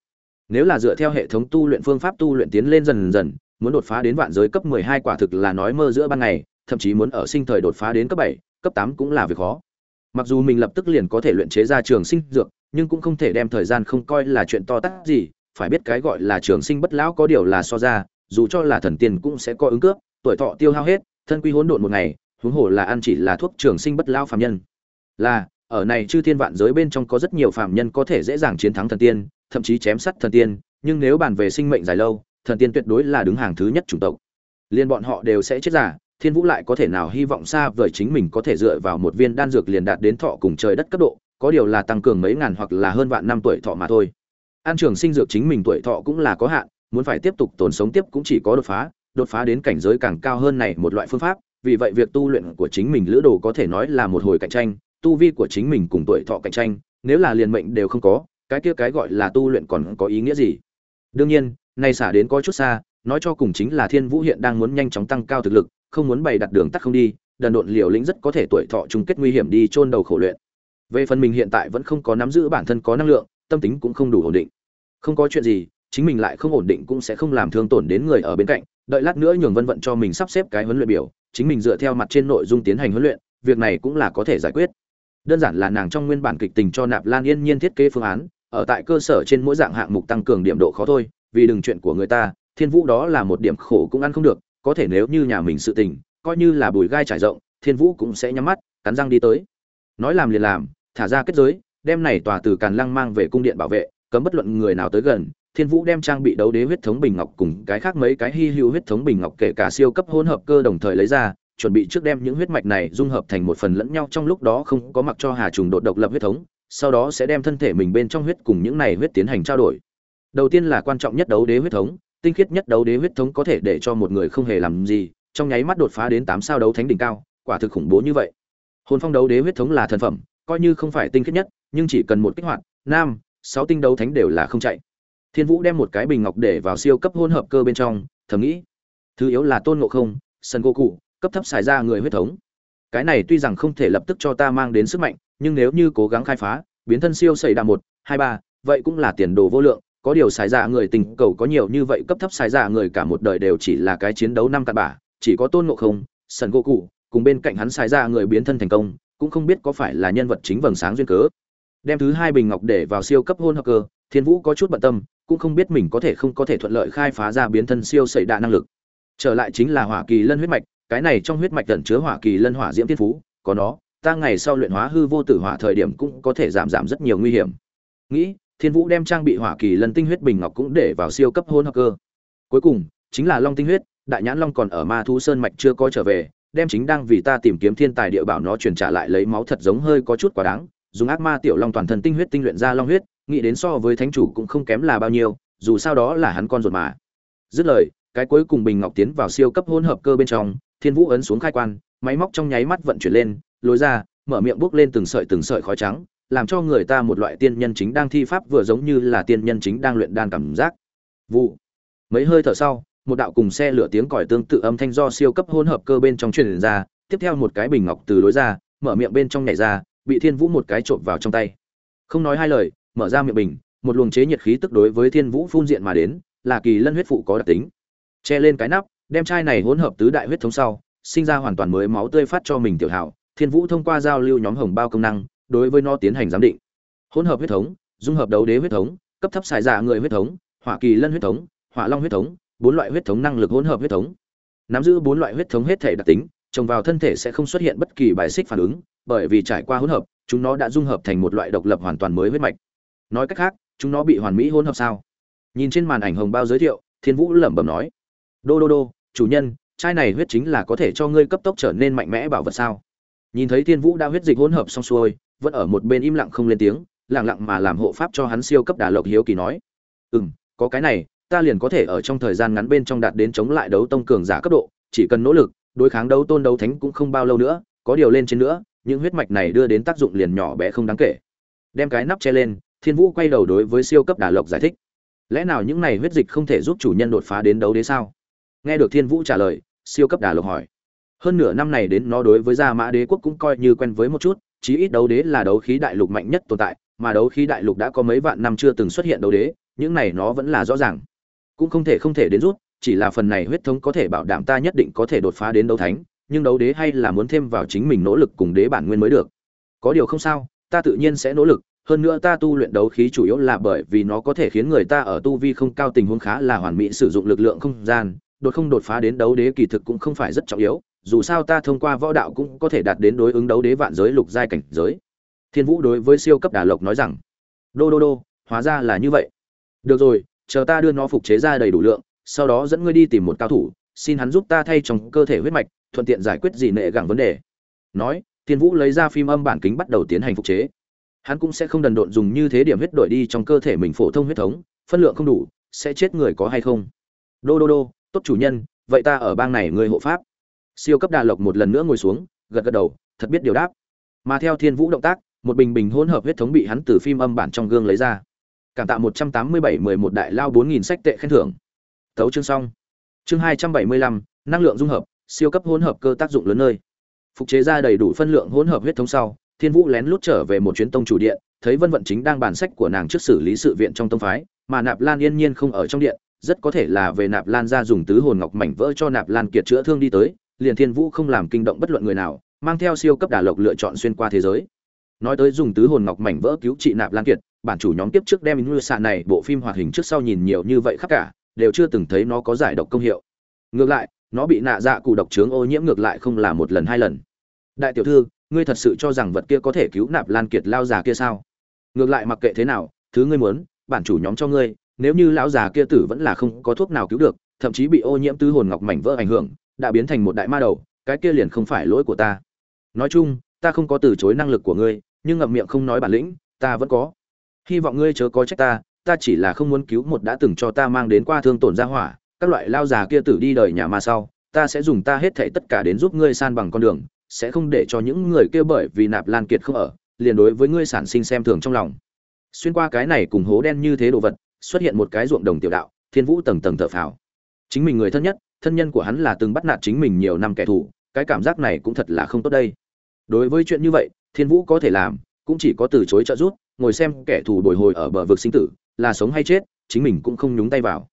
Nếu là dựa theo hệ thống tu luyện phương pháp tu luyện tiến lên dần dần muốn đột phá đến vạn giới cấp 12 quả thực là nói mơ giữa ban ngày thậm chí muốn ở sinh thời đột phá đến cấp 7, cấp 8 cũng là việc khó. Mặc dù mình lập tức liền có thể luyện chế ra trường sinh dược nhưng cũng không thể đem thời gian không coi là chuyện to tát gì phải biết cái gọi là trường sinh bất lão có điều là so ra dù cho là thần tiên cũng sẽ có ứng cướp tuổi thọ tiêu hao hết thân quy hỗn độn một ngày, huống hồ là ăn chỉ là thuốc trường sinh bất lão phàm nhân. Là, ở này chư thiên vạn giới bên trong có rất nhiều phàm nhân có thể dễ dàng chiến thắng thần tiên, thậm chí chém sắt thần tiên, nhưng nếu bàn về sinh mệnh dài lâu, thần tiên tuyệt đối là đứng hàng thứ nhất chủng tộc. Liên bọn họ đều sẽ chết giả thiên vũ lại có thể nào hy vọng xa vời chính mình có thể dựa vào một viên đan dược liền đạt đến thọ cùng trời đất cấp độ, có điều là tăng cường mấy ngàn hoặc là hơn vạn năm tuổi thọ mà thôi. An trường sinh dược chính mình tuổi thọ cũng là có hạn, muốn phải tiếp tục tồn sống tiếp cũng chỉ có đột phá đột phá đến cảnh giới càng cao hơn này một loại phương pháp, vì vậy việc tu luyện của chính mình lữ đồ có thể nói là một hồi cạnh tranh, tu vi của chính mình cùng tuổi thọ cạnh tranh, nếu là liền mệnh đều không có, cái kia cái gọi là tu luyện còn có ý nghĩa gì? Đương nhiên nay xả đến có chút xa, nói cho cùng chính là thiên vũ hiện đang muốn nhanh chóng tăng cao thực lực, không muốn bày đặt đường tắt không đi, đần độn liều lĩnh rất có thể tuổi thọ chung kết nguy hiểm đi chôn đầu khổ luyện. Về phần mình hiện tại vẫn không có nắm giữ bản thân có năng lượng, tâm tính cũng không đủ ổn định. Không có chuyện gì, chính mình lại không ổn định cũng sẽ không làm thương tổn đến người ở bên cạnh đợi lát nữa nhường vân vận cho mình sắp xếp cái huấn luyện biểu, chính mình dựa theo mặt trên nội dung tiến hành huấn luyện, việc này cũng là có thể giải quyết. Đơn giản là nàng trong nguyên bản kịch tình cho nạp lan yên nhiên thiết kế phương án, ở tại cơ sở trên mỗi dạng hạng mục tăng cường điểm độ khó thôi, vì đừng chuyện của người ta, thiên vũ đó là một điểm khổ cũng ăn không được, có thể nếu như nhà mình sự tình, coi như là bùi gai trải rộng, thiên vũ cũng sẽ nhắm mắt, cắn răng đi tới. Nói làm liền làm, thả ra kết giới, đem này tòa từ càn lăng mang về cung điện bảo vệ, cấm bất luận người nào tới gần thiên vũ đem trang bị đấu đế huyết thống bình ngọc cùng cái khác mấy cái hy hữu huyết thống bình ngọc kể cả siêu cấp hỗn hợp cơ đồng thời lấy ra, chuẩn bị trước đem những huyết mạch này dung hợp thành một phần lẫn nhau trong lúc đó không có mặc cho hà trùng đột độc lập huyết thống, sau đó sẽ đem thân thể mình bên trong huyết cùng những này huyết tiến hành trao đổi. Đầu tiên là quan trọng nhất đấu đế huyết thống, tinh khiết nhất đấu đế huyết thống có thể để cho một người không hề làm gì, trong nháy mắt đột phá đến tám sao đấu thánh đỉnh cao, quả thực khủng bố như vậy. Hồn phong đấu đế huyết thống là thần phẩm, coi như không phải tinh khiết nhất, nhưng chỉ cần một kích hoạt, nam, sáu tinh đấu thánh đều là không chạy thiên vũ đem một cái bình ngọc để vào siêu cấp hỗn hợp cơ bên trong, thầm nghĩ, thứ yếu là tôn ngộ không sân cô cụ, cấp thấp xài ra người huyết thống. Cái này tuy rằng không thể lập tức cho ta mang đến sức mạnh, nhưng nếu như cố gắng khai phá, biến thân siêu xảy đà một, hai, ba, vậy cũng là tiền đồ vô lượng, có điều xài ra người tình cầu có nhiều như vậy cấp thấp xài ra người cả một đời đều chỉ là cái chiến đấu năm cặn bả chỉ có tôn ngộ không sân gỗ cụ, cùng bên cạnh hắn xài ra người biến thân thành công, cũng không biết có phải là nhân vật chính vầng sáng duyên cớ. Đem thứ hai bình ngọc để vào siêu cấp hôn hợp cơ thiên vũ có chút bận tâm, cũng không biết mình có thể không có thể thuận lợi khai phá ra biến thân siêu sẩy đạ năng lực. Trở lại chính là hỏa kỳ lân huyết mạch, cái này trong huyết mạch tẩn chứa hỏa kỳ lân hỏa diễm thiên phú, có nó, ta ngày sau luyện hóa hư vô tử hỏa thời điểm cũng có thể giảm giảm rất nhiều nguy hiểm. Nghĩ, thiên vũ đem trang bị hỏa kỳ lân tinh huyết bình ngọc cũng để vào siêu cấp hôn hợp cơ. Cuối cùng, chính là long tinh huyết, đại nhãn long còn ở ma thu sơn mạch chưa có trở về, đem chính đang vì ta tìm kiếm thiên tài địa bảo nó truyền trả lại lấy máu thật giống hơi có chút quá đáng, dùng ác ma tiểu long toàn thân tinh huyết tinh luyện ra long huyết nghĩ đến so với thánh chủ cũng không kém là bao nhiêu, dù sao đó là hắn con ruột mà. Dứt lời, cái cuối cùng bình ngọc tiến vào siêu cấp hỗn hợp cơ bên trong, thiên vũ ấn xuống khai quan, máy móc trong nháy mắt vận chuyển lên, lối ra, mở miệng bốc lên từng sợi từng sợi khói trắng, làm cho người ta một loại tiên nhân chính đang thi pháp vừa giống như là tiên nhân chính đang luyện đan cảm giác. Vụ. Mấy hơi thở sau, một đạo cùng xe lửa tiếng còi tương tự âm thanh do siêu cấp hỗn hợp cơ bên trong truyền ra, tiếp theo một cái bình ngọc từ lối ra, mở miệng bên trong nhảy ra, bị thiên vũ một cái trộm vào trong tay. Không nói hai lời mở ra miệng bình, một luồng chế nhiệt khí tức đối với thiên vũ phun diện mà đến, là kỳ lân huyết phụ có đặc tính. Che lên cái nắp, đem chai này hỗn hợp tứ đại huyết thống sau, sinh ra hoàn toàn mới máu tươi phát cho mình tiểu hảo. Thiên vũ thông qua giao lưu nhóm hồng bao công năng, đối với nó tiến hành giám định. Hỗn hợp huyết thống, dung hợp đấu đế huyết thống, cấp thấp xài giả người huyết thống, hỏa kỳ lân huyết thống, hỏa long huyết thống, bốn loại huyết thống năng lực hỗn hợp huyết thống. Nắm giữ bốn loại huyết thống hết thể đặc tính, trồng vào thân thể sẽ không xuất hiện bất kỳ bài xích phản ứng, bởi vì trải qua hỗn hợp, chúng nó đã dung hợp thành một loại độc lập hoàn toàn mới huyết mạch nói cách khác, chúng nó bị hoàn mỹ hỗn hợp sao? Nhìn trên màn ảnh hồng bao giới thiệu, thiên vũ lẩm bẩm nói. Đô đô đô, chủ nhân, chai này huyết chính là có thể cho ngươi cấp tốc trở nên mạnh mẽ bảo vật sao? Nhìn thấy thiên vũ đã huyết dịch hỗn hợp xong xuôi, vẫn ở một bên im lặng không lên tiếng, lặng lặng mà làm hộ pháp cho hắn siêu cấp đà lộc hiếu kỳ nói. Ừ m có cái này, ta liền có thể ở trong thời gian ngắn bên trong đạt đến chống lại đấu tông cường giả cấp độ, chỉ cần nỗ lực, đối kháng đấu tôn đấu thánh cũng không bao lâu nữa, có điều lên trên nữa, những huyết mạch này đưa đến tác dụng liền nhỏ bé không đáng kể. Đem cái nắp che lên thiên vũ quay đầu đối với siêu cấp đà lộc giải thích. Lẽ nào những này huyết dịch không thể giúp chủ nhân đột phá đến đấu đế sao? Nghe được thiên vũ trả lời, siêu cấp đà lộc hỏi. Hơn nửa năm này đến nó đối với gia mã đế quốc cũng coi như quen với một chút, chí ít đấu đế là đấu khí đại lục mạnh nhất tồn tại, mà đấu khí đại lục đã có mấy vạn năm chưa từng xuất hiện đấu đế, những này nó vẫn là rõ ràng. Cũng không thể không thể đến rút, chỉ là phần này huyết thống có thể bảo đảm ta nhất định có thể đột phá đến đấu thánh, nhưng đấu đế hay là muốn thêm vào chính mình nỗ lực cùng đế bản nguyên mới được. Có điều không sao, ta tự nhiên sẽ nỗ lực hơn nữa ta tu luyện đấu khí chủ yếu là bởi vì nó có thể khiến người ta ở tu vi không cao tình huống khá là hoàn mỹ sử dụng lực lượng không gian, đột không đột phá đến đấu đế kỳ thực cũng không phải rất trọng yếu, dù sao ta thông qua võ đạo cũng có thể đạt đến đối ứng đấu đế vạn giới lục giai cảnh giới. Thiên vũ đối với siêu cấp đà lộc nói rằng, đô đô đô, hóa ra là như vậy. Được rồi, chờ ta đưa nó phục chế ra đầy đủ lượng, sau đó dẫn ngươi đi tìm một cao thủ, xin hắn giúp ta thay trong cơ thể huyết mạch, thuận tiện giải quyết gì nệ gẳng vấn đề. Nói, thiên vũ lấy ra phim âm bản kính bắt đầu tiến hành phục chế hắn cũng sẽ không đần độn dùng như thế điểm huyết đổi đi trong cơ thể mình phổ thông huyết thống, phân lượng không đủ, sẽ chết người có hay không? Đô đô đô, tốt chủ nhân, vậy ta ở bang này người hộ pháp. Siêu cấp đà lộc một lần nữa ngồi xuống, gật gật đầu, thật biết điều đáp. Mà theo thiên vũ động tác, một bình bình hỗn hợp huyết thống bị hắn từ phim âm bản trong gương lấy ra. Cảm tạ một trăm tám mươi bảy mười một đại lao bốn nghìn sách tệ khen thưởng. Thấu chương xong. Chương hai trăm bảy mươi lăm, năng lượng dung hợp, siêu cấp hỗn hợp cơ tác dụng lớn nơi. Phục chế ra đầy đủ phân lượng hỗn hợp huyết thống sau thiên vũ lén lút trở về một chuyến tông chủ điện, thấy vân vận chính đang bàn sách của nàng trước xử lý sự viện trong tông phái, mà nạp lan yên nhiên không ở trong điện, rất có thể là về nạp lan ra dùng tứ hồn ngọc mảnh vỡ cho nạp lan kiệt chữa thương đi tới, liền thiên vũ không làm kinh động bất luận người nào, mang theo siêu cấp đà lộc lựa chọn xuyên qua thế giới. Nói tới dùng tứ hồn ngọc mảnh vỡ cứu trị nạp lan kiệt, bản chủ nhóm tiếp trước đem như xạ này bộ phim hoạt hình trước sau nhìn nhiều như vậy khắp cả, đều chưa từng thấy nó có giải độc công hiệu. Ngược lại, nó bị nạ dạ cụ độc trướng ô nhiễm ngược lại không là một lần hai lần. Đại tiểu thư ngươi thật sự cho rằng vật kia có thể cứu nạp lan kiệt lao già kia sao? Ngược lại mặc kệ thế nào, thứ ngươi muốn, bản chủ nhóm cho ngươi, nếu như lão già kia tử vẫn là không có thuốc nào cứu được, thậm chí bị ô nhiễm tứ hồn ngọc mảnh vỡ ảnh hưởng, đã biến thành một đại ma đầu, cái kia liền không phải lỗi của ta. Nói chung, ta không có từ chối năng lực của ngươi, nhưng ngậm miệng không nói bản lĩnh, ta vẫn có. Hy vọng ngươi chớ có trách ta ta chỉ là không muốn cứu một đã từng cho ta mang đến qua thương tổn ra hỏa, các loại lao già kia tử đi đời nhà mà sau, ta sẽ dùng ta hết thảy tất cả đến giúp ngươi san bằng con đường sẽ không để cho những người kia bởi vì nạp lan kiệt không ở, liền đối với ngươi sản sinh xem thường trong lòng. Xuyên qua cái này cùng hố đen như thế đồ vật, xuất hiện một cái ruộng đồng tiểu đạo, thiên vũ tầng tầng thở phào. Chính mình người thân nhất, thân nhân của hắn là từng bắt nạt chính mình nhiều năm kẻ thù, cái cảm giác này cũng thật là không tốt đây. Đối với chuyện như vậy, thiên vũ có thể làm, cũng chỉ có từ chối trợ giúp, ngồi xem kẻ thù bồi hồi ở bờ vực sinh tử, là sống hay chết, chính mình cũng không nhúng tay vào.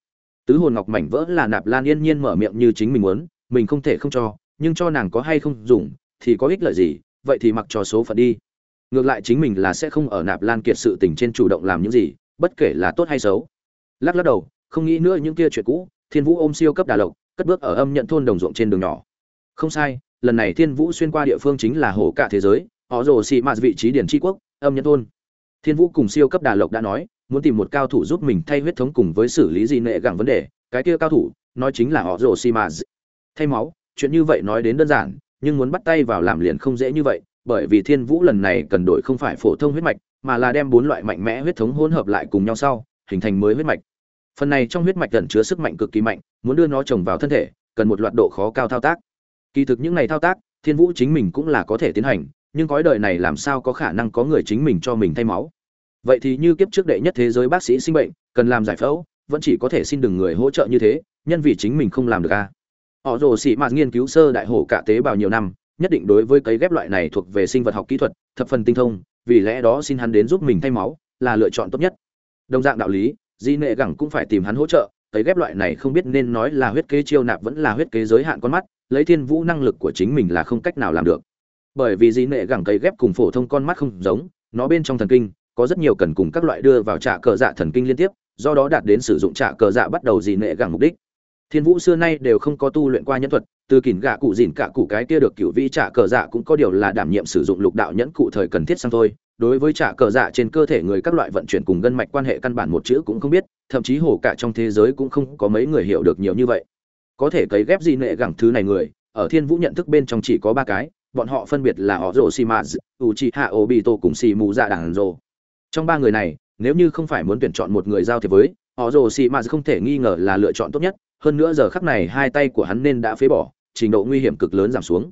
Tứ hồn ngọc mảnh vỡ là nạp lan yên nhiên mở miệng như chính mình muốn, mình không thể không cho, nhưng cho nàng có hay không dùng thì có ích lợi gì, vậy thì mặc cho số phận đi. Ngược lại chính mình là sẽ không ở nạp lan kiệt sự tình trên chủ động làm những gì, bất kể là tốt hay xấu. Lắc lắc đầu, không nghĩ nữa những kia chuyện cũ, thiên vũ ôm siêu cấp đà lộc, cất bước ở âm nhận thôn đồng ruộng trên đường nhỏ. Không sai, lần này thiên vũ xuyên qua địa phương chính là hồ cả thế giới, họ rồ xị mạt vị trí điển tri quốc, âm nhận thôn. Thiên vũ cùng siêu cấp đà lộc đã nói, muốn tìm một cao thủ giúp mình thay huyết thống cùng với xử lý gì nệ gẳng vấn đề, cái kia cao thủ, nói chính là họ rồ xị mạt. Thay máu, chuyện như vậy nói đến đơn giản nhưng muốn bắt tay vào làm liền không dễ như vậy, bởi vì thiên vũ lần này cần đổi không phải phổ thông huyết mạch, mà là đem bốn loại mạnh mẽ huyết thống hỗn hợp lại cùng nhau sau, hình thành mới huyết mạch. Phần này trong huyết mạch cần chứa sức mạnh cực kỳ mạnh, muốn đưa nó trồng vào thân thể, cần một loạt độ khó cao thao tác. Kỳ thực những này thao tác, thiên vũ chính mình cũng là có thể tiến hành, nhưng cõi đời này làm sao có khả năng có người chính mình cho mình thay máu? Vậy thì như kiếp trước đệ nhất thế giới bác sĩ sinh bệnh, cần làm giải phẫu, vẫn chỉ có thể xin đừng người hỗ trợ như thế, nhân vì chính mình không làm được a à họ rồ sĩ mạt nghiên cứu sơ đại hổ cả tế bào nhiều năm, nhất định đối với cấy ghép loại này thuộc về sinh vật học kỹ thuật, thập phần tinh thông, vì lẽ đó xin hắn đến giúp mình thay máu, là lựa chọn tốt nhất. Đồng dạng đạo lý, di nệ gẳng cũng phải tìm hắn hỗ trợ, cấy ghép loại này không biết nên nói là huyết kế chiêu nạp vẫn là huyết kế giới hạn con mắt, lấy thiên vũ năng lực của chính mình là không cách nào làm được. Bởi vì di nệ gẳng cấy ghép cùng phổ thông con mắt không giống, nó bên trong thần kinh, có rất nhiều cần cùng các loại đưa vào trạ cờ dạ thần kinh liên tiếp, do đó đạt đến sử dụng trạ cờ dạ bắt đầu di nệ gẳng mục đích thiên vũ xưa nay đều không có tu luyện qua nhân thuật, từ kỉn gạ cụ dìn cả cụ cái kia được cựu vĩ trả cờ dạ cũng có điều là đảm nhiệm sử dụng lục đạo nhẫn cụ thời cần thiết sang thôi. Đối với trả cờ dạ trên cơ thể người các loại vận chuyển cùng gân mạch quan hệ căn bản một chữ cũng không biết, thậm chí hồ cả trong thế giới cũng không có mấy người hiểu được nhiều như vậy. Có thể cấy ghép gì nệ gẳng thứ này người, ở thiên vũ nhận thức bên trong chỉ có ba cái, bọn họ phân biệt là họ rồ xì mã u chi hạ ô bị tô cùng xì mù dạ đàn rồ. Trong ba người này, nếu như không phải muốn tuyển chọn một người giao thiệp với họ rồ xì mã không thể nghi ngờ là lựa chọn tốt nhất hơn nữa giờ khắc này hai tay của hắn nên đã phế bỏ, trình độ nguy hiểm cực lớn giảm xuống.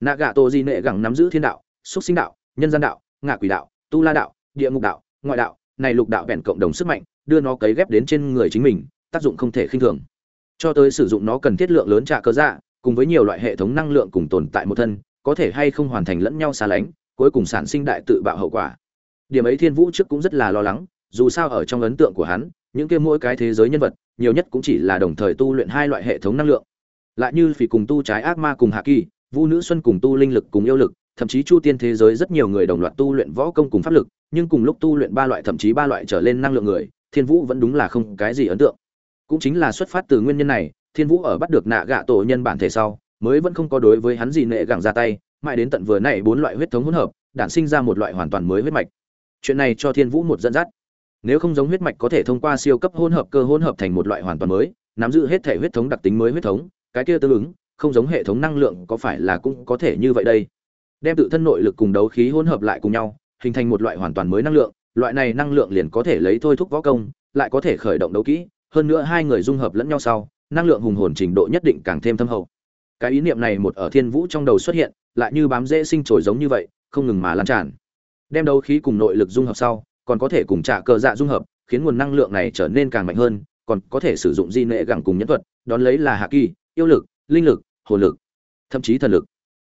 Nạ gạ tổ di nệ gẳng nắm giữ thiên đạo, xúc sinh đạo, nhân gian đạo, ngạ quỷ đạo, tu la đạo, địa ngục đạo, ngoại đạo, này lục đạo vẹn cộng đồng sức mạnh, đưa nó cấy ghép đến trên người chính mình, tác dụng không thể khinh thường. Cho tới sử dụng nó cần thiết lượng lớn trả cơ dạ cùng với nhiều loại hệ thống năng lượng cùng tồn tại một thân, có thể hay không hoàn thành lẫn nhau xa lánh, cuối cùng sản sinh đại tự bạo hậu quả. Điểm ấy thiên vũ trước cũng rất là lo lắng, dù sao ở trong ấn tượng của hắn, những kia mỗi cái thế giới nhân vật nhiều nhất cũng chỉ là đồng thời tu luyện hai loại hệ thống năng lượng. Lại như phỉ cùng tu trái ác ma cùng hạ kỳ vu nữ xuân cùng tu linh lực cùng yêu lực, thậm chí chu tiên thế giới rất nhiều người đồng loạt tu luyện võ công cùng pháp lực, nhưng cùng lúc tu luyện ba loại thậm chí ba loại trở lên năng lượng người, thiên vũ vẫn đúng là không cái gì ấn tượng. Cũng chính là xuất phát từ nguyên nhân này, thiên vũ ở bắt được nạ gạ tổ nhân bản thể sau, mới vẫn không có đối với hắn gì nệ gẳng ra tay, mãi đến tận vừa này bốn loại huyết thống hỗn hợp, đản sinh ra một loại hoàn toàn mới huyết mạch. Chuyện này cho thiên vũ một dẫn dắt nếu không giống huyết mạch có thể thông qua siêu cấp hỗn hợp cơ hỗn hợp thành một loại hoàn toàn mới, nắm giữ hết thể huyết thống đặc tính mới huyết thống, cái kia tương ứng, không giống hệ thống năng lượng có phải là cũng có thể như vậy đây? Đem tự thân nội lực cùng đấu khí hỗn hợp lại cùng nhau, hình thành một loại hoàn toàn mới năng lượng, loại này năng lượng liền có thể lấy thôi thúc võ công, lại có thể khởi động đấu kỹ, hơn nữa hai người dung hợp lẫn nhau sau, năng lượng hùng hồn trình độ nhất định càng thêm thâm hậu. Cái ý niệm này một ở thiên vũ trong đầu xuất hiện, lại như bám dễ sinh trồi giống như vậy, không ngừng mà lan tràn. Đem đấu khí cùng nội lực dung hợp sau còn có thể cùng trả cờ dạ dung hợp, khiến nguồn năng lượng này trở nên càng mạnh hơn, còn có thể sử dụng di nệ gẳng cùng nhân thuật, đón lấy là hạ kỳ, yêu lực, linh lực hồn lực, thậm chí thần lực.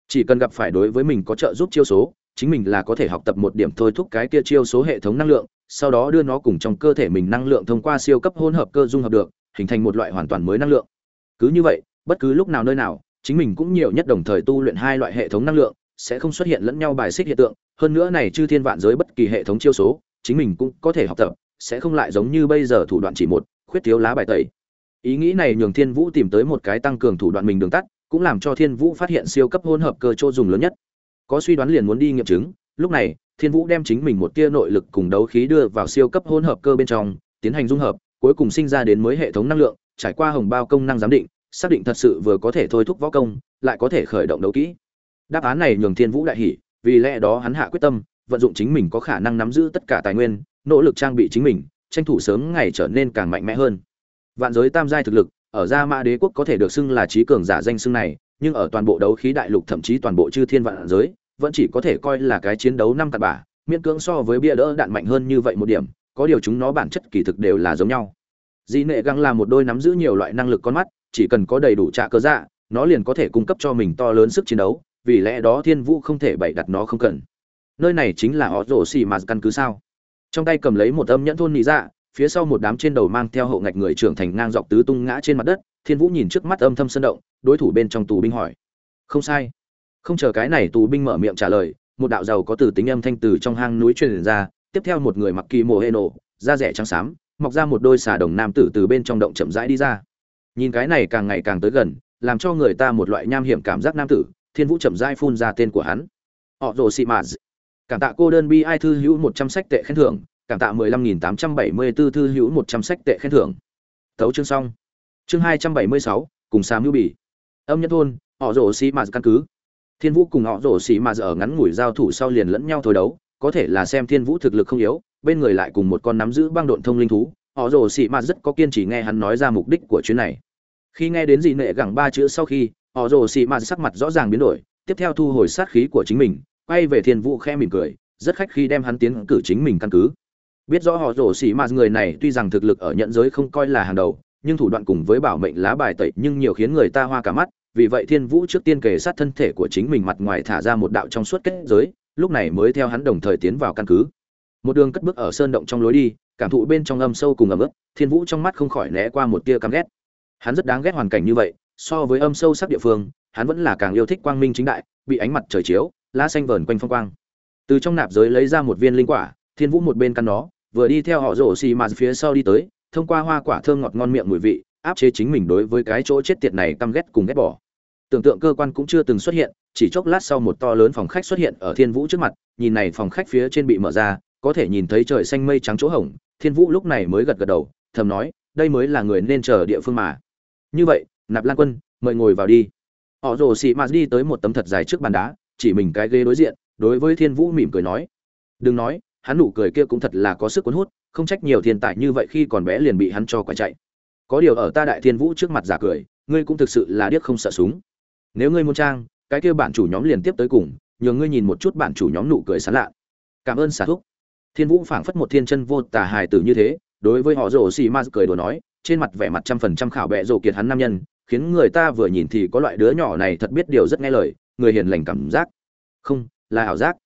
Chỉ cần gặp phải đối với mình có trợ giúp chiêu số, chính mình là có thể học tập một điểm thôi thúc cái kia chiêu số hệ thống năng lượng, sau đó đưa nó cùng trong cơ thể mình năng lượng thông qua siêu cấp hỗn hợp cơ dung hợp được, hình thành một loại hoàn toàn mới năng lượng. Cứ như vậy, bất cứ lúc nào nơi nào, chính mình cũng nhiều nhất đồng thời tu luyện hai loại hệ thống năng lượng, sẽ không xuất hiện lẫn nhau bài xích hiện tượng. Hơn nữa này chư thiên vạn giới bất kỳ hệ thống chiêu số chính mình cũng có thể học tập, sẽ không lại giống như bây giờ thủ đoạn chỉ một, khuyết thiếu lá bài tẩy. Ý nghĩ này nhường thiên vũ tìm tới một cái tăng cường thủ đoạn mình đường tắt, cũng làm cho thiên vũ phát hiện siêu cấp hỗn hợp cơ chỗ dùng lớn nhất. Có suy đoán liền muốn đi nghiệm chứng, lúc này, thiên vũ đem chính mình một tia nội lực cùng đấu khí đưa vào siêu cấp hỗn hợp cơ bên trong, tiến hành dung hợp, cuối cùng sinh ra đến mới hệ thống năng lượng, trải qua hồng bao công năng giám định, xác định thật sự vừa có thể thôi thúc võ công, lại có thể khởi động đấu kỹ. Đáp án này nhường thiên vũ đại hỉ, vì lẽ đó hắn hạ quyết tâm vận dụng chính mình có khả năng nắm giữ tất cả tài nguyên, nỗ lực trang bị chính mình, tranh thủ sớm ngày trở nên càng mạnh mẽ hơn. Vạn giới tam giai thực lực, ở gia mã đế quốc có thể được xưng là trí cường giả danh xưng này, nhưng ở toàn bộ đấu khí đại lục thậm chí toàn bộ chư thiên vạn giới, vẫn chỉ có thể coi là cái chiến đấu năm cặn bả miễn cưỡng so với bia đỡ đạn mạnh hơn như vậy một điểm, có điều chúng nó bản chất kỳ thực đều là giống nhau. Dị nệ găng là một đôi nắm giữ nhiều loại năng lực con mắt, chỉ cần có đầy đủ trạ cơ dạ nó liền có thể cung cấp cho mình to lớn sức chiến đấu, vì lẽ đó thiên vũ không thể bày đặt nó không cần nơi này chính là họ rổ xì mà căn cứ sao? Trong tay cầm lấy một âm nhẫn thôn nị dạ phía sau một đám trên đầu mang theo hậu ngạch người trưởng thành ngang dọc tứ tung ngã trên mặt đất, thiên vũ nhìn trước mắt âm thâm sân động, đối thủ bên trong tù binh hỏi. Không sai. Không chờ cái này tù binh mở miệng trả lời, một đạo giàu có từ tính âm thanh từ trong hang núi truyền ra, tiếp theo một người mặc kỳ mồ hê nổ, da rẻ trắng xám, mọc ra một đôi xà đồng nam tử từ bên trong động chậm rãi đi ra. Nhìn cái này càng ngày càng tới gần, làm cho người ta một loại nham hiểm cảm giác nam tử, thiên vũ chậm rãi phun ra tên của hắn. Họ rồ xị mạt cảm tạ cô đơn bi ai thư hữu một trăm sách tệ khen thưởng, cảm tạ mười lăm nghìn tám trăm bảy mươi 15.874 thư hữu một trăm sách tệ khen thưởng. Tấu chương xong. Chương hai trăm bảy mươi sáu, cùng sam hữu bỉ âm nhân thôn, họ rồ xị mà căn cứ. Thiên vũ cùng họ rồ sĩ mà ở ngắn ngủi giao thủ sau liền lẫn nhau thôi đấu, có thể là xem thiên vũ thực lực không yếu, bên người lại cùng một con nắm giữ băng độn thông linh thú, họ rồ sĩ mạt rất có kiên trì nghe hắn nói ra mục đích của chuyến này. Khi nghe đến dị nệ gẳng ba chữ sau khi, họ rồ sĩ mạt sắc mặt rõ ràng biến đổi, tiếp theo thu hồi sát khí của chính mình quay về thiên vũ khe mỉm cười, rất khách khi đem hắn tiến cử chính mình căn cứ. Biết rõ họ rồ xỉ mạt người này tuy rằng thực lực ở nhận giới không coi là hàng đầu, nhưng thủ đoạn cùng với bảo mệnh lá bài tẩy nhưng nhiều khiến người ta hoa cả mắt, vì vậy thiên vũ trước tiên kề sát thân thể của chính mình mặt ngoài thả ra một đạo trong suốt kết giới, lúc này mới theo hắn đồng thời tiến vào căn cứ. Một đường cất bước ở sơn động trong lối đi, cảm thụ bên trong âm sâu cùng ấm ức thiên vũ trong mắt không khỏi né qua một tia căm ghét. Hắn rất đáng ghét hoàn cảnh như vậy, so với âm sâu sắc địa phương, hắn vẫn là càng yêu thích quang minh chính đại, bị ánh mặt trời chiếu lá xanh vờn quanh phong quang. Từ trong nạp giới lấy ra một viên linh quả, thiên vũ một bên căn nó, vừa đi theo họ rổ xì mà phía sau đi tới, thông qua hoa quả thơm ngọt ngon miệng mùi vị, áp chế chính mình đối với cái chỗ chết tiệt này căm ghét cùng ghét bỏ. Tưởng tượng cơ quan cũng chưa từng xuất hiện, chỉ chốc lát sau một to lớn phòng khách xuất hiện ở thiên vũ trước mặt, nhìn này phòng khách phía trên bị mở ra, có thể nhìn thấy trời xanh mây trắng chỗ hổng thiên vũ lúc này mới gật gật đầu, thầm nói, đây mới là người nên chờ địa phương mà. Như vậy, nạp lan quân, mời ngồi vào đi. Họ rồ xị mạt đi tới một tấm thật dài trước bàn đá chỉ mình cái ghế đối diện, đối với thiên vũ mỉm cười nói. Đừng nói, hắn nụ cười kia cũng thật là có sức cuốn hút, không trách nhiều thiên tài như vậy khi còn bé liền bị hắn cho quả chạy. Có điều ở ta đại thiên vũ trước mặt giả cười, ngươi cũng thực sự là điếc không sợ súng. Nếu ngươi muốn trang, cái kia bản chủ nhóm liền tiếp tới cùng, nhờ ngươi nhìn một chút bản chủ nhóm nụ cười sán lạ. Cảm ơn xả thúc. Thiên vũ phảng phất một thiên chân vô tả hài tử như thế, đối với họ rồ xì ma cười đùa nói, trên mặt vẻ mặt trăm phần trăm khảo bẹ rồ kiệt hắn nam nhân, khiến người ta vừa nhìn thì có loại đứa nhỏ này thật biết điều rất nghe lời người hiền lành cảm giác. Không, là ảo giác.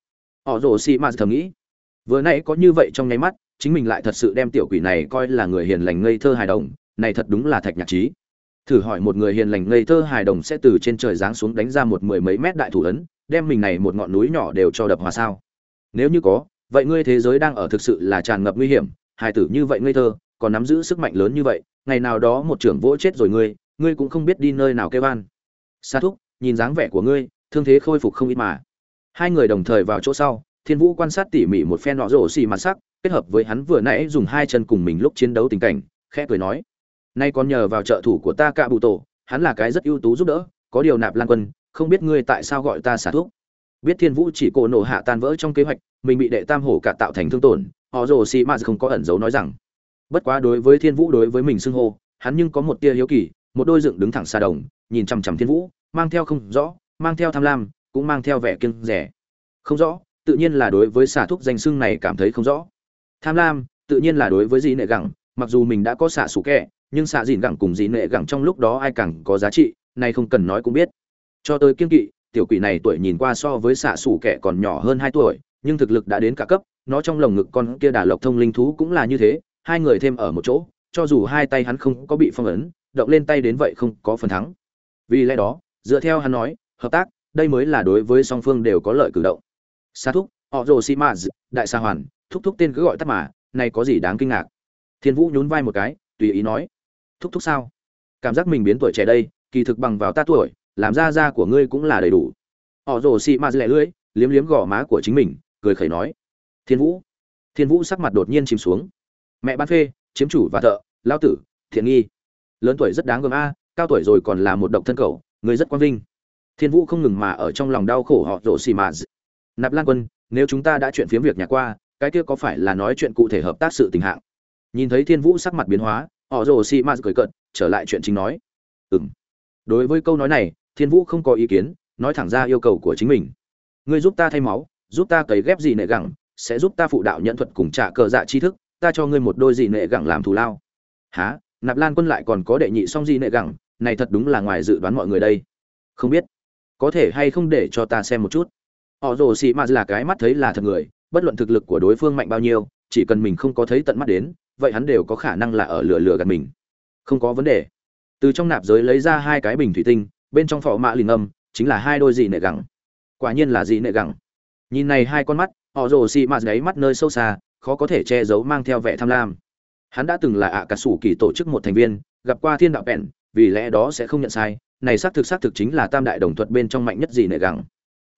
Họ rồ xì ma thầm nghĩ. Vừa nãy có như vậy trong nháy mắt, chính mình lại thật sự đem tiểu quỷ này coi là người hiền lành ngây thơ hài đồng, này thật đúng là thạch nhạc trí. Thử hỏi một người hiền lành ngây thơ hài đồng sẽ từ trên trời giáng xuống đánh ra một mười mấy mét đại thủ ấn, đem mình này một ngọn núi nhỏ đều cho đập hòa sao? Nếu như có, vậy ngươi thế giới đang ở thực sự là tràn ngập nguy hiểm, hài tử như vậy ngây thơ, còn nắm giữ sức mạnh lớn như vậy, ngày nào đó một trưởng vỗ chết rồi ngươi ngươi cũng không biết đi nơi nào kêu an sa thúc, nhìn dáng vẻ của ngươi thương thế khôi phục không ít mà. Hai người đồng thời vào chỗ sau, thiên vũ quan sát tỉ mỉ một phen nọ rổ xì mặt sắc, kết hợp với hắn vừa nãy dùng hai chân cùng mình lúc chiến đấu tình cảnh, khẽ cười nói, nay còn nhờ vào trợ thủ của ta cạ bụ tổ, hắn là cái rất ưu tú giúp đỡ, có điều nạp lan quân, không biết ngươi tại sao gọi ta xả thuốc. Biết thiên vũ chỉ cổ nổ hạ tan vỡ trong kế hoạch, mình bị đệ tam hổ cả tạo thành thương tổn, họ rồ xì mạt không có ẩn giấu nói rằng, bất quá đối với thiên vũ đối với mình xưng hô, hắn nhưng có một tia hiếu kỳ, một đôi dựng đứng thẳng xa đồng, nhìn chằm chằm thiên vũ, mang theo không rõ mang theo tham lam, cũng mang theo vẻ kiêng rẻ. Không rõ, tự nhiên là đối với xả thuốc danh xưng này cảm thấy không rõ. Tham lam, tự nhiên là đối với dị nệ gẳng, mặc dù mình đã có xả sủ kẹ, nhưng xạ dìn gẳng cùng dị nệ gẳng trong lúc đó ai càng có giá trị, này không cần nói cũng biết. Cho tới kiên kỵ, tiểu quỷ này tuổi nhìn qua so với xạ sủ kẻ còn nhỏ hơn hai tuổi, nhưng thực lực đã đến cả cấp, nó trong lồng ngực con kia đà lộc thông linh thú cũng là như thế, hai người thêm ở một chỗ, cho dù hai tay hắn không có bị phong ấn, động lên tay đến vậy không có phần thắng. Vì lẽ đó, dựa theo hắn nói hợp tác, đây mới là đối với song phương đều có lợi cử động. Sa thúc họ rồ xi mã đại sa hoàn, thúc thúc tên cứ gọi tắt mà, này có gì đáng kinh ngạc? Thiên vũ nhún vai một cái, tùy ý nói. Thúc thúc sao? Cảm giác mình biến tuổi trẻ đây, kỳ thực bằng vào ta tuổi, làm ra da của ngươi cũng là đầy đủ. Họ rồ xị ma lẻ lưỡi, liếm liếm gò má của chính mình, cười khẩy nói. Thiên vũ. Thiên vũ sắc mặt đột nhiên chìm xuống. Mẹ bán phê, chiếm chủ và thợ, lao tử, thiện nghi. Lớn tuổi rất đáng gờm a, cao tuổi rồi còn là một độc thân cầu người rất quang vinh thiên vũ không ngừng mà ở trong lòng đau khổ họ rổ xì mà nạp lan quân, nếu chúng ta đã chuyện phiếm việc nhà qua, cái kia có phải là nói chuyện cụ thể hợp tác sự tình hạng? Nhìn thấy thiên vũ sắc mặt biến hóa, họ rồ xì mạt cười cợt, trở lại chuyện chính nói. Ừm. đối với câu nói này, thiên vũ không có ý kiến, nói thẳng ra yêu cầu của chính mình. Ngươi giúp ta thay máu, giúp ta cấy ghép gì nệ gẳng, sẽ giúp ta phụ đạo nhận thuật cùng trả cờ dạ tri thức, ta cho ngươi một đôi gì nệ gẳng làm thù lao. Há nạp lan quân lại còn có đệ nhị song gì nệ gẳng, này thật đúng là ngoài dự đoán mọi người đây. Không biết có thể hay không để cho ta xem một chút? Họ rồ xì mà là cái mắt thấy là thật người, bất luận thực lực của đối phương mạnh bao nhiêu, chỉ cần mình không có thấy tận mắt đến, vậy hắn đều có khả năng là ở lừa lừa gạt mình. Không có vấn đề. Từ trong nạp giới lấy ra hai cái bình thủy tinh, bên trong phỏ mạ lình âm chính là hai đôi dị nệ gẳng. Quả nhiên là dị nệ gẳng. Nhìn này hai con mắt, họ rồ xì mạt gáy mắt nơi sâu xa, khó có thể che giấu mang theo vẻ tham lam. Hắn đã từng là ạ cà sủ kỳ tổ chức một thành viên, gặp qua thiên đạo bèn, vì lẽ đó sẽ không nhận sai này xác thực xác thực chính là tam đại đồng thuật bên trong mạnh nhất gì nệ gẳng.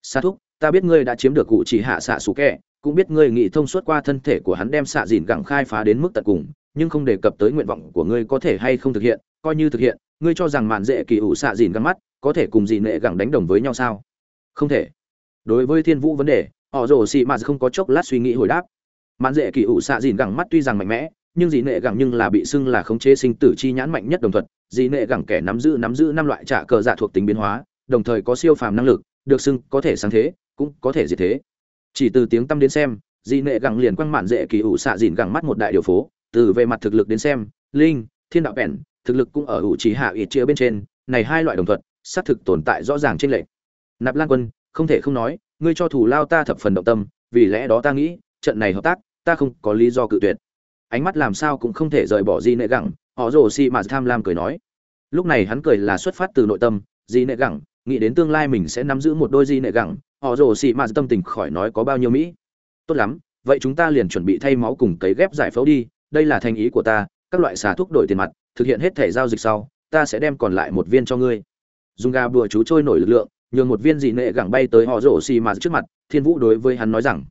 Sa thúc, ta biết ngươi đã chiếm được cụ chỉ hạ xạ sủ kẹ, cũng biết ngươi nghĩ thông suốt qua thân thể của hắn đem xạ dìn gẳng khai phá đến mức tận cùng, nhưng không đề cập tới nguyện vọng của ngươi có thể hay không thực hiện, coi như thực hiện, ngươi cho rằng mạn dễ kỳ ủ xạ dìn găng mắt, có thể cùng dị nệ gẳng đánh đồng với nhau sao? Không thể. Đối với thiên vũ vấn đề, họ rồ xì mạt không có chốc lát suy nghĩ hồi đáp. Mạn dễ kỳ ủ xạ dìn gẳng mắt tuy rằng mạnh mẽ, nhưng dị nệ gẳng nhưng là bị xưng là khống chế sinh tử chi nhãn mạnh nhất đồng thuật dị nệ gẳng kẻ nắm giữ nắm giữ năm loại trả cờ dạ thuộc tính biến hóa, đồng thời có siêu phàm năng lực, được xưng có thể sáng thế, cũng có thể diệt thế. Chỉ từ tiếng tâm đến xem dị nệ gẳng liền quăng mạn dễ kỳ ủ xạ dìn gẳng mắt một đại điều phố, từ về mặt thực lực đến xem, linh, thiên đạo bèn, thực lực cũng ở ủ trí hạ ít chia bên trên, này hai loại đồng thuật, xác thực tồn tại rõ ràng trên lệch. Nạp lan quân, không thể không nói, ngươi cho thủ lao ta thập phần động tâm, vì lẽ đó ta nghĩ, trận này hợp tác, ta không có lý do cự tuyệt. Ánh mắt làm sao cũng không thể rời bỏ di nệ gẳng họ rồ xì mà tham lam cười nói. Lúc này hắn cười là xuất phát từ nội tâm, di nệ gẳng, nghĩ đến tương lai mình sẽ nắm giữ một đôi di nệ gẳng, họ rồ xì mà tâm tình khỏi nói có bao nhiêu mỹ. Tốt lắm, vậy chúng ta liền chuẩn bị thay máu cùng cấy ghép giải phẫu đi, đây là thành ý của ta, các loại xà thuốc đổi tiền mặt, thực hiện hết thể giao dịch sau, ta sẽ đem còn lại một viên cho ngươi. Dùng gà bùa chú trôi nổi lực lượng, nhường một viên dị nệ gẳng bay tới họ rổ xì mà trước mặt, thiên vũ đối với hắn nói rằng,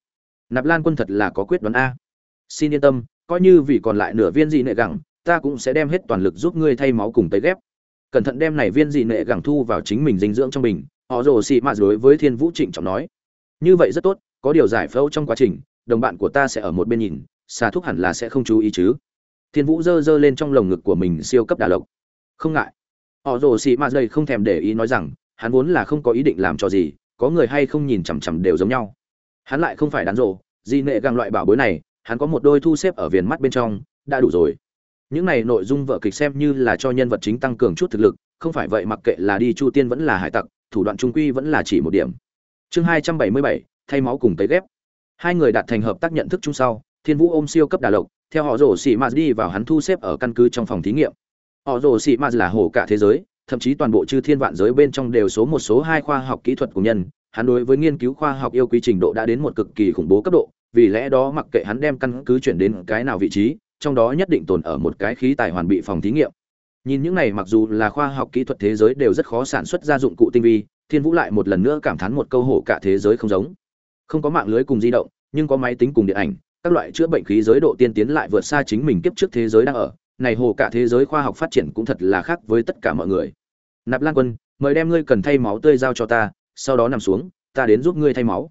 nạp lan quân thật là có quyết đoán a. Xin yên tâm, coi như vì còn lại nửa viên dị nệ gẳng ta cũng sẽ đem hết toàn lực giúp ngươi thay máu cùng tấy ghép. Cẩn thận đem này viên dị nệ gẳng thu vào chính mình dinh dưỡng trong mình họ rồ xì mạt đối với thiên vũ trịnh trọng nói. Như vậy rất tốt, có điều giải phẫu trong quá trình, đồng bạn của ta sẽ ở một bên nhìn, xà thuốc hẳn là sẽ không chú ý chứ. Thiên vũ giơ giơ lên trong lồng ngực của mình siêu cấp đà lộc. Không ngại. Họ rồ xì mạt đây không thèm để ý nói rằng, hắn vốn là không có ý định làm cho gì, có người hay không nhìn chằm chằm đều giống nhau. Hắn lại không phải đán rộ di nệ gàng loại bảo bối này, hắn có một đôi thu xếp ở viền mắt bên trong, đã đủ rồi những này nội dung vợ kịch xem như là cho nhân vật chính tăng cường chút thực lực, không phải vậy mặc kệ là đi chu tiên vẫn là hải tặc, thủ đoạn trung quy vẫn là chỉ một điểm. Chương hai trăm bảy mươi bảy, thay máu cùng tấy ghép. Hai người đạt thành hợp tác nhận thức chung sau, thiên vũ ôm siêu cấp đà lộc, theo họ rổ xì m đi vào hắn thu xếp ở căn cứ trong phòng thí nghiệm. Họ rồ xì m là hổ cả thế giới, thậm chí toàn bộ chư thiên vạn giới bên trong đều số một số hai khoa học kỹ thuật của nhân. Hắn đối với nghiên cứu khoa học yêu quý trình độ đã đến một cực kỳ khủng bố cấp độ, vì lẽ đó mặc kệ hắn đem căn cứ chuyển đến cái nào vị trí trong đó nhất định tồn ở một cái khí tài hoàn bị phòng thí nghiệm. Nhìn những này mặc dù là khoa học kỹ thuật thế giới đều rất khó sản xuất ra dụng cụ tinh vi, thiên vũ lại một lần nữa cảm thán một câu hổ cả thế giới không giống. Không có mạng lưới cùng di động, nhưng có máy tính cùng điện ảnh, các loại chữa bệnh khí giới độ tiên tiến lại vượt xa chính mình kiếp trước thế giới đang ở. Này hồ cả thế giới khoa học phát triển cũng thật là khác với tất cả mọi người. Nạp lan quân, mời đem ngươi cần thay máu tươi giao cho ta, sau đó nằm xuống, ta đến giúp ngươi thay máu.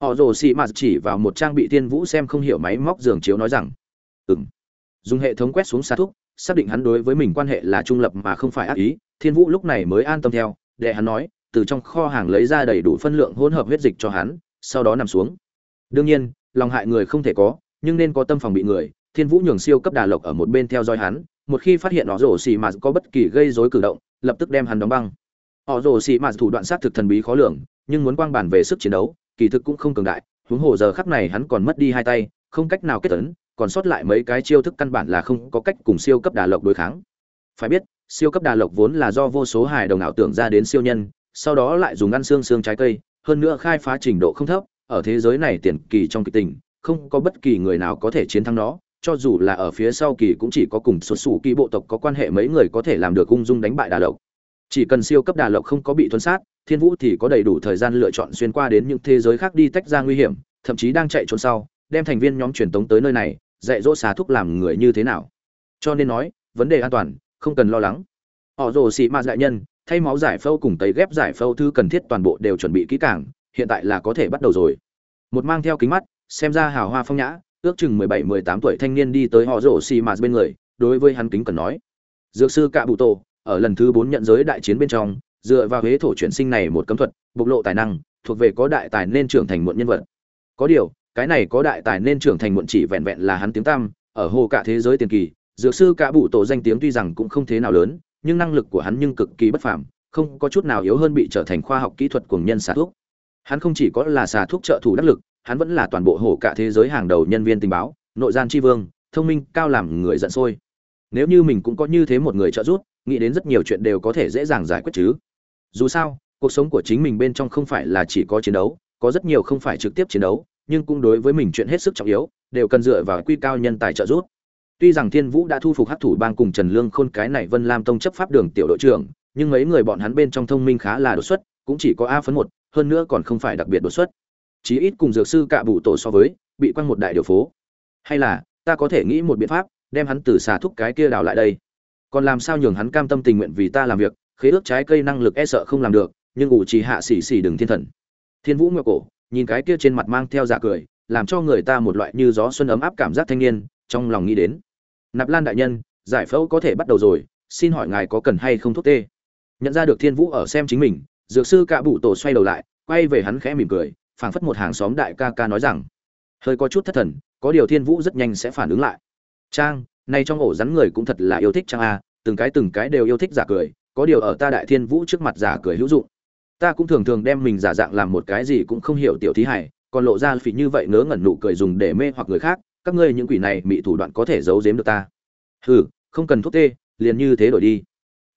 Họ rồ xị mạt chỉ vào một trang bị tiên vũ xem không hiểu máy móc giường chiếu nói rằng ừ dùng hệ thống quét xuống xa thúc, xác định hắn đối với mình quan hệ là trung lập mà không phải ác ý. Thiên vũ lúc này mới an tâm theo, để hắn nói, từ trong kho hàng lấy ra đầy đủ phân lượng hỗn hợp huyết dịch cho hắn, sau đó nằm xuống. Đương nhiên, lòng hại người không thể có, nhưng nên có tâm phòng bị người. Thiên vũ nhường siêu cấp đà lộc ở một bên theo dõi hắn, một khi phát hiện họ rổ xì mà có bất kỳ gây rối cử động, lập tức đem hắn đóng băng. Họ rồ xì mà thủ đoạn sát thực thần bí khó lường, nhưng muốn quang bản về sức chiến đấu, kỳ thực cũng không cường đại. Huống hồ giờ khắc này hắn còn mất đi hai tay, không cách nào kết tấn còn sót lại mấy cái chiêu thức căn bản là không có cách cùng siêu cấp đà lộc đối kháng. Phải biết, siêu cấp đà lộc vốn là do vô số hài đồng ảo tưởng ra đến siêu nhân, sau đó lại dùng ăn xương xương trái cây, hơn nữa khai phá trình độ không thấp, ở thế giới này tiền kỳ trong kịch tình, không có bất kỳ người nào có thể chiến thắng nó, cho dù là ở phía sau kỳ cũng chỉ có cùng xuất xù kỳ bộ tộc có quan hệ mấy người có thể làm được ung dung đánh bại đà lộc. Chỉ cần siêu cấp đà lộc không có bị thuấn sát, thiên vũ thì có đầy đủ thời gian lựa chọn xuyên qua đến những thế giới khác đi tách ra nguy hiểm, thậm chí đang chạy trốn sau đem thành viên nhóm truyền tống tới nơi này, dạy dỗ xá thúc làm người như thế nào. Cho nên nói, vấn đề an toàn, không cần lo lắng. Họ rồ xị ma đại nhân, thay máu giải phẫu cùng tấy ghép giải phẫu thư cần thiết toàn bộ đều chuẩn bị kỹ càng, hiện tại là có thể bắt đầu rồi. Một mang theo kính mắt, xem ra hào hoa phong nhã, ước chừng mười bảy, mười tám tuổi thanh niên đi tới họ rồ xì ma bên người, đối với hắn kính cần nói. Dược sư cạ bụ tổ, ở lần thứ bốn nhận giới đại chiến bên trong, dựa vào huế thổ chuyển sinh này một cấm thuật, bộc lộ tài năng, thuộc về có đại tài nên trưởng thành muộn nhân vật. Có điều cái này có đại tài nên trưởng thành muộn chỉ vẹn vẹn là hắn tiếng tăm, ở hồ cả thế giới tiền kỳ, dược sư cả bụ tổ danh tiếng tuy rằng cũng không thế nào lớn, nhưng năng lực của hắn nhưng cực kỳ bất phàm, không có chút nào yếu hơn bị trở thành khoa học kỹ thuật cùng nhân xà thuốc. Hắn không chỉ có là xà thuốc trợ thủ đắc lực, hắn vẫn là toàn bộ hồ cả thế giới hàng đầu nhân viên tình báo, nội gian tri vương, thông minh, cao làm người giận sôi. Nếu như mình cũng có như thế một người trợ giúp, nghĩ đến rất nhiều chuyện đều có thể dễ dàng giải quyết chứ. Dù sao, cuộc sống của chính mình bên trong không phải là chỉ có chiến đấu, có rất nhiều không phải trực tiếp chiến đấu nhưng cũng đối với mình chuyện hết sức trọng yếu, đều cần dựa vào quy cao nhân tài trợ giúp. Tuy rằng thiên vũ đã thu phục hắc thủ bang cùng trần lương khôn cái này vân lam tông chấp pháp đường tiểu đội trưởng, nhưng mấy người bọn hắn bên trong thông minh khá là đột xuất, cũng chỉ có a phấn một, hơn nữa còn không phải đặc biệt đột xuất. Chí ít cùng dược sư cạ bụ tổ so với, bị quăng một đại điều phố. Hay là, ta có thể nghĩ một biện pháp, đem hắn từ xà thúc cái kia đào lại đây. Còn làm sao nhường hắn cam tâm tình nguyện vì ta làm việc, khế ước trái cây năng lực e sợ không làm được, nhưng ủ trì hạ xỉ xỉ đừng thiên thần. Thiên vũ ngửa cổ nhìn cái kia trên mặt mang theo giả cười, làm cho người ta một loại như gió xuân ấm áp cảm giác thanh niên, trong lòng nghĩ đến. Nạp lan đại nhân, giải phẫu có thể bắt đầu rồi, xin hỏi ngài có cần hay không thuốc tê? Nhận ra được thiên vũ ở xem chính mình, dược sư cạ bụ tổ xoay đầu lại, quay về hắn khẽ mỉm cười, phảng phất một hàng xóm đại ca ca nói rằng, hơi có chút thất thần, có điều thiên vũ rất nhanh sẽ phản ứng lại. Trang nay trong ổ rắn người cũng thật là yêu thích trang a, từng cái từng cái đều yêu thích giả cười, có điều ở ta đại thiên vũ trước mặt giả cười hữu dụng ta cũng thường thường đem mình giả dạng làm một cái gì cũng không hiểu tiểu thí hải còn lộ ra phỉ như vậy ngớ ngẩn nụ cười dùng để mê hoặc người khác, các ngươi những quỷ này bị thủ đoạn có thể giấu giếm được ta. Hừ, không cần thuốc tê, liền như thế đổi đi.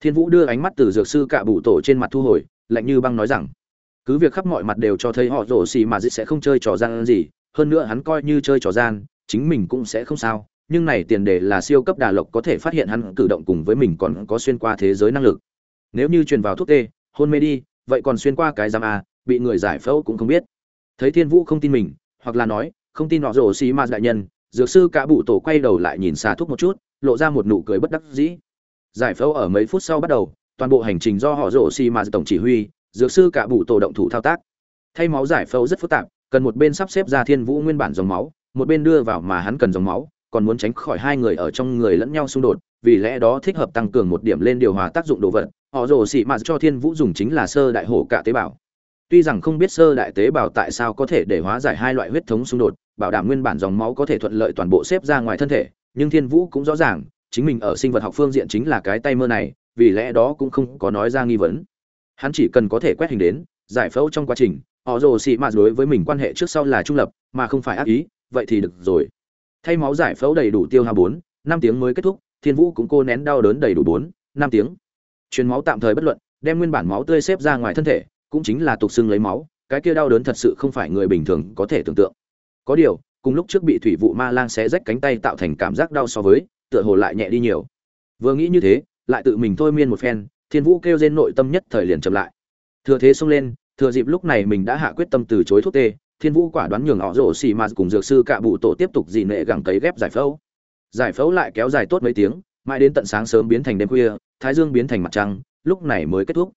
Thiên vũ đưa ánh mắt từ dược sư cạ bụ tổ trên mặt thu hồi, lạnh như băng nói rằng, cứ việc khắp mọi mặt đều cho thấy họ rổ xì mà dĩ sẽ không chơi trò gian gì, hơn nữa hắn coi như chơi trò gian, chính mình cũng sẽ không sao, nhưng này tiền đề là siêu cấp đà lộc có thể phát hiện hắn cử động cùng với mình còn có xuyên qua thế giới năng lực. Nếu như truyền vào thuốc tê, hôn mê đi vậy còn xuyên qua cái giam a, bị người giải phẫu cũng không biết. Thấy thiên vũ không tin mình, hoặc là nói, không tin họ rổ xì ma đại nhân, dược sư cả bụ tổ quay đầu lại nhìn xa thuốc một chút, lộ ra một nụ cười bất đắc dĩ. Giải phẫu ở mấy phút sau bắt đầu, toàn bộ hành trình do họ rổ xì ma tổng chỉ huy, dược sư cả bụ tổ động thủ thao tác. Thay máu giải phẫu rất phức tạp, cần một bên sắp xếp ra thiên vũ nguyên bản dòng máu, một bên đưa vào mà hắn cần dòng máu, còn muốn tránh khỏi hai người ở trong người lẫn nhau xung đột, vì lẽ đó thích hợp tăng cường một điểm lên điều hòa tác dụng đồ vật họ rồ xị mạt cho thiên vũ dùng chính là sơ đại hổ cả tế bào. Tuy rằng không biết sơ đại tế bào tại sao có thể để hóa giải hai loại huyết thống xung đột, bảo đảm nguyên bản dòng máu có thể thuận lợi toàn bộ xếp ra ngoài thân thể, nhưng thiên vũ cũng rõ ràng, chính mình ở sinh vật học phương diện chính là cái tay mơ này, vì lẽ đó cũng không có nói ra nghi vấn. Hắn chỉ cần có thể quét hình đến, giải phẫu trong quá trình, họ rồ xị mạt đối với mình quan hệ trước sau là trung lập, mà không phải ác ý, vậy thì được rồi. Thay máu giải phẫu đầy đủ tiêu hao bốn, năm tiếng mới kết thúc, thiên vũ cũng cô nén đau đớn đầy đủ bốn, năm tiếng truyền máu tạm thời bất luận, đem nguyên bản máu tươi xếp ra ngoài thân thể, cũng chính là tục xưng lấy máu, cái kia đau đớn thật sự không phải người bình thường có thể tưởng tượng. Có điều, cùng lúc trước bị thủy vụ ma lang xé rách cánh tay tạo thành cảm giác đau so với, tựa hồ lại nhẹ đi nhiều. Vừa nghĩ như thế, lại tự mình thôi miên một phen, thiên vũ kêu trên nội tâm nhất thời liền chậm lại. Thừa thế xông lên, thừa dịp lúc này mình đã hạ quyết tâm từ chối thuốc tê, thiên vũ quả đoán nhường họ rổ xì mà cùng dược sư cạ bụ tổ tiếp tục dị nệ gẳng cấy ghép giải phẫu. Giải phẫu lại kéo dài tốt mấy tiếng mãi đến tận sáng sớm biến thành đêm khuya, thái dương biến thành mặt trăng, lúc này mới kết thúc.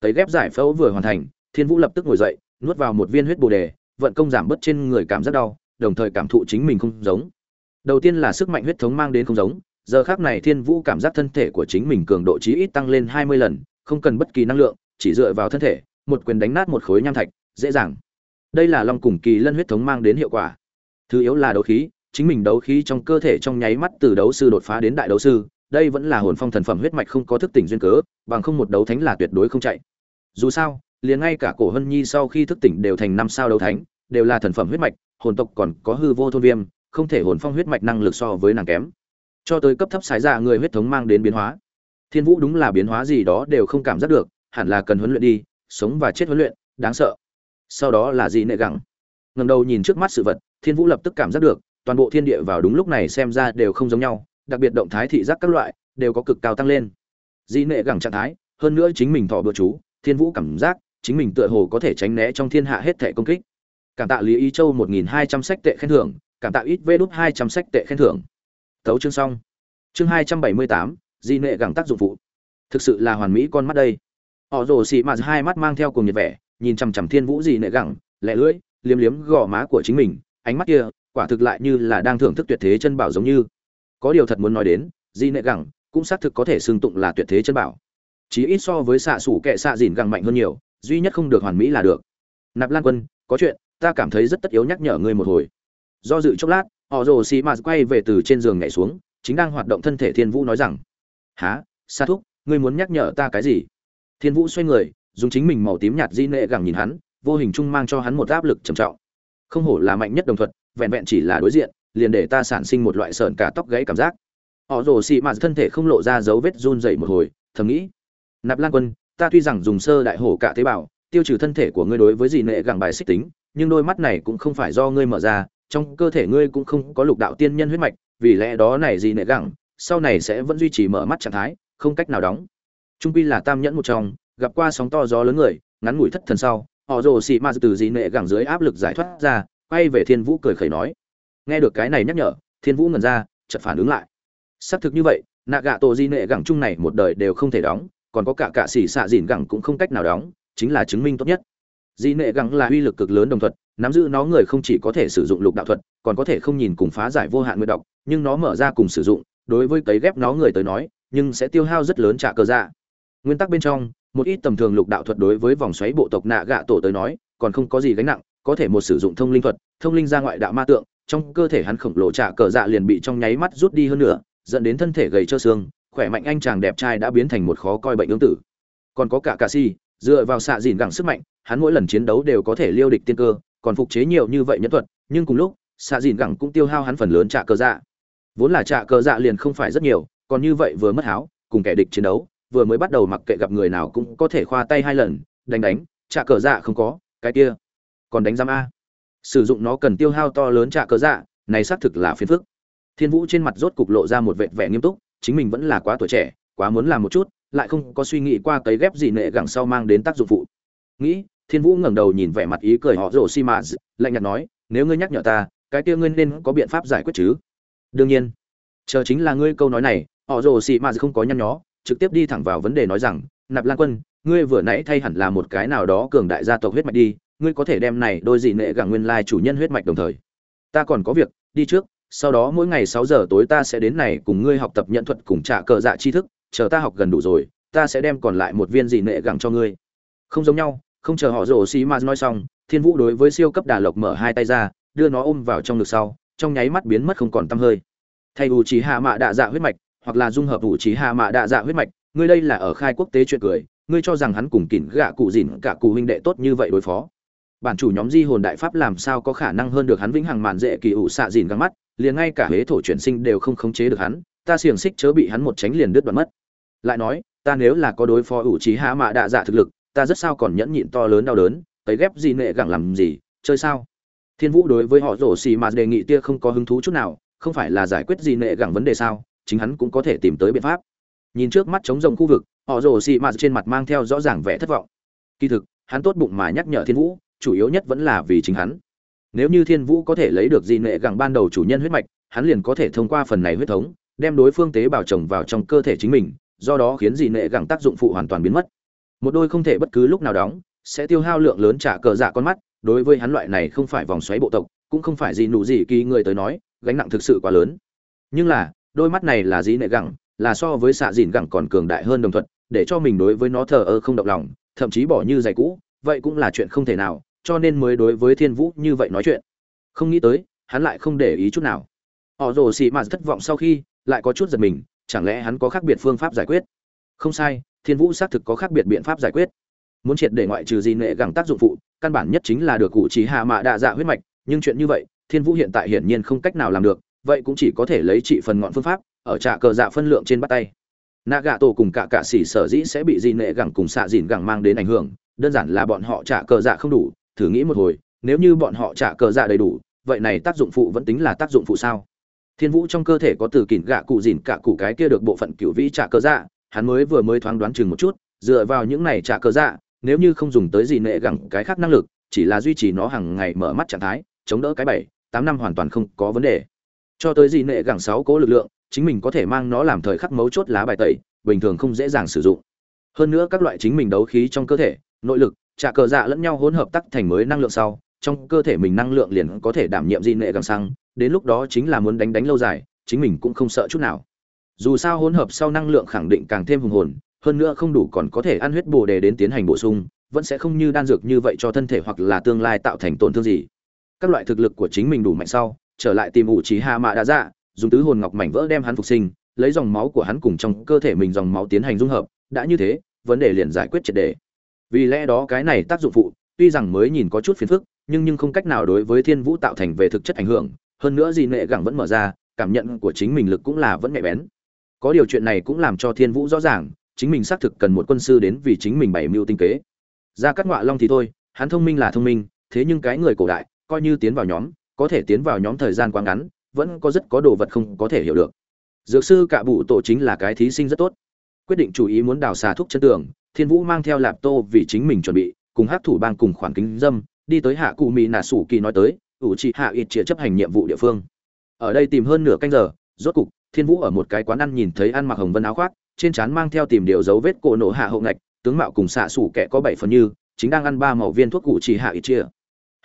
Cấy ghép giải phẫu vừa hoàn thành, thiên vũ lập tức ngồi dậy, nuốt vào một viên huyết bồ đề, vận công giảm bớt trên người cảm giác đau, đồng thời cảm thụ chính mình không giống. Đầu tiên là sức mạnh huyết thống mang đến không giống, giờ khác này thiên vũ cảm giác thân thể của chính mình cường độ chí ít tăng lên hai mươi lần, không cần bất kỳ năng lượng, chỉ dựa vào thân thể, một quyền đánh nát một khối nham thạch, dễ dàng. Đây là long cùng kỳ lân huyết thống mang đến hiệu quả. Thứ yếu là đấu khí chính mình đấu khí trong cơ thể trong nháy mắt từ đấu sư đột phá đến đại đấu sư, đây vẫn là hồn phong thần phẩm huyết mạch không có thức tỉnh duyên cớ, bằng không một đấu thánh là tuyệt đối không chạy. Dù sao, liền ngay cả cổ hân nhi sau khi thức tỉnh đều thành năm sao đấu thánh, đều là thần phẩm huyết mạch, hồn tộc còn có hư vô thôn viêm, không thể hồn phong huyết mạch năng lực so với nàng kém. Cho tới cấp thấp sái dạ người huyết thống mang đến biến hóa. Thiên vũ đúng là biến hóa gì đó đều không cảm giác được, hẳn là cần huấn luyện đi, sống và chết huấn luyện, đáng sợ. Sau đó là gì nệ gẳng. Ngầm đầu nhìn trước mắt sự vật, thiên vũ lập tức cảm giác được toàn bộ thiên địa vào đúng lúc này xem ra đều không giống nhau, đặc biệt động thái thị giác các loại đều có cực cao tăng lên. Di nệ gẳng trạng thái, hơn nữa chính mình thọ bữa chú, thiên vũ cảm giác, chính mình tựa hồ có thể tránh né trong thiên hạ hết thể công kích. Cảm tạ lý ý châu một nghìn hai trăm sách tệ khen thưởng, cảm tạ ít vê đút hai trăm sách tệ khen thưởng. Thấu chương xong. Chương hai trăm bảy mươi tám Di nệ gẳng tác dụng phụ. Thực sự là hoàn mỹ con mắt đây. Họ rồ xị mạt hai mắt mang theo cùng nhiệt vẻ, nhìn chằm chằm thiên vũ Di nệ gẳng lẹ lưỡi, liếm liếm gò má của chính mình, ánh mắt kia quả thực lại như là đang thưởng thức tuyệt thế chân bảo giống như. Có điều thật muốn nói đến, di nệ gẳng cũng xác thực có thể xưng tụng là tuyệt thế chân bảo. Chí ít so với xạ sủ kệ xạ dìn gẳng mạnh hơn nhiều, duy nhất không được hoàn mỹ là được. Nạp lan quân, có chuyện, ta cảm thấy rất tất yếu nhắc nhở ngươi một hồi. Do dự chốc lát, họ rồ xì mạt quay về từ trên giường nhảy xuống, chính đang hoạt động thân thể thiên vũ nói rằng há sa thúc, ngươi muốn nhắc nhở ta cái gì? Thiên vũ xoay người, dùng chính mình màu tím nhạt di nệ gẳng nhìn hắn, vô hình chung mang cho hắn một áp lực trầm trọng. Không hổ là mạnh nhất đồng thuận vẹn vẹn chỉ là đối diện, liền để ta sản sinh một loại sợn cả tóc gãy cảm giác. Họ rồ xị mạt thân thể không lộ ra dấu vết run dày một hồi, thầm nghĩ, nạp lan quân, ta tuy rằng dùng sơ đại hổ cả tế bào, tiêu trừ thân thể của ngươi đối với dị nệ gẳng bài xích tính, nhưng đôi mắt này cũng không phải do ngươi mở ra, trong cơ thể ngươi cũng không có lục đạo tiên nhân huyết mạch, vì lẽ đó này dị nệ gẳng, sau này sẽ vẫn duy trì mở mắt trạng thái, không cách nào đóng. Trung pi là tam nhẫn một trong, gặp qua sóng to gió lớn người, ngắn ngủi thất thần sau, họ rồ xị ma từ dị nệ gẳng dưới áp lực giải thoát ra quay về thiên vũ cười khẩy nói. Nghe được cái này nhắc nhở, thiên vũ ngẩn ra, chợt phản ứng lại. Xác thực như vậy nạ gạ tổ di nệ gẳng chung này một đời đều không thể đóng, còn có cả cạ xỉ xạ dìn gẳng cũng không cách nào đóng, chính là chứng minh tốt nhất. Di nệ gẳng là uy lực cực lớn đồng thuật, nắm giữ nó người không chỉ có thể sử dụng lục đạo thuật, còn có thể không nhìn cùng phá giải vô hạn nguyện độc, nhưng nó mở ra cùng sử dụng, đối với cấy ghép nó người tới nói, nhưng sẽ tiêu hao rất lớn trả cơ dạ. Nguyên tắc bên trong, một ít tầm thường lục đạo thuật đối với vòng xoáy bộ tộc nạ gạ tổ tới nói, còn không có gì gánh nặng có thể một sử dụng thông linh thuật, thông linh ra ngoại đạo ma tượng, trong cơ thể hắn khổng lồ trả cờ dạ liền bị trong nháy mắt rút đi hơn nữa, dẫn đến thân thể gầy trơ xương, khỏe mạnh anh chàng đẹp trai đã biến thành một khó coi bệnh ương tử. Còn có cả cà si, dựa vào xạ dìn gẳng sức mạnh, hắn mỗi lần chiến đấu đều có thể liêu địch tiên cơ, còn phục chế nhiều như vậy nhẫn thuật, nhưng cùng lúc, xạ dìn gẳng cũng tiêu hao hắn phần lớn trả cờ dạ. Vốn là trả cờ dạ liền không phải rất nhiều, còn như vậy vừa mất háo, cùng kẻ địch chiến đấu, vừa mới bắt đầu mặc kệ gặp người nào cũng có thể khoa tay hai lần, đánh đánh, trả cờ dạ không có, cái kia còn đánh giam a. Sử dụng nó cần tiêu hao to lớn trả cớ dạ này xác thực là phiền phức. Thiên vũ trên mặt rốt cục lộ ra một vẻ vẻ nghiêm túc, chính mình vẫn là quá tuổi trẻ, quá muốn làm một chút, lại không có suy nghĩ qua cấy ghép gì nệ gẳng sau mang đến tác dụng phụ. Nghĩ, thiên vũ ngẩng đầu nhìn vẻ mặt ý cười họ rồ xi mã lạnh nhạt nói, nếu ngươi nhắc nhở ta, cái kia ngươi nên có biện pháp giải quyết chứ? Đương nhiên. Chờ chính là ngươi câu nói này, họ rồ xi mã không có nhăn nhó, trực tiếp đi thẳng vào vấn đề nói rằng, nạp lan quân, ngươi vừa nãy thay hẳn là một cái nào đó cường đại gia tộc huyết mạch đi ngươi có thể đem này đôi dị nệ gặng nguyên lai chủ nhân huyết mạch đồng thời. Ta còn có việc, đi trước, sau đó mỗi ngày sáu giờ tối ta sẽ đến này cùng ngươi học tập nhận thuật cùng trả cờ dạ tri thức, chờ ta học gần đủ rồi, ta sẽ đem còn lại một viên dị nệ gặng cho ngươi. Không giống nhau, không chờ họ rổ xì ma nói xong, thiên vũ đối với siêu cấp đà lộc mở hai tay ra, đưa nó ôm vào trong ngực sau, trong nháy mắt biến mất không còn tăm hơi. Thay ủ trí hạ mạ đạ dạ huyết mạch, hoặc là dung hợp ủ trí hạ mạ đạ dạ huyết mạch, ngươi đây là ở khai quốc tế chuyện cười, ngươi cho rằng hắn cùng kỉn gạ cụ dỉn cả cụ huynh đệ tốt như vậy đối phó bản chủ nhóm di hồn đại pháp làm sao có khả năng hơn được hắn vĩnh hằng màn dễ kỳ ủ xạ dìn găng mắt, liền ngay cả huế thổ chuyển sinh đều không khống chế được hắn, ta xiềng xích chớ bị hắn một tránh liền đứt đoạn mất. Lại nói, ta nếu là có đối phó ủ trí hạ mạ đạ dạ thực lực, ta rất sao còn nhẫn nhịn to lớn đau đớn, tấy ghép gì nệ gẳng làm gì, chơi sao? Thiên vũ đối với họ rổ xì mà đề nghị tia không có hứng thú chút nào, không phải là giải quyết gì nệ gẳng vấn đề sao, chính hắn cũng có thể tìm tới biện pháp. Nhìn trước mắt trống rồng khu vực, họ rổ xì mà trên mặt mang theo rõ ràng vẻ thất vọng. Kỳ thực, hắn tốt bụng mà nhắc nhở thiên vũ chủ yếu nhất vẫn là vì chính hắn. Nếu như thiên vũ có thể lấy được gì nệ gẳng ban đầu chủ nhân huyết mạch, hắn liền có thể thông qua phần này huyết thống, đem đối phương tế bào trồng vào trong cơ thể chính mình, do đó khiến dị nệ gẳng tác dụng phụ hoàn toàn biến mất. Một đôi không thể bất cứ lúc nào đóng, sẽ tiêu hao lượng lớn trả cờ dạ con mắt, đối với hắn loại này không phải vòng xoáy bộ tộc, cũng không phải gì nụ gì kỳ người tới nói, gánh nặng thực sự quá lớn. Nhưng là, đôi mắt này là dĩ nệ gẳng, là so với xạ dìn gẳng còn cường đại hơn đồng thuận, để cho mình đối với nó thờ ơ không động lòng, thậm chí bỏ như giày cũ, vậy cũng là chuyện không thể nào cho nên mới đối với thiên vũ như vậy nói chuyện. Không nghĩ tới, hắn lại không để ý chút nào. Họ rồ xì mạt thất vọng sau khi lại có chút giật mình, chẳng lẽ hắn có khác biệt phương pháp giải quyết? Không sai, thiên vũ xác thực có khác biệt biện pháp giải quyết. Muốn triệt để ngoại trừ gì nệ gẳng tác dụng phụ, căn bản nhất chính là được cụ trí hạ mạ đa dạ huyết mạch, nhưng chuyện như vậy, thiên vũ hiện tại hiển nhiên không cách nào làm được, vậy cũng chỉ có thể lấy trị phần ngọn phương pháp, ở trạ cờ dạ phân lượng trên bắt tay. Nạ gạ tổ cùng cả cả xỉ sở dĩ sẽ bị di nệ gẳng cùng xạ dìn gẳng mang đến ảnh hưởng, đơn giản là bọn họ trả cờ dạ không đủ thử nghĩ một hồi, nếu như bọn họ trả cờ dạ đầy đủ, vậy này tác dụng phụ vẫn tính là tác dụng phụ sao? Thiên vũ trong cơ thể có từ kỉn gạ cụ dìn cả cụ cái kia được bộ phận cựu vĩ trả cờ dạ hắn mới vừa mới thoáng đoán chừng một chút, dựa vào những này trả cờ dạ nếu như không dùng tới gì nệ gẳng cái khác năng lực, chỉ là duy trì nó hàng ngày mở mắt trạng thái, chống đỡ cái bảy, tám năm hoàn toàn không có vấn đề. Cho tới gì nệ gẳng sáu cố lực lượng, chính mình có thể mang nó làm thời khắc mấu chốt lá bài tẩy, bình thường không dễ dàng sử dụng. Hơn nữa các loại chính mình đấu khí trong cơ thể, nội lực trả cờ dạ lẫn nhau hỗn hợp tắc thành mới năng lượng sau, trong cơ thể mình năng lượng liền có thể đảm nhiệm di nệ càng xăng, đến lúc đó chính là muốn đánh đánh lâu dài, chính mình cũng không sợ chút nào. Dù sao hỗn hợp sau năng lượng khẳng định càng thêm hùng hồn, hơn nữa không đủ còn có thể ăn huyết bồ đề đến tiến hành bổ sung, vẫn sẽ không như đan dược như vậy cho thân thể hoặc là tương lai tạo thành tổn thương gì. Các loại thực lực của chính mình đủ mạnh sau, trở lại tìm ủ trí hạ mạ đã dạ dùng tứ hồn ngọc mảnh vỡ đem hắn phục sinh, lấy dòng máu của hắn cùng trong cơ thể mình dòng máu tiến hành dung hợp, đã như thế, vấn đề liền giải quyết triệt đề vì lẽ đó cái này tác dụng phụ, tuy rằng mới nhìn có chút phiền phức, nhưng nhưng không cách nào đối với thiên vũ tạo thành về thực chất ảnh hưởng, hơn nữa gì nệ gẳng vẫn mở ra, cảm nhận của chính mình lực cũng là vẫn nhạy bén. Có điều chuyện này cũng làm cho thiên vũ rõ ràng, chính mình xác thực cần một quân sư đến vì chính mình bày mưu tinh kế. Ra cắt ngọa long thì thôi, hắn thông minh là thông minh, thế nhưng cái người cổ đại, coi như tiến vào nhóm, có thể tiến vào nhóm thời gian quá ngắn, vẫn có rất có đồ vật không có thể hiểu được. Dược sư cạ bụ tổ chính là cái thí sinh rất tốt. Quyết định chủ ý muốn đào xà thuốc chân tường thiên vũ mang theo lạp tô vì chính mình chuẩn bị, cùng hát thủ bang cùng khoản kính dâm, đi tới hạ cụ mỹ nà sủ kỳ nói tới, ủ trị hạ ít chĩa chấp hành nhiệm vụ địa phương. Ở đây tìm hơn nửa canh giờ, rốt cục, thiên vũ ở một cái quán ăn nhìn thấy ăn mặc hồng vân áo khoác, trên trán mang theo tìm điều dấu vết cổ nổ hạ hậu ngạch, tướng mạo cùng xạ sủ kẻ có bảy phần như, chính đang ăn ba màu viên thuốc cụ chỉ hạ ít chia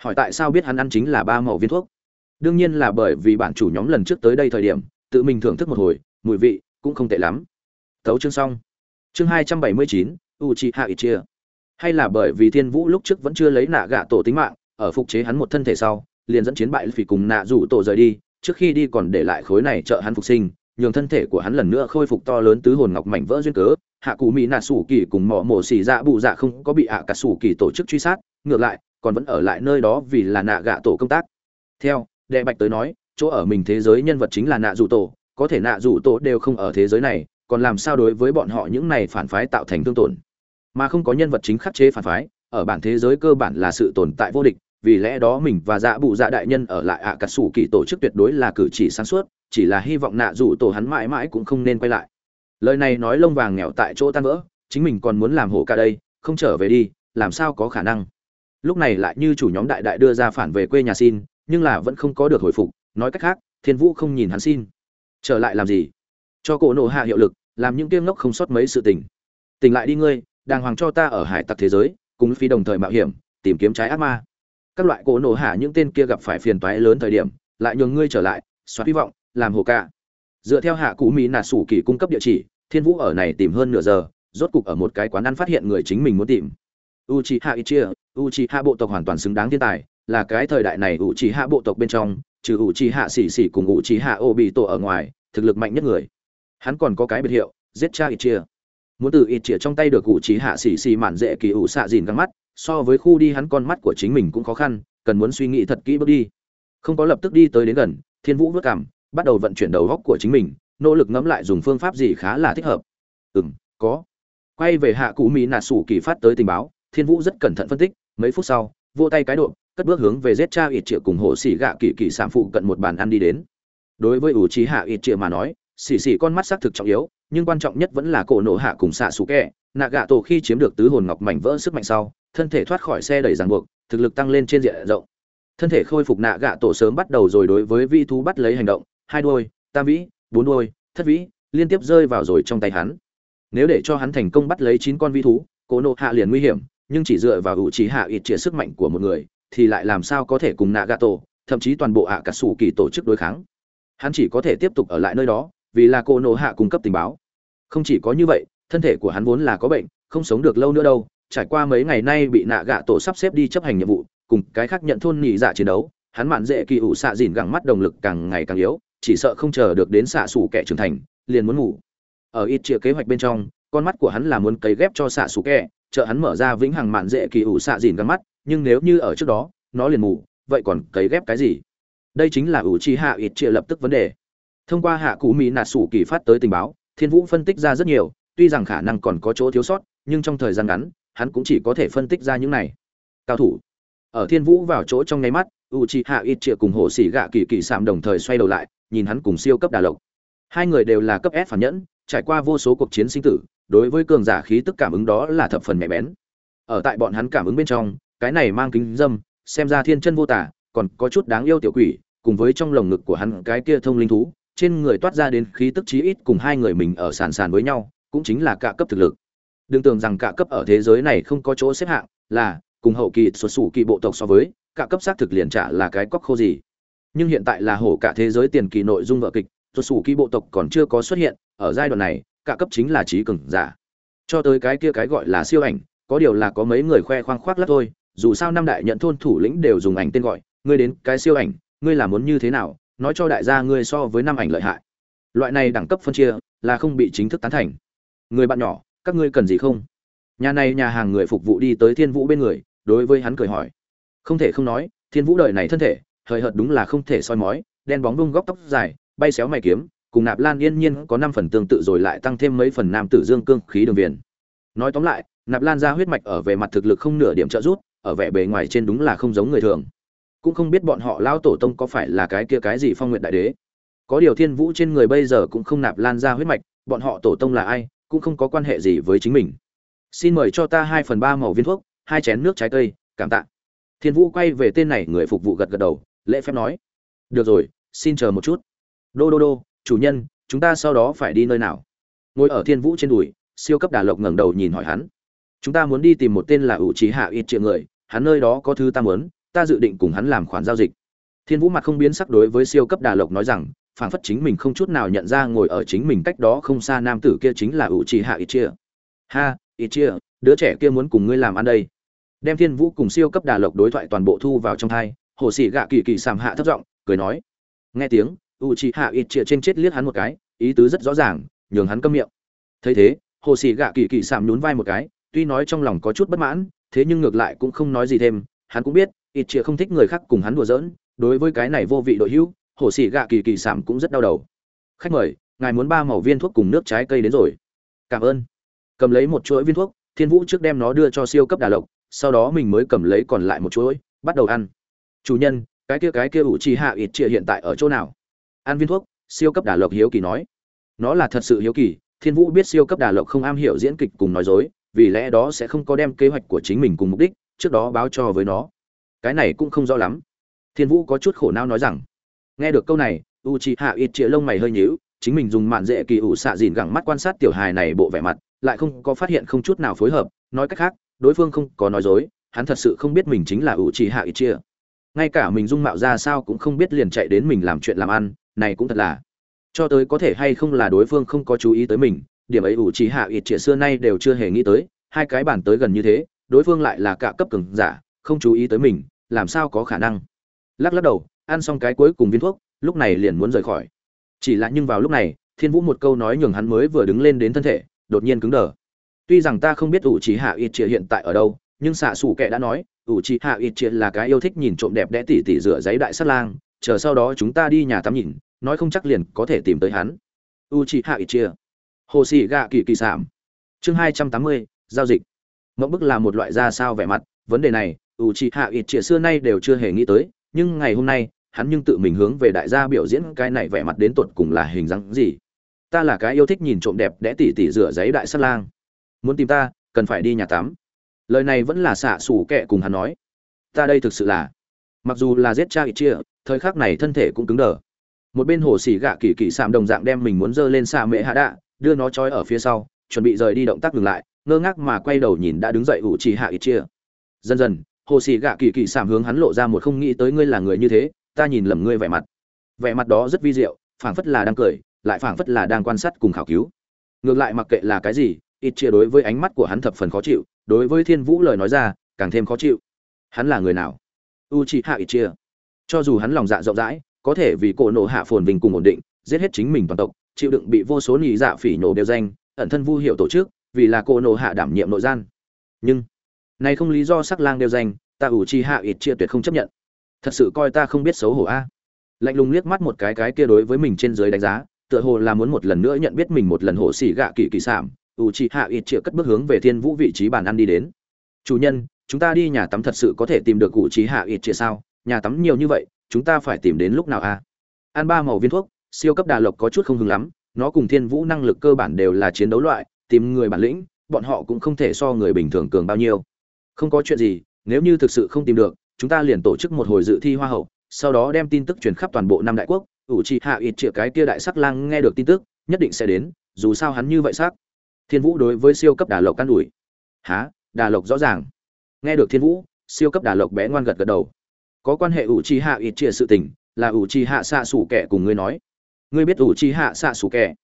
hỏi tại sao biết hắn ăn chính là ba màu viên thuốc? Đương nhiên là bởi vì bản chủ nhóm lần trước tới đây thời điểm, tự mình thưởng thức một hồi, mùi vị cũng không tệ lắm. Tấu chương xong. Chương hai trăm bảy mươi chín u chi hạ ít chia hay là bởi vì thiên vũ lúc trước vẫn chưa lấy nạ gạ tổ tính mạng, ở phục chế hắn một thân thể sau, liền dẫn chiến bại phỉ cùng nạ rủ tổ rời đi, trước khi đi còn để lại khối này trợ hắn phục sinh, nhường thân thể của hắn lần nữa khôi phục to lớn tứ hồn ngọc mảnh vỡ duyên cớ. Hạ cụ mỹ nạ sủ kỳ cùng mỏ mổ xì dạ bụ dạ không có bị hạ cả sủ kỳ tổ chức truy sát, ngược lại, còn vẫn ở lại nơi đó vì là nạ gạ tổ công tác. Theo, đệ bạch tới nói, chỗ ở mình thế giới nhân vật chính là nạ dù tổ có thể nạ dù tổ đều không ở thế giới này, còn làm sao đối với bọn họ những này phản phái tạo thành thương tổn? Mà không có nhân vật chính khắc chế phản phái, ở bản thế giới cơ bản là sự tồn tại vô địch, vì lẽ đó mình và dạ bụ dạ đại nhân ở lại ạ à cà sủ kỳ tổ chức tuyệt đối là cử chỉ sáng suốt, chỉ là hy vọng nạ dù tổ hắn mãi mãi cũng không nên quay lại. Lời này nói lông vàng nghèo tại chỗ tan vỡ, chính mình còn muốn làm hổ ca đây, không trở về đi, làm sao có khả năng? Lúc này lại như chủ nhóm đại đại đưa ra phản về quê nhà xin, nhưng là vẫn không có được hồi phục, nói cách khác, thiên vũ không nhìn hắn xin. Trở lại làm gì? Cho cổ nổ hạ hiệu lực, làm những tiêm ngốc không sót mấy sự tình. Tỉnh lại đi ngươi đàng hoàng cho ta ở hải tặc thế giới, cùng phi đồng thời mạo hiểm, tìm kiếm trái ác ma. Các loại cổ nổ hạ những tên kia gặp phải phiền toái lớn thời điểm, lại nhường ngươi trở lại xóa hy vọng, làm hồ ca. Dựa theo hạ cụ mỹ nà sủ kỳ cung cấp địa chỉ, thiên vũ ở này tìm hơn nửa giờ, rốt cục ở một cái quán ăn phát hiện người chính mình muốn tìm. U c h i hạ ichia u c h i hạ bộ tộc hoàn toàn xứng đáng thiên tài, là cái thời đại này u c h i hạ bộ tộc bên trong, trừ u c h i hạ xỉ xỉ cùng u c h i hạ ô bị tổ ở ngoài, thực lực mạnh nhất người. Hắn còn có cái biệt hiệu giết cha ichia muốn từ ichia trong tay được cụ trí hạ xỉ xì mạn dễ kỳ ủ xạ dìn găng mắt, so với khu đi hắn con mắt của chính mình cũng khó khăn, cần muốn suy nghĩ thật kỹ bước đi. Không có lập tức đi tới đến gần, thiên vũ vất cảm, bắt đầu vận chuyển đầu góc của chính mình, nỗ lực ngẫm lại dùng phương pháp gì khá là thích hợp. Ừ m có. Quay về hạ cụ mỹ nà sủ kỳ phát tới tình báo, thiên vũ rất cẩn thận phân tích, mấy phút sau vô tay cái độ cất bước hướng về giết cha ít triệu cùng hộ xỉ gạ kỳ kỳ sản phụ cận một bàn ăn đi đến. Đối với ủ trí hạ ít triệu mà nói xỉ xỉ con mắt xác thực trọng yếu nhưng quan trọng nhất vẫn là cổ nổ hạ cùng xạ xù kẹ. Nạ gạ tổ khi chiếm được tứ hồn ngọc mảnh vỡ sức mạnh sau, thân thể thoát khỏi xe đẩy ràng buộc, thực lực tăng lên trên diện rộng. Thân thể khôi phục nạ gạ tổ sớm bắt đầu rồi đối với vi thú bắt lấy hành động, hai đôi tam vĩ, bốn đôi thất vĩ, liên tiếp rơi vào rồi trong tay hắn. Nếu để cho hắn thành công bắt lấy chín con vi thú, Cổ nộ hạ liền nguy hiểm, nhưng chỉ dựa vào ủ trí hạ ít chĩa sức mạnh của một người, thì lại làm sao có thể cùng nạ gạ tổ thậm chí toàn bộ hạ cả sủ kỳ tổ chức đối kháng. Hắn chỉ có thể tiếp tục ở lại nơi đó vì là cô nộ hạ cung cấp tình báo. Không chỉ có như vậy, thân thể của hắn vốn là có bệnh, không sống được lâu nữa đâu, trải qua mấy ngày nay bị nạ gạ tổ sắp xếp đi chấp hành nhiệm vụ, cùng cái khác nhận thôn nhị dạ chiến đấu, hắn mạn dễ kỳ ủ xạ dìn gẳng mắt động lực càng ngày càng yếu, chỉ sợ không chờ được đến xạ xù kẻ trưởng thành, liền muốn ngủ. Ở ít chia kế hoạch bên trong, con mắt của hắn là muốn cấy ghép cho xạ xù kẻ, trợ hắn mở ra vĩnh hằng mạn dễ kỳ ủ xạ dìn găng mắt, nhưng nếu như ở trước đó, nó liền ngủ, vậy còn cấy ghép cái gì? Đây chính là ủ chi hạ ít chia lập tức vấn đề thông qua hạ cụ mỹ nạ sủ kỳ phát tới tình báo, thiên vũ phân tích ra rất nhiều, tuy rằng khả năng còn có chỗ thiếu sót, nhưng trong thời gian ngắn, hắn cũng chỉ có thể phân tích ra những này. Cao thủ. Ở thiên vũ vào chỗ trong nháy mắt u c h i hạ ít chĩa cùng hồ xỉ gạ kỳ kỳ sạm đồng thời xoay đầu lại, nhìn hắn cùng siêu cấp đà lộc. Hai người đều là cấp s phản nhẫn, trải qua vô số cuộc chiến sinh tử, đối với cường giả khí tức cảm ứng đó là thập phần mẹ bén. Ở tại bọn hắn cảm ứng bên trong, cái này mang kính dâm, xem ra thiên chân vô tả, còn có chút đáng yêu tiểu quỷ, cùng với trong lồng ngực của hắn cái kia thông linh thú trên người toát ra đến khí tức chí ít cùng hai người mình ở sàn sàn với nhau, cũng chính là cả cấp thực lực. Đừng tưởng rằng cả cấp ở thế giới này không có chỗ xếp hạng, là, cùng hậu kỳ xuất sủ kỳ bộ tộc so với, cả cấp xác thực liền trả là cái cóc khô gì. Nhưng hiện tại là hổ cả thế giới tiền kỳ nội dung vợ kịch, xuất sủ kỳ bộ tộc còn chưa có xuất hiện, ở giai đoạn này, cả cấp chính là trí cường giả. Cho tới cái kia cái gọi là siêu ảnh, có điều là có mấy người khoe khoang khoác lác thôi, dù sao năm đại nhận thôn thủ lĩnh đều dùng ảnh tên gọi, ngươi đến cái siêu ảnh, ngươi là muốn như thế nào nói cho đại gia ngươi so với năm ảnh lợi hại. Loại này đẳng cấp phân chia là không bị chính thức tán thành. Người bạn nhỏ, các ngươi cần gì không? Nhà này nhà hàng người phục vụ đi tới thiên vũ bên người, đối với hắn cười hỏi. Không thể không nói, thiên vũ đời này thân thể, hời hợt đúng là không thể soi mói, đen bóng vung góc tóc dài, bay xéo mày kiếm, cùng nạp lan yên nhiên có năm phần tương tự rồi lại tăng thêm mấy phần nam tử dương cương khí đường viền. Nói tóm lại, nạp lan ra huyết mạch ở về mặt thực lực không nửa điểm trợ giúp, ở vẻ bề ngoài trên đúng là không giống người thường cũng không biết bọn họ lao tổ tông có phải là cái kia cái gì phong nguyện đại đế. Có điều thiên vũ trên người bây giờ cũng không nạp lan ra huyết mạch, bọn họ tổ tông là ai, cũng không có quan hệ gì với chính mình. Xin mời cho ta hai phần ba màu viên thuốc, hai chén nước trái cây, cảm tạ. Thiên vũ quay về tên này người phục vụ gật gật đầu, lễ phép nói. Được rồi, xin chờ một chút. Đô đô đô, chủ nhân, chúng ta sau đó phải đi nơi nào? Ngồi ở thiên vũ trên đùi, siêu cấp đà lộc ngẩng đầu nhìn hỏi hắn. Chúng ta muốn đi tìm một tên là ủ trí hạ ít triệu người, hắn nơi đó có thứ ta muốn ta dự định cùng hắn làm khoản giao dịch. Thiên vũ mặt không biến sắc đối với siêu cấp đà lộc nói rằng phảng phất chính mình không chút nào nhận ra ngồi ở chính mình cách đó không xa nam tử kia chính là ủ trì hạ ít chia ha ít chia đứa trẻ kia muốn cùng ngươi làm ăn đây. Đem thiên vũ cùng siêu cấp đà lộc đối thoại toàn bộ thu vào trong thai, hồ sĩ gạ kỳ kỳ sàm hạ thấp giọng cười nói. Nghe tiếng u chị hạ ít chia trên chết liếc hắn một cái, ý tứ rất rõ ràng, nhường hắn câm miệng. Thấy thế, hồ sĩ gạ kỳ kỳ sàm nhún vai một cái, tuy nói trong lòng có chút bất mãn, thế nhưng ngược lại cũng không nói gì thêm, hắn cũng biết ít chia không thích người khác cùng hắn đùa giỡn, đối với cái này vô vị đội hữu hồ sĩ gạ kỳ kỳ sảm cũng rất đau đầu. Khách mời, ngài muốn ba màu viên thuốc cùng nước trái cây đến rồi. Cảm ơn. Cầm lấy một chuỗi viên thuốc, thiên vũ trước đem nó đưa cho siêu cấp đà lộc, sau đó mình mới cầm lấy còn lại một chuỗi, bắt đầu ăn. Chủ nhân, cái kia cái kia ủ trì hạ ít chia hiện tại ở chỗ nào? Ăn viên thuốc, siêu cấp đà lộc hiếu kỳ nói. Nó là thật sự hiếu kỳ, thiên vũ biết siêu cấp đà lộc không am hiểu diễn kịch cùng nói dối, vì lẽ đó sẽ không có đem kế hoạch của chính mình cùng mục đích, trước đó báo cho với nó cái này cũng không rõ lắm. Thiên vũ có chút khổ não nói rằng, nghe được câu này u c hạ ít chĩa lông mày hơi nhíu, chính mình dùng mạn dễ kỳ ủ xạ dìn gẳng mắt quan sát tiểu hài này bộ vẻ mặt, lại không có phát hiện không chút nào phối hợp, nói cách khác, đối phương không có nói dối, hắn thật sự không biết mình chính là u c hạ ít chia ngay cả mình dung mạo ra sao cũng không biết liền chạy đến mình làm chuyện làm ăn, này cũng thật là. Cho tới có thể hay không là đối phương không có chú ý tới mình, điểm ấy ủ trì hạ ít trịa xưa nay đều chưa hề nghĩ tới, hai cái bản tới gần như thế, đối phương lại là cả cấp cường giả không chú ý tới mình, làm sao có khả năng? Lắc lắc đầu, ăn xong cái cuối cùng viên thuốc, lúc này liền muốn rời khỏi. Chỉ là nhưng vào lúc này, thiên vũ một câu nói nhường hắn mới vừa đứng lên đến thân thể, đột nhiên cứng đờ. Tuy rằng ta không biết ủ trì hạ ít chia hiện tại ở đâu, nhưng xạ xù kệ đã nói ủ trì hạ ít chia là cái yêu thích nhìn trộm đẹp đẽ tỉ tỉ rửa giấy đại sát lang, chờ sau đó chúng ta đi nhà tắm nhìn, nói không chắc liền có thể tìm tới hắn. U trí hạ ít chia. Hồ sĩ gạ kỳ kỳ sảm chương hai trăm tám mươi, giao dịch. Mẫu bức là một loại ra sao vẻ mặt, vấn đề này u chị hạ ít chia xưa nay đều chưa hề nghĩ tới, nhưng ngày hôm nay, hắn nhưng tự mình hướng về đại gia biểu diễn cái này vẻ mặt đến tột cùng là hình dáng gì. Ta là cái yêu thích nhìn trộm đẹp đẽ tỉ tỉ rửa giấy đại sắt lang. Muốn tìm ta, cần phải đi nhà tắm. Lời này vẫn là xạ xủ kệ cùng hắn nói. Ta đây thực sự là, mặc dù là giết cha ít chia thời khắc này thân thể cũng cứng đờ. Một bên hồ xỉ gạ kỳ kỳ sạm đồng dạng đem mình muốn dơ lên xạ mễ hạ đạ, đưa nó trói ở phía sau, chuẩn bị rời đi động tác ngừng lại, ngơ ngác mà quay đầu nhìn đã đứng dậy ủ trì hạ ít chia dần dần hồ sĩ gạ kỳ kỳ sảm hướng hắn lộ ra một không nghĩ tới ngươi là người như thế, ta nhìn lầm ngươi vẻ mặt. Vẻ mặt đó rất vi diệu, phảng phất là đang cười, lại phảng phất là đang quan sát cùng khảo cứu. Ngược lại mặc kệ là cái gì, ít chia đối với ánh mắt của hắn thập phần khó chịu, đối với thiên vũ lời nói ra, càng thêm khó chịu. Hắn là người nào? U chị hạ ít chia cho dù hắn lòng dạ rộng rãi, có thể vì cổ nộ hạ phồn vinh cùng ổn định, giết hết chính mình toàn tộc, chịu đựng bị vô số nhị dạ phỉ nổ đều danh, ẩn thân vu hiệu tổ chức, vì là cổ nộ hạ đảm nhiệm nội gian. Nhưng này không lý do sắc lang đều danh, ta ủ chi hạ ít chia tuyệt không chấp nhận. Thật sự coi ta không biết xấu hổ a. Lạnh lùng liếc mắt một cái cái kia đối với mình trên dưới đánh giá, tựa hồ là muốn một lần nữa nhận biết mình một lần hổ xỉ gạ kỳ kỳ sảm ủ chi hạ ít chia cất bước hướng về thiên vũ vị trí bàn ăn đi đến. Chủ nhân, chúng ta đi nhà tắm thật sự có thể tìm được ủ chi hạ ít chia sao? Nhà tắm nhiều như vậy, chúng ta phải tìm đến lúc nào a? À? ăn ba màu viên thuốc, siêu cấp đà lộc có chút không hứng lắm, nó cùng thiên vũ năng lực cơ bản đều là chiến đấu loại, tìm người bản lĩnh, bọn họ cũng không thể so người bình thường cường bao nhiêu không có chuyện gì, nếu như thực sự không tìm được, chúng ta liền tổ chức một hồi dự thi hoa hậu, sau đó đem tin tức truyền khắp toàn bộ năm đại quốc. Ủ trị hạ ít triệu cái kia đại sắc lang nghe được tin tức, nhất định sẽ đến, dù sao hắn như vậy sắc. Thiên vũ đối với siêu cấp đà lộc can ủi. Há đà lộc rõ ràng. Nghe được thiên vũ, siêu cấp đà lộc bé ngoan gật gật đầu. Có quan hệ ủ trì hạ ít chia sự tình, là ủ trì hạ xạ xủ kẻ cùng ngươi nói. Ngươi biết ủ trì hạ xạ xủ kẻ?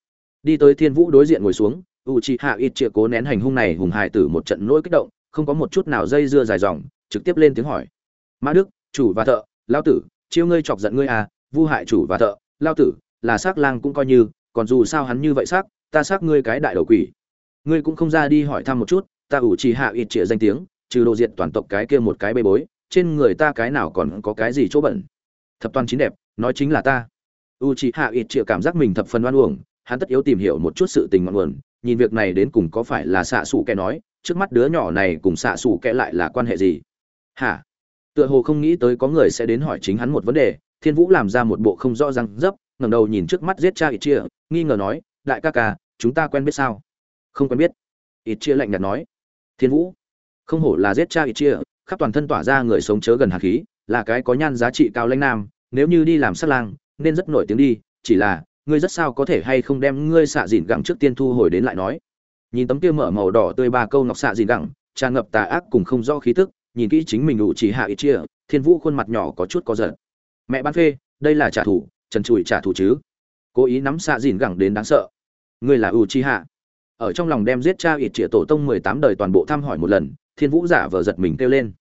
Đi tới thiên vũ đối diện ngồi xuống, ủ trì hạ ít chia cố nén hành hung này hùng hài tử một trận nỗi kích động không có một chút nào dây dưa dài dòng, trực tiếp lên tiếng hỏi. Mã đức, chủ và thợ, lao tử, chiêu ngươi chọc giận ngươi à vu hại chủ và thợ, lao tử, là xác lang cũng coi như, còn dù sao hắn như vậy xác ta xác ngươi cái đại đầu quỷ. Ngươi cũng không ra đi hỏi thăm một chút, ta ủ trì hạ ít trịa danh tiếng, trừ đồ diện toàn tộc cái kia một cái bê bối, trên người ta cái nào còn có cái gì chỗ bẩn. Thập toàn chín đẹp, nói chính là ta. U trì hạ ít trịa cảm giác mình thập phần oan uổng, hắn tất yếu tìm hiểu một chút sự tình ngọn nguồn, nhìn việc này đến cùng có phải là xạ xù kẻ nói trước mắt đứa nhỏ này cùng xạ xù kẽ lại là quan hệ gì? Hả? Tựa hồ không nghĩ tới có người sẽ đến hỏi chính hắn một vấn đề, thiên vũ làm ra một bộ không rõ ràng dấp, ngẩng đầu nhìn trước mắt giết cha ít chia, nghi ngờ nói, đại ca ca, chúng ta quen biết sao? Không quen biết. Ít chia lạnh nhạt nói. Thiên vũ, không hổ là giết cha ít chia, khắp toàn thân tỏa ra người sống chớ gần hạt khí, là cái có nhan giá trị cao lãnh nam, nếu như đi làm sát lang, nên rất nổi tiếng đi, chỉ là, ngươi rất sao có thể hay không đem ngươi xạ dìn gặng trước tiên thu hồi đến lại nói? Nhìn tấm kia mở màu đỏ tươi ba câu ngọc xạ dìn đẳng, tràn ngập tà ác cùng không rõ khí tức, nhìn kỹ chính mình đủ chỉ hạ ít chia, thiên vũ khuôn mặt nhỏ có chút có giận mẹ bán phê, đây là trả thù, trần trụi trả thù chứ? Cố ý nắm xạ dìn gẳng đến đáng sợ. Ngươi là ưu chi hạ. Ở trong lòng đem giết cha ít trịa tổ tông mười tám đời toàn bộ thăm hỏi một lần, thiên vũ giả vờ giật mình kêu lên.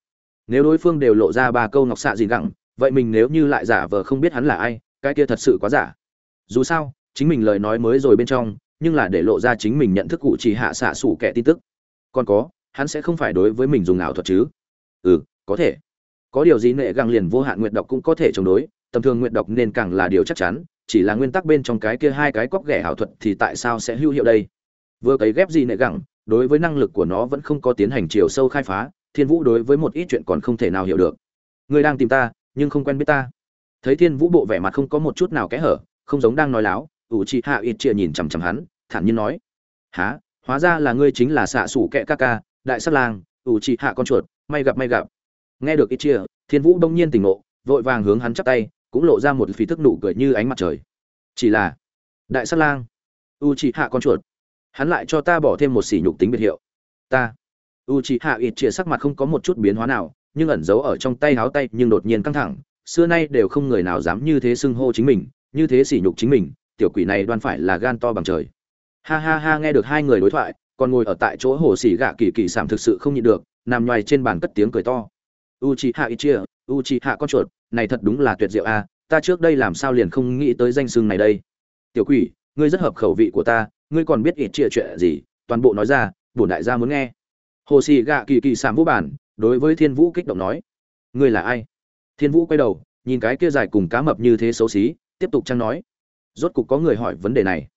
Nếu đối phương đều lộ ra ba câu ngọc xạ dìn gẳng vậy mình nếu như lại giả vờ không biết hắn là ai, cái kia thật sự quá giả. Dù sao, chính mình lời nói mới rồi bên trong nhưng là để lộ ra chính mình nhận thức cụ chỉ hạ xạ sủ kẻ tin tức. Còn có, hắn sẽ không phải đối với mình dùng ảo thuật chứ? Ừ có thể. Có điều gì nệ găng liền vô hạn nguyện độc cũng có thể chống đối, tầm thường nguyện độc nên càng là điều chắc chắn, chỉ là nguyên tắc bên trong cái kia hai cái cóc ghẻ ảo thuật thì tại sao sẽ hữu hiệu đây? Vừa cấy ghép gì nệ gẳng đối với năng lực của nó vẫn không có tiến hành chiều sâu khai phá, thiên vũ đối với một ít chuyện còn không thể nào hiểu được. Người đang tìm ta, nhưng không quen biết ta. Thấy thiên vũ bộ vẻ mặt không có một chút nào kẽ hở, không giống đang nói láo, ủ chị hạ ít chia nhìn chằm chằm hắn thản nhiên nói. Há hóa ra là ngươi chính là xạ sủ kẹ ca ca, đại sát lang, ủ chị hạ con chuột, may gặp may gặp. Nghe được ít chia, thiên vũ đông nhiên tỉnh ngộ, vội vàng hướng hắn chắp tay, cũng lộ ra một phí thức nụ cười như ánh mặt trời. Chỉ là, đại sát lang u chị hạ con chuột, hắn lại cho ta bỏ thêm một sỉ nhục tính biệt hiệu. Ta u chị hạ ít chia sắc mặt không có một chút biến hóa nào, nhưng ẩn giấu ở trong tay háo tay nhưng đột nhiên căng thẳng, xưa nay đều không người nào dám như thế xưng hô chính mình, như thế sỉ nhục chính mình, tiểu quỷ này đoan phải là gan to bằng trời ha ha ha, nghe được hai người đối thoại, còn ngồi ở tại chỗ hồ xỉ gạ kỳ kỳ sảm thực sự không nhịn được, nằm nhoài trên bàn cất tiếng cười to. U chi hạ ichia u chi hạ con chuột, này thật đúng là tuyệt diệu a, ta trước đây làm sao liền không nghĩ tới danh xưng này đây. Tiểu quỷ, ngươi rất hợp khẩu vị của ta, ngươi còn biết ít chia chuyện gì, toàn bộ nói ra, bổn đại gia muốn nghe. Hồ xì gạ kỳ kỳ sảm vũ bản, đối với thiên vũ kích động nói. Ngươi là ai? Thiên vũ quay đầu, nhìn cái kia dài cùng cá mập như thế xấu xí, tiếp tục chăng nói. Rốt cục có người hỏi vấn đề này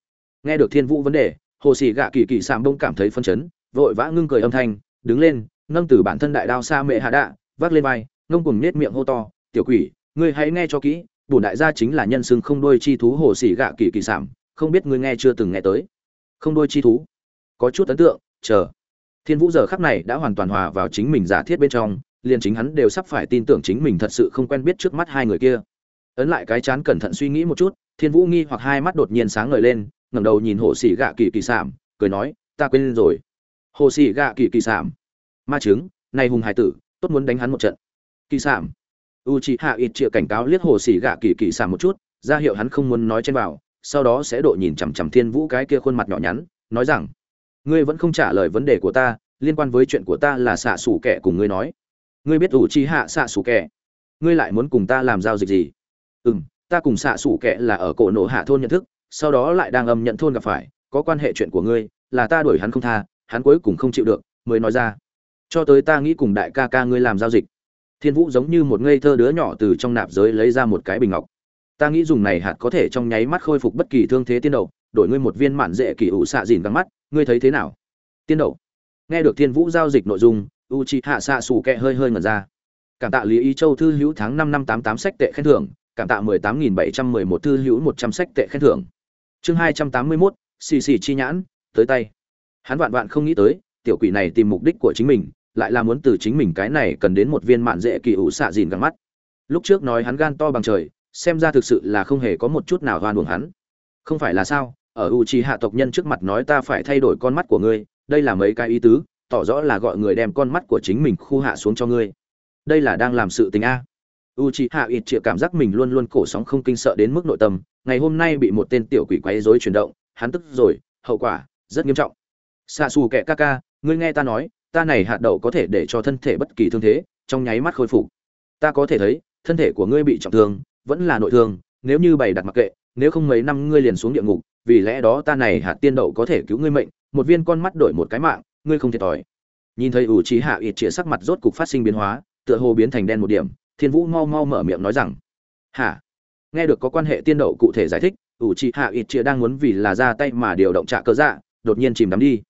nghe được thiên vũ vấn đề, hồ sĩ gạ kỳ kỳ sàm đông cảm thấy phân chấn, vội vã ngưng cười âm thanh, đứng lên, nâng từ bản thân đại đao xa mẹ hạ đạ, vác lên vai, ngông cùng nết miệng hô to, tiểu quỷ, ngươi hãy nghe cho kỹ, bổn đại gia chính là nhân xưng không đôi chi thú hồ sĩ gạ kỳ kỳ sảm không biết ngươi nghe chưa từng nghe tới. Không đôi chi thú? Có chút ấn tượng, chờ. Thiên vũ giờ khắc này đã hoàn toàn hòa vào chính mình giả thiết bên trong, liền chính hắn đều sắp phải tin tưởng chính mình thật sự không quen biết trước mắt hai người kia. Ấn lại cái chán cẩn thận suy nghĩ một chút, thiên vũ nghi hoặc hai mắt đột nhiên sáng ngời lên ngẩng đầu nhìn hồ sĩ gạ kỳ kỳ sảm, cười nói, ta quên rồi. Hồ sĩ gạ kỳ kỳ sảm. Ma chứng, này hùng hải tử, tốt muốn đánh hắn một trận. Kỳ sảm. U chị hạ ít chịa cảnh cáo liếc hồ sĩ gạ kỳ kỳ sảm một chút, ra hiệu hắn không muốn nói trên vào, sau đó sẽ độ nhìn chằm chằm thiên vũ cái kia khuôn mặt nhỏ nhắn, nói rằng, ngươi vẫn không trả lời vấn đề của ta, liên quan với chuyện của ta là xạ xủ kẻ cùng ngươi nói. Ngươi biết ủ chi hạ xạ xủ kẻ? Ngươi lại muốn cùng ta làm giao dịch gì? Ừ m ta cùng xạ xủ kệ là ở cổ nổ hạ thôn nhận thức sau đó lại đang âm nhận thôn gặp phải, có quan hệ chuyện của ngươi, là ta đuổi hắn không tha, hắn cuối cùng không chịu được, mới nói ra. Cho tới ta nghĩ cùng đại ca ca ngươi làm giao dịch. Thiên vũ giống như một ngây thơ đứa nhỏ từ trong nạp giới lấy ra một cái bình ngọc. Ta nghĩ dùng này hạt có thể trong nháy mắt khôi phục bất kỳ thương thế tiên đậu đổi ngươi một viên mạn dễ kỳ ủ xạ dìn găng mắt, ngươi thấy thế nào? Tiên đậu nghe được thiên vũ giao dịch nội dung u c hạ xạ xù kẹ hơi hơi ngẩn ra. Cảm tạ lý ý châu thư hữu tháng năm năm tám tám sách tệ khen thưởng, cảm tạ 18711 thư hữu 100 sách tệ khen thưởng. Chương 281, xì xì chi nhãn, tới tay. Hắn vạn vạn không nghĩ tới, tiểu quỷ này tìm mục đích của chính mình, lại là muốn từ chính mình cái này cần đến một viên mạn dễ kỳ ủ xạ dìn găng mắt. Lúc trước nói hắn gan to bằng trời, xem ra thực sự là không hề có một chút nào hoan uổng hắn. Không phải là sao? Ở hạ tộc nhân trước mặt nói ta phải thay đổi con mắt của ngươi, đây là mấy cái ý tứ, tỏ rõ là gọi người đem con mắt của chính mình khu hạ xuống cho ngươi. Đây là đang làm sự tình a u c h i hạ ít chịa cảm giác mình luôn luôn cổ sóng không kinh sợ đến mức nội tâm, ngày hôm nay bị một tên tiểu quỷ quấy dối chuyển động, hắn tức rồi, hậu quả, rất nghiêm trọng. Xa xù kẻ ca ca ngươi nghe ta nói, ta này hạt đậu có thể để cho thân thể bất kỳ thương thế, trong nháy mắt khôi phục. Ta có thể thấy, thân thể của ngươi bị trọng thương, vẫn là nội thương, nếu như bày đặt mặc kệ, nếu không mấy năm ngươi liền xuống địa ngục, vì lẽ đó ta này hạt tiên đậu có thể cứu ngươi mệnh, một viên con mắt đổi một cái mạng, ngươi không thiệt thòi. Nhìn thấy ủ trí hạ ít chĩa sắc mặt rốt cục phát sinh biến hóa, tựa hồ biến thành đen một điểm thiên vũ mau mau mở miệng nói rằng, hả? Nghe được có quan hệ tiên đậu cụ thể giải thích, ủ trí hạ ít chĩa đang muốn vì là ra tay mà điều động trả cơ dạ đột nhiên chìm đắm đi.